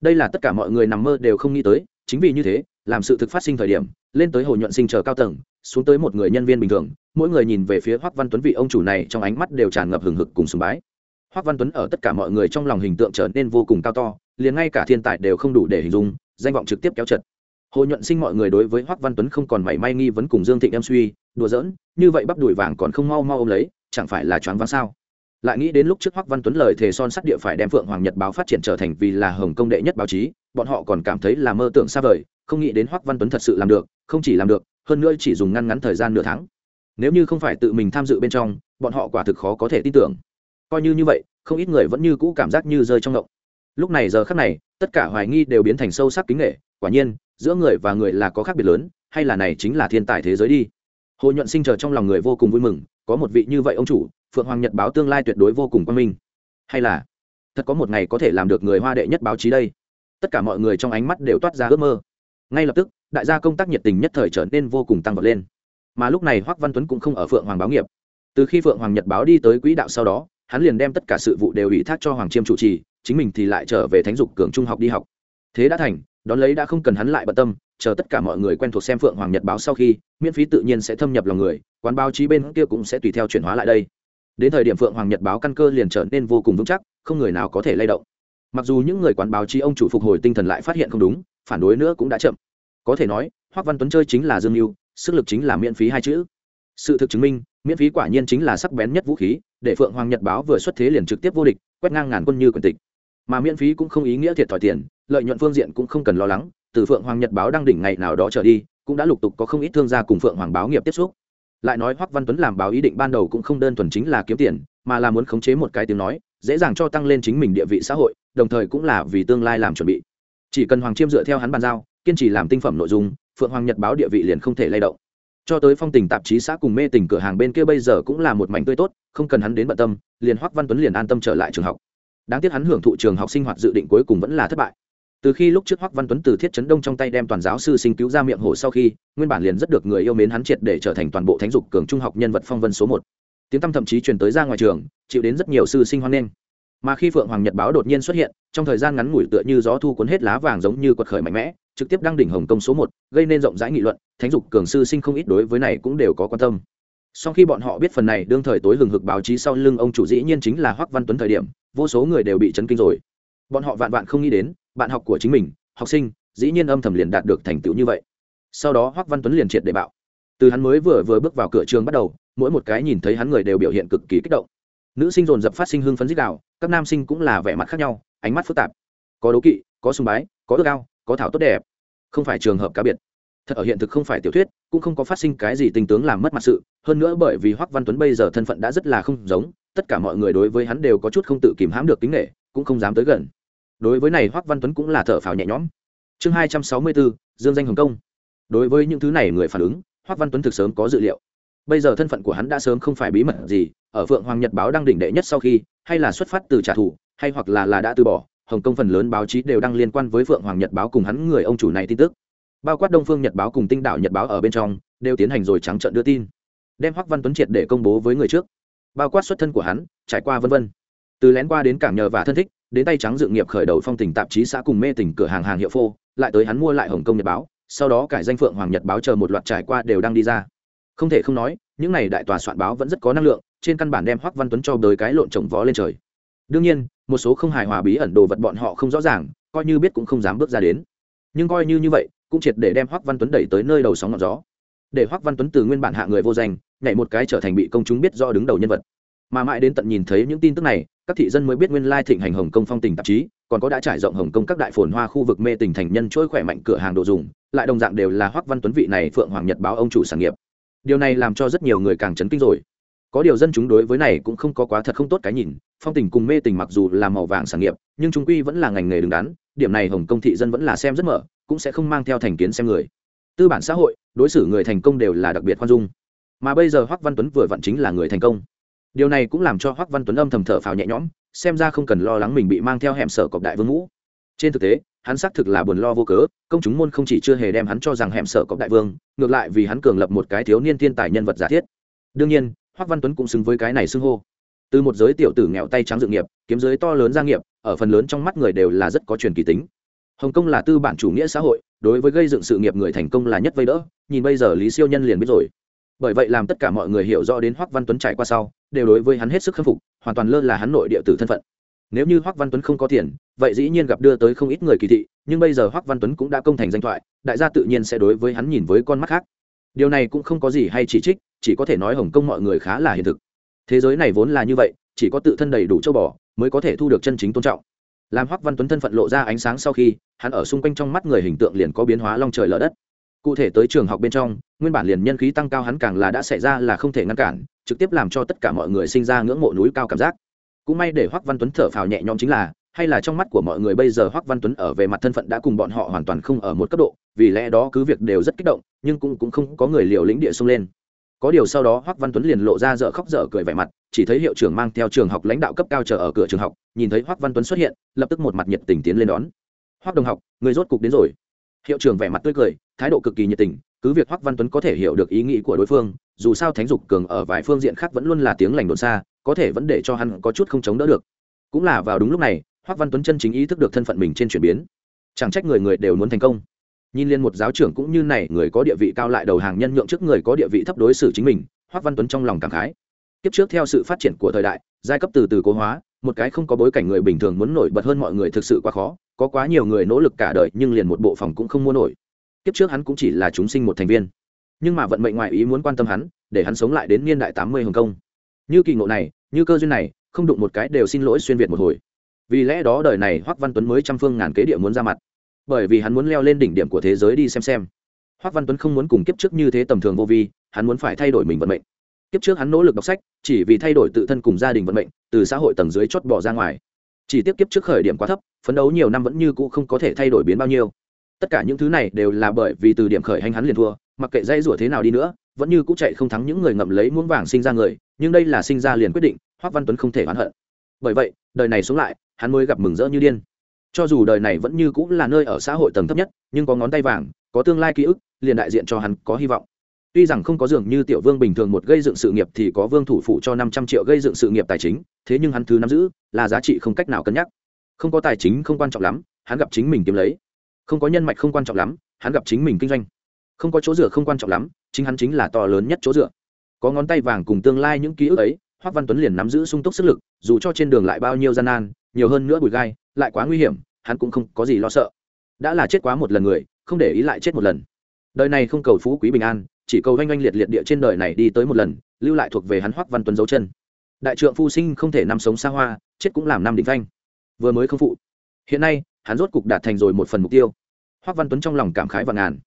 Đây là tất cả mọi người nằm mơ đều không nghĩ tới, chính vì như thế, làm sự thực phát sinh thời điểm, lên tới hồ nhuận sinh chờ cao tầng, xuống tới một người nhân viên bình thường, mỗi người nhìn về phía hoắc văn tuấn vị ông chủ này trong ánh mắt đều tràn ngập hừng hực cùng sùng bái. Hoắc văn tuấn ở tất cả mọi người trong lòng hình tượng trở nên vô cùng cao to, liền ngay cả thiên tài đều không đủ để hình dung, danh vọng trực tiếp kéo chật hồ nhuận sinh mọi người đối với hoắc văn tuấn không còn mảy may nghi vấn cùng dương thịnh em suy, đùa giỡn, như vậy bắp đùi vàng còn không mau mau ôm lấy, chẳng phải là choáng váng sao? Lại nghĩ đến lúc trước hoắc văn tuấn lời thề son sắt địa phải đem phượng hoàng nhật báo phát triển trở thành vì là hồng công đệ nhất báo chí, bọn họ còn cảm thấy là mơ tưởng xa vời, không nghĩ đến hoắc văn tuấn thật sự làm được, không chỉ làm được, hơn nữa chỉ dùng ngăn ngắn thời gian nửa tháng. Nếu như không phải tự mình tham dự bên trong, bọn họ quả thực khó có thể tin tưởng. Coi như như vậy, không ít người vẫn như cũ cảm giác như rơi trong ngộng. Lúc này giờ khắc này, tất cả hoài nghi đều biến thành sâu sắc kính nghệ, quả nhiên giữa người và người là có khác biệt lớn, hay là này chính là thiên tài thế giới đi. Hồ nhuận sinh chờ trong lòng người vô cùng vui mừng, có một vị như vậy ông chủ, phượng hoàng nhật báo tương lai tuyệt đối vô cùng quan minh. Hay là, thật có một ngày có thể làm được người hoa đệ nhất báo chí đây. Tất cả mọi người trong ánh mắt đều toát ra ước mơ. Ngay lập tức, đại gia công tác nhiệt tình nhất thời trở nên vô cùng tăng vọt lên. Mà lúc này hoắc văn tuấn cũng không ở phượng hoàng báo nghiệp. Từ khi phượng hoàng nhật báo đi tới quỹ đạo sau đó, hắn liền đem tất cả sự vụ đều ủy thác cho hoàng chiêm chủ trì, chính mình thì lại trở về thánh dục cường trung học đi học. Thế đã thành đón lấy đã không cần hắn lại bận tâm, chờ tất cả mọi người quen thuộc xem phượng hoàng nhật báo sau khi, miễn phí tự nhiên sẽ thâm nhập lòng người, quán báo chí bên kia cũng sẽ tùy theo chuyển hóa lại đây. Đến thời điểm phượng hoàng nhật báo căn cơ liền trở nên vô cùng vững chắc, không người nào có thể lay động. Mặc dù những người quán báo chí ông chủ phục hồi tinh thần lại phát hiện không đúng, phản đối nữa cũng đã chậm. Có thể nói, hoắc văn tuấn chơi chính là dương mưu sức lực chính là miễn phí hai chữ. Sự thực chứng minh, miễn phí quả nhiên chính là sắc bén nhất vũ khí, để phượng hoàng nhật báo vừa xuất thế liền trực tiếp vô địch, quét ngang ngàn quân như quyền tịch. Mà miễn phí cũng không ý nghĩa thiệt thòi tiền lợi nhuận phương diện cũng không cần lo lắng, từ phượng hoàng nhật báo đăng đỉnh ngày nào đó trở đi, cũng đã lục tục có không ít thương gia cùng phượng hoàng báo nghiệp tiếp xúc. Lại nói hoắc văn tuấn làm báo ý định ban đầu cũng không đơn thuần chính là kiếm tiền, mà là muốn khống chế một cái tiếng nói, dễ dàng cho tăng lên chính mình địa vị xã hội, đồng thời cũng là vì tương lai làm chuẩn bị. Chỉ cần hoàng chiêm dựa theo hắn bàn giao, kiên trì làm tinh phẩm nội dung, phượng hoàng nhật báo địa vị liền không thể lay động. Cho tới phong tình tạp chí xã cùng mê tình cửa hàng bên kia bây giờ cũng là một mảnh tươi tốt, không cần hắn đến bận tâm, liền hoắc văn tuấn liền an tâm trở lại trường học. Đáng tiếc hắn hưởng thụ trường học sinh hoạt dự định cuối cùng vẫn là thất bại từ khi lúc trước hoắc văn tuấn từ thiết chấn đông trong tay đem toàn giáo sư sinh cứu ra miệng hồ sau khi, nguyên bản liền rất được người yêu mến hắn triệt để trở thành toàn bộ thánh dục cường trung học nhân vật phong vân số một. Tiếng tăm thậm chí truyền tới ra ngoài trường, chịu đến rất nhiều sư sinh hoan nghênh. Mà khi phượng hoàng nhật báo đột nhiên xuất hiện, trong thời gian ngắn ngủi tựa như gió thu cuốn hết lá vàng giống như quật khởi mạnh mẽ, trực tiếp đăng đỉnh hồng công số một, gây nên rộng rãi nghị luận, thánh dục cường sư sinh không ít đối với này cũng đều có quan tâm. Sau khi bọn họ biết phần này đương thời tối hừng hực báo chí sau lưng ông chủ dĩ nhiên chính là hoắc văn tuấn thời điểm, vô số người đều bị chấn kinh rồi. Bọn họ vạn vạn không nghĩ đến bạn học của chính mình, học sinh, dĩ nhiên âm thầm liền đạt được thành tựu như vậy. Sau đó hoắc văn tuấn liền triệt để bạo. Từ hắn mới vừa vừa bước vào cửa trường bắt đầu, mỗi một cái nhìn thấy hắn người đều biểu hiện cực kỳ kích động. Nữ sinh dồn dập phát sinh hưng phấn dích đạo, các nam sinh cũng là vẻ mặt khác nhau, ánh mắt phức tạp. Có đố kỵ, có sùng bái, có ước ao, có thảo tốt đẹp. Không phải trường hợp cá biệt. Thật ở hiện thực không phải tiểu thuyết, cũng không có phát sinh cái gì tình tướng làm mất mặt sự. Hơn nữa bởi vì hoắc văn tuấn bây giờ thân phận đã rất là không giống, tất cả mọi người đối với hắn đều có chút không tự kìm hãm được tính nghệ cũng không dám tới gần đối với này hoắc văn tuấn cũng là thở phào nhẹ nhõm. Chương hai trăm sáu mươi bốn, dương danh hồng công. Đối với những thứ này người phản ứng, hoắc văn tuấn thực sớm có dự liệu. Bây giờ thân phận của hắn đã sớm không phải bí mật gì, ở phượng hoàng nhật báo đăng đỉnh đệ nhất sau khi, hay là xuất phát từ trả thù, hay hoặc là là đã từ bỏ, hồng kông phần lớn báo chí đều đăng liên quan với phượng hoàng nhật báo cùng hắn người ông chủ này tin tức. Bao quát đông phương nhật báo cùng tinh đạo nhật báo ở bên trong, đều tiến hành rồi trắng trợn đưa tin, đem hoắc văn tuấn triệt để công bố với người trước. Bao quát xuất thân của hắn, trải qua vân vân từ lén qua đến cảng nhờ và thân thích, đến tay trắng dự nghiệp khởi đầu phong tình tạp chí xã cùng mê tình cửa hàng hàng hiệu phô, lại tới hắn mua lại hồng kông nhật báo, sau đó cải danh phượng hoàng nhật báo chờ một loạt trải qua đều đang đi ra. Không thể không nói, những n à y đại tòa soạn báo vẫn rất có năng lượng, trên căn bản đem hoắc văn tuấn cho đời cái lộn trồng vó lên trời. Đương nhiên, một số không hài hòa bí ẩn đồ vật bọn họ không rõ ràng, coi như biết cũng không dám bước ra đến. Nhưng coi như như vậy, cũng triệt để đem hoắc văn tuấn đẩy tới nơi đầu sóng ngọn gió. Để hoắc văn tuấn từ nguyên bản hạ người vô danh, nhảy một cái trở thành bị công chúng biết do đứng đầu nhân vật. Mà mãi đến tận nhìn thấy những tin tức này các thị dân mới biết nguyên lai thịnh hành hồng kông phong tình tạp chí, còn có đã trải rộng hồng kông các đại phồn hoa khu vực mê tình thành nhân chuỗi khỏe mạnh cửa hàng đồ dùng, lại đồng dạng đều là hoắc văn tuấn vị này phượng hoàng nhật báo ông chủ sản nghiệp. Điều này làm cho rất nhiều người càng chấn kinh rồi. Có điều dân chúng đối với này cũng không có quá thật không tốt cái nhìn, phong tình cùng mê tình mặc dù là màu vàng sản nghiệp, nhưng chúng quy vẫn là ngành nghề đứng đắn, điểm này hồng kông thị dân vẫn là xem rất mở, cũng sẽ không mang theo thành kiến xem người. Tư bản xã hội, đối xử người thành công đều là đặc biệt khoan dung. Mà bây giờ hoắc văn tuấn vừa vặn chính là người thành công điều này cũng làm cho hoắc văn tuấn âm thầm thở phào nhẹ nhõm, xem ra không cần lo lắng mình bị mang theo hẻm sở cọc đại vương ngũ. Trên thực tế, hắn xác thực là buồn lo vô cớ, công chúng môn không chỉ chưa hề đem hắn cho rằng hẻm sở cọc đại vương, ngược lại vì hắn cường lập một cái thiếu niên thiên tài nhân vật giả thiết. Đương nhiên, hoắc văn tuấn cũng xứng với cái này xưng hô. Từ một giới tiểu tử nghèo tay trắng dự nghiệp, kiếm giới to lớn gia nghiệp, ở phần lớn trong mắt người đều là rất có truyền kỳ tính. Hồng kông là tư bản chủ nghĩa xã hội, đối với gây dựng sự nghiệp người thành công là nhất vây đỡ, nhìn bây giờ lý siêu nhân liền biết rồi bởi vậy làm tất cả mọi người hiểu rõ đến hoắc văn tuấn trải qua sau, đều đối với hắn hết sức khâm phục, hoàn toàn lơ là hắn nội địa tử thân phận. Nếu như hoắc văn tuấn không có tiền, vậy dĩ nhiên gặp đưa tới không ít người kỳ thị, nhưng bây giờ hoắc văn tuấn cũng đã công thành danh thoại, đại gia tự nhiên sẽ đối với hắn nhìn với con mắt khác. Điều này cũng không có gì hay chỉ trích, chỉ có thể nói hồng kông mọi người khá là hiện thực. Thế giới này vốn là như vậy, chỉ có tự thân đầy đủ châu bò, mới có thể thu được chân chính tôn trọng. Làm hoắc văn tuấn thân phận lộ ra ánh sáng sau khi, hắn ở xung quanh trong mắt người hình tượng liền có biến hóa long trời lở đất cụ thể tới trường học bên trong, nguyên bản liền nhân khí tăng cao hắn càng là đã xảy ra là không thể ngăn cản, trực tiếp làm cho tất cả mọi người sinh ra ngưỡng mộ núi cao cảm giác. Cũng may để hoắc văn tuấn thở phào nhẹ nhõm chính là, hay là trong mắt của mọi người bây giờ hoắc văn tuấn ở về mặt thân phận đã cùng bọn họ hoàn toàn không ở một cấp độ, vì lẽ đó cứ việc đều rất kích động, nhưng cũng cũng không có người liều lĩnh địa xông lên. Có điều sau đó hoắc văn tuấn liền lộ ra dở khóc dở cười vẻ mặt, chỉ thấy hiệu trưởng mang theo trường học lãnh đạo cấp cao chờ ở cửa trường học, nhìn thấy hoắc văn tuấn xuất hiện, lập tức một mặt nhiệt tình tiến lên đón. Hoắc đồng học, người rốt cục đến rồi. Hiệu trưởng vẻ mặt tươi cười thái độ cực kỳ nhiệt tình, cứ việc hoắc văn tuấn có thể hiểu được ý nghĩ của đối phương, dù sao thánh dục cường ở vài phương diện khác vẫn luôn là tiếng lành đồn xa, có thể vẫn để cho hắn có chút không chống đỡ được. Cũng là vào đúng lúc này, hoắc văn tuấn chân chính ý thức được thân phận mình trên chuyển biến. Chẳng trách người người đều muốn thành công. Nhìn liên một giáo trưởng cũng như này, người có địa vị cao lại đầu hàng nhân nhượng trước người có địa vị thấp đối xử chính mình, hoắc văn tuấn trong lòng cảm khái. Kiếp trước theo sự phát triển của thời đại, giai cấp từ từ cố hóa, một cái không có bối cảnh người bình thường muốn nổi bật hơn mọi người thực sự quá khó, có quá nhiều người nỗ lực cả đời, nhưng liền một bộ phòng cũng không mua nổi kiếp trước hắn cũng chỉ là chúng sinh một thành viên. Nhưng mà vận mệnh ngoại ý muốn quan tâm hắn, để hắn sống lại đến niên đại tám mươi hồng kông. Như kỳ ngộ này, như cơ duyên này, không đụng một cái đều xin lỗi xuyên việt một hồi. Vì lẽ đó đời này hoắc văn tuấn mới trăm phương ngàn kế địa muốn ra mặt. Bởi vì hắn muốn leo lên đỉnh điểm của thế giới đi xem xem. Hoắc văn tuấn không muốn cùng kiếp trước như thế tầm thường vô vi, hắn muốn phải thay đổi mình vận mệnh. Kiếp trước hắn nỗ lực đọc sách, chỉ vì thay đổi tự thân cùng gia đình vận mệnh, từ xã hội tầng dưới chót bỏ ra ngoài. Chỉ tiếp kiếp trước khởi điểm quá thấp, phấn đấu nhiều năm vẫn như cũ không có thể thay đổi biến bao nhiêu tất cả những thứ này đều là bởi vì từ điểm khởi hành hắn liền thua, mặc kệ dây rủa thế nào đi nữa, vẫn như cũ chạy không thắng những người ngậm lấy muỗng vàng sinh ra người, nhưng đây là sinh ra liền quyết định hoắc văn tuấn không thể oán hận. Bởi vậy, đời này xuống lại, hắn mới gặp mừng rỡ như điên. Cho dù đời này vẫn như cũ là nơi ở xã hội tầng thấp nhất, nhưng có ngón tay vàng, có tương lai ký ức, liền đại diện cho hắn có hy vọng. Tuy rằng không có dường như tiểu vương bình thường một gây dựng sự nghiệp thì có vương thủ phụ cho năm trăm triệu gây dựng sự nghiệp tài chính, thế nhưng hắn thứ nắm giữ là giá trị không cách nào cân nhắc. Không có tài chính không quan trọng lắm, hắn gặp chính mình kiếm lấy không có nhân mạch không quan trọng lắm, hắn gặp chính mình kinh doanh. Không có chỗ dựa không quan trọng lắm, chính hắn chính là to lớn nhất chỗ dựa. Có ngón tay vàng cùng tương lai những ký ức ấy, hoác văn tuấn liền nắm giữ sung túc sức lực, dù cho trên đường lại bao nhiêu gian nan, nhiều hơn nữa bụi gai, lại quá nguy hiểm, hắn cũng không có gì lo sợ. Đã là chết quá một lần người, không để ý lại chết một lần. Đời này không cầu phú quý bình an, chỉ cầu oanh oanh liệt liệt địa trên đời này đi tới một lần, lưu lại thuộc về hắn hoác văn tuấn dấu chân. Đại trượng phu sinh không thể nằm sống xa hoa, chết cũng làm năm định phanh. Vừa mới không phụ. Hiện nay hắn rốt cục đạt thành rồi một phần mục tiêu. Hoắc văn tuấn trong lòng cảm khái và ngàn.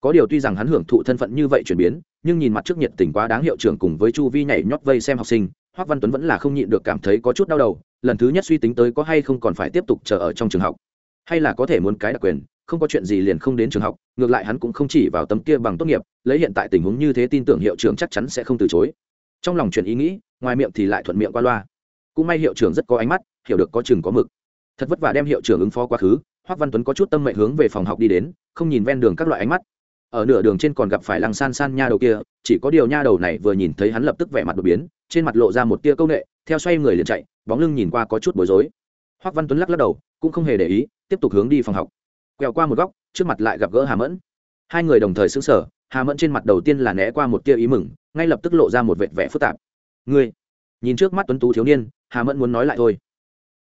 Có điều tuy rằng hắn hưởng thụ thân phận như vậy chuyển biến, nhưng nhìn mặt trước nhiệt tình quá đáng hiệu trưởng cùng với chu vi nhảy nhót vây xem học sinh Hoắc văn tuấn vẫn là không nhịn được cảm thấy có chút đau đầu, lần thứ nhất suy tính tới có hay không còn phải tiếp tục chờ ở trong trường học. Hay là có thể muốn cái đặc quyền, không có chuyện gì liền không đến trường học, ngược lại hắn cũng không chỉ vào tấm kia bằng tốt nghiệp, lấy hiện tại tình huống như thế tin tưởng hiệu trưởng chắc chắn sẽ không từ chối. Trong lòng chuyển ý nghĩ, ngoài miệng thì lại thuận miệng qua loa. Cũng may hiệu trưởng rất có ánh mắt, hiểu được có chừng có mực thật vất vả đem hiệu trưởng ứng phó quá khứ hoắc văn tuấn có chút tâm mệnh hướng về phòng học đi đến, không nhìn ven đường các loại ánh mắt. Ở nửa đường trên còn gặp phải lăng san san nha đầu kia, chỉ có điều nha đầu này vừa nhìn thấy hắn lập tức vẻ mặt đột biến, trên mặt lộ ra một tia công nghệ theo xoay người liền chạy, bóng lưng nhìn qua có chút bối rối. Hoắc văn tuấn lắc lắc đầu, cũng không hề để ý, tiếp tục hướng đi phòng học. Quẹo qua một góc, trước mặt lại gặp gỡ hà mẫn. Hai người đồng thời xứng sở hà mẫn trên mặt đầu tiên là né qua một tia ý mừng, ngay lập tức lộ ra một vệt vẻ phức tạp. Ngươi? Nhìn trước mắt tuấn tú thiếu niên, hà mẫn muốn nói lại thôi.